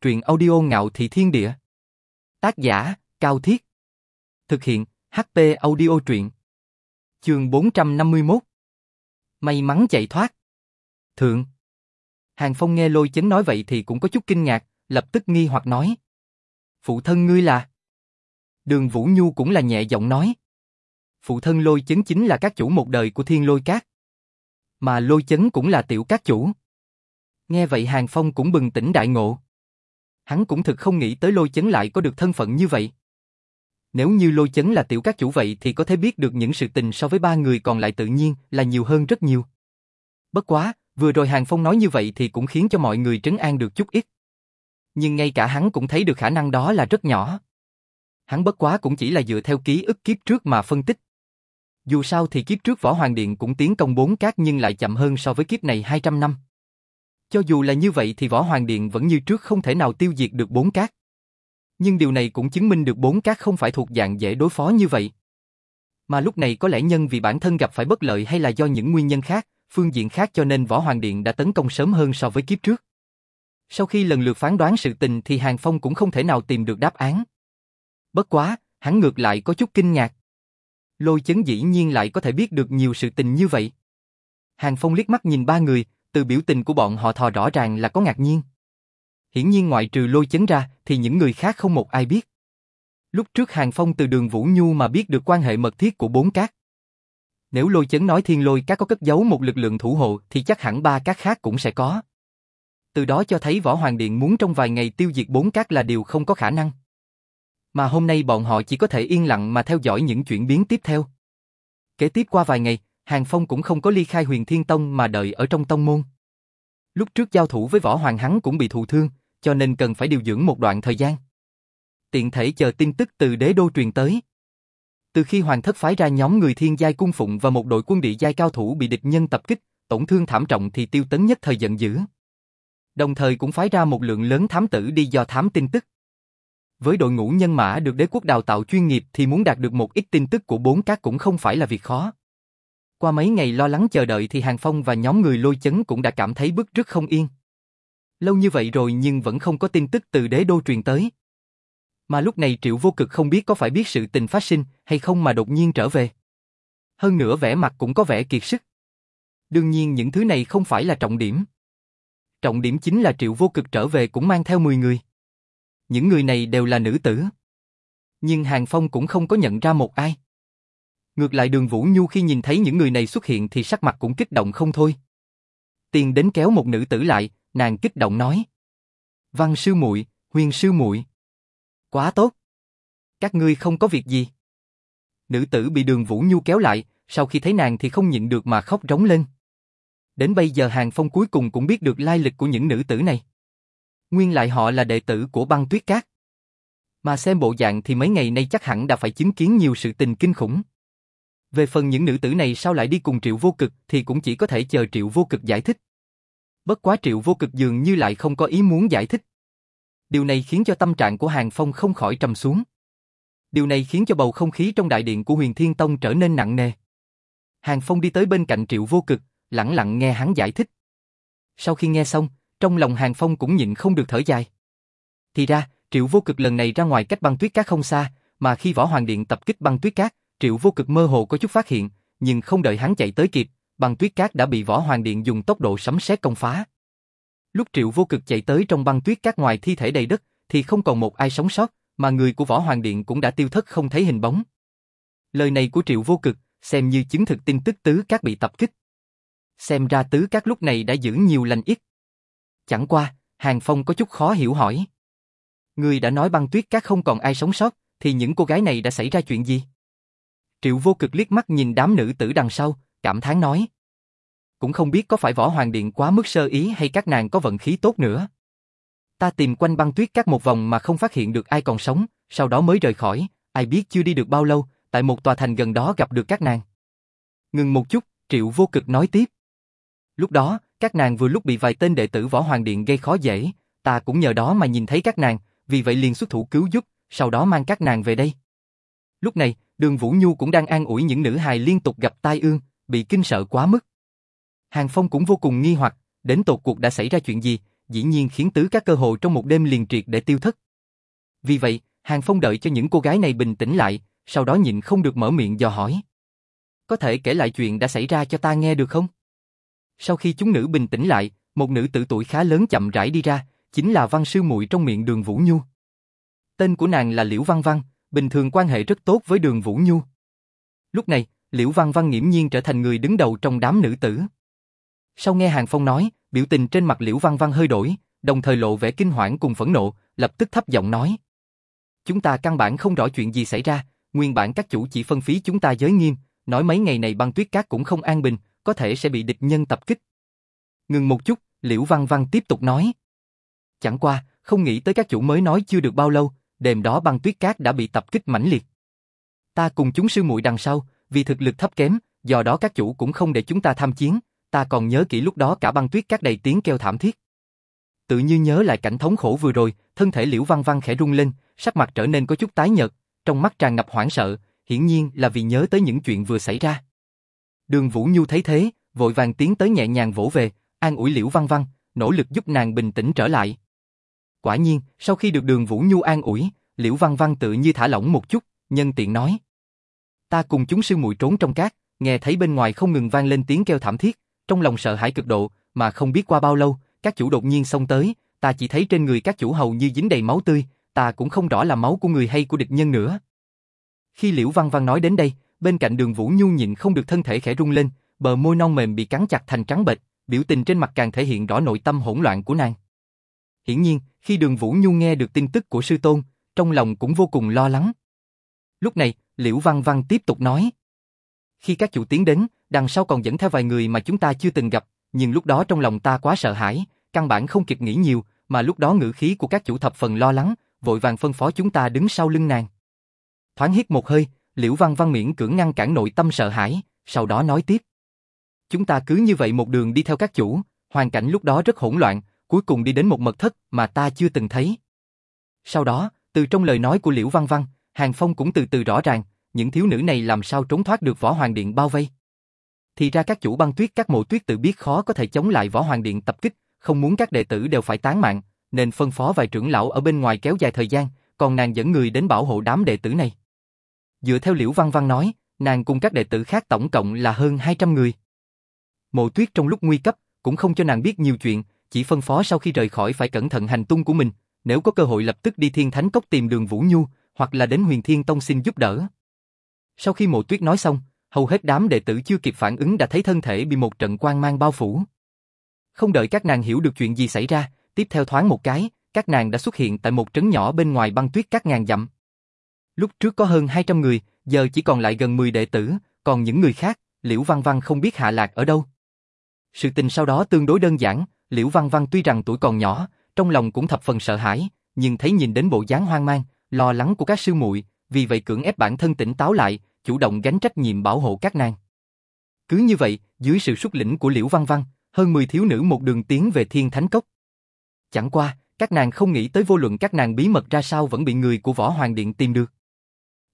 truyện audio ngạo thị thiên địa. Tác giả, Cao Thiết. Thực hiện, HP audio truyện. Trường 451. May mắn chạy thoát. Thượng. Hàng Phong nghe lôi chấn nói vậy thì cũng có chút kinh ngạc, lập tức nghi hoặc nói. Phụ thân ngươi là? Đường Vũ Nhu cũng là nhẹ giọng nói. Phụ thân lôi chấn chính là các chủ một đời của thiên lôi cát. Mà lôi chấn cũng là tiểu các chủ. Nghe vậy Hàng Phong cũng bừng tỉnh đại ngộ. Hắn cũng thực không nghĩ tới lôi chấn lại có được thân phận như vậy. Nếu như lôi chấn là tiểu các chủ vậy thì có thể biết được những sự tình so với ba người còn lại tự nhiên là nhiều hơn rất nhiều. Bất quá, vừa rồi Hàng Phong nói như vậy thì cũng khiến cho mọi người trấn an được chút ít. Nhưng ngay cả hắn cũng thấy được khả năng đó là rất nhỏ. Hắn bất quá cũng chỉ là dựa theo ký ức kiếp trước mà phân tích. Dù sao thì kiếp trước Võ Hoàng Điện cũng tiến công bốn cát nhưng lại chậm hơn so với kiếp này 200 năm. Cho dù là như vậy thì Võ Hoàng Điện vẫn như trước không thể nào tiêu diệt được bốn cát. Nhưng điều này cũng chứng minh được bốn cát không phải thuộc dạng dễ đối phó như vậy. Mà lúc này có lẽ nhân vì bản thân gặp phải bất lợi hay là do những nguyên nhân khác, phương diện khác cho nên Võ Hoàng Điện đã tấn công sớm hơn so với kiếp trước. Sau khi lần lượt phán đoán sự tình thì Hàng Phong cũng không thể nào tìm được đáp án. Bất quá, hắn ngược lại có chút kinh ngạc. Lôi chấn dĩ nhiên lại có thể biết được nhiều sự tình như vậy. Hàng Phong liếc mắt nhìn ba người, từ biểu tình của bọn họ thò rõ ràng là có ngạc nhiên. Hiển nhiên ngoại trừ lôi chấn ra thì những người khác không một ai biết. Lúc trước Hàng Phong từ đường Vũ Nhu mà biết được quan hệ mật thiết của bốn cát. Nếu lôi chấn nói thiên lôi các có cất giấu một lực lượng thủ hộ thì chắc hẳn ba các khác cũng sẽ có. Từ đó cho thấy Võ Hoàng Điện muốn trong vài ngày tiêu diệt bốn cát là điều không có khả năng. Mà hôm nay bọn họ chỉ có thể yên lặng mà theo dõi những chuyển biến tiếp theo. Kế tiếp qua vài ngày, Hàng Phong cũng không có ly khai huyền thiên tông mà đợi ở trong tông môn. Lúc trước giao thủ với võ hoàng hắn cũng bị thụ thương, cho nên cần phải điều dưỡng một đoạn thời gian. Tiện thể chờ tin tức từ đế đô truyền tới. Từ khi hoàng thất phái ra nhóm người thiên giai cung phụng và một đội quân địa giai cao thủ bị địch nhân tập kích, tổn thương thảm trọng thì tiêu tấn nhất thời giận dữ. Đồng thời cũng phái ra một lượng lớn thám tử đi do thám tin tức. Với đội ngũ nhân mã được đế quốc đào tạo chuyên nghiệp thì muốn đạt được một ít tin tức của bốn các cũng không phải là việc khó. Qua mấy ngày lo lắng chờ đợi thì Hàng Phong và nhóm người lôi chấn cũng đã cảm thấy bức rất không yên. Lâu như vậy rồi nhưng vẫn không có tin tức từ đế đô truyền tới. Mà lúc này Triệu Vô Cực không biết có phải biết sự tình phát sinh hay không mà đột nhiên trở về. Hơn nữa vẻ mặt cũng có vẻ kiệt sức. Đương nhiên những thứ này không phải là trọng điểm. Trọng điểm chính là Triệu Vô Cực trở về cũng mang theo 10 người. Những người này đều là nữ tử. Nhưng Hàng Phong cũng không có nhận ra một ai. Ngược lại đường Vũ Nhu khi nhìn thấy những người này xuất hiện thì sắc mặt cũng kích động không thôi. Tiền đến kéo một nữ tử lại, nàng kích động nói. Văn sư muội, huyền sư muội, Quá tốt. Các ngươi không có việc gì. Nữ tử bị đường Vũ Nhu kéo lại, sau khi thấy nàng thì không nhịn được mà khóc rống lên. Đến bây giờ Hàng Phong cuối cùng cũng biết được lai lịch của những nữ tử này. Nguyên lại họ là đệ tử của băng tuyết cát. Mà xem bộ dạng thì mấy ngày nay chắc hẳn đã phải chứng kiến nhiều sự tình kinh khủng. Về phần những nữ tử này sao lại đi cùng Triệu Vô Cực thì cũng chỉ có thể chờ Triệu Vô Cực giải thích. Bất quá Triệu Vô Cực dường như lại không có ý muốn giải thích. Điều này khiến cho tâm trạng của Hàng Phong không khỏi trầm xuống. Điều này khiến cho bầu không khí trong đại điện của Huyền Thiên Tông trở nên nặng nề. Hàng Phong đi tới bên cạnh Triệu Vô Cực, lặng lặng nghe hắn giải thích. Sau khi nghe xong, trong lòng Hàng Phong cũng nhịn không được thở dài. Thì ra, Triệu Vô Cực lần này ra ngoài cách băng tuyết cát không xa, mà khi Võ Hoàng Điện tập kích băng tuyết cát, Triệu Vô Cực mơ hồ có chút phát hiện, nhưng không đợi hắn chạy tới kịp, băng tuyết cát đã bị Võ Hoàng Điện dùng tốc độ sấm sét công phá. Lúc Triệu Vô Cực chạy tới trong băng tuyết cát ngoài thi thể đầy đất, thì không còn một ai sống sót, mà người của Võ Hoàng Điện cũng đã tiêu thất không thấy hình bóng. Lời này của Triệu Vô Cực xem như chứng thực tin tức tứ cát bị tập kích. Xem ra tứ cát lúc này đã giữ nhiều lành ít. Chẳng qua, Hàng Phong có chút khó hiểu hỏi. Người đã nói băng tuyết cát không còn ai sống sót, thì những cô gái này đã xảy ra chuyện gì? Triệu vô cực liếc mắt nhìn đám nữ tử đằng sau, cảm thán nói. Cũng không biết có phải võ hoàng điện quá mức sơ ý hay các nàng có vận khí tốt nữa. Ta tìm quanh băng tuyết các một vòng mà không phát hiện được ai còn sống, sau đó mới rời khỏi, ai biết chưa đi được bao lâu, tại một tòa thành gần đó gặp được các nàng. Ngừng một chút, Triệu vô cực nói tiếp. Lúc đó, các nàng vừa lúc bị vài tên đệ tử võ hoàng điện gây khó dễ, ta cũng nhờ đó mà nhìn thấy các nàng, vì vậy liền xuất thủ cứu giúp, sau đó mang các nàng về đây. Lúc này, Đường Vũ Nhu cũng đang an ủi những nữ hài liên tục gặp tai ương, bị kinh sợ quá mức. Hàng Phong cũng vô cùng nghi hoặc, đến tột cuộc đã xảy ra chuyện gì, dĩ nhiên khiến tứ các cơ hội trong một đêm liền triệt để tiêu thất. Vì vậy, Hàng Phong đợi cho những cô gái này bình tĩnh lại, sau đó nhịn không được mở miệng dò hỏi. Có thể kể lại chuyện đã xảy ra cho ta nghe được không? Sau khi chúng nữ bình tĩnh lại, một nữ tử tuổi khá lớn chậm rãi đi ra, chính là văn sư muội trong miệng đường Vũ Nhu. Tên của nàng là Liễu Văn Văn, bình thường quan hệ rất tốt với đường Vũ Nhu. Lúc này, Liễu Văn Văn nghiễm nhiên trở thành người đứng đầu trong đám nữ tử. Sau nghe Hàng Phong nói, biểu tình trên mặt Liễu Văn Văn hơi đổi, đồng thời lộ vẻ kinh hoảng cùng phẫn nộ, lập tức thấp giọng nói. Chúng ta căn bản không rõ chuyện gì xảy ra, nguyên bản các chủ chỉ phân phí chúng ta giới nghiêm, nói mấy ngày này băng tuyết cát cũng không an bình, có thể sẽ bị địch nhân tập kích. Ngừng một chút, Liễu Văn Văn tiếp tục nói. Chẳng qua, không nghĩ tới các chủ mới nói chưa được bao lâu, đêm đó băng tuyết cát đã bị tập kích mãnh liệt. Ta cùng chúng sư muội đằng sau, vì thực lực thấp kém, do đó các chủ cũng không để chúng ta tham chiến, ta còn nhớ kỹ lúc đó cả băng tuyết cát đầy tiếng kêu thảm thiết. Tự như nhớ lại cảnh thống khổ vừa rồi, thân thể Liễu Văn Văn khẽ rung lên, sắc mặt trở nên có chút tái nhợt, trong mắt tràn ngập hoảng sợ, hiển nhiên là vì nhớ tới những chuyện vừa xảy ra. Đường Vũ Nhu thấy thế, vội vàng tiến tới nhẹ nhàng vỗ về, an ủi Liễu Văn Văn, nỗ lực giúp nàng bình tĩnh trở lại. Quả nhiên, sau khi được Đường Vũ Nhu an ủi, Liễu Văn Văn tự như thả lỏng một chút, nhân tiện nói: "Ta cùng chúng sư muội trốn trong cát, nghe thấy bên ngoài không ngừng vang lên tiếng kêu thảm thiết, trong lòng sợ hãi cực độ, mà không biết qua bao lâu, các chủ đột nhiên xông tới, ta chỉ thấy trên người các chủ hầu như dính đầy máu tươi, ta cũng không rõ là máu của người hay của địch nhân nữa." Khi Liễu Văn Văn nói đến đây, bên cạnh Đường Vũ Nhu nhịn không được thân thể khẽ rung lên, bờ môi non mềm bị cắn chặt thành trắng bệch, biểu tình trên mặt càng thể hiện rõ nội tâm hỗn loạn của nàng. Hiển nhiên, khi Đường Vũ Nhu nghe được tin tức của sư tôn, trong lòng cũng vô cùng lo lắng. Lúc này, Liễu Văn Văn tiếp tục nói. Khi các chủ tiến đến, đằng sau còn dẫn theo vài người mà chúng ta chưa từng gặp, nhưng lúc đó trong lòng ta quá sợ hãi, căn bản không kịp nghĩ nhiều, mà lúc đó ngữ khí của các chủ thập phần lo lắng, vội vàng phân phó chúng ta đứng sau lưng nàng. Thoáng hít một hơi, Liễu Văn Văn miễn cưỡng ngăn cản nội tâm sợ hãi, sau đó nói tiếp. Chúng ta cứ như vậy một đường đi theo các chủ, hoàn cảnh lúc đó rất hỗn loạn, cuối cùng đi đến một mật thất mà ta chưa từng thấy. Sau đó, từ trong lời nói của Liễu Văn Văn, Hàng Phong cũng từ từ rõ ràng, những thiếu nữ này làm sao trốn thoát được Võ Hoàng Điện bao vây. Thì ra các chủ băng tuyết các mộ tuyết tự biết khó có thể chống lại Võ Hoàng Điện tập kích, không muốn các đệ tử đều phải tán mạng, nên phân phó vài trưởng lão ở bên ngoài kéo dài thời gian, còn nàng dẫn người đến bảo hộ đám đệ tử này. Dựa theo Liễu Văn Văn nói, nàng cùng các đệ tử khác tổng cộng là hơn 200 người. Mộ tuyết trong lúc nguy cấp, cũng không cho nàng biết nhiều chuyện, chỉ phân phó sau khi rời khỏi phải cẩn thận hành tung của mình, nếu có cơ hội lập tức đi Thiên Thánh Cốc tìm đường Vũ Nhu, hoặc là đến Huyền Thiên Tông xin giúp đỡ. Sau khi mộ tuyết nói xong, hầu hết đám đệ tử chưa kịp phản ứng đã thấy thân thể bị một trận quang mang bao phủ. Không đợi các nàng hiểu được chuyện gì xảy ra, tiếp theo thoáng một cái, các nàng đã xuất hiện tại một trấn nhỏ bên ngoài băng tuyết các ngàn dặm. Lúc trước có hơn 200 người, giờ chỉ còn lại gần 10 đệ tử, còn những người khác, Liễu Văn Văn không biết hạ lạc ở đâu. Sự tình sau đó tương đối đơn giản, Liễu Văn Văn tuy rằng tuổi còn nhỏ, trong lòng cũng thập phần sợ hãi, nhưng thấy nhìn đến bộ dáng hoang mang, lo lắng của các sư muội, vì vậy cưỡng ép bản thân tỉnh táo lại, chủ động gánh trách nhiệm bảo hộ các nàng. Cứ như vậy, dưới sự xuất lĩnh của Liễu Văn Văn, hơn 10 thiếu nữ một đường tiến về Thiên Thánh Cốc. Chẳng qua, các nàng không nghĩ tới vô luận các nàng bí mật ra sao vẫn bị người của Võ Hoàng Điện tìm được.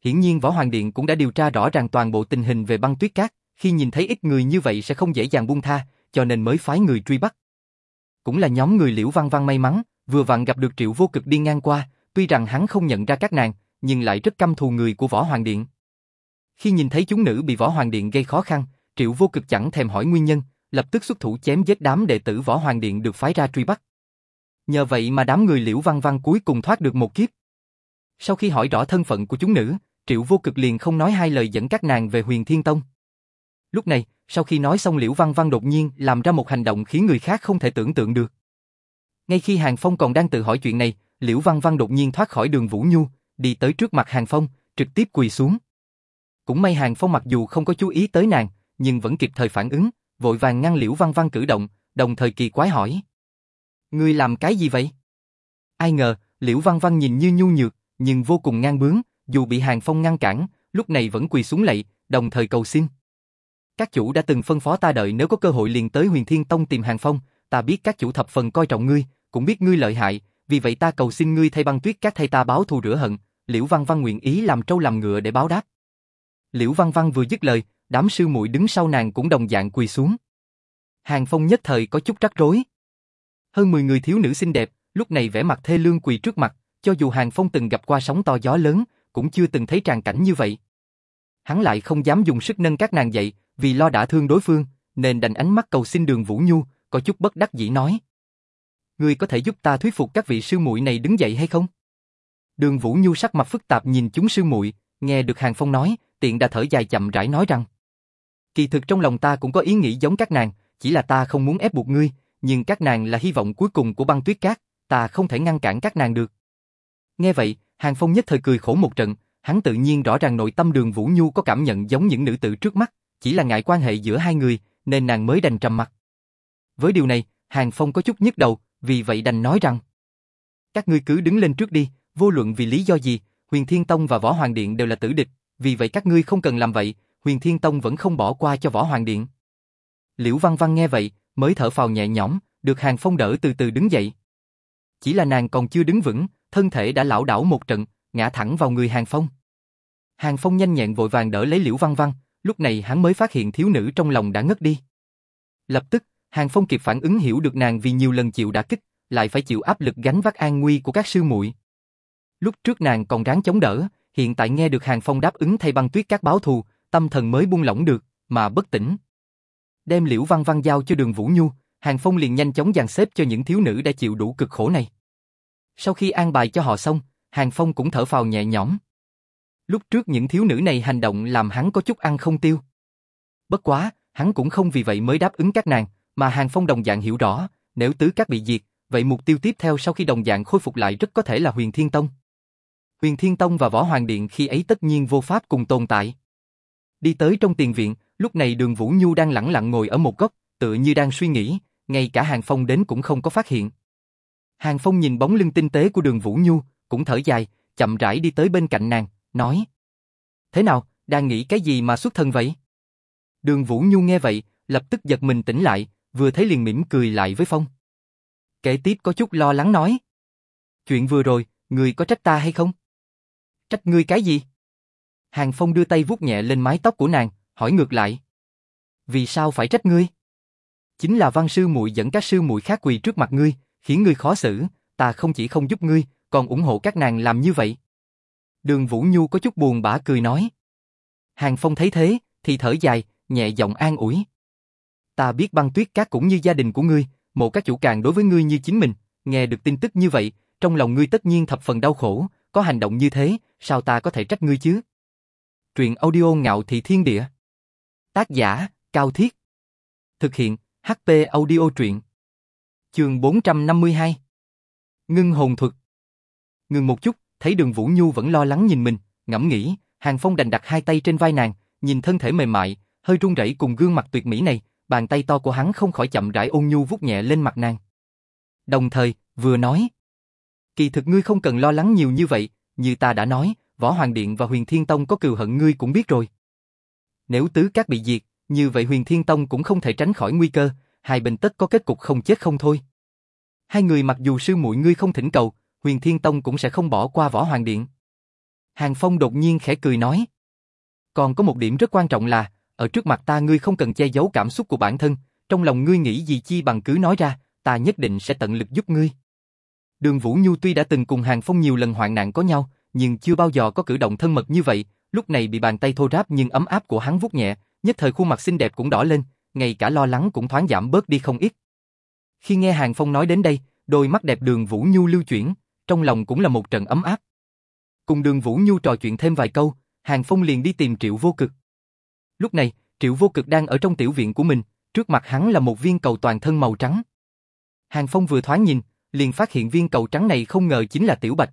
Hiển nhiên Võ Hoàng Điện cũng đã điều tra rõ ràng toàn bộ tình hình về băng tuyết cát, khi nhìn thấy ít người như vậy sẽ không dễ dàng buông tha, cho nên mới phái người truy bắt. Cũng là nhóm người Liễu Văn Văn may mắn, vừa vặn gặp được Triệu Vô Cực đi ngang qua, tuy rằng hắn không nhận ra các nàng, nhưng lại rất căm thù người của Võ Hoàng Điện. Khi nhìn thấy chúng nữ bị Võ Hoàng Điện gây khó khăn, Triệu Vô Cực chẳng thèm hỏi nguyên nhân, lập tức xuất thủ chém giết đám đệ tử Võ Hoàng Điện được phái ra truy bắt. Nhờ vậy mà đám người Liễu Văn Văn cuối cùng thoát được một kiếp. Sau khi hỏi rõ thân phận của chúng nữ, Triệu Vô Cực liền không nói hai lời dẫn các nàng về Huyền Thiên Tông. Lúc này, sau khi nói xong Liễu Văn Văn đột nhiên làm ra một hành động khiến người khác không thể tưởng tượng được. Ngay khi Hàng Phong còn đang tự hỏi chuyện này, Liễu Văn Văn đột nhiên thoát khỏi đường Vũ Nhu, đi tới trước mặt Hàng Phong, trực tiếp quỳ xuống. Cũng may Hàng Phong mặc dù không có chú ý tới nàng, nhưng vẫn kịp thời phản ứng, vội vàng ngăn Liễu Văn Văn cử động, đồng thời kỳ quái hỏi. Ngươi làm cái gì vậy? Ai ngờ, Liễu Văn Văn nhìn như nhu nhược, nhưng vô cùng ngang bướng, dù bị Hàng Phong ngăn cản, lúc này vẫn quỳ xuống lạy, đồng thời cầu xin. Các chủ đã từng phân phó ta đợi nếu có cơ hội liền tới Huyền Thiên Tông tìm Hàng Phong, ta biết các chủ thập phần coi trọng ngươi, cũng biết ngươi lợi hại, vì vậy ta cầu xin ngươi thay băng tuyết các thay ta báo thù rửa hận, Liễu Văn Văn nguyện ý làm trâu làm ngựa để báo đáp. Liễu Văn Văn vừa dứt lời, đám sư muội đứng sau nàng cũng đồng dạng quỳ xuống. Hàng Phong nhất thời có chút rắc rối. Hơn 10 người thiếu nữ xinh đẹp, lúc này vẻ mặt thê lương quỳ trước mặt, cho dù Hàng Phong từng gặp qua sóng to gió lớn, cũng chưa từng thấy tràn cảnh như vậy. Hắn lại không dám dùng sức nâng các nàng dậy, vì lo đã thương đối phương, nên đành ánh mắt cầu xin đường Vũ Nhu, có chút bất đắc dĩ nói. Ngươi có thể giúp ta thuyết phục các vị sư muội này đứng dậy hay không? Đường Vũ Nhu sắc mặt phức tạp nhìn chúng sư muội, nghe được Hàng Phong nói, tiện đã thở dài chậm rãi nói rằng. Kỳ thực trong lòng ta cũng có ý nghĩ giống các nàng, chỉ là ta không muốn ép buộc ngươi, nhưng các nàng là hy vọng cuối cùng của băng tuyết cát, ta không thể ngăn cản các nàng được. Nghe vậy, Hàng Phong nhất thời cười khổ một trận, hắn tự nhiên rõ ràng nội tâm đường Vũ Nhu có cảm nhận giống những nữ tử trước mắt, chỉ là ngại quan hệ giữa hai người, nên nàng mới đành trầm mặt. Với điều này, Hàng Phong có chút nhức đầu, vì vậy đành nói rằng Các ngươi cứ đứng lên trước đi, vô luận vì lý do gì, Huyền Thiên Tông và Võ Hoàng Điện đều là tử địch, vì vậy các ngươi không cần làm vậy, Huyền Thiên Tông vẫn không bỏ qua cho Võ Hoàng Điện. Liễu Văn Văn nghe vậy, mới thở phào nhẹ nhõm, được Hàng Phong đỡ từ từ đứng dậy. Chỉ là nàng còn chưa đứng vững, thân thể đã lảo đảo một trận, ngã thẳng vào người Hàng Phong. Hàng Phong nhanh nhẹn vội vàng đỡ lấy Liễu Văn Văn, lúc này hắn mới phát hiện thiếu nữ trong lòng đã ngất đi. Lập tức, Hàng Phong kịp phản ứng hiểu được nàng vì nhiều lần chịu đả kích, lại phải chịu áp lực gánh vác an nguy của các sư muội. Lúc trước nàng còn ráng chống đỡ, hiện tại nghe được Hàng Phong đáp ứng thay băng tuyết các báo thù, tâm thần mới buông lỏng được, mà bất tỉnh. Đem Liễu Văn Văn giao cho đường Vũ Nhu, Hàng Phong liền nhanh chóng dàn xếp cho những thiếu nữ đã chịu đủ cực khổ này. Sau khi an bài cho họ xong, Hàng Phong cũng thở phào nhẹ nhõm. Lúc trước những thiếu nữ này hành động làm hắn có chút ăn không tiêu. Bất quá, hắn cũng không vì vậy mới đáp ứng các nàng, mà Hàng Phong đồng dạng hiểu rõ, nếu tứ các bị diệt, vậy mục tiêu tiếp theo sau khi đồng dạng khôi phục lại rất có thể là Huyền Thiên Tông. Huyền Thiên Tông và Võ Hoàng Điện khi ấy tất nhiên vô pháp cùng tồn tại. Đi tới trong tiền viện, lúc này đường Vũ Nhu đang lặng lặng ngồi ở một góc, tựa như đang suy nghĩ, ngay cả Hàng Phong đến cũng không có phát hiện. Hàng Phong nhìn bóng lưng tinh tế của đường Vũ Nhu, cũng thở dài, chậm rãi đi tới bên cạnh nàng, nói. Thế nào, đang nghĩ cái gì mà xuất thân vậy? Đường Vũ Nhu nghe vậy, lập tức giật mình tỉnh lại, vừa thấy liền mỉm cười lại với Phong. Kể tiếp có chút lo lắng nói. Chuyện vừa rồi, người có trách ta hay không? Trách ngươi cái gì? Hàng Phong đưa tay vuốt nhẹ lên mái tóc của nàng, hỏi ngược lại. Vì sao phải trách ngươi? Chính là văn sư muội dẫn các sư muội khác quỳ trước mặt ngươi, khiến ngươi khó xử, ta không chỉ không giúp ngươi, còn ủng hộ các nàng làm như vậy. Đường Vũ Nhu có chút buồn bã cười nói. Hàng Phong thấy thế, thì thở dài, nhẹ giọng an ủi. Ta biết băng tuyết các cũng như gia đình của ngươi, mộ các chủ càng đối với ngươi như chính mình, nghe được tin tức như vậy, trong lòng ngươi tất nhiên thập phần đau khổ, có hành động như thế, sao ta có thể trách ngươi chứ? Truyện audio ngạo thị thiên địa. Tác giả, Cao Thiết. Thực hiện, HP audio truyện. Trường 452. Ngưng hồn thuật. Ngừng một chút, thấy đường Vũ Nhu vẫn lo lắng nhìn mình, ngẫm nghĩ, Hàng Phong đành đặt hai tay trên vai nàng, nhìn thân thể mềm mại, hơi run rẩy cùng gương mặt tuyệt mỹ này, bàn tay to của hắn không khỏi chậm rãi ôn nhu vuốt nhẹ lên mặt nàng. Đồng thời, vừa nói, kỳ thực ngươi không cần lo lắng nhiều như vậy, như ta đã nói, Võ Hoàng Điện và Huyền Thiên Tông có cừu hận ngươi cũng biết rồi. Nếu tứ các bị diệt, như vậy Huyền Thiên Tông cũng không thể tránh khỏi nguy cơ, hai bên tất có kết cục không chết không thôi. Hai người mặc dù sư muội ngươi không thỉnh cầu, Huyền Thiên Tông cũng sẽ không bỏ qua Võ Hoàng Điện. Hàng Phong đột nhiên khẽ cười nói. Còn có một điểm rất quan trọng là, ở trước mặt ta ngươi không cần che giấu cảm xúc của bản thân, trong lòng ngươi nghĩ gì chi bằng cứ nói ra, ta nhất định sẽ tận lực giúp ngươi. Đường Vũ Nhu tuy đã từng cùng Hàng Phong nhiều lần hoạn nạn có nhau, nhưng chưa bao giờ có cử động thân mật như vậy, lúc này bị bàn tay thô ráp nhưng ấm áp của hắn vuốt nhẹ, nhất thời khuôn mặt xinh đẹp cũng đỏ lên, ngay cả lo lắng cũng thoáng giảm bớt đi không ít. Khi nghe Hàng Phong nói đến đây, đôi mắt đẹp đường Vũ Nhu lưu chuyển, trong lòng cũng là một trận ấm áp. Cùng đường Vũ Nhu trò chuyện thêm vài câu, Hàng Phong liền đi tìm Triệu Vô Cực. Lúc này, Triệu Vô Cực đang ở trong tiểu viện của mình, trước mặt hắn là một viên cầu toàn thân màu trắng. Hàng Phong vừa thoáng nhìn, liền phát hiện viên cầu trắng này không ngờ chính là Tiểu Bạch.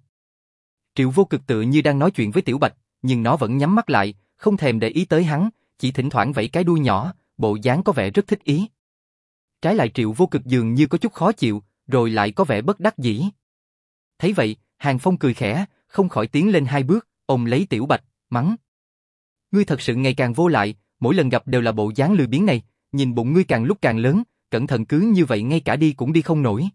Triệu Vô Cực tự như đang nói chuyện với Tiểu Bạch, nhưng nó vẫn nhắm mắt lại, không thèm để ý tới hắn, chỉ thỉnh thoảng vẫy cái đuôi nhỏ, bộ dáng có vẻ rất thích ý. Trái lại Triệu Vô Cực dường như có chút khó chịu, rồi lại có vẻ bất đắc dĩ. Thấy vậy, Hàng Phong cười khẽ, không khỏi tiến lên hai bước, ôm lấy Tiểu Bạch, mắng. Ngươi thật sự ngày càng vô lại, mỗi lần gặp đều là bộ dáng lười biếng này, nhìn bụng ngươi càng lúc càng lớn, cẩn thận cứ như vậy ngay cả đi cũng đi không nổi.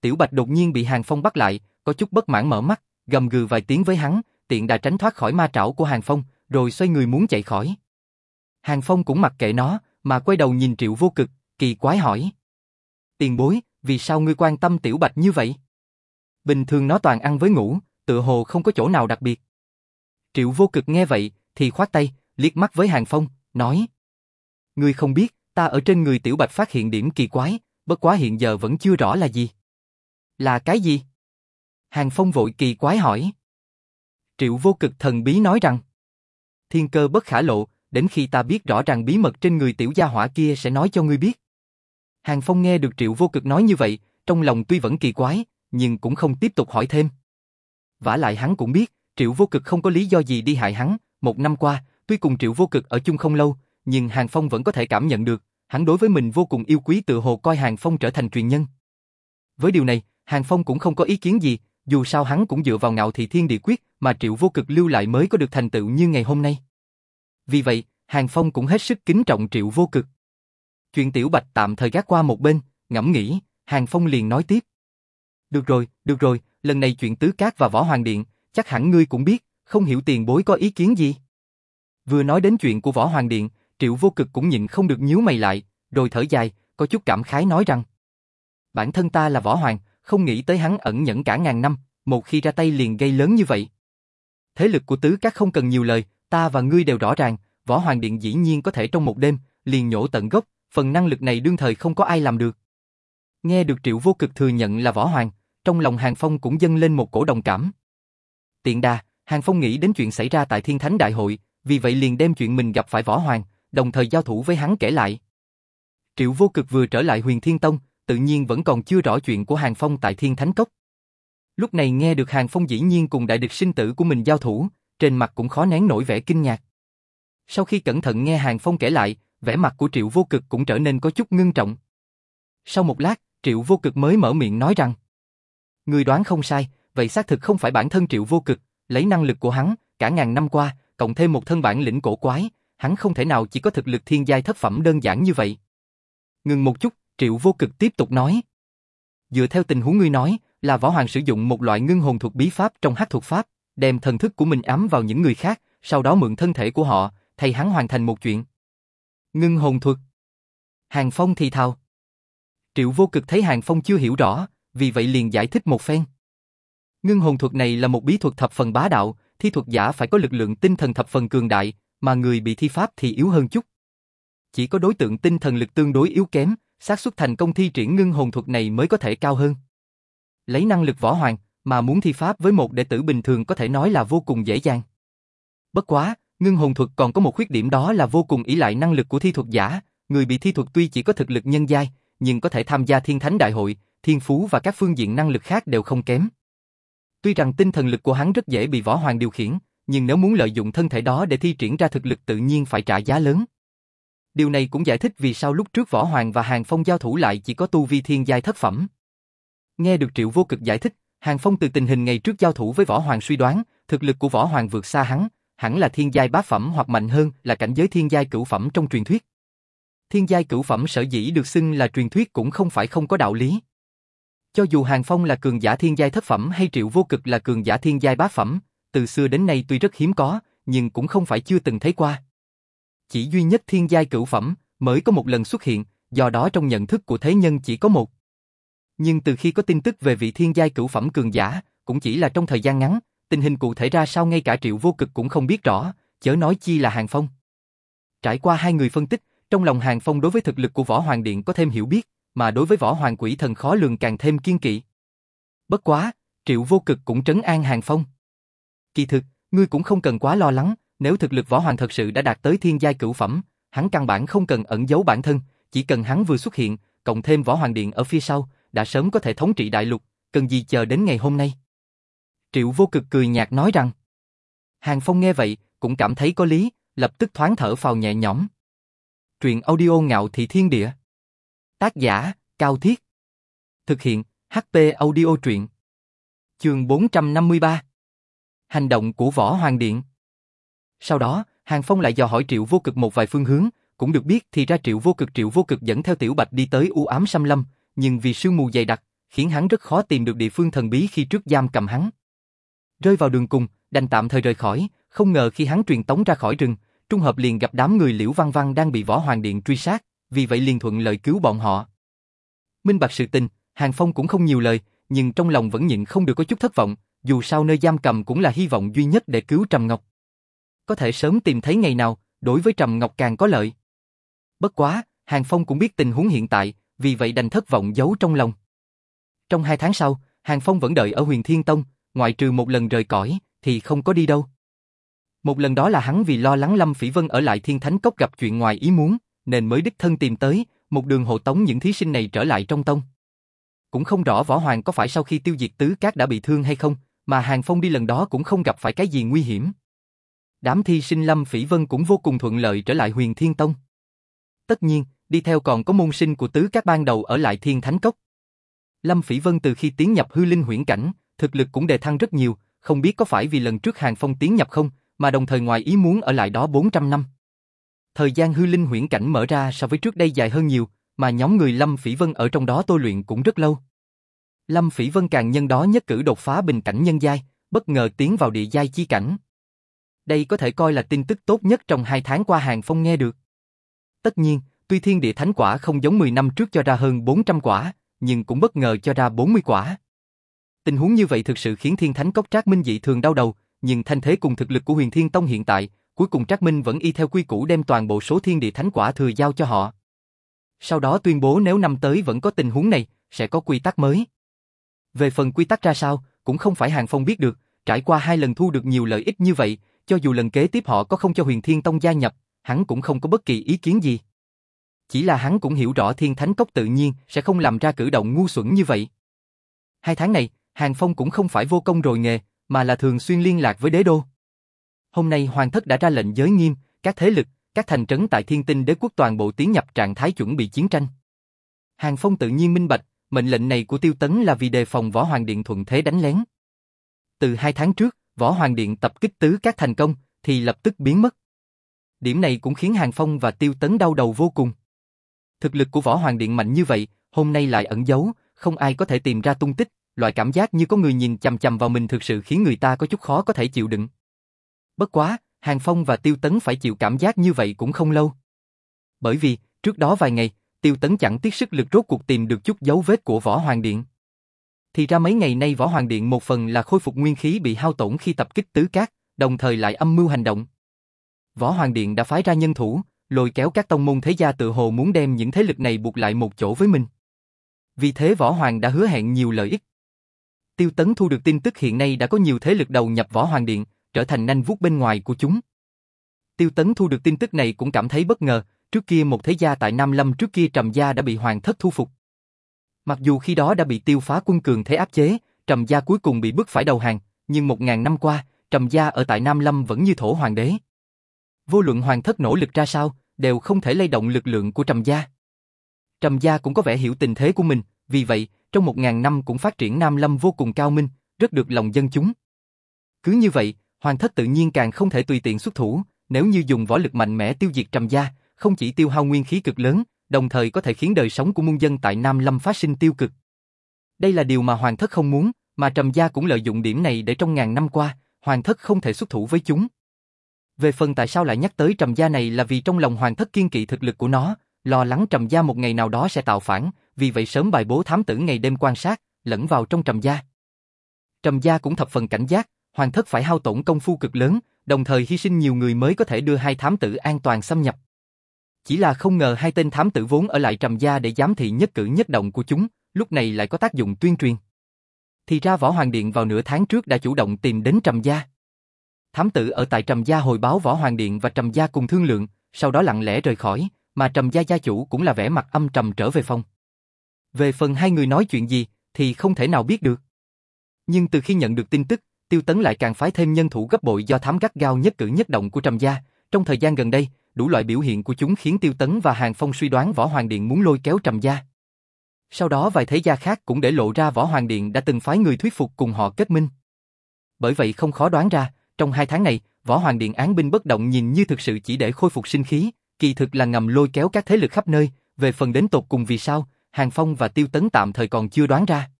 Tiểu Bạch đột nhiên bị Hàng Phong bắt lại, có chút bất mãn mở mắt, gầm gừ vài tiếng với hắn, tiện đã tránh thoát khỏi ma trảo của Hàng Phong, rồi xoay người muốn chạy khỏi. Hàng Phong cũng mặc kệ nó, mà quay đầu nhìn Triệu Vô Cực, kỳ quái hỏi. Tiền bối, vì sao ngươi quan tâm Tiểu Bạch như vậy? Bình thường nó toàn ăn với ngủ, tựa hồ không có chỗ nào đặc biệt. Triệu vô cực nghe vậy, thì khoát tay, liếc mắt với Hàng Phong, nói. Ngươi không biết, ta ở trên người Tiểu Bạch phát hiện điểm kỳ quái, bất quá hiện giờ vẫn chưa rõ là gì. Là cái gì? Hàng Phong vội kỳ quái hỏi. Triệu vô cực thần bí nói rằng. Thiên cơ bất khả lộ, đến khi ta biết rõ ràng bí mật trên người tiểu gia hỏa kia sẽ nói cho ngươi biết. Hàng Phong nghe được Triệu vô cực nói như vậy, trong lòng tuy vẫn kỳ quái, nhưng cũng không tiếp tục hỏi thêm. vả lại hắn cũng biết, Triệu vô cực không có lý do gì đi hại hắn, một năm qua, tuy cùng Triệu vô cực ở chung không lâu, nhưng Hàng Phong vẫn có thể cảm nhận được, hắn đối với mình vô cùng yêu quý tự hồ coi Hàng Phong trở thành truyền nhân. Với điều này, Hàng Phong cũng không có ý kiến gì, dù sao hắn cũng dựa vào ngạo thị thiên địa quyết mà Triệu vô cực lưu lại mới có được thành tựu như ngày hôm nay. Vì vậy, Hàng Phong cũng hết sức kính trọng Triệu vô cực. Chuyện Tiểu Bạch tạm thời gác qua một bên, ngẫm nghĩ, Hàng Phong liền nói tiếp. Được rồi, được rồi, lần này chuyện Tứ Cát và Võ Hoàng Điện, chắc hẳn ngươi cũng biết, không hiểu tiền bối có ý kiến gì. Vừa nói đến chuyện của Võ Hoàng Điện, Triệu vô cực cũng nhịn không được nhíu mày lại, rồi thở dài, có chút cảm khái nói rằng. Bản thân ta là Võ Hoàng, không nghĩ tới hắn ẩn nhẫn cả ngàn năm, một khi ra tay liền gây lớn như vậy. Thế lực của Tứ cát không cần nhiều lời, ta và ngươi đều rõ ràng, Võ Hoàng Điện dĩ nhiên có thể trong một đêm, liền nhổ tận gốc, phần năng lực này đương thời không có ai làm được. Nghe được Triệu Vô Cực thừa nhận là Võ Hoàng, trong lòng Hàng Phong cũng dâng lên một cổ đồng cảm. Tiện đà, Hàng Phong nghĩ đến chuyện xảy ra tại Thiên Thánh Đại hội, vì vậy liền đem chuyện mình gặp phải Võ Hoàng, đồng thời giao thủ với hắn kể lại. Triệu Vô Cực vừa trở lại Huyền Thiên Tông, tự nhiên vẫn còn chưa rõ chuyện của Hàng Phong tại Thiên Thánh Cốc. Lúc này nghe được Hàng Phong dĩ nhiên cùng đại địch sinh tử của mình giao thủ, trên mặt cũng khó nén nổi vẻ kinh ngạc. Sau khi cẩn thận nghe Hàng Phong kể lại, vẻ mặt của Triệu Vô Cực cũng trở nên có chút ngưng trọng. Sau một lát, Triệu Vô Cực mới mở miệng nói rằng Người đoán không sai, vậy xác thực không phải bản thân Triệu Vô Cực, lấy năng lực của hắn, cả ngàn năm qua, cộng thêm một thân bản lĩnh cổ quái, hắn không thể nào chỉ có thực lực thiên giai thất phẩm đơn giản như vậy. Ngừng một chút, Triệu Vô Cực tiếp tục nói. Dựa theo tình huống ngươi nói, là võ hoàng sử dụng một loại ngưng hồn thuật bí pháp trong hắc thuật pháp, đem thần thức của mình ám vào những người khác, sau đó mượn thân thể của họ, thay hắn hoàn thành một chuyện. Ngưng hồn thuật. Hàng Phong thì thào. Triệu Vô Cực thấy Hàng Phong chưa hiểu rõ, vì vậy liền giải thích một phen. Ngưng hồn thuật này là một bí thuật thập phần bá đạo, thi thuật giả phải có lực lượng tinh thần thập phần cường đại, mà người bị thi pháp thì yếu hơn chút. Chỉ có đối tượng tinh thần lực tương đối yếu kém, xác suất thành công thi triển ngưng hồn thuật này mới có thể cao hơn. Lấy năng lực võ hoàng, mà muốn thi pháp với một đệ tử bình thường có thể nói là vô cùng dễ dàng. Bất quá, ngưng hồn thuật còn có một khuyết điểm đó là vô cùng ý lại năng lực của thi thuật giả, người bị thi thuật tuy chỉ có thực lực nhân giai, nhưng có thể tham gia thiên thánh đại hội, thiên phú và các phương diện năng lực khác đều không kém. Tuy rằng tinh thần lực của hắn rất dễ bị võ hoàng điều khiển, nhưng nếu muốn lợi dụng thân thể đó để thi triển ra thực lực tự nhiên phải trả giá lớn. Điều này cũng giải thích vì sao lúc trước Võ Hoàng và Hàng Phong giao thủ lại chỉ có tu vi thiên giai thất phẩm. Nghe được Triệu Vô Cực giải thích, Hàng Phong từ tình hình ngày trước giao thủ với Võ Hoàng suy đoán, thực lực của Võ Hoàng vượt xa hắn, hẳn là thiên giai bá phẩm hoặc mạnh hơn là cảnh giới thiên giai cửu phẩm trong truyền thuyết. Thiên giai cửu phẩm sở dĩ được xưng là truyền thuyết cũng không phải không có đạo lý. Cho dù Hàng Phong là cường giả thiên giai thất phẩm hay Triệu Vô Cực là cường giả thiên giai bá phẩm, từ xưa đến nay tuy rất hiếm có, nhưng cũng không phải chưa từng thấy qua. Chỉ duy nhất thiên giai cửu phẩm mới có một lần xuất hiện, do đó trong nhận thức của thế nhân chỉ có một. Nhưng từ khi có tin tức về vị thiên giai cửu phẩm cường giả, cũng chỉ là trong thời gian ngắn, tình hình cụ thể ra sao ngay cả triệu vô cực cũng không biết rõ, chớ nói chi là Hàng Phong. Trải qua hai người phân tích, trong lòng Hàng Phong đối với thực lực của Võ Hoàng Điện có thêm hiểu biết, mà đối với Võ Hoàng Quỷ Thần khó lường càng thêm kiên kỵ. Bất quá, triệu vô cực cũng trấn an Hàng Phong. Kỳ thực, ngươi cũng không cần quá lo lắng, nếu thực lực võ hoàng thật sự đã đạt tới thiên giai cửu phẩm, hắn căn bản không cần ẩn giấu bản thân, chỉ cần hắn vừa xuất hiện, cộng thêm võ hoàng điện ở phía sau, đã sớm có thể thống trị đại lục, cần gì chờ đến ngày hôm nay. Triệu vô cực cười nhạt nói rằng. Hàng Phong nghe vậy, cũng cảm thấy có lý, lập tức thoáng thở phào nhẹ nhõm. Truyện audio ngạo thị thiên địa. Tác giả, Cao Thiết. Thực hiện, HP audio truyện. Trường 453. Hành động của Võ Hoàng Điện sau đó, Hàng Phong lại dò hỏi Triệu Vô Cực một vài phương hướng, cũng được biết thì ra Triệu Vô Cực Triệu Vô Cực dẫn theo Tiểu Bạch đi tới u ám xăm lâm, nhưng vì sương mù dày đặc, khiến hắn rất khó tìm được địa phương thần bí khi trước giam cầm hắn. Rơi vào đường cùng, đành tạm thời rời khỏi, không ngờ khi hắn truyền tống ra khỏi rừng, trung hợp liền gặp đám người Liễu Văn Văn đang bị Võ Hoàng Điện truy sát, vì vậy liền thuận lợi cứu bọn họ. Minh bạch sự tình, Hàng Phong cũng không nhiều lời, nhưng trong lòng vẫn nhịn không được có chút thất vọng, dù sao nơi giam cầm cũng là hy vọng duy nhất để cứu Trầm Ngọc. Có thể sớm tìm thấy ngày nào, đối với Trầm Ngọc càng có lợi. Bất quá, Hàng Phong cũng biết tình huống hiện tại, vì vậy đành thất vọng giấu trong lòng. Trong hai tháng sau, Hàng Phong vẫn đợi ở huyền Thiên Tông, ngoại trừ một lần rời cõi, thì không có đi đâu. Một lần đó là hắn vì lo lắng Lâm Phỉ Vân ở lại Thiên Thánh Cốc gặp chuyện ngoài ý muốn, nên mới đích thân tìm tới, một đường hộ tống những thí sinh này trở lại trong tông. Cũng không rõ Võ Hoàng có phải sau khi tiêu diệt tứ cát đã bị thương hay không, mà Hàng Phong đi lần đó cũng không gặp phải cái gì nguy hiểm. Đám thi sinh Lâm Phỉ Vân cũng vô cùng thuận lợi trở lại huyền Thiên Tông. Tất nhiên, đi theo còn có môn sinh của tứ các ban đầu ở lại Thiên Thánh Cốc. Lâm Phỉ Vân từ khi tiến nhập hư linh huyễn cảnh, thực lực cũng đề thăng rất nhiều, không biết có phải vì lần trước Hàng Phong tiến nhập không, mà đồng thời ngoài ý muốn ở lại đó 400 năm. Thời gian hư linh huyễn cảnh mở ra so với trước đây dài hơn nhiều, mà nhóm người Lâm Phỉ Vân ở trong đó tôi luyện cũng rất lâu. Lâm Phỉ Vân càng nhân đó nhất cử đột phá bình cảnh nhân giai, bất ngờ tiến vào địa giai chi cảnh. Đây có thể coi là tin tức tốt nhất trong hai tháng qua Hàng Phong nghe được. Tất nhiên, tuy thiên địa thánh quả không giống 10 năm trước cho ra hơn 400 quả, nhưng cũng bất ngờ cho ra 40 quả. Tình huống như vậy thực sự khiến thiên thánh cốc trác minh dị thường đau đầu, nhưng thanh thế cùng thực lực của huyền thiên tông hiện tại, cuối cùng trác minh vẫn y theo quy củ đem toàn bộ số thiên địa thánh quả thừa giao cho họ. Sau đó tuyên bố nếu năm tới vẫn có tình huống này, sẽ có quy tắc mới. Về phần quy tắc ra sao, cũng không phải Hàng Phong biết được, trải qua hai lần thu được nhiều lợi ích như vậy, cho dù lần kế tiếp họ có không cho huyền thiên tông gia nhập, hắn cũng không có bất kỳ ý kiến gì. Chỉ là hắn cũng hiểu rõ thiên thánh cốc tự nhiên sẽ không làm ra cử động ngu xuẩn như vậy. Hai tháng này, Hàng Phong cũng không phải vô công rồi nghề, mà là thường xuyên liên lạc với đế đô. Hôm nay Hoàng thất đã ra lệnh giới nghiêm, các thế lực, các thành trấn tại thiên tinh đế quốc toàn bộ tiến nhập trạng thái chuẩn bị chiến tranh. Hàng Phong tự nhiên minh bạch, mệnh lệnh này của Tiêu Tấn là vì đề phòng Võ Hoàng Điện thuận thế đánh lén. Từ hai tháng trước, Võ Hoàng Điện tập kích tứ các thành công, thì lập tức biến mất. Điểm này cũng khiến Hàng Phong và Tiêu Tấn đau đầu vô cùng. Thực lực của Võ Hoàng Điện mạnh như vậy, hôm nay lại ẩn giấu, không ai có thể tìm ra tung tích, loại cảm giác như có người nhìn chằm chằm vào mình thực sự khiến người ta có chút khó có thể chịu đựng. Bất quá, Hàng Phong và Tiêu Tấn phải chịu cảm giác như vậy cũng không lâu. Bởi vì, trước đó vài ngày, Tiêu Tấn chẳng tiếc sức lực rốt cuộc tìm được chút dấu vết của Võ Hoàng Điện. Thì ra mấy ngày nay Võ Hoàng Điện một phần là khôi phục nguyên khí bị hao tổn khi tập kích tứ cát, đồng thời lại âm mưu hành động. Võ Hoàng Điện đã phái ra nhân thủ, lôi kéo các tông môn thế gia tự hồ muốn đem những thế lực này buộc lại một chỗ với mình. Vì thế Võ Hoàng đã hứa hẹn nhiều lợi ích. Tiêu Tấn thu được tin tức hiện nay đã có nhiều thế lực đầu nhập Võ Hoàng Điện, trở thành nanh vuốt bên ngoài của chúng. Tiêu Tấn thu được tin tức này cũng cảm thấy bất ngờ, trước kia một thế gia tại Nam Lâm trước kia Trầm Gia đã bị Hoàng thất thu phục. Mặc dù khi đó đã bị tiêu phá quân cường thế áp chế, Trầm Gia cuối cùng bị bức phải đầu hàng, nhưng một ngàn năm qua, Trầm Gia ở tại Nam Lâm vẫn như thổ hoàng đế. Vô luận Hoàng thất nỗ lực ra sao, đều không thể lay động lực lượng của Trầm Gia. Trầm Gia cũng có vẻ hiểu tình thế của mình, vì vậy, trong một ngàn năm cũng phát triển Nam Lâm vô cùng cao minh, rất được lòng dân chúng. Cứ như vậy, Hoàng thất tự nhiên càng không thể tùy tiện xuất thủ, nếu như dùng võ lực mạnh mẽ tiêu diệt Trầm Gia, không chỉ tiêu hao nguyên khí cực lớn, đồng thời có thể khiến đời sống của muôn dân tại Nam Lâm phát sinh tiêu cực. Đây là điều mà Hoàng thất không muốn, mà Trầm Gia cũng lợi dụng điểm này để trong ngàn năm qua, Hoàng thất không thể xuất thủ với chúng. Về phần tại sao lại nhắc tới Trầm Gia này là vì trong lòng Hoàng thất kiên kỵ thực lực của nó, lo lắng Trầm Gia một ngày nào đó sẽ tạo phản, vì vậy sớm bài bố thám tử ngày đêm quan sát, lẫn vào trong Trầm Gia. Trầm Gia cũng thập phần cảnh giác, Hoàng thất phải hao tổn công phu cực lớn, đồng thời hy sinh nhiều người mới có thể đưa hai thám tử an toàn xâm nhập. Chỉ là không ngờ hai tên thám tử vốn ở lại trầm gia để giám thị nhất cử nhất động của chúng, lúc này lại có tác dụng tuyên truyền. Thì ra Võ Hoàng Điện vào nửa tháng trước đã chủ động tìm đến trầm gia. Thám tử ở tại trầm gia hồi báo Võ Hoàng Điện và trầm gia cùng thương lượng, sau đó lặng lẽ rời khỏi, mà trầm gia gia chủ cũng là vẻ mặt âm trầm trở về phòng. Về phần hai người nói chuyện gì, thì không thể nào biết được. Nhưng từ khi nhận được tin tức, Tiêu Tấn lại càng phái thêm nhân thủ gấp bội do thám gắt gao nhất cử nhất động của Trầm gia. Trong thời gian gần đây, đủ loại biểu hiện của chúng khiến Tiêu Tấn và Hàng Phong suy đoán Võ Hoàng Điện muốn lôi kéo Trầm gia. Sau đó vài thế gia khác cũng để lộ ra Võ Hoàng Điện đã từng phái người thuyết phục cùng họ kết minh. Bởi vậy không khó đoán ra, trong hai tháng này, Võ Hoàng Điện án binh bất động nhìn như thực sự chỉ để khôi phục sinh khí, kỳ thực là ngầm lôi kéo các thế lực khắp nơi, về phần đến tột cùng vì sao, Hàng Phong và Tiêu Tấn tạm thời còn chưa đoán ra.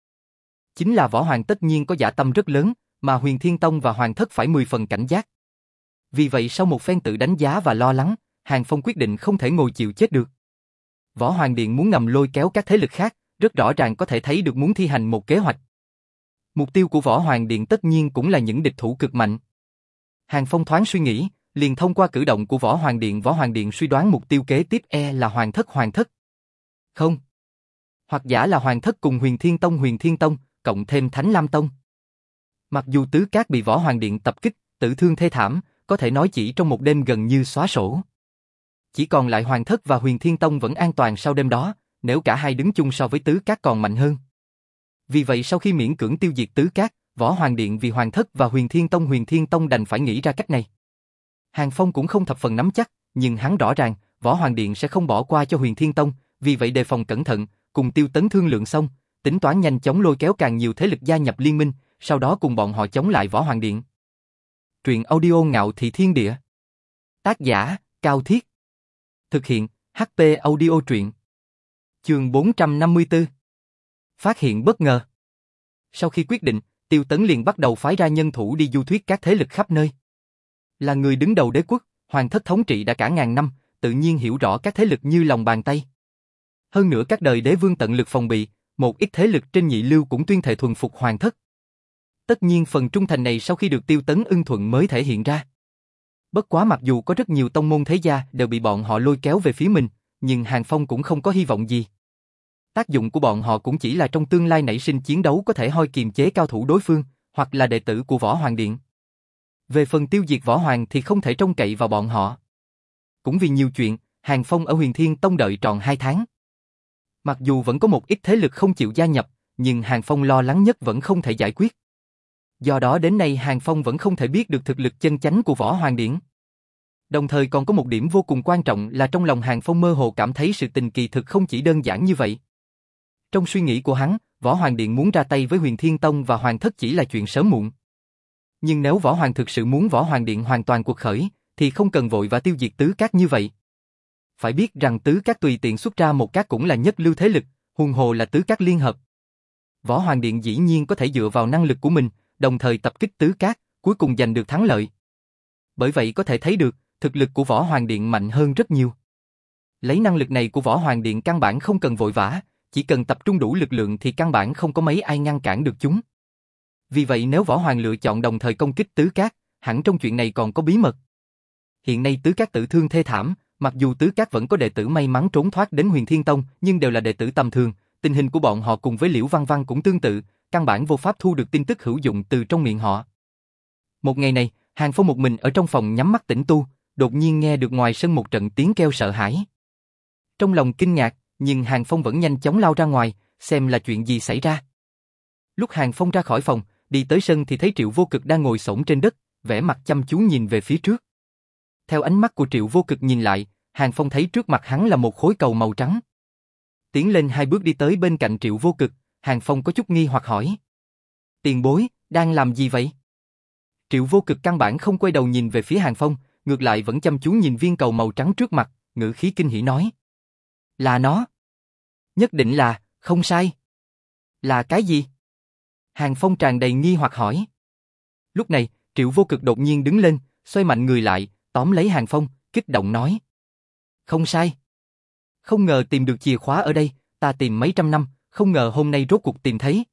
Chính là Võ Hoàng tất nhiên có giả tâm rất lớn, mà Huyền Thiên Tông và Hoàng Thất phải 10 phần cảnh giác. Vì vậy sau một phen tự đánh giá và lo lắng, Hàng Phong quyết định không thể ngồi chịu chết được. Võ Hoàng Điện muốn ngầm lôi kéo các thế lực khác, rất rõ ràng có thể thấy được muốn thi hành một kế hoạch. Mục tiêu của Võ Hoàng Điện tất nhiên cũng là những địch thủ cực mạnh. Hàng Phong thoáng suy nghĩ, liền thông qua cử động của Võ Hoàng Điện Võ Hoàng Điện suy đoán mục tiêu kế tiếp e là Hoàng Thất Hoàng Thất. Không. Hoặc giả là Hoàng Thất cùng Huyền Thiên Tông Huyền Thiên Tông, cộng thêm Thánh Lam Tông. Mặc dù Tứ Cát bị Võ Hoàng Điện tập kích, tử thương thê thảm, có thể nói chỉ trong một đêm gần như xóa sổ. Chỉ còn lại Hoàng Thất và Huyền Thiên Tông vẫn an toàn sau đêm đó, nếu cả hai đứng chung so với Tứ Cát còn mạnh hơn. Vì vậy sau khi miễn cưỡng tiêu diệt Tứ Cát, Võ Hoàng Điện vì Hoàng Thất và Huyền Thiên Tông Huyền Thiên Tông đành phải nghĩ ra cách này. Hàng Phong cũng không thập phần nắm chắc, nhưng hắn rõ ràng, Võ Hoàng Điện sẽ không bỏ qua cho Huyền Thiên Tông, vì vậy đề phòng cẩn thận, cùng Tiêu Tấn thương lượng xong, tính toán nhanh chóng lôi kéo càng nhiều thế lực gia nhập liên minh, sau đó cùng bọn họ chống lại Võ Hoàng Điện. Truyện audio ngạo thị thiên địa. Tác giả, Cao Thiết. Thực hiện, HP audio truyện. Trường 454. Phát hiện bất ngờ. Sau khi quyết định, Tiêu Tấn liền bắt đầu phái ra nhân thủ đi du thuyết các thế lực khắp nơi. Là người đứng đầu đế quốc, hoàng thất thống trị đã cả ngàn năm, tự nhiên hiểu rõ các thế lực như lòng bàn tay. Hơn nữa các đời đế vương tận lực phòng bị, một ít thế lực trên nhị lưu cũng tuyên thệ thuần phục hoàng thất. Tất nhiên phần trung thành này sau khi được tiêu tấn ưng thuận mới thể hiện ra. Bất quá mặc dù có rất nhiều tông môn thế gia đều bị bọn họ lôi kéo về phía mình, nhưng Hàng Phong cũng không có hy vọng gì. Tác dụng của bọn họ cũng chỉ là trong tương lai nảy sinh chiến đấu có thể hoi kiềm chế cao thủ đối phương, hoặc là đệ tử của Võ Hoàng Điện. Về phần tiêu diệt Võ Hoàng thì không thể trông cậy vào bọn họ. Cũng vì nhiều chuyện, Hàng Phong ở huyền thiên tông đợi tròn hai tháng. Mặc dù vẫn có một ít thế lực không chịu gia nhập, nhưng Hàng Phong lo lắng nhất vẫn không thể giải quyết. Do đó đến nay Hàng Phong vẫn không thể biết được thực lực chân chánh của Võ Hoàng Điển. Đồng thời còn có một điểm vô cùng quan trọng là trong lòng Hàng Phong mơ hồ cảm thấy sự tình kỳ thực không chỉ đơn giản như vậy. Trong suy nghĩ của hắn, Võ Hoàng Điện muốn ra tay với Huyền Thiên Tông và Hoàng Thất chỉ là chuyện sớm muộn. Nhưng nếu Võ Hoàng thực sự muốn Võ Hoàng Điện hoàn toàn cuộc khởi, thì không cần vội và tiêu diệt tứ các như vậy. Phải biết rằng tứ các tùy tiện xuất ra một các cũng là nhất lưu thế lực, huồng hồ là tứ các liên hợp. Võ Hoàng Điện dĩ nhiên có thể dựa vào năng lực của mình, đồng thời tập kích tứ cát, cuối cùng giành được thắng lợi. Bởi vậy có thể thấy được, thực lực của Võ Hoàng Điện mạnh hơn rất nhiều. Lấy năng lực này của Võ Hoàng Điện căn bản không cần vội vã, chỉ cần tập trung đủ lực lượng thì căn bản không có mấy ai ngăn cản được chúng. Vì vậy nếu Võ Hoàng lựa chọn đồng thời công kích tứ cát, hẳn trong chuyện này còn có bí mật. Hiện nay tứ cát tử thương thê thảm, mặc dù tứ cát vẫn có đệ tử may mắn trốn thoát đến huyền thiên tông, nhưng đều là đệ tử tầm thường, tình hình của bọn họ cùng với Liễu Văn Văn cũng tương tự, căn bản vô pháp thu được tin tức hữu dụng từ trong miệng họ. Một ngày này, Hàng Phong một mình ở trong phòng nhắm mắt tĩnh tu, đột nhiên nghe được ngoài sân một trận tiếng kêu sợ hãi. Trong lòng kinh ngạc, nhưng Hàng Phong vẫn nhanh chóng lao ra ngoài, xem là chuyện gì xảy ra. Lúc Hàng Phong ra khỏi phòng, đi tới sân thì thấy Triệu Vô Cực đang ngồi xổm trên đất, vẻ mặt chăm chú nhìn về phía trước. Theo ánh mắt của Triệu Vô Cực nhìn lại, Hàng Phong thấy trước mặt hắn là một khối cầu màu trắng. Tiến lên hai bước đi tới bên cạnh Triệu Vô Cực, Hàng Phong có chút nghi hoặc hỏi. Tiền bối, đang làm gì vậy? Triệu vô cực căn bản không quay đầu nhìn về phía Hàng Phong, ngược lại vẫn chăm chú nhìn viên cầu màu trắng trước mặt, ngữ khí kinh hỉ nói. Là nó. Nhất định là, không sai. Là cái gì? Hàng Phong tràn đầy nghi hoặc hỏi. Lúc này, Triệu vô cực đột nhiên đứng lên, xoay mạnh người lại, tóm lấy Hàng Phong, kích động nói. Không sai. Không ngờ tìm được chìa khóa ở đây, ta tìm mấy trăm năm, không ngờ hôm nay rốt cuộc tìm thấy.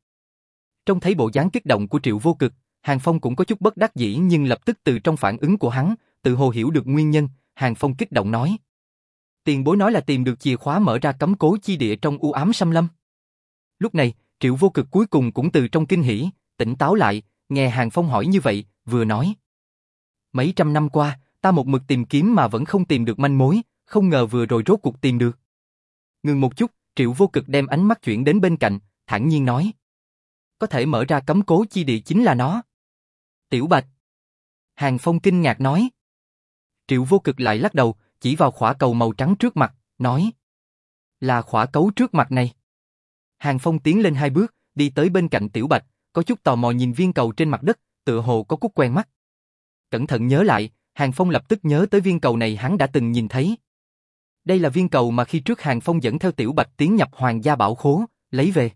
Trong thấy bộ dáng kích động của Triệu Vô Cực, Hàng Phong cũng có chút bất đắc dĩ nhưng lập tức từ trong phản ứng của hắn, tự hồ hiểu được nguyên nhân, Hàng Phong kích động nói. Tiền bối nói là tìm được chìa khóa mở ra cấm cố chi địa trong u ám xâm lâm. Lúc này, Triệu Vô Cực cuối cùng cũng từ trong kinh hỉ, tỉnh táo lại, nghe Hàng Phong hỏi như vậy, vừa nói. Mấy trăm năm qua, ta một mực tìm kiếm mà vẫn không tìm được manh mối, không ngờ vừa rồi rốt cuộc tìm được. Ngừng một chút, Triệu vô cực đem ánh mắt chuyển đến bên cạnh, thản nhiên nói. Có thể mở ra cấm cố chi địa chính là nó. Tiểu Bạch. Hàng Phong kinh ngạc nói. Triệu vô cực lại lắc đầu, chỉ vào khỏa cầu màu trắng trước mặt, nói. Là khỏa cấu trước mặt này. Hàng Phong tiến lên hai bước, đi tới bên cạnh Tiểu Bạch, có chút tò mò nhìn viên cầu trên mặt đất, tựa hồ có cúc quen mắt. Cẩn thận nhớ lại, Hàng Phong lập tức nhớ tới viên cầu này hắn đã từng nhìn thấy. Đây là viên cầu mà khi trước Hàng Phong dẫn theo Tiểu Bạch tiến nhập Hoàng gia bảo khố, lấy về.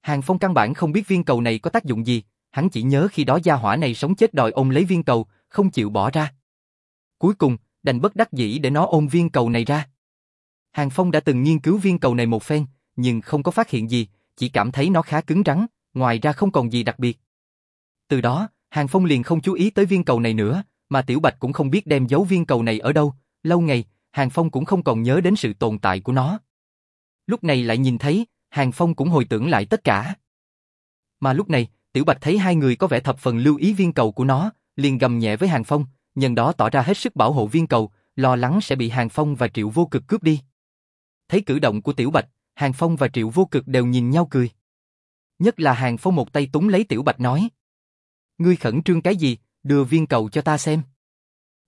Hàng Phong căn bản không biết viên cầu này có tác dụng gì, hắn chỉ nhớ khi đó gia hỏa này sống chết đòi ôm lấy viên cầu, không chịu bỏ ra. Cuối cùng, đành bất đắc dĩ để nó ôm viên cầu này ra. Hàng Phong đã từng nghiên cứu viên cầu này một phen, nhưng không có phát hiện gì, chỉ cảm thấy nó khá cứng rắn, ngoài ra không còn gì đặc biệt. Từ đó, Hàng Phong liền không chú ý tới viên cầu này nữa, mà Tiểu Bạch cũng không biết đem giấu viên cầu này ở đâu, lâu ngày, Hàng Phong cũng không còn nhớ đến sự tồn tại của nó. Lúc này lại nhìn thấy, Hàng Phong cũng hồi tưởng lại tất cả. Mà lúc này, Tiểu Bạch thấy hai người có vẻ thập phần lưu ý viên cầu của nó, liền gầm nhẹ với Hàng Phong, nhân đó tỏ ra hết sức bảo hộ viên cầu, lo lắng sẽ bị Hàng Phong và Triệu Vô Cực cướp đi. Thấy cử động của Tiểu Bạch, Hàng Phong và Triệu Vô Cực đều nhìn nhau cười. Nhất là Hàng Phong một tay túng lấy Tiểu Bạch nói. Ngươi khẩn trương cái gì, đưa viên cầu cho ta xem.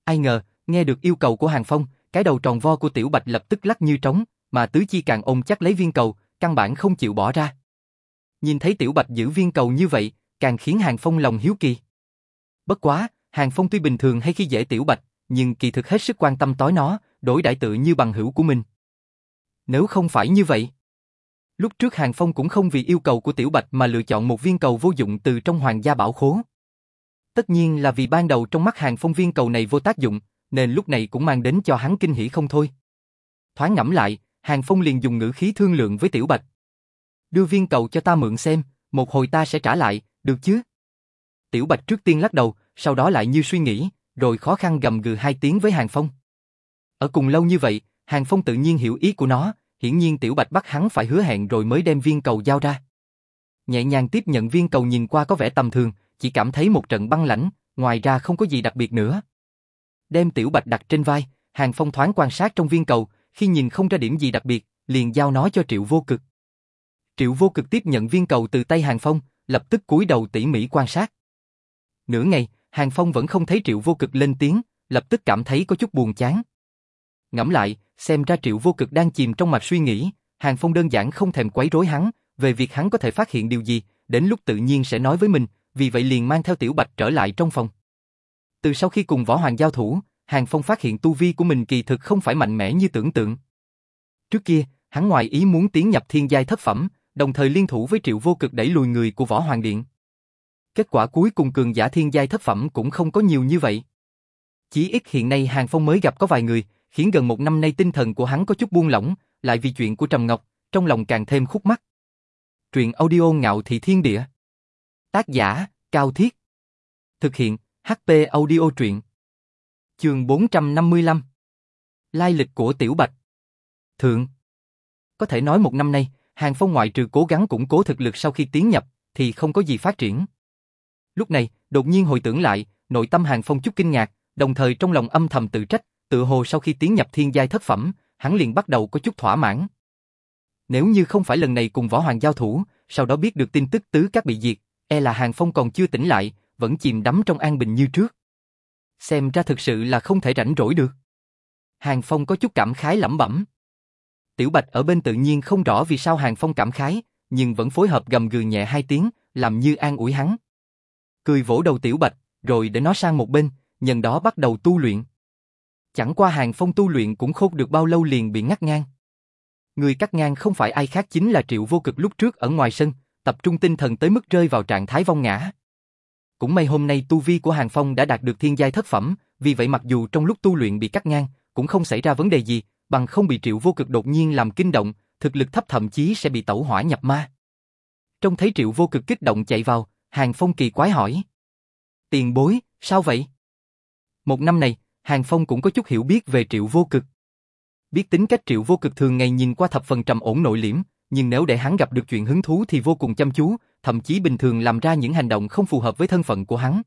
Ai ngờ, nghe được yêu cầu của Hàng Phong, cái đầu tròn vo của Tiểu Bạch lập tức lắc như trống, mà tứ chi càng ôm chắc lấy viên cầu, căn bản không chịu bỏ ra. Nhìn thấy Tiểu Bạch giữ viên cầu như vậy, càng khiến Hàng Phong lòng hiếu kỳ. Bất quá, Hàng Phong tuy bình thường hay khi dễ Tiểu Bạch, nhưng kỳ thực hết sức quan tâm tối nó, đổi đại tự như bằng hữu của mình. Nếu không phải như vậy, lúc trước Hàng Phong cũng không vì yêu cầu của Tiểu Bạch mà lựa chọn một viên cầu vô dụng từ trong hoàng gia bảo khố. Tất nhiên là vì ban đầu trong mắt Hàng Phong viên cầu này vô tác dụng, nên lúc này cũng mang đến cho hắn kinh hỉ không thôi. Thoáng ngẫm lại, Hàng Phong liền dùng ngữ khí thương lượng với Tiểu Bạch. Đưa viên cầu cho ta mượn xem, một hồi ta sẽ trả lại, được chứ? Tiểu Bạch trước tiên lắc đầu, sau đó lại như suy nghĩ, rồi khó khăn gầm gừ hai tiếng với Hàng Phong. Ở cùng lâu như vậy, Hàng Phong tự nhiên hiểu ý của nó, hiển nhiên Tiểu Bạch bắt hắn phải hứa hẹn rồi mới đem viên cầu giao ra. Nhẹ nhàng tiếp nhận viên cầu nhìn qua có vẻ tầm thường, chỉ cảm thấy một trận băng lãnh, ngoài ra không có gì đặc biệt nữa. Đem Tiểu Bạch đặt trên vai, Hàng Phong thoáng quan sát trong viên cầu, khi nhìn không ra điểm gì đặc biệt, liền giao nó cho Triệu Vô Cực. Triệu Vô Cực tiếp nhận viên cầu từ tay Hàng Phong, lập tức cúi đầu tỉ mỉ quan sát. Nửa ngày, Hàng Phong vẫn không thấy Triệu Vô Cực lên tiếng, lập tức cảm thấy có chút buồn chán. Ngẫm lại, xem ra Triệu Vô Cực đang chìm trong mạch suy nghĩ, Hàng Phong đơn giản không thèm quấy rối hắn, về việc hắn có thể phát hiện điều gì, đến lúc tự nhiên sẽ nói với mình, vì vậy liền mang theo Tiểu Bạch trở lại trong phòng. Từ sau khi cùng Võ Hoàng giao thủ, Hàng Phong phát hiện tu vi của mình kỳ thực không phải mạnh mẽ như tưởng tượng. Trước kia, hắn ngoài ý muốn tiến nhập thiên giai thất phẩm, đồng thời liên thủ với Triệu Vô Cực đẩy lùi người của Võ Hoàng Điện. Kết quả cuối cùng cường giả thiên giai thất phẩm cũng không có nhiều như vậy. Chỉ ít hiện nay Hàng Phong mới gặp có vài người, khiến gần một năm nay tinh thần của hắn có chút buông lỏng, lại vì chuyện của Trầm Ngọc, trong lòng càng thêm khúc mắc. Truyện audio ngạo thị thiên địa. Tác giả, Cao Thiết. Thực hiện, HP audio truyện. Trường 455. Lai lịch của Tiểu Bạch. Thượng. Có thể nói một năm nay, Hàng Phong ngoại trừ cố gắng củng cố thực lực sau khi tiến nhập, thì không có gì phát triển. Lúc này, đột nhiên hồi tưởng lại, nội tâm Hàng Phong chút kinh ngạc, đồng thời trong lòng âm thầm tự trách, tự hồ sau khi tiến nhập thiên giai thất phẩm, hắn liền bắt đầu có chút thỏa mãn. Nếu như không phải lần này cùng võ hoàng giao thủ, sau đó biết được tin tức tứ các bị diệt, e là Hàng Phong còn chưa tỉnh lại, vẫn chìm đắm trong an bình như trước. Xem ra thực sự là không thể rảnh rỗi được. Hàng Phong có chút cảm khái lẩm bẩm. Tiểu Bạch ở bên tự nhiên không rõ vì sao Hàng Phong cảm khái, nhưng vẫn phối hợp gầm gừ nhẹ hai tiếng, làm như an ủi hắn. Cười vỗ đầu Tiểu Bạch, rồi để nó sang một bên, nhân đó bắt đầu tu luyện. Chẳng qua Hàng Phong tu luyện cũng không được bao lâu liền bị ngắt ngang. Người cắt ngang không phải ai khác chính là Triệu Vô Cực lúc trước ở ngoài sân, tập trung tinh thần tới mức rơi vào trạng thái vong ngã. Cũng may hôm nay tu vi của Hàng Phong đã đạt được thiên giai thất phẩm, vì vậy mặc dù trong lúc tu luyện bị cắt ngang, cũng không xảy ra vấn đề gì, bằng không bị Triệu Vô Cực đột nhiên làm kinh động, thực lực thấp thậm chí sẽ bị tẩu hỏa nhập ma. Trong thấy Triệu Vô Cực kích động chạy vào, Hàng Phong kỳ quái hỏi. Tiền bối, sao vậy? Một năm này, Hàng Phong cũng có chút hiểu biết về Triệu Vô Cực. Biết tính cách Triệu Vô Cực thường ngày nhìn qua thập phần trầm ổn nội liễm, nhưng nếu để hắn gặp được chuyện hứng thú thì vô cùng chăm chú, thậm chí bình thường làm ra những hành động không phù hợp với thân phận của hắn.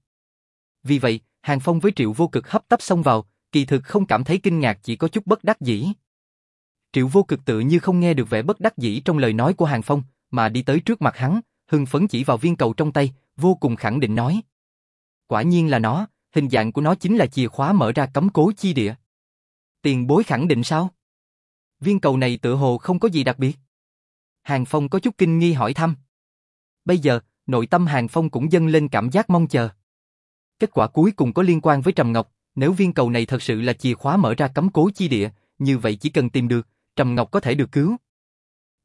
Vì vậy, Hàng Phong với Triệu Vô Cực hấp tấp xông vào, kỳ thực không cảm thấy kinh ngạc chỉ có chút bất đắc dĩ. Triệu Vô Cực tự như không nghe được vẻ bất đắc dĩ trong lời nói của Hàng Phong, mà đi tới trước mặt hắn, hưng phấn chỉ vào viên cầu trong tay, vô cùng khẳng định nói. Quả nhiên là nó, hình dạng của nó chính là chìa khóa mở ra cấm cố chi địa. Tiền bối khẳng định sao? Viên cầu này tự hồ không có gì đặc biệt. Hàng Phong có chút kinh nghi hỏi thăm. Bây giờ, nội tâm Hàng Phong cũng dâng lên cảm giác mong chờ. Kết quả cuối cùng có liên quan với Trầm Ngọc, nếu viên cầu này thật sự là chìa khóa mở ra cấm cố chi địa, như vậy chỉ cần tìm được, Trầm Ngọc có thể được cứu.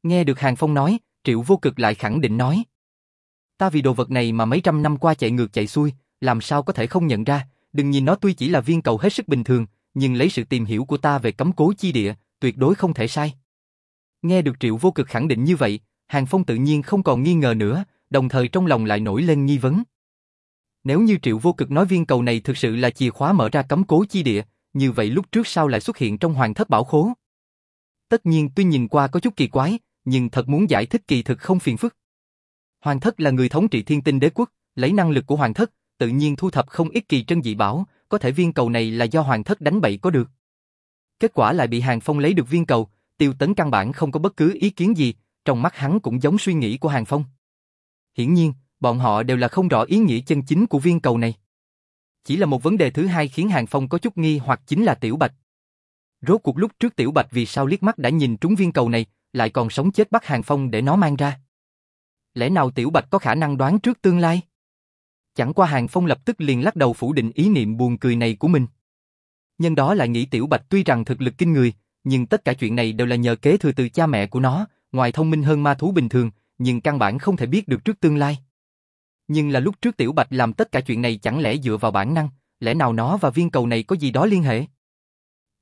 Nghe được Hàng Phong nói, Triệu Vô Cực lại khẳng định nói. Ta vì đồ vật này mà mấy trăm năm qua chạy ngược chạy xuôi, làm sao có thể không nhận ra, đừng nhìn nó tuy chỉ là viên cầu hết sức bình thường, nhưng lấy sự tìm hiểu của ta về cấm cố chi địa, tuyệt đối không thể sai. Nghe được Triệu Vô Cực khẳng định như vậy, Hàng Phong tự nhiên không còn nghi ngờ nữa, đồng thời trong lòng lại nổi lên nghi vấn. Nếu như Triệu Vô Cực nói viên cầu này thực sự là chìa khóa mở ra cấm cố chi địa, như vậy lúc trước sao lại xuất hiện trong hoàng thất bảo khố? Tất nhiên tuy nhìn qua có chút kỳ quái, nhưng thật muốn giải thích kỳ thực không phiền phức. Hoàng thất là người thống trị thiên tinh đế quốc, lấy năng lực của hoàng thất, tự nhiên thu thập không ít kỳ trân dị bảo, có thể viên cầu này là do hoàng thất đánh bậy có được. Kết quả lại bị Hàng Phong lấy được viên cầu, tiêu tấn căn bản không có bất cứ ý kiến gì, trong mắt hắn cũng giống suy nghĩ của Hàng Phong. Hiển nhiên, bọn họ đều là không rõ ý nghĩa chân chính của viên cầu này. Chỉ là một vấn đề thứ hai khiến Hàng Phong có chút nghi hoặc chính là Tiểu Bạch. Rốt cuộc lúc trước Tiểu Bạch vì sao liếc mắt đã nhìn trúng viên cầu này, lại còn sống chết bắt Hàng Phong để nó mang ra. Lẽ nào Tiểu Bạch có khả năng đoán trước tương lai? Chẳng qua Hàng Phong lập tức liền lắc đầu phủ định ý niệm buồn cười này của mình. Nhân đó lại nghĩ Tiểu Bạch tuy rằng thực lực kinh người, nhưng tất cả chuyện này đều là nhờ kế thừa từ cha mẹ của nó, ngoài thông minh hơn ma thú bình thường, nhưng căn bản không thể biết được trước tương lai. Nhưng là lúc trước Tiểu Bạch làm tất cả chuyện này chẳng lẽ dựa vào bản năng, lẽ nào nó và viên cầu này có gì đó liên hệ?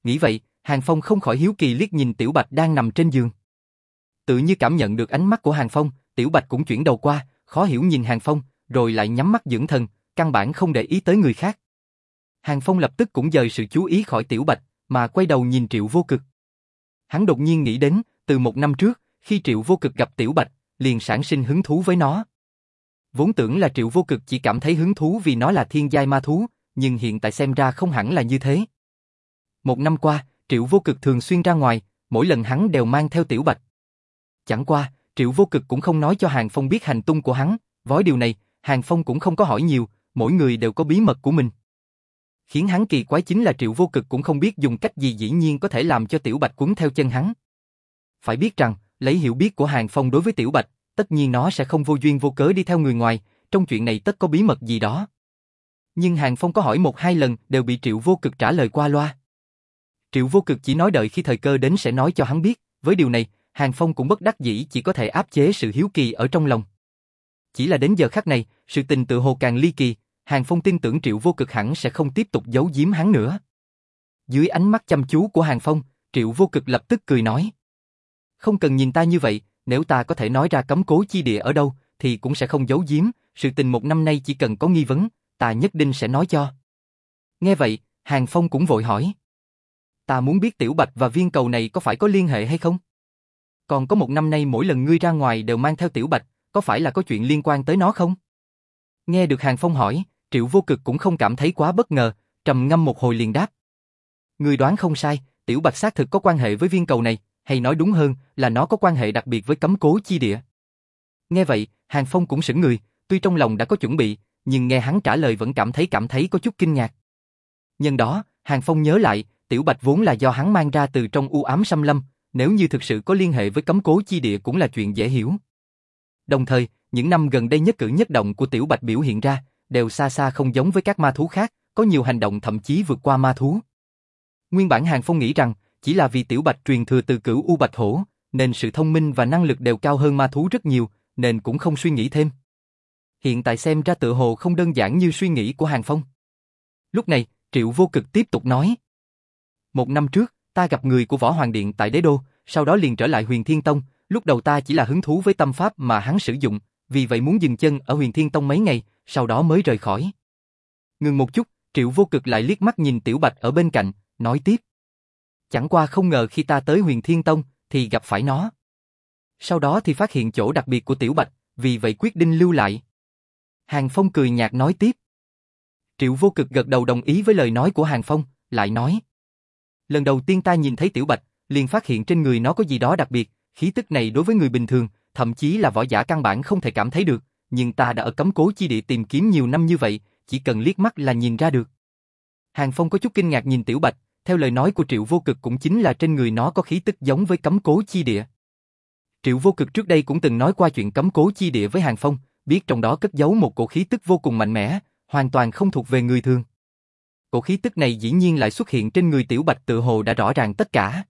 Nghĩ vậy, Hàng Phong không khỏi hiếu kỳ liếc nhìn Tiểu Bạch đang nằm trên giường. Tự như cảm nhận được ánh mắt của Hàng Phong, Tiểu Bạch cũng chuyển đầu qua, khó hiểu nhìn Hàng Phong, rồi lại nhắm mắt dưỡng thần, căn bản không để ý tới người khác. Hàng Phong lập tức cũng dời sự chú ý khỏi Tiểu Bạch, mà quay đầu nhìn Triệu Vô Cực. Hắn đột nhiên nghĩ đến, từ một năm trước, khi Triệu Vô Cực gặp Tiểu Bạch, liền sản sinh hứng thú với nó. Vốn tưởng là Triệu Vô Cực chỉ cảm thấy hứng thú vì nó là thiên giai ma thú, nhưng hiện tại xem ra không hẳn là như thế. Một năm qua, Triệu Vô Cực thường xuyên ra ngoài, mỗi lần hắn đều mang theo Tiểu Bạch. Chẳng qua, Triệu Vô Cực cũng không nói cho Hàng Phong biết hành tung của hắn, với điều này, Hàng Phong cũng không có hỏi nhiều, mỗi người đều có bí mật của mình. Khiến hắn kỳ quái chính là Triệu Vô Cực cũng không biết dùng cách gì dĩ nhiên có thể làm cho Tiểu Bạch cuốn theo chân hắn. Phải biết rằng, lấy hiểu biết của Hàng Phong đối với Tiểu Bạch, tất nhiên nó sẽ không vô duyên vô cớ đi theo người ngoài, trong chuyện này tất có bí mật gì đó. Nhưng Hàng Phong có hỏi một hai lần đều bị Triệu Vô Cực trả lời qua loa. Triệu Vô Cực chỉ nói đợi khi thời cơ đến sẽ nói cho hắn biết, với điều này, Hàng Phong cũng bất đắc dĩ chỉ có thể áp chế sự hiếu kỳ ở trong lòng. Chỉ là đến giờ khắc này, sự tình tự hồ càng ly kỳ, Hàng Phong tin tưởng Triệu Vô Cực hẳn sẽ không tiếp tục giấu giếm hắn nữa. Dưới ánh mắt chăm chú của Hàng Phong, Triệu Vô Cực lập tức cười nói. Không cần nhìn ta như vậy, nếu ta có thể nói ra cấm cố chi địa ở đâu, thì cũng sẽ không giấu giếm, sự tình một năm nay chỉ cần có nghi vấn, ta nhất định sẽ nói cho. Nghe vậy, Hàng Phong cũng vội hỏi. Ta muốn biết Tiểu Bạch và viên cầu này có phải có liên hệ hay không? Còn có một năm nay mỗi lần ngươi ra ngoài đều mang theo Tiểu Bạch, có phải là có chuyện liên quan tới nó không? Nghe được Hàng Phong hỏi, Triệu Vô Cực cũng không cảm thấy quá bất ngờ, trầm ngâm một hồi liền đáp. Người đoán không sai, Tiểu Bạch xác thực có quan hệ với viên cầu này, hay nói đúng hơn là nó có quan hệ đặc biệt với cấm cố chi địa. Nghe vậy, Hàng Phong cũng sững người, tuy trong lòng đã có chuẩn bị, nhưng nghe hắn trả lời vẫn cảm thấy cảm thấy có chút kinh ngạc. Nhân đó, Hàng Phong nhớ lại, Tiểu Bạch vốn là do hắn mang ra từ trong u ám xâm lâm, nếu như thực sự có liên hệ với cấm cố chi địa cũng là chuyện dễ hiểu. Đồng thời, những năm gần đây nhất cử nhất động của Tiểu Bạch biểu hiện ra, đều xa xa không giống với các ma thú khác, có nhiều hành động thậm chí vượt qua ma thú. Nguyên bản Hàng Phong nghĩ rằng, chỉ là vì Tiểu Bạch truyền thừa từ cửu U Bạch Hổ, nên sự thông minh và năng lực đều cao hơn ma thú rất nhiều, nên cũng không suy nghĩ thêm. Hiện tại xem ra tự hồ không đơn giản như suy nghĩ của Hàng Phong. Lúc này, Triệu Vô Cực tiếp tục nói. Một năm trước, ta gặp người của Võ Hoàng Điện tại Đế Đô, sau đó liền trở lại Huyền Thiên Tông, lúc đầu ta chỉ là hứng thú với tâm pháp mà hắn sử dụng, vì vậy muốn dừng chân ở Huyền Thiên Tông mấy ngày, sau đó mới rời khỏi. Ngừng một chút, Triệu Vô Cực lại liếc mắt nhìn Tiểu Bạch ở bên cạnh, nói tiếp. Chẳng qua không ngờ khi ta tới Huyền Thiên Tông, thì gặp phải nó. Sau đó thì phát hiện chỗ đặc biệt của Tiểu Bạch, vì vậy quyết định lưu lại. Hàng Phong cười nhạt nói tiếp. Triệu Vô Cực gật đầu đồng ý với lời nói của Hàng Phong, lại nói. Lần đầu tiên ta nhìn thấy Tiểu Bạch, liền phát hiện trên người nó có gì đó đặc biệt, khí tức này đối với người bình thường, thậm chí là võ giả căn bản không thể cảm thấy được, nhưng ta đã ở cấm cố chi địa tìm kiếm nhiều năm như vậy, chỉ cần liếc mắt là nhìn ra được. Hàng Phong có chút kinh ngạc nhìn Tiểu Bạch, theo lời nói của Triệu Vô Cực cũng chính là trên người nó có khí tức giống với cấm cố chi địa. Triệu Vô Cực trước đây cũng từng nói qua chuyện cấm cố chi địa với Hàng Phong, biết trong đó cất giấu một cổ khí tức vô cùng mạnh mẽ, hoàn toàn không thuộc về người thường. Cổ khí tức này dĩ nhiên lại xuất hiện trên người Tiểu Bạch tự hồ đã rõ ràng tất cả.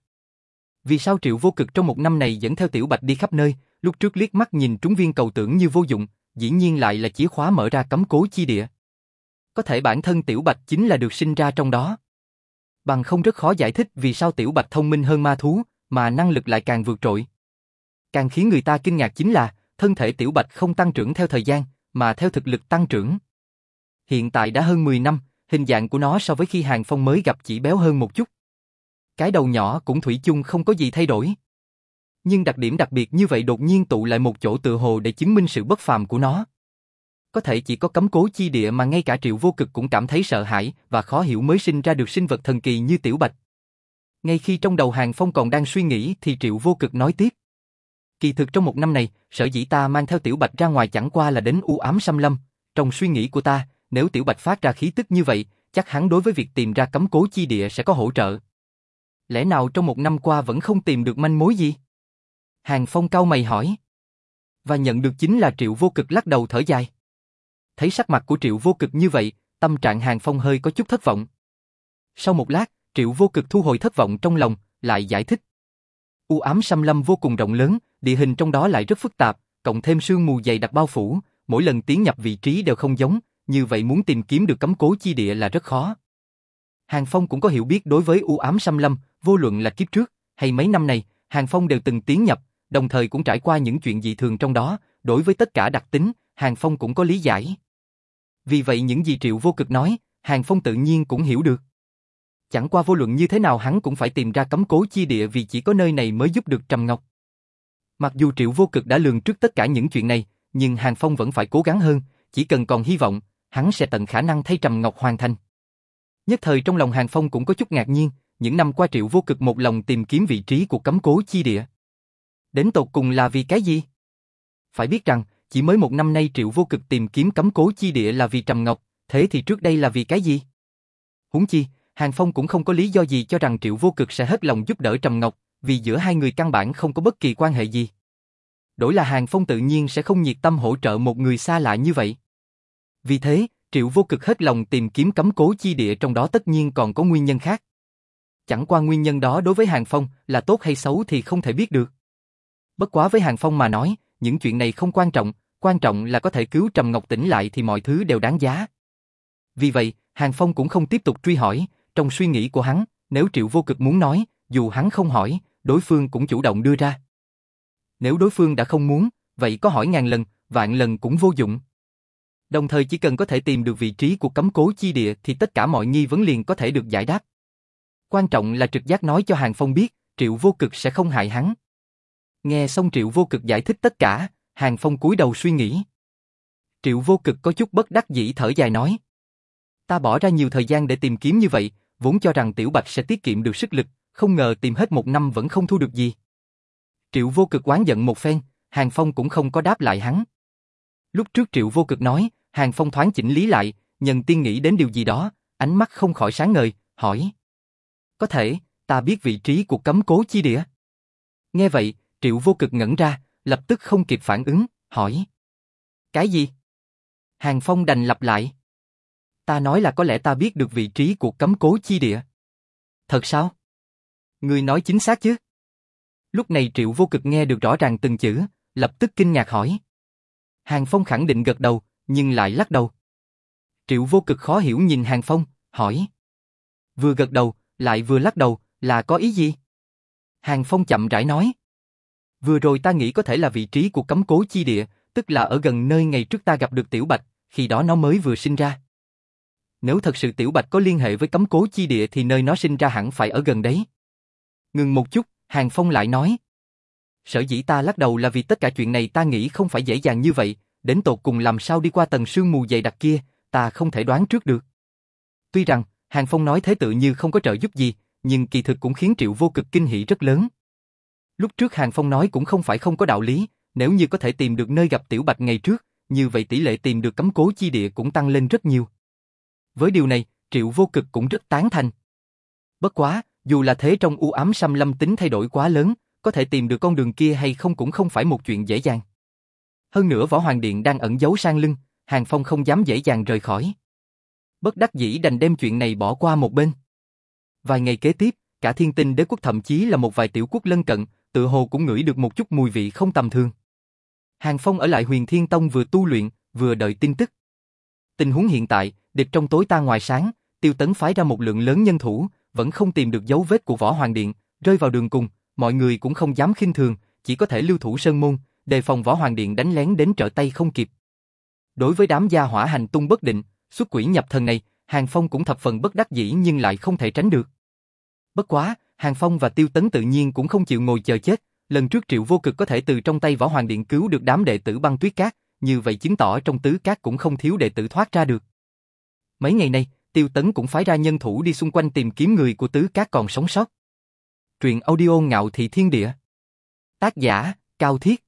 Vì sao Triệu Vô Cực trong một năm này dẫn theo Tiểu Bạch đi khắp nơi, lúc trước liếc mắt nhìn trúng viên cầu tưởng như vô dụng, dĩ nhiên lại là chìa khóa mở ra cấm cố chi địa. Có thể bản thân Tiểu Bạch chính là được sinh ra trong đó. Bằng không rất khó giải thích vì sao Tiểu Bạch thông minh hơn ma thú, mà năng lực lại càng vượt trội. càng khiến người ta kinh ngạc chính là, thân thể Tiểu Bạch không tăng trưởng theo thời gian, mà theo thực lực tăng trưởng. Hiện tại đã hơn 10 năm, hình dạng của nó so với khi Hàng Phong mới gặp chỉ béo hơn một chút. Cái đầu nhỏ cũng thủy chung không có gì thay đổi. Nhưng đặc điểm đặc biệt như vậy đột nhiên tụ lại một chỗ tự hồ để chứng minh sự bất phàm của nó. Có thể chỉ có cấm cố chi địa mà ngay cả triệu vô cực cũng cảm thấy sợ hãi và khó hiểu mới sinh ra được sinh vật thần kỳ như tiểu bạch. Ngay khi trong đầu Hàng Phong còn đang suy nghĩ thì triệu vô cực nói tiếp. Kỳ thực trong một năm này, sở dĩ ta mang theo tiểu bạch ra ngoài chẳng qua là đến u ám xâm lâm. Trong suy nghĩ của ta, nếu tiểu bạch phát ra khí tức như vậy, chắc hắn đối với việc tìm ra cấm cố chi địa sẽ có hỗ trợ. Lẽ nào trong một năm qua vẫn không tìm được manh mối gì? Hàng Phong cao mày hỏi. Và nhận được chính là Triệu Vô Cực lắc đầu thở dài. Thấy sắc mặt của Triệu Vô Cực như vậy, tâm trạng Hàng Phong hơi có chút thất vọng. Sau một lát, Triệu Vô Cực thu hồi thất vọng trong lòng, lại giải thích. U ám xâm lâm vô cùng rộng lớn, địa hình trong đó lại rất phức tạp, cộng thêm sương mù dày đặc bao phủ, mỗi lần tiến nhập vị trí đều không giống, như vậy muốn tìm kiếm được cấm cố chi địa là rất khó. Hàng Phong cũng có hiểu biết đối với u ám xâm lâm, vô luận là kiếp trước hay mấy năm này, Hàng Phong đều từng tiến nhập, đồng thời cũng trải qua những chuyện dị thường trong đó, đối với tất cả đặc tính, Hàng Phong cũng có lý giải. Vì vậy những gì Triệu Vô Cực nói, Hàng Phong tự nhiên cũng hiểu được. Chẳng qua vô luận như thế nào hắn cũng phải tìm ra cấm cố chi địa vì chỉ có nơi này mới giúp được Trầm Ngọc. Mặc dù Triệu Vô Cực đã lường trước tất cả những chuyện này, nhưng Hàng Phong vẫn phải cố gắng hơn, chỉ cần còn hy vọng, hắn sẽ tận khả năng thay Trầm Ngọc hoàn thành. Nhất thời trong lòng Hàng Phong cũng có chút ngạc nhiên, những năm qua Triệu Vô Cực một lòng tìm kiếm vị trí của cấm cố chi địa. Đến tột cùng là vì cái gì? Phải biết rằng, chỉ mới một năm nay Triệu Vô Cực tìm kiếm cấm cố chi địa là vì Trầm Ngọc, thế thì trước đây là vì cái gì? Huống chi, Hàng Phong cũng không có lý do gì cho rằng Triệu Vô Cực sẽ hết lòng giúp đỡ Trầm Ngọc, vì giữa hai người căn bản không có bất kỳ quan hệ gì. Đổi là Hàng Phong tự nhiên sẽ không nhiệt tâm hỗ trợ một người xa lạ như vậy. Vì thế, Triệu Vô Cực hết lòng tìm kiếm cấm cố chi địa trong đó tất nhiên còn có nguyên nhân khác. Chẳng qua nguyên nhân đó đối với Hàng Phong là tốt hay xấu thì không thể biết được. Bất quá với Hàng Phong mà nói, những chuyện này không quan trọng, quan trọng là có thể cứu Trầm Ngọc tỉnh lại thì mọi thứ đều đáng giá. Vì vậy, Hàng Phong cũng không tiếp tục truy hỏi, trong suy nghĩ của hắn, nếu Triệu Vô Cực muốn nói, dù hắn không hỏi, đối phương cũng chủ động đưa ra. Nếu đối phương đã không muốn, vậy có hỏi ngàn lần, vạn lần cũng vô dụng. Đồng thời chỉ cần có thể tìm được vị trí của cấm cố chi địa thì tất cả mọi nghi vấn liền có thể được giải đáp. Quan trọng là trực giác nói cho Hàng Phong biết, Triệu Vô Cực sẽ không hại hắn. Nghe xong Triệu Vô Cực giải thích tất cả, Hàng Phong cúi đầu suy nghĩ. Triệu Vô Cực có chút bất đắc dĩ thở dài nói. Ta bỏ ra nhiều thời gian để tìm kiếm như vậy, vốn cho rằng Tiểu Bạch sẽ tiết kiệm được sức lực, không ngờ tìm hết một năm vẫn không thu được gì. Triệu Vô Cực oán giận một phen, Hàng Phong cũng không có đáp lại hắn. Lúc trước Triệu Vô Cực nói, Hàng Phong thoáng chỉnh lý lại, nhân tiên nghĩ đến điều gì đó, ánh mắt không khỏi sáng ngời, hỏi. Có thể, ta biết vị trí của cấm cố chi địa. Nghe vậy, Triệu Vô Cực ngẩn ra, lập tức không kịp phản ứng, hỏi. Cái gì? Hàng Phong đành lặp lại. Ta nói là có lẽ ta biết được vị trí của cấm cố chi địa. Thật sao? Người nói chính xác chứ? Lúc này Triệu Vô Cực nghe được rõ ràng từng chữ, lập tức kinh ngạc hỏi. Hàng Phong khẳng định gật đầu, nhưng lại lắc đầu. Triệu Vô Cực khó hiểu nhìn Hàng Phong, hỏi. Vừa gật đầu, lại vừa lắc đầu, là có ý gì? Hàng Phong chậm rãi nói. Vừa rồi ta nghĩ có thể là vị trí của cấm cố chi địa, tức là ở gần nơi ngày trước ta gặp được Tiểu Bạch, khi đó nó mới vừa sinh ra. Nếu thật sự Tiểu Bạch có liên hệ với cấm cố chi địa thì nơi nó sinh ra hẳn phải ở gần đấy. Ngừng một chút, Hàng Phong lại nói. Sở dĩ ta lắc đầu là vì tất cả chuyện này ta nghĩ không phải dễ dàng như vậy, đến tột cùng làm sao đi qua tầng sương mù dày đặc kia, ta không thể đoán trước được. Tuy rằng, Hàng Phong nói thế tự như không có trợ giúp gì, nhưng kỳ thực cũng khiến Triệu Vô Cực kinh hỉ rất lớn. Lúc trước Hàng Phong nói cũng không phải không có đạo lý, nếu như có thể tìm được nơi gặp Tiểu Bạch ngày trước, như vậy tỷ lệ tìm được cấm cố chi địa cũng tăng lên rất nhiều. Với điều này, Triệu Vô Cực cũng rất tán thành. Bất quá, dù là thế trong u ám xăm lâm tính thay đổi quá lớn, có thể tìm được con đường kia hay không cũng không phải một chuyện dễ dàng. Hơn nữa Võ Hoàng Điện đang ẩn giấu sang lưng, Hàng Phong không dám dễ dàng rời khỏi. Bất đắc dĩ đành đem chuyện này bỏ qua một bên. Vài ngày kế tiếp, cả thiên tinh đế quốc thậm chí là một vài tiểu quốc lân cận, tự hồ cũng ngửi được một chút mùi vị không tầm thường. Hàng Phong ở lại huyền thiên tông vừa tu luyện, vừa đợi tin tức. Tình huống hiện tại, địch trong tối ta ngoài sáng, tiêu tấn phái ra một lượng lớn nhân thủ, vẫn không tìm được dấu vết của võ hoàng điện, rơi vào đường cùng, mọi người cũng không dám khinh thường, chỉ có thể lưu thủ sơn môn, đề phòng võ hoàng điện đánh lén đến trợ tay không kịp. Đối với đám gia hỏa hành tung bất định, xuất quỷ nhập thần này, Hàng Phong cũng thập phần bất đắc dĩ nhưng lại không thể tránh được. Bất quá, Hàng Phong và Tiêu Tấn tự nhiên cũng không chịu ngồi chờ chết, lần trước Triệu Vô Cực có thể từ trong tay Võ Hoàng Điện cứu được đám đệ tử băng tuyết cát, như vậy chứng tỏ trong tứ cát cũng không thiếu đệ tử thoát ra được. Mấy ngày nay, Tiêu Tấn cũng phái ra nhân thủ đi xung quanh tìm kiếm người của tứ cát còn sống sót. Truyện audio ngạo thị thiên địa. Tác giả, Cao Thiết.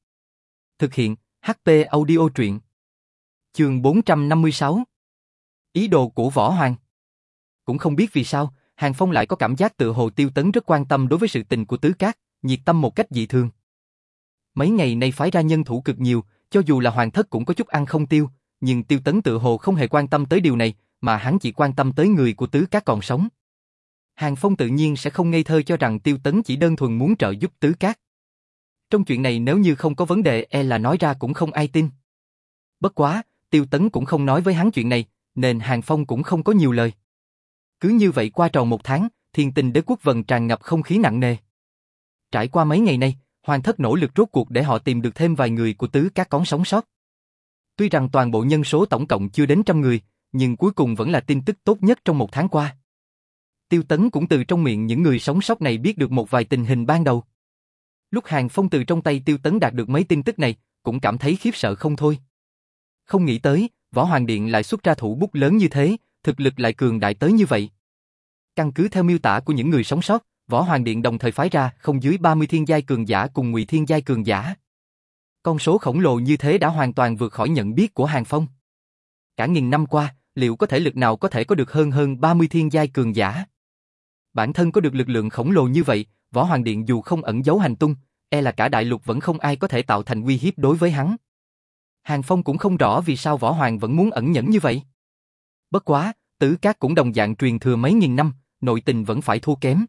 Thực hiện, HP audio truyện. Trường 456. Ý đồ của Võ Hoàng. Cũng không biết vì sao, Hàng Phong lại có cảm giác tự hồ Tiêu Tấn rất quan tâm đối với sự tình của tứ cát, nhiệt tâm một cách dị thường. Mấy ngày nay phái ra nhân thủ cực nhiều, cho dù là hoàng thất cũng có chút ăn không tiêu, nhưng Tiêu Tấn tự hồ không hề quan tâm tới điều này, mà hắn chỉ quan tâm tới người của tứ cát còn sống. Hàng Phong tự nhiên sẽ không ngây thơ cho rằng Tiêu Tấn chỉ đơn thuần muốn trợ giúp tứ cát. Trong chuyện này nếu như không có vấn đề e là nói ra cũng không ai tin. Bất quá, Tiêu Tấn cũng không nói với hắn chuyện này, nên Hàng Phong cũng không có nhiều lời. Cứ như vậy qua tròn một tháng, thiên tình đế quốc vần tràn ngập không khí nặng nề. Trải qua mấy ngày nay, Hoàng thất nỗ lực rốt cuộc để họ tìm được thêm vài người của tứ các con sống sót. Tuy rằng toàn bộ nhân số tổng cộng chưa đến trăm người, nhưng cuối cùng vẫn là tin tức tốt nhất trong một tháng qua. Tiêu Tấn cũng từ trong miệng những người sống sót này biết được một vài tình hình ban đầu. Lúc Hàng Phong từ trong tay Tiêu Tấn đạt được mấy tin tức này, cũng cảm thấy khiếp sợ không thôi. Không nghĩ tới, Võ Hoàng Điện lại xuất ra thủ bút lớn như thế, thực lực lại cường đại tới như vậy. Căn cứ theo miêu tả của những người sống sót, Võ Hoàng Điện đồng thời phái ra không dưới 30 thiên giai cường giả cùng ngụy thiên giai cường giả. Con số khổng lồ như thế đã hoàn toàn vượt khỏi nhận biết của Hàng Phong. Cả nghìn năm qua, liệu có thể lực nào có thể có được hơn hơn 30 thiên giai cường giả? Bản thân có được lực lượng khổng lồ như vậy, Võ Hoàng Điện dù không ẩn giấu hành tung, e là cả đại lục vẫn không ai có thể tạo thành uy hiếp đối với hắn. Hàng Phong cũng không rõ vì sao Võ Hoàng vẫn muốn ẩn nhẫn như vậy. Bất quá, tứ cát cũng đồng dạng truyền thừa mấy nghìn năm, nội tình vẫn phải thua kém.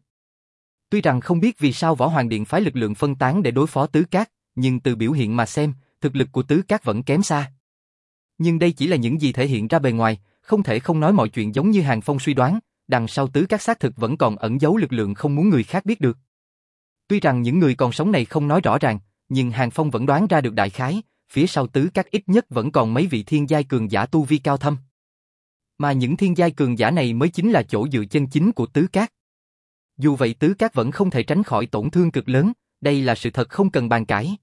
Tuy rằng không biết vì sao Võ Hoàng Điện phái lực lượng phân tán để đối phó tứ cát, nhưng từ biểu hiện mà xem, thực lực của tứ cát vẫn kém xa. Nhưng đây chỉ là những gì thể hiện ra bề ngoài, không thể không nói mọi chuyện giống như Hàng Phong suy đoán, đằng sau tứ cát xác thực vẫn còn ẩn giấu lực lượng không muốn người khác biết được. Tuy rằng những người còn sống này không nói rõ ràng, nhưng Hàng Phong vẫn đoán ra được đại khái, phía sau tứ cát ít nhất vẫn còn mấy vị thiên giai cường giả tu vi cao thâm. Mà những thiên giai cường giả này mới chính là chỗ dựa chân chính của tứ cát. Dù vậy tứ cát vẫn không thể tránh khỏi tổn thương cực lớn, đây là sự thật không cần bàn cãi.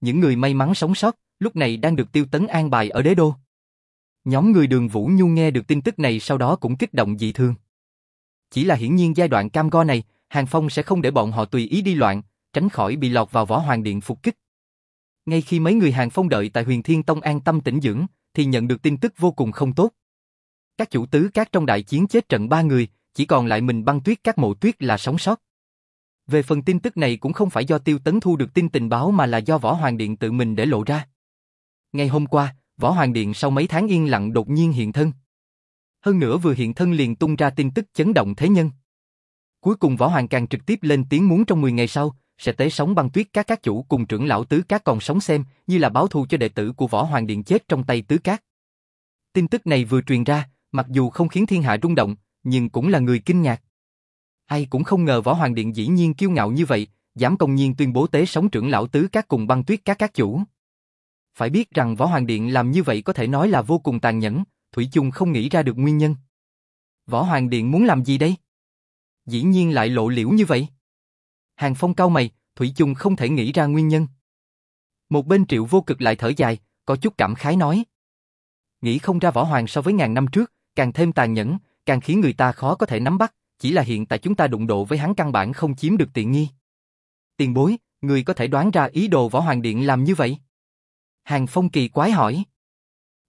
Những người may mắn sống sót, lúc này đang được tiêu tấn an bài ở đế đô. Nhóm người đường Vũ Nhu nghe được tin tức này sau đó cũng kích động dị thương. Chỉ là hiển nhiên giai đoạn cam go này, Hàng Phong sẽ không để bọn họ tùy ý đi loạn, tránh khỏi bị lọt vào võ hoàng điện phục kích. Ngay khi mấy người Hàng Phong đợi tại huyền Thiên Tông an tâm tĩnh dưỡng, thì nhận được tin tức vô cùng không tốt. Các chủ tứ các trong đại chiến chết trận ba người, chỉ còn lại mình băng tuyết các mộ tuyết là sống sót. Về phần tin tức này cũng không phải do Tiêu Tấn thu được tin tình báo mà là do Võ Hoàng Điện tự mình để lộ ra. Ngày hôm qua, Võ Hoàng Điện sau mấy tháng yên lặng đột nhiên hiện thân. Hơn nữa vừa hiện thân liền tung ra tin tức chấn động thế nhân. Cuối cùng Võ Hoàng càng trực tiếp lên tiếng muốn trong 10 ngày sau, sẽ tế sống băng tuyết các các chủ cùng trưởng lão tứ các còn sống xem như là báo thù cho đệ tử của Võ Hoàng Điện chết trong tay tứ các. Tin tức này vừa truyền ra, mặc dù không khiến thiên hạ rung động, nhưng cũng là người kinh ngạc. Ai cũng không ngờ Võ Hoàng Điện dĩ nhiên kiêu ngạo như vậy, dám công nhiên tuyên bố tế sống trưởng lão tứ các cùng băng tuyết các các chủ. Phải biết rằng Võ Hoàng Điện làm như vậy có thể nói là vô cùng tàn nhẫn, Thủy chung không nghĩ ra được nguyên nhân. Võ Hoàng Điện muốn làm gì đây? Dĩ nhiên lại lộ liễu như vậy. Hàng Phong cao mày, Thủy chung không thể nghĩ ra nguyên nhân. Một bên triệu vô cực lại thở dài, có chút cảm khái nói. Nghĩ không ra Võ Hoàng so với ngàn năm trước, càng thêm tàn nhẫn, càng khiến người ta khó có thể nắm bắt, chỉ là hiện tại chúng ta đụng độ với hắn căn bản không chiếm được tiện nghi. Tiền bối, người có thể đoán ra ý đồ Võ Hoàng Điện làm như vậy? Hàng Phong kỳ quái hỏi.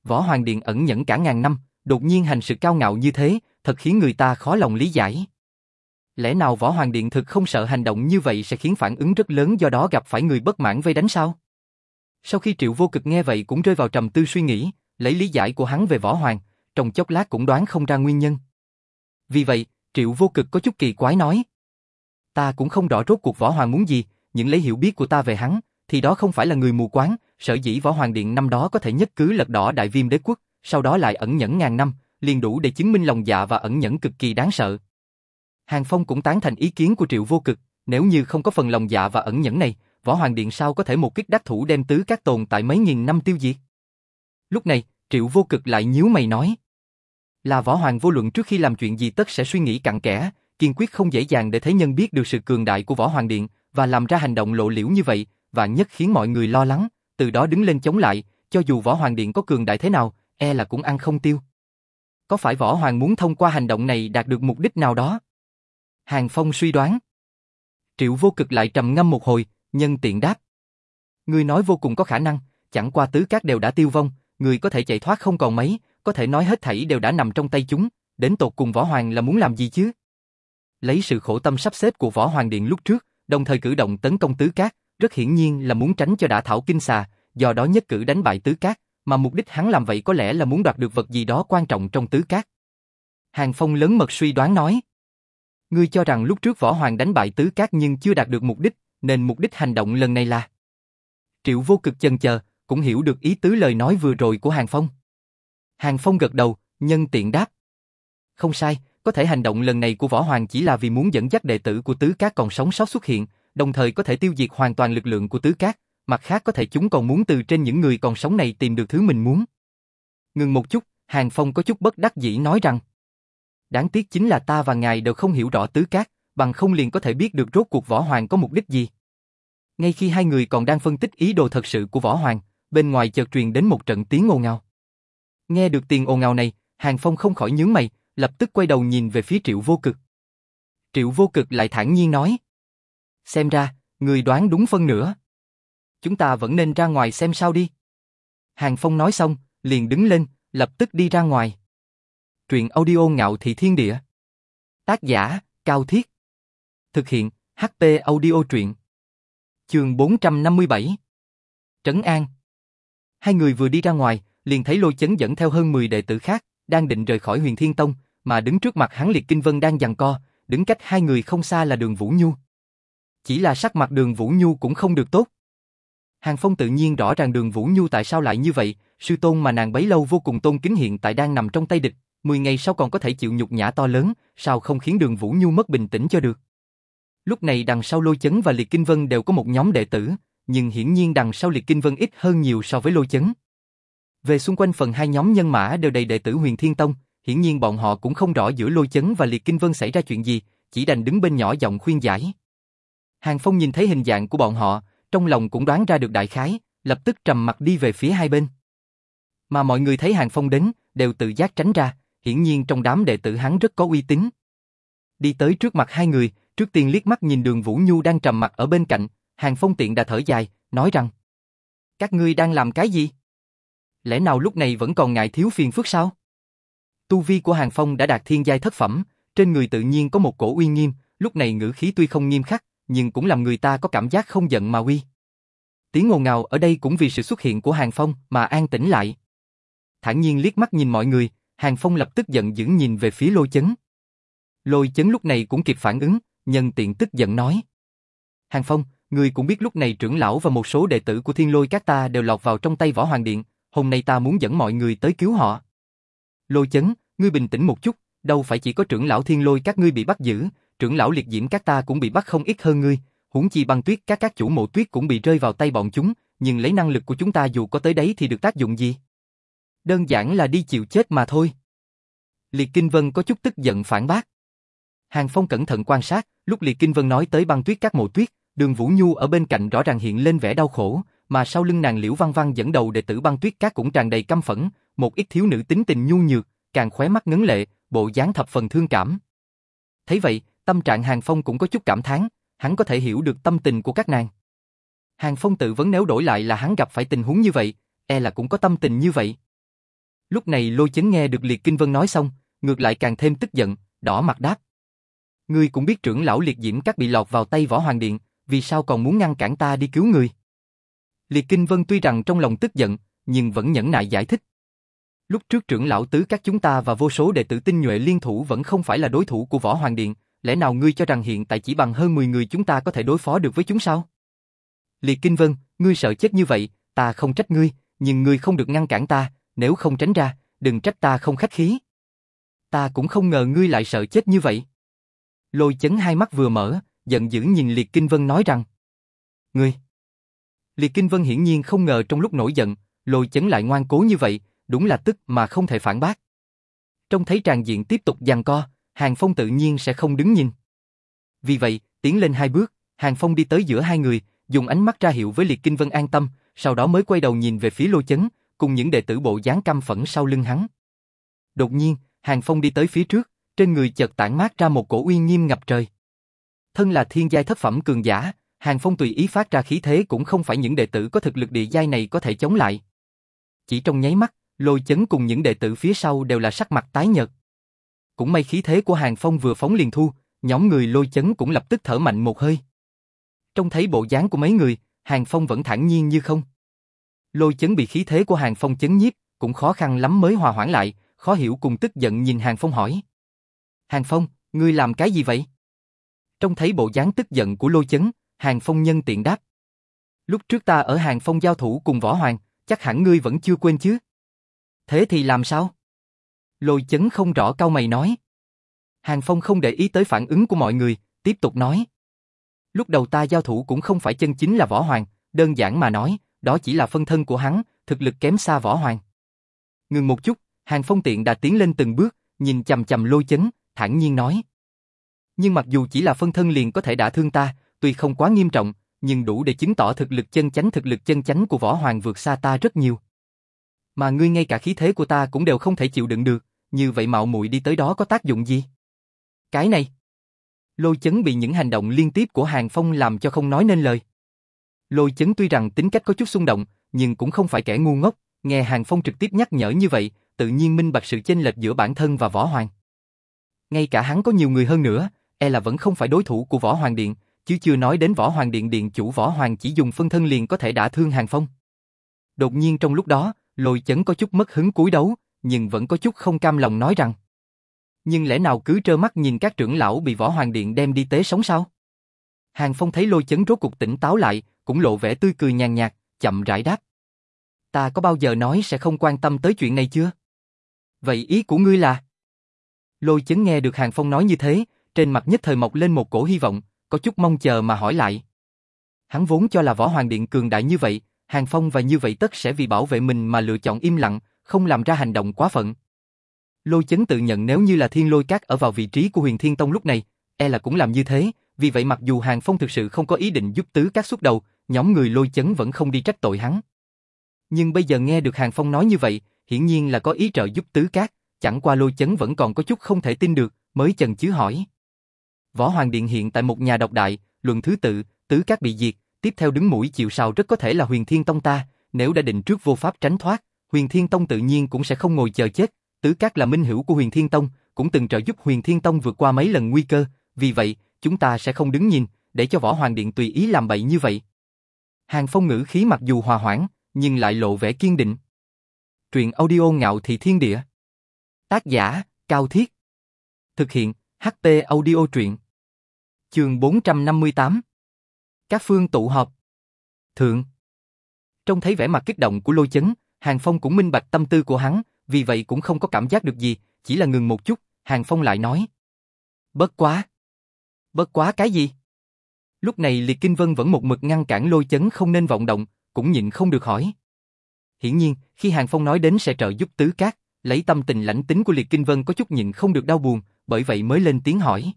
Võ Hoàng Điện ẩn nhẫn cả ngàn năm, đột nhiên hành sự cao ngạo như thế, thật khiến người ta khó lòng lý giải. Lẽ nào Võ Hoàng Điện thực không sợ hành động như vậy sẽ khiến phản ứng rất lớn do đó gặp phải người bất mãn vây đánh sao? Sau khi Triệu Vô Cực nghe vậy cũng rơi vào trầm tư suy nghĩ, lấy lý giải của hắn về Võ Hoàng, trong chốc lát cũng đoán không ra nguyên nhân. Vì vậy, Triệu Vô Cực có chút kỳ quái nói. Ta cũng không rõ rốt cuộc Võ Hoàng muốn gì, những lấy hiểu biết của ta về hắn, thì đó không phải là người mù quáng, sở dĩ Võ Hoàng Điện năm đó có thể nhất cứ lật đỏ đại viêm đế quốc, sau đó lại ẩn nhẫn ngàn năm, liền đủ để chứng minh lòng dạ và ẩn nhẫn cực kỳ đáng sợ. Hàng Phong cũng tán thành ý kiến của Triệu Vô Cực, nếu như không có phần lòng dạ và ẩn nhẫn này, Võ Hoàng Điện sao có thể một kích đắc thủ đem tứ các tồn tại mấy nghìn năm tiêu diệt. Lúc này, Triệu Vô Cực lại nhíu mày nói. Là Võ Hoàng vô luận trước khi làm chuyện gì tất sẽ suy nghĩ cặn kẽ, kiên quyết không dễ dàng để thế nhân biết được sự cường đại của Võ Hoàng Điện, và làm ra hành động lộ liễu như vậy, và nhất khiến mọi người lo lắng, từ đó đứng lên chống lại, cho dù Võ Hoàng Điện có cường đại thế nào, e là cũng ăn không tiêu. Có phải Võ Hoàng muốn thông qua hành động này đạt được mục đích nào đó? Hàng Phong suy đoán. Triệu vô cực lại trầm ngâm một hồi, nhân tiện đáp. người nói vô cùng có khả năng, chẳng qua tứ các đều đã tiêu vong, người có thể chạy thoát không còn mấy, có thể nói hết thảy đều đã nằm trong tay chúng, đến tột cùng Võ Hoàng là muốn làm gì chứ? Lấy sự khổ tâm sắp xếp của Võ Hoàng Điện lúc trước, đồng thời cử động tấn công tứ cát, rất hiển nhiên là muốn tránh cho đả thảo kinh xà, do đó nhất cử đánh bại tứ cát, mà mục đích hắn làm vậy có lẽ là muốn đoạt được vật gì đó quan trọng trong tứ cát. Hàng Phong lớn mật suy đoán nói. Ngươi cho rằng lúc trước Võ Hoàng đánh bại tứ cát nhưng chưa đạt được mục đích, nên mục đích hành động lần này là... Triệu vô cực chần chờ, cũng hiểu được ý tứ lời nói vừa rồi của Hàng Phong. Hàng Phong gật đầu, nhân tiện đáp. Không sai, có thể hành động lần này của Võ Hoàng chỉ là vì muốn dẫn dắt đệ tử của Tứ Cát còn sống sót xuất hiện, đồng thời có thể tiêu diệt hoàn toàn lực lượng của Tứ Cát, mặt khác có thể chúng còn muốn từ trên những người còn sống này tìm được thứ mình muốn. Ngừng một chút, Hàng Phong có chút bất đắc dĩ nói rằng Đáng tiếc chính là ta và ngài đều không hiểu rõ Tứ Cát, bằng không liền có thể biết được rốt cuộc Võ Hoàng có mục đích gì. Ngay khi hai người còn đang phân tích ý đồ thật sự của Võ Hoàng, bên ngoài chợt truyền đến một trận tiếng ngô ngao. Nghe được tiền ồn ào này, Hàng Phong không khỏi nhướng mày, lập tức quay đầu nhìn về phía Triệu Vô Cực. Triệu Vô Cực lại thản nhiên nói. Xem ra, người đoán đúng phân nửa. Chúng ta vẫn nên ra ngoài xem sao đi. Hàng Phong nói xong, liền đứng lên, lập tức đi ra ngoài. Truyện audio ngạo thị thiên địa. Tác giả, Cao Thiết. Thực hiện, HP audio truyện. Trường 457. Trấn An. Hai người vừa đi ra ngoài, liền thấy lôi chấn dẫn theo hơn 10 đệ tử khác, đang định rời khỏi huyền thiên tông, mà đứng trước mặt hắn liệt kinh vân đang giằng co, đứng cách hai người không xa là đường Vũ Nhu. Chỉ là sắc mặt đường Vũ Nhu cũng không được tốt. Hàng Phong tự nhiên rõ ràng đường Vũ Nhu tại sao lại như vậy, sư tôn mà nàng bấy lâu vô cùng tôn kính hiện tại đang nằm trong tay địch, 10 ngày sau còn có thể chịu nhục nhã to lớn, sao không khiến đường Vũ Nhu mất bình tĩnh cho được. Lúc này đằng sau Lôi Chấn và Liệt Kinh Vân đều có một nhóm đệ tử, nhưng hiển nhiên đằng sau Liệt Kinh Vân ít hơn nhiều so với Lôi Chấn. Về xung quanh phần hai nhóm nhân mã đều đầy đệ tử Huyền Thiên Tông, hiển nhiên bọn họ cũng không rõ giữa Lôi Chấn và Liệt Kinh Vân xảy ra chuyện gì, chỉ đành đứng bên nhỏ giọng khuyên giải. Hàng Phong nhìn thấy hình dạng của bọn họ, trong lòng cũng đoán ra được đại khái, lập tức trầm mặt đi về phía hai bên. Mà mọi người thấy Hàng Phong đến, đều tự giác tránh ra, hiển nhiên trong đám đệ tử hắn rất có uy tín. Đi tới trước mặt hai người, trước tiên liếc mắt nhìn đường Vũ Nhu đang trầm mặt ở bên cạnh, Hàng Phong tiện đã thở dài, nói rằng Các ngươi đang làm cái gì? Lẽ nào lúc này vẫn còn ngại thiếu phiền phức sao? Tu vi của Hàng Phong đã đạt thiên giai thất phẩm, trên người tự nhiên có một cổ uy nghiêm, lúc này ngữ khí tuy không nghiêm khắc, nhưng cũng làm người ta có cảm giác không giận mà uy. Tiếng ngồn ngào ở đây cũng vì sự xuất hiện của Hàng Phong mà an tĩnh lại. Thản nhiên liếc mắt nhìn mọi người, Hàng Phong lập tức giận dữ nhìn về phía lôi chấn. Lôi chấn lúc này cũng kịp phản ứng, nhân tiện tức giận nói. Hàng Phong, người cũng biết lúc này trưởng lão và một số đệ tử của thiên lôi các ta đều lọt vào trong tay võ hoàng điện, hôm nay ta muốn dẫn mọi người tới cứu họ. Lôi chấn, ngươi bình tĩnh một chút, đâu phải chỉ có trưởng lão thiên lôi các ngươi bị bắt giữ, trưởng lão liệt diễm các ta cũng bị bắt không ít hơn ngươi, huống chi băng tuyết các các chủ mộ tuyết cũng bị rơi vào tay bọn chúng, nhưng lấy năng lực của chúng ta dù có tới đấy thì được tác dụng gì? Đơn giản là đi chịu chết mà thôi. Liệt Kinh Vân có chút tức giận phản bác. Hàng Phong cẩn thận quan sát, lúc Liệt Kinh Vân nói tới băng tuyết các mộ tuyết, đường Vũ Nhu ở bên cạnh rõ ràng hiện lên vẻ đau khổ, mà sau lưng nàng Liễu Văn Văn dẫn đầu đệ tử băng tuyết các cũng tràn đầy căm phẫn, một ít thiếu nữ tính tình nhu nhược, càng khóe mắt ngấn lệ, bộ dáng thập phần thương cảm. Thấy vậy, tâm trạng Hàng Phong cũng có chút cảm thán, hắn có thể hiểu được tâm tình của các nàng. Hàng Phong tự vấn nếu đổi lại là hắn gặp phải tình huống như vậy, e là cũng có tâm tình như vậy. Lúc này Lôi Chấn nghe được Liệt Kinh Vân nói xong, ngược lại càng thêm tức giận, đỏ mặt đáp. Ngươi cũng biết trưởng lão Liệt Diễm các bị lọt vào tay Võ Hoàng Điện, vì sao còn muốn ngăn cản ta đi cứu người? Liệt Kinh Vân tuy rằng trong lòng tức giận, nhưng vẫn nhẫn nại giải thích. Lúc trước trưởng lão tứ các chúng ta và vô số đệ tử tinh nhuệ liên thủ vẫn không phải là đối thủ của Võ Hoàng Điện, lẽ nào ngươi cho rằng hiện tại chỉ bằng hơn 10 người chúng ta có thể đối phó được với chúng sao? Liệt Kinh Vân, ngươi sợ chết như vậy, ta không trách ngươi, nhưng ngươi không được ngăn cản ta, nếu không tránh ra, đừng trách ta không khách khí. Ta cũng không ngờ ngươi lại sợ chết như vậy. Lôi chấn hai mắt vừa mở, giận dữ nhìn Liệt Kinh Vân nói rằng Ngươi, Liệt Kinh Vân hiển nhiên không ngờ trong lúc nổi giận, lôi chấn lại ngoan cố như vậy, đúng là tức mà không thể phản bác. Trong thấy tràn diện tiếp tục giằng co, Hàng Phong tự nhiên sẽ không đứng nhìn. Vì vậy, tiến lên hai bước, Hàng Phong đi tới giữa hai người, dùng ánh mắt ra hiệu với Liệt Kinh Vân an tâm, sau đó mới quay đầu nhìn về phía lôi chấn, cùng những đệ tử bộ dáng căm phẫn sau lưng hắn. Đột nhiên, Hàng Phong đi tới phía trước, trên người chợt tản mát ra một cổ uy nghiêm ngập trời. Thân là thiên giai thất phẩm cường giả, Hàng Phong tùy ý phát ra khí thế cũng không phải những đệ tử có thực lực địa giai này có thể chống lại. Chỉ trong nháy mắt, lôi chấn cùng những đệ tử phía sau đều là sắc mặt tái nhợt. Cũng may khí thế của Hàng Phong vừa phóng liền thu, nhóm người lôi chấn cũng lập tức thở mạnh một hơi. Trông thấy bộ dáng của mấy người, Hàng Phong vẫn thản nhiên như không. Lôi chấn bị khí thế của Hàng Phong chấn nhiếp, cũng khó khăn lắm mới hòa hoãn lại, khó hiểu cùng tức giận nhìn Hàng Phong hỏi. Hàng Phong, ngươi làm cái gì vậy? Trông thấy bộ dáng tức giận của lôi chấn, Hàng Phong nhân tiện đáp. Lúc trước ta ở Hàng Phong giao thủ cùng Võ Hoàng, chắc hẳn ngươi vẫn chưa quên chứ? Thế thì làm sao? Lôi chấn không rõ cao mày nói. Hàng Phong không để ý tới phản ứng của mọi người, tiếp tục nói. Lúc đầu ta giao thủ cũng không phải chân chính là Võ Hoàng, đơn giản mà nói, đó chỉ là phân thân của hắn, thực lực kém xa Võ Hoàng. Ngừng một chút, Hàng Phong tiện đã tiến lên từng bước, nhìn chầm chầm lôi chấn, thản nhiên nói. Nhưng mặc dù chỉ là phân thân liền có thể đả thương ta, tuy không quá nghiêm trọng, nhưng đủ để chứng tỏ thực lực chân chánh thực lực chân chánh của Võ Hoàng vượt xa ta rất nhiều. Mà ngươi ngay cả khí thế của ta cũng đều không thể chịu đựng được, như vậy mạo muội đi tới đó có tác dụng gì? Cái này. Lôi chấn bị những hành động liên tiếp của Hàng Phong làm cho không nói nên lời. Lôi chấn tuy rằng tính cách có chút xung động, nhưng cũng không phải kẻ ngu ngốc, nghe Hàng Phong trực tiếp nhắc nhở như vậy, tự nhiên minh bạch sự chênh lệch giữa bản thân và Võ Hoàng. Ngay cả hắn có nhiều người hơn nữa, e là vẫn không phải đối thủ của Võ Hoàng Điện, chứ chưa nói đến Võ Hoàng Điện Điện chủ Võ Hoàng chỉ dùng phân thân liền có thể đả thương Hàng Phong. Đột nhiên trong lúc đó, lôi chấn có chút mất hứng cúi đấu, nhưng vẫn có chút không cam lòng nói rằng Nhưng lẽ nào cứ trơ mắt nhìn các trưởng lão bị Võ Hoàng Điện đem đi tế sống sao? Hàng Phong thấy lôi chấn rốt cuộc tỉnh táo lại, cũng lộ vẻ tươi cười nhàn nhạt, chậm rãi đáp. Ta có bao giờ nói sẽ không quan tâm tới chuyện này chưa? Vậy ý của ngươi là? Lôi chấn nghe được Hàng Phong nói như thế, trên mặt nhất thời mọc lên một cổ hy vọng, có chút mong chờ mà hỏi lại. Hắn vốn cho là võ hoàng điện cường đại như vậy, Hàng Phong và như vậy tất sẽ vì bảo vệ mình mà lựa chọn im lặng, không làm ra hành động quá phận. Lôi chấn tự nhận nếu như là thiên lôi cát ở vào vị trí của huyền thiên tông lúc này, e là cũng làm như thế, vì vậy mặc dù Hàng Phong thực sự không có ý định giúp tứ cát suốt đầu, nhóm người lôi chấn vẫn không đi trách tội hắn. Nhưng bây giờ nghe được Hàng Phong nói như vậy, hiển nhiên là có ý trợ giúp tứ cát, chẳng qua lôi chấn vẫn còn có chút không thể tin được, mới chần chứ hỏi. Võ Hoàng Điện hiện tại một nhà độc đại, luận thứ tự, tứ các bị diệt, tiếp theo đứng mũi chịu sào rất có thể là huyền thiên tông ta, nếu đã định trước vô pháp tránh thoát, huyền thiên tông tự nhiên cũng sẽ không ngồi chờ chết, tứ các là minh hữu của huyền thiên tông, cũng từng trợ giúp huyền thiên tông vượt qua mấy lần nguy cơ, vì vậy, chúng ta sẽ không đứng nhìn, để cho võ hoàng điện tùy ý làm bậy như vậy. Hàng phong ngữ khí mặc dù hòa hoãn, nhưng lại lộ vẻ kiên định. Truyện audio ngạo thị thiên địa. Tác giả, Cao Thiết. Thực hiện, HT audio truyện. Trường 458 Các phương tụ họp Thượng Trông thấy vẻ mặt kích động của lôi chấn, Hàng Phong cũng minh bạch tâm tư của hắn, vì vậy cũng không có cảm giác được gì, chỉ là ngừng một chút, Hàng Phong lại nói. Bất quá. Bất quá cái gì? Lúc này Liệt Kinh Vân vẫn một mực ngăn cản lôi chấn không nên vọng động, cũng nhịn không được hỏi. Hiển nhiên, khi Hàng Phong nói đến sẽ trợ giúp tứ cát, lấy tâm tình lãnh tính của Liệt Kinh Vân có chút nhịn không được đau buồn, bởi vậy mới lên tiếng hỏi.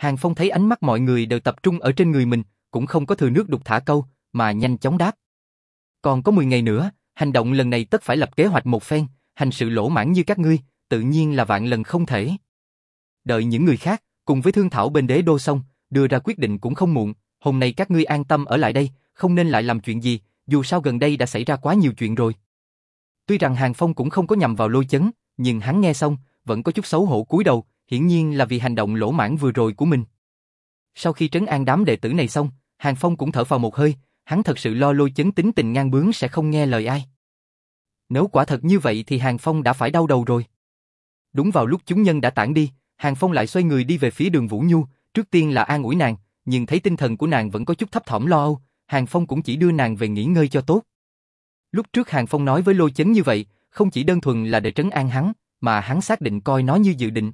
Hàng Phong thấy ánh mắt mọi người đều tập trung ở trên người mình, cũng không có thừa nước đục thả câu, mà nhanh chóng đáp. Còn có 10 ngày nữa, hành động lần này tất phải lập kế hoạch một phen, hành sự lỗ mãn như các ngươi, tự nhiên là vạn lần không thể. Đợi những người khác, cùng với thương thảo bên đế đô xong, đưa ra quyết định cũng không muộn, hôm nay các ngươi an tâm ở lại đây, không nên lại làm chuyện gì, dù sao gần đây đã xảy ra quá nhiều chuyện rồi. Tuy rằng Hàng Phong cũng không có nhầm vào lôi chấn, nhưng hắn nghe xong, vẫn có chút xấu hổ cúi đầu, hiển nhiên là vì hành động lỗ mãn vừa rồi của mình. Sau khi trấn an đám đệ tử này xong, Hàng Phong cũng thở vào một hơi, hắn thật sự lo lôi chấn tính tình ngang bướng sẽ không nghe lời ai. Nếu quả thật như vậy thì Hàng Phong đã phải đau đầu rồi. Đúng vào lúc chúng nhân đã tản đi, Hàng Phong lại xoay người đi về phía đường Vũ Nhu, trước tiên là an ủi nàng, nhưng thấy tinh thần của nàng vẫn có chút thấp thỏm lo âu, Hàng Phong cũng chỉ đưa nàng về nghỉ ngơi cho tốt. Lúc trước Hàng Phong nói với lôi chấn như vậy, không chỉ đơn thuần là để trấn an hắn, mà hắn xác định coi nó như dự định.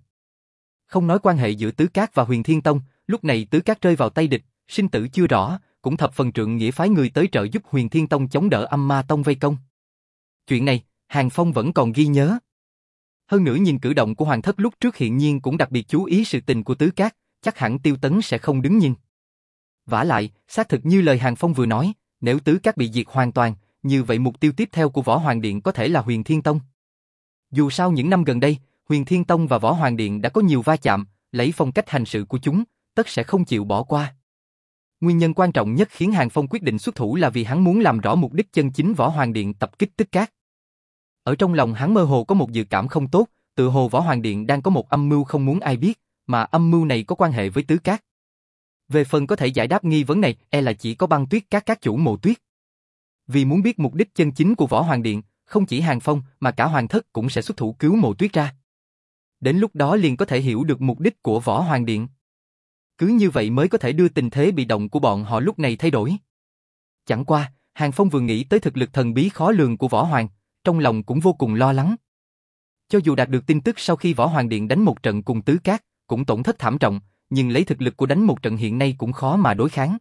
Không nói quan hệ giữa Tứ Cát và Huyền Thiên Tông, lúc này Tứ Cát rơi vào tay địch, sinh tử chưa rõ, cũng thập phần trượng nghĩa phái người tới trợ giúp huyền thiên tông chống đỡ âm ma tông vây công. Chuyện này, Hàng Phong vẫn còn ghi nhớ. Hơn nữa nhìn cử động của Hoàng thất lúc trước hiện nhiên cũng đặc biệt chú ý sự tình của Tứ Cát, chắc hẳn Tiêu Tấn sẽ không đứng nhìn. vả lại, xác thực như lời Hàng Phong vừa nói, nếu Tứ Cát bị diệt hoàn toàn, như vậy mục tiêu tiếp theo của Võ Hoàng Điện có thể là Huyền Thiên Tông. Dù sao những năm gần đây, Huyền Thiên Tông và Võ Hoàng Điện đã có nhiều va chạm, lấy phong cách hành sự của chúng, tất sẽ không chịu bỏ qua. Nguyên nhân quan trọng nhất khiến Hàng Phong quyết định xuất thủ là vì hắn muốn làm rõ mục đích chân chính Võ Hoàng Điện tập kích Tích Cát. Ở trong lòng hắn mơ hồ có một dự cảm không tốt, tự hồ Võ Hoàng Điện đang có một âm mưu không muốn ai biết, mà âm mưu này có quan hệ với Tứ Cát. Về phần có thể giải đáp nghi vấn này, e là chỉ có băng tuyết các các chủ mộ tuyết. Vì muốn biết mục đích chân chính của Võ Hoàng Điện, không chỉ Hàng Phong mà cả Hoàng Thất cũng sẽ xuất thủ cứu mộ tuyết ra. Đến lúc đó liền có thể hiểu được mục đích của Võ Hoàng Điện. Cứ như vậy mới có thể đưa tình thế bị động của bọn họ lúc này thay đổi. Chẳng qua, Hàng Phong vừa nghĩ tới thực lực thần bí khó lường của Võ Hoàng, trong lòng cũng vô cùng lo lắng. Cho dù đạt được tin tức sau khi Võ Hoàng Điện đánh một trận cùng Tứ Cát, cũng tổn thất thảm trọng, nhưng lấy thực lực của đánh một trận hiện nay cũng khó mà đối kháng.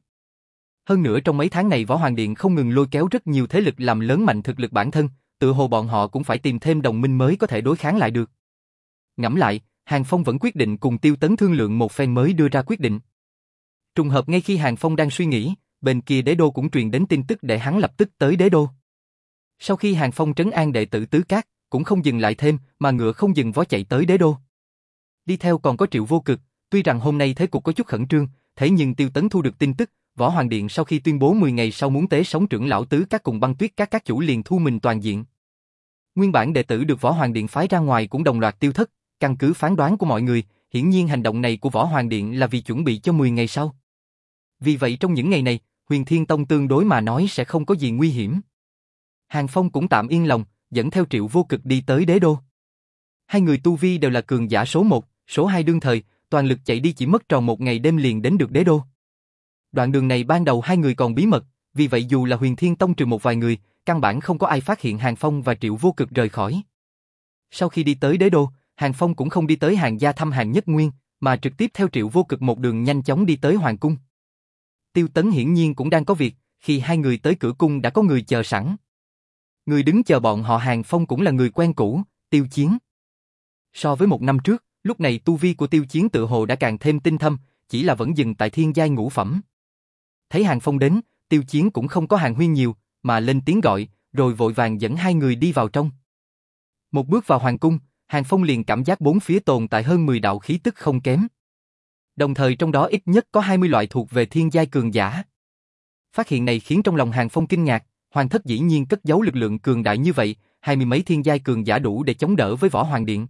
Hơn nữa trong mấy tháng này Võ Hoàng Điện không ngừng lôi kéo rất nhiều thế lực làm lớn mạnh thực lực bản thân, tự hồ bọn họ cũng phải tìm thêm đồng minh mới có thể đối kháng lại được. Ngẫm lại, Hàng Phong vẫn quyết định cùng Tiêu Tấn thương lượng một phen mới đưa ra quyết định. Trùng hợp ngay khi Hàng Phong đang suy nghĩ, bên kia đế đô cũng truyền đến tin tức để hắn lập tức tới đế đô. Sau khi Hàng Phong trấn an đệ tử Tứ Cát, cũng không dừng lại thêm, mà ngựa không dừng vó chạy tới đế đô. Đi theo còn có Triệu Vô Cực, tuy rằng hôm nay thế cục có chút khẩn trương, thế nhưng Tiêu Tấn thu được tin tức, Võ Hoàng Điện sau khi tuyên bố 10 ngày sau muốn tế sống trưởng lão Tứ Cát cùng băng tuyết các các chủ liền thu mình toàn diện. Nguyên bản đệ tử được Võ Hoàng Điện phái ra ngoài cũng đồng loạt tiêu thất, căn cứ phán đoán của mọi người, hiển nhiên hành động này của Võ Hoàng Điện là vì chuẩn bị cho 10 ngày sau. Vì vậy trong những ngày này, Huyền Thiên Tông tương đối mà nói sẽ không có gì nguy hiểm. Hàng Phong cũng tạm yên lòng, dẫn theo triệu vô cực đi tới đế đô. Hai người tu vi đều là cường giả số 1, số 2 đương thời, toàn lực chạy đi chỉ mất tròn một ngày đêm liền đến được đế đô. Đoạn đường này ban đầu hai người còn bí mật, vì vậy dù là huyền thiên tông trừ một vài người, căn bản không có ai phát hiện Hàng Phong và triệu vô cực rời khỏi. Sau khi đi tới đế đô, Hàng Phong cũng không đi tới hàng gia thăm hàng nhất nguyên, mà trực tiếp theo triệu vô cực một đường nhanh chóng đi tới hoàng cung. Tiêu Tấn hiển nhiên cũng đang có việc, khi hai người tới cửa cung đã có người chờ sẵn. Người đứng chờ bọn họ Hàng Phong cũng là người quen cũ, Tiêu Chiến. So với một năm trước, lúc này tu vi của Tiêu Chiến tự hồ đã càng thêm tinh thâm, chỉ là vẫn dừng tại thiên giai ngũ phẩm. Thấy Hàng Phong đến, Tiêu Chiến cũng không có hàng huyên nhiều, mà lên tiếng gọi, rồi vội vàng dẫn hai người đi vào trong. Một bước vào hoàng cung, Hàng Phong liền cảm giác bốn phía tồn tại hơn 10 đạo khí tức không kém. Đồng thời trong đó ít nhất có 20 loại thuộc về thiên giai cường giả. Phát hiện này khiến trong lòng Hàng Phong kinh ngạc, Hoàng thất dĩ nhiên cất giấu lực lượng cường đại như vậy, hai mươi mấy thiên giai cường giả đủ để chống đỡ với võ hoàng điện.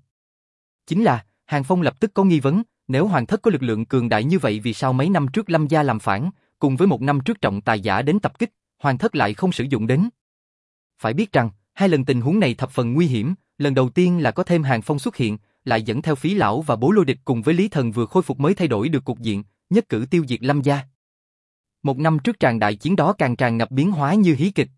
Chính là, Hàng Phong lập tức có nghi vấn, nếu hoàng thất có lực lượng cường đại như vậy vì sao mấy năm trước Lâm gia làm phản, cùng với một năm trước trọng tài giả đến tập kích, hoàng thất lại không sử dụng đến. Phải biết rằng, hai lần tình huống này thập phần nguy hiểm, lần đầu tiên là có thêm Hàng Phong xuất hiện, lại dẫn theo phí lão và bố lôi địch cùng với Lý Thần vừa khôi phục mới thay đổi được cục diện, nhất cử tiêu diệt Lâm gia. Một năm trước tràn đại chiến đó càng tràn ngập biến hóa như hí kịch.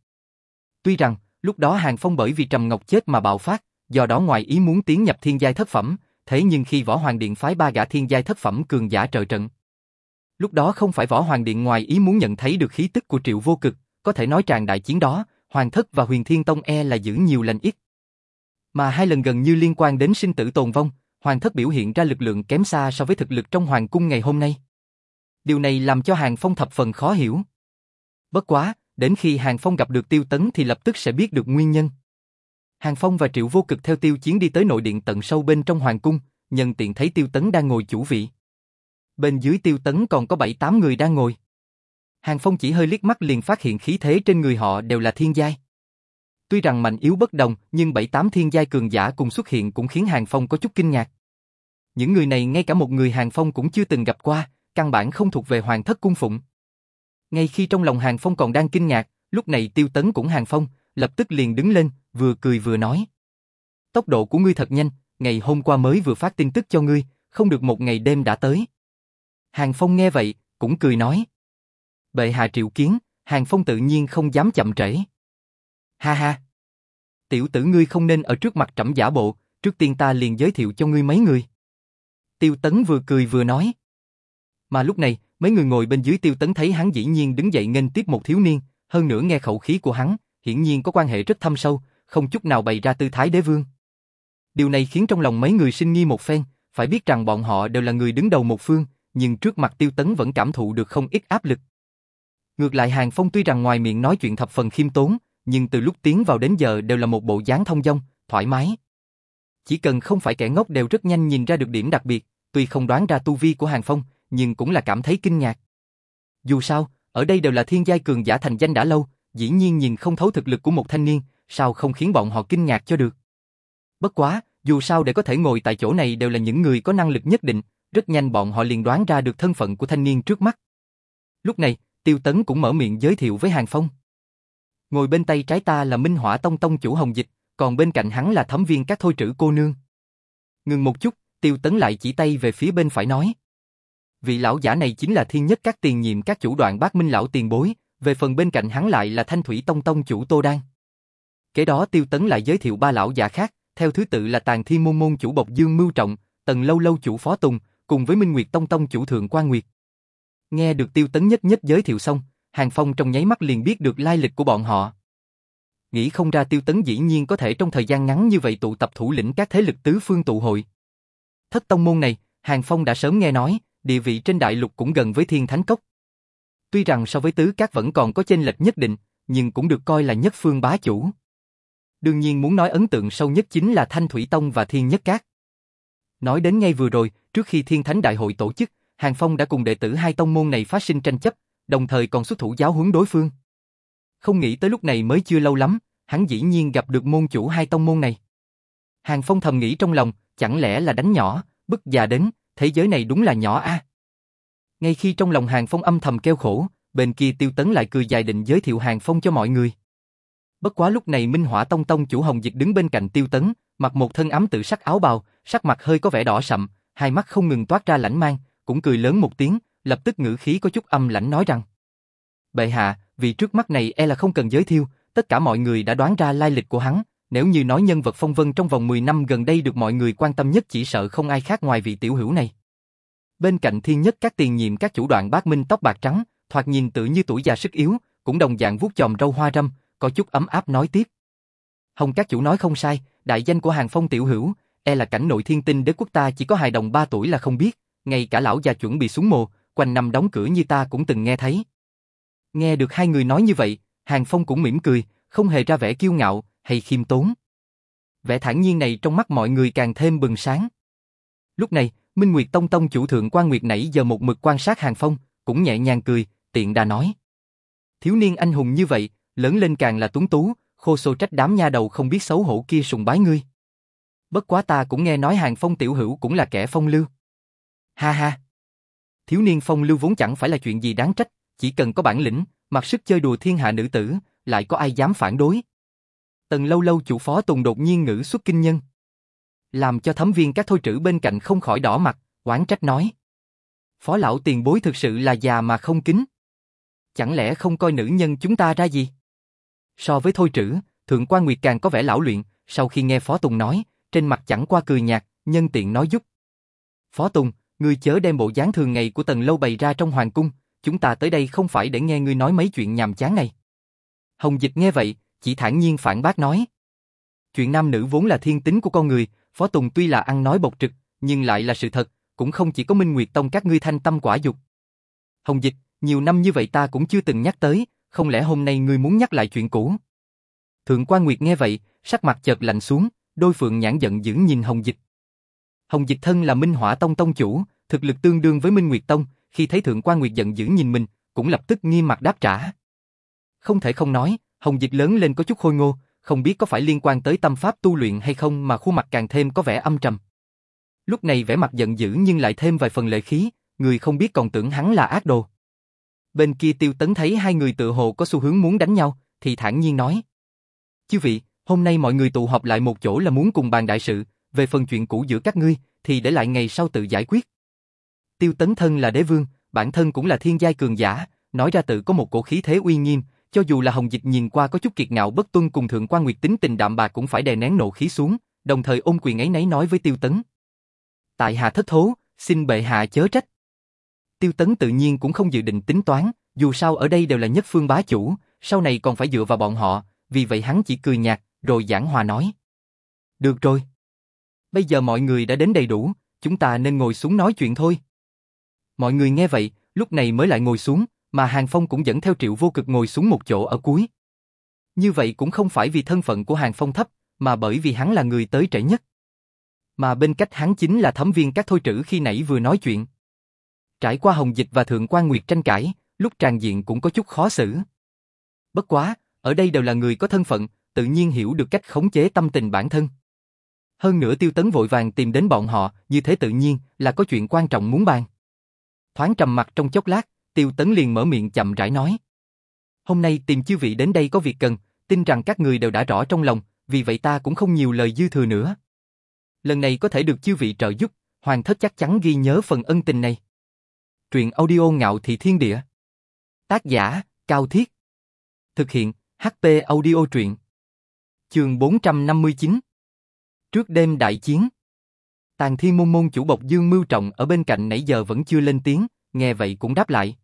Tuy rằng, lúc đó Hàng Phong bởi vì Trầm Ngọc chết mà bạo phát, do đó ngoài ý muốn tiến nhập thiên giai thất phẩm, thế nhưng khi Võ Hoàng Điện phái ba gã thiên giai thất phẩm cường giả trợ trận. Lúc đó không phải Võ Hoàng Điện ngoài ý muốn nhận thấy được khí tức của Triệu Vô Cực, có thể nói tràn đại chiến đó, Hoàng Thất và Huyền Thiên Tông e là giữ nhiều lành ít. Mà hai lần gần như liên quan đến sinh tử tồn vong, Hoàng Thất biểu hiện ra lực lượng kém xa so với thực lực trong Hoàng Cung ngày hôm nay. Điều này làm cho Hàng Phong thập phần khó hiểu. Bất quá, đến khi Hàng Phong gặp được Tiêu Tấn thì lập tức sẽ biết được nguyên nhân. Hàng Phong và Triệu Vô Cực theo Tiêu Chiến đi tới nội điện tận sâu bên trong Hoàng Cung, nhân tiện thấy Tiêu Tấn đang ngồi chủ vị. Bên dưới Tiêu Tấn còn có 7-8 người đang ngồi. Hàng Phong chỉ hơi liếc mắt liền phát hiện khí thế trên người họ đều là thiên giai. Tuy rằng mạnh yếu bất đồng, nhưng 7-8 thiên giai cường giả cùng xuất hiện cũng khiến Hàng Phong có chút kinh ngạc. Những người này ngay cả một người Hàng Phong cũng chưa từng gặp qua, căn bản không thuộc về hoàng thất cung phụng. Ngay khi trong lòng Hàng Phong còn đang kinh ngạc, lúc này tiêu tấn cũng Hàng Phong, lập tức liền đứng lên, vừa cười vừa nói. Tốc độ của ngươi thật nhanh, ngày hôm qua mới vừa phát tin tức cho ngươi, không được một ngày đêm đã tới. Hàng Phong nghe vậy, cũng cười nói. Bệ hạ triệu kiến, Hàng Phong tự nhiên không dám chậm trễ. Ha ha! Tiểu tử ngươi không nên ở trước mặt trẫm giả bộ, trước tiên ta liền giới thiệu cho ngươi mấy người. Tiêu Tấn vừa cười vừa nói. Mà lúc này, mấy người ngồi bên dưới tiêu tấn thấy hắn dĩ nhiên đứng dậy nghênh tiếp một thiếu niên, hơn nữa nghe khẩu khí của hắn, hiển nhiên có quan hệ rất thâm sâu, không chút nào bày ra tư thái đế vương. Điều này khiến trong lòng mấy người sinh nghi một phen, phải biết rằng bọn họ đều là người đứng đầu một phương, nhưng trước mặt tiêu tấn vẫn cảm thụ được không ít áp lực. Ngược lại Hàng Phong tuy rằng ngoài miệng nói chuyện thập phần khiêm tốn, nhưng từ lúc tiến vào đến giờ đều là một bộ dáng thông dong, thoải mái. Chỉ cần không phải kẻ ngốc đều rất nhanh nhìn ra được điểm đặc biệt, tuy không đoán ra tu vi của Hàng Phong, nhưng cũng là cảm thấy kinh ngạc. Dù sao, ở đây đều là thiên giai cường giả thành danh đã lâu, dĩ nhiên nhìn không thấu thực lực của một thanh niên, sao không khiến bọn họ kinh ngạc cho được. Bất quá, dù sao để có thể ngồi tại chỗ này đều là những người có năng lực nhất định, rất nhanh bọn họ liền đoán ra được thân phận của thanh niên trước mắt. Lúc này, Tiêu Tấn cũng mở miệng giới thiệu với Hàng Phong. Ngồi bên tay trái ta là Minh Hỏa Tông Tông chủ Hồng Dịch, còn bên cạnh hắn là thẩm viên các thôi trữ cô nương. Ngừng một chút, Tiêu Tấn lại chỉ tay về phía bên phải nói. Vị lão giả này chính là thiên nhất các tiền nhiệm các chủ đoạn bác minh lão tiền bối, về phần bên cạnh hắn lại là thanh thủy tông tông chủ Tô Đan. Kế đó Tiêu Tấn lại giới thiệu ba lão giả khác, theo thứ tự là Tàng Thiên Môn Môn chủ Bộc Dương Mưu Trọng, Tần Lâu Lâu chủ Phó Tùng, cùng với Minh Nguyệt Tông Tông chủ Thượng Quan Nguyệt. Nghe được Tiêu Tấn nhất nhất giới thiệu xong, Hàng Phong trong nháy mắt liền biết được lai lịch của bọn họ. Nghĩ không ra Tiêu Tấn dĩ nhiên có thể trong thời gian ngắn như vậy tụ tập thủ lĩnh các thế lực tứ phương tụ hội. Thất tông môn này, Hàng Phong đã sớm nghe nói, địa vị trên đại lục cũng gần với Thiên Thánh Cốc. Tuy rằng so với tứ các vẫn còn có chênh lệch nhất định, nhưng cũng được coi là nhất phương bá chủ. Đương nhiên muốn nói ấn tượng sâu nhất chính là Thanh Thủy Tông và Thiên Nhất Các. Nói đến ngay vừa rồi, trước khi Thiên Thánh Đại hội tổ chức, Hàng Phong đã cùng đệ tử hai tông môn này phát sinh tranh chấp, đồng thời còn xuất thủ giáo huấn đối phương. Không nghĩ tới lúc này mới chưa lâu lắm, hắn dĩ nhiên gặp được môn chủ hai tông môn này. Hàng Phong thầm nghĩ trong lòng, chẳng lẽ là đánh nhỏ, bức già đến, thế giới này đúng là nhỏ a. Ngay khi trong lòng Hàng Phong âm thầm kêu khổ, bên kia Tiêu Tấn lại cười dài định giới thiệu Hàng Phong cho mọi người. Bất quá lúc này Minh Hỏa Tông Tông chủ Hồng Dịch đứng bên cạnh Tiêu Tấn, mặc một thân ấm tự sắc áo bào, sắc mặt hơi có vẻ đỏ sậm, hai mắt không ngừng toát ra lãnh mang, cũng cười lớn một tiếng, lập tức ngữ khí có chút âm lãnh nói rằng: "Bệ hạ, vì trước mắt này e là không cần giới thiệu, tất cả mọi người đã đoán ra lai lịch của hắn, nếu như nói nhân vật phong vân trong vòng 10 năm gần đây được mọi người quan tâm nhất chỉ sợ không ai khác ngoài vị tiểu hữu này." Bên cạnh thiên nhất các tiền nhiệm các chủ đoạn bác minh tóc bạc trắng, thoạt nhìn tự như tuổi già sức yếu, cũng đồng dạng vuốt chòm râu hoa râm, có chút ấm áp nói tiếp. Hồng các chủ nói không sai, đại danh của hàng phong tiểu hữu, e là cảnh nội thiên tinh đế quốc ta chỉ có hài đồng 3 tuổi là không biết, ngay cả lão già chuẩn bị xuống mồ, quanh năm đóng cửa như ta cũng từng nghe thấy. Nghe được hai người nói như vậy, Hàng Phong cũng mỉm cười, không hề ra vẻ kiêu ngạo hay khiêm tốn. Vẻ thản nhiên này trong mắt mọi người càng thêm bừng sáng. Lúc này, Minh Nguyệt Tông Tông chủ thượng quan Nguyệt nãy giờ một mực quan sát Hàng Phong, cũng nhẹ nhàng cười, tiện đà nói. Thiếu niên anh hùng như vậy, lớn lên càng là tuấn tú, khô xô trách đám nha đầu không biết xấu hổ kia sùng bái ngươi. Bất quá ta cũng nghe nói Hàng Phong tiểu hữu cũng là kẻ phong lưu. Ha ha. Thiếu niên phong lưu vốn chẳng phải là chuyện gì đáng trách, chỉ cần có bản lĩnh, mặc sức chơi đùa thiên hạ nữ tử, lại có ai dám phản đối. Tần lâu lâu chủ phó Tùng đột nhiên ngữ xuất kinh nhân. Làm cho thấm viên các thôi trữ bên cạnh không khỏi đỏ mặt, oán trách nói. Phó lão tiền bối thực sự là già mà không kính. Chẳng lẽ không coi nữ nhân chúng ta ra gì? So với thôi trữ, Thượng quan Nguyệt càng có vẻ lão luyện, sau khi nghe Phó Tùng nói, trên mặt chẳng qua cười nhạt, nhân tiện nói giúp. Phó Tùng, ngươi chớ đem bộ dáng thường ngày của tần lâu bày ra trong hoàng cung, chúng ta tới đây không phải để nghe ngươi nói mấy chuyện nhàm chán này. Hồng Dịch nghe vậy, chỉ thản nhiên phản bác nói. Chuyện nam nữ vốn là thiên tính của con người, Phó Tùng tuy là ăn nói bộc trực, nhưng lại là sự thật, cũng không chỉ có Minh Nguyệt Tông các ngươi thanh tâm quả dục. Hồng Dịch, nhiều năm như vậy ta cũng chưa từng nhắc tới, không lẽ hôm nay ngươi muốn nhắc lại chuyện cũ? Thượng quan Nguyệt nghe vậy, sắc mặt chợt lạnh xuống, đôi phượng nhãn giận dữ nhìn Hồng Dịch. Hồng Dịch thân là Minh Hỏa Tông tông chủ, thực lực tương đương với Minh Nguyệt Tông, khi thấy Thượng quan Nguyệt giận dữ nhìn mình, cũng lập tức nghiêm mặt đáp trả. Không thể không nói, Hồng Dịch lớn lên có chút khôi ngô, không biết có phải liên quan tới tâm pháp tu luyện hay không mà khuôn mặt càng thêm có vẻ âm trầm. Lúc này vẻ mặt giận dữ nhưng lại thêm vài phần lệ khí, người không biết còn tưởng hắn là ác đồ. Bên kia tiêu tấn thấy hai người tự hồ có xu hướng muốn đánh nhau, thì thản nhiên nói. Chư vị, hôm nay mọi người tụ họp lại một chỗ là muốn cùng bàn đại sự, về phần chuyện cũ giữa các ngươi, thì để lại ngày sau tự giải quyết. Tiêu tấn thân là đế vương, bản thân cũng là thiên giai cường giả, nói ra tự có một cổ khí thế uy nghiêm, cho dù là Hồng Dịch nhìn qua có chút kiệt ngạo bất tuân cùng Thượng quan Nguyệt tính tình đạm bạc cũng phải đè nén nộ khí xuống, đồng thời ôm quyền ấy nấy nói với Tiêu Tấn. Tại hạ thất thố, xin bệ hạ chớ trách. Tiêu Tấn tự nhiên cũng không dự định tính toán, dù sao ở đây đều là nhất phương bá chủ, sau này còn phải dựa vào bọn họ, vì vậy hắn chỉ cười nhạt, rồi giảng hòa nói. Được rồi. Bây giờ mọi người đã đến đầy đủ, chúng ta nên ngồi xuống nói chuyện thôi. Mọi người nghe vậy, lúc này mới lại ngồi xuống, mà Hàng Phong cũng dẫn theo triệu vô cực ngồi xuống một chỗ ở cuối. Như vậy cũng không phải vì thân phận của Hàng Phong thấp, mà bởi vì hắn là người tới trễ nhất. Mà bên cách hắn chính là thẩm viên các thôi trữ khi nãy vừa nói chuyện. Trải qua Hồng Dịch và Thượng quan Nguyệt tranh cãi, lúc tràn diện cũng có chút khó xử. Bất quá, ở đây đều là người có thân phận, tự nhiên hiểu được cách khống chế tâm tình bản thân. Hơn nữa tiêu tấn vội vàng tìm đến bọn họ, như thế tự nhiên là có chuyện quan trọng muốn bàn. Thoáng trầm mặt trong chốc lát, tiêu tấn liền mở miệng chậm rãi nói. Hôm nay tìm chư vị đến đây có việc cần, tin rằng các người đều đã rõ trong lòng, vì vậy ta cũng không nhiều lời dư thừa nữa. Lần này có thể được chư vị trợ giúp, hoàng thất chắc chắn ghi nhớ phần ân tình này. Truyện audio ngạo thị thiên địa. Tác giả, Cao Thiết. Thực hiện, HP audio truyện. Trường 459. Trước đêm đại chiến. Tàn thiên môn môn chủ bộc dương mưu trọng ở bên cạnh nãy giờ vẫn chưa lên tiếng, nghe vậy cũng đáp lại.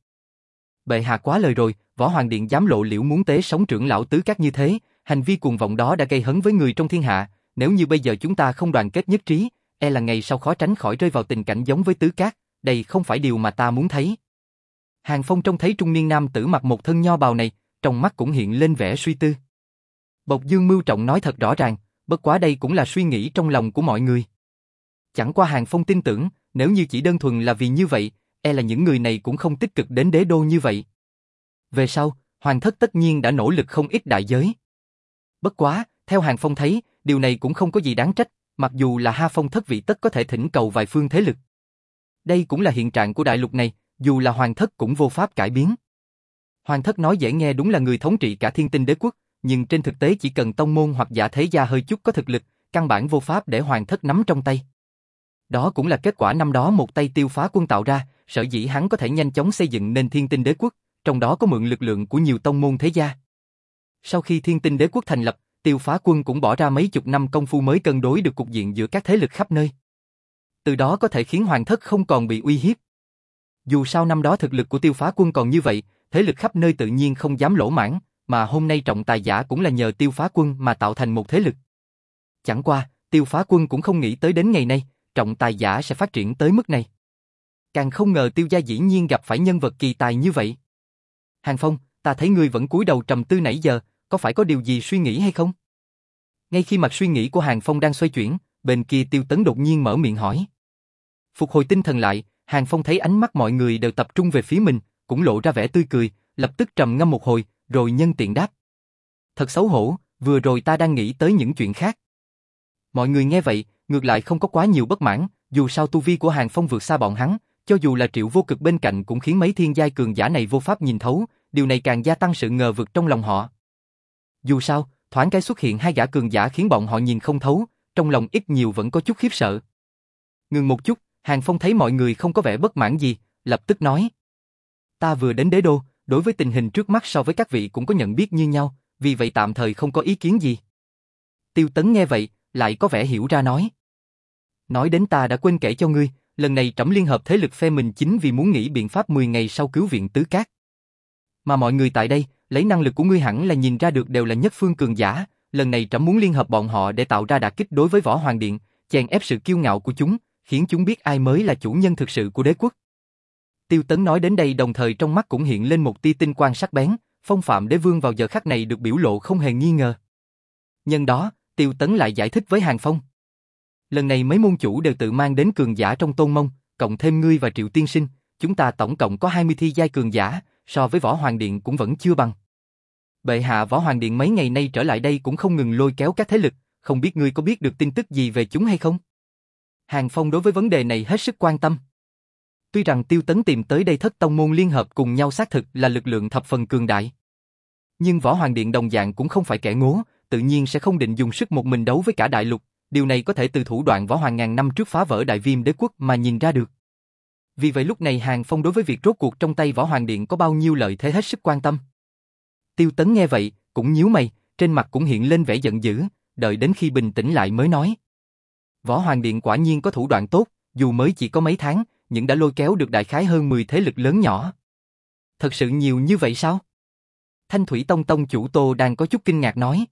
Bệ hạ quá lời rồi, võ hoàng điện dám lộ liễu muốn tế sống trưởng lão tứ các như thế, hành vi cuồng vọng đó đã gây hấn với người trong thiên hạ, nếu như bây giờ chúng ta không đoàn kết nhất trí, e là ngày sau khó tránh khỏi rơi vào tình cảnh giống với tứ cát, đây không phải điều mà ta muốn thấy. Hàng Phong trông thấy trung niên nam tử mặc một thân nho bào này, trong mắt cũng hiện lên vẻ suy tư. Bộc Dương Mưu Trọng nói thật rõ ràng, bất quá đây cũng là suy nghĩ trong lòng của mọi người. Chẳng qua Hàng Phong tin tưởng, nếu như chỉ đơn thuần là vì như vậy, e là những người này cũng không tích cực đến đế đô như vậy. Về sau, Hoàng thất tất nhiên đã nỗ lực không ít đại giới. Bất quá, theo Hàng Phong thấy, điều này cũng không có gì đáng trách, mặc dù là Ha Phong thất vị tất có thể thỉnh cầu vài phương thế lực. Đây cũng là hiện trạng của đại lục này, dù là Hoàng thất cũng vô pháp cải biến. Hoàng thất nói dễ nghe đúng là người thống trị cả thiên tinh đế quốc, nhưng trên thực tế chỉ cần tông môn hoặc giả thế gia hơi chút có thực lực, căn bản vô pháp để hoàng thất nắm trong tay. Đó cũng là kết quả năm đó một tay tiêu phá quân tạo ra, sở dĩ hắn có thể nhanh chóng xây dựng nên thiên tinh đế quốc, trong đó có mượn lực lượng của nhiều tông môn thế gia. Sau khi thiên tinh đế quốc thành lập, tiêu phá quân cũng bỏ ra mấy chục năm công phu mới cân đối được cục diện giữa các thế lực khắp nơi. Từ đó có thể khiến hoàng thất không còn bị uy hiếp. Dù sao năm đó thực lực của tiêu phá quân còn như vậy, thế lực khắp nơi tự nhiên không dám lỗ mãn, mà hôm nay trọng tài giả cũng là nhờ tiêu phá quân mà tạo thành một thế lực. Chẳng qua, tiêu phá quân cũng không nghĩ tới đến ngày nay, trọng tài giả sẽ phát triển tới mức này. Càng không ngờ tiêu gia dĩ nhiên gặp phải nhân vật kỳ tài như vậy. Hàng Phong, ta thấy ngươi vẫn cúi đầu trầm tư nãy giờ, có phải có điều gì suy nghĩ hay không? Ngay khi mặt suy nghĩ của Hàng Phong đang xoay chuyển, bên kia tiêu tấn đột nhiên mở miệng hỏi. Phục hồi tinh thần lại, Hàng Phong thấy ánh mắt mọi người đều tập trung về phía mình, cũng lộ ra vẻ tươi cười, lập tức trầm ngâm một hồi, rồi nhân tiện đáp. Thật xấu hổ, vừa rồi ta đang nghĩ tới những chuyện khác. Mọi người nghe vậy, ngược lại không có quá nhiều bất mãn, dù sao tu vi của Hàng Phong vượt xa bọn hắn, cho dù là triệu vô cực bên cạnh cũng khiến mấy thiên giai cường giả này vô pháp nhìn thấu, điều này càng gia tăng sự ngờ vực trong lòng họ. Dù sao, thoáng cái xuất hiện hai gã cường giả khiến bọn họ nhìn không thấu, trong lòng ít nhiều vẫn có chút khiếp sợ. Ngừng một chút, Hàng Phong thấy mọi người không có vẻ bất mãn gì, lập tức nói. Ta vừa đến đế đô, đối với tình hình trước mắt so với các vị cũng có nhận biết như nhau, vì vậy tạm thời không có ý kiến gì. Tiêu Tấn nghe vậy, lại có vẻ hiểu ra nói. Nói đến ta đã quên kể cho ngươi, lần này trẫm liên hợp thế lực phe mình chính vì muốn nghĩ biện pháp 10 ngày sau cứu viện tứ cát. Mà mọi người tại đây, lấy năng lực của ngươi hẳn là nhìn ra được đều là nhất phương cường giả, lần này trẫm muốn liên hợp bọn họ để tạo ra đả kích đối với võ hoàng điện, chèn ép sự kiêu ngạo của chúng, khiến chúng biết ai mới là chủ nhân thực sự của đế quốc. Tiêu Tấn nói đến đây đồng thời trong mắt cũng hiện lên một tia tinh quang sắc bén, phong phạm đế vương vào giờ khắc này được biểu lộ không hề nghi ngờ. Nhân đó, Tiêu Tấn lại giải thích với Hàng Phong. Lần này mấy môn chủ đều tự mang đến cường giả trong tôn mông, cộng thêm ngươi và Triệu Tiên Sinh, chúng ta tổng cộng có 20 thi giai cường giả, so với Võ Hoàng Điện cũng vẫn chưa bằng. Bệ hạ Võ Hoàng Điện mấy ngày nay trở lại đây cũng không ngừng lôi kéo các thế lực, không biết ngươi có biết được tin tức gì về chúng hay không? Hàng Phong đối với vấn đề này hết sức quan tâm. Tuy rằng Tiêu Tấn tìm tới đây thất tông môn liên hợp cùng nhau xác thực là lực lượng thập phần cường đại. Nhưng Võ Hoàng Điện đồng dạng cũng không phải kẻ ngố, tự nhiên sẽ không định dùng sức một mình đấu với cả đại lục, điều này có thể từ thủ đoạn Võ Hoàng ngàn năm trước phá vỡ đại viêm đế quốc mà nhìn ra được. Vì vậy lúc này Hàng Phong đối với việc rốt cuộc trong tay Võ Hoàng Điện có bao nhiêu lợi thế hết sức quan tâm. Tiêu Tấn nghe vậy, cũng nhíu mày, trên mặt cũng hiện lên vẻ giận dữ, đợi đến khi bình tĩnh lại mới nói. Võ Hoàng Điện quả nhiên có thủ đoạn tốt, dù mới chỉ có mấy tháng, những đã lôi kéo được đại khái hơn 10 thế lực lớn nhỏ. Thật sự nhiều như vậy sao? Thanh Thủy Tông Tông chủ Tô đang có chút kinh ngạc nói.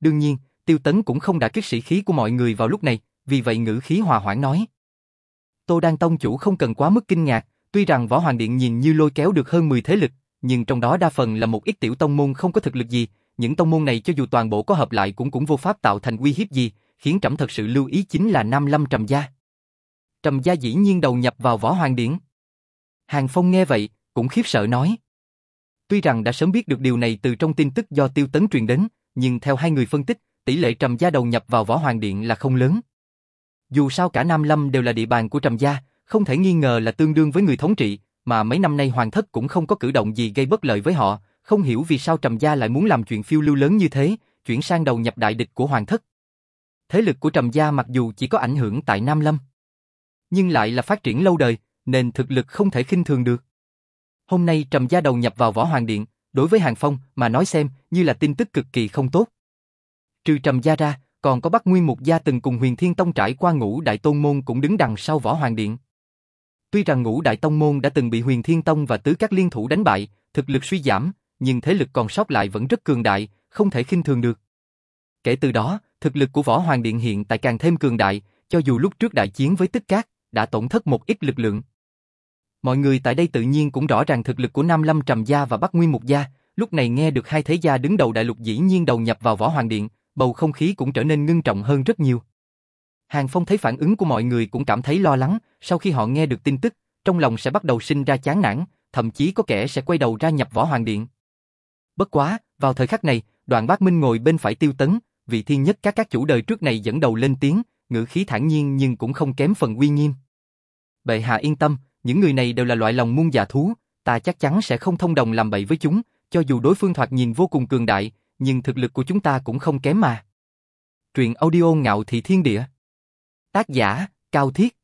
Đương nhiên, Tiêu Tấn cũng không đã kích sĩ khí của mọi người vào lúc này, vì vậy ngữ khí hòa hoãn nói. Tô Đan Tông chủ không cần quá mức kinh ngạc, tuy rằng Võ Hoàng Điện nhìn như lôi kéo được hơn 10 thế lực, nhưng trong đó đa phần là một ít tiểu tông môn không có thực lực gì, những tông môn này cho dù toàn bộ có hợp lại cũng cũng vô pháp tạo thành uy hiếp gì, khiến trẫm thật sự lưu ý chính là Nam Lâm Trầm Gia. Trầm Gia dĩ nhiên đầu nhập vào Võ Hoàng Điện. Hàng Phong nghe vậy, cũng khiếp sợ nói. Tuy rằng đã sớm biết được điều này từ trong tin tức do Tiêu Tấn truyền đến, nhưng theo hai người phân tích, tỷ lệ Trầm Gia đầu nhập vào Võ Hoàng Điện là không lớn. Dù sao cả Nam Lâm đều là địa bàn của Trầm Gia, không thể nghi ngờ là tương đương với người thống trị, mà mấy năm nay Hoàng Thất cũng không có cử động gì gây bất lợi với họ, không hiểu vì sao Trầm Gia lại muốn làm chuyện phiêu lưu lớn như thế, chuyển sang đầu nhập đại địch của Hoàng Thất. Thế lực của Trầm Gia mặc dù chỉ có ảnh hưởng tại Nam Lâm, nhưng lại là phát triển lâu đời, nên thực lực không thể khinh thường được. Hôm nay Trầm Gia đầu nhập vào Võ Hoàng Điện, đối với Hàng Phong mà nói xem như là tin tức cực kỳ không tốt. Trừ Trầm Gia ra, còn có Bắc Nguyên Mục Gia từng cùng Huyền Thiên Tông trải qua ngũ đại tôn môn cũng đứng đằng sau Võ Hoàng Điện. Tuy rằng ngũ đại tông môn đã từng bị Huyền Thiên Tông và tứ các liên thủ đánh bại, thực lực suy giảm, nhưng thế lực còn sót lại vẫn rất cường đại, không thể khinh thường được. Kể từ đó, thực lực của Võ Hoàng Điện hiện tại càng thêm cường đại, cho dù lúc trước đại chiến với Tích Cát, đã tổn thất một ít lực lượng. Mọi người tại đây tự nhiên cũng rõ ràng thực lực của Nam Lâm Trầm Gia và Bắc Nguyên Mục Gia, lúc này nghe được hai thế gia đứng đầu đại lục dĩ nhiên đầu nhập vào Võ Hoàng Điện, bầu không khí cũng trở nên ngưng trọng hơn rất nhiều. Hàng Phong thấy phản ứng của mọi người cũng cảm thấy lo lắng, sau khi họ nghe được tin tức, trong lòng sẽ bắt đầu sinh ra chán nản, thậm chí có kẻ sẽ quay đầu ra nhập Võ Hoàng Điện. Bất quá, vào thời khắc này, Đoàn Bác Minh ngồi bên phải Tiêu Tấn, vị thiên nhất các các chủ đời trước này dẫn đầu lên tiếng, ngữ khí thản nhiên nhưng cũng không kém phần uy nghiêm. Bệ hạ yên tâm, những người này đều là loại lòng muôn già thú, ta chắc chắn sẽ không thông đồng làm bậy với chúng, cho dù đối phương thoạt nhìn vô cùng cường đại, nhưng thực lực của chúng ta cũng không kém mà. Truyện audio ngạo thị thiên địa. Tác giả, Cao Thiết.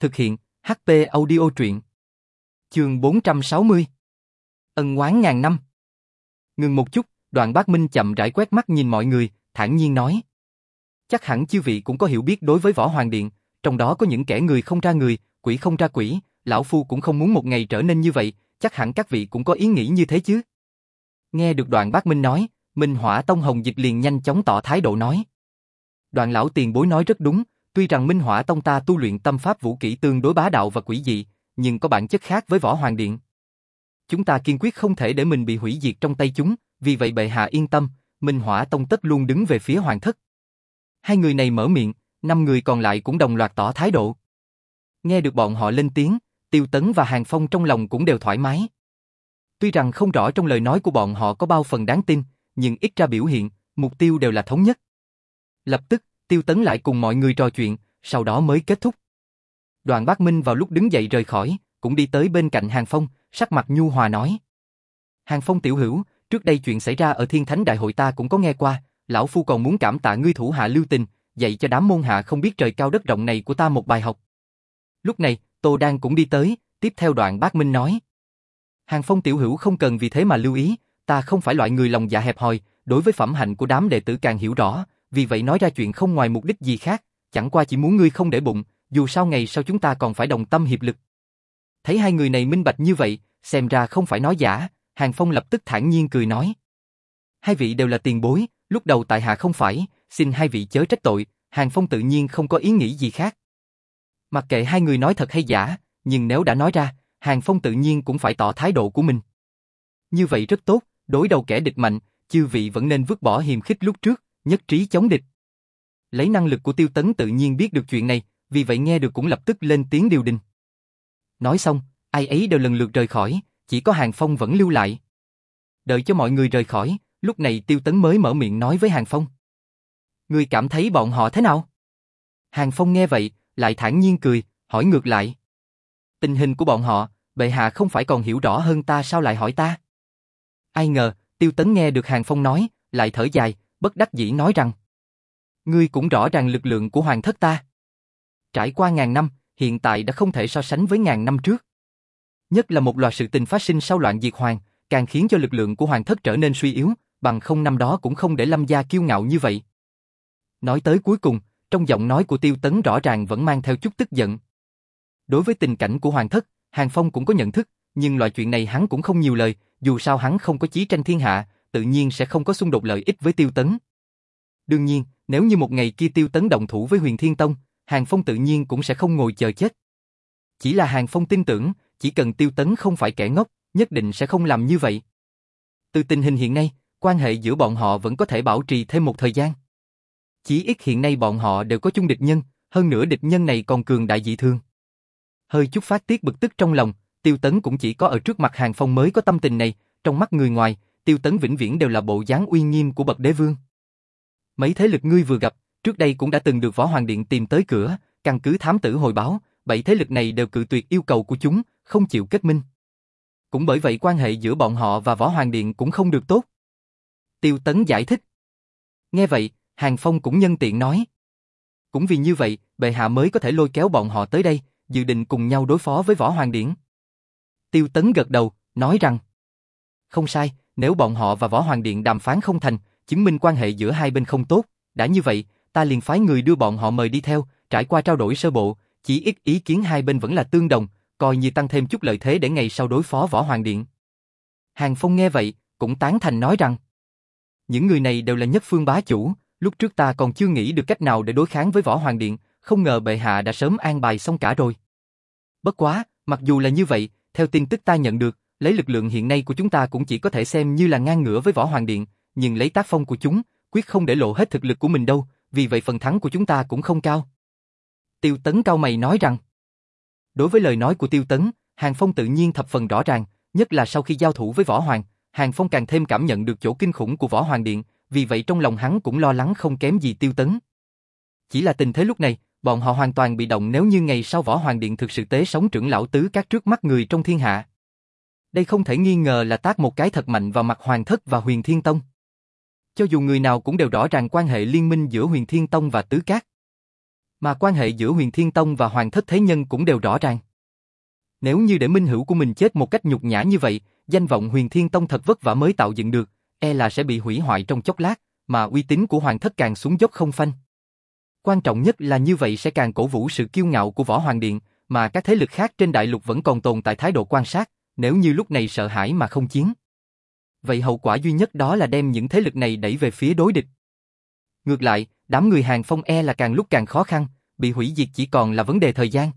Thực hiện, HP audio truyện. Trường 460. Ân oán ngàn năm. Ngừng một chút, đoạn bác Minh chậm rãi quét mắt nhìn mọi người, thản nhiên nói. Chắc hẳn chư vị cũng có hiểu biết đối với Võ Hoàng Điện, trong đó có những kẻ người không ra người, quỷ không ra quỷ, lão phu cũng không muốn một ngày trở nên như vậy, chắc hẳn các vị cũng có ý nghĩ như thế chứ. Nghe được đoạn bác Minh nói, Minh Hỏa Tông Hồng Dịch liền nhanh chóng tỏ thái độ nói. Đoạn lão tiền bối nói rất đúng, tuy rằng Minh Hỏa Tông ta tu luyện tâm pháp vũ kỹ tương đối bá đạo và quỷ dị, nhưng có bản chất khác với Võ Hoàng Điện. Chúng ta kiên quyết không thể để mình bị hủy diệt trong tay chúng, vì vậy bệ hạ yên tâm, Minh Hỏa Tông tất luôn đứng về phía Hoàng thất. Hai người này mở miệng, năm người còn lại cũng đồng loạt tỏ thái độ. Nghe được bọn họ lên tiếng, Tiêu Tấn và Hàng Phong trong lòng cũng đều thoải mái. Tuy rằng không rõ trong lời nói của bọn họ có bao phần đáng tin, nhưng ít ra biểu hiện, mục tiêu đều là thống nhất. Lập tức, Tiêu Tấn lại cùng mọi người trò chuyện, sau đó mới kết thúc. Đoàn Bác Minh vào lúc đứng dậy rời khỏi, cũng đi tới bên cạnh Hàng Phong, sắc mặt nhu hòa nói. Hàng Phong tiểu hữu, trước đây chuyện xảy ra ở Thiên Thánh Đại hội ta cũng có nghe qua, lão phu còn muốn cảm tạ ngươi thủ hạ lưu tình, dạy cho đám môn hạ không biết trời cao đất rộng này của ta một bài học. Lúc này, Tô Đan cũng đi tới, tiếp theo đoạn bác Minh nói. Hàng Phong tiểu hữu không cần vì thế mà lưu ý, ta không phải loại người lòng dạ hẹp hòi, đối với phẩm hạnh của đám đệ tử càng hiểu rõ, vì vậy nói ra chuyện không ngoài mục đích gì khác, chẳng qua chỉ muốn ngươi không để bụng, dù sao ngày sau chúng ta còn phải đồng tâm hiệp lực. Thấy hai người này minh bạch như vậy, xem ra không phải nói giả, Hàng Phong lập tức thản nhiên cười nói. Hai vị đều là tiền bối, lúc đầu tại hạ không phải, xin hai vị chớ trách tội, Hàng Phong tự nhiên không có ý nghĩ gì khác. Mặc kệ hai người nói thật hay giả, nhưng nếu đã nói ra, Hàng Phong tự nhiên cũng phải tỏ thái độ của mình. Như vậy rất tốt, đối đầu kẻ địch mạnh, chư vị vẫn nên vứt bỏ hiềm khích lúc trước, nhất trí chống địch. Lấy năng lực của tiêu tấn tự nhiên biết được chuyện này, vì vậy nghe được cũng lập tức lên tiếng điều đình. Nói xong, ai ấy đều lần lượt rời khỏi, chỉ có Hàng Phong vẫn lưu lại. Đợi cho mọi người rời khỏi, lúc này tiêu tấn mới mở miệng nói với Hàng Phong. Người cảm thấy bọn họ thế nào? Hàng Phong nghe vậy, lại thản nhiên cười, hỏi ngược lại. Tình hình của bọn họ, bệ hạ không phải còn hiểu rõ hơn ta sao lại hỏi ta? Ai ngờ, tiêu tấn nghe được Hàng Phong nói, lại thở dài, bất đắc dĩ nói rằng. Ngươi cũng rõ ràng lực lượng của hoàng thất ta. Trải qua ngàn năm, hiện tại đã không thể so sánh với ngàn năm trước. Nhất là một loạt sự tình phát sinh sau loạn diệt hoàng, càng khiến cho lực lượng của hoàng thất trở nên suy yếu, bằng không năm đó cũng không để lâm gia kiêu ngạo như vậy. Nói tới cuối cùng, trong giọng nói của tiêu tấn rõ ràng vẫn mang theo chút tức giận. Đối với tình cảnh của Hoàng thất, Hàng Phong cũng có nhận thức, nhưng loại chuyện này hắn cũng không nhiều lời, dù sao hắn không có chí tranh thiên hạ, tự nhiên sẽ không có xung đột lợi ích với Tiêu Tấn. Đương nhiên, nếu như một ngày kia Tiêu Tấn động thủ với Huyền Thiên Tông, Hàng Phong tự nhiên cũng sẽ không ngồi chờ chết. Chỉ là Hàng Phong tin tưởng, chỉ cần Tiêu Tấn không phải kẻ ngốc, nhất định sẽ không làm như vậy. Từ tình hình hiện nay, quan hệ giữa bọn họ vẫn có thể bảo trì thêm một thời gian. Chỉ ít hiện nay bọn họ đều có chung địch nhân, hơn nữa địch nhân này còn cường đại dị thương. Hơi chút phát tiết bực tức trong lòng, Tiêu Tấn cũng chỉ có ở trước mặt Hàng Phong mới có tâm tình này, trong mắt người ngoài, Tiêu Tấn vĩnh viễn đều là bộ dáng uy nghiêm của bậc đế vương. Mấy thế lực ngươi vừa gặp, trước đây cũng đã từng được Võ Hoàng Điện tìm tới cửa, căn cứ thám tử hồi báo, bảy thế lực này đều cự tuyệt yêu cầu của chúng, không chịu kết minh. Cũng bởi vậy quan hệ giữa bọn họ và Võ Hoàng Điện cũng không được tốt. Tiêu Tấn giải thích. Nghe vậy, Hàng Phong cũng nhân tiện nói. Cũng vì như vậy, bệ hạ mới có thể lôi kéo bọn họ tới đây, dự định cùng nhau đối phó với Võ Hoàng Điển. Tiêu Tấn gật đầu, nói rằng Không sai, nếu bọn họ và Võ Hoàng Điện đàm phán không thành, chứng minh quan hệ giữa hai bên không tốt, đã như vậy, ta liền phái người đưa bọn họ mời đi theo, trải qua trao đổi sơ bộ, chỉ ít ý kiến hai bên vẫn là tương đồng, coi như tăng thêm chút lợi thế để ngày sau đối phó Võ Hoàng Điện. Hàng Phong nghe vậy, cũng tán thành nói rằng những người này đều là nhất phương bá chủ, lúc trước ta còn chưa nghĩ được cách nào để đối kháng với Võ Hoàng Điện, không ngờ bệ hạ đã sớm an bài xong cả rồi. Bất quá, mặc dù là như vậy, theo tin tức ta nhận được, lấy lực lượng hiện nay của chúng ta cũng chỉ có thể xem như là ngang ngửa với Võ Hoàng Điện, nhưng lấy tác phong của chúng, quyết không để lộ hết thực lực của mình đâu, vì vậy phần thắng của chúng ta cũng không cao. Tiêu Tấn cao mày nói rằng, đối với lời nói của Tiêu Tấn, Hàng Phong tự nhiên thập phần rõ ràng, nhất là sau khi giao thủ với Võ Hoàng, Hàng Phong càng thêm cảm nhận được chỗ kinh khủng của Võ Hoàng Điện, vì vậy trong lòng hắn cũng lo lắng không kém gì Tiêu Tấn. Chỉ là tình thế lúc này, bọn họ hoàn toàn bị động nếu như ngày sau Võ Hoàng Điện thực sự tế sống trưởng lão tứ các trước mắt người trong thiên hạ. Đây không thể nghi ngờ là tác một cái thật mạnh vào mặt Hoàng Thất và Huyền Thiên Tông. Cho dù người nào cũng đều rõ ràng quan hệ liên minh giữa Huyền Thiên Tông và Tứ Cát. Mà quan hệ giữa Huyền Thiên Tông và Hoàng Thất Thế Nhân cũng đều rõ ràng. Nếu như để minh hữu của mình chết một cách nhục nhã như vậy, danh vọng Huyền Thiên Tông thật vất vả mới tạo dựng được, e là sẽ bị hủy hoại trong chốc lát, mà uy tín của Hoàng Thất càng xuống dốc không phanh. Quan trọng nhất là như vậy sẽ càng cổ vũ sự kiêu ngạo của Võ Hoàng Điện, mà các thế lực khác trên đại lục vẫn còn tồn tại thái độ quan sát, nếu như lúc này sợ hãi mà không chiến. Vậy hậu quả duy nhất đó là đem những thế lực này đẩy về phía đối địch. Ngược lại, đám người hàng phong e là càng lúc càng khó khăn, bị hủy diệt chỉ còn là vấn đề thời gian.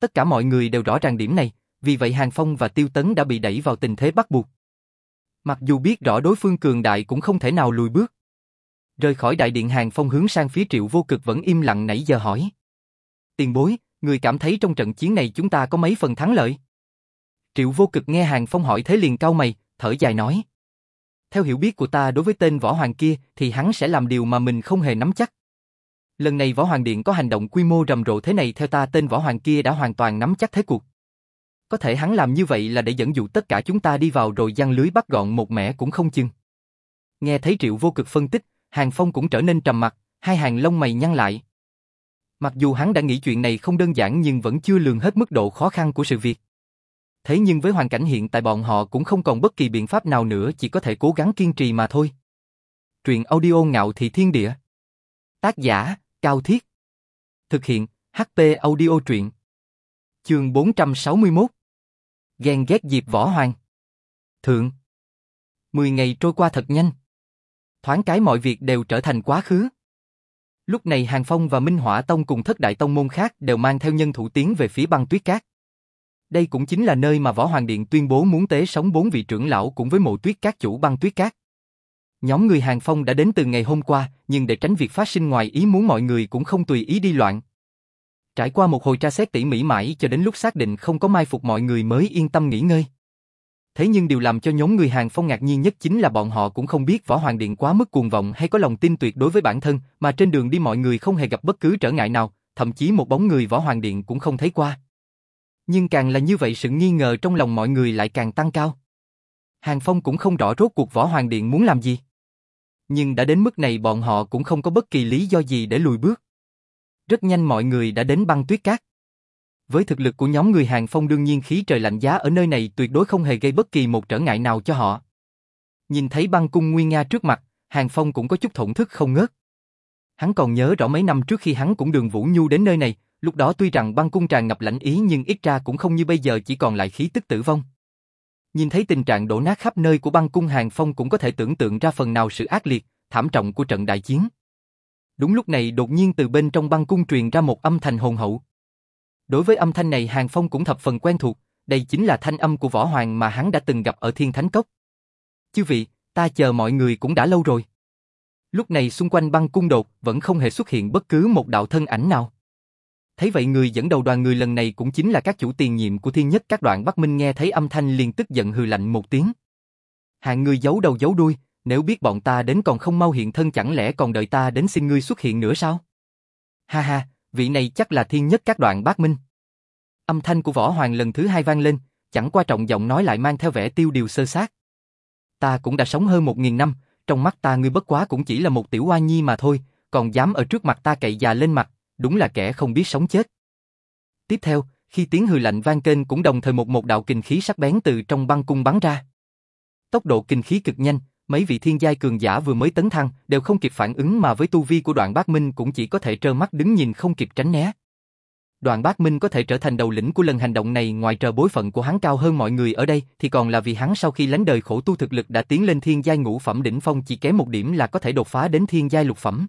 Tất cả mọi người đều rõ ràng điểm này, vì vậy Hàng Phong và Tiêu Tấn đã bị đẩy vào tình thế bắt buộc. Mặc dù biết rõ đối phương cường đại cũng không thể nào lùi bước. Rời khỏi đại điện hàng phong hướng sang phía triệu vô cực vẫn im lặng nãy giờ hỏi. Tiền bối, người cảm thấy trong trận chiến này chúng ta có mấy phần thắng lợi? Triệu vô cực nghe hàng phong hỏi thế liền cau mày, thở dài nói. Theo hiểu biết của ta đối với tên võ hoàng kia thì hắn sẽ làm điều mà mình không hề nắm chắc. Lần này võ hoàng điện có hành động quy mô rầm rộ thế này theo ta tên võ hoàng kia đã hoàn toàn nắm chắc thế cuộc. Có thể hắn làm như vậy là để dẫn dụ tất cả chúng ta đi vào rồi giăng lưới bắt gọn một mẻ cũng không chừng. Nghe thấy Triệu vô cực phân tích, Hàng Phong cũng trở nên trầm mặt, hai hàng lông mày nhăn lại. Mặc dù hắn đã nghĩ chuyện này không đơn giản nhưng vẫn chưa lường hết mức độ khó khăn của sự việc. Thế nhưng với hoàn cảnh hiện tại bọn họ cũng không còn bất kỳ biện pháp nào nữa chỉ có thể cố gắng kiên trì mà thôi. Truyện audio ngạo thị thiên địa. Tác giả, Cao Thiết. Thực hiện, HP audio truyện. Chương 461 Ghen ghét Diệp Võ Hoàng Thượng Mười ngày trôi qua thật nhanh. Thoáng cái mọi việc đều trở thành quá khứ. Lúc này Hàng Phong và Minh Hỏa Tông cùng thất đại tông môn khác đều mang theo nhân thủ tiến về phía băng tuyết cát. Đây cũng chính là nơi mà Võ Hoàng Điện tuyên bố muốn tế sống bốn vị trưởng lão cùng với mộ tuyết cát chủ băng tuyết cát. Nhóm người Hàng Phong đã đến từ ngày hôm qua, nhưng để tránh việc phát sinh ngoài ý muốn mọi người cũng không tùy ý đi loạn. Trải qua một hồi tra xét tỉ mỉ mãi cho đến lúc xác định không có mai phục mọi người mới yên tâm nghỉ ngơi. Thế nhưng điều làm cho nhóm người Hàng Phong ngạc nhiên nhất chính là bọn họ cũng không biết Võ Hoàng Điện quá mức cuồng vọng hay có lòng tin tuyệt đối với bản thân, mà trên đường đi mọi người không hề gặp bất cứ trở ngại nào, thậm chí một bóng người Võ Hoàng Điện cũng không thấy qua. Nhưng càng là như vậy sự nghi ngờ trong lòng mọi người lại càng tăng cao. Hàng Phong cũng không rõ rốt cuộc Võ Hoàng Điện muốn làm gì. Nhưng đã đến mức này bọn họ cũng không có bất kỳ lý do gì để lùi bước. Rất nhanh mọi người đã đến băng tuyết cát. Với thực lực của nhóm người Hàng Phong đương nhiên khí trời lạnh giá ở nơi này tuyệt đối không hề gây bất kỳ một trở ngại nào cho họ. Nhìn thấy băng cung Nguyên Nga trước mặt, Hàng Phong cũng có chút thổn thức không ngớt. Hắn còn nhớ rõ mấy năm trước khi hắn cũng đường Vũ Nhu đến nơi này, lúc đó tuy rằng băng cung tràn ngập lạnh ý nhưng ít ra cũng không như bây giờ chỉ còn lại khí tức tử vong. Nhìn thấy tình trạng đổ nát khắp nơi của băng cung Hàng Phong cũng có thể tưởng tượng ra phần nào sự ác liệt, thảm trọng của trận đại chiến. Đúng lúc này đột nhiên từ bên trong băng cung truyền ra một âm thanh hồn hậu. Đối với âm thanh này Hàng Phong cũng thập phần quen thuộc, đây chính là thanh âm của Võ Hoàng mà hắn đã từng gặp ở Thiên Thánh Cốc. Chư vị, ta chờ mọi người cũng đã lâu rồi. Lúc này xung quanh băng cung đột vẫn không hề xuất hiện bất cứ một đạo thân ảnh nào. Thấy vậy người dẫn đầu đoàn người lần này cũng chính là các chủ tiền nhiệm của thiên nhất các đoạn Bắc Minh nghe thấy âm thanh liền tức giận hừ lạnh một tiếng. Hạng người giấu đầu giấu đuôi, nếu biết bọn ta đến còn không mau hiện thân chẳng lẽ còn đợi ta đến xin ngươi xuất hiện nữa sao? Ha ha, vị này chắc là thiên nhất các đoạn bác minh. Âm thanh của võ hoàng lần thứ hai vang lên, chẳng qua trọng giọng nói lại mang theo vẻ tiêu điều sơ sát. Ta cũng đã sống hơn một nghìn năm, trong mắt ta ngươi bất quá cũng chỉ là một tiểu hoa nhi mà thôi, còn dám ở trước mặt ta cậy già lên mặt, đúng là kẻ không biết sống chết. Tiếp theo, khi tiếng hừ lạnh vang kênh cũng đồng thời một một đạo kinh khí sắc bén từ trong băng cung bắn ra. Tốc độ kinh khí cực nhanh, mấy vị thiên giai cường giả vừa mới tấn thăng đều không kịp phản ứng mà với tu vi của đoạn bác Minh cũng chỉ có thể trơ mắt đứng nhìn không kịp tránh né. Đoàn Bác Minh có thể trở thành đầu lĩnh của lần hành động này ngoài trờ bối phận của hắn cao hơn mọi người ở đây thì còn là vì hắn sau khi lánh đời khổ tu thực lực đã tiến lên thiên giai ngũ phẩm đỉnh phong chỉ kém một điểm là có thể đột phá đến thiên giai lục phẩm.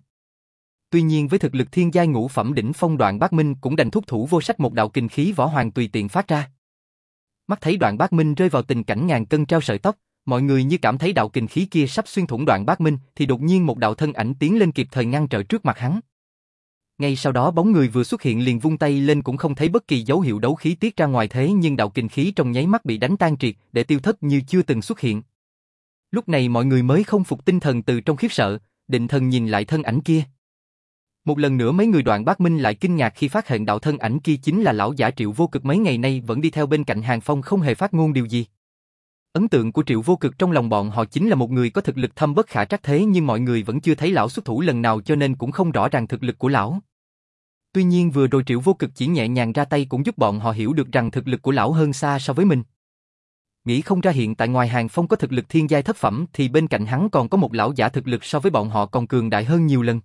Tuy nhiên với thực lực thiên giai ngũ phẩm đỉnh phong đoạn Bác Minh cũng đành thúc thủ vô sách một đạo kinh khí võ hoàng tùy tiện phát ra. Mắt thấy đoạn Bác Minh rơi vào tình cảnh ngàn cân treo sợi tóc, mọi người như cảm thấy đạo kình khí kia sắp xuyên thủng đoạn Bác Minh thì đột nhiên một đạo thân ảnh tiến lên kịp thời ngăn trở trước mặt hắn. Ngay sau đó bóng người vừa xuất hiện liền vung tay lên cũng không thấy bất kỳ dấu hiệu đấu khí tiết ra ngoài thế nhưng đạo kình khí trong nháy mắt bị đánh tan triệt để tiêu thất như chưa từng xuất hiện. Lúc này mọi người mới không phục tinh thần từ trong khiếp sợ, định thần nhìn lại thân ảnh kia. Một lần nữa mấy người đoạn bác Minh lại kinh ngạc khi phát hiện đạo thân ảnh kia chính là lão giả triệu vô cực mấy ngày nay vẫn đi theo bên cạnh hàng phong không hề phát ngôn điều gì. Ấn tượng của triệu vô cực trong lòng bọn họ chính là một người có thực lực thâm bất khả trắc thế nhưng mọi người vẫn chưa thấy lão xuất thủ lần nào cho nên cũng không rõ ràng thực lực của lão. Tuy nhiên vừa rồi triệu vô cực chỉ nhẹ nhàng ra tay cũng giúp bọn họ hiểu được rằng thực lực của lão hơn xa so với mình. Nghĩ không ra hiện tại ngoài hàng phong có thực lực thiên giai thất phẩm thì bên cạnh hắn còn có một lão giả thực lực so với bọn họ còn cường đại hơn nhiều lần.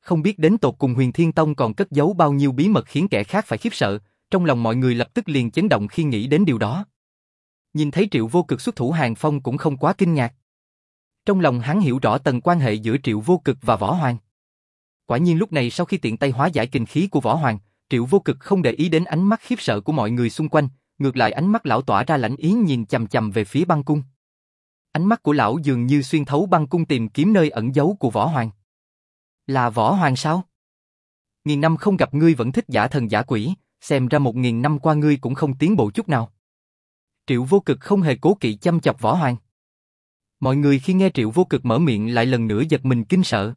Không biết đến tột cùng huyền thiên tông còn cất giấu bao nhiêu bí mật khiến kẻ khác phải khiếp sợ, trong lòng mọi người lập tức liền chấn động khi nghĩ đến điều đó. Nhìn thấy triệu vô cực xuất thủ hàng phong cũng không quá kinh ngạc. Trong lòng hắn hiểu rõ tầng quan hệ giữa triệu vô cực và võ hoàng. Quả nhiên lúc này sau khi tiện tay hóa giải kinh khí của võ hoàng, triệu vô cực không để ý đến ánh mắt khiếp sợ của mọi người xung quanh, ngược lại ánh mắt lão tỏa ra lãnh ý nhìn chầm chầm về phía băng cung. Ánh mắt của lão dường như xuyên thấu băng cung tìm kiếm nơi ẩn giấu của võ hoàng. Là võ hoàng sao? Nghìn năm không gặp ngươi vẫn thích giả thần giả quỷ, xem ra một nghìn năm qua ngươi cũng không tiến bộ chút nào. Triệu vô cực không hề cố kỵ chăm chọc võ hoàng. Mọi người khi nghe triệu vô cực mở miệng lại lần nữa giật mình kinh sợ.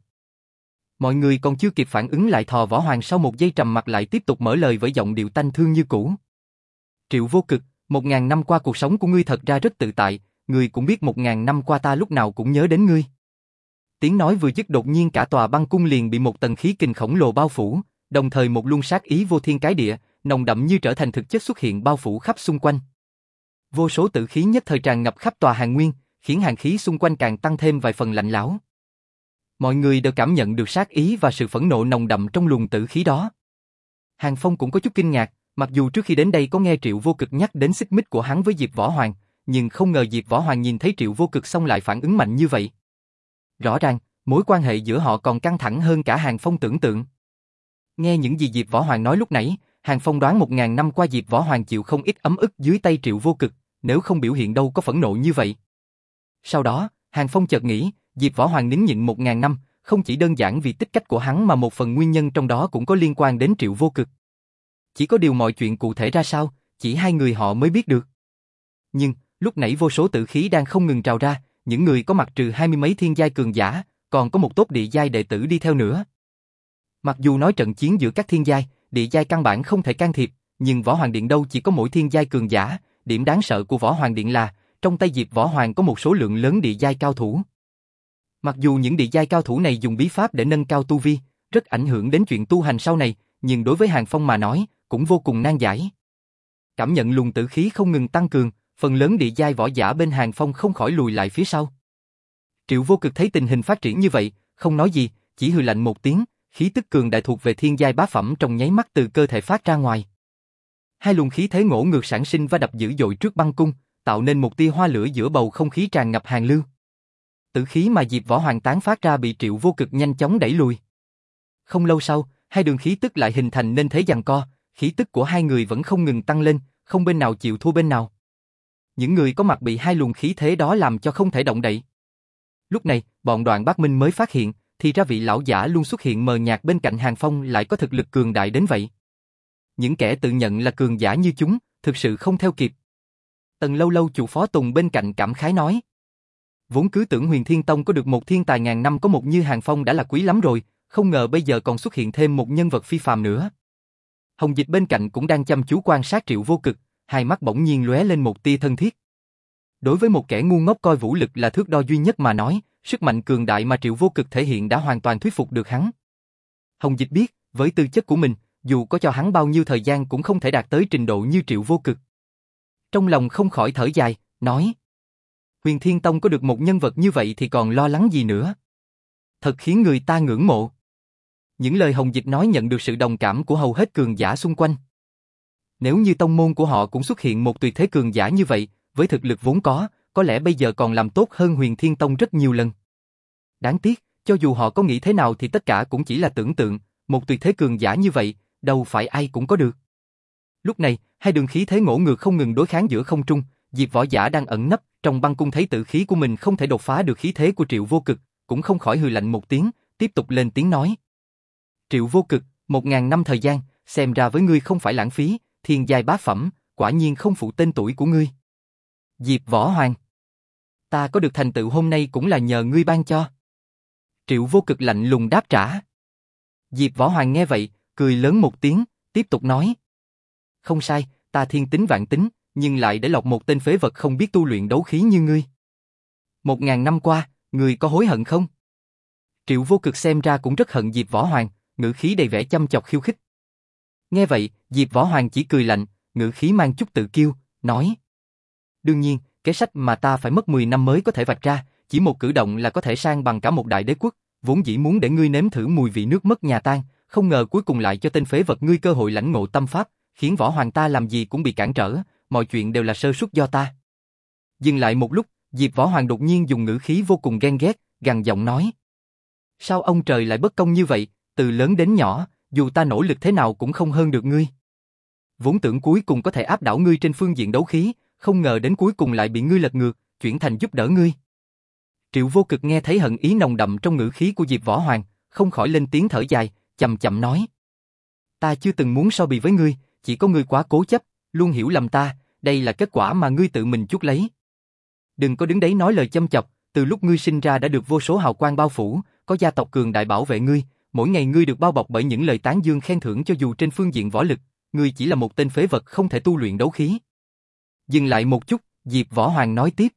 Mọi người còn chưa kịp phản ứng lại thò võ hoàng sau một giây trầm mặt lại tiếp tục mở lời với giọng điệu tanh thương như cũ. Triệu vô cực, một ngàn năm qua cuộc sống của ngươi thật ra rất tự tại, ngươi cũng biết một ngàn năm qua ta lúc nào cũng nhớ đến ngươi. Tiếng nói vừa dứt đột nhiên cả tòa băng cung liền bị một tầng khí kình khổng lồ bao phủ, đồng thời một luồng sát ý vô thiên cái địa, nồng đậm như trở thành thực chất xuất hiện bao phủ khắp xung quanh. Vô số tử khí nhất thời tràn ngập khắp tòa hàng nguyên, khiến hàng khí xung quanh càng tăng thêm vài phần lạnh lẽo. Mọi người đều cảm nhận được sát ý và sự phẫn nộ nồng đậm trong luồng tử khí đó. Hàng Phong cũng có chút kinh ngạc, mặc dù trước khi đến đây có nghe Triệu Vô Cực nhắc đến xích mích của hắn với Diệp Võ Hoàng, nhưng không ngờ Diệp Võ Hoàng nhìn thấy Triệu Vô Cực xong lại phản ứng mạnh như vậy. Rõ ràng, mối quan hệ giữa họ còn căng thẳng hơn cả Hàng Phong tưởng tượng. Nghe những gì Diệp Võ Hoàng nói lúc nãy, Hàng Phong đoán một ngàn năm qua Diệp Võ Hoàng chịu không ít ấm ức dưới tay Triệu Vô Cực, nếu không biểu hiện đâu có phẫn nộ như vậy. Sau đó, Hàng Phong chợt nghĩ, Diệp Võ Hoàng nín nhịn một ngàn năm, không chỉ đơn giản vì tích cách của hắn mà một phần nguyên nhân trong đó cũng có liên quan đến Triệu Vô Cực. Chỉ có điều mọi chuyện cụ thể ra sao, chỉ hai người họ mới biết được. Nhưng, lúc nãy vô số tử khí đang không ngừng trào ra, những người có mặt trừ hai mươi mấy thiên giai cường giả, còn có một tốt địa giai đệ tử đi theo nữa. Mặc dù nói trận chiến giữa các thiên giai, địa giai căn bản không thể can thiệp, nhưng Võ Hoàng Điện đâu chỉ có mỗi thiên giai cường giả, điểm đáng sợ của Võ Hoàng Điện là, trong tay Diệp Võ Hoàng có một số lượng lớn địa giai cao thủ. Mặc dù những địa giai cao thủ này dùng bí pháp để nâng cao tu vi, rất ảnh hưởng đến chuyện tu hành sau này, nhưng đối với Hàng Phong mà nói, cũng vô cùng nan giải. Cảm nhận luồng tử khí không ngừng tăng cường, phần lớn địa giai võ giả bên Hàng Phong không khỏi lùi lại phía sau. Triệu vô cực thấy tình hình phát triển như vậy, không nói gì, chỉ hừ lạnh một tiếng, khí tức cường đại thuộc về thiên giai bá phẩm trong nháy mắt từ cơ thể phát ra ngoài. Hai luồng khí thế ngỗ ngược sản sinh và đập dữ dội trước băng cung, tạo nên một tia hoa lửa giữa bầu không khí tràn ngập hàng lưu. Tử khí mà Diệp Võ Hoàng tán phát ra bị Triệu Vô Cực nhanh chóng đẩy lùi. Không lâu sau, hai đường khí tức lại hình thành nên thế giằng co, khí tức của hai người vẫn không ngừng tăng lên, không bên nào chịu thua bên nào. Những người có mặt bị hai luồng khí thế đó làm cho không thể động đậy. Lúc này, bọn đoàn bác Minh mới phát hiện, thì ra vị lão giả luôn xuất hiện mờ nhạt bên cạnh Hàng Phong lại có thực lực cường đại đến vậy. Những kẻ tự nhận là cường giả như chúng, thực sự không theo kịp. Tần lâu lâu chủ phó Tùng bên cạnh cảm khái nói. Vốn cứ tưởng huyền thiên tông có được một thiên tài ngàn năm có một như Hàng Phong đã là quý lắm rồi, không ngờ bây giờ còn xuất hiện thêm một nhân vật phi phàm nữa. Hồng Dịch bên cạnh cũng đang chăm chú quan sát triệu vô cực, hai mắt bỗng nhiên lóe lên một tia thân thiết. Đối với một kẻ ngu ngốc coi vũ lực là thước đo duy nhất mà nói, sức mạnh cường đại mà triệu vô cực thể hiện đã hoàn toàn thuyết phục được hắn. Hồng Dịch biết, với tư chất của mình, dù có cho hắn bao nhiêu thời gian cũng không thể đạt tới trình độ như triệu vô cực. Trong lòng không khỏi thở dài, nói Huyền Thiên Tông có được một nhân vật như vậy thì còn lo lắng gì nữa. Thật khiến người ta ngưỡng mộ. Những lời Hồng Dịch nói nhận được sự đồng cảm của hầu hết cường giả xung quanh. Nếu như tông môn của họ cũng xuất hiện một tuyệt thế cường giả như vậy, với thực lực vốn có, có lẽ bây giờ còn làm tốt hơn Huyền Thiên Tông rất nhiều lần. Đáng tiếc, cho dù họ có nghĩ thế nào thì tất cả cũng chỉ là tưởng tượng, một tuyệt thế cường giả như vậy, đâu phải ai cũng có được. Lúc này, hai đường khí thế ngỗ ngược không ngừng đối kháng giữa không trung, Diệp Võ Giả đang ẩn nấp trong băng cung thấy tự khí của mình không thể đột phá được khí thế của Triệu Vô Cực, cũng không khỏi hừ lạnh một tiếng, tiếp tục lên tiếng nói. Triệu Vô Cực, một ngàn năm thời gian, xem ra với ngươi không phải lãng phí, thiên giai bá phẩm, quả nhiên không phụ tên tuổi của ngươi. Diệp Võ Hoàng Ta có được thành tựu hôm nay cũng là nhờ ngươi ban cho. Triệu Vô Cực lạnh lùng đáp trả. Diệp Võ Hoàng nghe vậy, cười lớn một tiếng, tiếp tục nói. Không sai, ta thiên tính vạn tính, nhưng lại để lọc một tên phế vật không biết tu luyện đấu khí như ngươi. Một ngàn năm qua, ngươi có hối hận không? Triệu vô cực xem ra cũng rất hận Diệp Võ Hoàng, ngữ khí đầy vẻ chăm chọc khiêu khích. Nghe vậy, Diệp Võ Hoàng chỉ cười lạnh, ngữ khí mang chút tự kiêu, nói. Đương nhiên, cái sách mà ta phải mất 10 năm mới có thể vạch ra, chỉ một cử động là có thể sang bằng cả một đại đế quốc, vốn dĩ muốn để ngươi nếm thử mùi vị nước mất nhà tan, không ngờ cuối cùng lại cho tên phế vật ngươi cơ hội lãnh ngộ tâm pháp, khiến võ hoàng ta làm gì cũng bị cản trở, mọi chuyện đều là sơ suất do ta. Dừng lại một lúc, Diệp Võ Hoàng đột nhiên dùng ngữ khí vô cùng ghen ghét, gằn giọng nói. Sao ông trời lại bất công như vậy, từ lớn đến nhỏ, dù ta nỗ lực thế nào cũng không hơn được ngươi. Vốn tưởng cuối cùng có thể áp đảo ngươi trên phương diện đấu khí, không ngờ đến cuối cùng lại bị ngươi lật ngược, chuyển thành giúp đỡ ngươi. Triệu vô cực nghe thấy hận ý nồng đậm trong ngữ khí của Diệp Võ Hoàng, không khỏi lên tiếng thở dài, chậm chậm nói. Ta chưa từng muốn so bì với ngươi, chỉ có ngươi quá cố chấp, luôn hiểu lầm ta, đây là kết quả mà ngươi tự mình chuốc lấy. Đừng có đứng đấy nói lời châm chọc, từ lúc ngươi sinh ra đã được vô số hào quang bao phủ, có gia tộc cường đại bảo vệ ngươi, mỗi ngày ngươi được bao bọc bởi những lời tán dương khen thưởng cho dù trên phương diện võ lực, ngươi chỉ là một tên phế vật không thể tu luyện đấu khí. Dừng lại một chút, Diệp Võ Hoàng nói tiếp.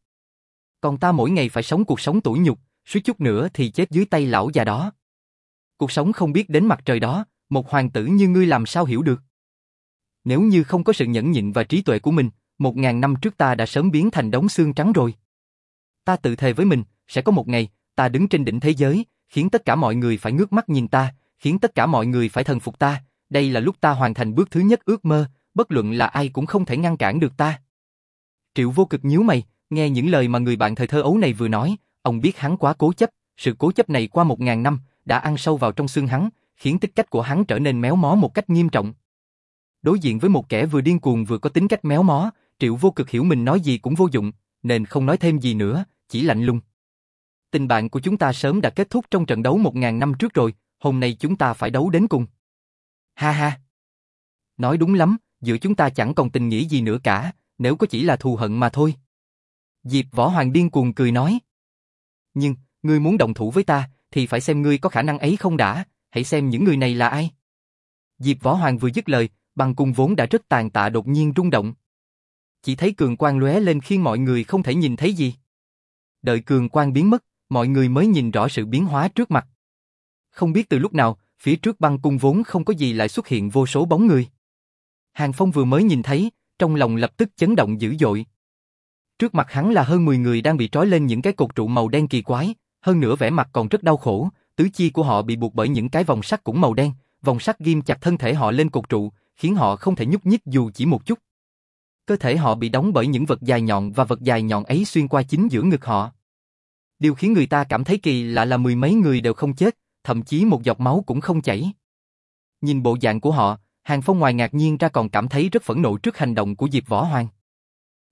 Còn ta mỗi ngày phải sống cuộc sống tủi nhục, suýt chút nữa thì chết dưới tay lão già đó. Cuộc sống không biết đến mặt trời đó, một hoàng tử như ngươi làm sao hiểu được. Nếu như không có sự nhẫn nhịn và trí tuệ của mình, một ngàn năm trước ta đã sớm biến thành đống xương trắng rồi. Ta tự thề với mình, sẽ có một ngày, ta đứng trên đỉnh thế giới, khiến tất cả mọi người phải ngước mắt nhìn ta, khiến tất cả mọi người phải thần phục ta. Đây là lúc ta hoàn thành bước thứ nhất ước mơ, bất luận là ai cũng không thể ngăn cản được ta. Triệu vô cực nhíu mày, nghe những lời mà người bạn thời thơ ấu này vừa nói, ông biết hắn quá cố chấp, sự cố chấp này qua một ngàn năm, đã ăn sâu vào trong xương hắn, khiến tính cách của hắn trở nên méo mó một cách nghiêm trọng. Đối diện với một kẻ vừa điên cuồng vừa có tính cách méo mó, Triệu Vô Cực hiểu mình nói gì cũng vô dụng, nên không nói thêm gì nữa, chỉ lạnh lùng. Tình bạn của chúng ta sớm đã kết thúc trong trận đấu một ngàn năm trước rồi, hôm nay chúng ta phải đấu đến cùng. Ha ha! Nói đúng lắm, giữa chúng ta chẳng còn tình nghĩa gì nữa cả, nếu có chỉ là thù hận mà thôi. Diệp Võ Hoàng điên cuồng cười nói. Nhưng, ngươi muốn đồng thủ với ta, thì phải xem ngươi có khả năng ấy không đã, hãy xem những người này là ai. Diệp Võ Hoàng vừa dứt lời, băng cung vốn đã rất tàn tạ đột nhiên rung động. Chỉ thấy cường quang lóe lên khiến mọi người không thể nhìn thấy gì. Đợi cường quang biến mất, mọi người mới nhìn rõ sự biến hóa trước mặt. Không biết từ lúc nào, phía trước băng cung vốn không có gì lại xuất hiện vô số bóng người. Hàng Phong vừa mới nhìn thấy, trong lòng lập tức chấn động dữ dội. Trước mặt hắn là hơn 10 người đang bị trói lên những cái cột trụ màu đen kỳ quái, hơn nữa vẻ mặt còn rất đau khổ, tứ chi của họ bị buộc bởi những cái vòng sắt cũng màu đen, vòng sắt ghim chặt thân thể họ lên cột trụ, khiến họ không thể nhúc nhích dù chỉ một chút. Cơ thể họ bị đóng bởi những vật dài nhọn và vật dài nhọn ấy xuyên qua chính giữa ngực họ. Điều khiến người ta cảm thấy kỳ lạ là mười mấy người đều không chết, thậm chí một giọt máu cũng không chảy. Nhìn bộ dạng của họ, Hàng Phong ngoài ngạc nhiên ra còn cảm thấy rất phẫn nộ trước hành động của Diệp Võ Hoàng.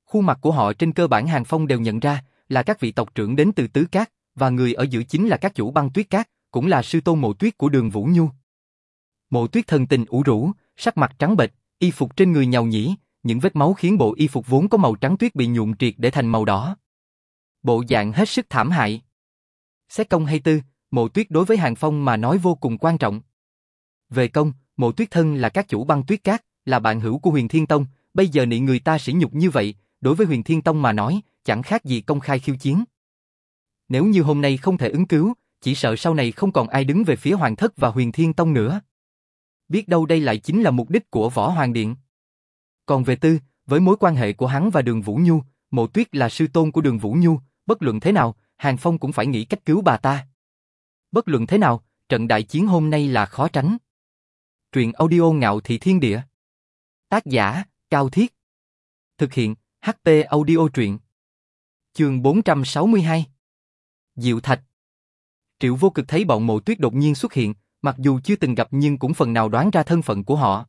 Khuôn mặt của họ trên cơ bản Hàng Phong đều nhận ra là các vị tộc trưởng đến từ Tứ Cát, và người ở giữa chính là các chủ băng tuyết cát, cũng là sư tôn mộ tuyết của đường Vũ Nhu. Mộ tuyết thần tình ủ rũ, sắc mặt trắng bệch, y phục trên người nhào nhĩ, những vết máu khiến bộ y phục vốn có màu trắng tuyết bị nhuộm triệt để thành màu đỏ. Bộ dạng hết sức thảm hại. Xét công hay tư, mộ tuyết đối với Hàng Phong mà nói vô cùng quan trọng. Về công, mộ tuyết thân là các chủ băng tuyết cát, là bạn hữu của huyền thiên tông, bây giờ nị người ta sỉ nhục như vậy, đối với huyền thiên tông mà nói, chẳng khác gì công khai khiêu chiến. Nếu như hôm nay không thể ứng cứu, chỉ sợ sau này không còn ai đứng về phía Hoàng Thất và Huyền Thiên Tông nữa. Biết đâu đây lại chính là mục đích của Võ Hoàng Điện. Còn về Tư, với mối quan hệ của hắn và Đường Vũ Nhu, Mộ Tuyết là sư tôn của Đường Vũ Nhu, bất luận thế nào, Hàng Phong cũng phải nghĩ cách cứu bà ta. Bất luận thế nào, trận đại chiến hôm nay là khó tránh. Truyện audio ngạo thị thiên địa. Tác giả, Cao Thiết. Thực hiện, ht audio truyện. Trường 462 Diệu Thạch Triệu vô cực thấy bọn mộ tuyết đột nhiên xuất hiện, mặc dù chưa từng gặp nhưng cũng phần nào đoán ra thân phận của họ.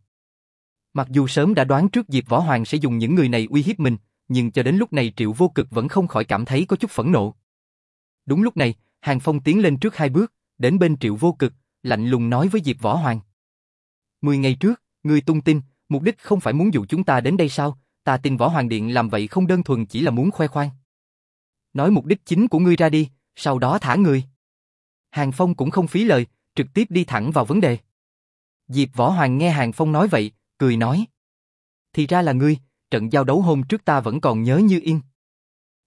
Mặc dù sớm đã đoán trước Diệp Võ Hoàng sẽ dùng những người này uy hiếp mình, nhưng cho đến lúc này Triệu vô cực vẫn không khỏi cảm thấy có chút phẫn nộ. Đúng lúc này, Hàng Phong tiến lên trước hai bước, đến bên Triệu vô cực, lạnh lùng nói với Diệp Võ Hoàng. Mười ngày trước, ngươi tung tin, mục đích không phải muốn dụ chúng ta đến đây sao, ta tin Võ Hoàng Điện làm vậy không đơn thuần chỉ là muốn khoe khoang. Nói mục đích chính của ngươi ra đi, sau đó thả người. Hàng Phong cũng không phí lời, trực tiếp đi thẳng vào vấn đề. Diệp Võ Hoàng nghe Hàng Phong nói vậy, cười nói. Thì ra là ngươi, trận giao đấu hôm trước ta vẫn còn nhớ như yên.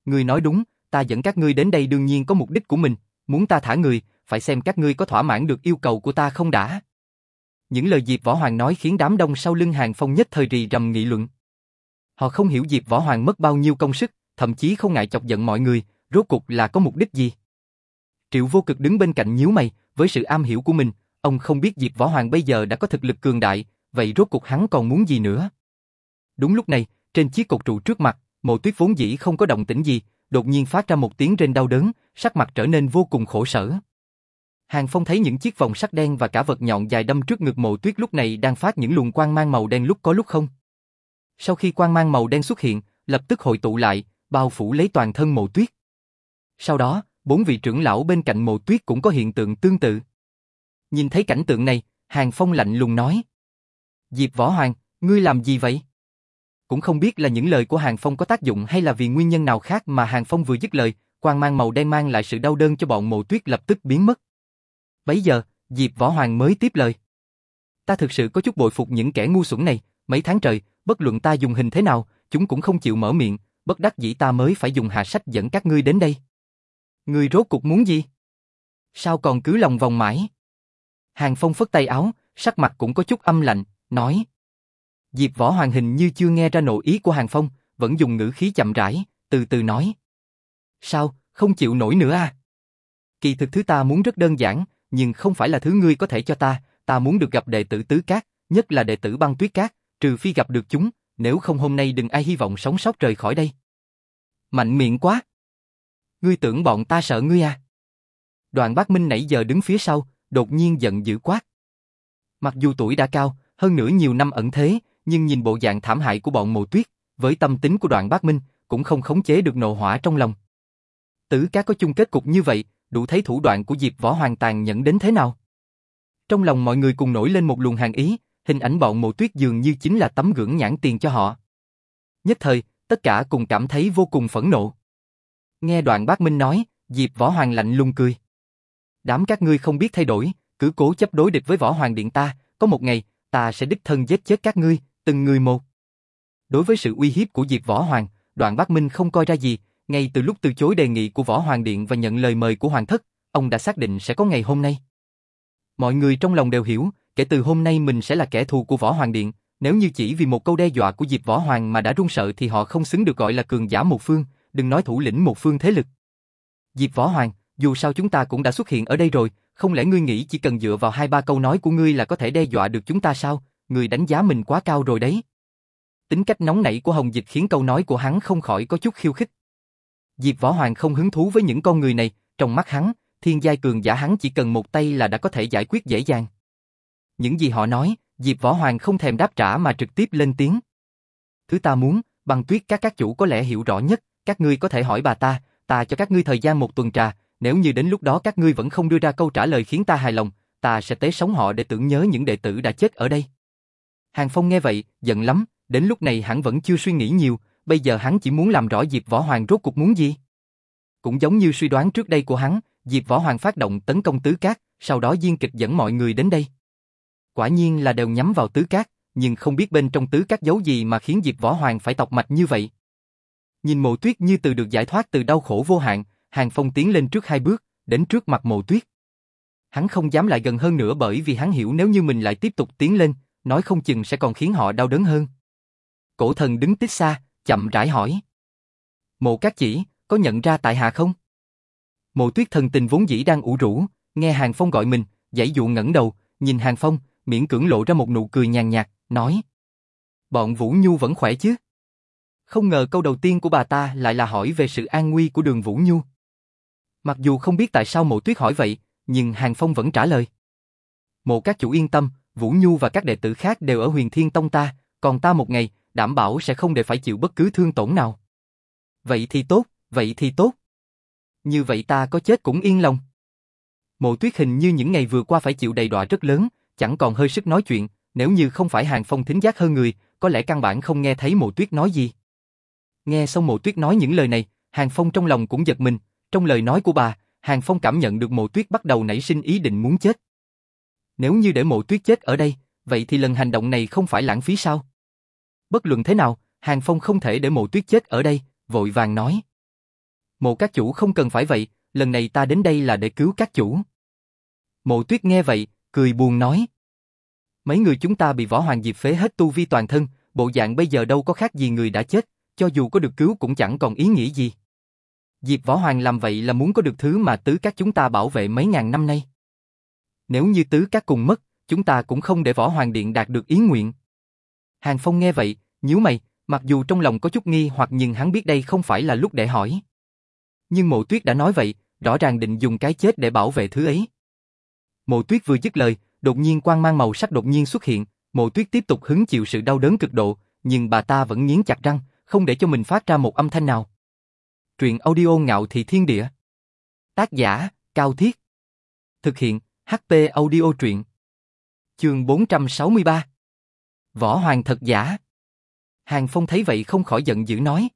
Ngươi nói đúng, ta dẫn các ngươi đến đây đương nhiên có mục đích của mình, muốn ta thả người, phải xem các ngươi có thỏa mãn được yêu cầu của ta không đã. Những lời Diệp Võ Hoàng nói khiến đám đông sau lưng Hàng Phong nhất thời rì rầm nghị luận. Họ không hiểu Diệp Võ Hoàng mất bao nhiêu công sức, thậm chí không ngại chọc giận mọi người, rốt cục là có mục đích gì. Triệu vô cực đứng bên cạnh nhíu mày, với sự am hiểu của mình, ông không biết Diệp Võ Hoàng bây giờ đã có thực lực cường đại, vậy rốt cuộc hắn còn muốn gì nữa. Đúng lúc này, trên chiếc cột trụ trước mặt, mộ tuyết vốn dĩ không có động tĩnh gì, đột nhiên phát ra một tiếng rên đau đớn, sắc mặt trở nên vô cùng khổ sở. Hàng Phong thấy những chiếc vòng sắt đen và cả vật nhọn dài đâm trước ngực mộ tuyết lúc này đang phát những luồng quang mang màu đen lúc có lúc không. Sau khi quang mang màu đen xuất hiện, lập tức hội tụ lại, bao phủ lấy toàn thân mộ tuyết. Sau đó, bốn vị trưởng lão bên cạnh mộ tuyết cũng có hiện tượng tương tự. Nhìn thấy cảnh tượng này, Hàng Phong lạnh lùng nói. Diệp Võ Hoàng, ngươi làm gì vậy? Cũng không biết là những lời của Hàng Phong có tác dụng hay là vì nguyên nhân nào khác mà Hàng Phong vừa dứt lời, quang mang màu đen mang lại sự đau đớn cho bọn mộ tuyết lập tức biến mất. Bấy giờ, Diệp Võ Hoàng mới tiếp lời. Ta thực sự có chút bội phục những kẻ ngu xuẩn này, mấy tháng trời, bất luận ta dùng hình thế nào, chúng cũng không chịu mở miệng, bất đắc dĩ ta mới phải dùng hạ sách dẫn các ngươi đến đây. Ngươi rốt cuộc muốn gì? Sao còn cứ lòng vòng mãi? Hàng Phong phất tay áo, sắc mặt cũng có chút âm lạnh, nói. Diệp Võ Hoàng hình như chưa nghe ra nội ý của Hàng Phong, vẫn dùng ngữ khí chậm rãi, từ từ nói. Sao, không chịu nổi nữa à? Kỳ thực thứ ta muốn rất đơn giản, nhưng không phải là thứ ngươi có thể cho ta, ta muốn được gặp đệ tử Tứ Cát, nhất là đệ tử băng tuyết cát, trừ phi gặp được chúng, nếu không hôm nay đừng ai hy vọng sống sót rời khỏi đây. Mạnh miệng quá. Ngươi tưởng bọn ta sợ ngươi à? Đoàn bác Minh nãy giờ đứng phía sau, đột nhiên giận dữ quát. Mặc dù tuổi đã cao, hơn nữa nhiều năm ẩn thế, nhưng nhìn bộ dạng thảm hại của bọn mộ tuyết, với tâm tính của đoàn bác Minh, cũng không khống chế được nộ hỏa trong lòng. Tử cá có chung kết cục như vậy, đủ thấy thủ đoạn của Diệp Võ hoàn toàn nhận đến thế nào. Trong lòng mọi người cùng nổi lên một luồng hàng ý, hình ảnh bọn mộ tuyết dường như chính là tấm gương nhãn tiền cho họ. Nhất thời, tất cả cùng cảm thấy vô cùng phẫn nộ. Nghe đoạn bác Minh nói, Diệp Võ Hoàng lạnh lùng cười. Đám các ngươi không biết thay đổi, cứ cố chấp đối địch với Võ Hoàng Điện ta, có một ngày, ta sẽ đích thân giết chết các ngươi, từng người một. Đối với sự uy hiếp của Diệp Võ Hoàng, đoạn bác Minh không coi ra gì, ngay từ lúc từ chối đề nghị của Võ Hoàng Điện và nhận lời mời của Hoàng Thất, ông đã xác định sẽ có ngày hôm nay. Mọi người trong lòng đều hiểu, kể từ hôm nay mình sẽ là kẻ thù của Võ Hoàng Điện, nếu như chỉ vì một câu đe dọa của Diệp Võ Hoàng mà đã run sợ thì họ không xứng được gọi là cường giả một phương, đừng nói thủ lĩnh một phương thế lực. Diệp Võ Hoàng, dù sao chúng ta cũng đã xuất hiện ở đây rồi, không lẽ ngươi nghĩ chỉ cần dựa vào hai ba câu nói của ngươi là có thể đe dọa được chúng ta sao? Ngươi đánh giá mình quá cao rồi đấy. Tính cách nóng nảy của Hồng Dịch khiến câu nói của hắn không khỏi có chút khiêu khích. Diệp Võ Hoàng không hứng thú với những con người này, trong mắt hắn, thiên giai cường giả hắn chỉ cần một tay là đã có thể giải quyết dễ dàng. Những gì họ nói, Diệp Võ Hoàng không thèm đáp trả mà trực tiếp lên tiếng. Thứ ta muốn, băng tuyết các các chủ có lẽ hiểu rõ nhất, các ngươi có thể hỏi bà ta, ta cho các ngươi thời gian một tuần trà, nếu như đến lúc đó các ngươi vẫn không đưa ra câu trả lời khiến ta hài lòng, ta sẽ tế sống họ để tưởng nhớ những đệ tử đã chết ở đây. Hàng Phong nghe vậy, giận lắm, đến lúc này hắn vẫn chưa suy nghĩ nhiều, bây giờ hắn chỉ muốn làm rõ Diệp Võ Hoàng rốt cuộc muốn gì. Cũng giống như suy đoán trước đây của hắn, Diệp Võ Hoàng phát động tấn công Tứ Cát, sau đó Diên Kịch dẫn mọi người đến đây. Quả nhiên là đều nhắm vào Tứ Cát, nhưng không biết bên trong Tứ Cát giấu gì mà khiến Diệp Võ Hoàng phải tọc mạch như vậy. Nhìn mộ tuyết như từ được giải thoát từ đau khổ vô hạn, Hàng Phong tiến lên trước hai bước, đến trước mặt mộ tuyết. Hắn không dám lại gần hơn nữa bởi vì hắn hiểu nếu như mình lại tiếp tục tiến lên, nói không chừng sẽ còn khiến họ đau đớn hơn. Cổ thần đứng tích xa, chậm rãi hỏi. Mộ các Chỉ, có nhận ra tại hạ không? Mộ Tuyết thần tình vốn dĩ đang ủ rũ, nghe Hàng Phong gọi mình, giải dụ ngẩng đầu, nhìn Hàng Phong, miễn cưỡng lộ ra một nụ cười nhàn nhạt, nói: "Bọn Vũ Nhu vẫn khỏe chứ?" Không ngờ câu đầu tiên của bà ta lại là hỏi về sự an nguy của Đường Vũ Nhu. Mặc dù không biết tại sao Mộ Tuyết hỏi vậy, nhưng Hàng Phong vẫn trả lời. Mộ các chủ yên tâm, Vũ Nhu và các đệ tử khác đều ở Huyền Thiên Tông ta, còn ta một ngày, đảm bảo sẽ không để phải chịu bất cứ thương tổn nào. Vậy thì tốt, vậy thì tốt. Như vậy ta có chết cũng yên lòng. Mộ tuyết hình như những ngày vừa qua phải chịu đầy đọa rất lớn, chẳng còn hơi sức nói chuyện, nếu như không phải hàng phong thính giác hơn người, có lẽ căn bản không nghe thấy mộ tuyết nói gì. Nghe xong mộ tuyết nói những lời này, hàng phong trong lòng cũng giật mình, trong lời nói của bà, hàng phong cảm nhận được mộ tuyết bắt đầu nảy sinh ý định muốn chết. Nếu như để mộ tuyết chết ở đây, vậy thì lần hành động này không phải lãng phí sao? Bất luận thế nào, Hàng Phong không thể để mộ tuyết chết ở đây, vội vàng nói. Mộ các chủ không cần phải vậy, lần này ta đến đây là để cứu các chủ. Mộ tuyết nghe vậy, cười buồn nói. Mấy người chúng ta bị võ hoàng diệp phế hết tu vi toàn thân, bộ dạng bây giờ đâu có khác gì người đã chết, cho dù có được cứu cũng chẳng còn ý nghĩa gì. Diệp võ hoàng làm vậy là muốn có được thứ mà tứ các chúng ta bảo vệ mấy ngàn năm nay. Nếu như tứ các cùng mất, chúng ta cũng không để võ hoàng điện đạt được ý nguyện. Hàng Phong nghe vậy, nhíu mày, mặc dù trong lòng có chút nghi hoặc nhưng hắn biết đây không phải là lúc để hỏi. Nhưng mộ tuyết đã nói vậy, rõ ràng định dùng cái chết để bảo vệ thứ ấy. Mộ tuyết vừa dứt lời, đột nhiên quang mang màu sắc đột nhiên xuất hiện, mộ tuyết tiếp tục hứng chịu sự đau đớn cực độ, nhưng bà ta vẫn nghiến chặt răng, không để cho mình phát ra một âm thanh nào. Truyện audio ngạo thị thiên địa. Tác giả, Cao Thiết. Thực hiện, HP audio truyện. Trường 463. Võ Hoàng thật giả. Hàng Phong thấy vậy không khỏi giận dữ nói.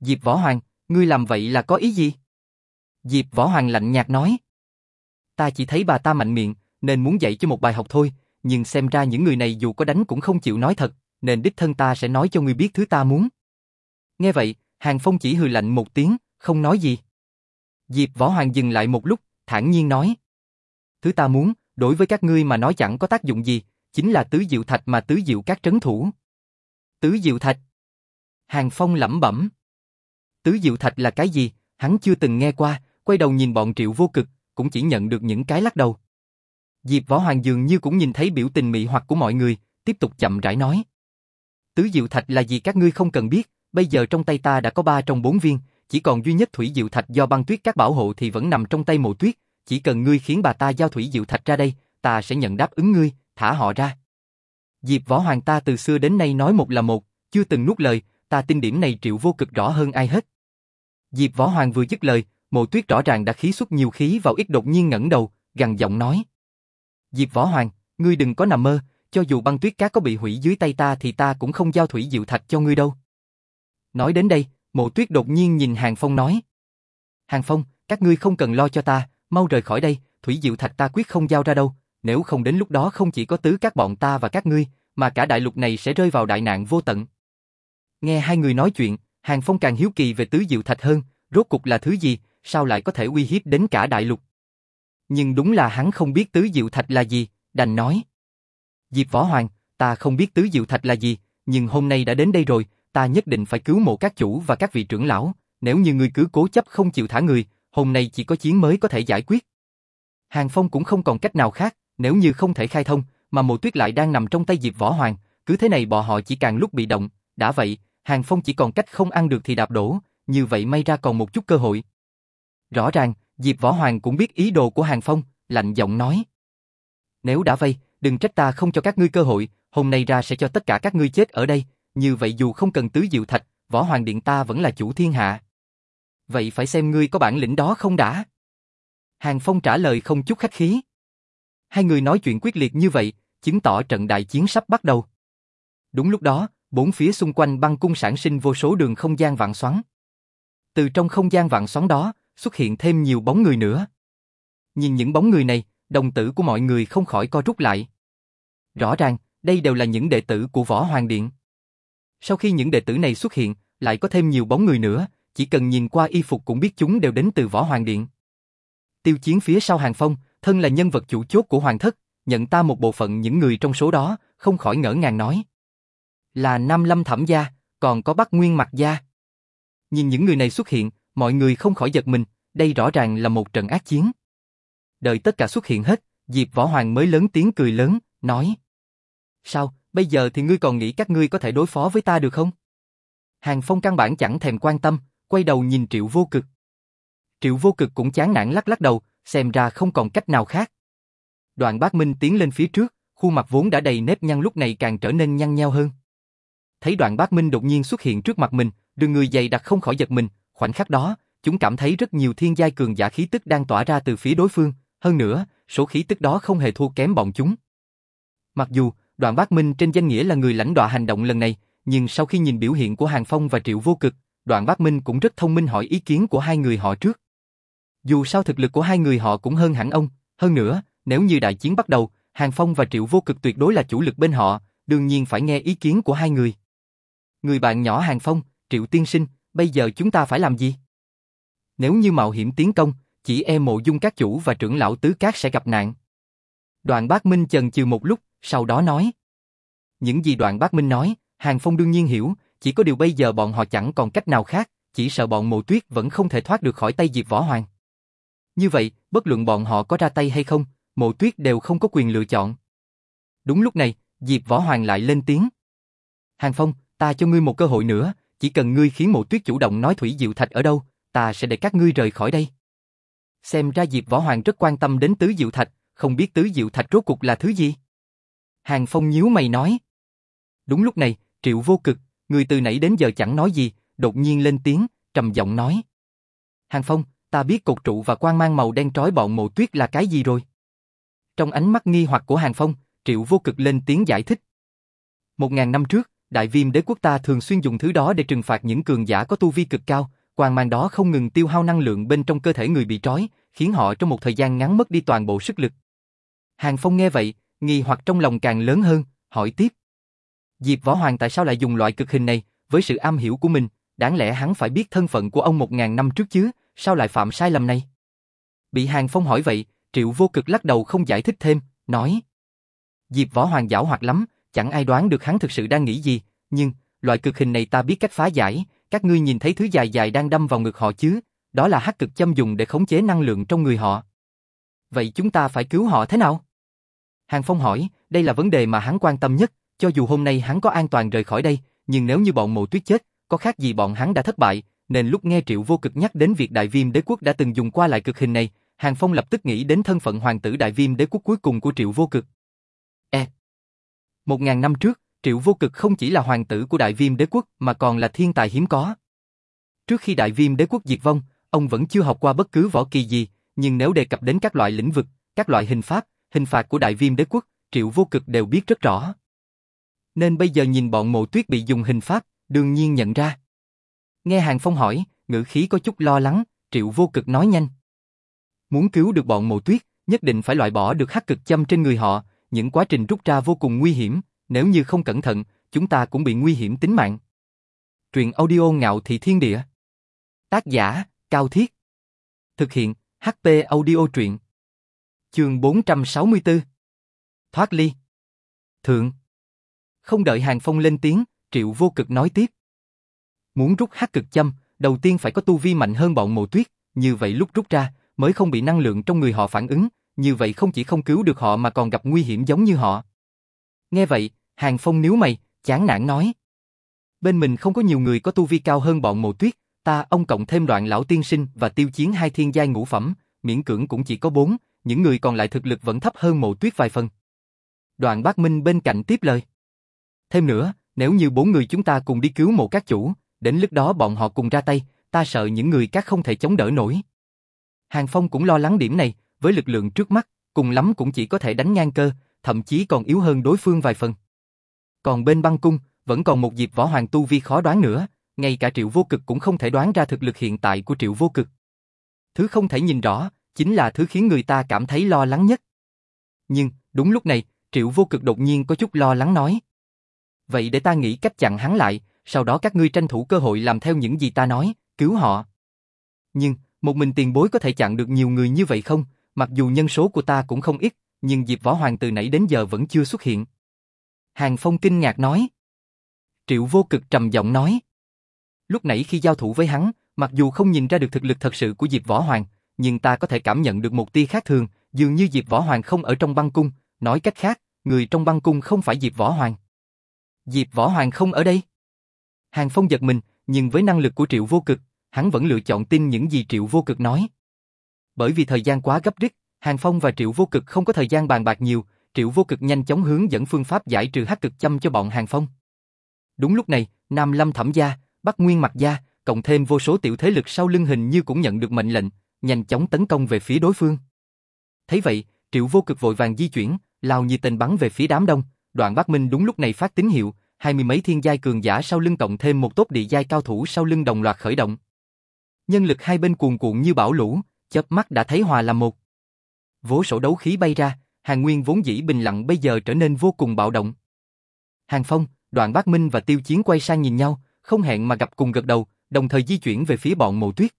Diệp Võ Hoàng, ngươi làm vậy là có ý gì? Diệp Võ Hoàng lạnh nhạt nói. Ta chỉ thấy bà ta mạnh miệng, nên muốn dạy cho một bài học thôi, nhưng xem ra những người này dù có đánh cũng không chịu nói thật, nên đích thân ta sẽ nói cho ngươi biết thứ ta muốn. Nghe vậy, Hàng Phong chỉ hừ lạnh một tiếng, không nói gì. Diệp Võ Hoàng dừng lại một lúc, thản nhiên nói. Thứ ta muốn, đối với các ngươi mà nói chẳng có tác dụng gì, chính là tứ diệu thạch mà tứ diệu các trấn thủ. Tứ diệu thạch. Hàng Phong lẩm bẩm. Tứ diệu thạch là cái gì? Hắn chưa từng nghe qua, quay đầu nhìn bọn triệu vô cực, cũng chỉ nhận được những cái lắc đầu. Diệp Võ Hoàng dường như cũng nhìn thấy biểu tình mị hoặc của mọi người, tiếp tục chậm rãi nói. Tứ diệu thạch là gì các ngươi không cần biết, bây giờ trong tay ta đã có ba trong bốn viên, chỉ còn duy nhất thủy diệu thạch do băng tuyết các bảo hộ thì vẫn nằm trong tay mộ tuyết, chỉ cần ngươi khiến bà ta giao thủy diệu thạch ra đây, ta sẽ nhận đáp ứng ngươi, thả họ ra. Diệp Võ Hoàng ta từ xưa đến nay nói một là một, chưa từng nuốt lời, ta tin điểm này triệu vô cực rõ hơn ai hết. Diệp Võ Hoàng vừa dứt lời, mộ tuyết rõ ràng đã khí xuất nhiều khí vào ít đột nhiên ngẩng đầu, gằn giọng nói. Diệp Võ Hoàng, ngươi đừng có nằm mơ, cho dù băng tuyết cá có bị hủy dưới tay ta thì ta cũng không giao thủy diệu thạch cho ngươi đâu. Nói đến đây, mộ tuyết đột nhiên nhìn Hàng Phong nói. Hàng Phong, các ngươi không cần lo cho ta, mau rời khỏi đây, thủy diệu thạch ta quyết không giao ra đâu, nếu không đến lúc đó không chỉ có tứ các bọn ta và các ngươi, mà cả đại lục này sẽ rơi vào đại nạn vô tận. Nghe hai người nói chuyện, Hàng Phong càng hiếu kỳ về tứ diệu thạch hơn, rốt cục là thứ gì, sao lại có thể uy hiếp đến cả đại lục. Nhưng đúng là hắn không biết tứ diệu thạch là gì, đành nói. Diệp Võ Hoàng, ta không biết tứ diệu thạch là gì, nhưng hôm nay đã đến đây rồi, ta nhất định phải cứu mộ các chủ và các vị trưởng lão, nếu như ngươi cứ cố chấp không chịu thả người, hôm nay chỉ có chiến mới có thể giải quyết. Hàng Phong cũng không còn cách nào khác, nếu như không thể khai thông, mà mộ tuyết lại đang nằm trong tay Diệp Võ Hoàng, cứ thế này bọn họ chỉ càng lúc bị động, đã vậy, Hàng Phong chỉ còn cách không ăn được thì đạp đổ, như vậy may ra còn một chút cơ hội. Rõ ràng, Diệp Võ Hoàng cũng biết ý đồ của Hàng Phong, lạnh giọng nói. Nếu đã vây, đừng trách ta không cho các ngươi cơ hội, hôm nay ra sẽ cho tất cả các ngươi chết ở đây, như vậy dù không cần tứ diệu thạch, Võ Hoàng Điện ta vẫn là chủ thiên hạ. Vậy phải xem ngươi có bản lĩnh đó không đã? Hàng Phong trả lời không chút khách khí. Hai người nói chuyện quyết liệt như vậy, chứng tỏ trận đại chiến sắp bắt đầu. Đúng lúc đó, bốn phía xung quanh băng cung sản sinh vô số đường không gian vạn xoắn. Từ trong không gian vạn xoắn đó, xuất hiện thêm nhiều bóng người nữa. Nhìn những bóng người này, đồng tử của mọi người không khỏi co rút lại. Rõ ràng, đây đều là những đệ tử của Võ Hoàng Điện. Sau khi những đệ tử này xuất hiện, lại có thêm nhiều bóng người nữa, chỉ cần nhìn qua y phục cũng biết chúng đều đến từ Võ Hoàng Điện. Tiêu chiến phía sau hàng phong, thân là nhân vật chủ chốt của Hoàng Thất, nhận ta một bộ phận những người trong số đó, không khỏi ngỡ ngàng nói. Là Nam Lâm Thẩm Gia, còn có Bắc Nguyên Mặt Gia. Nhìn những người này xuất hiện, mọi người không khỏi giật mình, đây rõ ràng là một trận ác chiến. Đợi tất cả xuất hiện hết, Diệp Võ Hoàng mới lớn tiếng cười lớn, nói. Sao, bây giờ thì ngươi còn nghĩ các ngươi có thể đối phó với ta được không? Hàng Phong căn bản chẳng thèm quan tâm, quay đầu nhìn Triệu Vô Cực. Triệu Vô Cực cũng chán nản lắc lắc đầu, xem ra không còn cách nào khác. Đoạn Bác Minh tiến lên phía trước, khuôn mặt vốn đã đầy nếp nhăn lúc này càng trở nên nhăn nheo hơn. Thấy Đoạn Bác Minh đột nhiên xuất hiện trước mặt mình, đường người dày đặc không khỏi giật mình, khoảnh khắc đó, chúng cảm thấy rất nhiều thiên giai cường giả khí tức đang tỏa ra từ phía đối phương, hơn nữa, số khí tức đó không hề thua kém bọn chúng. Mặc dù, Đoạn Bác Minh trên danh nghĩa là người lãnh đạo hành động lần này, nhưng sau khi nhìn biểu hiện của Hàng Phong và Triệu Vô Cực, Đoạn Bác Minh cũng rất thông minh hỏi ý kiến của hai người họ trước. Dù sao thực lực của hai người họ cũng hơn hẳn ông, hơn nữa, nếu như đại chiến bắt đầu, Hàng Phong và Triệu Vô Cực tuyệt đối là chủ lực bên họ, đương nhiên phải nghe ý kiến của hai người. Người bạn nhỏ Hàng Phong, Triệu Tiên Sinh, bây giờ chúng ta phải làm gì? Nếu như mạo hiểm tiến công, chỉ e mộ dung các chủ và trưởng lão tứ cát sẽ gặp nạn. Đoạn bác Minh chần chừ một lúc, sau đó nói. Những gì đoạn bác Minh nói, Hàng Phong đương nhiên hiểu, chỉ có điều bây giờ bọn họ chẳng còn cách nào khác, chỉ sợ bọn mộ tuyết vẫn không thể thoát được khỏi tay Diệp Võ Hoàng. Như vậy, bất luận bọn họ có ra tay hay không, mộ tuyết đều không có quyền lựa chọn. Đúng lúc này, Diệp Võ Hoàng lại lên tiếng. Hàng Phong, ta cho ngươi một cơ hội nữa, chỉ cần ngươi khiến mộ tuyết chủ động nói Thủy Diệu Thạch ở đâu, ta sẽ để các ngươi rời khỏi đây. Xem ra Diệp Võ Hoàng rất quan tâm đến Tứ Diệu Thạch, không biết Tứ Diệu Thạch rốt cuộc là thứ gì. Hàng Phong nhíu mày nói. Đúng lúc này, Triệu Vô Cực, người từ nãy đến giờ chẳng nói gì, đột nhiên lên tiếng, trầm giọng nói. Hàng Phong, ta biết cột trụ và quang mang màu đen trói bọn mộ tuyết là cái gì rồi. Trong ánh mắt nghi hoặc của Hàng Phong, Triệu Vô Cực lên tiếng giải thích. Một ngàn năm trước, Đại Viêm đế quốc ta thường xuyên dùng thứ đó để trừng phạt những cường giả có tu vi cực cao, quang mang đó không ngừng tiêu hao năng lượng bên trong cơ thể người bị trói, khiến họ trong một thời gian ngắn mất đi toàn bộ sức lực. Hàng Phong nghe vậy, nghi hoặc trong lòng càng lớn hơn, hỏi tiếp. Diệp Võ Hoàng tại sao lại dùng loại cực hình này, với sự am hiểu của mình, đáng lẽ hắn phải biết thân phận của ông một ngàn năm trước chứ, sao lại phạm sai lầm này? Bị Hàng Phong hỏi vậy, Triệu Vô Cực lắc đầu không giải thích thêm, nói. Diệp Võ Hoàng giảo hoạt lắm, chẳng ai đoán được hắn thực sự đang nghĩ gì, nhưng, loại cực hình này ta biết cách phá giải, các ngươi nhìn thấy thứ dài dài đang đâm vào ngực họ chứ, đó là hắc cực châm dùng để khống chế năng lượng trong người họ. Vậy chúng ta phải cứu họ thế nào? Hàng Phong hỏi, đây là vấn đề mà hắn quan tâm nhất, cho dù hôm nay hắn có an toàn rời khỏi đây, nhưng nếu như bọn mộ tuyết chết, có khác gì bọn hắn đã thất bại, nên lúc nghe Triệu Vô Cực nhắc đến việc Đại Viêm Đế Quốc đã từng dùng qua lại cực hình này, Hàng Phong lập tức nghĩ đến thân phận hoàng tử Đại Viêm Đế Quốc cuối cùng của Triệu Vô Cực. E. Một ngàn năm trước, Triệu Vô Cực không chỉ là hoàng tử của Đại Viêm Đế Quốc mà còn là thiên tài hiếm có. Trước khi Đại Viêm Đế Quốc diệt vong, ông vẫn chưa học qua bất cứ võ kỳ gì, nhưng nếu đề cập đến các loại lĩnh vực, các loại hình pháp, hình phạt của Đại Viêm Đế Quốc, Triệu Vô Cực đều biết rất rõ. Nên bây giờ nhìn bọn mộ tuyết bị dùng hình pháp, đương nhiên nhận ra. Nghe Hàng Phong hỏi, ngữ khí có chút lo lắng, Triệu Vô Cực nói nhanh. Muốn cứu được bọn mộ tuyết, nhất định phải loại bỏ được hắc cực châm trên người họ, những quá trình rút ra vô cùng nguy hiểm, nếu như không cẩn thận, chúng ta cũng bị nguy hiểm tính mạng. Truyện audio ngạo thị thiên địa. Tác giả, Cao Thiết. Thực hiện, HP audio truyện. Trường 464. Thoát ly. Thượng. Không đợi Hàng Phong lên tiếng, Triệu vô cực nói tiếp. Muốn rút hắc cực châm, đầu tiên phải có tu vi mạnh hơn bọn mộ tuyết, như vậy lúc rút ra, mới không bị năng lượng trong người họ phản ứng, như vậy không chỉ không cứu được họ mà còn gặp nguy hiểm giống như họ. Nghe vậy, Hàng Phong níu mày, chán nản nói. Bên mình không có nhiều người có tu vi cao hơn bọn mộ tuyết, ta ông cộng thêm đoạn lão tiên sinh và tiêu chiến hai thiên giai ngũ phẩm, miễn cưỡng cũng chỉ có bốn, những người còn lại thực lực vẫn thấp hơn mộ tuyết vài phần. Đoạn bác Minh bên cạnh tiếp lời. Thêm nữa, nếu như bốn người chúng ta cùng đi cứu mộ các chủ, đến lúc đó bọn họ cùng ra tay, ta sợ những người các không thể chống đỡ nổi. Hàng Phong cũng lo lắng điểm này, với lực lượng trước mắt, cùng lắm cũng chỉ có thể đánh ngang cơ, thậm chí còn yếu hơn đối phương vài phần. Còn bên băng cung, vẫn còn một dịp võ hoàng tu vi khó đoán nữa, ngay cả triệu vô cực cũng không thể đoán ra thực lực hiện tại của triệu vô cực. Thứ không thể nhìn rõ, chính là thứ khiến người ta cảm thấy lo lắng nhất. Nhưng, đúng lúc này, triệu vô cực đột nhiên có chút lo lắng nói. Vậy để ta nghĩ cách chặn hắn lại, sau đó các ngươi tranh thủ cơ hội làm theo những gì ta nói, cứu họ. Nhưng, một mình tiền bối có thể chặn được nhiều người như vậy không? Mặc dù nhân số của ta cũng không ít, nhưng Diệp Võ Hoàng từ nãy đến giờ vẫn chưa xuất hiện. Hàng Phong kinh ngạc nói. Triệu vô cực trầm giọng nói. Lúc nãy khi giao thủ với hắn, mặc dù không nhìn ra được thực lực thật sự của Diệp Võ Hoàng, nhưng ta có thể cảm nhận được một tia khác thường, dường như Diệp Võ Hoàng không ở trong băng cung, nói cách khác, người trong băng cung không phải Diệp Võ Hoàng. Diệp Võ Hoàng không ở đây. Hàng Phong giật mình, nhưng với năng lực của Triệu Vô Cực, hắn vẫn lựa chọn tin những gì Triệu Vô Cực nói. Bởi vì thời gian quá gấp rít, Hàng Phong và Triệu Vô Cực không có thời gian bàn bạc nhiều, Triệu Vô Cực nhanh chóng hướng dẫn phương pháp giải trừ hắc cực châm cho bọn Hàng Phong. Đúng lúc này, Nam Lâm Thẩm gia, Bắc Nguyên Mặc gia, cộng thêm vô số tiểu thế lực sau lưng hình như cũng nhận được mệnh lệnh, nhanh chóng tấn công về phía đối phương. Thấy vậy, Triệu Vô Cực vội vàng di chuyển, lao như tên bắn về phía đám đông, Đoạn Bắc Minh đúng lúc này phát tín hiệu, hai mươi mấy thiên giai cường giả sau lưng cộng thêm một tốt địa giai cao thủ sau lưng đồng loạt khởi động. Nhân lực hai bên cuồn cuộn như bão lũ, chớp mắt đã thấy hòa làm một. Vố sổ đấu khí bay ra, Hàng Nguyên vốn dĩ bình lặng bây giờ trở nên vô cùng bạo động. Hàng Phong, Đoạn Bác Minh và Tiêu Chiến quay sang nhìn nhau, không hẹn mà gặp cùng gật đầu, đồng thời di chuyển về phía bọn Mộ Tuyết.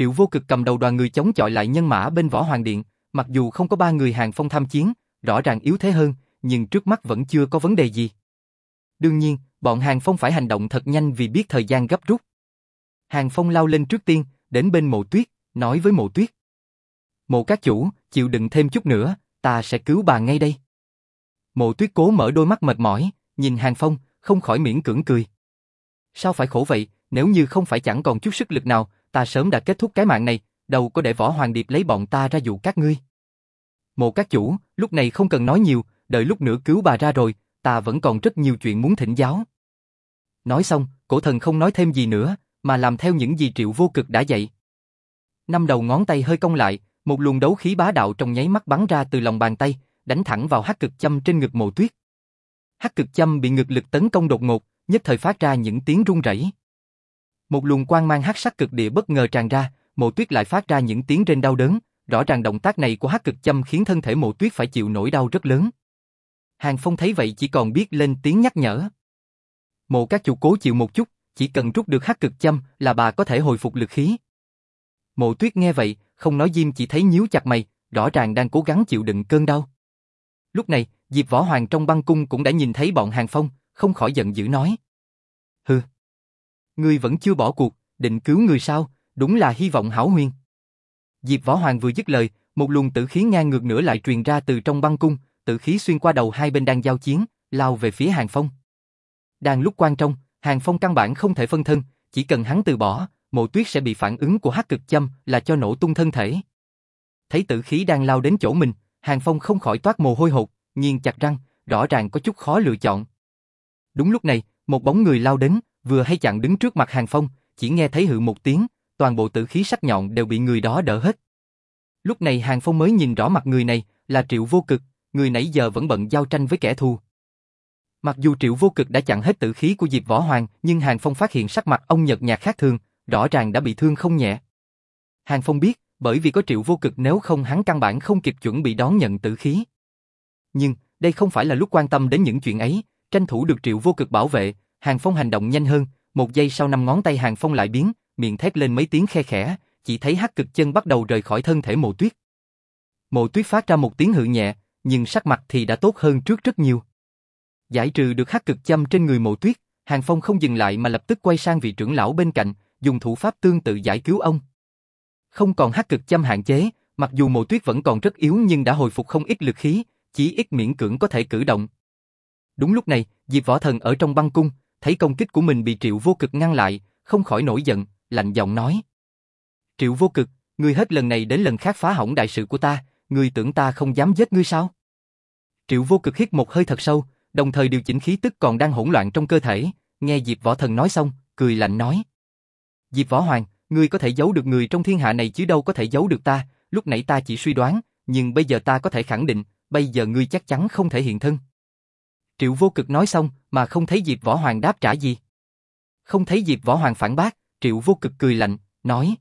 Triệu Vô Cực cầm đầu đoàn người chống chọi lại nhân mã bên Võ Hoàng Điện, mặc dù không có ba người Hàng Phong tham chiến, rõ ràng yếu thế hơn, nhưng trước mắt vẫn chưa có vấn đề gì. Đương nhiên, bọn Hàng Phong phải hành động thật nhanh vì biết thời gian gấp rút. Hàng Phong lao lên trước tiên, đến bên mộ tuyết, nói với mộ tuyết. Mộ các chủ, chịu đựng thêm chút nữa, ta sẽ cứu bà ngay đây. Mộ tuyết cố mở đôi mắt mệt mỏi, nhìn Hàng Phong, không khỏi miễn cưỡng cười. Sao phải khổ vậy, nếu như không phải chẳng còn chút sức lực nào, ta sớm đã kết thúc cái mạng này, đâu có để võ hoàng điệp lấy bọn ta ra dụ các ngươi. Mộ các chủ, lúc này không cần nói nhiều, đợi lúc nữa cứu bà ra rồi, ta vẫn còn rất nhiều chuyện muốn thỉnh giáo. Nói xong, cổ thần không nói thêm gì nữa, mà làm theo những gì triệu vô cực đã dạy. Năm đầu ngón tay hơi cong lại, một luồng đấu khí bá đạo trong nháy mắt bắn ra từ lòng bàn tay, đánh thẳng vào hắc cực châm trên ngực mộ tuyết. Hắc cực châm bị ngực lực tấn công đột ngột, nhất thời phát ra những tiếng rung rẩy. Một luồng quang mang hắc sắc cực địa bất ngờ tràn ra, mộ tuyết lại phát ra những tiếng rên đau đớn, rõ ràng động tác này của hắc cực châm khiến thân thể mộ tuyết phải chịu nỗi đau rất lớn. Hàng Phong thấy vậy chỉ còn biết lên tiếng nhắc nhở. Mộ các chủ cố chịu một chút, chỉ cần rút được hắc cực châm là bà có thể hồi phục lực khí. Mộ tuyết nghe vậy, không nói diêm chỉ thấy nhíu chặt mày, rõ ràng đang cố gắng chịu đựng cơn đau. Lúc này, Diệp Võ Hoàng trong băng cung cũng đã nhìn thấy bọn Hàng Phong, không khỏi giận dữ nói. Hừ, ngươi vẫn chưa bỏ cuộc, định cứu người sao, đúng là hy vọng hảo huyền. Diệp Võ Hoàng vừa dứt lời, một luồng tử khí ngang ngược nữa lại truyền ra từ trong băng cung, tử khí xuyên qua đầu hai bên đang giao chiến, lao về phía Hàng Phong. Đang lúc quan trọng, Hàng Phong căn bản không thể phân thân, chỉ cần hắn từ bỏ, mộ tuyết sẽ bị phản ứng của hắc cực châm là cho nổ tung thân thể. Thấy tử khí đang lao đến chỗ mình, Hàng Phong không khỏi toát mồ hôi hột, nghiêng chặt răng, rõ ràng có chút khó lựa chọn. Đúng lúc này, một bóng người lao đến, vừa hay chặn đứng trước mặt Hàng Phong, chỉ nghe thấy hự một tiếng, toàn bộ tử khí sắc nhọn đều bị người đó đỡ hết. Lúc này Hàng Phong mới nhìn rõ mặt người này, là Triệu Vô Cực, người nãy giờ vẫn bận giao tranh với kẻ thù. Mặc dù Triệu Vô Cực đã chặn hết tử khí của Diệp Võ Hoàng, nhưng Hàng Phong phát hiện sắc mặt ông nhợt nhạt khác thường, rõ ràng đã bị thương không nhẹ. Hàng Phong biết, bởi vì có Triệu Vô Cực nếu không hắn căn bản không kịp chuẩn bị đón nhận tử khí. Nhưng, đây không phải là lúc quan tâm đến những chuyện ấy, tranh thủ được Triệu Vô Cực bảo vệ, Hàng Phong hành động nhanh hơn, một giây sau năm ngón tay Hàng Phong lại biến, miệng thét lên mấy tiếng khe khẽ, chỉ thấy hắc cực chân bắt đầu rời khỏi thân thể Mộ Tuyết. Mộ Tuyết phát ra một tiếng hự nhẹ, nhưng sắc mặt thì đã tốt hơn trước rất nhiều. Giải trừ được hắc cực châm trên người Mộ Tuyết, Hàng Phong không dừng lại mà lập tức quay sang vị trưởng lão bên cạnh, dùng thủ pháp tương tự giải cứu ông. Không còn hắc cực châm hạn chế, Mặc dù mộ tuyết vẫn còn rất yếu nhưng đã hồi phục không ít lực khí, chỉ ít miễn cưỡng có thể cử động. Đúng lúc này, Diệp Võ Thần ở trong băng cung, thấy công kích của mình bị Triệu Vô Cực ngăn lại, không khỏi nổi giận, lạnh giọng nói. Triệu Vô Cực, ngươi hết lần này đến lần khác phá hỏng đại sự của ta, ngươi tưởng ta không dám giết ngươi sao? Triệu Vô Cực hít một hơi thật sâu, đồng thời điều chỉnh khí tức còn đang hỗn loạn trong cơ thể, nghe Diệp Võ Thần nói xong, cười lạnh nói. Diệp Võ Hoàng, ngươi có thể giấu được người trong thiên hạ này chứ đâu có thể giấu được ta, lúc nãy ta chỉ suy đoán, nhưng bây giờ ta có thể khẳng định, bây giờ ngươi chắc chắn không thể hiện thân. Triệu vô cực nói xong mà không thấy Diệp Võ Hoàng đáp trả gì. Không thấy Diệp Võ Hoàng phản bác, Triệu vô cực cười lạnh, nói.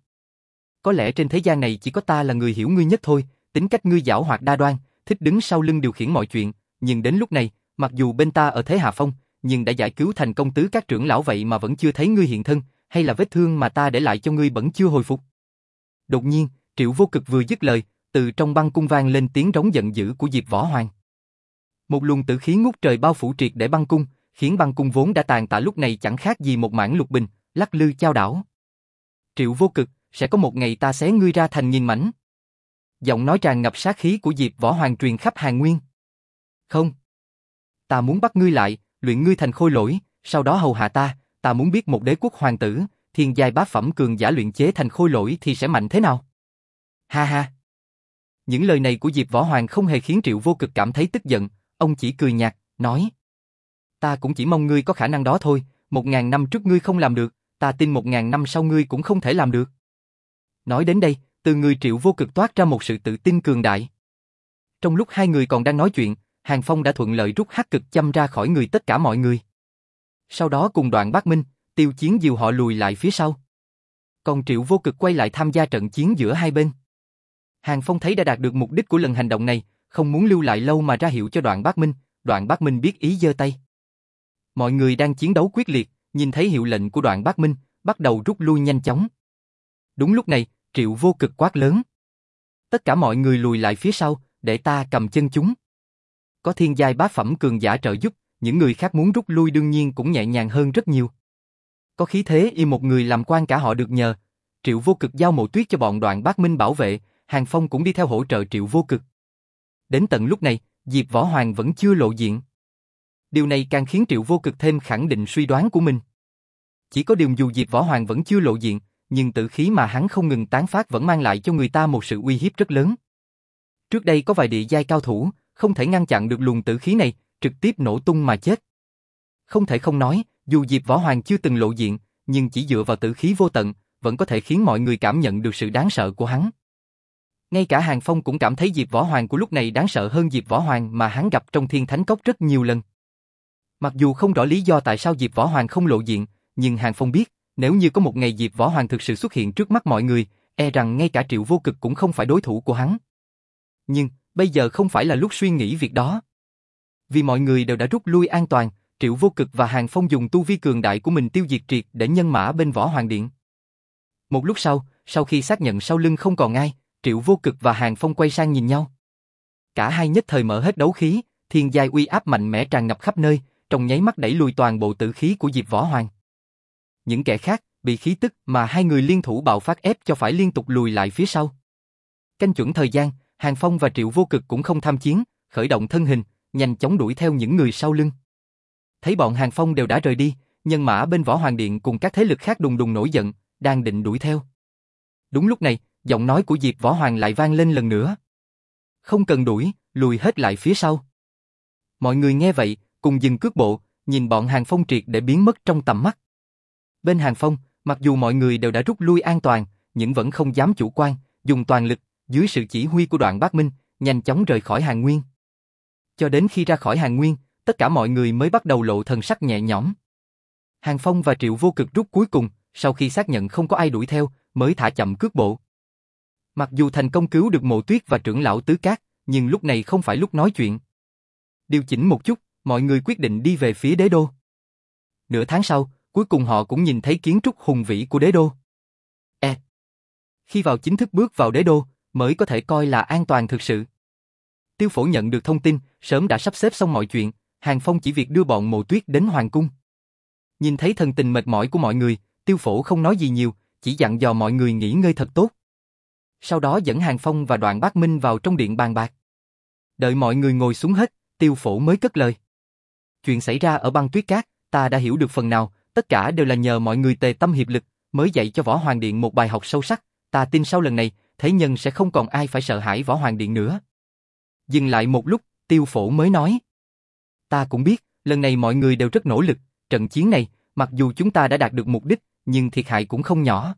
Có lẽ trên thế gian này chỉ có ta là người hiểu ngươi nhất thôi, tính cách ngươi giảo hoạt đa đoan, thích đứng sau lưng điều khiển mọi chuyện, nhưng đến lúc này, mặc dù bên ta ở thế hạ phong, nhưng đã giải cứu thành công tứ các trưởng lão vậy mà vẫn chưa thấy ngươi hiện thân, hay là vết thương mà ta để lại cho ngươi vẫn chưa hồi phục. Đột nhiên, Triệu Vô Cực vừa dứt lời, từ trong băng cung vang lên tiếng rống giận dữ của Diệp Võ Hoàng. Một luồng tử khí ngút trời bao phủ triệt để băng cung, khiến băng cung vốn đã tàn tạ lúc này chẳng khác gì một mảng lục bình, lắc lư chao đảo. Triệu Vô Cực, sẽ có một ngày ta xé ngươi ra thành nghìn mảnh. Giọng nói tràn ngập sát khí của Diệp Võ Hoàng truyền khắp Hàn Nguyên. Không. Ta muốn bắt ngươi lại, luyện ngươi thành khôi lỗi, sau đó hầu hạ ta, ta muốn biết một đế quốc hoàng tử, thiên giai bá phẩm cường giả luyện chế thành khôi lỗi thì sẽ mạnh thế nào. Ha ha. Những lời này của Diệp Võ Hoàng không hề khiến Triệu Vô Cực cảm thấy tức giận, ông chỉ cười nhạt, nói. Ta cũng chỉ mong ngươi có khả năng đó thôi, một ngàn năm trước ngươi không làm được, ta tin một ngàn năm sau ngươi cũng không thể làm được. Nói đến đây, từ người Triệu Vô Cực toát ra một sự tự tin cường đại. Trong lúc hai người còn đang nói chuyện, Hàng Phong đã thuận lợi rút hắc cực châm ra khỏi người tất cả mọi người. Sau đó cùng đoạn bác Minh, tiêu chiến dìu họ lùi lại phía sau. Còn Triệu Vô Cực quay lại tham gia trận chiến giữa hai bên. Hàng Phong thấy đã đạt được mục đích của lần hành động này, không muốn lưu lại lâu mà ra hiệu cho đoạn bác Minh, đoạn bác Minh biết ý giơ tay. Mọi người đang chiến đấu quyết liệt, nhìn thấy hiệu lệnh của đoạn bác Minh, bắt đầu rút lui nhanh chóng. Đúng lúc này, Triệu Vô Cực quát lớn. Tất cả mọi người lùi lại phía sau, để ta cầm chân chúng. Có thiên giai bá phẩm cường giả trợ giúp, những người khác muốn rút lui đương nhiên cũng nhẹ nhàng hơn rất nhiều. Có khí thế y một người làm quan cả họ được nhờ. Triệu vô cực giao mộ tuyết cho bọn đoạn bác Minh bảo vệ, Hàng Phong cũng đi theo hỗ trợ triệu vô cực. Đến tận lúc này, Diệp Võ Hoàng vẫn chưa lộ diện. Điều này càng khiến triệu vô cực thêm khẳng định suy đoán của mình. Chỉ có điều dù Diệp Võ Hoàng vẫn chưa lộ diện, nhưng tự khí mà hắn không ngừng tán phát vẫn mang lại cho người ta một sự uy hiếp rất lớn. Trước đây có vài địa giai cao thủ, không thể ngăn chặn được luồng tử khí này, trực tiếp nổ tung mà chết. Không thể không nói, dù Diệp Võ Hoàng chưa từng lộ diện, nhưng chỉ dựa vào tử khí vô tận, vẫn có thể khiến mọi người cảm nhận được sự đáng sợ của hắn. Ngay cả Hàng Phong cũng cảm thấy Diệp Võ Hoàng của lúc này đáng sợ hơn Diệp Võ Hoàng mà hắn gặp trong Thiên Thánh Cốc rất nhiều lần. Mặc dù không rõ lý do tại sao Diệp Võ Hoàng không lộ diện, nhưng Hàng Phong biết, nếu như có một ngày Diệp Võ Hoàng thực sự xuất hiện trước mắt mọi người, e rằng ngay cả Triệu Vô Cực cũng không phải đối thủ của hắn. Nhưng, bây giờ không phải là lúc suy nghĩ việc đó. Vì mọi người đều đã rút lui an toàn, Triệu Vô Cực và Hàng Phong dùng tu vi cường đại của mình tiêu diệt triệt để nhân mã bên Võ Hoàng Điện. Một lúc sau, sau khi xác nhận sau lưng không còn ai, Triệu Vô Cực và Hàng Phong quay sang nhìn nhau. Cả hai nhất thời mở hết đấu khí, thiên giai uy áp mạnh mẽ tràn ngập khắp nơi, trong nháy mắt đẩy lùi toàn bộ tử khí của Diệp Võ Hoàng. Những kẻ khác, bị khí tức mà hai người liên thủ bạo phát ép cho phải liên tục lùi lại phía sau. Canh chuẩn thời gian, Hàng Phong và Triệu Vô Cực cũng không tham chiến, khởi động thân hình, nhanh chóng đuổi theo những người sau lưng. Thấy bọn Hàng Phong đều đã rời đi, nhân mã bên Võ Hoàng Điện cùng các thế lực khác đùng đùng nổi giận, đang định đuổi theo. Đúng lúc này, giọng nói của Diệp Võ Hoàng lại vang lên lần nữa. Không cần đuổi, lùi hết lại phía sau. Mọi người nghe vậy, cùng dừng cước bộ, nhìn bọn Hàng Phong triệt để biến mất trong tầm mắt. Bên Hàng Phong, mặc dù mọi người đều đã rút lui an toàn, nhưng vẫn không dám chủ quan, dùng toàn lực, dưới sự chỉ huy của đoạn bác Minh, nhanh chóng rời khỏi Hàng Nguyên. Cho đến khi ra khỏi Hàng Nguyên, tất cả mọi người mới bắt đầu lộ thần sắc nhẹ nhõm. Hàng Phong và Triệu Vô Cực rút cuối cùng, sau khi xác nhận không có ai đuổi theo, mới thả chậm cước bộ. Mặc dù thành công cứu được Mộ Tuyết và trưởng lão Tứ Cát, nhưng lúc này không phải lúc nói chuyện. Điều chỉnh một chút, mọi người quyết định đi về phía đế đô. Nửa tháng sau, cuối cùng họ cũng nhìn thấy kiến trúc hùng vĩ của đế đô. E. Khi vào chính thức bước vào đế đô, mới có thể coi là an toàn thực sự. Tiêu phổ nhận được thông tin, sớm đã sắp xếp xong mọi chuyện, Hàng Phong chỉ việc đưa bọn mộ tuyết đến Hoàng Cung. Nhìn thấy thần tình mệt mỏi của mọi người, tiêu phổ không nói gì nhiều, chỉ dặn dò mọi người nghỉ ngơi thật tốt. Sau đó dẫn Hàng Phong và Đoạn Bác Minh vào trong điện bàn bạc. Đợi mọi người ngồi xuống hết, tiêu phổ mới cất lời. Chuyện xảy ra ở băng tuyết cát, ta đã hiểu được phần nào, tất cả đều là nhờ mọi người tề tâm hiệp lực, mới dạy cho Võ Hoàng Điện một bài học sâu sắc, ta tin sau lần này, thế nhân sẽ không còn ai phải sợ hãi Võ Hoàng Điện nữa. Dừng lại một lúc, tiêu phổ mới nói. Ta cũng biết, lần này mọi người đều rất nỗ lực, trận chiến này, mặc dù chúng ta đã đạt được mục đích, nhưng thiệt hại cũng không nhỏ.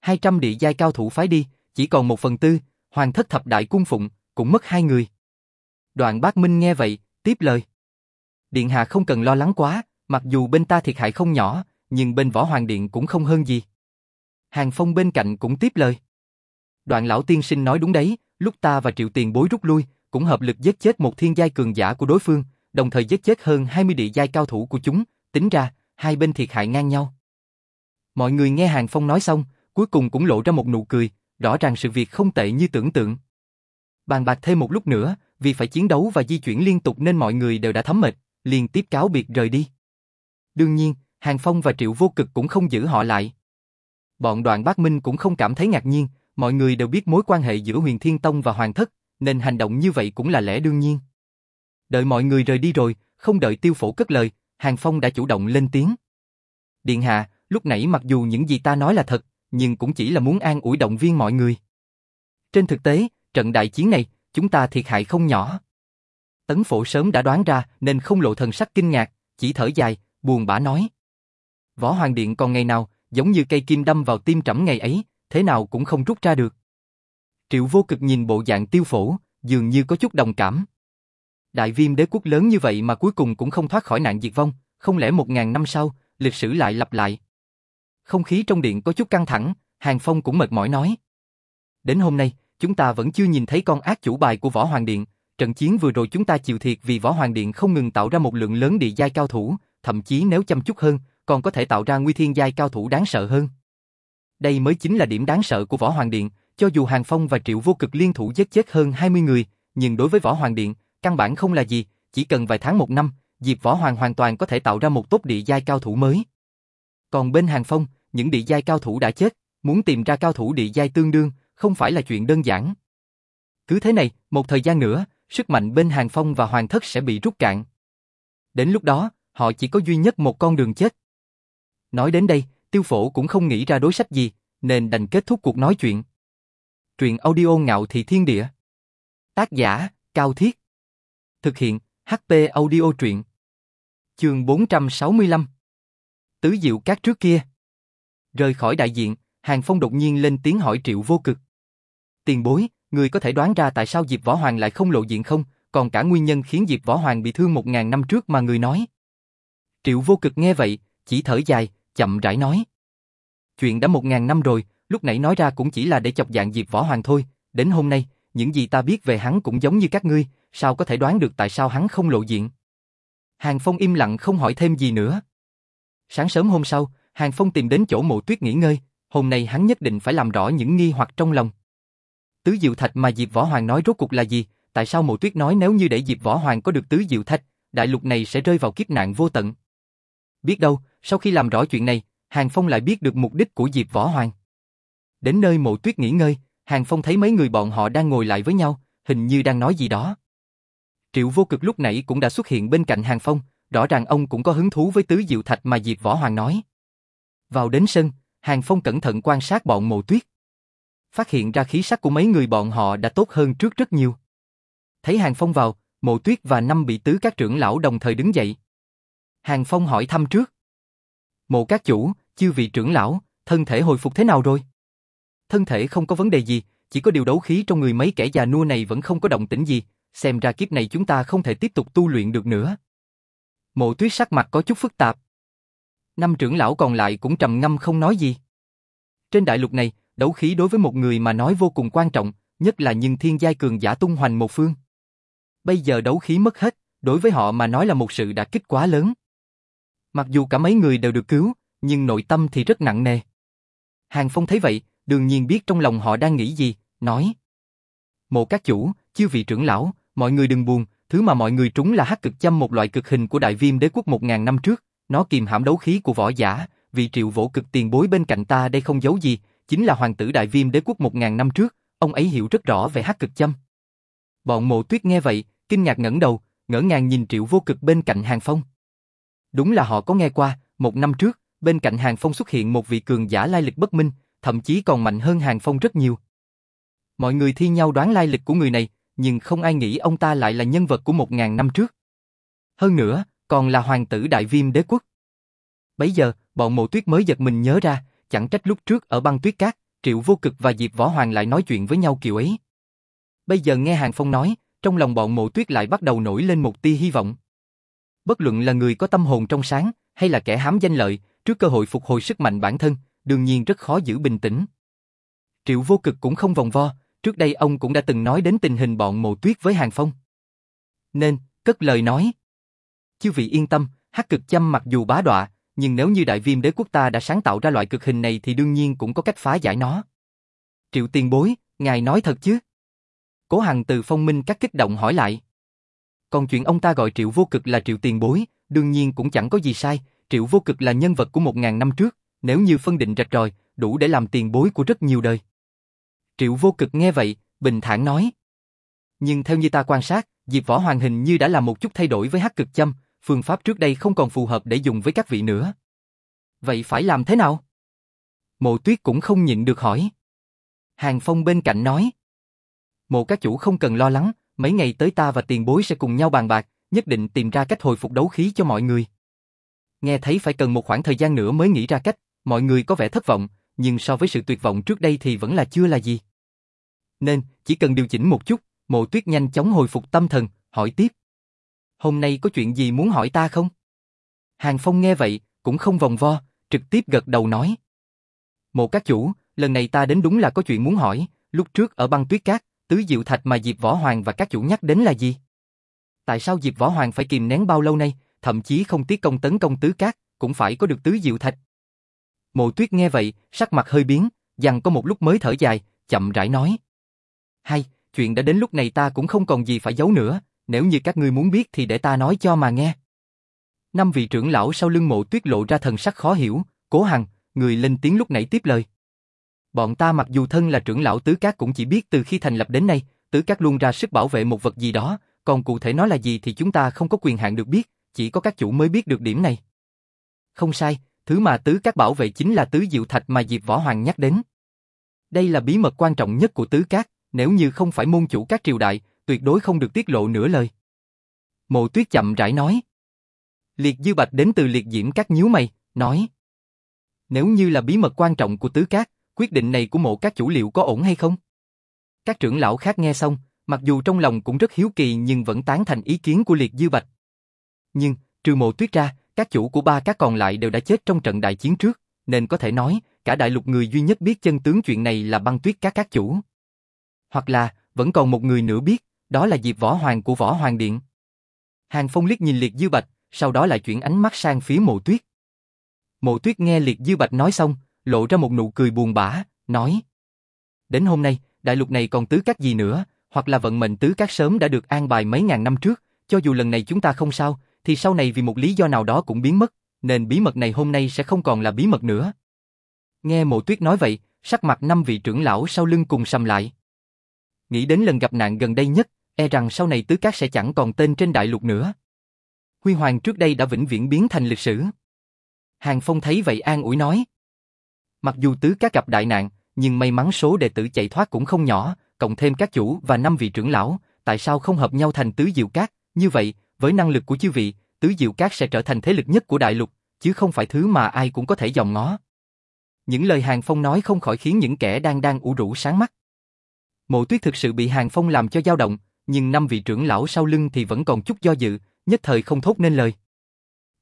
200 địa giai cao thủ phái đi, chỉ còn một phần tư, hoàng thất thập đại cung phụng, cũng mất hai người. Đoạn bác Minh nghe vậy, tiếp lời. Điện hạ không cần lo lắng quá, mặc dù bên ta thiệt hại không nhỏ, nhưng bên võ hoàng điện cũng không hơn gì. Hàng Phong bên cạnh cũng tiếp lời. Đoạn lão tiên sinh nói đúng đấy, lúc ta và triệu tiền bối rút lui, cũng hợp lực giết chết một thiên giai cường giả của đối phương, đồng thời giết chết hơn 20 địa giai cao thủ của chúng, tính ra, hai bên thiệt hại ngang nhau. Mọi người nghe Hàng Phong nói xong, cuối cùng cũng lộ ra một nụ cười, rõ ràng sự việc không tệ như tưởng tượng. Bàn bạc thêm một lúc nữa, vì phải chiến đấu và di chuyển liên tục nên mọi người đều đã thấm mệt, liền tiếp cáo biệt rời đi. Đương nhiên, Hàng Phong và Triệu Vô Cực cũng không giữ họ lại. Bọn đoàn bác Minh cũng không cảm thấy ngạc nhiên, mọi người đều biết mối quan hệ giữa huyền Thiên Tông và Hoàng Thất, nên hành động như vậy cũng là lẽ đương nhiên. Đợi mọi người rời đi rồi, không đợi tiêu phổ cất lời, Hàng Phong đã chủ động lên tiếng. Điện hạ, lúc nãy mặc dù những gì ta nói là thật, nhưng cũng chỉ là muốn an ủi động viên mọi người. Trên thực tế, trận đại chiến này, chúng ta thiệt hại không nhỏ. Tấn phổ sớm đã đoán ra nên không lộ thần sắc kinh ngạc, chỉ thở dài, buồn bã nói. Võ Hoàng Điện còn ngày nào, giống như cây kim đâm vào tim trẫm ngày ấy, thế nào cũng không rút ra được. Triệu vô cực nhìn bộ dạng tiêu phổ, dường như có chút đồng cảm. Đại viêm đế quốc lớn như vậy mà cuối cùng cũng không thoát khỏi nạn diệt vong, không lẽ một ngàn năm sau, lịch sử lại lặp lại. Không khí trong điện có chút căng thẳng, Hàng Phong cũng mệt mỏi nói. Đến hôm nay, chúng ta vẫn chưa nhìn thấy con ác chủ bài của Võ Hoàng Điện. Trận chiến vừa rồi chúng ta chịu thiệt vì Võ Hoàng Điện không ngừng tạo ra một lượng lớn địa giai cao thủ, thậm chí nếu chăm chút hơn, còn có thể tạo ra nguy thiên giai cao thủ đáng sợ hơn. Đây mới chính là điểm đáng sợ của Võ Hoàng Điện, cho dù Hàng Phong và Triệu Vô Cực liên thủ giết chết hơn 20 người, nhưng đối với Võ Hoàng Điện, căn bản không là gì, chỉ cần vài tháng một năm, Diệp Võ Hoàng hoàn toàn có thể tạo ra một tốt địa giai cao thủ mới. Còn bên Hàng Phong, những địa giai cao thủ đã chết, muốn tìm ra cao thủ địa giai tương đương, không phải là chuyện đơn giản. Cứ thế này, một thời gian nữa, sức mạnh bên Hàng Phong và Hoàng Thất sẽ bị rút cạn. Đến lúc đó, họ chỉ có duy nhất một con đường chết. Nói đến đây, tiêu phổ cũng không nghĩ ra đối sách gì, nên đành kết thúc cuộc nói chuyện. Truyện audio ngạo thị thiên địa. Tác giả, Cao Thiết. Thực hiện, HP audio truyện. Trường 465. Tứ diệu các trước kia. Rời khỏi đại diện, Hàng Phong đột nhiên lên tiếng hỏi Triệu Vô Cực. Tiền bối, người có thể đoán ra tại sao Diệp Võ Hoàng lại không lộ diện không, còn cả nguyên nhân khiến Diệp Võ Hoàng bị thương một ngàn năm trước mà người nói. Triệu Vô Cực nghe vậy, chỉ thở dài, chậm rãi nói. Chuyện đã một ngàn năm rồi, lúc nãy nói ra cũng chỉ là để chọc dạng Diệp Võ Hoàng thôi, đến hôm nay, những gì ta biết về hắn cũng giống như các ngươi, sao có thể đoán được tại sao hắn không lộ diện. Hàng Phong im lặng không hỏi thêm gì nữa. Sáng sớm hôm sau, Hàng Phong tìm đến chỗ mộ tuyết nghỉ ngơi, hôm nay hắn nhất định phải làm rõ những nghi hoặc trong lòng. Tứ diệu thạch mà Diệp Võ Hoàng nói rốt cuộc là gì? Tại sao mộ tuyết nói nếu như để Diệp Võ Hoàng có được tứ diệu thạch, đại lục này sẽ rơi vào kiếp nạn vô tận? Biết đâu, sau khi làm rõ chuyện này, Hàng Phong lại biết được mục đích của Diệp Võ Hoàng. Đến nơi mộ tuyết nghỉ ngơi, Hàng Phong thấy mấy người bọn họ đang ngồi lại với nhau, hình như đang nói gì đó. Triệu vô cực lúc nãy cũng đã xuất hiện bên cạnh Hàng Phong, rõ ràng ông cũng có hứng thú với tứ diệu thạch mà Diệp Võ Hoàng nói. Vào đến sân, Hàng Phong cẩn thận quan sát bọn mộ tuyết. Phát hiện ra khí sắc của mấy người bọn họ đã tốt hơn trước rất nhiều. Thấy Hàng Phong vào, mộ tuyết và năm bị tứ các trưởng lão đồng thời đứng dậy. Hàng Phong hỏi thăm trước. Mộ các chủ, chư vị trưởng lão, thân thể hồi phục thế nào rồi? Thân thể không có vấn đề gì, chỉ có điều đấu khí trong người mấy kẻ già nua này vẫn không có động tĩnh gì, xem ra kiếp này chúng ta không thể tiếp tục tu luyện được nữa. Mộ tuyết sắc mặt có chút phức tạp. Năm trưởng lão còn lại cũng trầm ngâm không nói gì. Trên đại lục này, đấu khí đối với một người mà nói vô cùng quan trọng, nhất là những thiên giai cường giả tung hoành một phương. Bây giờ đấu khí mất hết, đối với họ mà nói là một sự đả kích quá lớn. Mặc dù cả mấy người đều được cứu, nhưng nội tâm thì rất nặng nề. Hàng Phong thấy vậy, đương nhiên biết trong lòng họ đang nghĩ gì, nói. Một các chủ, chư vị trưởng lão, mọi người đừng buồn, thứ mà mọi người trúng là hắc cực châm một loại cực hình của đại viêm đế quốc một ngàn năm trước, nó kìm hãm đấu khí của võ giả, vị triệu vỗ cực tiền bối bên cạnh ta đây không giấu gì, chính là hoàng tử đại viêm đế quốc một ngàn năm trước, ông ấy hiểu rất rõ về hắc cực châm. Bọn mộ tuyết nghe vậy, kinh ngạc ngẩng đầu, ngỡ ngàng nhìn triệu vô cực bên cạnh hàng phong. Đúng là họ có nghe qua, một năm trước, bên cạnh hàng phong xuất hiện một vị cường giả lai lịch bất minh, thậm chí còn mạnh hơn hàng phong rất nhiều. Mọi người thi nhau đoán lai lịch của người này, nhưng không ai nghĩ ông ta lại là nhân vật của một ngàn năm trước. Hơn nữa, còn là hoàng tử đại viêm đế quốc. Bấy giờ, bọn mộ tuyết mới giật mình nhớ ra, chẳng trách lúc trước ở băng tuyết cát, Triệu Vô Cực và Diệp Võ Hoàng lại nói chuyện với nhau kiểu ấy. Bây giờ nghe Hàng Phong nói, trong lòng bọn mộ tuyết lại bắt đầu nổi lên một tia hy vọng. Bất luận là người có tâm hồn trong sáng, hay là kẻ hám danh lợi, trước cơ hội phục hồi sức mạnh bản thân, đương nhiên rất khó giữ bình tĩnh. Triệu Vô Cực cũng không vòng vo, trước đây ông cũng đã từng nói đến tình hình bọn mộ tuyết với Hàng Phong. Nên, cất lời nói. Chư vị yên tâm, hắc cực châm mặc dù bá đọa, nhưng nếu như đại viêm đế quốc ta đã sáng tạo ra loại cực hình này thì đương nhiên cũng có cách phá giải nó. Triệu tiền bối, ngài nói thật chứ? Cố Hằng từ phong minh các kích động hỏi lại. Còn chuyện ông ta gọi triệu vô cực là triệu tiền bối, đương nhiên cũng chẳng có gì sai, triệu vô cực là nhân vật của một ngàn năm trước, nếu như phân định rạch ròi, đủ để làm tiền bối của rất nhiều đời. Triệu vô cực nghe vậy, bình thản nói. Nhưng theo như ta quan sát, Diệp Võ Hoàng hình như đã làm một chút thay đổi với hắc cực châm, phương pháp trước đây không còn phù hợp để dùng với các vị nữa. Vậy phải làm thế nào? Mộ tuyết cũng không nhịn được hỏi. Hàng Phong bên cạnh nói. Mộ các chủ không cần lo lắng, mấy ngày tới ta và tiền bối sẽ cùng nhau bàn bạc, nhất định tìm ra cách hồi phục đấu khí cho mọi người. Nghe thấy phải cần một khoảng thời gian nữa mới nghĩ ra cách, mọi người có vẻ thất vọng, nhưng so với sự tuyệt vọng trước đây thì vẫn là chưa là gì. Nên, chỉ cần điều chỉnh một chút, mộ tuyết nhanh chóng hồi phục tâm thần, hỏi tiếp. Hôm nay có chuyện gì muốn hỏi ta không? Hàng Phong nghe vậy, cũng không vòng vo, trực tiếp gật đầu nói. Mộ các chủ, lần này ta đến đúng là có chuyện muốn hỏi, lúc trước ở băng tuyết cát, tứ diệu thạch mà Diệp Võ Hoàng và các chủ nhắc đến là gì? Tại sao Diệp Võ Hoàng phải kìm nén bao lâu nay, thậm chí không tiếc công tấn công tứ cát, cũng phải có được tứ diệu thạch? Mộ tuyết nghe vậy, sắc mặt hơi biến, dằn có một lúc mới thở dài, chậm rãi nói. Hay, chuyện đã đến lúc này ta cũng không còn gì phải giấu nữa, nếu như các ngươi muốn biết thì để ta nói cho mà nghe. Năm vị trưởng lão sau lưng mộ tuyết lộ ra thần sắc khó hiểu, cố hằng, người lên tiếng lúc nãy tiếp lời. Bọn ta mặc dù thân là trưởng lão tứ cát cũng chỉ biết từ khi thành lập đến nay, tứ cát luôn ra sức bảo vệ một vật gì đó, còn cụ thể nó là gì thì chúng ta không có quyền hạn được biết, chỉ có các chủ mới biết được điểm này. Không sai, thứ mà tứ cát bảo vệ chính là tứ diệu thạch mà Diệp Võ Hoàng nhắc đến. Đây là bí mật quan trọng nhất của tứ cát, nếu như không phải môn chủ các triều đại, tuyệt đối không được tiết lộ nửa lời. Mộ tuyết chậm rãi nói. Liệt dư bạch đến từ liệt diễm các nhíu mày, nói. Nếu như là bí mật quan trọng của tứ cát, quyết định này của mộ các chủ liệu có ổn hay không? Các trưởng lão khác nghe xong, mặc dù trong lòng cũng rất hiếu kỳ nhưng vẫn tán thành ý kiến của liệt dư bạch. Nhưng, trừ mộ tuyết ra, các chủ của ba các còn lại đều đã chết trong trận đại chiến trước, nên có thể nói, cả đại lục người duy nhất biết chân tướng chuyện này là băng tuyết các các chủ. Hoặc là, vẫn còn một người nữa biết, đó là Diệp Võ Hoàng của Võ Hoàng Điện. Hàng Phong liếc nhìn Liệt Dư Bạch, sau đó lại chuyển ánh mắt sang phía Mộ Tuyết. Mộ Tuyết nghe Liệt Dư Bạch nói xong, lộ ra một nụ cười buồn bã, nói: "Đến hôm nay, đại lục này còn tứ các gì nữa, hoặc là vận mệnh tứ các sớm đã được an bài mấy ngàn năm trước, cho dù lần này chúng ta không sao, thì sau này vì một lý do nào đó cũng biến mất, nên bí mật này hôm nay sẽ không còn là bí mật nữa." Nghe Mộ Tuyết nói vậy, sắc mặt năm vị trưởng lão sau lưng cùng sầm lại. Nghĩ đến lần gặp nạn gần đây nhất, e rằng sau này tứ cát sẽ chẳng còn tên trên đại lục nữa. Huy Hoàng trước đây đã vĩnh viễn biến thành lịch sử. Hàng Phong thấy vậy an ủi nói. Mặc dù tứ cát gặp đại nạn, nhưng may mắn số đệ tử chạy thoát cũng không nhỏ, cộng thêm các chủ và năm vị trưởng lão, tại sao không hợp nhau thành tứ diệu cát? Như vậy, với năng lực của chư vị, tứ diệu cát sẽ trở thành thế lực nhất của đại lục, chứ không phải thứ mà ai cũng có thể dòm ngó. Những lời Hàng Phong nói không khỏi khiến những kẻ đang đang ủ rũ sáng mắt. Mộ Tuyết thực sự bị Hàng Phong làm cho dao động, nhưng năm vị trưởng lão sau lưng thì vẫn còn chút do dự, nhất thời không thốt nên lời.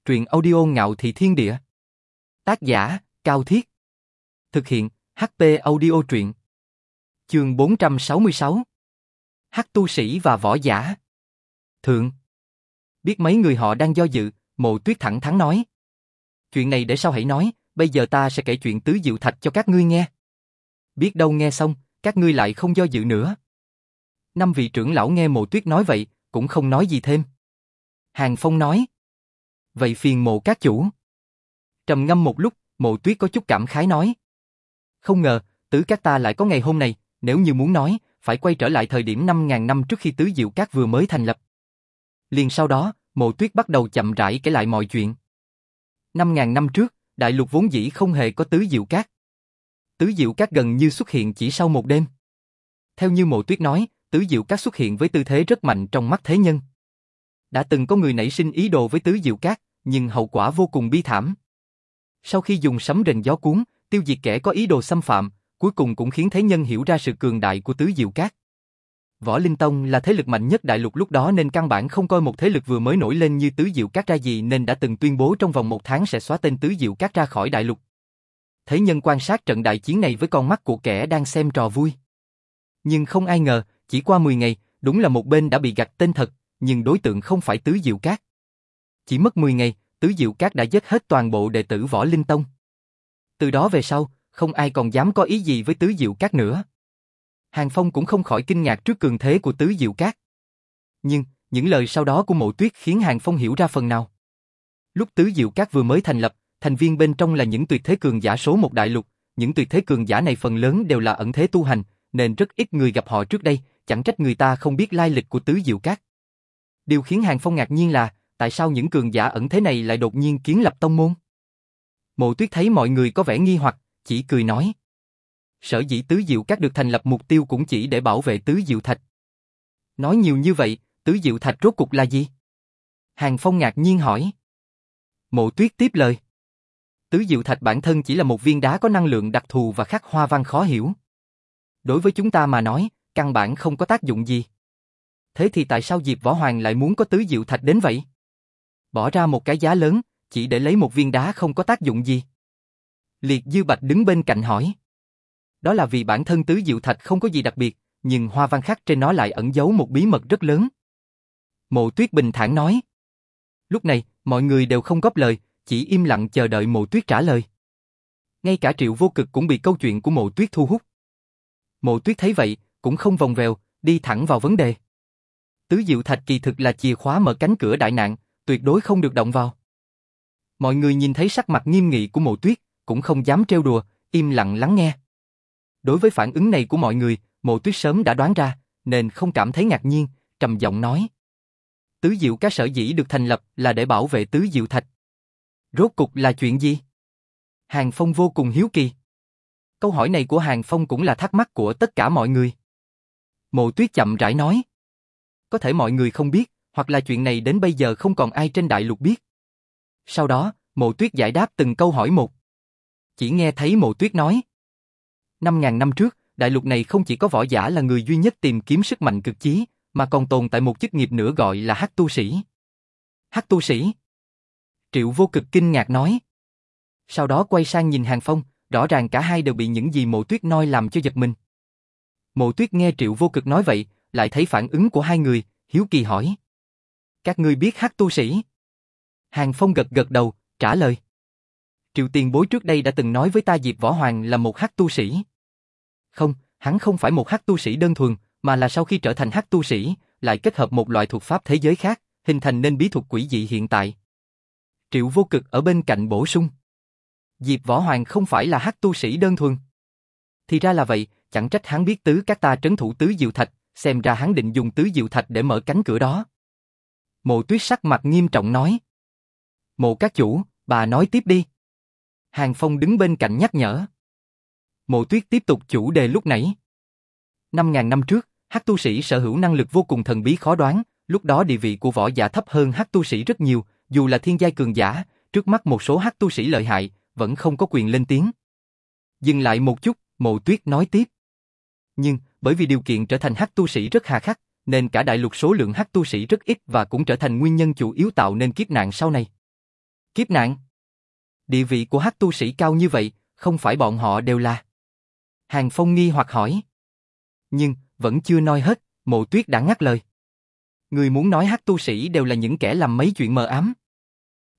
Truyện audio ngạo thị thiên địa. Tác giả, Cao Thiết. Thực hiện, HP audio truyện. Trường 466. Hắc tu sĩ và võ giả. Thượng. Biết mấy người họ đang do dự, mộ tuyết thẳng thắn nói. Chuyện này để sau hãy nói, bây giờ ta sẽ kể chuyện tứ diệu thạch cho các ngươi nghe. Biết đâu nghe xong, các ngươi lại không do dự nữa. Năm vị trưởng lão nghe mộ tuyết nói vậy, cũng không nói gì thêm. Hàng Phong nói. Vậy phiền mộ các chủ. Trầm ngâm một lúc, mộ tuyết có chút cảm khái nói. Không ngờ, tứ các ta lại có ngày hôm này, nếu như muốn nói, phải quay trở lại thời điểm 5.000 năm trước khi tứ diệu các vừa mới thành lập. Liền sau đó, mộ tuyết bắt đầu chậm rãi kể lại mọi chuyện. 5.000 năm trước, đại lục vốn dĩ không hề có tứ diệu các. Tứ diệu các gần như xuất hiện chỉ sau một đêm. Theo như mộ tuyết nói, tứ diệu các xuất hiện với tư thế rất mạnh trong mắt thế nhân. Đã từng có người nảy sinh ý đồ với tứ diệu các, nhưng hậu quả vô cùng bi thảm. Sau khi dùng sấm rền gió cuốn, tiêu diệt kẻ có ý đồ xâm phạm, cuối cùng cũng khiến thế nhân hiểu ra sự cường đại của tứ diệu các. Võ Linh Tông là thế lực mạnh nhất đại lục lúc đó nên căn bản không coi một thế lực vừa mới nổi lên như Tứ Diệu Các ra gì nên đã từng tuyên bố trong vòng một tháng sẽ xóa tên Tứ Diệu Các ra khỏi đại lục. Thế nhân quan sát trận đại chiến này với con mắt của kẻ đang xem trò vui. Nhưng không ai ngờ, chỉ qua 10 ngày, đúng là một bên đã bị gạch tên thật, nhưng đối tượng không phải Tứ Diệu cát. Chỉ mất 10 ngày, Tứ Diệu cát đã giết hết toàn bộ đệ tử Võ Linh Tông. Từ đó về sau, không ai còn dám có ý gì với Tứ Diệu cát nữa. Hàng Phong cũng không khỏi kinh ngạc trước cường thế của Tứ Diệu cát. Nhưng, những lời sau đó của Mộ Tuyết khiến Hàng Phong hiểu ra phần nào. Lúc Tứ Diệu cát vừa mới thành lập, thành viên bên trong là những tuyệt thế cường giả số một đại lục, những tuyệt thế cường giả này phần lớn đều là ẩn thế tu hành, nên rất ít người gặp họ trước đây, chẳng trách người ta không biết lai lịch của Tứ Diệu Các. Điều khiến Hàng Phong ngạc nhiên là, tại sao những cường giả ẩn thế này lại đột nhiên kiến lập tông môn? Mộ Tuyết thấy mọi người có vẻ nghi hoặc, chỉ cười nói. Sở dĩ Tứ Diệu Các được thành lập mục tiêu cũng chỉ để bảo vệ Tứ Diệu Thạch. Nói nhiều như vậy, Tứ Diệu Thạch rốt cục là gì? Hàng Phong ngạc nhiên hỏi. Mộ Tuyết tiếp lời. Tứ Diệu Thạch bản thân chỉ là một viên đá có năng lượng đặc thù và khắc hoa văn khó hiểu. Đối với chúng ta mà nói, căn bản không có tác dụng gì. Thế thì tại sao Diệp Võ Hoàng lại muốn có Tứ Diệu Thạch đến vậy? Bỏ ra một cái giá lớn, chỉ để lấy một viên đá không có tác dụng gì. Liệt Dư Bạch đứng bên cạnh hỏi. Đó là vì bản thân tứ diệu thạch không có gì đặc biệt, nhưng hoa văn khắc trên nó lại ẩn giấu một bí mật rất lớn. Mộ Tuyết bình thản nói. Lúc này, mọi người đều không góp lời, chỉ im lặng chờ đợi Mộ Tuyết trả lời. Ngay cả Triệu Vô Cực cũng bị câu chuyện của Mộ Tuyết thu hút. Mộ Tuyết thấy vậy, cũng không vòng vèo, đi thẳng vào vấn đề. Tứ Diệu Thạch kỳ thực là chìa khóa mở cánh cửa đại nạn, tuyệt đối không được động vào. Mọi người nhìn thấy sắc mặt nghiêm nghị của Mộ Tuyết, cũng không dám trêu đùa, im lặng lắng nghe. Đối với phản ứng này của mọi người, Mộ Tuyết sớm đã đoán ra, nên không cảm thấy ngạc nhiên, trầm giọng nói. Tứ Diệu Các sở dĩ được thành lập là để bảo vệ Tứ Diệu Thạch. Rốt cục là chuyện gì? Hàng Phong vô cùng hiếu kỳ. Câu hỏi này của Hàng Phong cũng là thắc mắc của tất cả mọi người. Mộ Tuyết chậm rãi nói. Có thể mọi người không biết, hoặc là chuyện này đến bây giờ không còn ai trên đại lục biết. Sau đó, Mộ Tuyết giải đáp từng câu hỏi một. Chỉ nghe thấy Mộ Tuyết nói. Năm ngàn năm trước, đại lục này không chỉ có võ giả là người duy nhất tìm kiếm sức mạnh cực chí, mà còn tồn tại một chức nghiệp nữa gọi là hắc tu sĩ. Hắc tu sĩ? Triệu vô cực kinh ngạc nói. Sau đó quay sang nhìn Hàng Phong, rõ ràng cả hai đều bị những gì mộ tuyết nói làm cho giật mình. Mộ tuyết nghe triệu vô cực nói vậy, lại thấy phản ứng của hai người, hiếu kỳ hỏi. Các ngươi biết hát tu sĩ? Hàng Phong gật gật đầu, trả lời. Triệu tiền bối trước đây đã từng nói với ta Diệp Võ Hoàng là một hát tu sĩ. Không, hắn không phải một hát tu sĩ đơn thuần, mà là sau khi trở thành hát tu sĩ, lại kết hợp một loại thuật pháp thế giới khác, hình thành nên bí thuật quỷ dị hiện tại. Triệu vô cực ở bên cạnh bổ sung. Diệp Võ Hoàng không phải là hát tu sĩ đơn thuần. Thì ra là vậy, chẳng trách hắn biết tứ các ta trấn thủ tứ diệu thạch, xem ra hắn định dùng tứ diệu thạch để mở cánh cửa đó. Mộ tuyết sắc mặt nghiêm trọng nói. Mộ các chủ, bà nói tiếp đi. Hàng Phong đứng bên cạnh nhắc nhở. Mộ tuyết tiếp tục chủ đề lúc nãy. Năm ngàn năm trước, hắc tu sĩ sở hữu năng lực vô cùng thần bí khó đoán, lúc đó địa vị của võ giả thấp hơn hắc tu sĩ rất nhiều, dù là thiên giai cường giả, trước mắt một số hắc tu sĩ lợi hại, vẫn không có quyền lên tiếng. Dừng lại một chút, mộ tuyết nói tiếp. Nhưng, bởi vì điều kiện trở thành hắc tu sĩ rất hà khắc, nên cả đại lục số lượng hắc tu sĩ rất ít và cũng trở thành nguyên nhân chủ yếu tạo nên kiếp nạn sau này. Kiếp nạn? Địa vị của hắc tu sĩ cao như vậy, không phải bọn họ đều là. Hàng Phong nghi hoặc hỏi. Nhưng, vẫn chưa nói hết, mộ tuyết đã ngắt lời. Người muốn nói hắc tu sĩ đều là những kẻ làm mấy chuyện mờ ám.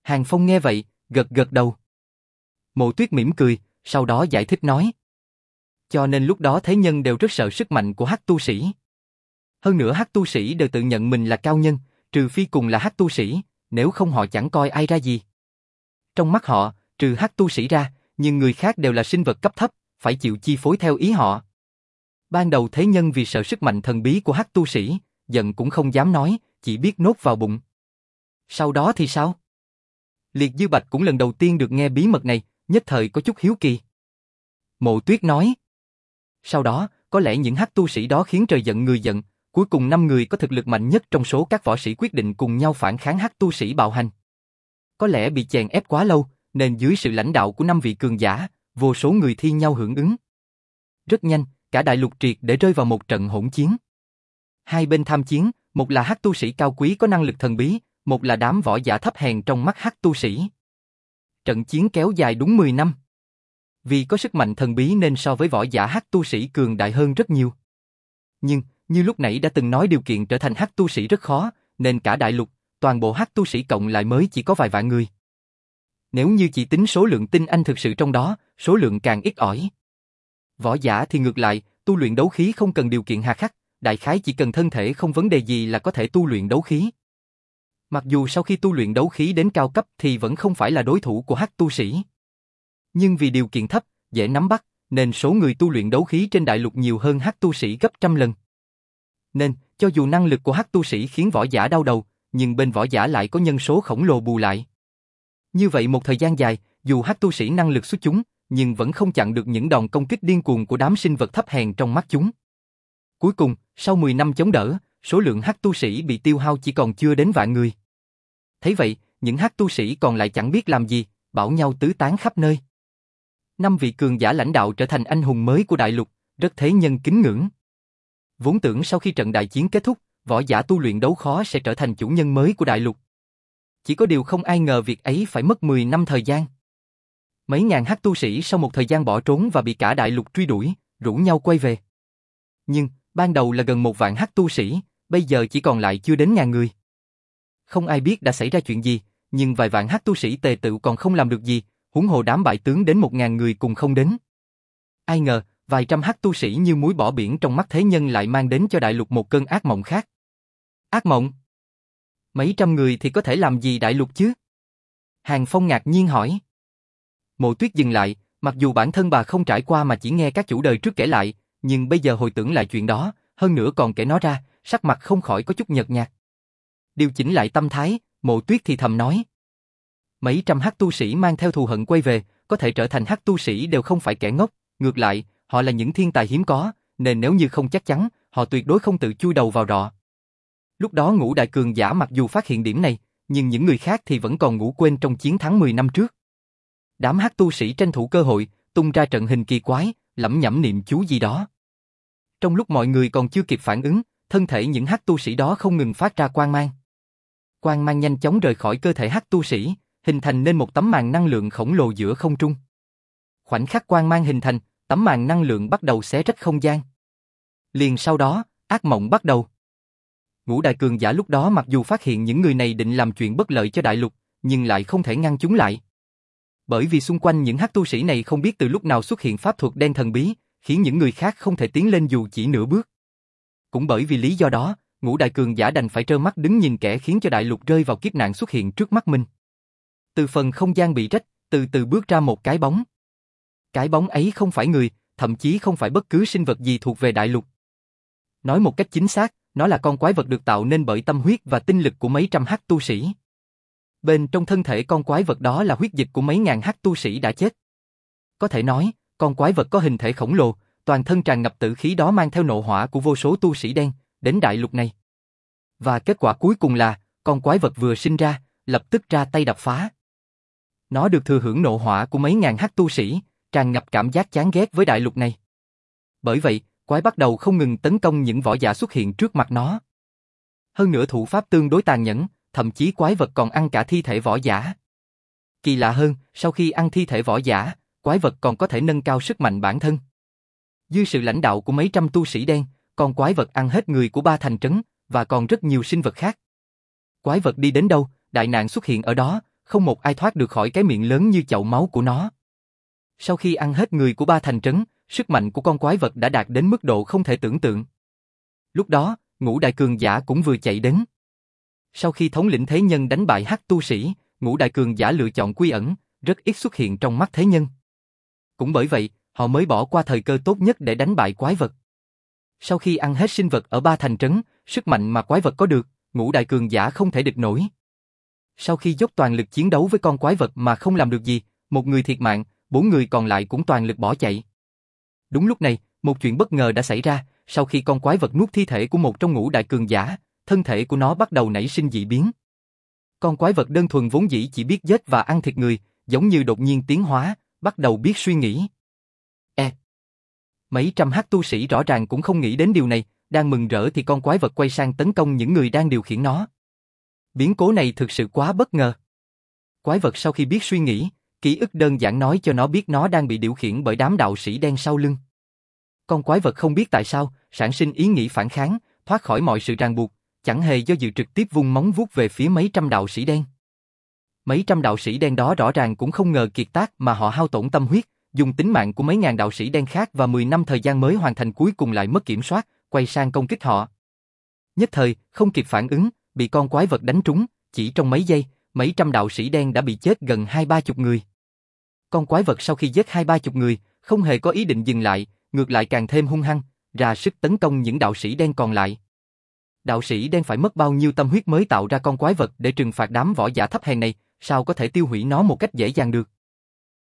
Hàng Phong nghe vậy, gật gật đầu. Mộ tuyết mỉm cười, sau đó giải thích nói. Cho nên lúc đó thế nhân đều rất sợ sức mạnh của hắc tu sĩ. Hơn nữa hắc tu sĩ đều tự nhận mình là cao nhân, trừ phi cùng là hắc tu sĩ, nếu không họ chẳng coi ai ra gì. Trong mắt họ, trừ hắc tu sĩ ra, nhưng người khác đều là sinh vật cấp thấp, phải chịu chi phối theo ý họ. Ban đầu thế nhân vì sợ sức mạnh thần bí của hắc tu sĩ, giận cũng không dám nói, chỉ biết nốt vào bụng. Sau đó thì sao? Liệt Dư Bạch cũng lần đầu tiên được nghe bí mật này, nhất thời có chút hiếu kỳ. Mộ Tuyết nói. Sau đó, có lẽ những hắc tu sĩ đó khiến trời giận người giận, cuối cùng năm người có thực lực mạnh nhất trong số các võ sĩ quyết định cùng nhau phản kháng hắc tu sĩ bạo hành. Có lẽ bị chèn ép quá lâu, nên dưới sự lãnh đạo của năm vị cường giả, vô số người thi nhau hưởng ứng. Rất nhanh, cả đại lục triệt để rơi vào một trận hỗn chiến. Hai bên tham chiến, một là hắc tu sĩ cao quý có năng lực thần bí, một là đám võ giả thấp hèn trong mắt hắc tu sĩ. Trận chiến kéo dài đúng 10 năm. Vì có sức mạnh thần bí nên so với võ giả hắc tu sĩ cường đại hơn rất nhiều. Nhưng, như lúc nãy đã từng nói điều kiện trở thành hắc tu sĩ rất khó, nên cả đại lục, toàn bộ hắc tu sĩ cộng lại mới chỉ có vài vạn người. Nếu như chỉ tính số lượng tinh anh thực sự trong đó, số lượng càng ít ỏi. Võ giả thì ngược lại, tu luyện đấu khí không cần điều kiện hà khắc, đại khái chỉ cần thân thể không vấn đề gì là có thể tu luyện đấu khí. Mặc dù sau khi tu luyện đấu khí đến cao cấp thì vẫn không phải là đối thủ của hắc tu sĩ. Nhưng vì điều kiện thấp, dễ nắm bắt, nên số người tu luyện đấu khí trên đại lục nhiều hơn hắc tu sĩ gấp trăm lần. Nên, cho dù năng lực của hắc tu sĩ khiến võ giả đau đầu, nhưng bên võ giả lại có nhân số khổng lồ bù lại. Như vậy một thời gian dài, dù hắc tu sĩ năng lực xuất chúng, nhưng vẫn không chặn được những đòn công kích điên cuồng của đám sinh vật thấp hèn trong mắt chúng. Cuối cùng, sau 10 năm chống đỡ, số lượng hắc tu sĩ bị tiêu hao chỉ còn chưa đến vạn người. Thấy vậy, những hắc tu sĩ còn lại chẳng biết làm gì, bảo nhau tứ tán khắp nơi. Năm vị cường giả lãnh đạo trở thành anh hùng mới của đại lục, rất thế nhân kính ngưỡng. Vốn tưởng sau khi trận đại chiến kết thúc, võ giả tu luyện đấu khó sẽ trở thành chủ nhân mới của đại lục. Chỉ có điều không ai ngờ việc ấy phải mất 10 năm thời gian. Mấy ngàn hắc tu sĩ sau một thời gian bỏ trốn và bị cả đại lục truy đuổi, rủ nhau quay về. Nhưng, ban đầu là gần một vạn hắc tu sĩ, bây giờ chỉ còn lại chưa đến ngàn người. Không ai biết đã xảy ra chuyện gì, nhưng vài vạn hắc tu sĩ tề tự còn không làm được gì, huống hồ đám bại tướng đến một ngàn người cùng không đến. Ai ngờ, vài trăm hắc tu sĩ như muối bỏ biển trong mắt thế nhân lại mang đến cho đại lục một cơn ác mộng khác. Ác mộng? Mấy trăm người thì có thể làm gì đại lục chứ? Hàng Phong ngạc nhiên hỏi. Mộ tuyết dừng lại, mặc dù bản thân bà không trải qua mà chỉ nghe các chủ đời trước kể lại, nhưng bây giờ hồi tưởng lại chuyện đó, hơn nữa còn kể nó ra, sắc mặt không khỏi có chút nhợt nhạt. Điều chỉnh lại tâm thái, mộ tuyết thì thầm nói. Mấy trăm hắc tu sĩ mang theo thù hận quay về, có thể trở thành hắc tu sĩ đều không phải kẻ ngốc, ngược lại, họ là những thiên tài hiếm có, nên nếu như không chắc chắn, họ tuyệt đối không tự chui đầu vào rọ. Lúc đó ngũ đại cường giả mặc dù phát hiện điểm này, nhưng những người khác thì vẫn còn ngủ quên trong chiến thắng 10 năm trước. Đám hắc tu sĩ tranh thủ cơ hội, tung ra trận hình kỳ quái, lẩm nhẩm niệm chú gì đó. Trong lúc mọi người còn chưa kịp phản ứng, thân thể những hắc tu sĩ đó không ngừng phát ra quang mang. Quang mang nhanh chóng rời khỏi cơ thể hắc tu sĩ, hình thành nên một tấm màn năng lượng khổng lồ giữa không trung. Khoảnh khắc quang mang hình thành, tấm màn năng lượng bắt đầu xé rách không gian. Liền sau đó, ác mộng bắt đầu. Ngũ đại cường giả lúc đó mặc dù phát hiện những người này định làm chuyện bất lợi cho đại lục, nhưng lại không thể ngăn chúng lại. Bởi vì xung quanh những hắc tu sĩ này không biết từ lúc nào xuất hiện pháp thuật đen thần bí, khiến những người khác không thể tiến lên dù chỉ nửa bước. Cũng bởi vì lý do đó, ngũ đại cường giả đành phải trơ mắt đứng nhìn kẻ khiến cho đại lục rơi vào kiếp nạn xuất hiện trước mắt mình. Từ phần không gian bị rách, từ từ bước ra một cái bóng. Cái bóng ấy không phải người, thậm chí không phải bất cứ sinh vật gì thuộc về đại lục. Nói một cách chính xác, nó là con quái vật được tạo nên bởi tâm huyết và tinh lực của mấy trăm hắc tu sĩ. Bên trong thân thể con quái vật đó là huyết dịch của mấy ngàn hắc tu sĩ đã chết. Có thể nói, con quái vật có hình thể khổng lồ, toàn thân tràn ngập tử khí đó mang theo nộ hỏa của vô số tu sĩ đen, đến đại lục này. Và kết quả cuối cùng là, con quái vật vừa sinh ra, lập tức ra tay đập phá. Nó được thừa hưởng nộ hỏa của mấy ngàn hắc tu sĩ, tràn ngập cảm giác chán ghét với đại lục này. Bởi vậy, quái bắt đầu không ngừng tấn công những võ giả xuất hiện trước mặt nó. Hơn nữa thủ pháp tương đối tàn nhẫn, thậm chí quái vật còn ăn cả thi thể võ giả. Kỳ lạ hơn, sau khi ăn thi thể võ giả, quái vật còn có thể nâng cao sức mạnh bản thân. Dưới sự lãnh đạo của mấy trăm tu sĩ đen, con quái vật ăn hết người của ba thành trấn, và còn rất nhiều sinh vật khác. Quái vật đi đến đâu, đại nạn xuất hiện ở đó, không một ai thoát được khỏi cái miệng lớn như chậu máu của nó. Sau khi ăn hết người của ba thành trấn, sức mạnh của con quái vật đã đạt đến mức độ không thể tưởng tượng. Lúc đó, ngũ đại cường giả cũng vừa chạy đến. Sau khi thống lĩnh thế nhân đánh bại hắc tu sĩ, ngũ đại cường giả lựa chọn quy ẩn, rất ít xuất hiện trong mắt thế nhân. Cũng bởi vậy, họ mới bỏ qua thời cơ tốt nhất để đánh bại quái vật. Sau khi ăn hết sinh vật ở ba thành trấn, sức mạnh mà quái vật có được, ngũ đại cường giả không thể địch nổi. Sau khi dốc toàn lực chiến đấu với con quái vật mà không làm được gì, một người thiệt mạng, bốn người còn lại cũng toàn lực bỏ chạy. Đúng lúc này, một chuyện bất ngờ đã xảy ra, sau khi con quái vật nuốt thi thể của một trong ngũ đại cường giả, thân thể của nó bắt đầu nảy sinh dị biến. Con quái vật đơn thuần vốn dĩ chỉ biết giết và ăn thịt người, giống như đột nhiên tiến hóa, bắt đầu biết suy nghĩ. E. Mấy trăm hắc tu sĩ rõ ràng cũng không nghĩ đến điều này, đang mừng rỡ thì con quái vật quay sang tấn công những người đang điều khiển nó. Biến cố này thực sự quá bất ngờ. Quái vật sau khi biết suy nghĩ, ký ức đơn giản nói cho nó biết nó đang bị điều khiển bởi đám đạo sĩ đen sau lưng. Con quái vật không biết tại sao, sản sinh ý nghĩ phản kháng, thoát khỏi mọi sự ràng buộc, chẳng hề do dự trực tiếp vung móng vuốt về phía mấy trăm đạo sĩ đen. Mấy trăm đạo sĩ đen đó rõ ràng cũng không ngờ kiệt tác mà họ hao tổn tâm huyết, dùng tính mạng của mấy ngàn đạo sĩ đen khác và 10 năm thời gian mới hoàn thành cuối cùng lại mất kiểm soát, quay sang công kích họ. Nhất thời, không kịp phản ứng, bị con quái vật đánh trúng, chỉ trong mấy giây, mấy trăm đạo sĩ đen đã bị chết gần hai ba chục người. Con quái vật sau khi giết hai ba chục người, không hề có ý định dừng lại, ngược lại càng thêm hung hăng, ra sức tấn công những đạo sĩ đen còn lại. Đạo sĩ đen phải mất bao nhiêu tâm huyết mới tạo ra con quái vật để trừng phạt đám võ giả thấp hèn này, sao có thể tiêu hủy nó một cách dễ dàng được.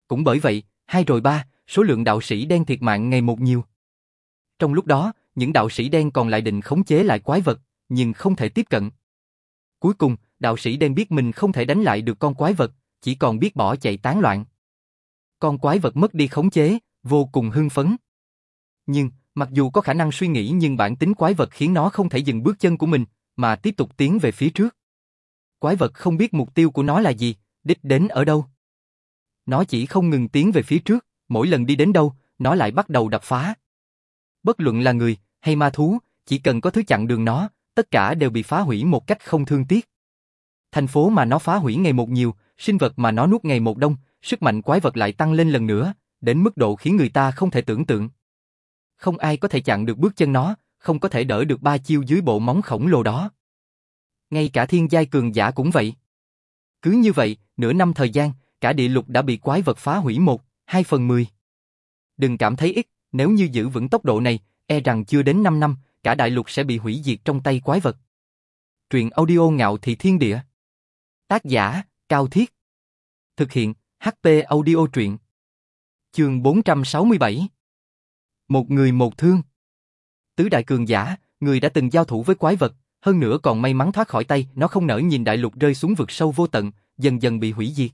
Cũng bởi vậy, hai rồi ba, số lượng đạo sĩ đen thiệt mạng ngày một nhiều. Trong lúc đó, những đạo sĩ đen còn lại định khống chế lại quái vật, nhưng không thể tiếp cận. Cuối cùng, đạo sĩ đen biết mình không thể đánh lại được con quái vật, chỉ còn biết bỏ chạy tán loạn. Con quái vật mất đi khống chế, vô cùng hưng phấn. Nhưng, mặc dù có khả năng suy nghĩ nhưng bản tính quái vật khiến nó không thể dừng bước chân của mình, mà tiếp tục tiến về phía trước. Quái vật không biết mục tiêu của nó là gì, đích đến ở đâu. Nó chỉ không ngừng tiến về phía trước, mỗi lần đi đến đâu, nó lại bắt đầu đập phá. Bất luận là người hay ma thú, chỉ cần có thứ chặn đường nó, tất cả đều bị phá hủy một cách không thương tiếc. Thành phố mà nó phá hủy ngày một nhiều, sinh vật mà nó nuốt ngày một đông, sức mạnh quái vật lại tăng lên lần nữa, đến mức độ khiến người ta không thể tưởng tượng. Không ai có thể chặn được bước chân nó, không có thể đỡ được ba chiêu dưới bộ móng khổng lồ đó. Ngay cả thiên giai cường giả cũng vậy. Cứ như vậy, nửa năm thời gian, cả địa lục đã bị quái vật phá hủy một, hai phần mười. Đừng cảm thấy ít, nếu như giữ vững tốc độ này, e rằng chưa đến 5 năm, cả đại lục sẽ bị hủy diệt trong tay quái vật. Truyện audio ngạo thị thiên địa. Tác giả, Cao Thiết. Thực hiện, HP audio truyện. Trường 467. Một người một thương. Tứ đại cường giả, người đã từng giao thủ với quái vật, hơn nữa còn may mắn thoát khỏi tay, nó không nỡ nhìn đại lục rơi xuống vực sâu vô tận, dần dần bị hủy diệt.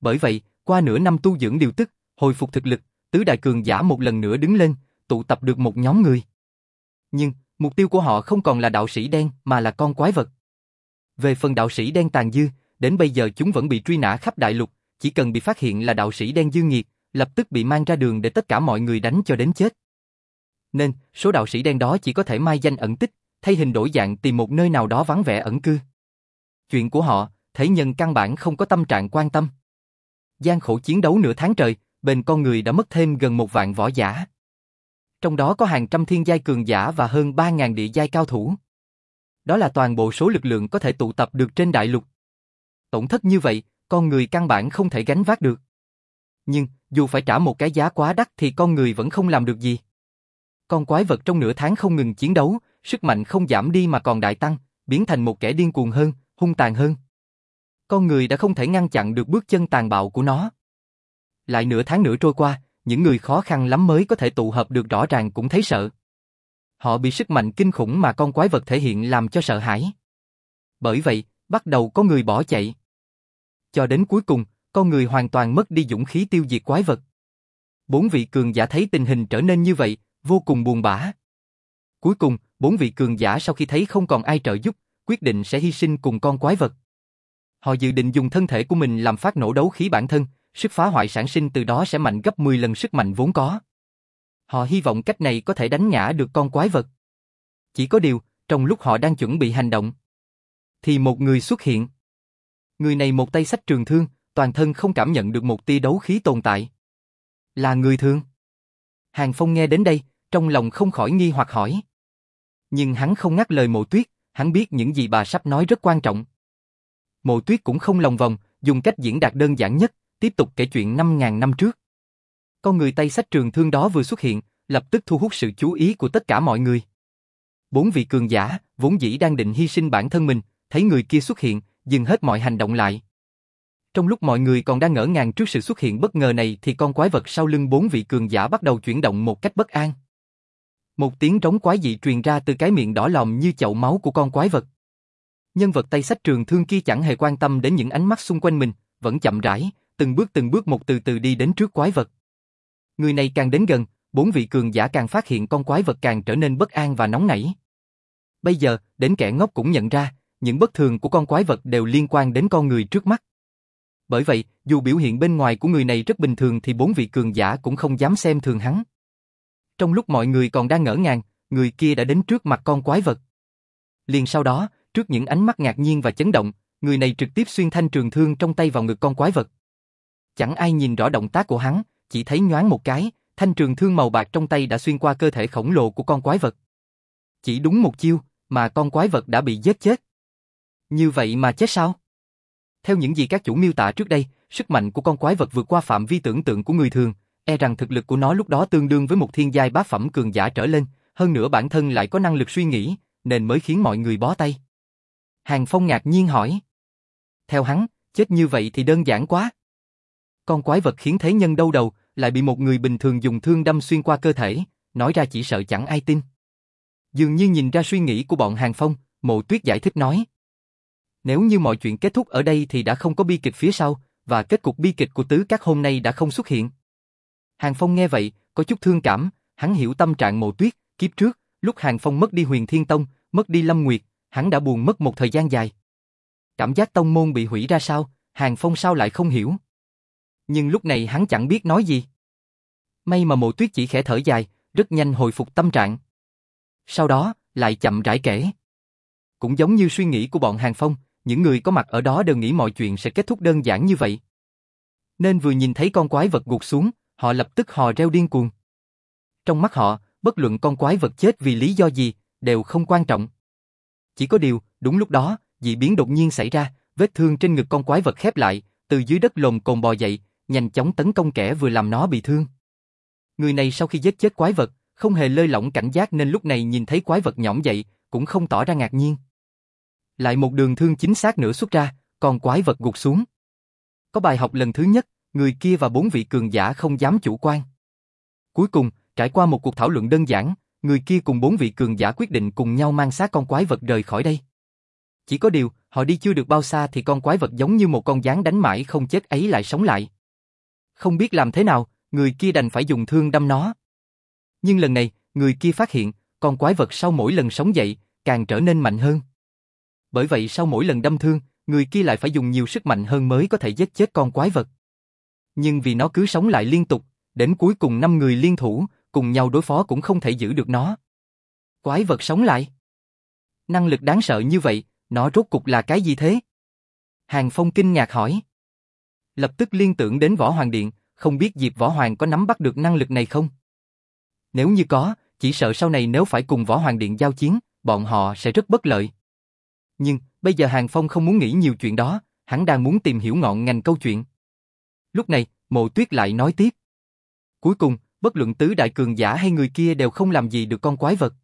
Bởi vậy, qua nửa năm tu dưỡng điều tức, hồi phục thực lực, tứ đại cường giả một lần nữa đứng lên, tụ tập được một nhóm người. Nhưng, mục tiêu của họ không còn là đạo sĩ đen mà là con quái vật. Về phần đạo sĩ đen tàn dư, đến bây giờ chúng vẫn bị truy nã khắp đại lục, chỉ cần bị phát hiện là đạo sĩ đen dư nghiệt, lập tức bị mang ra đường để tất cả mọi người đánh cho đến chết. Nên, số đạo sĩ đen đó chỉ có thể mai danh ẩn tích, thay hình đổi dạng tìm một nơi nào đó vắng vẻ ẩn cư. Chuyện của họ, thế nhân căn bản không có tâm trạng quan tâm. gian khổ chiến đấu nửa tháng trời, bên con người đã mất thêm gần một vạn võ giả. Trong đó có hàng trăm thiên giai cường giả và hơn ba ngàn địa giai cao thủ. Đó là toàn bộ số lực lượng có thể tụ tập được trên đại lục. Tổn thất như vậy, con người căn bản không thể gánh vác được. Nhưng, dù phải trả một cái giá quá đắt thì con người vẫn không làm được gì. Con quái vật trong nửa tháng không ngừng chiến đấu, sức mạnh không giảm đi mà còn đại tăng, biến thành một kẻ điên cuồng hơn, hung tàn hơn. Con người đã không thể ngăn chặn được bước chân tàn bạo của nó. Lại nửa tháng nữa trôi qua, những người khó khăn lắm mới có thể tụ hợp được rõ ràng cũng thấy sợ. Họ bị sức mạnh kinh khủng mà con quái vật thể hiện làm cho sợ hãi. Bởi vậy, bắt đầu có người bỏ chạy. Cho đến cuối cùng, con người hoàn toàn mất đi dũng khí tiêu diệt quái vật. Bốn vị cường giả thấy tình hình trở nên như vậy, vô cùng buồn bã. Cuối cùng, bốn vị cường giả sau khi thấy không còn ai trợ giúp, quyết định sẽ hy sinh cùng con quái vật. Họ dự định dùng thân thể của mình làm phát nổ đấu khí bản thân, sức phá hoại sản sinh từ đó sẽ mạnh gấp 10 lần sức mạnh vốn có. Họ hy vọng cách này có thể đánh ngã được con quái vật. Chỉ có điều, trong lúc họ đang chuẩn bị hành động, thì một người xuất hiện. Người này một tay sách trường thương, toàn thân không cảm nhận được một tia đấu khí tồn tại. Là người thương. Hàng Phong nghe đến đây, trong lòng không khỏi nghi hoặc hỏi. Nhưng hắn không ngắt lời mộ tuyết, hắn biết những gì bà sắp nói rất quan trọng. Mộ tuyết cũng không lòng vòng, dùng cách diễn đạt đơn giản nhất, tiếp tục kể chuyện 5.000 năm trước. Con người tay sách trường thương đó vừa xuất hiện, lập tức thu hút sự chú ý của tất cả mọi người. Bốn vị cường giả, vốn dĩ đang định hy sinh bản thân mình, thấy người kia xuất hiện, dừng hết mọi hành động lại. Trong lúc mọi người còn đang ngỡ ngàng trước sự xuất hiện bất ngờ này thì con quái vật sau lưng bốn vị cường giả bắt đầu chuyển động một cách bất an. Một tiếng trống quái dị truyền ra từ cái miệng đỏ lòm như chậu máu của con quái vật. Nhân vật tay sách trường thương kia chẳng hề quan tâm đến những ánh mắt xung quanh mình, vẫn chậm rãi, từng bước từng bước một từ từ đi đến trước quái vật. Người này càng đến gần, bốn vị cường giả càng phát hiện con quái vật càng trở nên bất an và nóng nảy. Bây giờ, đến kẻ ngốc cũng nhận ra, những bất thường của con quái vật đều liên quan đến con người trước mắt. Bởi vậy, dù biểu hiện bên ngoài của người này rất bình thường thì bốn vị cường giả cũng không dám xem thường hắn. Trong lúc mọi người còn đang ngỡ ngàng, người kia đã đến trước mặt con quái vật. Liền sau đó, trước những ánh mắt ngạc nhiên và chấn động, người này trực tiếp xuyên thanh trường thương trong tay vào ngực con quái vật. Chẳng ai nhìn rõ động tác của hắn, chỉ thấy nhoáng một cái, thanh trường thương màu bạc trong tay đã xuyên qua cơ thể khổng lồ của con quái vật. Chỉ đúng một chiêu, mà con quái vật đã bị giết chết. Như vậy mà chết sao? Theo những gì các chủ miêu tả trước đây, sức mạnh của con quái vật vượt qua phạm vi tưởng tượng của người thường, e rằng thực lực của nó lúc đó tương đương với một thiên giai bá phẩm cường giả trở lên, hơn nữa bản thân lại có năng lực suy nghĩ, nên mới khiến mọi người bó tay. Hàng Phong ngạc nhiên hỏi. Theo hắn, chết như vậy thì đơn giản quá. Con quái vật khiến thế nhân đau đầu, lại bị một người bình thường dùng thương đâm xuyên qua cơ thể, nói ra chỉ sợ chẳng ai tin. Dường như nhìn ra suy nghĩ của bọn Hàng Phong, Mộ Tuyết giải thích nói. Nếu như mọi chuyện kết thúc ở đây thì đã không có bi kịch phía sau, và kết cục bi kịch của tứ các hôm nay đã không xuất hiện. Hàng Phong nghe vậy, có chút thương cảm, hắn hiểu tâm trạng Mộ Tuyết, kiếp trước, lúc Hàng Phong mất đi Huyền Thiên Tông, mất đi Lâm Nguyệt, hắn đã buồn mất một thời gian dài. Cảm giác tông môn bị hủy ra sao, Hàng Phong sao lại không hiểu. Nhưng lúc này hắn chẳng biết nói gì. May mà Mộ Tuyết chỉ khẽ thở dài, rất nhanh hồi phục tâm trạng. Sau đó, lại chậm rãi kể. Cũng giống như suy nghĩ của bọn Hàng Phong, những người có mặt ở đó đều nghĩ mọi chuyện sẽ kết thúc đơn giản như vậy. Nên vừa nhìn thấy con quái vật gục xuống, họ lập tức hò reo điên cuồng. Trong mắt họ, bất luận con quái vật chết vì lý do gì, đều không quan trọng. Chỉ có điều, đúng lúc đó, dị biến đột nhiên xảy ra, vết thương trên ngực con quái vật khép lại, từ dưới đất lồm cồn bò dậy, nhanh chóng tấn công kẻ vừa làm nó bị thương. Người này sau khi giết chết quái vật, không hề lơi lỏng cảnh giác nên lúc này nhìn thấy quái vật nhõm dậy, cũng không tỏ ra ngạc nhiên. Lại một đường thương chính xác nữa xuất ra, còn quái vật gục xuống. Có bài học lần thứ nhất, người kia và bốn vị cường giả không dám chủ quan. Cuối cùng, trải qua một cuộc thảo luận đơn giản, người kia cùng bốn vị cường giả quyết định cùng nhau mang xác con quái vật rời khỏi đây. Chỉ có điều, họ đi chưa được bao xa thì con quái vật giống như một con gián đánh mãi không chết ấy lại sống lại. Không biết làm thế nào, người kia đành phải dùng thương đâm nó. Nhưng lần này, người kia phát hiện, con quái vật sau mỗi lần sống dậy, càng trở nên mạnh hơn. Bởi vậy sau mỗi lần đâm thương, người kia lại phải dùng nhiều sức mạnh hơn mới có thể giết chết con quái vật. Nhưng vì nó cứ sống lại liên tục, đến cuối cùng năm người liên thủ, cùng nhau đối phó cũng không thể giữ được nó. Quái vật sống lại. Năng lực đáng sợ như vậy, nó rốt cục là cái gì thế? Hàng Phong kinh ngạc hỏi. Lập tức liên tưởng đến Võ Hoàng Điện, không biết Diệp Võ Hoàng có nắm bắt được năng lực này không? Nếu như có, chỉ sợ sau này nếu phải cùng Võ Hoàng Điện giao chiến, bọn họ sẽ rất bất lợi. Nhưng, bây giờ Hàng Phong không muốn nghĩ nhiều chuyện đó, hắn đang muốn tìm hiểu ngọn ngành câu chuyện. Lúc này, Mộ Tuyết lại nói tiếp. Cuối cùng, bất luận tứ đại cường giả hay người kia đều không làm gì được con quái vật.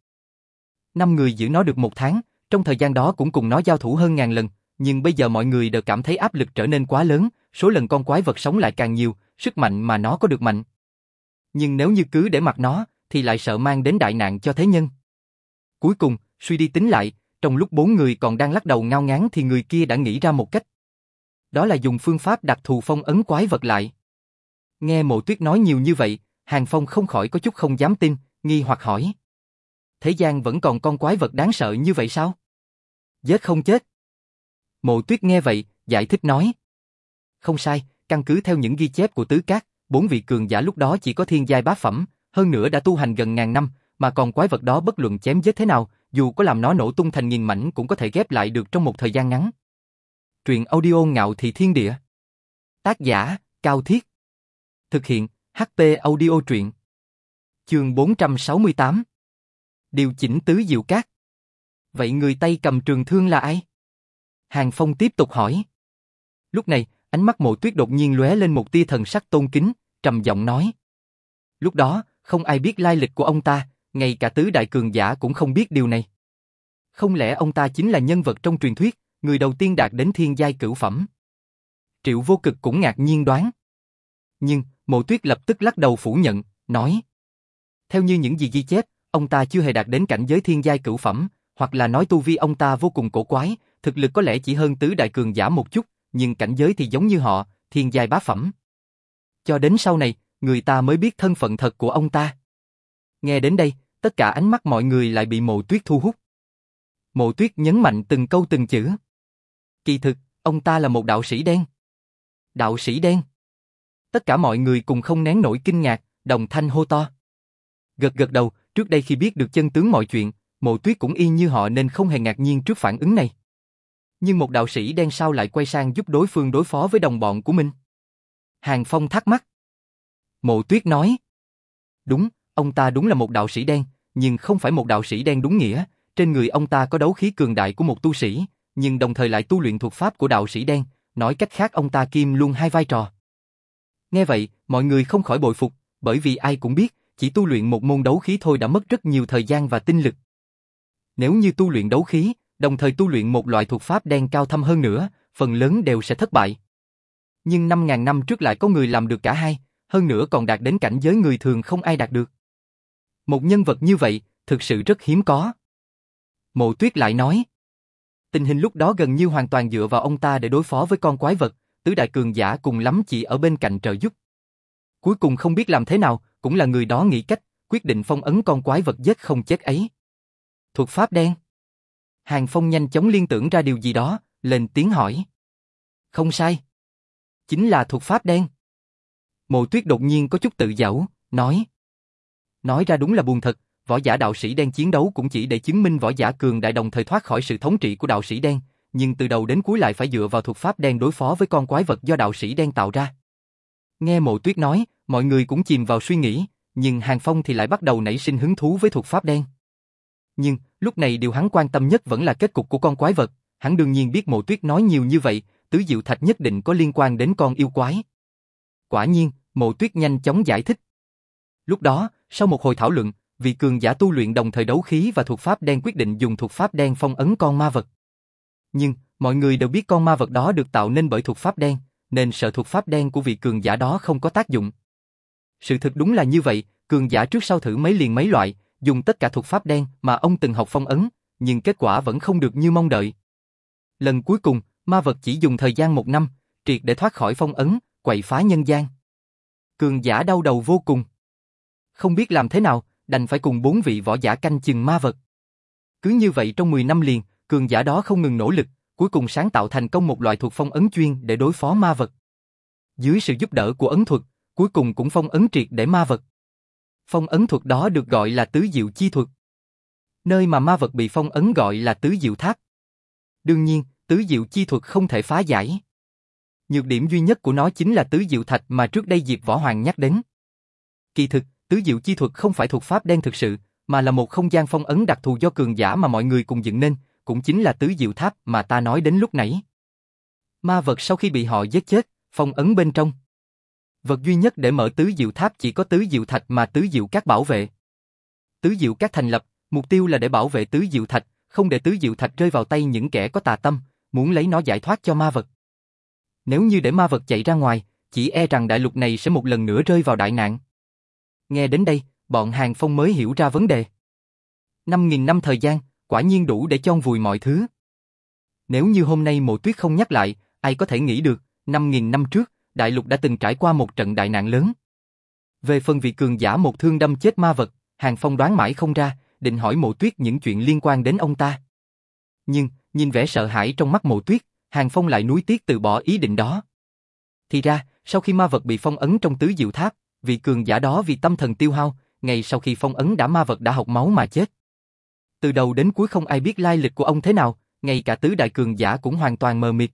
Năm người giữ nó được một tháng, trong thời gian đó cũng cùng nó giao thủ hơn ngàn lần, nhưng bây giờ mọi người đều cảm thấy áp lực trở nên quá lớn, số lần con quái vật sống lại càng nhiều, sức mạnh mà nó có được mạnh. Nhưng nếu như cứ để mặc nó, thì lại sợ mang đến đại nạn cho thế nhân. Cuối cùng, suy đi tính lại, trong lúc bốn người còn đang lắc đầu ngao ngán thì người kia đã nghĩ ra một cách. Đó là dùng phương pháp đặc thù phong ấn quái vật lại. Nghe mộ tuyết nói nhiều như vậy, Hàng Phong không khỏi có chút không dám tin, nghi hoặc hỏi. Thế gian vẫn còn con quái vật đáng sợ như vậy sao? Giết không chết. Mộ tuyết nghe vậy, giải thích nói. Không sai, căn cứ theo những ghi chép của tứ cát, bốn vị cường giả lúc đó chỉ có thiên giai bá phẩm, hơn nữa đã tu hành gần ngàn năm, mà còn quái vật đó bất luận chém giết thế nào, dù có làm nó nổ tung thành nghìn mảnh cũng có thể ghép lại được trong một thời gian ngắn. Truyện audio ngạo thị thiên địa. Tác giả, Cao Thiết. Thực hiện, HP audio truyện. Chương 468. Điều chỉnh tứ diệu cát. Vậy người tay cầm trường thương là ai? Hàng Phong tiếp tục hỏi. Lúc này, ánh mắt mộ tuyết đột nhiên lóe lên một tia thần sắc tôn kính, trầm giọng nói. Lúc đó, không ai biết lai lịch của ông ta, ngay cả tứ đại cường giả cũng không biết điều này. Không lẽ ông ta chính là nhân vật trong truyền thuyết, người đầu tiên đạt đến thiên giai cửu phẩm? Triệu vô cực cũng ngạc nhiên đoán. Nhưng, mộ tuyết lập tức lắc đầu phủ nhận, nói. Theo như những gì ghi chép, ông ta chưa hề đạt đến cảnh giới thiên giai cửu phẩm, hoặc là nói tu vi ông ta vô cùng cổ quái, thực lực có lẽ chỉ hơn tứ đại cường giả một chút, nhưng cảnh giới thì giống như họ, thiên giai bá phẩm. Cho đến sau này, người ta mới biết thân phận thật của ông ta. Nghe đến đây, tất cả ánh mắt mọi người lại bị mộ tuyết thu hút. Mộ tuyết nhấn mạnh từng câu từng chữ. Kỳ thực, ông ta là một đạo sĩ đen. Đạo sĩ đen. Tất cả mọi người cùng không nén nổi kinh ngạc, đồng thanh hô to. Gật gật đầu, trước đây khi biết được chân tướng mọi chuyện, mộ tuyết cũng y như họ nên không hề ngạc nhiên trước phản ứng này. Nhưng một đạo sĩ đen sao lại quay sang giúp đối phương đối phó với đồng bọn của mình? Hàng Phong thắc mắc. Mộ tuyết nói. Đúng, ông ta đúng là một đạo sĩ đen, nhưng không phải một đạo sĩ đen đúng nghĩa. Trên người ông ta có đấu khí cường đại của một tu sĩ, nhưng đồng thời lại tu luyện thuộc pháp của đạo sĩ đen, nói cách khác ông ta kim luôn hai vai trò. Nghe vậy, mọi người không khỏi bội phục, bởi vì ai cũng biết, chỉ tu luyện một môn đấu khí thôi đã mất rất nhiều thời gian và tinh lực. Nếu như tu luyện đấu khí, đồng thời tu luyện một loại thuộc pháp đen cao thâm hơn nữa, phần lớn đều sẽ thất bại. Nhưng 5.000 năm trước lại có người làm được cả hai, hơn nữa còn đạt đến cảnh giới người thường không ai đạt được. Một nhân vật như vậy, thực sự rất hiếm có. Mộ tuyết lại nói. Tình hình lúc đó gần như hoàn toàn dựa vào ông ta để đối phó với con quái vật, tứ đại cường giả cùng lắm chỉ ở bên cạnh trợ giúp. Cuối cùng không biết làm thế nào, cũng là người đó nghĩ cách, quyết định phong ấn con quái vật giết không chết ấy. Thuật pháp đen. Hàng Phong nhanh chóng liên tưởng ra điều gì đó, lên tiếng hỏi. Không sai. Chính là thuật pháp đen. Mộ tuyết đột nhiên có chút tự giảo, nói. Nói ra đúng là buồn thật, võ giả đạo sĩ đen chiến đấu cũng chỉ để chứng minh võ giả cường đại đồng thời thoát khỏi sự thống trị của đạo sĩ đen, nhưng từ đầu đến cuối lại phải dựa vào thuật pháp đen đối phó với con quái vật do đạo sĩ đen tạo ra. Nghe mộ tuyết nói, mọi người cũng chìm vào suy nghĩ, nhưng Hàng Phong thì lại bắt đầu nảy sinh hứng thú với thuật pháp đen. Nhưng, lúc này điều hắn quan tâm nhất vẫn là kết cục của con quái vật, hắn đương nhiên biết mộ tuyết nói nhiều như vậy, tứ diệu thạch nhất định có liên quan đến con yêu quái. Quả nhiên, mộ tuyết nhanh chóng giải thích. Lúc đó, sau một hồi thảo luận, vị cường giả tu luyện đồng thời đấu khí và thuộc pháp đen quyết định dùng thuộc pháp đen phong ấn con ma vật. Nhưng, mọi người đều biết con ma vật đó được tạo nên bởi thuộc pháp đen, nên sợ thuộc pháp đen của vị cường giả đó không có tác dụng. Sự thực đúng là như vậy, cường giả trước sau thử mấy liền mấy loại, dùng tất cả thuật pháp đen mà ông từng học phong ấn, nhưng kết quả vẫn không được như mong đợi. Lần cuối cùng, ma vật chỉ dùng thời gian một năm, triệt để thoát khỏi phong ấn, quậy phá nhân gian. Cường giả đau đầu vô cùng. Không biết làm thế nào, đành phải cùng bốn vị võ giả canh chừng ma vật. Cứ như vậy trong 10 năm liền, cường giả đó không ngừng nỗ lực, cuối cùng sáng tạo thành công một loại thuật phong ấn chuyên để đối phó ma vật. Dưới sự giúp đỡ của ấn thuật, cuối cùng cũng phong ấn triệt để ma vật. Phong ấn thuật đó được gọi là tứ diệu chi thuật. Nơi mà ma vật bị phong ấn gọi là tứ diệu tháp. Đương nhiên, tứ diệu chi thuật không thể phá giải. Nhược điểm duy nhất của nó chính là tứ diệu thạch mà trước đây Diệp Võ Hoàng nhắc đến. Kỳ thực, tứ diệu chi thuật không phải thuộc pháp đen thực sự, mà là một không gian phong ấn đặc thù do cường giả mà mọi người cùng dựng nên, cũng chính là tứ diệu tháp mà ta nói đến lúc nãy. Ma vật sau khi bị họ giết chết, phong ấn bên trong. Vật duy nhất để mở tứ diệu tháp chỉ có tứ diệu thạch mà tứ diệu các bảo vệ. Tứ diệu các thành lập, mục tiêu là để bảo vệ tứ diệu thạch, không để tứ diệu thạch rơi vào tay những kẻ có tà tâm, muốn lấy nó giải thoát cho ma vật. Nếu như để ma vật chạy ra ngoài, chỉ e rằng đại lục này sẽ một lần nữa rơi vào đại nạn. Nghe đến đây, bọn Hàng Phong mới hiểu ra vấn đề. 5.000 năm thời gian, quả nhiên đủ để chôn vùi mọi thứ. Nếu như hôm nay mộ tuyết không nhắc lại, ai có thể nghĩ được, 5.000 năm trước, đại lục đã từng trải qua một trận đại nạn lớn. Về phần vị cường giả một thương đâm chết ma vật, Hàng Phong đoán mãi không ra, định hỏi mộ tuyết những chuyện liên quan đến ông ta. Nhưng, nhìn vẻ sợ hãi trong mắt mộ tuyết, Hàng Phong lại nuối tiếc từ bỏ ý định đó. Thì ra, sau khi ma vật bị phong ấn trong tứ diệu tháp, vị cường giả đó vì tâm thần tiêu hao, ngay sau khi phong ấn đã ma vật đã học máu mà chết. Từ đầu đến cuối không ai biết lai lịch của ông thế nào, ngay cả tứ đại cường giả cũng hoàn toàn mờ mịt.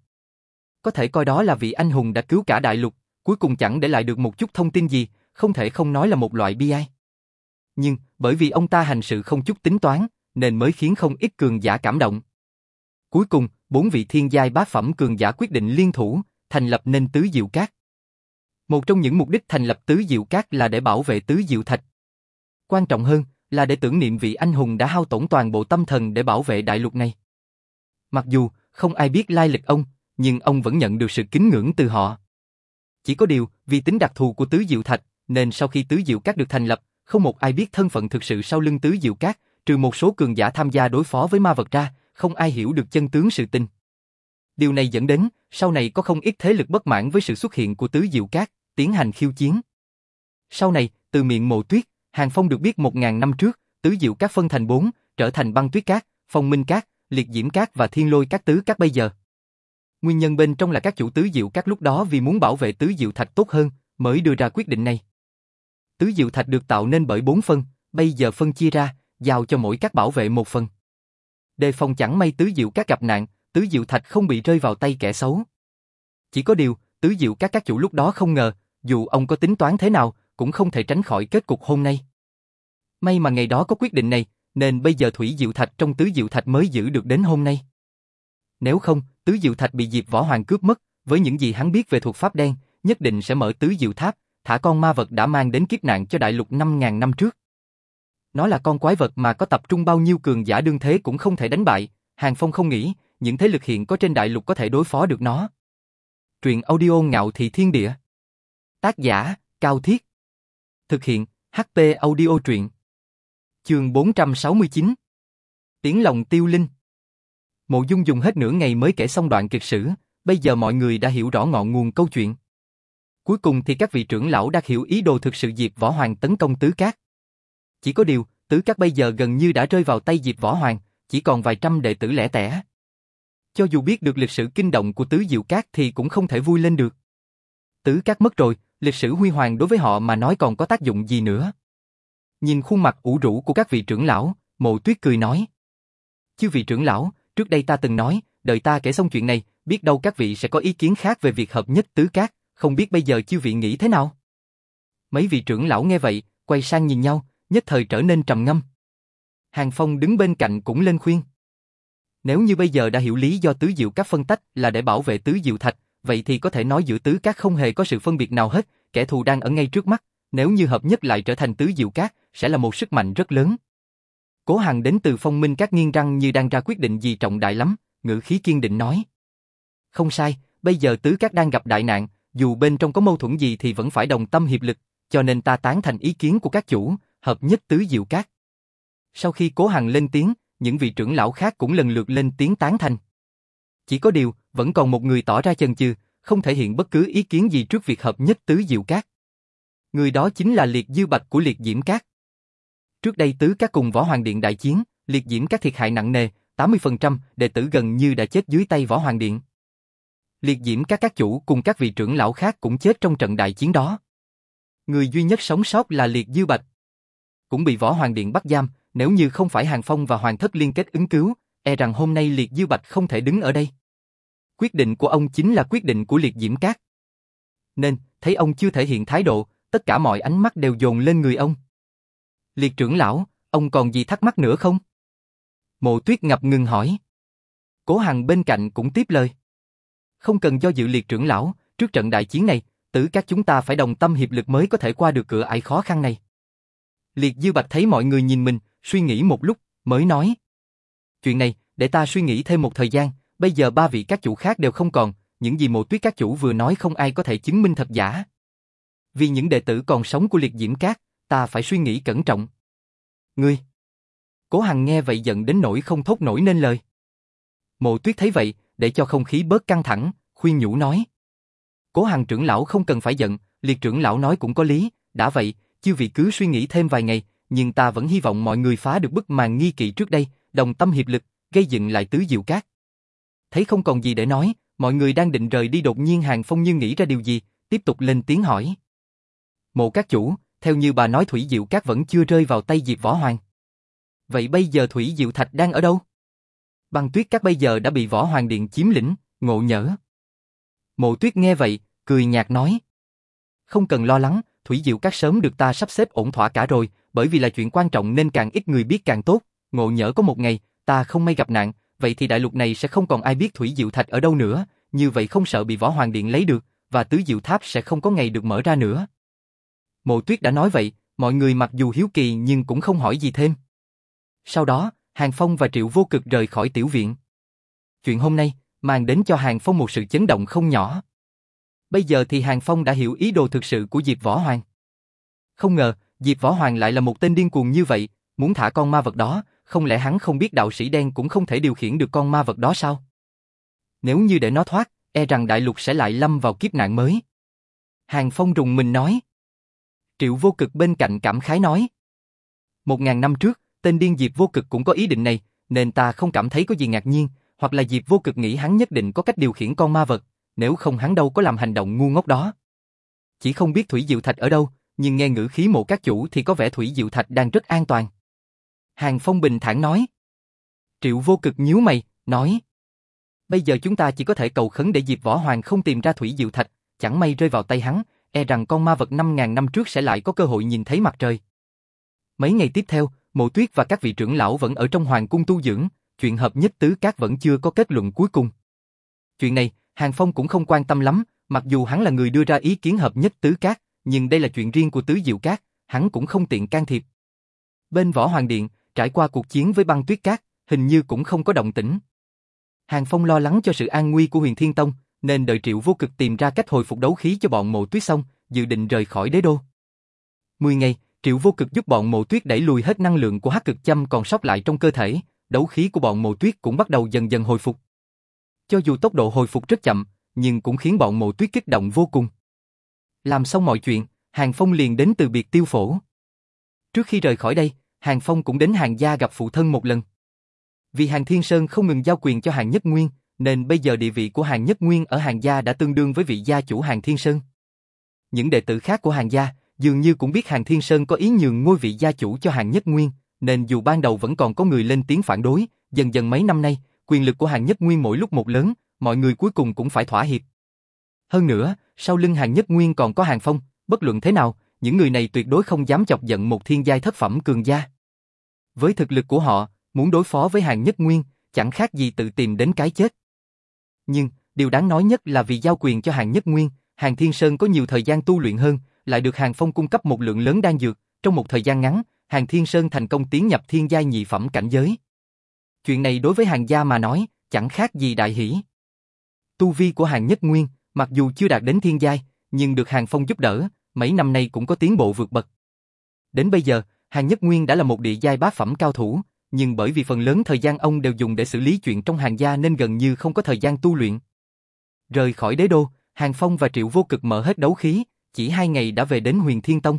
Có thể coi đó là vị anh hùng đã cứu cả đại lục, cuối cùng chẳng để lại được một chút thông tin gì, không thể không nói là một loại bi ai. Nhưng, bởi vì ông ta hành sự không chút tính toán, nên mới khiến không ít cường giả cảm động. Cuối cùng, bốn vị thiên giai bá phẩm cường giả quyết định liên thủ, thành lập nên tứ diệu cát. Một trong những mục đích thành lập Tứ Diệu cát là để bảo vệ Tứ Diệu Thạch. Quan trọng hơn là để tưởng niệm vị anh hùng đã hao tổn toàn bộ tâm thần để bảo vệ đại lục này. Mặc dù không ai biết lai lịch ông, nhưng ông vẫn nhận được sự kính ngưỡng từ họ. Chỉ có điều, vì tính đặc thù của Tứ Diệu Thạch, nên sau khi Tứ Diệu Các được thành lập, không một ai biết thân phận thực sự sau lưng Tứ Diệu Các, trừ một số cường giả tham gia đối phó với ma vật ra, không ai hiểu được chân tướng sự tình. Điều này dẫn đến, sau này có không ít thế lực bất mãn với sự xuất hiện của Tứ Diệu Các, tiến hành khiêu chiến. Sau này, từ miệng mộ tuyết, Hàng Phong được biết một ngàn năm trước, Tứ Diệu Các phân thành bốn, trở thành băng tuyết cát, phong minh cát, liệt diễm cát và thiên lôi các tứ các bây giờ. Nguyên nhân bên trong là các chủ tứ diệu các lúc đó vì muốn bảo vệ tứ diệu thạch tốt hơn, mới đưa ra quyết định này. Tứ diệu thạch được tạo nên bởi bốn phân, bây giờ phân chia ra, giao cho mỗi các bảo vệ một phần. Đề phòng chẳng may tứ diệu các gặp nạn, tứ diệu thạch không bị rơi vào tay kẻ xấu. Chỉ có điều, tứ diệu các các chủ lúc đó không ngờ, dù ông có tính toán thế nào, cũng không thể tránh khỏi kết cục hôm nay. May mà ngày đó có quyết định này, nên bây giờ thủy diệu thạch trong tứ diệu thạch mới giữ được đến hôm nay. Nếu không, tứ diệu thạch bị Diệp Võ Hoàng cướp mất, với những gì hắn biết về thuật pháp đen, nhất định sẽ mở tứ diệu tháp, thả con ma vật đã mang đến kiếp nạn cho đại lục 5.000 năm trước. Nó là con quái vật mà có tập trung bao nhiêu cường giả đương thế cũng không thể đánh bại, Hàng Phong không nghĩ, những thế lực hiện có trên đại lục có thể đối phó được nó. Truyện audio ngạo thị thiên địa. Tác giả, Cao Thiết. Thực hiện, HP audio truyện. Chương 469 Tiếng lòng tiêu linh Mộ Dung dùng hết nửa ngày mới kể xong đoạn kịch sử, bây giờ mọi người đã hiểu rõ ngọn nguồn câu chuyện. Cuối cùng thì các vị trưởng lão đã hiểu ý đồ thực sự Diệp Võ Hoàng tấn công Tứ Cát. Chỉ có điều, Tứ Cát bây giờ gần như đã rơi vào tay Diệp Võ Hoàng, chỉ còn vài trăm đệ tử lẻ tẻ. Cho dù biết được lịch sử kinh động của Tứ Diệu Cát thì cũng không thể vui lên được. Tứ Cát mất rồi, lịch sử huy hoàng đối với họ mà nói còn có tác dụng gì nữa. Nhìn khuôn mặt ủ rũ của các vị trưởng lão, mộ tuyết cười nói. Chư vị trưởng lão, trước đây ta từng nói, đợi ta kể xong chuyện này, biết đâu các vị sẽ có ý kiến khác về việc hợp nhất tứ cát, không biết bây giờ chư vị nghĩ thế nào? Mấy vị trưởng lão nghe vậy, quay sang nhìn nhau, nhất thời trở nên trầm ngâm. Hàng Phong đứng bên cạnh cũng lên khuyên. Nếu như bây giờ đã hiểu lý do tứ diệu các phân tách là để bảo vệ tứ diệu thạch, vậy thì có thể nói giữa tứ các không hề có sự phân biệt nào hết, kẻ thù đang ở ngay trước mắt, nếu như hợp nhất lại trở thành tứ diệu cát, sẽ là một sức mạnh rất lớn. Cố Hằng đến từ phong minh các nghiêng răng như đang ra quyết định gì trọng đại lắm, ngữ khí kiên định nói. Không sai, bây giờ tứ các đang gặp đại nạn, dù bên trong có mâu thuẫn gì thì vẫn phải đồng tâm hiệp lực, cho nên ta tán thành ý kiến của các chủ, hợp nhất tứ diệu các. Sau khi Cố Hằng lên tiếng, những vị trưởng lão khác cũng lần lượt lên tiếng tán thành. Chỉ có điều, vẫn còn một người tỏ ra chần chừ, không thể hiện bất cứ ý kiến gì trước việc hợp nhất tứ diệu các. Người đó chính là Liệt Dư Bạch của Liệt Diễm Các. Trước đây tứ các cùng Võ Hoàng Điện đại chiến, Liệt Diễm Các thiệt hại nặng nề, 80% đệ tử gần như đã chết dưới tay Võ Hoàng Điện. Liệt Diễm Các các chủ cùng các vị trưởng lão khác cũng chết trong trận đại chiến đó. Người duy nhất sống sót là Liệt Dư Bạch. Cũng bị Võ Hoàng Điện bắt giam, nếu như không phải Hàng Phong và Hoàng Thất liên kết ứng cứu, e rằng hôm nay Liệt Dư Bạch không thể đứng ở đây. Quyết định của ông chính là quyết định của Liệt Diễm Các. Nên, thấy ông chưa thể hiện thái độ, tất cả mọi ánh mắt đều dồn lên người ông. Liệt trưởng lão, ông còn gì thắc mắc nữa không? Mộ tuyết ngập ngừng hỏi. Cố Hằng bên cạnh cũng tiếp lời. Không cần do dự liệt trưởng lão, trước trận đại chiến này, tử các chúng ta phải đồng tâm hiệp lực mới có thể qua được cửa ải khó khăn này. Liệt Dư Bạch thấy mọi người nhìn mình, suy nghĩ một lúc, mới nói. Chuyện này, để ta suy nghĩ thêm một thời gian, bây giờ ba vị các chủ khác đều không còn, những gì mộ tuyết các chủ vừa nói không ai có thể chứng minh thật giả. Vì những đệ tử còn sống của liệt diễm các ta phải suy nghĩ cẩn trọng. Ngươi! Cố Hằng nghe vậy giận đến nỗi không thốt nổi nên lời. Mộ tuyết thấy vậy, để cho không khí bớt căng thẳng, khuyên nhủ nói. Cố Hằng trưởng lão không cần phải giận, liệt trưởng lão nói cũng có lý, đã vậy, chư vị cứ suy nghĩ thêm vài ngày, nhưng ta vẫn hy vọng mọi người phá được bức màn nghi kỵ trước đây, đồng tâm hiệp lực, gây dựng lại tứ diệu cát. Thấy không còn gì để nói, mọi người đang định rời đi đột nhiên Hàng Phong như nghĩ ra điều gì, tiếp tục lên tiếng hỏi. Mộ các chủ, theo như bà nói Thủy Diệu Các vẫn chưa rơi vào tay Diệp Võ Hoàng. Vậy bây giờ Thủy Diệu Thạch đang ở đâu? Băng tuyết các bây giờ đã bị Võ Hoàng Điện chiếm lĩnh, ngộ nhỡ. Mộ tuyết nghe vậy, cười nhạt nói. Không cần lo lắng, Thủy Diệu Các sớm được ta sắp xếp ổn thỏa cả rồi, bởi vì là chuyện quan trọng nên càng ít người biết càng tốt. Ngộ nhỡ có một ngày, ta không may gặp nạn, vậy thì đại lục này sẽ không còn ai biết Thủy Diệu Thạch ở đâu nữa, như vậy không sợ bị Võ Hoàng Điện lấy được, và tứ diệu tháp sẽ không có ngày được mở ra nữa. Mộ tuyết đã nói vậy, mọi người mặc dù hiếu kỳ nhưng cũng không hỏi gì thêm. Sau đó, Hàng Phong và Triệu Vô Cực rời khỏi tiểu viện. Chuyện hôm nay mang đến cho Hàng Phong một sự chấn động không nhỏ. Bây giờ thì Hàng Phong đã hiểu ý đồ thực sự của Diệp Võ Hoàng. Không ngờ, Diệp Võ Hoàng lại là một tên điên cuồng như vậy, muốn thả con ma vật đó, không lẽ hắn không biết đạo sĩ đen cũng không thể điều khiển được con ma vật đó sao? Nếu như để nó thoát, e rằng đại lục sẽ lại lâm vào kiếp nạn mới. Hàng Phong rùng mình nói. Triệu vô cực bên cạnh cảm khái nói. Một ngàn năm trước, tên điên Diệp vô cực cũng có ý định này, nên ta không cảm thấy có gì ngạc nhiên, hoặc là Diệp vô cực nghĩ hắn nhất định có cách điều khiển con ma vật, nếu không hắn đâu có làm hành động ngu ngốc đó. Chỉ không biết Thủy Diệu Thạch ở đâu, nhưng nghe ngữ khí mộ các chủ thì có vẻ Thủy Diệu Thạch đang rất an toàn. Hàng Phong bình thản nói. Triệu vô cực nhíu mày, nói. Bây giờ chúng ta chỉ có thể cầu khấn để Diệp Võ Hoàng không tìm ra Thủy Diệu Thạch, chẳng may rơi vào tay hắn, e rằng con ma vật 5.000 năm trước sẽ lại có cơ hội nhìn thấy mặt trời. Mấy ngày tiếp theo, Mộ Tuyết và các vị trưởng lão vẫn ở trong hoàng cung tu dưỡng, chuyện hợp nhất tứ các vẫn chưa có kết luận cuối cùng. Chuyện này, Hàng Phong cũng không quan tâm lắm, mặc dù hắn là người đưa ra ý kiến hợp nhất tứ các, nhưng đây là chuyện riêng của tứ diệu các, hắn cũng không tiện can thiệp. Bên Võ Hoàng Điện, trải qua cuộc chiến với băng tuyết cát, hình như cũng không có động tĩnh. Hàng Phong lo lắng cho sự an nguy của huyền Thiên Tông, nên đợi triệu vô cực tìm ra cách hồi phục đấu khí cho bọn mộ tuyết xong, dự định rời khỏi đế đô. Mười ngày, triệu vô cực giúp bọn mộ tuyết đẩy lùi hết năng lượng của hắc cực châm còn sót lại trong cơ thể, đấu khí của bọn mộ tuyết cũng bắt đầu dần dần hồi phục. Cho dù tốc độ hồi phục rất chậm, nhưng cũng khiến bọn mộ tuyết kích động vô cùng. Làm xong mọi chuyện, Hàng Phong liền đến từ biệt tiêu phổ. Trước khi rời khỏi đây, Hàng Phong cũng đến hàng gia gặp phụ thân một lần. Vì Hàng Thiên Sơn không ngừng giao quyền cho Hàng Nhất Nguyên, nên bây giờ địa vị của Hàng Nhất Nguyên ở Hàng gia đã tương đương với vị gia chủ Hàng Thiên Sơn. Những đệ tử khác của Hàng gia dường như cũng biết Hàng Thiên Sơn có ý nhường ngôi vị gia chủ cho Hàng Nhất Nguyên, nên dù ban đầu vẫn còn có người lên tiếng phản đối, dần dần mấy năm nay, quyền lực của Hàng Nhất Nguyên mỗi lúc một lớn, mọi người cuối cùng cũng phải thỏa hiệp. Hơn nữa, sau lưng Hàng Nhất Nguyên còn có Hàng Phong, bất luận thế nào, những người này tuyệt đối không dám chọc giận một thiên giai thất phẩm cường gia. Với thực lực của họ, muốn đối phó với Hàng Nhất Nguyên, chẳng khác gì tự tìm đến cái chết. Nhưng, điều đáng nói nhất là vì giao quyền cho Hàng Nhất Nguyên, Hàng Thiên Sơn có nhiều thời gian tu luyện hơn, lại được Hàng Phong cung cấp một lượng lớn đan dược, trong một thời gian ngắn, Hàng Thiên Sơn thành công tiến nhập thiên giai nhị phẩm cảnh giới. Chuyện này đối với Hàng gia mà nói, chẳng khác gì đại hỷ. Tu vi của Hàng Nhất Nguyên, mặc dù chưa đạt đến thiên giai, nhưng được Hàng Phong giúp đỡ, mấy năm nay cũng có tiến bộ vượt bậc. Đến bây giờ, Hàng Nhất Nguyên đã là một địa giai bá phẩm cao thủ, nhưng bởi vì phần lớn thời gian ông đều dùng để xử lý chuyện trong hàng gia nên gần như không có thời gian tu luyện. Rời khỏi đế đô, Hàng Phong và Triệu Vô Cực mở hết đấu khí, chỉ hai ngày đã về đến Huyền Thiên Tông.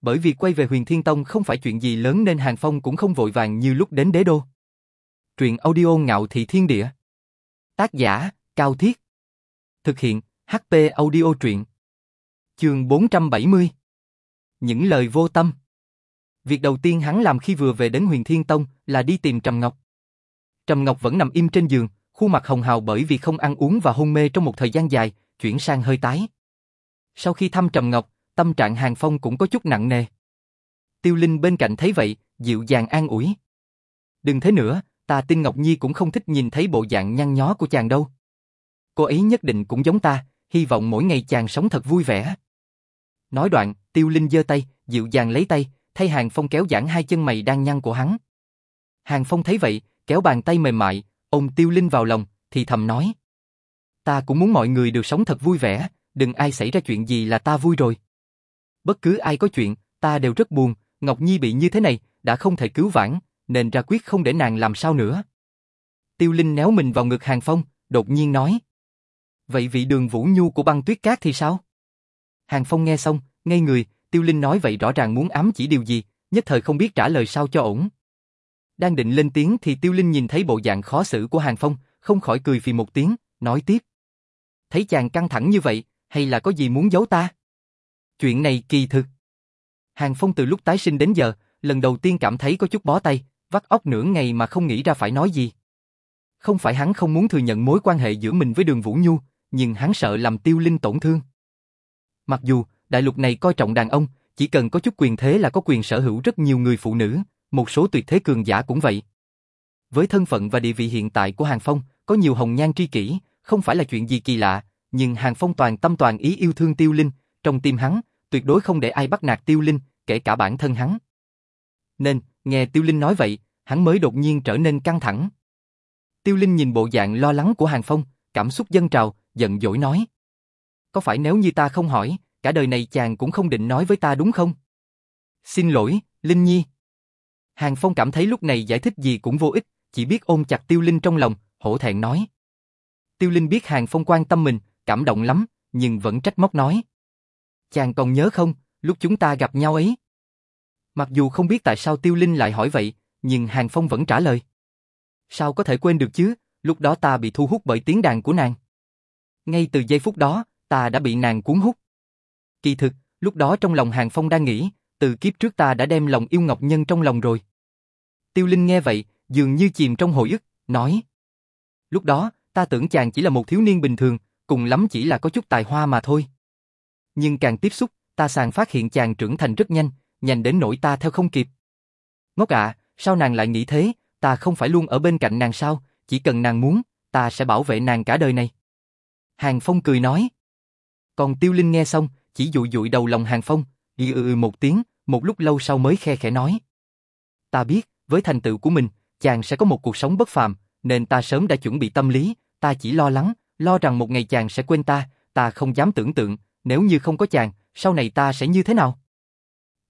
Bởi vì quay về Huyền Thiên Tông không phải chuyện gì lớn nên Hàng Phong cũng không vội vàng như lúc đến đế đô. Truyện audio ngạo thị thiên địa. Tác giả, Cao Thiết. Thực hiện, HP audio truyện. Trường 470. Những lời vô tâm. Việc đầu tiên hắn làm khi vừa về đến Huyền Thiên Tông là đi tìm Trầm Ngọc. Trầm Ngọc vẫn nằm im trên giường, khuôn mặt hồng hào bởi vì không ăn uống và hôn mê trong một thời gian dài, chuyển sang hơi tái. Sau khi thăm Trầm Ngọc, tâm trạng Hàng Phong cũng có chút nặng nề. Tiêu Linh bên cạnh thấy vậy, dịu dàng an ủi. Đừng thế nữa, ta tin Ngọc Nhi cũng không thích nhìn thấy bộ dạng nhăn nhó của chàng đâu. Cô ấy nhất định cũng giống ta, hy vọng mỗi ngày chàng sống thật vui vẻ. Nói đoạn, Tiêu Linh giơ tay, dịu dàng lấy tay, thay Hàng Phong kéo giãn hai chân mày đang nhăn của hắn. Hàng Phong thấy vậy, kéo bàn tay mềm mại, ôm Tiêu Linh vào lòng, thì thầm nói. Ta cũng muốn mọi người đều sống thật vui vẻ, đừng ai xảy ra chuyện gì là ta vui rồi. Bất cứ ai có chuyện, ta đều rất buồn, Ngọc Nhi bị như thế này, đã không thể cứu vãn, nên ra quyết không để nàng làm sao nữa. Tiêu Linh néo mình vào ngực Hàng Phong, đột nhiên nói. Vậy vị đường Vũ Nhu của băng tuyết cát thì sao? Hàng Phong nghe xong, ngây người, Tiêu Linh nói vậy rõ ràng muốn ám chỉ điều gì, nhất thời không biết trả lời sao cho ổn. Đang định lên tiếng thì Tiêu Linh nhìn thấy bộ dạng khó xử của Hàng Phong, không khỏi cười phì một tiếng, nói tiếp. Thấy chàng căng thẳng như vậy, hay là có gì muốn giấu ta? Chuyện này kỳ thực. Hàng Phong từ lúc tái sinh đến giờ, lần đầu tiên cảm thấy có chút bó tay, vắt óc nửa ngày mà không nghĩ ra phải nói gì. Không phải hắn không muốn thừa nhận mối quan hệ giữa mình với đường Vũ Nhu, nhưng hắn sợ làm tiêu linh tổn thương. Mặc dù, đại lục này coi trọng đàn ông, chỉ cần có chút quyền thế là có quyền sở hữu rất nhiều người phụ nữ, một số tuyệt thế cường giả cũng vậy. Với thân phận và địa vị hiện tại của Hàng Phong, có nhiều hồng nhan tri kỷ, không phải là chuyện gì kỳ lạ, nhưng Hàng Phong toàn tâm toàn ý yêu thương Tiêu Linh, trong tim hắn, tuyệt đối không để ai bắt nạt Tiêu Linh, kể cả bản thân hắn. Nên, nghe Tiêu Linh nói vậy, hắn mới đột nhiên trở nên căng thẳng. Tiêu Linh nhìn bộ dạng lo lắng của Hàng Phong, cảm xúc dâng trào, giận dỗi nói. Có phải nếu như ta không hỏi, cả đời này chàng cũng không định nói với ta đúng không? Xin lỗi, Linh Nhi. Hàng Phong cảm thấy lúc này giải thích gì cũng vô ích, chỉ biết ôm chặt Tiêu Linh trong lòng, hổ thẹn nói. Tiêu Linh biết Hàng Phong quan tâm mình, cảm động lắm, nhưng vẫn trách móc nói. Chàng còn nhớ không, lúc chúng ta gặp nhau ấy? Mặc dù không biết tại sao Tiêu Linh lại hỏi vậy, nhưng Hàng Phong vẫn trả lời. Sao có thể quên được chứ, lúc đó ta bị thu hút bởi tiếng đàn của nàng. Ngay từ giây phút đó, ta đã bị nàng cuốn hút. Kỳ thực, lúc đó trong lòng Hàng Phong đang nghĩ, từ kiếp trước ta đã đem lòng yêu Ngọc Nhân trong lòng rồi. Tiêu Linh nghe vậy, dường như chìm trong hồi ức, nói. Lúc đó, ta tưởng chàng chỉ là một thiếu niên bình thường, cùng lắm chỉ là có chút tài hoa mà thôi. Nhưng càng tiếp xúc, ta sàng phát hiện chàng trưởng thành rất nhanh, nhanh đến nỗi ta theo không kịp. Ngốc ạ, sao nàng lại nghĩ thế, ta không phải luôn ở bên cạnh nàng sao, chỉ cần nàng muốn, ta sẽ bảo vệ nàng cả đời này. Hàng Phong cười nói. Còn Tiêu Linh nghe xong, chỉ dụi dụi đầu lòng Hàng Phong, y ư ư một tiếng, một lúc lâu sau mới khe khẽ nói. Ta biết, với thành tựu của mình, chàng sẽ có một cuộc sống bất phàm, nên ta sớm đã chuẩn bị tâm lý, ta chỉ lo lắng, lo rằng một ngày chàng sẽ quên ta, ta không dám tưởng tượng, nếu như không có chàng, sau này ta sẽ như thế nào?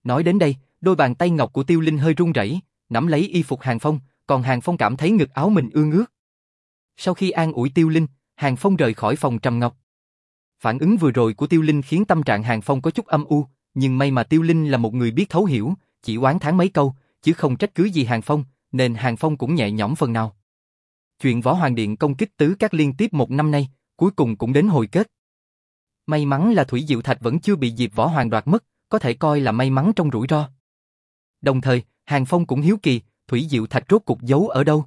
Nói đến đây, đôi bàn tay ngọc của Tiêu Linh hơi run rẩy, nắm lấy y phục Hàng Phong, còn Hàng Phong cảm thấy ngực áo mình ương ướt. Sau khi an ủi Tiêu Linh, Hàng Phong rời khỏi phòng trầm ngọc. Phản ứng vừa rồi của Tiêu Linh khiến tâm trạng Hàng Phong có chút âm u, nhưng may mà Tiêu Linh là một người biết thấu hiểu, chỉ oán thán mấy câu, chứ không trách cứ gì Hàng Phong, nên Hàng Phong cũng nhẹ nhõm phần nào. Chuyện Võ Hoàng Điện công kích tứ các liên tiếp một năm nay, cuối cùng cũng đến hồi kết. May mắn là Thủy Diệu Thạch vẫn chưa bị Diệp Võ Hoàng đoạt mất, có thể coi là may mắn trong rủi ro. Đồng thời, Hàng Phong cũng hiếu kỳ, Thủy Diệu Thạch rốt cục giấu ở đâu.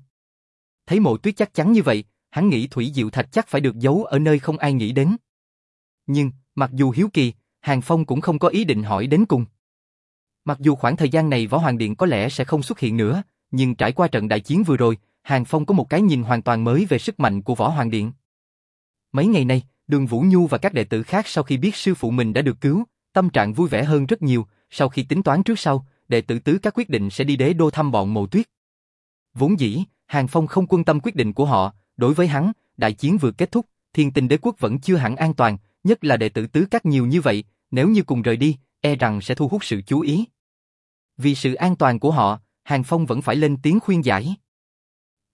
Thấy mộ tuyết chắc chắn như vậy, hắn nghĩ Thủy Diệu Thạch chắc phải được giấu ở nơi không ai nghĩ đến. Nhưng, mặc dù hiếu kỳ, Hàng Phong cũng không có ý định hỏi đến cùng. Mặc dù khoảng thời gian này Võ Hoàng Điện có lẽ sẽ không xuất hiện nữa, nhưng trải qua trận đại chiến vừa rồi, Hàng Phong có một cái nhìn hoàn toàn mới về sức mạnh của Võ Hoàng Điện. Mấy ngày nay, Đường Vũ Nhu và các đệ tử khác sau khi biết sư phụ mình đã được cứu, tâm trạng vui vẻ hơn rất nhiều, sau khi tính toán trước sau, đệ tử tứ các quyết định sẽ đi đế đô thăm bọn mộ tuyết. Vốn dĩ, Hàng Phong không quan tâm quyết định của họ, đối với hắn, đại chiến vừa kết thúc, thiên tinh đế quốc vẫn chưa hẳn an toàn, nhất là đệ tử tứ các nhiều như vậy, nếu như cùng rời đi, e rằng sẽ thu hút sự chú ý. Vì sự an toàn của họ, Hàng Phong vẫn phải lên tiếng khuyên giải.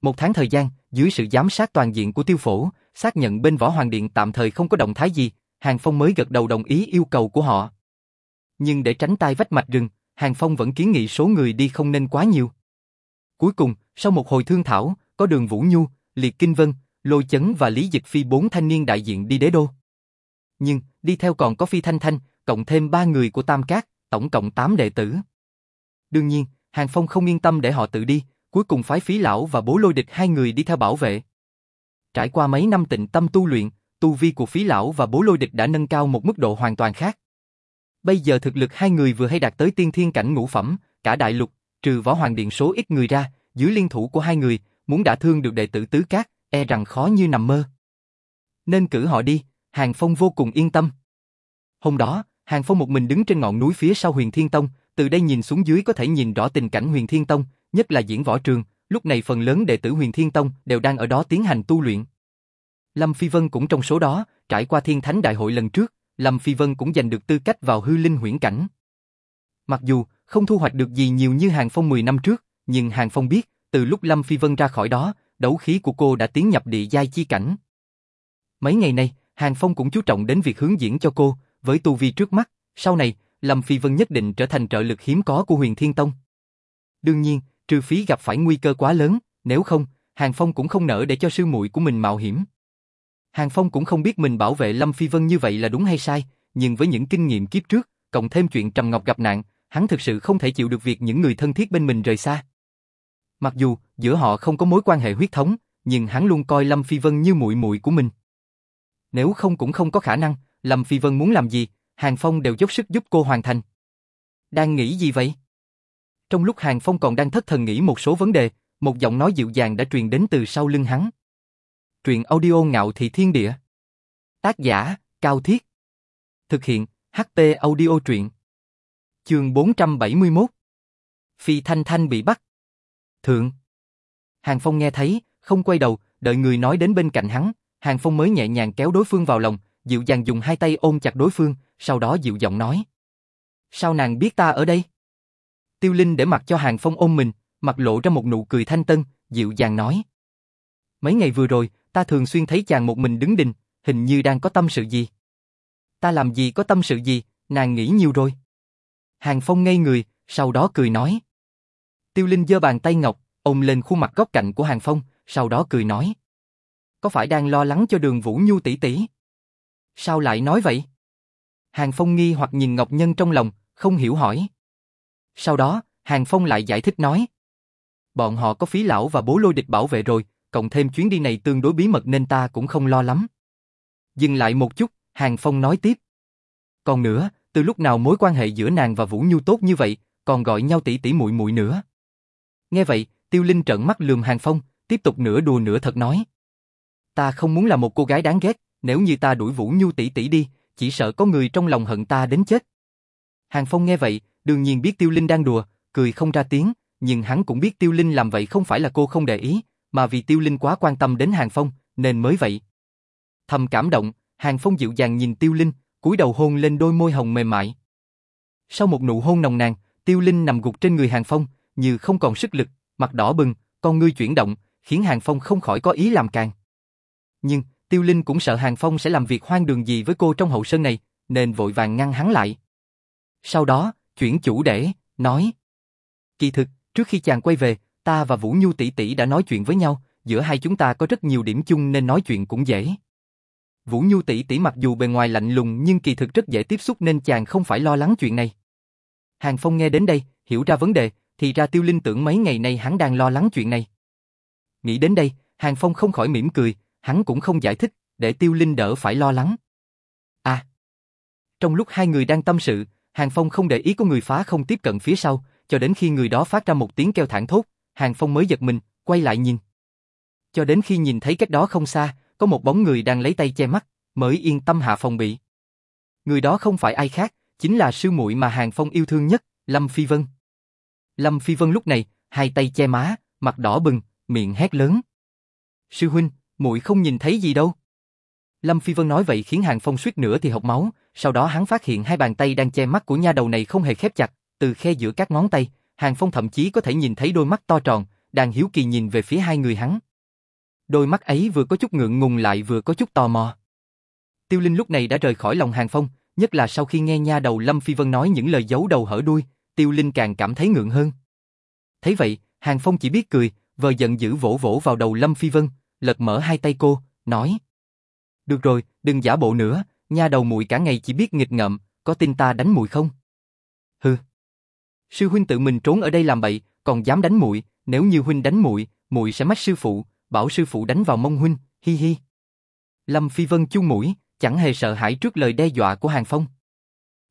Một tháng thời gian, dưới sự giám sát toàn diện của tiêu phổ, xác nhận bên Võ Hoàng Điện tạm thời không có động thái gì, Hàng Phong mới gật đầu đồng ý yêu cầu của họ. Nhưng để tránh tai vách mạch rừng, Hàng Phong vẫn kiến nghị số người đi không nên quá nhiều. Cuối cùng, sau một hồi thương thảo, có đường Vũ Nhu, Liệt Kinh Vân, Lôi Chấn và Lý Dịch Phi bốn thanh niên đại diện đi đế đô. Nhưng, đi theo còn có Phi Thanh Thanh, cộng thêm ba người của Tam Cát, tổng cộng 8 đệ tử. Đương nhiên, Hàng Phong không yên tâm để họ tự đi, cuối cùng phái phí lão và bố lôi địch hai người đi theo bảo vệ. Trải qua mấy năm tịnh tâm tu luyện, tu vi của phí lão và bố lôi địch đã nâng cao một mức độ hoàn toàn khác. Bây giờ thực lực hai người vừa hay đạt tới tiên thiên cảnh ngũ phẩm, cả đại lục, trừ võ hoàng điện số ít người ra, dưới liên thủ của hai người, muốn đả thương được đệ tử tứ cát, e rằng khó như nằm mơ. Nên cử họ đi, Hàng Phong vô cùng yên tâm. Hôm đó, Hàng Phong một mình đứng trên ngọn núi phía sau huyền Thiên Tông, từ đây nhìn xuống dưới có thể nhìn rõ tình cảnh huyền Thiên Tông, nhất là diễn võ trường, lúc này phần lớn đệ tử huyền Thiên Tông đều đang ở đó tiến hành tu luyện. Lâm Phi Vân cũng trong số đó, trải qua thiên thánh đại hội lần trước, Lâm Phi Vân cũng giành được tư cách vào hư linh huyễn cảnh. Mặc dù không thu hoạch được gì nhiều như Hàng Phong 10 năm trước, nhưng Hàng Phong biết, từ lúc Lâm Phi Vân ra khỏi đó, đấu khí của cô đã tiến nhập địa giai chi cảnh. Mấy ngày nay, Hàng Phong cũng chú trọng đến việc hướng diễn cho cô, với tu vi trước mắt, sau này, Lâm Phi Vân nhất định trở thành trợ lực hiếm có của huyền Thiên Tông. Đương nhiên, trừ phí gặp phải nguy cơ quá lớn, nếu không, Hàng Phong cũng không nỡ để cho sư muội của mình mạo hiểm. Hàng Phong cũng không biết mình bảo vệ Lâm Phi Vân như vậy là đúng hay sai, nhưng với những kinh nghiệm kiếp trước, cộng thêm chuyện Trầm Ngọc gặp nạn, hắn thực sự không thể chịu được việc những người thân thiết bên mình rời xa. Mặc dù giữa họ không có mối quan hệ huyết thống, nhưng hắn luôn coi Lâm Phi Vân như muội muội của mình. Nếu không cũng không có khả năng, Lâm Phi Vân muốn làm gì, Hàng Phong đều dốc sức giúp cô hoàn thành. Đang nghĩ gì vậy? Trong lúc Hàng Phong còn đang thất thần nghĩ một số vấn đề, một giọng nói dịu dàng đã truyền đến từ sau lưng hắn. Truyện audio ngạo thị thiên địa. Tác giả, Cao Thiết. Thực hiện, ht audio truyện. Chương 471. Phi Thanh Thanh bị bắt. Thượng. Hàng Phong nghe thấy, không quay đầu, đợi người nói đến bên cạnh hắn, Hàng Phong mới nhẹ nhàng kéo đối phương vào lòng, dịu dàng dùng hai tay ôm chặt đối phương, sau đó dịu giọng nói. Sao nàng biết ta ở đây? Tiêu Linh để mặc cho Hàng Phong ôm mình, mặt lộ ra một nụ cười thanh tân, dịu dàng nói. Mấy ngày vừa rồi, ta thường xuyên thấy chàng một mình đứng đình, hình như đang có tâm sự gì. Ta làm gì có tâm sự gì, nàng nghĩ nhiều rồi. Hàng Phong ngây người, sau đó cười nói. Tiêu Linh giơ bàn tay ngọc, ôm lên khuôn mặt góc cạnh của Hàng Phong, sau đó cười nói. Có phải đang lo lắng cho đường Vũ Nhu tỷ tỷ? Sao lại nói vậy? Hàng Phong nghi hoặc nhìn Ngọc Nhân trong lòng, không hiểu hỏi. Sau đó, Hàng Phong lại giải thích nói. Bọn họ có phí lão và bố lôi địch bảo vệ rồi, cộng thêm chuyến đi này tương đối bí mật nên ta cũng không lo lắm. Dừng lại một chút, Hàng Phong nói tiếp. Còn nữa, từ lúc nào mối quan hệ giữa nàng và Vũ Nhu tốt như vậy, còn gọi nhau tỷ tỷ muội muội nữa. Nghe vậy, Tiêu Linh trợn mắt lườm Hàng Phong, tiếp tục nửa đùa nửa thật nói. Ta không muốn là một cô gái đáng ghét, nếu như ta đuổi Vũ Nhu tỷ tỷ đi, chỉ sợ có người trong lòng hận ta đến chết. Hàng Phong nghe vậy, đương nhiên biết Tiêu Linh đang đùa, cười không ra tiếng, nhưng hắn cũng biết Tiêu Linh làm vậy không phải là cô không để ý, mà vì Tiêu Linh quá quan tâm đến Hàng Phong, nên mới vậy. Thầm cảm động, Hàng Phong dịu dàng nhìn Tiêu Linh, cúi đầu hôn lên đôi môi hồng mềm mại. Sau một nụ hôn nồng nàn, Tiêu Linh nằm gục trên người Hàng Phong, như không còn sức lực, mặt đỏ bừng, con ngươi chuyển động, khiến Hàng Phong không khỏi có ý làm càng. Nhưng, Tiêu Linh cũng sợ Hàng Phong sẽ làm việc hoang đường gì với cô trong hậu sơn này, nên vội vàng ngăn hắn lại. Sau đó, chuyển chủ để, nói. Kỳ thực, trước khi chàng quay về, ta và Vũ Nhu tỷ tỷ đã nói chuyện với nhau, giữa hai chúng ta có rất nhiều điểm chung nên nói chuyện cũng dễ. Vũ Nhu tỷ tỷ mặc dù bề ngoài lạnh lùng nhưng kỳ thực rất dễ tiếp xúc nên chàng không phải lo lắng chuyện này. Hàng Phong nghe đến đây, hiểu ra vấn đề, thì ra Tiêu Linh tưởng mấy ngày nay hắn đang lo lắng chuyện này. Nghĩ đến đây, Hàng Phong không khỏi mỉm cười, hắn cũng không giải thích, để Tiêu Linh đỡ phải lo lắng. À! Trong lúc hai người đang tâm sự, Hàng Phong không để ý có người phá không tiếp cận phía sau, cho đến khi người đó phát ra một tiếng kêu thảng thốt, Hàng Phong mới giật mình, quay lại nhìn. Cho đến khi nhìn thấy cách đó không xa, có một bóng người đang lấy tay che mắt, mới yên tâm hạ phòng bị. Người đó không phải ai khác, chính là sư muội mà Hàng Phong yêu thương nhất, Lâm Phi Vân. Lâm Phi Vân lúc này, hai tay che má, mặt đỏ bừng, miệng hét lớn. Sư huynh, muội không nhìn thấy gì đâu. Lâm Phi Vân nói vậy khiến Hàng Phong suýt nữa thì học máu, sau đó hắn phát hiện hai bàn tay đang che mắt của nha đầu này không hề khép chặt, từ khe giữa các ngón tay, Hàng Phong thậm chí có thể nhìn thấy đôi mắt to tròn, đang hiếu kỳ nhìn về phía hai người hắn. Đôi mắt ấy vừa có chút ngượng ngùng lại vừa có chút tò mò. Tiêu Linh lúc này đã rời khỏi lòng Hàng Phong, nhất là sau khi nghe nha đầu Lâm Phi Vân nói những lời giấu đầu hở đuôi, Tiêu Linh càng cảm thấy ngượng hơn. Thấy vậy, Hàng Phong chỉ biết cười, vờ giận dữ vỗ vỗ vào đầu Lâm Phi Vân, lật mở hai tay cô, nói: "Được rồi, đừng giả bộ nữa, nha đầu muội cả ngày chỉ biết nghịch ngợm, có tin ta đánh muội không?" "Hừ." Sư huynh tự mình trốn ở đây làm bậy, còn dám đánh muội, nếu như huynh đánh muội, muội sẽ mách sư phụ, bảo sư phụ đánh vào mông huynh, hi hi. Lâm Phi Vân chu mũi, chẳng hề sợ hãi trước lời đe dọa của Hàng Phong.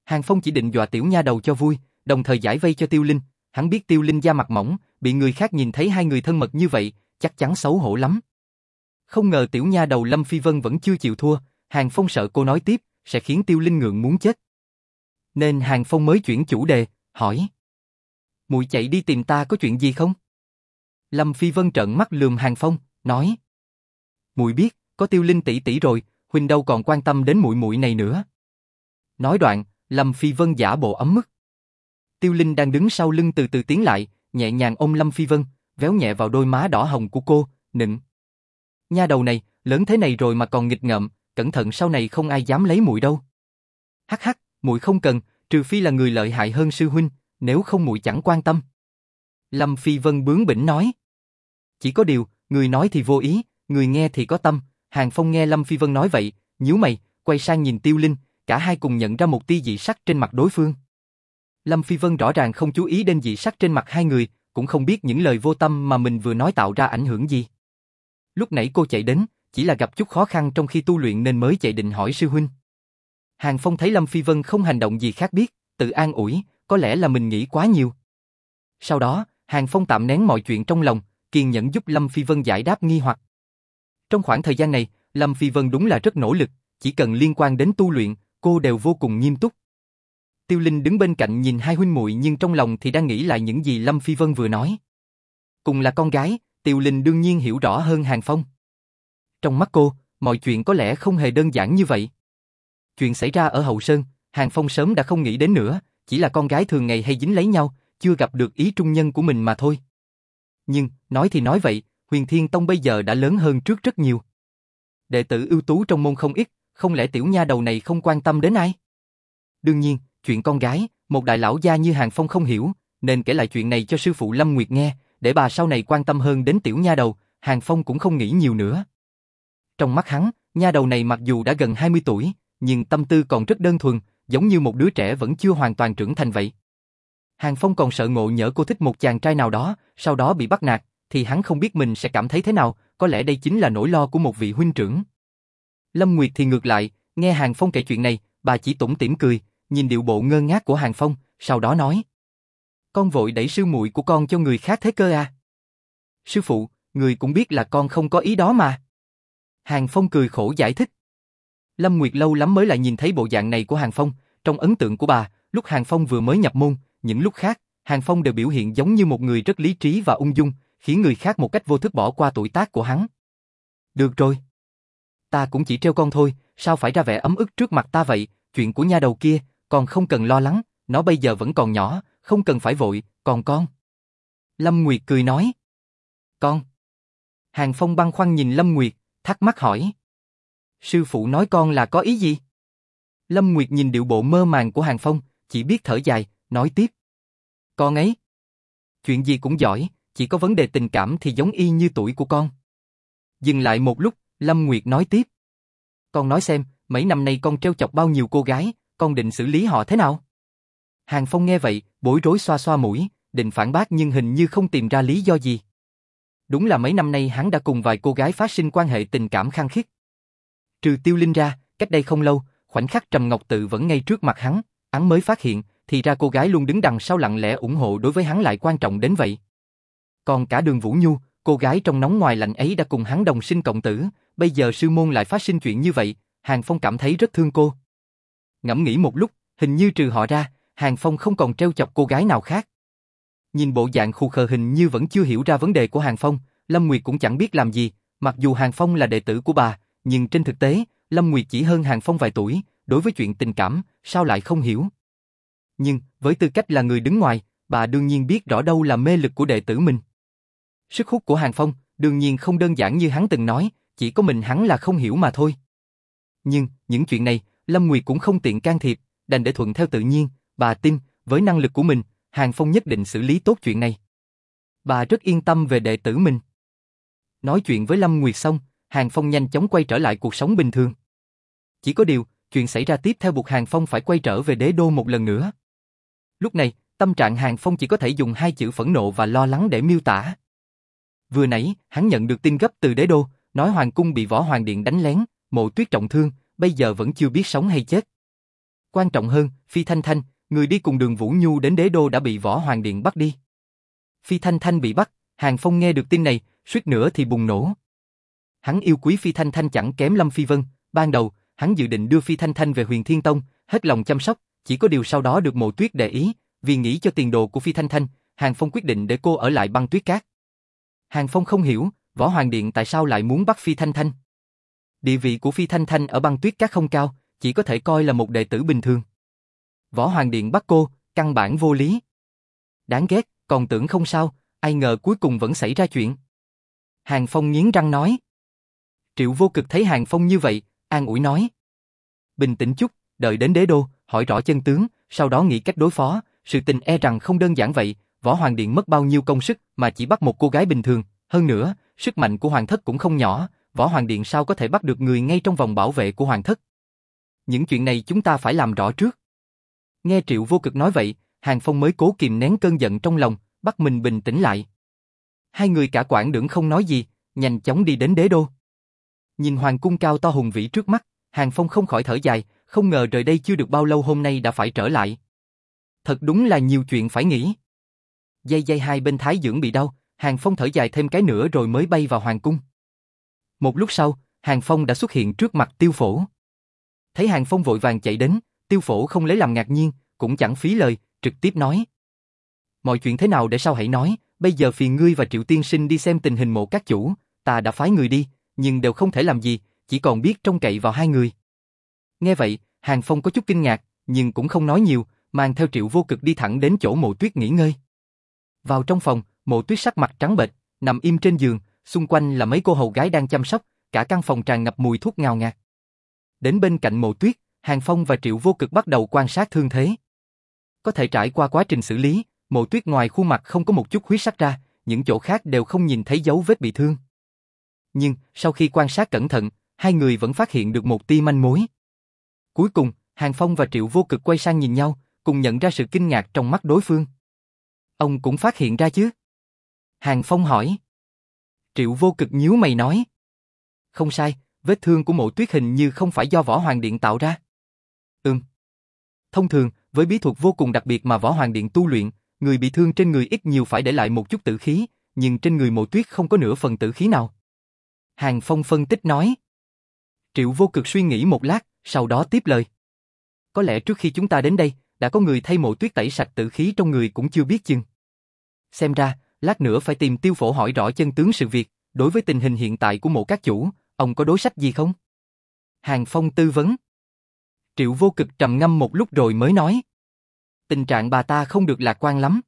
Hàng Phong chỉ định dọa tiểu nha đầu cho vui, đồng thời giải vây cho Tiêu Linh, hắn biết Tiêu Linh da mặt mỏng, bị người khác nhìn thấy hai người thân mật như vậy, chắc chắn xấu hổ lắm. Không ngờ tiểu nha đầu Lâm Phi Vân vẫn chưa chịu thua, Hàng Phong sợ cô nói tiếp, sẽ khiến Tiêu Linh ngượng muốn chết. Nên Hàng Phong mới chuyển chủ đề, hỏi. Mùi chạy đi tìm ta có chuyện gì không? Lâm Phi Vân trợn mắt lườm Hàng Phong, nói. Mùi biết, có Tiêu Linh tỷ tỷ rồi, huynh đâu còn quan tâm đến muội muội này nữa. Nói đoạn, Lâm Phi Vân giả bộ ấm mức. Tiêu Linh đang đứng sau lưng từ từ tiến lại, nhẹ nhàng ôm Lâm Phi Vân, véo nhẹ vào đôi má đỏ hồng của cô, nịnh. Nha đầu này, lớn thế này rồi mà còn nghịch ngợm, cẩn thận sau này không ai dám lấy muội đâu. Hắc hắc, muội không cần, trừ phi là người lợi hại hơn sư huynh, nếu không muội chẳng quan tâm. Lâm Phi Vân bướng bỉnh nói. Chỉ có điều, người nói thì vô ý, người nghe thì có tâm, Hàng Phong nghe Lâm Phi Vân nói vậy, nhíu mày, quay sang nhìn Tiêu Linh, cả hai cùng nhận ra một tia dị sắc trên mặt đối phương. Lâm Phi Vân rõ ràng không chú ý đến dị sắc trên mặt hai người, cũng không biết những lời vô tâm mà mình vừa nói tạo ra ảnh hưởng gì. Lúc nãy cô chạy đến, chỉ là gặp chút khó khăn trong khi tu luyện nên mới chạy định hỏi sư huynh. Hàng Phong thấy Lâm Phi Vân không hành động gì khác biết, tự an ủi, có lẽ là mình nghĩ quá nhiều. Sau đó, Hàng Phong tạm nén mọi chuyện trong lòng, kiên nhẫn giúp Lâm Phi Vân giải đáp nghi hoặc. Trong khoảng thời gian này, Lâm Phi Vân đúng là rất nỗ lực, chỉ cần liên quan đến tu luyện, cô đều vô cùng nghiêm túc. Tiêu Linh đứng bên cạnh nhìn hai huynh muội nhưng trong lòng thì đang nghĩ lại những gì Lâm Phi Vân vừa nói. Cùng là con gái, Tiêu Linh đương nhiên hiểu rõ hơn Hàng Phong. Trong mắt cô, mọi chuyện có lẽ không hề đơn giản như vậy. Chuyện xảy ra ở Hậu Sơn, Hàng Phong sớm đã không nghĩ đến nữa, chỉ là con gái thường ngày hay dính lấy nhau, chưa gặp được ý trung nhân của mình mà thôi. Nhưng, nói thì nói vậy, Huyền Thiên Tông bây giờ đã lớn hơn trước rất nhiều. Đệ tử ưu tú trong môn không ít, không lẽ tiểu nha đầu này không quan tâm đến ai? Đương nhiên, chuyện con gái, một đại lão gia như Hàng Phong không hiểu, nên kể lại chuyện này cho sư phụ Lâm Nguyệt nghe, để bà sau này quan tâm hơn đến tiểu nha đầu, Hàng Phong cũng không nghĩ nhiều nữa. Trong mắt hắn, nha đầu này mặc dù đã gần 20 tuổi, nhưng tâm tư còn rất đơn thuần, giống như một đứa trẻ vẫn chưa hoàn toàn trưởng thành vậy. Hàng Phong còn sợ ngộ nhỡ cô thích một chàng trai nào đó, sau đó bị bắt nạt, thì hắn không biết mình sẽ cảm thấy thế nào, có lẽ đây chính là nỗi lo của một vị huynh trưởng. Lâm Nguyệt thì ngược lại, nghe Hàng Phong kể chuyện này, bà chỉ tủm tỉm cười, nhìn điệu bộ ngơ ngác của Hàng Phong, sau đó nói: "Con vội đẩy sư muội của con cho người khác thế cơ à?" "Sư phụ, người cũng biết là con không có ý đó mà." Hàng Phong cười khổ giải thích. Lâm Nguyệt lâu lắm mới lại nhìn thấy bộ dạng này của Hàng Phong, trong ấn tượng của bà, lúc Hàng Phong vừa mới nhập môn, những lúc khác, Hàng Phong đều biểu hiện giống như một người rất lý trí và ung dung, khiến người khác một cách vô thức bỏ qua tuổi tác của hắn. Được rồi. Ta cũng chỉ treo con thôi, sao phải ra vẻ ấm ức trước mặt ta vậy, chuyện của nha đầu kia, còn không cần lo lắng, nó bây giờ vẫn còn nhỏ, không cần phải vội, còn con. Lâm Nguyệt cười nói. Con. Hàng Phong băng khoăn nhìn Lâm Nguyệt, thắc mắc hỏi. Sư phụ nói con là có ý gì? Lâm Nguyệt nhìn điệu bộ mơ màng của Hàng Phong, chỉ biết thở dài, nói tiếp. Con ấy. Chuyện gì cũng giỏi, chỉ có vấn đề tình cảm thì giống y như tuổi của con. Dừng lại một lúc, Lâm Nguyệt nói tiếp. Con nói xem, mấy năm nay con treo chọc bao nhiêu cô gái, con định xử lý họ thế nào? Hàng Phong nghe vậy, bối rối xoa xoa mũi, định phản bác nhưng hình như không tìm ra lý do gì. Đúng là mấy năm nay hắn đã cùng vài cô gái phát sinh quan hệ tình cảm khăng khít. Trừ tiêu linh ra, cách đây không lâu, khoảnh khắc Trầm Ngọc Tự vẫn ngay trước mặt hắn, hắn mới phát hiện, thì ra cô gái luôn đứng đằng sau lặng lẽ ủng hộ đối với hắn lại quan trọng đến vậy. Còn cả đường Vũ Nhu, cô gái trong nóng ngoài lạnh ấy đã cùng hắn đồng sinh cộng tử, bây giờ sư môn lại phát sinh chuyện như vậy, Hàng Phong cảm thấy rất thương cô. Ngẫm nghĩ một lúc, hình như trừ họ ra, Hàng Phong không còn treo chọc cô gái nào khác. Nhìn bộ dạng khu khờ hình như vẫn chưa hiểu ra vấn đề của Hàng Phong, Lâm Nguyệt cũng chẳng biết làm gì, mặc dù Hàng Phong là đệ tử của bà, nhưng trên thực tế, Lâm Nguyệt chỉ hơn Hàng Phong vài tuổi, đối với chuyện tình cảm, sao lại không hiểu. Nhưng, với tư cách là người đứng ngoài, bà đương nhiên biết rõ đâu là mê lực của đệ tử mình. Sức hút của Hàng Phong, đương nhiên không đơn giản như hắn từng nói, chỉ có mình hắn là không hiểu mà thôi. Nhưng, những chuyện này, Lâm Nguyệt cũng không tiện can thiệp, đành để thuận theo tự nhiên, bà tin, với năng lực của mình, Hàng Phong nhất định xử lý tốt chuyện này. Bà rất yên tâm về đệ tử mình. Nói chuyện với Lâm Nguyệt xong, Hàng Phong nhanh chóng quay trở lại cuộc sống bình thường. Chỉ có điều, chuyện xảy ra tiếp theo buộc Hàng Phong phải quay trở về đế đô một lần nữa. Lúc này, tâm trạng Hàng Phong chỉ có thể dùng hai chữ phẫn nộ và lo lắng để miêu tả. Vừa nãy, hắn nhận được tin gấp từ đế đô, nói Hoàng cung bị võ hoàng điện đánh lén, mộ tuyết trọng thương, bây giờ vẫn chưa biết sống hay chết. Quan trọng hơn, Phi Thanh Thanh, người đi cùng đường Vũ Nhu đến đế đô đã bị võ hoàng điện bắt đi. Phi Thanh Thanh bị bắt, Hàng Phong nghe được tin này, suýt nữa thì bùng nổ. Hắn yêu quý Phi Thanh Thanh chẳng kém Lâm Phi Vân, ban đầu, hắn dự định đưa Phi Thanh Thanh về huyền Thiên Tông, hết lòng chăm sóc, chỉ có điều sau đó được mộ tuyết để ý, vì nghĩ cho tiền đồ của Phi Thanh Thanh, Hàng Phong quyết định để cô ở lại băng tuyết cát. Hàng Phong không hiểu, Võ Hoàng Điện tại sao lại muốn bắt Phi Thanh Thanh. Địa vị của Phi Thanh Thanh ở băng tuyết cát không cao, chỉ có thể coi là một đệ tử bình thường. Võ Hoàng Điện bắt cô, căn bản vô lý. Đáng ghét, còn tưởng không sao, ai ngờ cuối cùng vẫn xảy ra chuyện. Hàng Phong nghiến răng nói. Triệu vô cực thấy Hàng Phong như vậy, an ủi nói. Bình tĩnh chút, đợi đến đế đô, hỏi rõ chân tướng, sau đó nghĩ cách đối phó, sự tình e rằng không đơn giản vậy, Võ Hoàng Điện mất bao nhiêu công sức mà chỉ bắt một cô gái bình thường, hơn nữa, sức mạnh của Hoàng thất cũng không nhỏ, Võ Hoàng Điện sao có thể bắt được người ngay trong vòng bảo vệ của Hoàng thất. Những chuyện này chúng ta phải làm rõ trước. Nghe Triệu Vô Cực nói vậy, Hàng Phong mới cố kìm nén cơn giận trong lòng, bắt mình bình tĩnh lại. Hai người cả quản đưởng không nói gì, nhanh chóng đi đến đế đô. Nhìn hoàng cung cao to hùng vĩ trước mắt, Hàng Phong không khỏi thở dài, không ngờ rời đây chưa được bao lâu hôm nay đã phải trở lại. Thật đúng là nhiều chuyện phải nghĩ. Dây dây hai bên thái dưỡng bị đau, Hàng Phong thở dài thêm cái nữa rồi mới bay vào hoàng cung. Một lúc sau, Hàng Phong đã xuất hiện trước mặt tiêu phổ. Thấy Hàng Phong vội vàng chạy đến, tiêu phổ không lấy làm ngạc nhiên, cũng chẳng phí lời, trực tiếp nói. Mọi chuyện thế nào để sau hãy nói, bây giờ phiền ngươi và Triệu Tiên Sinh đi xem tình hình mộ các chủ, ta đã phái người đi, nhưng đều không thể làm gì, chỉ còn biết trông cậy vào hai người. Nghe vậy, Hàng Phong có chút kinh ngạc, nhưng cũng không nói nhiều, mang theo Triệu Vô Cực đi thẳng đến chỗ mộ tuyết nghỉ ngơi. Vào trong phòng, mộ tuyết sắc mặt trắng bệch, nằm im trên giường, xung quanh là mấy cô hầu gái đang chăm sóc, cả căn phòng tràn ngập mùi thuốc ngào ngạt. Đến bên cạnh mộ tuyết, Hàng Phong và Triệu Vô Cực bắt đầu quan sát thương thế. Có thể trải qua quá trình xử lý, mộ tuyết ngoài khuôn mặt không có một chút huyết sắc ra, những chỗ khác đều không nhìn thấy dấu vết bị thương. Nhưng, sau khi quan sát cẩn thận, hai người vẫn phát hiện được một tia manh mối. Cuối cùng, Hàng Phong và Triệu Vô Cực quay sang nhìn nhau, cùng nhận ra sự kinh ngạc trong mắt đối phương. Ông cũng phát hiện ra chứ? Hàng Phong hỏi. Triệu Vô Cực nhíu mày nói. Không sai, vết thương của mộ tuyết hình như không phải do Võ Hoàng Điện tạo ra. Ừm. Thông thường, với bí thuật vô cùng đặc biệt mà Võ Hoàng Điện tu luyện, người bị thương trên người ít nhiều phải để lại một chút tử khí, nhưng trên người mộ tuyết không có nửa phần tử khí nào. Hàng Phong phân tích nói. Triệu vô cực suy nghĩ một lát, sau đó tiếp lời. Có lẽ trước khi chúng ta đến đây, đã có người thay mộ tuyết tẩy sạch tử khí trong người cũng chưa biết chừng. Xem ra, lát nữa phải tìm tiêu phổ hỏi rõ chân tướng sự việc, đối với tình hình hiện tại của mộ các chủ, ông có đối sách gì không? Hàng Phong tư vấn. Triệu vô cực trầm ngâm một lúc rồi mới nói. Tình trạng bà ta không được lạc quan lắm.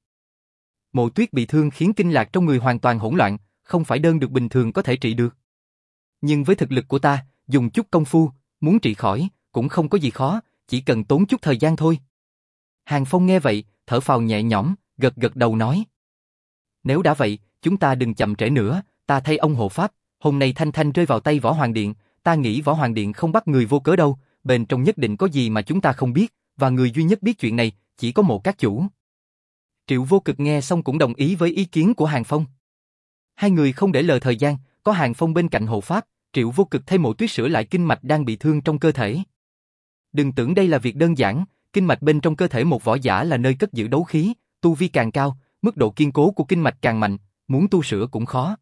Mộ tuyết bị thương khiến kinh lạc trong người hoàn toàn hỗn loạn, không phải đơn được bình thường có thể trị được. Nhưng với thực lực của ta, dùng chút công phu, muốn trị khỏi, cũng không có gì khó, chỉ cần tốn chút thời gian thôi. Hàng Phong nghe vậy, thở phào nhẹ nhõm, gật gật đầu nói. Nếu đã vậy, chúng ta đừng chậm trễ nữa, ta thay ông hộ pháp, hôm nay Thanh Thanh rơi vào tay Võ Hoàng Điện, ta nghĩ Võ Hoàng Điện không bắt người vô cớ đâu, bên trong nhất định có gì mà chúng ta không biết, và người duy nhất biết chuyện này, chỉ có một các chủ. Triệu vô cực nghe xong cũng đồng ý với ý kiến của Hàng Phong. Hai người không để lờ thời gian, có Hàng Phong bên cạnh hộ pháp, Triệu vô cực thay mộ tuyết sửa lại kinh mạch đang bị thương trong cơ thể. Đừng tưởng đây là việc đơn giản, kinh mạch bên trong cơ thể một võ giả là nơi cất giữ đấu khí, tu vi càng cao, mức độ kiên cố của kinh mạch càng mạnh, muốn tu sửa cũng khó.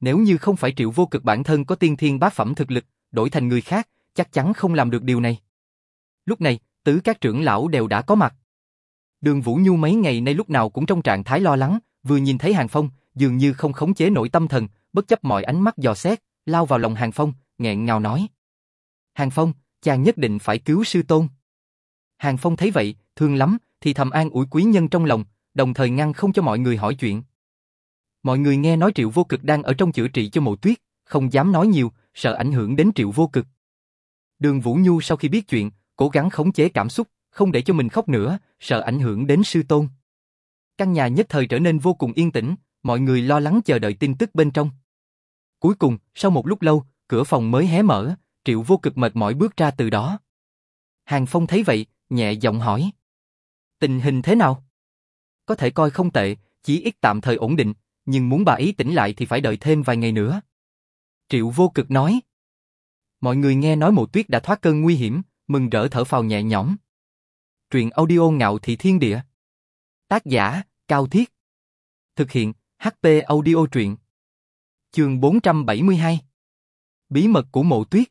Nếu như không phải triệu vô cực bản thân có tiên thiên bá phẩm thực lực, đổi thành người khác, chắc chắn không làm được điều này. Lúc này, tứ các trưởng lão đều đã có mặt. Đường Vũ Nhu mấy ngày nay lúc nào cũng trong trạng thái lo lắng, vừa nhìn thấy Hàng Phong, dường như không khống chế nổi tâm thần, bất chấp mọi ánh mắt dò xét, lao vào lòng Hàng Phong, nghẹn ngào nói. Hàng Phong, chàng nhất định phải cứu sư tôn. Hàng Phong thấy vậy, thương lắm, thì thầm an ủi quý nhân trong lòng, đồng thời ngăn không cho mọi người hỏi chuyện. Mọi người nghe nói Triệu Vô Cực đang ở trong chữa trị cho mộ tuyết, không dám nói nhiều, sợ ảnh hưởng đến Triệu Vô Cực. Đường Vũ Nhu sau khi biết chuyện, cố gắng khống chế cảm xúc, không để cho mình khóc nữa, sợ ảnh hưởng đến sư tôn. Căn nhà nhất thời trở nên vô cùng yên tĩnh, mọi người lo lắng chờ đợi tin tức bên trong. Cuối cùng, sau một lúc lâu, cửa phòng mới hé mở, Triệu Vô Cực mệt mỏi bước ra từ đó. Hàng Phong thấy vậy, nhẹ giọng hỏi. Tình hình thế nào? Có thể coi không tệ, chỉ ít tạm thời ổn định, nhưng muốn bà ấy tỉnh lại thì phải đợi thêm vài ngày nữa. Triệu vô cực nói. Mọi người nghe nói mộ tuyết đã thoát cơn nguy hiểm, mừng rỡ thở phào nhẹ nhõm. Truyện audio ngạo thị thiên địa. Tác giả, Cao Thiết. Thực hiện, HP audio truyện. Trường 472. Bí mật của mộ tuyết.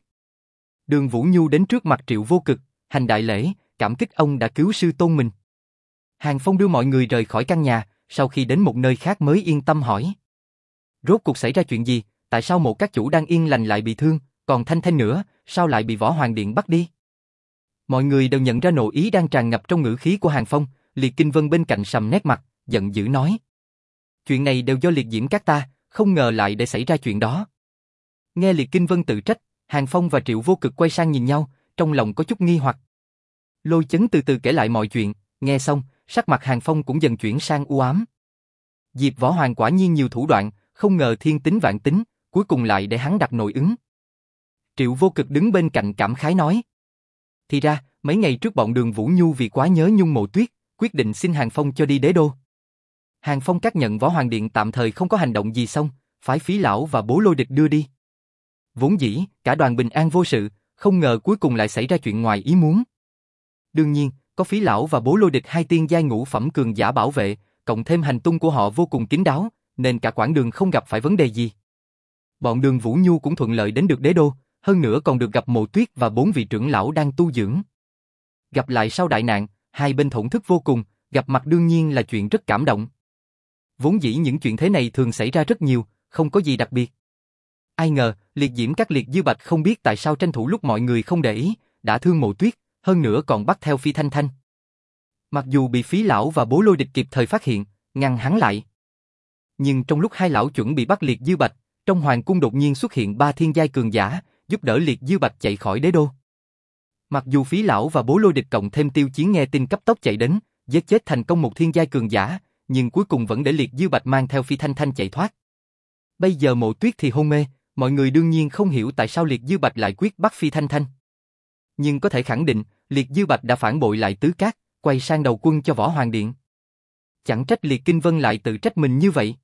Đường Vũ Nhu đến trước mặt triệu vô cực, hành đại lễ, cảm kích ông đã cứu sư tôn mình. Hàng Phong đưa mọi người rời khỏi căn nhà, sau khi đến một nơi khác mới yên tâm hỏi. Rốt cuộc xảy ra chuyện gì, tại sao một các chủ đang yên lành lại bị thương, còn Thanh Thanh nữa, sao lại bị Võ Hoàng Điện bắt đi? Mọi người đều nhận ra nội ý đang tràn ngập trong ngữ khí của Hàng Phong, Liệt Kinh Vân bên cạnh sầm nét mặt, giận dữ nói. Chuyện này đều do liệt diễm các ta, không ngờ lại để xảy ra chuyện đó. Nghe Liệt Kinh Vân tự trách, Hàng Phong và Triệu Vô Cực quay sang nhìn nhau, trong lòng có chút nghi hoặc. Lôi chấn từ từ kể lại mọi chuyện, nghe xong, sắc mặt Hàng Phong cũng dần chuyển sang u ám. Diệp Võ Hoàng quả nhiên nhiều thủ đoạn, không ngờ thiên tính vạn tính, cuối cùng lại để hắn đặt nội ứng. Triệu vô cực đứng bên cạnh cảm khái nói. Thì ra, mấy ngày trước bọn đường Vũ Nhu vì quá nhớ nhung mộ tuyết, quyết định xin Hàng Phong cho đi đế đô. Hàng Phong các nhận Võ Hoàng Điện tạm thời không có hành động gì xong, phải phí lão và bố lôi địch đưa đi. Vốn dĩ, cả đoàn bình an vô sự, không ngờ cuối cùng lại xảy ra chuyện ngoài ý muốn. Đương nhiên, có phí lão và bố lôi địch hai tiên giai ngũ phẩm cường giả bảo vệ, cộng thêm hành tung của họ vô cùng kín đáo, nên cả quãng đường không gặp phải vấn đề gì. Bọn đường Vũ Nhu cũng thuận lợi đến được đế đô, hơn nữa còn được gặp mộ tuyết và bốn vị trưởng lão đang tu dưỡng. Gặp lại sau đại nạn, hai bên thổn thức vô cùng, gặp mặt đương nhiên là chuyện rất cảm động. Vốn dĩ những chuyện thế này thường xảy ra rất nhiều, không có gì đặc biệt. Ai ngờ, liệt diễm các liệt dư bạch không biết tại sao tranh thủ lúc mọi người không để ý, đã thương mộ tuyết, hơn nữa còn bắt theo phi thanh thanh. Mặc dù bị phí lão và bố lôi địch kịp thời phát hiện, ngăn hắn lại. Nhưng trong lúc hai lão chuẩn bị bắt liệt dư bạch, trong hoàng cung đột nhiên xuất hiện ba thiên giai cường giả, giúp đỡ liệt dư bạch chạy khỏi đế đô. Mặc dù phí lão và bố lôi địch cộng thêm tiêu chiến nghe tin cấp tốc chạy đến, giết chết thành công một thiên giai cường giả, nhưng cuối cùng vẫn để liệt dư bạch mang theo phi thanh thanh chạy thoát. Bây giờ mộ tuyết thì hôn mê, mọi người đương nhiên không hiểu tại sao liệt dư bạch lại quyết bắt phi thanh thanh. Nhưng có thể khẳng định, liệt dư bạch đã phản bội lại tứ cát, quay sang đầu quân cho võ hoàng điện. Chẳng trách liệt kinh vân lại tự trách mình như vậy.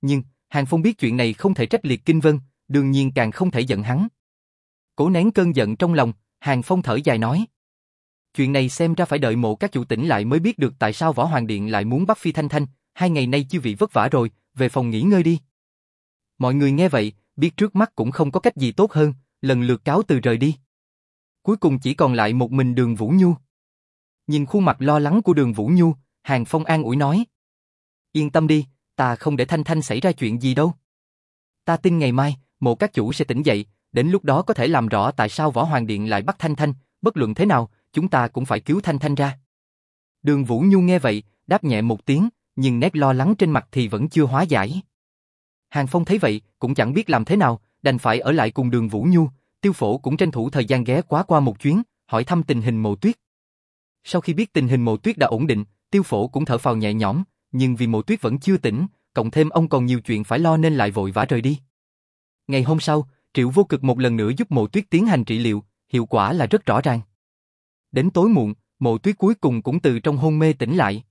Nhưng, Hàng Phong biết chuyện này không thể trách liệt kinh vân, đương nhiên càng không thể giận hắn. Cố nén cơn giận trong lòng, Hàng Phong thở dài nói. Chuyện này xem ra phải đợi mộ các chủ tỉnh lại mới biết được tại sao Võ Hoàng Điện lại muốn bắt Phi Thanh Thanh, hai ngày nay chư vị vất vả rồi, về phòng nghỉ ngơi đi. Mọi người nghe vậy, biết trước mắt cũng không có cách gì tốt hơn, lần lượt cáo từ rời đi. Cuối cùng chỉ còn lại một mình đường Vũ Nhu. Nhìn khuôn mặt lo lắng của đường Vũ Nhu, Hàng Phong an ủi nói. Yên tâm đi, ta không để Thanh Thanh xảy ra chuyện gì đâu. Ta tin ngày mai, mộ các chủ sẽ tỉnh dậy, đến lúc đó có thể làm rõ tại sao Võ Hoàng Điện lại bắt Thanh Thanh, bất luận thế nào, chúng ta cũng phải cứu Thanh Thanh ra. Đường Vũ Nhu nghe vậy, đáp nhẹ một tiếng, nhưng nét lo lắng trên mặt thì vẫn chưa hóa giải. Hàng Phong thấy vậy, cũng chẳng biết làm thế nào, đành phải ở lại cùng đường Vũ Nhu, tiêu phổ cũng tranh thủ thời gian ghé quá qua một chuyến, hỏi thăm tình hình mộ tuyết. Sau khi biết tình hình mộ tuyết đã ổn định, tiêu phổ cũng thở phào nhẹ nhõm, nhưng vì mộ tuyết vẫn chưa tỉnh, cộng thêm ông còn nhiều chuyện phải lo nên lại vội vã rời đi. Ngày hôm sau, Triệu Vô Cực một lần nữa giúp mộ tuyết tiến hành trị liệu, hiệu quả là rất rõ ràng. Đến tối muộn, mộ tuyết cuối cùng cũng từ trong hôn mê tỉnh lại.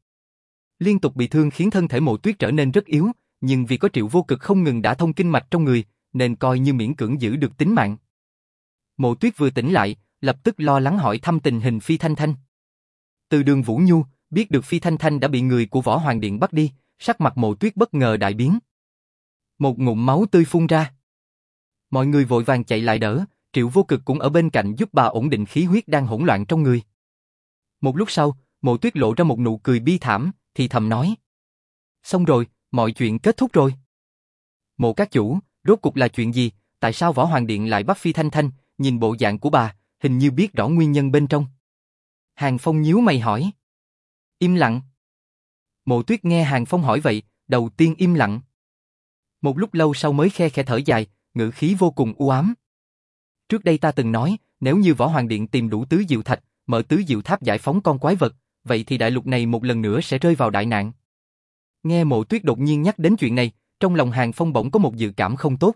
Liên tục bị thương khiến thân thể mộ tuyết trở nên rất yếu, nhưng vì có Triệu Vô Cực không ngừng đã thông kinh mạch trong người, nên coi như miễn cưỡng giữ được tính mạng. Mộ tuyết vừa tỉnh lại, lập tức lo lắng hỏi thăm tình hình Phi Thanh Thanh. Từ đường Vũ Nhu, biết được Phi Thanh Thanh đã bị người của Võ Hoàng Điện bắt đi, sắc mặt mộ tuyết bất ngờ đại biến. Một ngụm máu tươi phun ra. Mọi người vội vàng chạy lại đỡ, Triệu Vô Cực cũng ở bên cạnh giúp bà ổn định khí huyết đang hỗn loạn trong người. Một lúc sau, mộ tuyết lộ ra một nụ cười bi thảm, thì thầm nói. Xong rồi, mọi chuyện kết thúc rồi. Mộ các chủ, rốt cục là chuyện gì, tại sao Võ Hoàng Điện lại bắt Phi Thanh Thanh, nhìn bộ dạng của bà, hình như biết rõ nguyên nhân bên trong. Hàng Phong nhíu mày hỏi. Im lặng. Mộ tuyết nghe Hàng Phong hỏi vậy, đầu tiên im lặng. Một lúc lâu sau mới khe khẽ thở dài, ngữ khí vô cùng u ám. Trước đây ta từng nói, nếu như Võ Hoàng Điện tìm đủ tứ diệu thạch, mở tứ diệu tháp giải phóng con quái vật, vậy thì đại lục này một lần nữa sẽ rơi vào đại nạn. Nghe mộ tuyết đột nhiên nhắc đến chuyện này, trong lòng Hàng Phong bỗng có một dự cảm không tốt.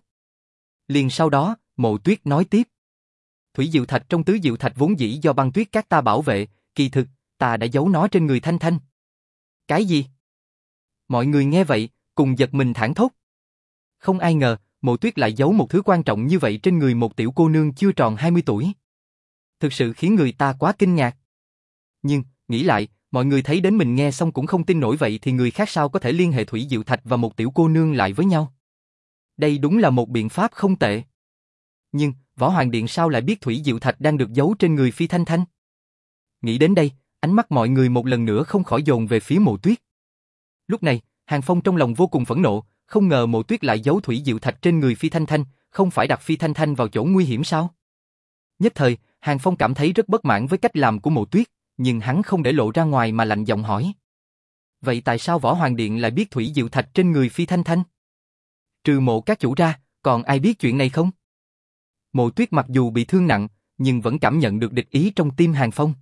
Liền sau đó, mộ tuyết nói tiếp. Thủy diệu thạch trong tứ diệu thạch vốn dĩ do băng tuyết các ta bảo vệ, kỳ thực, ta đã giấu nó trên người Thanh Thanh. Cái gì? Mọi người nghe vậy, cùng giật mình thảng thốt. Không ai ngờ, mộ tuyết lại giấu một thứ quan trọng như vậy trên người một tiểu cô nương chưa tròn 20 tuổi. Thực sự khiến người ta quá kinh ngạc. Nhưng, nghĩ lại, mọi người thấy đến mình nghe xong cũng không tin nổi vậy thì người khác sao có thể liên hệ Thủy Diệu Thạch và một tiểu cô nương lại với nhau. Đây đúng là một biện pháp không tệ. Nhưng, Võ Hoàng Điện sao lại biết Thủy Diệu Thạch đang được giấu trên người Phi Thanh Thanh? Nghĩ đến đây, ánh mắt mọi người một lần nữa không khỏi dồn về phía mộ tuyết. Lúc này, Hàng Phong trong lòng vô cùng phẫn nộ, không ngờ mộ tuyết lại giấu Thủy Diệu Thạch trên người Phi Thanh Thanh, không phải đặt Phi Thanh Thanh vào chỗ nguy hiểm sao? Nhất thời, Hàng Phong cảm thấy rất bất mãn với cách làm của mộ tuyết, nhưng hắn không để lộ ra ngoài mà lạnh giọng hỏi. Vậy tại sao Võ Hoàng Điện lại biết Thủy Diệu Thạch trên người Phi Thanh Thanh? Trừ mộ các chủ ra, còn ai biết chuyện này không? Mộ tuyết mặc dù bị thương nặng, nhưng vẫn cảm nhận được địch ý trong tim Hàng Phong.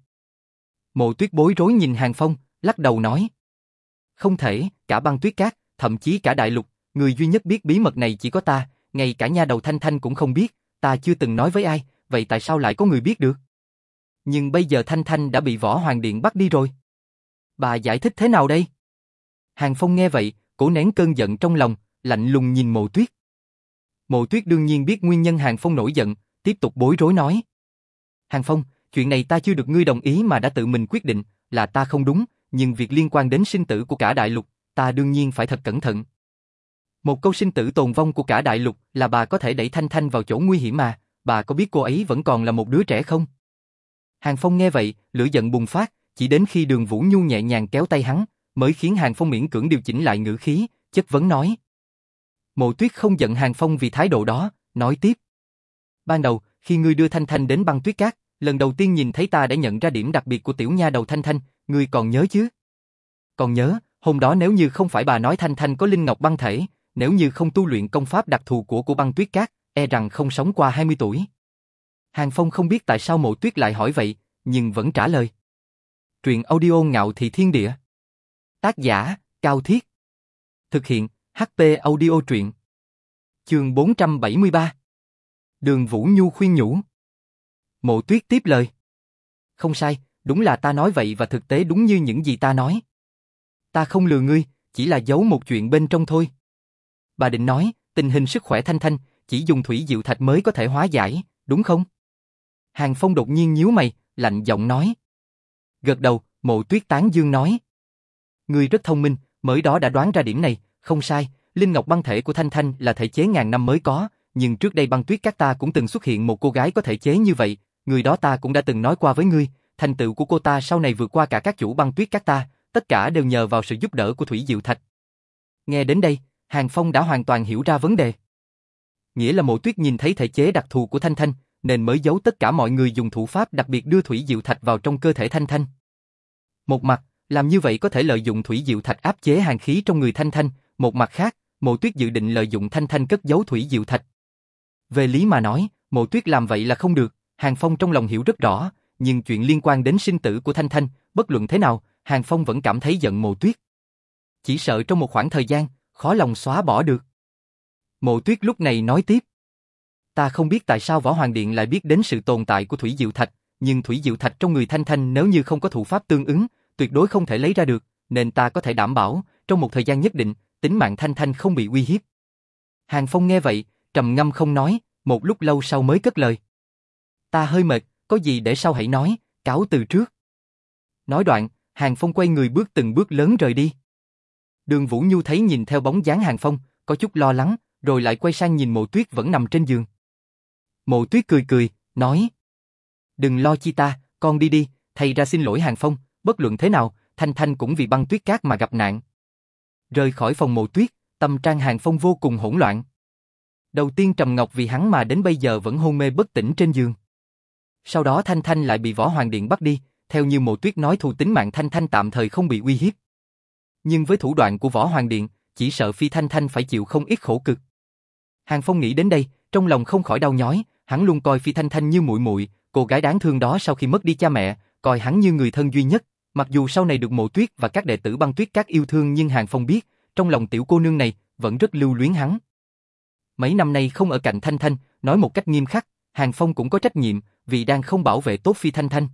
Mộ tuyết bối rối nhìn Hàng Phong, lắc đầu nói. Không thể, cả băng tuyết cát, thậm chí cả đại lục, người duy nhất biết bí mật này chỉ có ta, ngay cả nha đầu Thanh Thanh cũng không biết, ta chưa từng nói với ai, vậy tại sao lại có người biết được? Nhưng bây giờ Thanh Thanh đã bị Võ Hoàng Điện bắt đi rồi. Bà giải thích thế nào đây? Hàng Phong nghe vậy, cố nén cơn giận trong lòng, lạnh lùng nhìn mộ tuyết. Mộ tuyết đương nhiên biết nguyên nhân Hàng Phong nổi giận, tiếp tục bối rối nói. Hàng Phong, chuyện này ta chưa được ngươi đồng ý mà đã tự mình quyết định, là ta không đúng, nhưng việc liên quan đến sinh tử của cả đại lục, ta đương nhiên phải thật cẩn thận. Một câu sinh tử tồn vong của cả đại lục là bà có thể đẩy Thanh Thanh vào chỗ nguy hiểm mà, bà có biết cô ấy vẫn còn là một đứa trẻ không? Hàng Phong nghe vậy, lửa giận bùng phát, chỉ đến khi đường Vũ Nhu nhẹ nhàng kéo tay hắn, mới khiến Hàng Phong miễn cưỡng điều chỉnh lại ngữ khí, chất vấn nói. Mộ tuyết không giận Hàng Phong vì thái độ đó, nói tiếp. Ban đầu, khi ngươi đưa Thanh Thanh đến băng tuyết cát, lần đầu tiên nhìn thấy ta đã nhận ra điểm đặc biệt của tiểu nha đầu Thanh Thanh, ngươi còn nhớ chứ? Còn nhớ, hôm đó nếu như không phải bà nói Thanh Thanh có linh ngọc băng thể, nếu như không tu luyện công pháp đặc thù của của băng tuyết cát, e rằng không sống qua 20 tuổi. Hàng Phong không biết tại sao mộ tuyết lại hỏi vậy, nhưng vẫn trả lời. Truyện audio ngạo thị thiên địa. Tác giả, Cao Thiết. Thực hiện, HP audio truyện. Trường 473. Đường Vũ Nhu khuyên nhủ. Mộ tuyết tiếp lời. Không sai, đúng là ta nói vậy và thực tế đúng như những gì ta nói. Ta không lừa ngươi, chỉ là giấu một chuyện bên trong thôi. Bà định nói, tình hình sức khỏe thanh thanh, chỉ dùng thủy diệu thạch mới có thể hóa giải, đúng không? Hàng Phong đột nhiên nhíu mày, lạnh giọng nói. Gật đầu, mộ tuyết tán dương nói. Ngươi rất thông minh, mới đó đã đoán ra điểm này, không sai, Linh Ngọc băng thể của Thanh Thanh là thể chế ngàn năm mới có, nhưng trước đây băng tuyết các ta cũng từng xuất hiện một cô gái có thể chế như vậy, người đó ta cũng đã từng nói qua với ngươi, thành tựu của cô ta sau này vượt qua cả các chủ băng tuyết các ta, tất cả đều nhờ vào sự giúp đỡ của Thủy Diệu Thạch. Nghe đến đây, Hàng Phong đã hoàn toàn hiểu ra vấn đề. Nghĩa là mộ tuyết nhìn thấy thể chế đặc thù của Thanh Thanh, nên mới giấu tất cả mọi người dùng thủ pháp đặc biệt đưa Thủy Diệu Thạch vào trong cơ thể Thanh Thanh. Một mặt, làm như vậy có thể lợi dụng Thủy Diệu Thạch áp chế hàng khí trong người Thanh Thanh, một mặt khác, mộ tuyết dự định lợi dụng Thanh Thanh cất giấu Thủy Diệu Thạch. Về lý mà nói, mộ tuyết làm vậy là không được, Hàng Phong trong lòng hiểu rất rõ, nhưng chuyện liên quan đến sinh tử của Thanh Thanh, bất luận thế nào, Hàng Phong vẫn cảm thấy giận mộ tuyết. Chỉ sợ trong một khoảng thời gian, khó lòng xóa bỏ được. Mộ tuyết lúc này nói tiếp. Ta không biết tại sao Võ Hoàng Điện lại biết đến sự tồn tại của Thủy Diệu Thạch, nhưng Thủy Diệu Thạch trong người Thanh Thanh nếu như không có thủ pháp tương ứng, tuyệt đối không thể lấy ra được, nên ta có thể đảm bảo, trong một thời gian nhất định, tính mạng Thanh Thanh không bị uy hiếp. Hàng Phong nghe vậy, trầm ngâm không nói, một lúc lâu sau mới cất lời. Ta hơi mệt, có gì để sau hãy nói, cáo từ trước. Nói đoạn, Hàng Phong quay người bước từng bước lớn rời đi. Đường Vũ Nhu thấy nhìn theo bóng dáng Hàng Phong, có chút lo lắng, rồi lại quay sang nhìn mộ tuyết vẫn nằm trên giường. Mộ tuyết cười cười, nói. Đừng lo chi ta, con đi đi, thầy ra xin lỗi Hàng Phong, bất luận thế nào, Thanh Thanh cũng vì băng tuyết cát mà gặp nạn. Rời khỏi phòng mộ tuyết, tâm trang Hàng Phong vô cùng hỗn loạn. Đầu tiên Trầm Ngọc vì hắn mà đến bây giờ vẫn hôn mê bất tỉnh trên giường. Sau đó Thanh Thanh lại bị Võ Hoàng Điện bắt đi, theo như mộ tuyết nói thù tính mạng Thanh Thanh tạm thời không bị uy hiếp. Nhưng với thủ đoạn của Võ Hoàng Điện, chỉ sợ Phi Thanh Thanh phải chịu không ít khổ cực. Hàng Phong nghĩ đến đây, trong lòng không khỏi đau nhói, hắn luôn coi Phi Thanh Thanh như muội muội, cô gái đáng thương đó sau khi mất đi cha mẹ, coi hắn như người thân duy nhất. Mặc dù sau này được Mộ Tuyết và các đệ tử băng tuyết các yêu thương nhưng Hàng Phong biết, trong lòng tiểu cô nương này vẫn rất lưu luyến hắn. Mấy năm nay không ở cạnh Thanh Thanh, nói một cách nghiêm khắc, Hàng Phong cũng có trách nhiệm, vì đang không bảo vệ tốt Phi Thanh Thanh.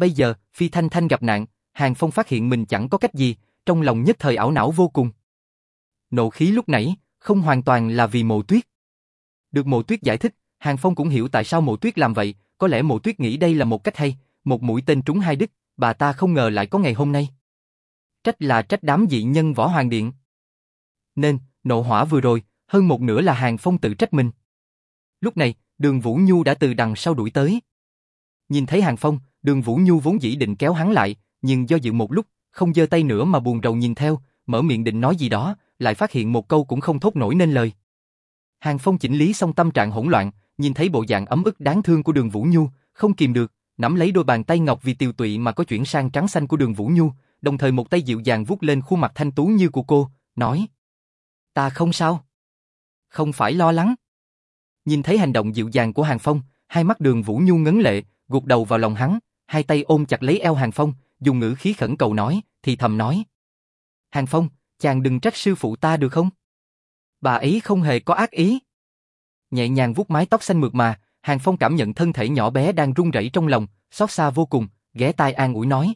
Bây giờ, Phi Thanh Thanh gặp nạn, Hàng Phong phát hiện mình chẳng có cách gì, trong lòng nhất thời ảo não vô cùng. Nộ khí lúc nãy, không hoàn toàn là vì mộ tuyết. Được mộ tuyết giải thích, Hàng Phong cũng hiểu tại sao mộ tuyết làm vậy, có lẽ mộ tuyết nghĩ đây là một cách hay, một mũi tên trúng hai đích, bà ta không ngờ lại có ngày hôm nay. Trách là trách đám dị nhân võ hoàng điện. Nên, nộ hỏa vừa rồi, hơn một nửa là Hàng Phong tự trách mình. Lúc này, đường Vũ Nhu đã từ đằng sau đuổi tới. Nhìn thấy Hàng Phong, đường Vũ Nhu vốn dĩ định kéo hắn lại, nhưng do dự một lúc, không giơ tay nữa mà buồn rầu nhìn theo, mở miệng định nói gì đó, lại phát hiện một câu cũng không thốt nổi nên lời. Hàng Phong chỉnh lý xong tâm trạng hỗn loạn, nhìn thấy bộ dạng ấm ức đáng thương của đường Vũ Nhu, không kìm được, nắm lấy đôi bàn tay ngọc vì tiêu tụy mà có chuyển sang trắng xanh của đường Vũ Nhu, đồng thời một tay dịu dàng vuốt lên khuôn mặt thanh tú như của cô, nói Ta không sao. Không phải lo lắng. Nhìn thấy hành động dịu dàng của Hàng Phong, hai mắt đường Vũ Nhu ngấn lệ, gục đầu vào lòng hắn, hai tay ôm chặt lấy eo Hàng Phong, dùng ngữ khí khẩn cầu nói, thì thầm nói. Hàng Phong, chàng đừng trách sư phụ ta được không? Bà ấy không hề có ác ý. Nhẹ nhàng vuốt mái tóc xanh mượt mà, Hàng Phong cảm nhận thân thể nhỏ bé đang run rẩy trong lòng, xót xa vô cùng, ghé tai an ủi nói.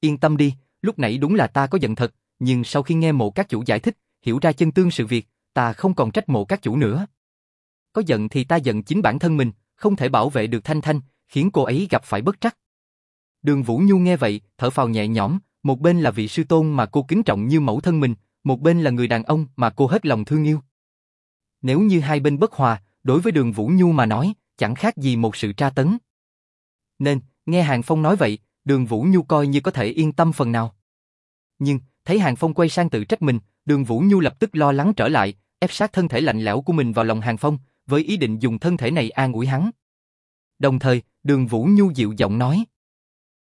Yên tâm đi, lúc nãy đúng là ta có giận thật, nhưng sau khi nghe mộ các chủ giải thích, hiểu ra chân tương sự việc, ta không còn trách mộ các chủ nữa. Có giận thì ta giận chính bản thân mình, không thể bảo vệ được Thanh Thanh, khiến cô ấy gặp phải bất trắc. Đường Vũ Nhu nghe vậy, thở phào nhẹ nhõm, một bên là vị sư tôn mà cô kính trọng như mẫu thân mình, một bên là người đàn ông mà cô hết lòng thương yêu. Nếu như hai bên bất hòa, đối với đường Vũ Nhu mà nói, chẳng khác gì một sự tra tấn. Nên, nghe Hàng Phong nói vậy, đường Vũ Nhu coi như có thể yên tâm phần nào. Nhưng, thấy Hàng Phong quay sang tự trách mình, đường Vũ Nhu lập tức lo lắng trở lại, ép sát thân thể lạnh lẽo của mình vào lòng Hàng Phong, với ý định dùng thân thể này an ủi hắn. Đồng thời, đường Vũ Nhu dịu giọng nói.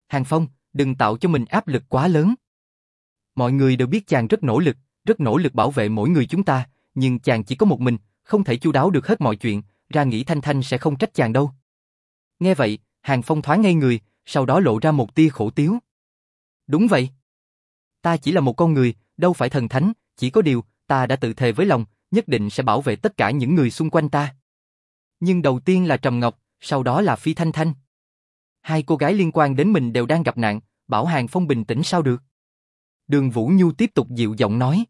Hàng Phong, đừng tạo cho mình áp lực quá lớn. Mọi người đều biết chàng rất nỗ lực, rất nỗ lực bảo vệ mỗi người chúng ta, nhưng chàng chỉ có một mình, không thể chu đáo được hết mọi chuyện, ra nghĩ Thanh Thanh sẽ không trách chàng đâu. Nghe vậy, Hàng Phong thoáng ngay người, sau đó lộ ra một tia khổ tiếu. Đúng vậy. Ta chỉ là một con người, đâu phải thần thánh, chỉ có điều, ta đã tự thề với lòng, nhất định sẽ bảo vệ tất cả những người xung quanh ta. Nhưng đầu tiên là Trầm Ngọc, sau đó là Phi Thanh Thanh. Hai cô gái liên quan đến mình đều đang gặp nạn, bảo Hàng Phong bình tĩnh sao được. Đường Vũ Nhu tiếp tục dịu giọng nói.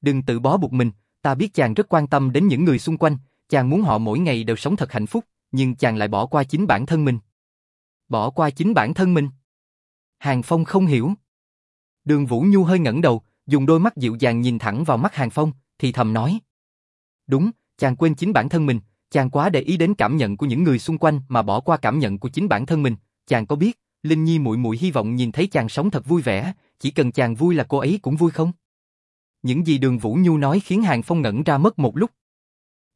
Đừng tự bó buộc mình, ta biết chàng rất quan tâm đến những người xung quanh, chàng muốn họ mỗi ngày đều sống thật hạnh phúc, nhưng chàng lại bỏ qua chính bản thân mình. Bỏ qua chính bản thân mình. Hàng Phong không hiểu. Đường Vũ Nhu hơi ngẩng đầu, dùng đôi mắt dịu dàng nhìn thẳng vào mắt Hàng Phong, thì thầm nói. Đúng, chàng quên chính bản thân mình, chàng quá để ý đến cảm nhận của những người xung quanh mà bỏ qua cảm nhận của chính bản thân mình. Chàng có biết, Linh Nhi muội muội hy vọng nhìn thấy chàng sống thật vui vẻ, chỉ cần chàng vui là cô ấy cũng vui không? Những gì đường Vũ Nhu nói khiến Hàng Phong ngẩn ra mất một lúc.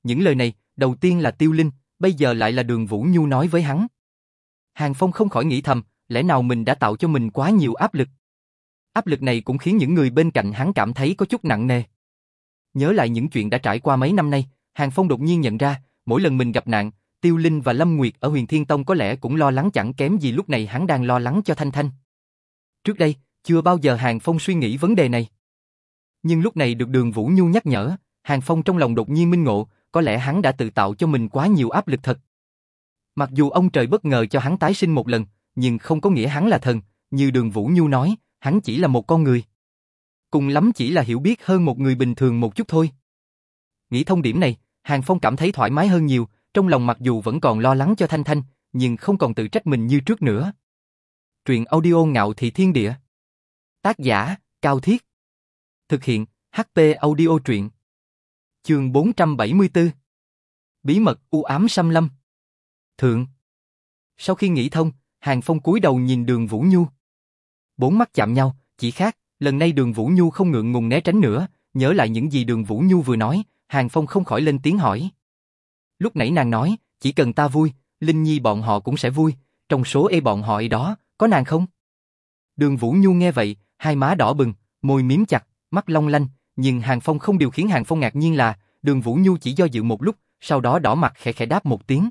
Những lời này, đầu tiên là Tiêu Linh, bây giờ lại là đường Vũ Nhu nói với hắn. Hàng Phong không khỏi nghĩ thầm, lẽ nào mình đã tạo cho mình quá nhiều áp lực. Áp lực này cũng khiến những người bên cạnh hắn cảm thấy có chút nặng nề. Nhớ lại những chuyện đã trải qua mấy năm nay, Hàng Phong đột nhiên nhận ra, mỗi lần mình gặp nạn, Tiêu Linh và Lâm Nguyệt ở huyền Thiên Tông có lẽ cũng lo lắng chẳng kém gì lúc này hắn đang lo lắng cho Thanh Thanh. Trước đây, chưa bao giờ Hàng Phong suy nghĩ vấn đề này. Nhưng lúc này được đường Vũ Nhu nhắc nhở, Hàng Phong trong lòng đột nhiên minh ngộ, có lẽ hắn đã tự tạo cho mình quá nhiều áp lực thật. Mặc dù ông trời bất ngờ cho hắn tái sinh một lần, nhưng không có nghĩa hắn là thần, như đường Vũ Nhu nói, hắn chỉ là một con người. Cùng lắm chỉ là hiểu biết hơn một người bình thường một chút thôi. Nghĩ thông điểm này, Hàng Phong cảm thấy thoải mái hơn nhiều, trong lòng mặc dù vẫn còn lo lắng cho Thanh Thanh, nhưng không còn tự trách mình như trước nữa. Truyện audio ngạo thị thiên địa. Tác giả, Cao Thiết. Thực hiện, HP audio truyện. Trường 474. Bí mật u ám xâm lâm. Thượng. Sau khi nghĩ thông, Hàng Phong cúi đầu nhìn đường Vũ Nhu. Bốn mắt chạm nhau, chỉ khác, lần này đường Vũ Nhu không ngượng ngùng né tránh nữa, nhớ lại những gì đường Vũ Nhu vừa nói, Hàng Phong không khỏi lên tiếng hỏi. Lúc nãy nàng nói, chỉ cần ta vui, Linh Nhi bọn họ cũng sẽ vui, trong số e bọn họ ấy đó, có nàng không? Đường Vũ Nhu nghe vậy, hai má đỏ bừng, môi miếm chặt, mắt long lanh, nhưng Hàng Phong không điều khiến Hàng Phong ngạc nhiên là, đường Vũ Nhu chỉ do dự một lúc, sau đó đỏ mặt khẽ khẽ đáp một tiếng.